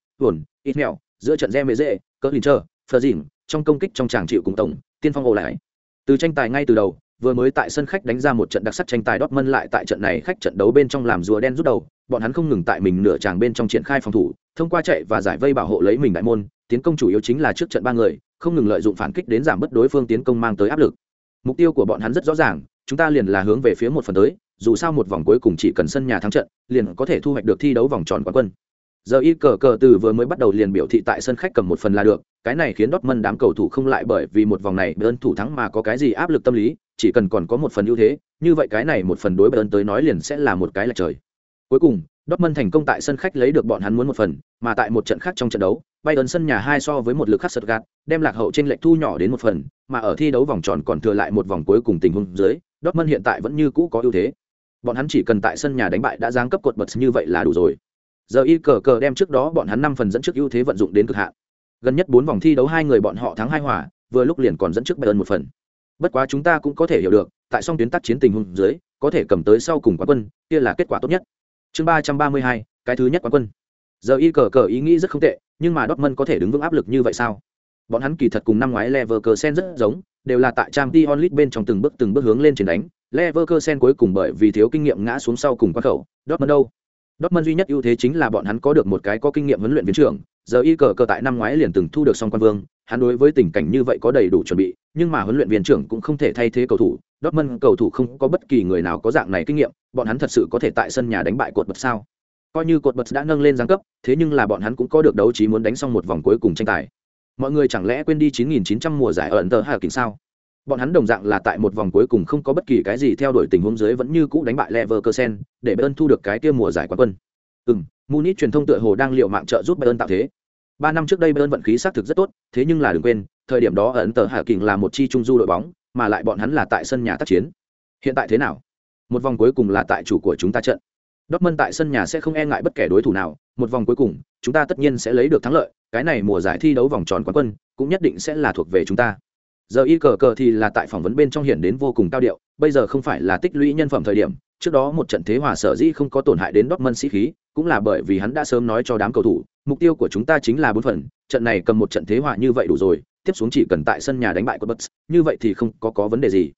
ít mèo, giữa trận Remeze, Cutlinger, Phờ Dĩnh, trong công kích trong tràng chịu cùng tổng, tiên phong ồ lại. Từ tranh tài ngay từ đầu, vừa mới tại sân khách đánh ra một trận đặc sắc tranh tài Dortmund lại tại trận này khách trận đấu bên trong làm rùa đen rút đầu, bọn hắn không ngừng tại mình nửa tràng bên trong triển khai phòng thủ, thông qua chạy và giải vây bảo hộ lấy mình đại môn, tiến công chủ yếu chính là trước trận ba người, không ngừng lợi dụng phản kích đến giảm bớt đối phương tiến công mang tới áp lực. Mục tiêu của bọn hắn rất rõ ràng, chúng ta liền là hướng về phía một phần tới, dù sao một vòng cuối cùng chỉ cần sân nhà thắng trận, liền có thể thu hoạch được thi đấu vòng tròn quán quân. Giờ y cờ cờ từ vừa mới bắt đầu liền biểu thị tại sân khách cầm một phần là được cái này khiến Dortmund đám cầu thủ không lại bởi vì một vòng này Bayern thủ thắng mà có cái gì áp lực tâm lý chỉ cần còn có một phần ưu thế như vậy cái này một phần đối Bayern tới nói liền sẽ là một cái là trời. Cuối cùng Dortmund thành công tại sân khách lấy được bọn hắn muốn một phần, mà tại một trận khác trong trận đấu, Bayern sân nhà hai so với một lực khắc sật gạt đem lạc hậu trên lệch thu nhỏ đến một phần, mà ở thi đấu vòng tròn còn thừa lại một vòng cuối cùng tình huống dưới, Dortmund hiện tại vẫn như cũ có ưu thế. Bọn hắn chỉ cần tại sân nhà đánh bại đã giáng cấp cột bật như vậy là đủ rồi. Giờ y cờ cờ đem trước đó bọn hắn năm phần dẫn trước ưu thế vận dụng đến cực hạn. Gần nhất bốn vòng thi đấu hai người bọn họ thắng hai hòa, vừa lúc liền còn dẫn trước bayern một phần. Bất quá chúng ta cũng có thể hiểu được, tại song tuyến tác chiến tình huống dưới, có thể cầm tới sau cùng quán quân, kia là kết quả tốt nhất chương ba trăm ba mươi hai cái thứ nhất quán quân. Giờ y cờ cờ ý nghĩ rất không tệ nhưng mà Dortmund có thể đứng vững áp lực như vậy sao? Bọn hắn kỳ thật cùng năm ngoái Leverkusen rất giống đều là tại trang t onlit bên trong từng bước từng bước hướng lên chiến đánh. Leverkusen cuối cùng bởi vì thiếu kinh nghiệm ngã xuống sau cùng quán khẩu Dortmund đâu? Dortmund duy nhất ưu thế chính là bọn hắn có được một cái có kinh nghiệm huấn luyện viên trưởng, giờ y cờ cờ tại năm ngoái liền từng thu được song quan vương, hắn đối với tình cảnh như vậy có đầy đủ chuẩn bị, nhưng mà huấn luyện viên trưởng cũng không thể thay thế cầu thủ, Dortmund cầu thủ không có bất kỳ người nào có dạng này kinh nghiệm, bọn hắn thật sự có thể tại sân nhà đánh bại cột bật sao? Coi như cột bật đã nâng lên giáng cấp, thế nhưng là bọn hắn cũng có được đấu trí muốn đánh xong một vòng cuối cùng tranh tài. Mọi người chẳng lẽ quên đi 9.900 mùa giải ở ẩn tờ Hà kính sao? Bọn hắn đồng dạng là tại một vòng cuối cùng không có bất kỳ cái gì theo đuổi tình huống dưới vẫn như cũ đánh bại Leverkusen, để Bayern thu được cái kia mùa giải quán quân. Ừm, Munich truyền thông tựa hồ đang liệu mạng trợ giúp Bayern tạo thế. ba năm trước đây bayern vận khí xác thực rất tốt thế nhưng là đừng quên thời điểm đó ấn tờ Hà kình là một chi trung du đội bóng mà lại bọn hắn là tại sân nhà tác chiến hiện tại thế nào một vòng cuối cùng là tại chủ của chúng ta trận Dortmund tại sân nhà sẽ không e ngại bất kể đối thủ nào, một vòng cuối cùng, chúng ta tất nhiên sẽ lấy được thắng lợi, cái này mùa giải thi đấu vòng tròn quán quân, cũng nhất định sẽ là thuộc về chúng ta. Giờ y cờ cờ thì là tại phỏng vấn bên trong hiện đến vô cùng cao điệu, bây giờ không phải là tích lũy nhân phẩm thời điểm, trước đó một trận thế hòa sở dĩ không có tổn hại đến Dortmund sĩ khí, cũng là bởi vì hắn đã sớm nói cho đám cầu thủ, mục tiêu của chúng ta chính là bốn phần, trận này cầm một trận thế hòa như vậy đủ rồi, tiếp xuống chỉ cần tại sân nhà đánh bại Quật như vậy thì không có có vấn đề gì.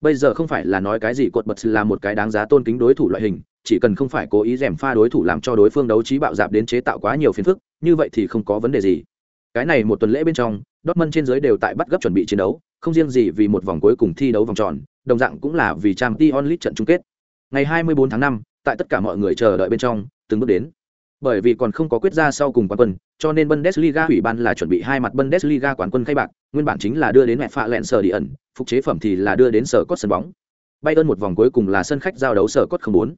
Bây giờ không phải là nói cái gì Quật là một cái đáng giá tôn kính đối thủ loại hình, chỉ cần không phải cố ý rèm pha đối thủ làm cho đối phương đấu trí bạo dạn đến chế tạo quá nhiều phiền phức, như vậy thì không có vấn đề gì. Cái này một tuần lễ bên trong, Dortmund trên dưới đều tại bắt gấp chuẩn bị chiến đấu, không riêng gì vì một vòng cuối cùng thi đấu vòng tròn, đồng dạng cũng là vì Champions League trận chung kết. Ngày 24 tháng 5, tại tất cả mọi người chờ đợi bên trong, từng bước đến. Bởi vì còn không có quyết ra sau cùng quán quân, cho nên Bundesliga ủy ban là chuẩn bị hai mặt Bundesliga quán quân khai bạc, nguyên bản chính là đưa đến mẹ phạ lẹn sở đi ẩn, phục chế phẩm thì là đưa đến sở cốt sân bóng. Bayern một vòng cuối cùng là sân khách giao đấu sở cốt không muốn.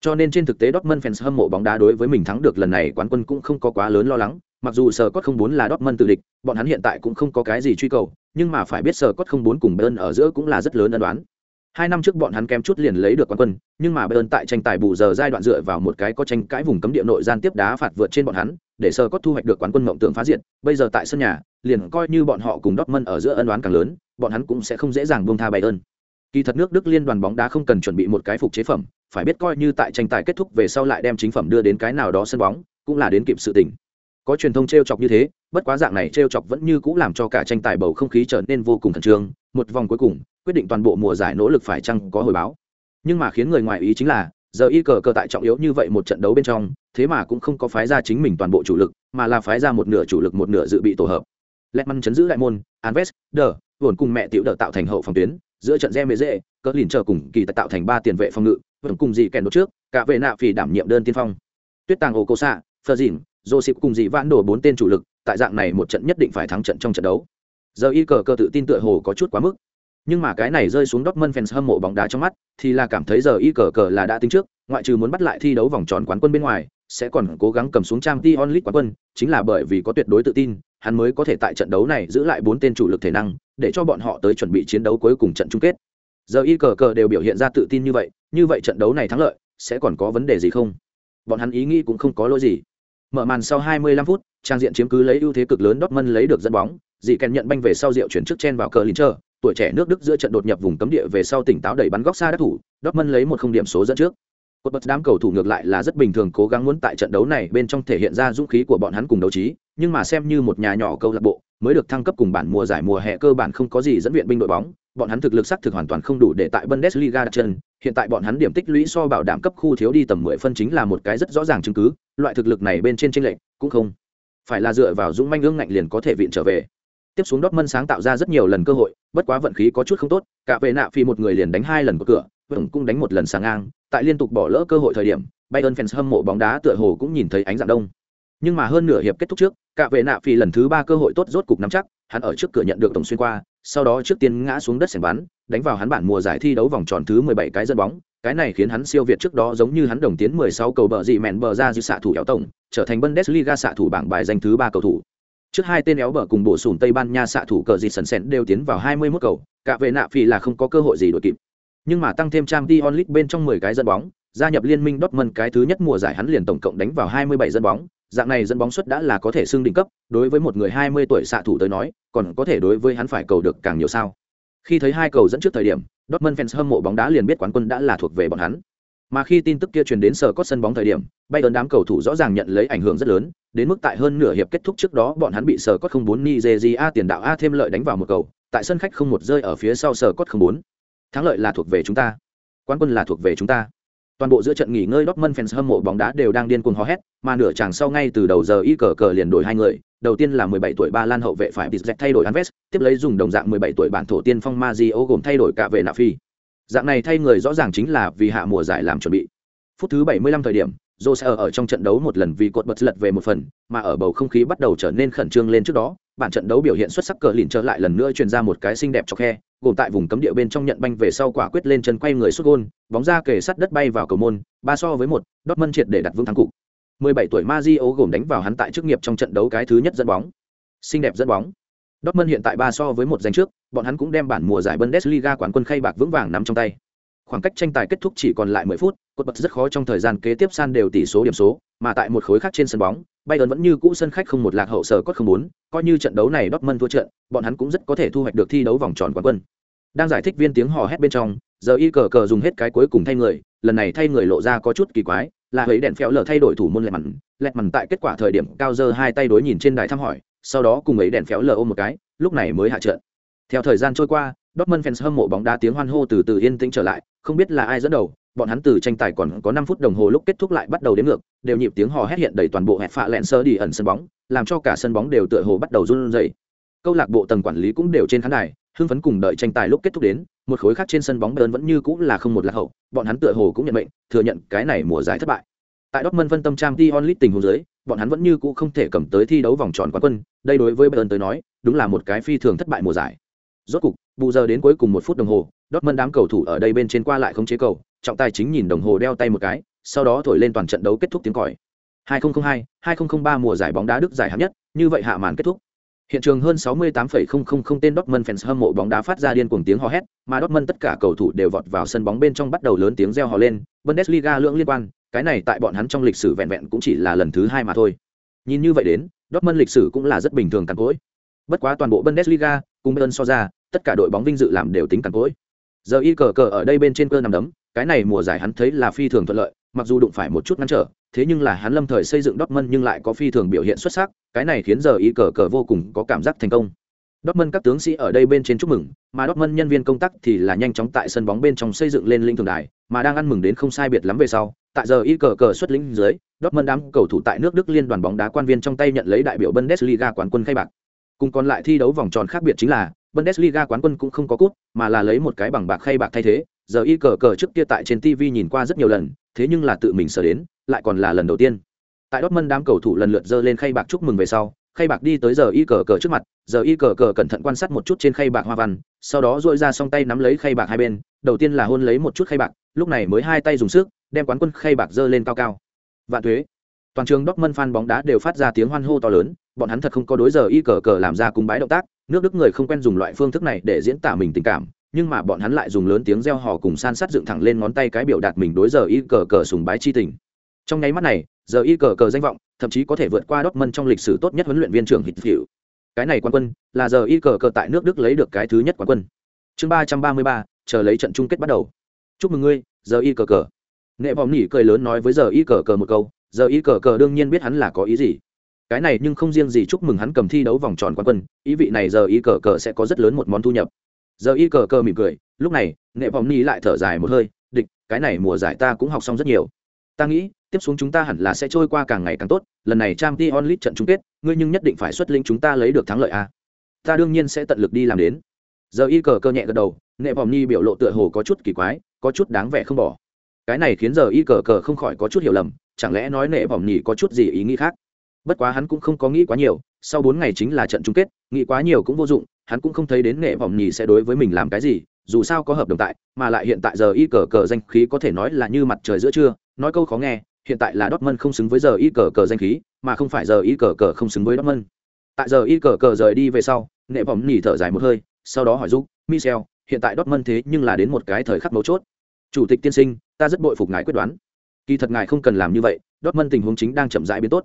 Cho nên trên thực tế Dortmund fans hâm mộ bóng đá đối với mình thắng được lần này quán quân cũng không có quá lớn lo lắng, mặc dù sở cốt không bốn là Dortmund tự địch, bọn hắn hiện tại cũng không có cái gì truy cầu, nhưng mà phải biết sở cốt không bốn cùng Bayern ở giữa cũng là rất lớn ân đoán. Hai năm trước bọn hắn kém chút liền lấy được quán quân, nhưng mà Bayern tại tranh tài bù giờ giai đoạn dựa vào một cái có tranh cãi vùng cấm địa nội gian tiếp đá phạt vượt trên bọn hắn, để sở có thu hoạch được quán quân mộng tưởng phá diện, bây giờ tại sân nhà, liền coi như bọn họ cùng Dortmund ở giữa ân đoán càng lớn, bọn hắn cũng sẽ không dễ dàng buông tha Bayern. Kỳ thật nước Đức liên đoàn bóng đá không cần chuẩn bị một cái phục chế phẩm, phải biết coi như tại tranh tài kết thúc về sau lại đem chính phẩm đưa đến cái nào đó sân bóng, cũng là đến kịp sự tình. Có truyền thông trêu chọc như thế, bất quá dạng này trêu chọc vẫn như cũng làm cho cả tranh tài bầu không khí trở nên vô cùng khẩn trương, một vòng cuối cùng, quyết định toàn bộ mùa giải nỗ lực phải chăng có hồi báo. Nhưng mà khiến người ngoài ý chính là, giờ y cờ cờ tại trọng yếu như vậy một trận đấu bên trong, thế mà cũng không có phái ra chính mình toàn bộ chủ lực, mà là phái ra một nửa chủ lực một nửa dự bị tổ hợp. Letman chấn giữ đại môn, Alves, Đờ, buồn cùng mẹ tiểu đờ tạo thành hậu phòng tuyến, giữa trận re mê dễ, cỡ lìn chờ cùng kỳ tạo thành ba tiền vệ phòng ngự, vẫn cùng gì kèn đốt trước, cả vệ nạ phỉ đảm nhiệm đơn tiên phong. Tuyết tàng ổ cô xạ, phờ dỉn, Joseph cùng dị vãn đổ bốn tên chủ lực, tại dạng này một trận nhất định phải thắng trận trong trận đấu. Giờ y cờ cờ tự tin tựa hồ có chút quá mức. Nhưng mà cái này rơi xuống Dortmund fans hâm mộ bóng đá trong mắt, thì là cảm thấy giờ y cờ cờ là đã tính trước, ngoại trừ muốn bắt lại thi đấu vòng tròn quán quân bên ngoài, sẽ còn cố gắng cầm xuống trang Champions League quán quân, chính là bởi vì có tuyệt đối tự tin, hắn mới có thể tại trận đấu này giữ lại bốn tên chủ lực thể năng, để cho bọn họ tới chuẩn bị chiến đấu cuối cùng trận chung kết. Giờ y cờ cờ đều biểu hiện ra tự tin như vậy, như vậy trận đấu này thắng lợi, sẽ còn có vấn đề gì không? Bọn hắn ý nghĩ cũng không có lỗi gì. Mở màn sau 25 phút, trang diện chiếm cứ lấy ưu thế cực lớn Dortmund lấy được dẫn bóng, dị kèn nhận banh về sau rượu chuyển trước chen vào cờ lìn chờ tuổi trẻ nước Đức giữa trận đột nhập vùng cấm địa về sau tỉnh táo đẩy bắn góc xa đắc thủ, Dortmund lấy một không điểm số dẫn trước. Cột bật đám cầu thủ ngược lại là rất bình thường cố gắng muốn tại trận đấu này bên trong thể hiện ra dũng khí của bọn hắn cùng đấu trí, nhưng mà xem như một nhà nhỏ câu lạc bộ, mới được thăng cấp cùng bản mùa giải mùa hè cơ bản không có gì dẫn viện binh đội bóng, bọn hắn thực lực sắc thực hoàn toàn không đủ để tại Bundesliga đặt chân, hiện tại bọn hắn điểm tích lũy so bảo đảm cấp khu thiếu đi tầm 10 phân chính là một cái rất rõ ràng chứng cứ, loại thực lực này bên trên chênh lệch cũng không phải là dựa vào dũng manh ương ngạnh liền có thể viện trở về. Tiếp xuống Dortmund sáng tạo ra rất nhiều lần cơ hội, bất quá vận khí có chút không tốt, cả về nạ phi một người liền đánh hai lần của cửa, vẫn cũng đánh một lần sáng ngang, tại liên tục bỏ lỡ cơ hội thời điểm, Bayern fans hâm mộ bóng đá tựa hồ cũng nhìn thấy ánh dạng đông. Nhưng mà hơn nửa hiệp kết thúc trước, cả về nạ phi lần thứ ba cơ hội tốt rốt cục nắm chắc, hắn ở trước cửa nhận được tổng xuyên qua, sau đó trước tiên ngã xuống đất sảnh bắn, đánh vào hắn bản mùa giải thi đấu vòng tròn thứ 17 cái dân bóng, cái này khiến hắn siêu việt trước đó giống như hắn đồng tiến 16 cầu bờ dị mèn bờ ra dư xạ thủ kéo tổng, trở thành Bundesliga xạ thủ bảng bài danh thứ ba cầu thủ. Trước hai tên éo bờ cùng bổ sùn Tây Ban Nha xạ thủ cờ dịt sần sẹn đều tiến vào 21 cầu, cả về nạ phi là không có cơ hội gì đuổi kịp. Nhưng mà tăng thêm trang t onlit bên trong 10 cái dân bóng, gia nhập liên minh Dortmund cái thứ nhất mùa giải hắn liền tổng cộng đánh vào 27 dân bóng, dạng này dẫn bóng suất đã là có thể xưng đỉnh cấp, đối với một người 20 tuổi xạ thủ tới nói, còn có thể đối với hắn phải cầu được càng nhiều sao. Khi thấy hai cầu dẫn trước thời điểm, Dortmund fans hâm mộ bóng đá liền biết quán quân đã là thuộc về bọn hắn. Mà khi tin tức kia truyền đến sở cốt sân bóng thời điểm, bay Bayern đám cầu thủ rõ ràng nhận lấy ảnh hưởng rất lớn, đến mức tại hơn nửa hiệp kết thúc trước đó bọn hắn bị sở cốt 04 Nigeria tiền đạo A thêm lợi đánh vào một cầu, tại sân khách không một rơi ở phía sau sở cốt 04. Thắng lợi là thuộc về chúng ta, quán quân là thuộc về chúng ta. Toàn bộ giữa trận nghỉ ngơi Dortmund fans hâm mộ bóng đá đều đang điên cuồng hò hét, mà nửa chàng sau ngay từ đầu giờ y cờ cờ liền đổi hai người, đầu tiên là 17 tuổi Ba Lan hậu vệ phải Bizet thay đổi Anves, tiếp lấy dùng đồng dạng 17 tuổi bản thổ tiên phong Mario gồm thay đổi cả về nạ phi. Dạng này thay người rõ ràng chính là vì hạ mùa giải làm chuẩn bị. Phút thứ 75 thời điểm, Jose ở trong trận đấu một lần vì cột bật lật về một phần, mà ở bầu không khí bắt đầu trở nên khẩn trương lên trước đó, bản trận đấu biểu hiện xuất sắc cờ lìn trở lại lần nữa truyền ra một cái xinh đẹp cho khe, gồm tại vùng cấm địa bên trong nhận banh về sau quả quyết lên chân quay người xuất gôn, bóng ra kề sắt đất bay vào cầu môn, ba so với một, Dortmund triệt để đặt vững thắng cục. 17 tuổi Mario gồm đánh vào hắn tại chức nghiệp trong trận đấu cái thứ nhất dẫn bóng. Xinh đẹp dẫn bóng. Dortmund hiện tại ba so với một giành trước, bọn hắn cũng đem bản mùa giải Bundesliga quán quân khay bạc vững vàng nắm trong tay. Khoảng cách tranh tài kết thúc chỉ còn lại 10 phút, cột bật rất khó trong thời gian kế tiếp san đều tỷ số điểm số, mà tại một khối khác trên sân bóng, Bayern vẫn như cũ sân khách không một lạc hậu sở cốt không muốn, coi như trận đấu này Dortmund thua trận, bọn hắn cũng rất có thể thu hoạch được thi đấu vòng tròn quán quân. Đang giải thích viên tiếng hò hét bên trong, giờ y cờ cờ dùng hết cái cuối cùng thay người, lần này thay người lộ ra có chút kỳ quái, là hấy đèn phéo lở thay đổi thủ môn lẹt mặn, lẹt mặn tại kết quả thời điểm cao dơ hai tay đối nhìn trên đài thăm hỏi, sau đó cùng ấy đèn phéo lờ ôm một cái, lúc này mới hạ trận. Theo thời gian trôi qua, Dortmund fans hâm mộ bóng đá tiếng hoan hô từ từ yên tĩnh trở lại, không biết là ai dẫn đầu, bọn hắn từ tranh tài còn có 5 phút đồng hồ lúc kết thúc lại bắt đầu đếm ngược, đều nhịp tiếng hò hét hiện đầy toàn bộ hẹp phạ lẹn sơ đi ẩn sân bóng, làm cho cả sân bóng đều tựa hồ bắt đầu run rẩy. Câu lạc bộ tầng quản lý cũng đều trên khán đài, hưng phấn cùng đợi tranh tài lúc kết thúc đến, một khối khác trên sân bóng Bayern vẫn như cũ là không một lạc hậu, bọn hắn tựa hồ cũng nhận mệnh, thừa nhận cái này mùa giải thất bại. Tại Dortmund phân tâm trang Dion Lit tình huống dưới, bọn hắn vẫn như cũ không thể cầm tới thi đấu vòng tròn quán quân, đây đối với Bayern tới nói, đúng là một cái phi thường thất bại mùa giải. Rốt cục, bù giờ đến cuối cùng một phút đồng hồ, Dortmund đám cầu thủ ở đây bên trên qua lại không chế cầu, trọng tài chính nhìn đồng hồ đeo tay một cái, sau đó thổi lên toàn trận đấu kết thúc tiếng còi. 2002, 2003 mùa giải bóng đá Đức giải hạng nhất, như vậy hạ màn kết thúc. Hiện trường hơn 68,000 tên Dortmund fans hâm mộ bóng đá phát ra điên cuồng tiếng hò hét, mà Dortmund tất cả cầu thủ đều vọt vào sân bóng bên trong bắt đầu lớn tiếng reo hò lên, Bundesliga lượng liên quan, cái này tại bọn hắn trong lịch sử vẹn vẹn cũng chỉ là lần thứ hai mà thôi. Nhìn như vậy đến, Dortmund lịch sử cũng là rất bình thường cằn cỗi. Bất quá toàn bộ Bundesliga, cùng Bayern so ra, tất cả đội bóng vinh dự làm đều tính cằn cỗi. Giờ y cờ cờ ở đây bên trên cơ nằm đấm, cái này mùa giải hắn thấy là phi thường thuận lợi, mặc dù đụng phải một chút ngăn trở, thế nhưng là hắn lâm thời xây dựng Dortmund nhưng lại có phi thường biểu hiện xuất sắc, cái này khiến giờ y cờ cờ vô cùng có cảm giác thành công. Dortmund các tướng sĩ ở đây bên trên chúc mừng, mà Dortmund nhân viên công tác thì là nhanh chóng tại sân bóng bên trong xây dựng lên linh thường đài, mà đang ăn mừng đến không sai biệt lắm về sau. Tại giờ y cờ cờ xuất lĩnh dưới, Dortmund đám cầu thủ tại nước Đức liên đoàn bóng đá quan viên trong tay nhận lấy đại biểu Bundesliga quán quân khai bạc. Cùng còn lại thi đấu vòng tròn khác biệt chính là, Bundesliga quán quân cũng không có cúp, mà là lấy một cái bằng bạc khay bạc thay thế. Giờ y cờ cờ trước kia tại trên TV nhìn qua rất nhiều lần, thế nhưng là tự mình sở đến, lại còn là lần đầu tiên. Tại Dortmund đám cầu thủ lần lượt dơ lên khay bạc chúc mừng về sau, khay bạc đi tới giờ y cờ cờ trước mặt, giờ y cờ cờ cẩn thận quan sát một chút trên khay bạc hoa văn, sau đó duỗi ra song tay nắm lấy khay bạc hai bên, đầu tiên là hôn lấy một chút khay bạc, lúc này mới hai tay dùng sức, đem quán quân khay bạc dơ lên cao cao. Vạn thuế. Toàn trường đắp mân phan bóng đá đều phát ra tiếng hoan hô to lớn, bọn hắn thật không có đối giờ y cờ cờ làm ra cung bái động tác, nước đức người không quen dùng loại phương thức này để diễn tả mình tình cảm nhưng mà bọn hắn lại dùng lớn tiếng reo hò cùng san sát dựng thẳng lên ngón tay cái biểu đạt mình đối giờ y cờ cờ sùng bái chi tình trong nháy mắt này giờ y cờ cờ danh vọng, thậm chí có thể vượt qua Dortmund trong lịch sử tốt nhất huấn luyện viên trưởng hít phiểu cái này quan quân, là giờ y cờ cờ tại nước đức lấy được cái thứ nhất quán quân. Chương ba trăm ba mươi ba, chờ lấy trận chung kết bắt đầu. Chúc mừng ngươi, giờ y cờ cờ. Nệ vọng nỉ cười lớn nói với giờ y cờ cờ một câu, giờ y cờ cờ đương nhiên biết hắn là có ý gì. Cái này nhưng không riêng gì chúc mừng hắn cầm thi đấu vòng tròn quán quân, ý vị này giờ y cờ cờ sẽ có rất lớn một món thu nhập. Giờ y cờ cờ mỉm cười, lúc này, nệ vọng nỉ lại thở dài một hơi, địch, cái này mùa giải ta cũng học xong rất nhiều. Ta nghĩ tiếp xuống chúng ta hẳn là sẽ trôi qua càng ngày càng tốt, lần này trang League trận chung kết, ngươi nhưng nhất định phải xuất lĩnh chúng ta lấy được thắng lợi a. Ta đương nhiên sẽ tận lực đi làm đến. Giờ y cờ cơ nhẹ gật đầu nệ vòm nhi biểu lộ tựa hồ có chút kỳ quái, có chút đáng vẻ không bỏ. Cái này khiến giờ y cờ cờ không khỏi có chút hiểu lầm, chẳng lẽ nói nệ vòm nhi có chút gì ý nghĩ khác? Bất quá hắn cũng không có nghĩ quá nhiều, sau bốn ngày chính là trận chung kết, nghĩ quá nhiều cũng vô dụng, hắn cũng không thấy đến nghệ vòm nhì sẽ đối với mình làm cái gì, dù sao có hợp đồng tại, mà lại hiện tại giờ y cờ cờ danh khí có thể nói là như mặt trời giữa trưa, nói câu khó nghe hiện tại là Dortmund không xứng với giờ y cờ cờ danh khí, mà không phải giờ y cờ cờ không xứng với Dortmund. Tại giờ y cờ cờ rời đi về sau, nệ bóng nỉ thở dài một hơi, sau đó hỏi giúp, Michel, hiện tại Dortmund thế nhưng là đến một cái thời khắc mấu chốt. Chủ tịch tiên sinh, ta rất bội phục ngài quyết đoán. Kỳ thật ngài không cần làm như vậy, Dortmund tình huống chính đang chậm rãi biến tốt.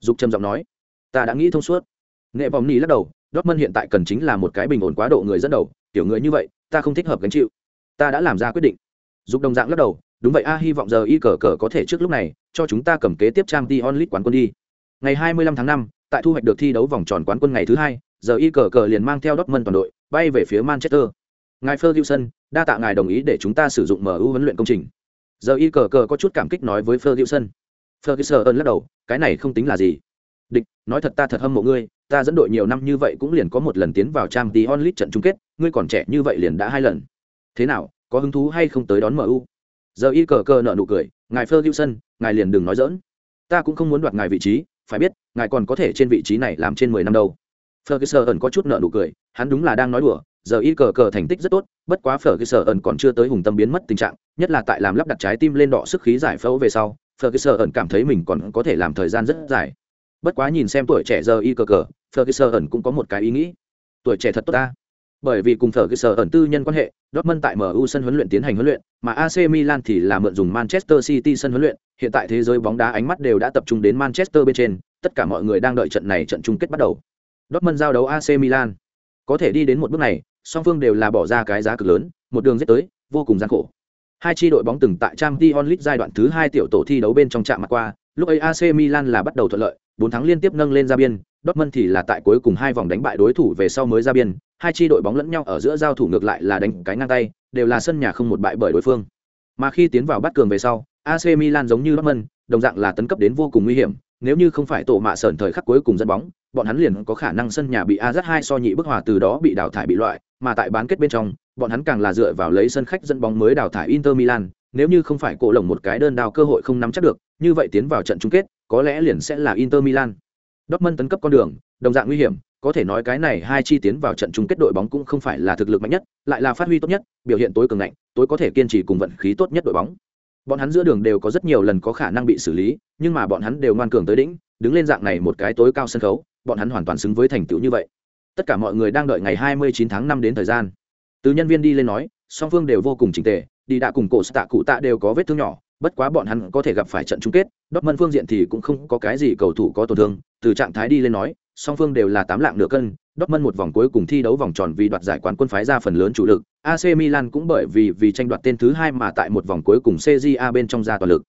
Dục trầm giọng nói, ta đã nghĩ thông suốt. Nệ bóng nỉ lắc đầu, dortmund hiện tại cần chính là một cái bình ổn quá độ người dẫn đầu tiểu người như vậy, ta không thích hợp gánh chịu. Ta đã làm ra quyết định. Dục đồng dạng lắc đầu đúng vậy a hy vọng giờ y cờ cờ có thể trước lúc này cho chúng ta cầm kế tiếp trang t onlit quán quân đi. Ngày 25 tháng 5, tại thu hoạch được thi đấu vòng tròn quán quân ngày thứ hai giờ y cờ cờ liền mang theo dortmund toàn đội bay về phía manchester. Ngài ferguson đa tạ ngài đồng ý để chúng ta sử dụng mu huấn luyện công trình. Giờ y cờ cờ có chút cảm kích nói với ferguson. Ferguson lắc đầu cái này không tính là gì. Địch nói thật ta thật hâm mộ ngươi ta dẫn đội nhiều năm như vậy cũng liền có một lần tiến vào trang tí onlit trận chung kết ngươi còn trẻ như vậy liền đã hai lần. Thế nào có hứng thú hay không tới đón mu giờ y cờ cờ nợ nụ cười ngài ferguson ngài liền đừng nói dỡn ta cũng không muốn đoạt ngài vị trí phải biết ngài còn có thể trên vị trí này làm trên mười năm đâu ferguson có chút nợ nụ cười hắn đúng là đang nói đùa giờ y cờ cờ thành tích rất tốt bất quá phở cái sở ẩn còn chưa tới hùng tâm biến mất tình trạng nhất là tại làm lắp đặt trái tim lên đọ sức khí giải phẫu về sau Ferguson cảm thấy mình còn có thể làm thời gian rất dài. Bất quá nhìn xem tuổi trẻ giờ y cờ cờ, Ferguson cũng có một cái ý nghĩ. Tuổi trẻ thật tốt ta. Bởi vì cùng thở cái sở ẩn tư nhân quan hệ, Dortmund tại MU sân huấn luyện tiến hành huấn luyện, mà AC Milan thì là mượn dùng Manchester City sân huấn luyện, hiện tại thế giới bóng đá ánh mắt đều đã tập trung đến Manchester bên trên, tất cả mọi người đang đợi trận này trận chung kết bắt đầu. Dortmund giao đấu AC Milan. Có thể đi đến một bước này, song phương đều là bỏ ra cái giá cực lớn, một đường giết tới, vô cùng gian khổ. Hai chi đội bóng từng tại Champions League giai đoạn thứ hai tiểu tổ thi đấu bên trong chạm mặt qua, lúc ấy AC Milan là bắt đầu thuận lợi, bốn thắng liên tiếp nâng lên ra biên, Dortmund thì là tại cuối cùng hai vòng đánh bại đối thủ về sau mới ra biên, hai chi đội bóng lẫn nhau ở giữa giao thủ ngược lại là đánh cái ngang tay, đều là sân nhà không một bại bởi đối phương. Mà khi tiến vào bắt cường về sau, AC Milan giống như Dortmund, đồng dạng là tấn cấp đến vô cùng nguy hiểm, nếu như không phải tổ mạ sởn thời khắc cuối cùng dẫn bóng, bọn hắn liền có khả năng sân nhà bị AZ hai so nhị bức hòa từ đó bị đào thải bị loại, mà tại bán kết bên trong, bọn hắn càng là dựa vào lấy sân khách dẫn bóng mới đào thải Inter Milan, nếu như không phải cổ lồng một cái đơn đào cơ hội không nắm chắc được, như vậy tiến vào trận chung kết, có lẽ liền sẽ là Inter Milan. Dortmund tấn cấp con đường, đồng dạng nguy hiểm, có thể nói cái này hai chi tiến vào trận chung kết đội bóng cũng không phải là thực lực mạnh nhất, lại là phát huy tốt nhất, biểu hiện tối cường ngạnh, tối có thể kiên trì cùng vận khí tốt nhất đội bóng. Bọn hắn giữa đường đều có rất nhiều lần có khả năng bị xử lý, nhưng mà bọn hắn đều ngoan cường tới đỉnh, đứng lên dạng này một cái tối cao sân khấu, bọn hắn hoàn toàn xứng với thành tựu như vậy. Tất cả mọi người đang đợi ngày 29 tháng 5 đến thời gian. Từ nhân viên đi lên nói, song phương đều vô cùng chỉnh tề, đi đã cùng cổ tạ cụ tạ đều có vết thương nhỏ, bất quá bọn hắn có thể gặp phải trận chung kết, Dortmund phương diện thì cũng không có cái gì cầu thủ có tổn thương, từ trạng thái đi lên nói, song phương đều là tám lạng nửa cân, Dortmund một vòng cuối cùng thi đấu vòng tròn vì đoạt giải quán quân phái ra phần lớn chủ lực, AC Milan cũng bởi vì vì tranh đoạt tên thứ hai mà tại một vòng cuối cùng CJA bên trong ra toàn lực.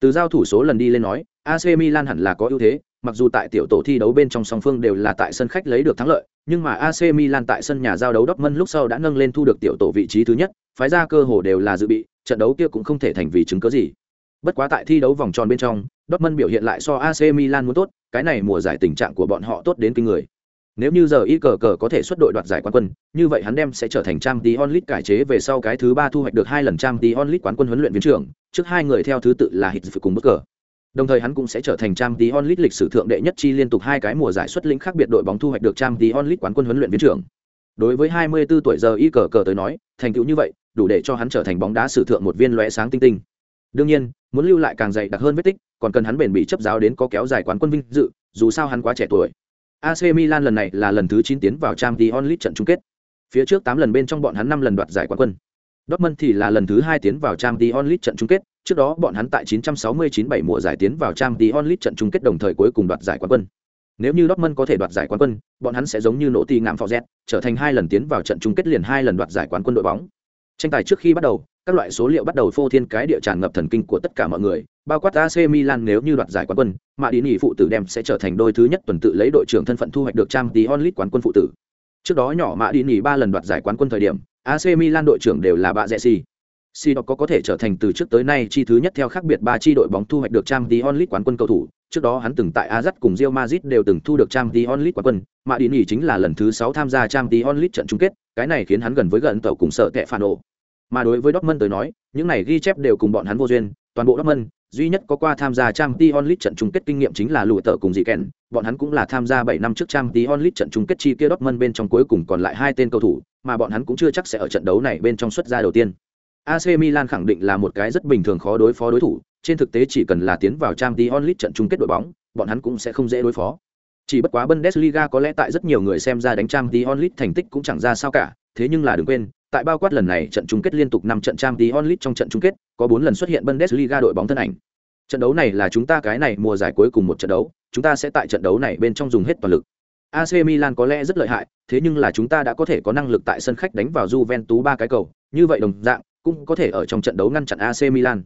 Từ giao thủ số lần đi lên nói, AC Milan hẳn là có ưu thế, mặc dù tại tiểu tổ thi đấu bên trong song phương đều là tại sân khách lấy được thắng lợi, nhưng mà AC Milan tại sân nhà giao đấu Dortmund lúc sau đã nâng lên thu được tiểu tổ vị trí thứ nhất, phái ra cơ hồ đều là dự bị, trận đấu kia cũng không thể thành vì chứng cứ gì. Bất quá tại thi đấu vòng tròn bên trong, Dortmund biểu hiện lại so AC Milan muốn tốt, cái này mùa giải tình trạng của bọn họ tốt đến kinh người. Nếu như giờ y cờ cờ có thể xuất đội đoạt giải quán quân, như vậy hắn đem sẽ trở thành Champions League cải chế về sau cái thứ ba thu hoạch được hai lần Champions League quán quân huấn luyện viên trưởng, trước hai người theo thứ tự là Hit cùng bức cờ. Đồng thời hắn cũng sẽ trở thành Champions League lịch sử thượng đệ nhất chi liên tục hai cái mùa giải xuất lĩnh khác biệt đội bóng thu hoạch được Champions League quán quân huấn luyện viên trưởng. Đối với 24 tuổi giờ y cờ cờ tới nói, thành tựu như vậy, đủ để cho hắn trở thành bóng đá sử thượng một viên lóe sáng tinh tinh. Đương nhiên, muốn lưu lại càng dày đặc hơn vết tích, còn cần hắn bền bị chấp giáo đến có kéo dài quán quân vinh dự, dù sao hắn quá trẻ tuổi. AC Milan lần này là lần thứ 9 tiến vào Champions League trận chung kết. Phía trước 8 lần bên trong bọn hắn 5 lần đoạt giải quán quân. Dortmund thì là lần thứ 2 tiến vào Champions League trận chung kết, trước đó bọn hắn tại 969-7 mùa giải tiến vào Champions League trận chung kết đồng thời cuối cùng đoạt giải quán quân. Nếu như Dortmund có thể đoạt giải quán quân, bọn hắn sẽ giống như nỗ tì ngạm phò Z, trở thành hai lần tiến vào trận chung kết liền hai lần đoạt giải quán quân đội bóng. Tranh tài trước khi bắt đầu, các loại số liệu bắt đầu phô thiên cái địa tràn ngập thần kinh của tất cả mọi người, bao quát AC Milan nếu như đoạt giải quán quân, mà đi nghỉ phụ tử đem sẽ trở thành đôi thứ nhất tuần tự lấy đội trưởng thân phận thu hoạch được trang tí onlit quán quân phụ tử. Trước đó nhỏ mã đi nghỉ ba lần đoạt giải quán quân thời điểm, AC Milan đội trưởng đều là bạ rẻ xì. Si đọc có có thể trở thành từ trước tới nay chi thứ nhất theo khác biệt ba chi đội bóng thu hoạch được trang tí onlit quán quân cầu thủ. Trước đó hắn từng tại Ajax cùng Real Madrid đều từng thu được trang tí onlit quán quân, mà đi nghỉ chính là lần thứ 6 tham gia trang tí onlit trận chung kết, cái này khiến hắn gần với gần tàu cùng sợ tệ phản ổ. Mà đối với Dortmund tới nói, những này ghi chép đều cùng bọn hắn vô duyên, toàn bộ Dortmund duy nhất có qua tham gia Champions League trận chung kết kinh nghiệm chính là lụa tợ cùng dị kèn, bọn hắn cũng là tham gia bảy năm trước Champions League trận chung kết chi kia Dortmund bên trong cuối cùng còn lại hai tên cầu thủ, mà bọn hắn cũng chưa chắc sẽ ở trận đấu này bên trong xuất ra đầu tiên. AC Milan khẳng định là một cái rất bình thường khó đối phó đối thủ, trên thực tế chỉ cần là tiến vào Champions League trận chung kết đội bóng, bọn hắn cũng sẽ không dễ đối phó. Chỉ bất quá Bundesliga có lẽ tại rất nhiều người xem ra đánh Champions League thành tích cũng chẳng ra sao cả, thế nhưng là đừng quên, tại bao quát lần này trận chung kết liên tục năm trận Champions League trong trận chung kết, có 4 lần xuất hiện Bundesliga đội bóng thân ảnh. Trận đấu này là chúng ta cái này mùa giải cuối cùng một trận đấu, chúng ta sẽ tại trận đấu này bên trong dùng hết toàn lực. AC Milan có lẽ rất lợi hại, thế nhưng là chúng ta đã có thể có năng lực tại sân khách đánh vào Juventus ba cái cầu, như vậy đồng dạng cũng có thể ở trong trận đấu ngăn chặn AC Milan.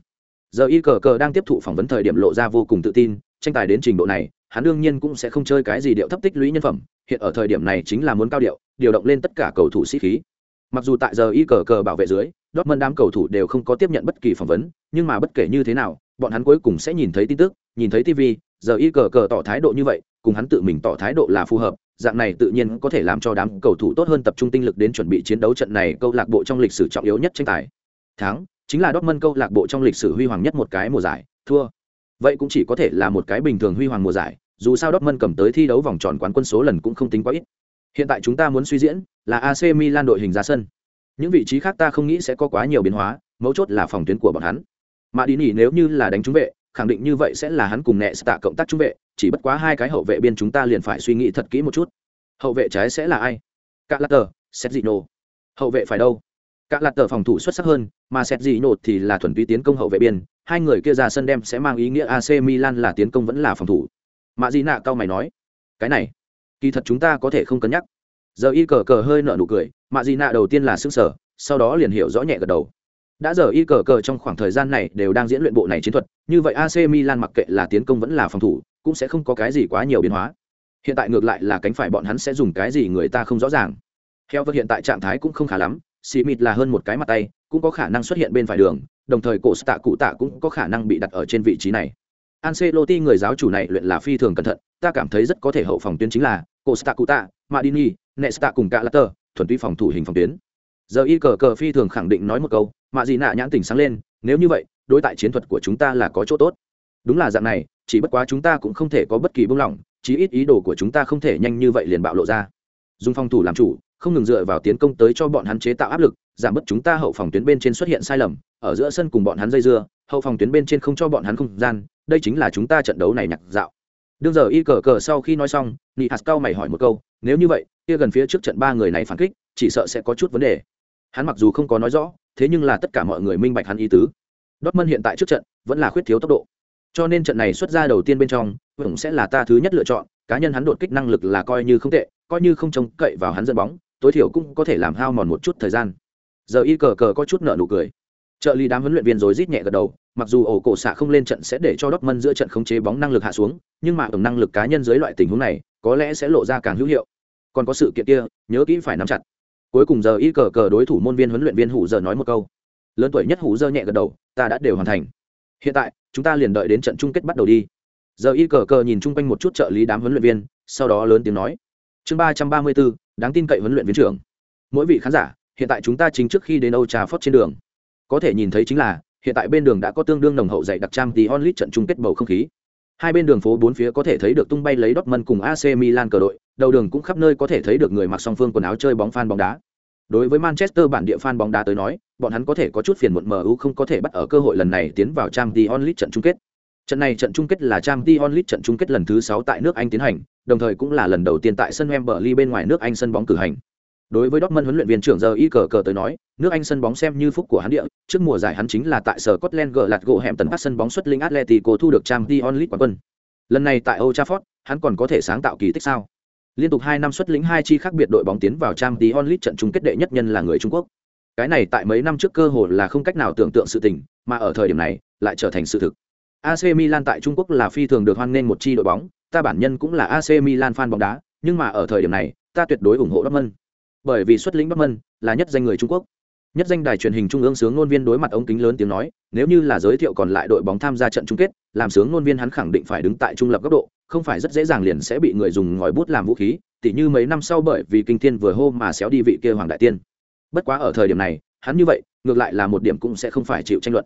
Giờ y cờ cờ đang tiếp thụ phỏng vấn thời điểm lộ ra vô cùng tự tin, tranh tài đến trình độ này, hắn đương nhiên cũng sẽ không chơi cái gì điệu thấp tích lũy nhân phẩm, hiện ở thời điểm này chính là muốn cao điệu, điều động lên tất cả cầu thủ sĩ khí. Mặc dù tại giờ y cờ cờ bảo vệ dưới, Dortmund đám cầu thủ đều không có tiếp nhận bất kỳ phỏng vấn, nhưng mà bất kể như thế nào, bọn hắn cuối cùng sẽ nhìn thấy tin tức, nhìn thấy TV, giờ y cờ cờ tỏ thái độ như vậy, cùng hắn tự mình tỏ thái độ là phù hợp, dạng này tự nhiên có thể làm cho đám cầu thủ tốt hơn tập trung tinh lực đến chuẩn bị chiến đấu trận này câu lạc bộ trong lịch sử trọng yếu nhất tranh tài. Thắng, chính là Dortmund câu lạc bộ trong lịch sử huy hoàng nhất một cái mùa giải, thua. Vậy cũng chỉ có thể là một cái bình thường huy hoàng mùa giải, dù sao Dortmund cầm tới thi đấu vòng tròn quán quân số lần cũng không tính quá ít. Hiện tại chúng ta muốn suy diễn là AC Milan đội hình ra sân. Những vị trí khác ta không nghĩ sẽ có quá nhiều biến hóa, mấu chốt là phòng tuyến của bọn hắn. Mà đi nghỉ nếu như là đánh trung vệ, khẳng định như vậy sẽ là hắn cùng nẹ tạ cộng tác trung vệ chỉ bất quá hai cái hậu vệ biên chúng ta liền phải suy nghĩ thật kỹ một chút. Hậu vệ trái sẽ là ai? Cạ lạt hậu vệ phải đâu? Cả lạt tờ phòng thủ xuất sắc hơn mà xét dị thì là thuần túy tiến công hậu vệ biên. Hai người kia ra sân đem sẽ mang ý nghĩa ac milan là tiến công vẫn là phòng thủ. Mã Di nạ cao mày nói cái này kỳ thật chúng ta có thể không cân nhắc. Giờ y cờ cờ hơi nợ nụ cười, mạ dị nạ đầu tiên là xương sở sau đó liền hiểu rõ nhẹ gật đầu. Đã giờ y cờ cờ trong khoảng thời gian này đều đang diễn luyện bộ này chiến thuật, như vậy ac milan mặc kệ là tiến công vẫn là phòng thủ, cũng sẽ không có cái gì quá nhiều biến hóa. Hiện tại ngược lại là cánh phải bọn hắn sẽ dùng cái gì người ta không rõ ràng. Theo vật hiện tại trạng thái cũng không khá lắm xì mịt là hơn một cái mặt tay, cũng có khả năng xuất hiện bên phải đường, đồng thời cổ tạ cụ tạ cũng có khả năng bị đặt ở trên vị trí này. Ancelotti người giáo chủ này luyện là phi thường cẩn thận, ta cảm thấy rất có thể hậu phòng tuyến chính là Costa Cuta, Madini, Nesta cùng cả Latter, thuần túy phòng thủ hình phòng tuyến. Giờ y cờ cờ phi thường khẳng định nói một câu, mà gì nạ nhãn tỉnh sáng lên, nếu như vậy, đối tại chiến thuật của chúng ta là có chỗ tốt. Đúng là dạng này, chỉ bất quá chúng ta cũng không thể có bất kỳ buông lỏng, chí ít ý đồ của chúng ta không thể nhanh như vậy liền bạo lộ ra. Dùng phòng thủ làm chủ, không ngừng dựa vào tiến công tới cho bọn hắn chế tạo áp lực, giảm bớt chúng ta hậu phòng tuyến bên trên xuất hiện sai lầm, ở giữa sân cùng bọn hắn dây dưa, hậu phòng tuyến bên trên không cho bọn hắn không gian, đây chính là chúng ta trận đấu này nhặt dạo. Đương giờ y cờ cờ sau khi nói xong nị hạt cao mày hỏi một câu nếu như vậy kia gần phía trước trận ba người này phản kích chỉ sợ sẽ có chút vấn đề. Hắn mặc dù không có nói rõ thế nhưng là tất cả mọi người minh bạch hắn ý tứ. Dortmund hiện tại trước trận vẫn là khuyết thiếu tốc độ. Cho nên trận này xuất ra đầu tiên bên trong cũng sẽ là ta thứ nhất lựa chọn cá nhân hắn đột kích năng lực là coi như không tệ coi như không trông cậy vào hắn dẫn bóng tối thiểu cũng có thể làm hao mòn một chút thời gian. Giờ y cờ cờ có chút nợ nụ cười trợ lý đám huấn luyện viên rối rít nhẹ gật đầu, mặc dù ổ cổ xạ không lên trận sẽ để cho Dortmund giữa trận khống chế bóng năng lực hạ xuống, nhưng mà tổng năng lực cá nhân dưới loại tình huống này, có lẽ sẽ lộ ra càng hữu hiệu. Còn có sự kiện kia, nhớ kỹ phải nắm chặt. Cuối cùng giờ y cờ cờ đối thủ môn viên huấn luyện viên hủ giờ nói một câu. Lớn tuổi nhất hủ giờ nhẹ gật đầu, ta đã đều hoàn thành. Hiện tại, chúng ta liền đợi đến trận chung kết bắt đầu đi. Giờ y cờ cờ nhìn chung quanh một chút trợ lý đám huấn luyện viên, sau đó lớn tiếng nói. Chương ba trăm ba mươi bốn đáng tin cậy huấn luyện viên trưởng. Mỗi vị khán giả, hiện tại chúng ta chính trước khi đến âu trà phót trên đường có thể nhìn thấy chính là, hiện tại bên đường đã có tương đương nồng hậu dạy đặc trang tí onlit trận chung kết bầu không khí. Hai bên đường phố bốn phía có thể thấy được tung bay lấy Dortmund cùng AC Milan cờ đội, đầu đường cũng khắp nơi có thể thấy được người mặc song phương quần áo chơi bóng fan bóng đá. Đối với Manchester bản địa fan bóng đá tới nói, bọn hắn có thể có chút phiền muộn MU không có thể bắt ở cơ hội lần này tiến vào trang tí onlit trận chung kết. Trận này trận chung kết là trang tí onlit trận chung kết lần thứ sáu tại nước Anh tiến hành, đồng thời cũng là lần đầu tiên tại sân Wembley bên ngoài nước Anh sân bóng cử hành. Đối với Dortmund huấn luyện viên trưởng giờ y cờ cờ tới nói, nước Anh sân bóng xem như phúc của hắn địa, trước mùa giải hắn chính là tại sở Scotland gỡ lạt gỗ hẻm tấn phát sân bóng xuất linh Atletico thu được Champions League quán quân. Lần này tại Old Trafford, hắn còn có thể sáng tạo kỳ tích sao? Liên tục 2 năm xuất lĩnh hai chi khác biệt đội bóng tiến vào Champions League trận chung kết đệ nhất nhân là người Trung Quốc. Cái này tại mấy năm trước cơ hội là không cách nào tưởng tượng sự tình, mà ở thời điểm này lại trở thành sự thực. AC Milan tại Trung Quốc là phi thường được hoan nghênh một chi đội bóng, ta bản nhân cũng là AC Milan fan bóng đá, nhưng mà ở thời điểm này, ta tuyệt đối ủng hộ Dortmund bởi vì xuất lĩnh bắc mân là nhất danh người trung quốc. Nhất danh đài truyền hình trung ương sướng ngôn viên đối mặt ống kính lớn tiếng nói, nếu như là giới thiệu còn lại đội bóng tham gia trận chung kết, làm sướng ngôn viên hắn khẳng định phải đứng tại trung lập góc độ, không phải rất dễ dàng liền sẽ bị người dùng ngòi bút làm vũ khí, tỉ như mấy năm sau bởi vì kinh thiên vừa hô mà xéo đi vị kia hoàng đại tiên. Bất quá ở thời điểm này, hắn như vậy, ngược lại là một điểm cũng sẽ không phải chịu tranh luận.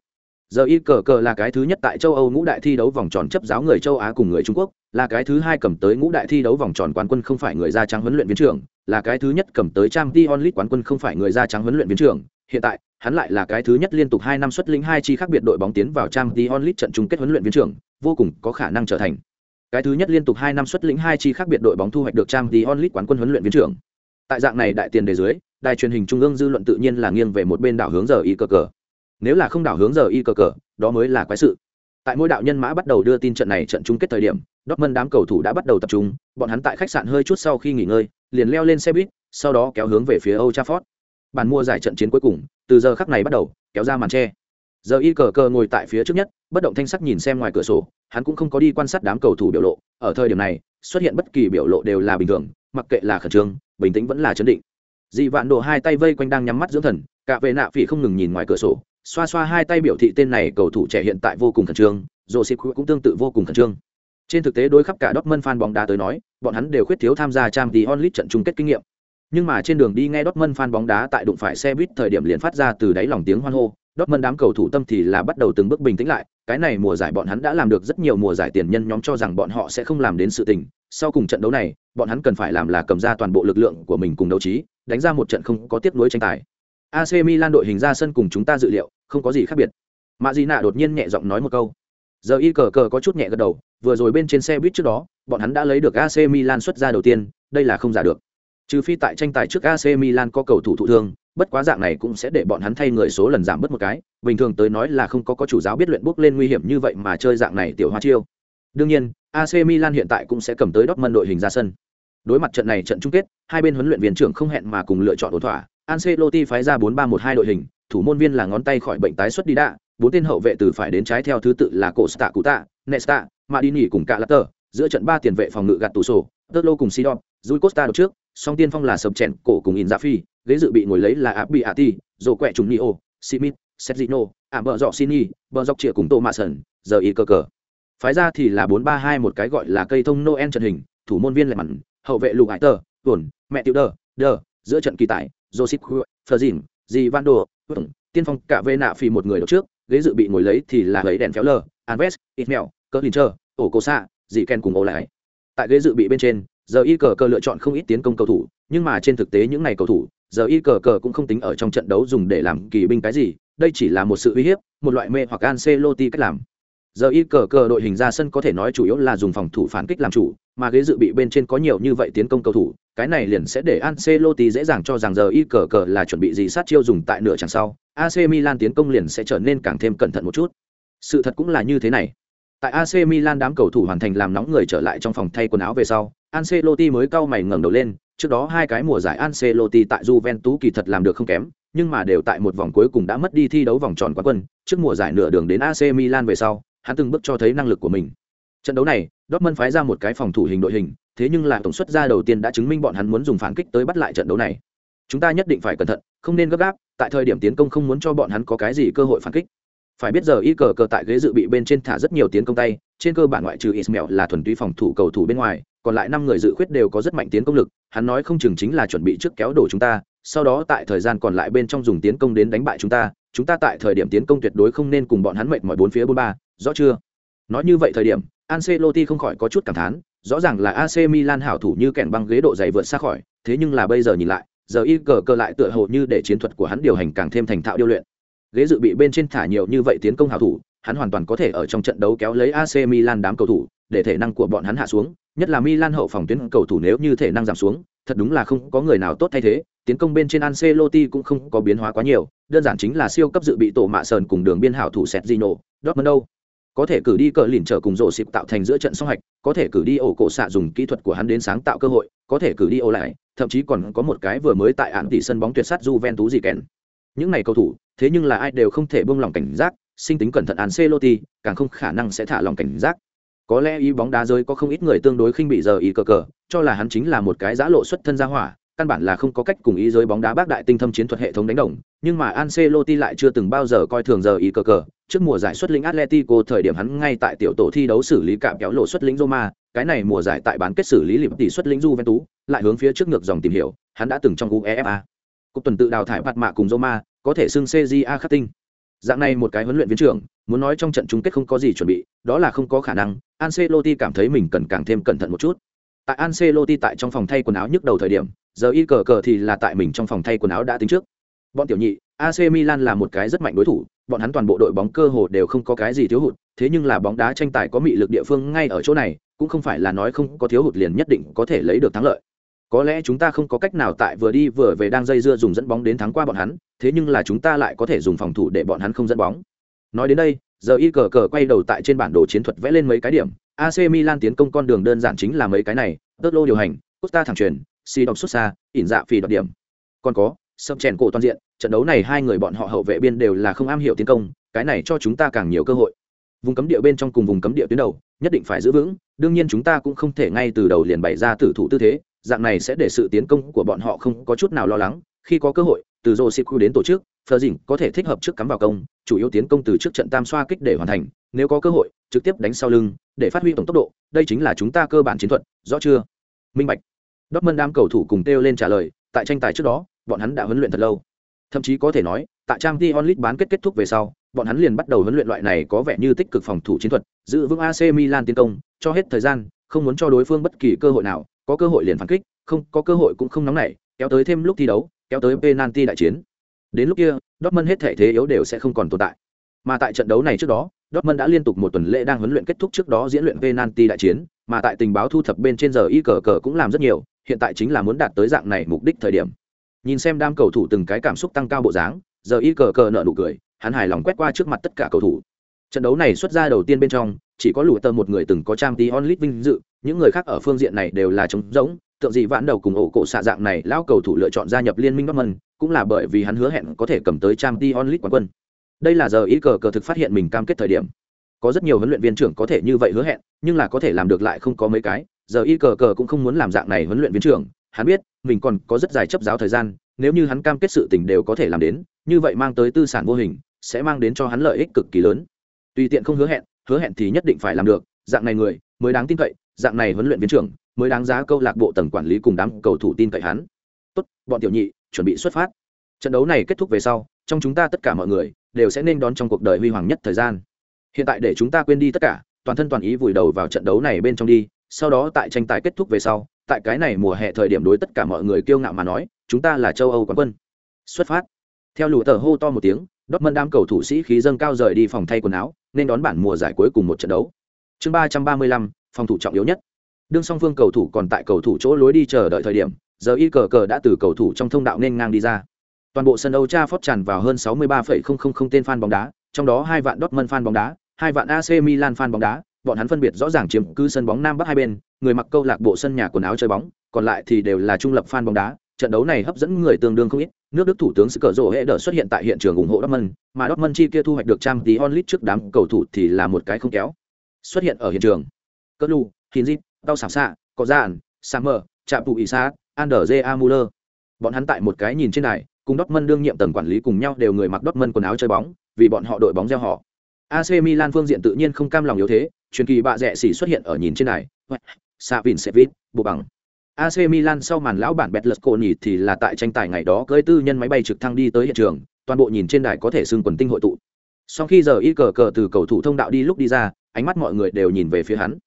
Giờ y cờ cờ là cái thứ nhất tại châu âu ngũ đại thi đấu vòng tròn chấp giáo người châu á cùng người trung quốc, là cái thứ hai cầm tới ngũ đại thi đấu vòng tròn quán quân không phải người da trắng huấn luyện viên trưởng là cái thứ nhất cầm tới trang Dion Lee quán quân không phải người da trắng huấn luyện viên trưởng. Hiện tại, hắn lại là cái thứ nhất liên tục hai năm xuất lĩnh hai chi khác biệt đội bóng tiến vào trang Dion Lee trận chung kết huấn luyện viên trưởng, vô cùng có khả năng trở thành cái thứ nhất liên tục hai năm xuất lĩnh hai chi khác biệt đội bóng thu hoạch được trang Dion Lee quán quân huấn luyện viên trưởng. Tại dạng này đại tiền đề dưới, đài truyền hình trung ương dư luận tự nhiên là nghiêng về một bên đảo hướng giờ y cờ cờ. Nếu là không đảo hướng giờ y cờ cờ, đó mới là quái sự. Tại mỗi đạo nhân mã bắt đầu đưa tin trận này trận chung kết thời điểm, Dortmund đám cầu thủ đã bắt đầu tập trung, bọn hắn tại khách sạn hơi chút sau khi nghỉ ngơi liền leo lên xe buýt, sau đó kéo hướng về phía Old Trafford. Bản mua giải trận chiến cuối cùng, từ giờ khắc này bắt đầu, kéo ra màn che giờ y cờ cờ ngồi tại phía trước nhất, bất động thanh sắc nhìn xem ngoài cửa sổ, hắn cũng không có đi quan sát đám cầu thủ biểu lộ. Ở thời điểm này, xuất hiện bất kỳ biểu lộ đều là bình thường, mặc kệ là khẩn trương, bình tĩnh vẫn là chấn định. Dị vạn độ hai tay vây quanh đang nhắm mắt dưỡng thần, cả về nạ phỉ không ngừng nhìn ngoài cửa sổ, xoa xoa hai tay biểu thị tên này cầu thủ trẻ hiện tại vô cùng khẩn trương joseph cũng tương tự vô cùng khẩn trương trên thực tế đối khắp cả Dortmund fan bóng đá tới nói bọn hắn đều khuyết thiếu tham gia Champions League trận chung kết kinh nghiệm nhưng mà trên đường đi nghe Dortmund fan bóng đá tại đụng phải xe buýt thời điểm liền phát ra từ đáy lòng tiếng hoan hô Dortmund đám cầu thủ tâm thì là bắt đầu từng bước bình tĩnh lại cái này mùa giải bọn hắn đã làm được rất nhiều mùa giải tiền nhân nhóm cho rằng bọn họ sẽ không làm đến sự tình sau cùng trận đấu này bọn hắn cần phải làm là cầm ra toàn bộ lực lượng của mình cùng đấu trí đánh ra một trận không có tiếc nuối tranh tài AC Milan đội hình ra sân cùng chúng ta dự liệu, không có gì khác biệt. Mã Nạ đột nhiên nhẹ giọng nói một câu giờ y cờ cờ có chút nhẹ gật đầu vừa rồi bên trên xe buýt trước đó bọn hắn đã lấy được ac milan xuất ra đầu tiên đây là không giả được. Trừ phi tại tranh tài trước ac milan có cầu thủ thụ thương bất quá dạng này cũng sẽ để bọn hắn thay người số lần giảm bớt một cái bình thường tới nói là không có có chủ giáo biết luyện bước lên nguy hiểm như vậy mà chơi dạng này tiểu hoa chiêu. Đương nhiên ac milan hiện tại cũng sẽ cầm tới dortmund đội hình ra sân. Đối mặt trận này trận chung kết hai bên huấn luyện viên trưởng không hẹn mà cùng lựa chọn ổn thỏa. Ancelotti phái ra 4-3-1-2 đội hình, thủ môn viên là ngón tay khỏi bệnh tái xuất đi đạ, bốn tên hậu vệ từ phải đến trái theo thứ tự là Costa tạ Nesta, mà đi Madini cùng cả Latter, giữa trận ba tiền vệ phòng ngự gạt tủ sổ, Totlo cùng Sidon, Rui Costa đầu trước, song tiên phong là sập chèn, cổ cùng Inzaghi, dạ ghế dự bị ngồi lấy là Abiati, dồ quẹ trùng Nio, Simit, setzino ả à bờ dọ Sini, bờ dọc chĩa cùng tô mạ sần giờ y cơ cờ. Phái ra thì là 4-3-2 một cái gọi là cây thông Noel trận hình, thủ môn viên lệ mặn, hậu vệ lục hải tờ, tuần, mẹ tiểu đờ, đờ, giữa trận kỳ tại, Joseph Ferzin, Di Van Đồ, Vâng, tiên phong cả vê nạ phi một người đầu trước, ghế dự bị ngồi lấy thì là lấy đèn phéo lờ, Alves, Ismail, Kerlincher, ổ cổ xạ, dị Ken cùng ổ lại. Tại ghế dự bị bên trên, giờ y cờ cờ lựa chọn không ít tiến công cầu thủ, nhưng mà trên thực tế những này cầu thủ, giờ y cờ cờ cũng không tính ở trong trận đấu dùng để làm kỳ binh cái gì, đây chỉ là một sự uy hiếp, một loại mê hoặc Ancelotti cách làm. Giờ y cờ cờ đội hình ra sân có thể nói chủ yếu là dùng phòng thủ phản kích làm chủ, mà ghế dự bị bên trên có nhiều như vậy tiến công cầu thủ, cái này liền sẽ để Ancelotti dễ dàng cho rằng giờ y cờ cờ là chuẩn bị gì sát chiêu dùng tại nửa chẳng sau, AC Milan tiến công liền sẽ trở nên càng thêm cẩn thận một chút. Sự thật cũng là như thế này. Tại AC Milan đám cầu thủ hoàn thành làm nóng người trở lại trong phòng thay quần áo về sau, Ancelotti mới cau mày ngẩng đầu lên, trước đó hai cái mùa giải Ancelotti tại Juventus kỳ thật làm được không kém, nhưng mà đều tại một vòng cuối cùng đã mất đi thi đấu vòng tròn quán quân, trước mùa giải nửa đường đến AC Milan về sau, hắn từng bước cho thấy năng lực của mình. Trận đấu này, Dortmund phái ra một cái phòng thủ hình đội hình, thế nhưng là tổng suất ra đầu tiên đã chứng minh bọn hắn muốn dùng phản kích tới bắt lại trận đấu này. Chúng ta nhất định phải cẩn thận, không nên gấp gáp, tại thời điểm tiến công không muốn cho bọn hắn có cái gì cơ hội phản kích. Phải biết giờ y cờ cờ tại ghế dự bị bên trên thả rất nhiều tiến công tay, trên cơ bản ngoại trừ Ismail là thuần túy phòng thủ cầu thủ bên ngoài, còn lại năm người dự khuyết đều có rất mạnh tiến công lực, hắn nói không chừng chính là chuẩn bị trước kéo đổ chúng ta, sau đó tại thời gian còn lại bên trong dùng tiến công đến đánh bại chúng ta, chúng ta tại thời điểm tiến công tuyệt đối không nên cùng bọn hắn mệt mỏi bốn phía bốn ba, rõ chưa? Nói như vậy thời điểm, Ancelotti không khỏi có chút cảm thán, rõ ràng là AC Milan hảo thủ như kèn băng ghế độ dày vượt xa khỏi, thế nhưng là bây giờ nhìn lại, giờ y cờ cờ lại tựa hồ như để chiến thuật của hắn điều hành càng thêm thành thạo điêu luyện. Ghế dự bị bên trên thả nhiều như vậy tiến công hảo thủ, hắn hoàn toàn có thể ở trong trận đấu kéo lấy AC Milan đám cầu thủ, để thể năng của bọn hắn hạ xuống, nhất là Milan hậu phòng tuyến cầu thủ nếu như thể năng giảm xuống, thật đúng là không có người nào tốt thay thế, tiến công bên trên Ancelotti cũng không có biến hóa quá nhiều, đơn giản chính là siêu cấp dự bị tổ mạ sờn cùng đường biên hảo thủ Sergio, Dortmund đâu. Có thể cử đi cờ lìn trở cùng rổ xịp tạo thành giữa trận song hạch, có thể cử đi ổ cổ xạ dùng kỹ thuật của hắn đến sáng tạo cơ hội, có thể cử đi ổ lại, thậm chí còn có một cái vừa mới tại án tỷ sân bóng tuyệt sát Juventus gì kèn. Những này cầu thủ, thế nhưng là ai đều không thể buông lòng cảnh giác, sinh tính cẩn thận Ancelotti, càng không khả năng sẽ thả lòng cảnh giác. Có lẽ ý bóng đá rơi có không ít người tương đối khinh bị giờ ý cờ cờ, cho là hắn chính là một cái giã lộ xuất thân ra hỏa, căn bản là không có cách cùng ý giới bóng đá bác đại tinh thâm chiến thuật hệ thống đánh đồng, nhưng mà Ancelotti lại chưa từng bao giờ coi thường giờ ý cờ cờ, trước mùa giải xuất lĩnh Atletico thời điểm hắn ngay tại tiểu tổ thi đấu xử lý cạm kéo lộ xuất lĩnh Roma, cái này mùa giải tại bán kết xử lý liệm tỷ xuất lĩnh Juventus, lại hướng phía trước ngược dòng tìm hiểu, hắn đã từng trong UEFA. Cục tuần tự đào thải bạt mạ cùng Roma, có thể xưng CJA khắc tinh. Dạng này một cái huấn luyện viên trưởng, muốn nói trong trận chung kết không có gì chuẩn bị, đó là không có khả năng. Ancelotti cảm thấy mình cần càng thêm cẩn thận một chút. Tại Ancelotti tại trong phòng thay quần áo nhức đầu thời điểm, giờ y cờ cờ thì là tại mình trong phòng thay quần áo đã tính trước. Bọn tiểu nhị, AC Milan là một cái rất mạnh đối thủ, bọn hắn toàn bộ đội bóng cơ hồ đều không có cái gì thiếu hụt, thế nhưng là bóng đá tranh tài có mị lực địa phương ngay ở chỗ này, cũng không phải là nói không có thiếu hụt liền nhất định có thể lấy được thắng lợi. Có lẽ chúng ta không có cách nào tại vừa đi vừa về đang dây dưa dùng dẫn bóng đến thắng qua bọn hắn, thế nhưng là chúng ta lại có thể dùng phòng thủ để bọn hắn không dẫn bóng. Nói đến đây, giờ y cờ cờ quay đầu tại trên bản đồ chiến thuật vẽ lên mấy cái điểm, AC Milan tiến công con đường đơn giản chính là mấy cái này, Tớt lô điều hành, Costa thẳng truyền, Si đọc xuất xa, ỉn dạ phì đoạt điểm. Còn có, sâm chèn cổ toàn diện, trận đấu này hai người bọn họ hậu vệ biên đều là không am hiểu tiến công, cái này cho chúng ta càng nhiều cơ hội. Vùng cấm địa bên trong cùng vùng cấm địa tuyến đầu, nhất định phải giữ vững, đương nhiên chúng ta cũng không thể ngay từ đầu liền bày ra tử thủ tư thế, dạng này sẽ để sự tiến công của bọn họ không có chút nào lo lắng, khi có cơ hội, từ Joseph đến tổ chức, Phờ Dĩnh có thể thích hợp trước cắm vào công, chủ yếu tiến công từ trước trận tam xoa kích để hoàn thành, nếu có cơ hội, trực tiếp đánh sau lưng, để phát huy tổng tốc độ, đây chính là chúng ta cơ bản chiến thuật, rõ chưa? Minh bạch. Dortmund đám cầu thủ cùng kêu lên trả lời, tại tranh tài trước đó, bọn hắn đã huấn luyện thật lâu. Thậm chí có thể nói, tại Champions League bán kết kết thúc về sau, bọn hắn liền bắt đầu huấn luyện loại này có vẻ như tích cực phòng thủ chiến thuật, giữ vững AC Milan tiến công, cho hết thời gian, không muốn cho đối phương bất kỳ cơ hội nào, có cơ hội liền phản kích, không, có cơ hội cũng không nóng nảy, kéo tới thêm lúc thi đấu, kéo tới penalty đại chiến. Đến lúc kia, Dortmund hết thể thế yếu đều sẽ không còn tồn tại. Mà tại trận đấu này trước đó, Dortmund đã liên tục một tuần lễ đang huấn luyện kết thúc trước đó diễn luyện penalty đại chiến, mà tại tình báo thu thập bên trên giờ y cờ cờ cũng làm rất nhiều, hiện tại chính là muốn đạt tới dạng này mục đích thời điểm. Nhìn xem đám cầu thủ từng cái cảm xúc tăng cao bộ dáng, giờ y cờ cờ nợ nụ cười, hắn hài lòng quét qua trước mặt tất cả cầu thủ. Trận đấu này xuất ra đầu tiên bên trong, chỉ có lũ tờ một người từng có trang tí onlit vinh dự, những người khác ở phương diện này đều là trống rỗng, tượng gì vãn đầu cùng ổ cổ xạ dạng này lão cầu thủ lựa chọn gia nhập liên minh Dortmund, cũng là bởi vì hắn hứa hẹn có thể cầm tới trang tí onlit quán quân. Đây là giờ ý cờ cờ thực phát hiện mình cam kết thời điểm có rất nhiều huấn luyện viên trưởng có thể như vậy hứa hẹn nhưng là có thể làm được lại không có mấy cái giờ y cờ cờ cũng không muốn làm dạng này huấn luyện viên trưởng, hắn biết, mình còn có rất dài chấp giáo thời gian, nếu như hắn cam kết sự tình đều có thể làm đến, như vậy mang tới tư sản vô hình, sẽ mang đến cho hắn lợi ích cực kỳ lớn. Tùy tiện không hứa hẹn hứa hẹn thì nhất định phải làm được, dạng này người, mới đáng tin cậy, dạng này huấn luyện viên trưởng, mới đáng giá câu lạc bộ tầng quản lý cùng đám cầu thủ tin cậy hắn. Tốt, bọn tiểu nhị, chuẩn bị xuất phát. Trận đấu này kết thúc về sau, trong chúng ta tất cả mọi người, đều sẽ nên đón trong cuộc đời huy hoàng nhất thời gian. Hiện tại để chúng ta quên đi tất cả, toàn thân toàn ý vùi đầu vào trận đấu này bên trong đi sau đó tại tranh tài kết thúc về sau tại cái này mùa hè thời điểm đối tất cả mọi người kiêu ngạo mà nói chúng ta là châu âu quán quân. Xuất phát. Theo lũ tờ hô to một tiếng đốt mân đam cầu thủ sĩ khí dâng cao rời đi phòng thay quần áo nên đón bản mùa giải cuối cùng một trận đấu. Chương ba trăm ba mươi lăm phòng thủ trọng yếu nhất. Đương song phương cầu thủ còn tại cầu thủ chỗ lối đi chờ đợi thời điểm giờ y cờ cờ đã từ cầu thủ trong thông đạo nên ngang đi ra. Toàn bộ sân Âu Cha phót tràn vào hơn 63,000 tên fan bóng đá, trong đó hai vạn Dortmund fan bóng đá, hai vạn AC Milan fan bóng đá, bọn hắn phân biệt rõ ràng chiếm cứ sân bóng nam bắc hai bên, người mặc câu lạc bộ sân nhà quần áo chơi bóng, còn lại thì đều là trung lập fan bóng đá. Trận đấu này hấp dẫn người tương đương không ít. Nước Đức thủ tướng Skrzo Eder xuất hiện tại hiện trường ủng hộ Dortmund, mà Dortmund chi kia thu hoạch được trang tí onlit trước đám cầu thủ thì là một cái không kéo. Xuất hiện ở hiện trường. Cất Lu, Hinzit, Tao Sảng Xạ, Có Giản, Sammer, Trạm Tụ Isaac, Anderje Muller. Bọn hắn tại một cái nhìn trên này, cùng Dortmund đương nhiệm tầng quản lý cùng nhau đều người mặc Dortmund quần áo chơi bóng, vì bọn họ đội bóng gieo họ. AC Milan phương diện tự nhiên không cam lòng yếu thế, truyền kỳ bạ rẻ xỉ xuất hiện ở nhìn trên này. Savin Sevit, bộ bằng. AC Milan sau màn lão bản Betlesconi thì là tại tranh tài ngày đó cưỡi tư nhân máy bay trực thăng đi tới hiện trường, toàn bộ nhìn trên đài có thể xưng quần tinh hội tụ. Sau khi giờ y cờ cờ từ cầu thủ thông đạo đi lúc đi ra, ánh mắt mọi người đều nhìn về phía hắn.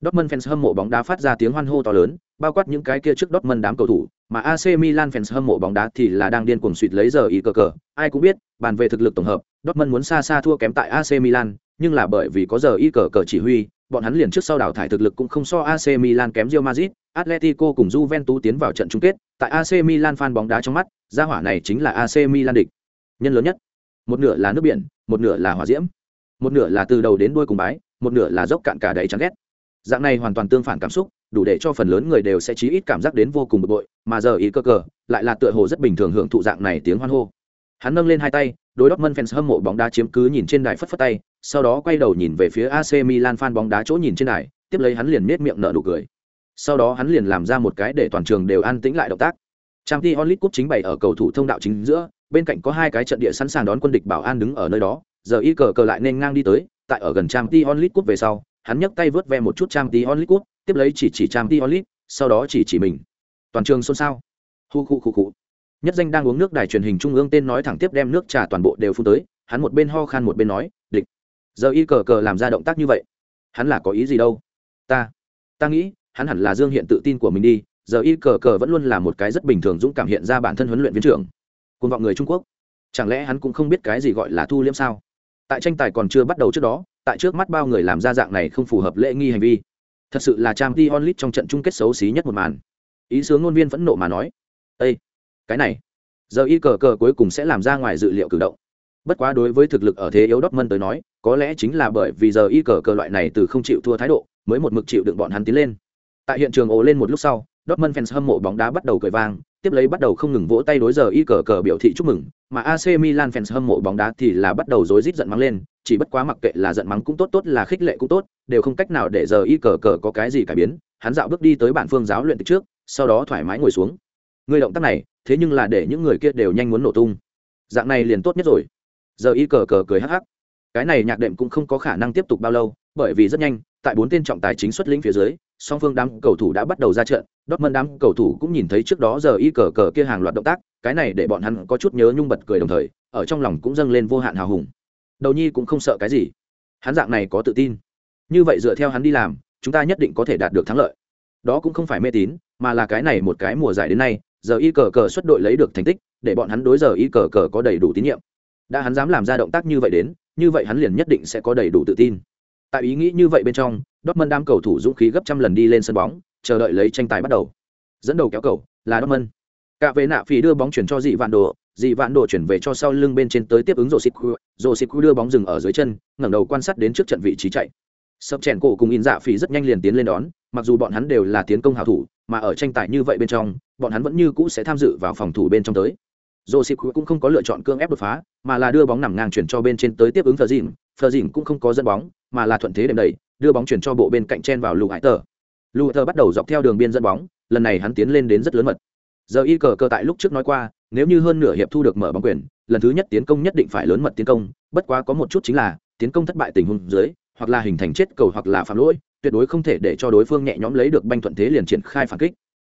Dortmund fans hâm mộ bóng đá phát ra tiếng hoan hô to lớn, bao quát những cái kia trước Dortmund đám cầu thủ, mà AC Milan fans hâm mộ bóng đá thì là đang điên cuồng suýt lấy giờ ý cờ cờ, ai cũng biết, bàn về thực lực tổng hợp, Dortmund muốn xa xa thua kém tại AC Milan, nhưng là bởi vì có giờ ý cờ cờ chỉ huy, bọn hắn liền trước sau đảo thải thực lực cũng không so AC Milan kém Real Madrid, Atletico cùng Juventus tiến vào trận chung kết, tại AC Milan fan bóng đá trong mắt, gia hỏa này chính là AC Milan địch. Nhân lớn nhất. Một nửa là nước biển, một nửa là hỏa diễm. Một nửa là từ đầu đến đuôi cùng bái, một nửa là dốc cạn cả đầy chán ghét dạng này hoàn toàn tương phản cảm xúc đủ để cho phần lớn người đều sẽ chí ít cảm giác đến vô cùng bực bội mà giờ ý cơ cờ lại là tựa hồ rất bình thường hưởng thụ dạng này tiếng hoan hô. Hắn nâng lên hai tay, đối đốc mân fans hâm mộ bóng đá chiếm cứ nhìn trên đài phất phất tay, sau đó quay đầu nhìn về phía ac milan fan bóng đá chỗ nhìn trên đài, tiếp lấy hắn liền nết miệng nở nụ cười. Sau đó hắn liền làm ra một cái để toàn trường đều an tĩnh lại động tác. Trang t onlit cúp chính bày ở cầu thủ thông đạo chính giữa, bên cạnh có hai cái trận địa sẵn sàng đón quân địch bảo an đứng ở nơi đó. Giờ y cờ cờ lại nên ngang đi tới, tại ở gần trang t onlit cúp về sau, hắn nhấc tay vớt ve một chút trang t onlit cúp tiếp lấy chỉ chỉ trang t onlit sau đó chỉ chỉ mình toàn trường xôn xao. Hu khu khu khu. Nhất danh đang uống nước đài truyền hình trung ương tên nói thẳng tiếp đem nước trà toàn bộ đều phun tới, hắn một bên ho khan một bên nói, địch. Giờ y cờ cờ làm ra động tác như vậy, hắn là có ý gì đâu? Ta ta nghĩ, hắn hẳn là dương hiện tự tin của mình đi. Giờ y cờ cờ vẫn luôn là một cái rất bình thường dũng cảm hiện ra bản thân huấn luyện viên trưởng. Côn vọng người trung quốc. Chẳng lẽ hắn cũng không biết cái gì gọi là thu liễm sao? Tại tranh tài còn chưa bắt đầu trước đó, tại trước mắt bao người làm ra dạng này không phù hợp lễ nghi hành vi. Thật sự là trang t onlit trong trận chung kết xấu xí nhất một màn ý sướng ngôn viên phẫn nộ mà nói ây cái này, giờ y cờ cờ cuối cùng sẽ làm ra ngoài dự liệu cử động. Bất quá đối với thực lực ở thế yếu Dortmund tới nói, có lẽ chính là bởi vì giờ y cờ cờ loại này từ không chịu thua thái độ, mới một mực chịu đựng bọn hắn tiến lên. Tại hiện trường ồ lên một lúc sau, Dortmund fans hâm mộ bóng đá bắt đầu cười vang, tiếp lấy bắt đầu không ngừng vỗ tay đối giờ y cờ cờ biểu thị chúc mừng, mà AC Milan fans hâm mộ bóng đá thì là bắt đầu rối rít giận mắng lên, chỉ bất quá mặc kệ là giận mắng cũng tốt tốt là khích lệ cũng tốt, đều không cách nào để giờ y cờ cờ có cái gì cải biến, hắn dạo bước đi tới bản phương giáo luyện từ trước sau đó thoải mái ngồi xuống. Người động tác này, thế nhưng là để những người kia đều nhanh muốn nổ tung. Dạng này liền tốt nhất rồi. Giờ y cờ cờ cười hắc hắc. Cái này nhạc đệm cũng không có khả năng tiếp tục bao lâu, bởi vì rất nhanh, tại bốn tên trọng tài chính xuất lĩnh phía dưới, song phương đám cầu thủ đã bắt đầu ra trận. Đốt mân đám cầu thủ cũng nhìn thấy trước đó giờ y cờ cờ kia hàng loạt động tác, cái này để bọn hắn có chút nhớ nhung bật cười đồng thời, ở trong lòng cũng dâng lên vô hạn hào hùng. Đầu nhi cũng không sợ cái gì. Hắn dạng này có tự tin. Như vậy dựa theo hắn đi làm, chúng ta nhất định có thể đạt được thắng lợi. Đó cũng không phải mê tín mà là cái này một cái mùa giải đến nay giờ y cờ cờ xuất đội lấy được thành tích để bọn hắn đối giờ y cờ cờ có đầy đủ tín nhiệm đã hắn dám làm ra động tác như vậy đến như vậy hắn liền nhất định sẽ có đầy đủ tự tin. Tại ý nghĩ như vậy bên trong, Dortmund đám cầu thủ dũng khí gấp trăm lần đi lên sân bóng, chờ đợi lấy tranh tài bắt đầu. Dẫn đầu kéo cầu là Dortmund. Cả về nạ phỉ đưa bóng chuyển cho dị vạn đồ, dị vạn đồ chuyển về cho sau lưng bên trên tới tiếp ứng rổ xịt rổ xịt đưa bóng dừng ở dưới chân, ngẩng đầu quan sát đến trước trận vị trí chạy. Sập chèn cổ cùng in dạ phỉ rất nhanh liền tiến lên đón, mặc dù bọn hắn đều là tiến công hảo thủ, mà ở tranh tài như vậy bên trong, bọn hắn vẫn như cũ sẽ tham dự vào phòng thủ bên trong tới. Joseph cũng không có lựa chọn cương ép đột phá, mà là đưa bóng nằm ngang chuyển cho bên trên tới tiếp ứng Phở Dĩnh, cũng không có dẫn bóng, mà là thuận thế đệm đẩy, đưa bóng chuyển cho bộ bên cạnh chen vào Lù Hải Tờ. Bắt đầu dọc theo đường biên dẫn bóng, lần này hắn tiến lên đến rất lớn mật. Giờ y cờ cờ tại lúc trước nói qua, nếu như hơn nửa hiệp thu được mở bóng quyền, lần thứ nhất tiến công nhất định phải lớn mật tiến công, bất quá có một chút chính là, tiến công thất bại tình huống dưới, hoặc là hình thành chết cầu hoặc là phạm lỗi, tuyệt đối không thể để cho đối phương nhẹ nhõm lấy được banh thuận thế liền triển khai phản kích.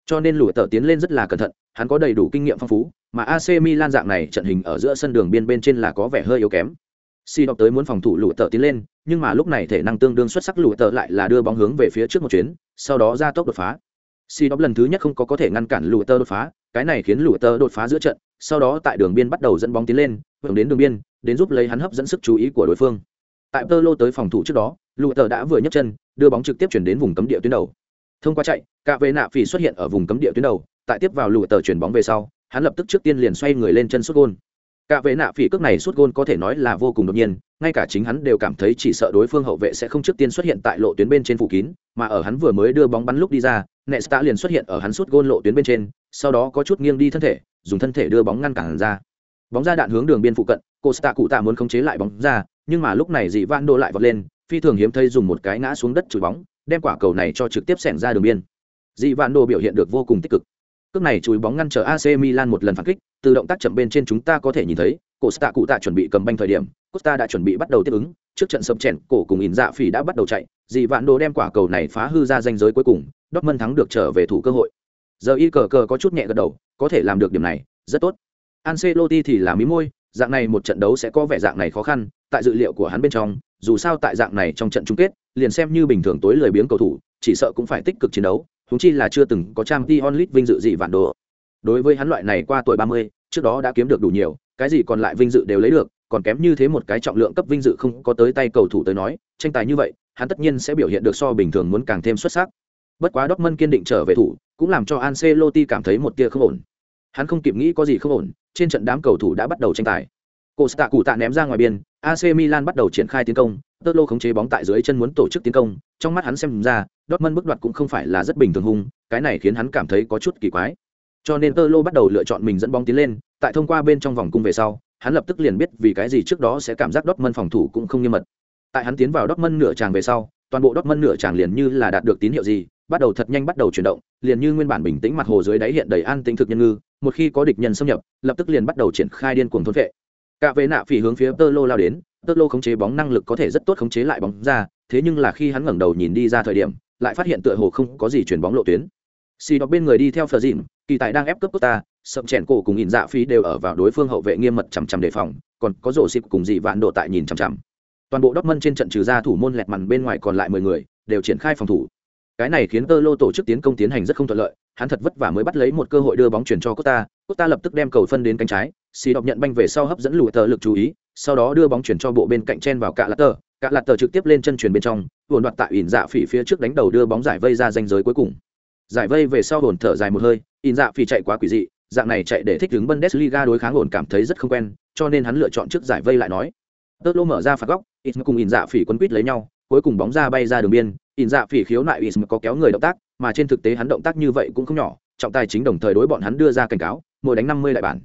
Cho nên Lù Tờ tiến lên rất là cẩn thận, hắn có đầy đủ kinh nghiệm phong phú, mà AC Milan dạng này trận hình ở giữa sân đường biên bên trên là có vẻ hơi yếu kém. Si đọc tới muốn phòng thủ lũ tợ tiến lên, nhưng mà lúc này thể năng tương đương xuất sắc lũ tợ lại là đưa bóng hướng về phía trước một chuyến, sau đó ra tốc đột phá. Si đọc lần thứ nhất không có có thể ngăn cản lũ tợ đột phá, cái này khiến lũ tợ đột phá giữa trận, sau đó tại đường biên bắt đầu dẫn bóng tiến lên, hướng đến đường biên, đến giúp lấy hắn hấp dẫn sức chú ý của đối phương. Tại Tơ Lô tới phòng thủ trước đó, lũ tờ đã vừa nhấc chân, đưa bóng trực tiếp chuyển đến vùng cấm địa tuyến đầu. Thông qua chạy, cả vệ nạ phỉ xuất hiện ở vùng cấm địa tuyến đầu, tại tiếp vào lũ tờ chuyển bóng về sau, hắn lập tức trước tiên liền xoay người lên chân sút gôn cả vệ nạ phỉ cước này sút gôn có thể nói là vô cùng đột nhiên ngay cả chính hắn đều cảm thấy chỉ sợ đối phương hậu vệ sẽ không trước tiên xuất hiện tại lộ tuyến bên trên phủ kín mà ở hắn vừa mới đưa bóng bắn lúc đi ra nesta liền xuất hiện ở hắn sút gôn lộ tuyến bên trên sau đó có chút nghiêng đi thân thể dùng thân thể đưa bóng ngăn cản ra bóng ra đạn hướng đường biên phụ cận costa cụ tạ muốn khống chế lại bóng ra nhưng mà lúc này dị van đô lại vọt lên phi thường hiếm thấy dùng một cái ngã xuống đất chùi bóng đem quả cầu này cho trực tiếp xẻng ra đường biên dị Vạn Đồ biểu hiện được vô cùng tích cực cước này chùi bóng ngăn trở AC Milan một lần phản kích, từ động tác chậm bên trên chúng ta có thể nhìn thấy, Costa cụ tạ chuẩn bị cầm banh thời điểm, Costa đã chuẩn bị bắt đầu tiếp ứng, trước trận sập chèn, cổ cùng ỉn dạ phỉ đã bắt đầu chạy, Dị vạn đồ đem quả cầu này phá hư ra danh giới cuối cùng, Dortmund thắng được trở về thủ cơ hội. Giờ y cờ cờ có chút nhẹ gật đầu, có thể làm được điểm này, rất tốt. Ancelotti thì là mí môi, dạng này một trận đấu sẽ có vẻ dạng này khó khăn, tại dự liệu của hắn bên trong, dù sao tại dạng này trong trận chung kết, liền xem như bình thường tối lười biếng cầu thủ, chỉ sợ cũng phải tích cực chiến đấu, huống chi là chưa từng có trang Champions League vinh dự gì vạn đồ. Đối với hắn loại này qua tuổi 30, trước đó đã kiếm được đủ nhiều, cái gì còn lại vinh dự đều lấy được, còn kém như thế một cái trọng lượng cấp vinh dự không có tới tay cầu thủ tới nói, tranh tài như vậy, hắn tất nhiên sẽ biểu hiện được so bình thường muốn càng thêm xuất sắc. Bất quá Dortmund kiên định trở về thủ, cũng làm cho Ancelotti cảm thấy một tia không ổn. Hắn không kịp nghĩ có gì không ổn, trên trận đám cầu thủ đã bắt đầu tranh tài. Costa cụ tạ ném ra ngoài biên, AC Milan bắt đầu triển khai tiến công, Tơ Lô khống chế bóng tại dưới chân muốn tổ chức tiến công, trong mắt hắn xem ra, Dortmund bước đoạt cũng không phải là rất bình thường hung, cái này khiến hắn cảm thấy có chút kỳ quái. Cho nên Tơ Lô bắt đầu lựa chọn mình dẫn bóng tiến lên, tại thông qua bên trong vòng cung về sau, hắn lập tức liền biết vì cái gì trước đó sẽ cảm giác Dortmund phòng thủ cũng không nghiêm mật. Tại hắn tiến vào Dortmund nửa tràng về sau, toàn bộ Dortmund nửa tràng liền như là đạt được tín hiệu gì, bắt đầu thật nhanh bắt đầu chuyển động, liền như nguyên bản bình tĩnh mặt hồ dưới đáy hiện đầy an tĩnh thực nhân ngư, một khi có địch nhân xâm nhập, lập tức liền bắt đầu triển khai điên cuồng thôn vệ. Cả về nạ phỉ hướng phía Tơ Lô lao đến, Tơ Lô khống chế bóng năng lực có thể rất tốt khống chế lại bóng ra, thế nhưng là khi hắn ngẩng đầu nhìn đi ra thời điểm, lại phát hiện tựa hồ không có gì chuyển bóng lộ tuyến. Xì đọc bên người đi theo Phở Dịn, kỳ tài đang ép cướp ta, sậm chèn cổ cùng nhìn dạ phí đều ở vào đối phương hậu vệ nghiêm mật chằm chằm đề phòng, còn có rổ xịp cùng dị vạn độ tại nhìn chằm chằm. Toàn bộ Dortmund trên trận trừ ra thủ môn lẹt màn bên ngoài còn lại mười người, đều triển khai phòng thủ. Cái này khiến Tơ Lô tổ chức tiến công tiến hành rất không thuận lợi, hắn thật vất vả mới bắt lấy một cơ hội đưa bóng chuyển cho Costa, Costa lập tức đem cầu phân đến cánh trái, xì đọc nhận banh về sau hấp dẫn lùi tờ lực chú ý, sau đó đưa bóng chuyển cho bộ bên cạnh chen vào cả lạt tờ, cả lạt tờ trực tiếp lên chân chuyển bên trong, hồn đoạt tại ỉn dạ phỉ phía trước đánh đầu đưa bóng giải vây ra danh giới cuối cùng. Giải vây về sau hồn thở dài một hơi, ỉn dạ phỉ chạy quá quỷ dị, dạng này chạy để thích ứng Bundesliga đối kháng ổn cảm thấy rất không quen, cho nên hắn lựa chọn trước giải vây lại nói. tớ lô mở ra phạt góc, Ism cùng ỉn dạ phỉ quấn quýt lấy nhau, cuối cùng bóng ra bay ra đường biên, ỉn dạ phỉ khiếu nại Ism có kéo người động tác, mà trên thực tế hắn động tác như vậy cũng không nhỏ, trọng tài chính đồng thời đối bọn hắn đưa ra cảnh cáo, mỗi đánh 50 đại bản.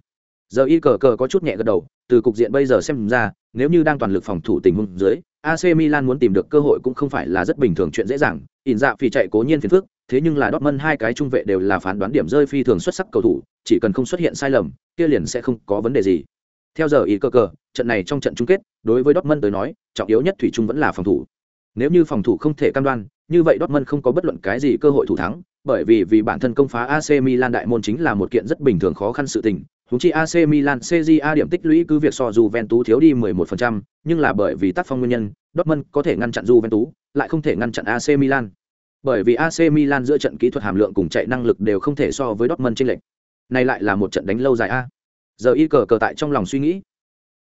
Giờ y cờ cờ có chút nhẹ gật đầu, từ cục diện bây giờ xem ra, nếu như đang toàn lực phòng thủ tình huống dưới, AC Milan muốn tìm được cơ hội cũng không phải là rất bình thường chuyện dễ dàng. ỉn dạ phi chạy cố nhiên phiền phức, thế nhưng là Đót Mân hai cái trung vệ đều là phán đoán điểm rơi phi thường xuất sắc cầu thủ, chỉ cần không xuất hiện sai lầm, kia liền sẽ không có vấn đề gì. Theo giờ ý cơ cờ, trận này trong trận chung kết, đối với Đót Mân tới nói, trọng yếu nhất thủy chung vẫn là phòng thủ. Nếu như phòng thủ không thể cam đoan, như vậy Dortmund không có bất luận cái gì cơ hội thủ thắng, bởi vì vì bản thân công phá AC Milan đại môn chính là một kiện rất bình thường khó khăn sự tình. Chúng chi AC Milan CJA điểm tích lũy cứ việc so Juventus thiếu đi 11%, nhưng là bởi vì tác phong nguyên nhân, Dortmund có thể ngăn chặn Juventus, lại không thể ngăn chặn AC Milan. Bởi vì AC Milan giữa trận kỹ thuật hàm lượng cùng chạy năng lực đều không thể so với Dortmund trên lệnh. Này lại là một trận đánh lâu dài a. Giờ y cờ cờ tại trong lòng suy nghĩ.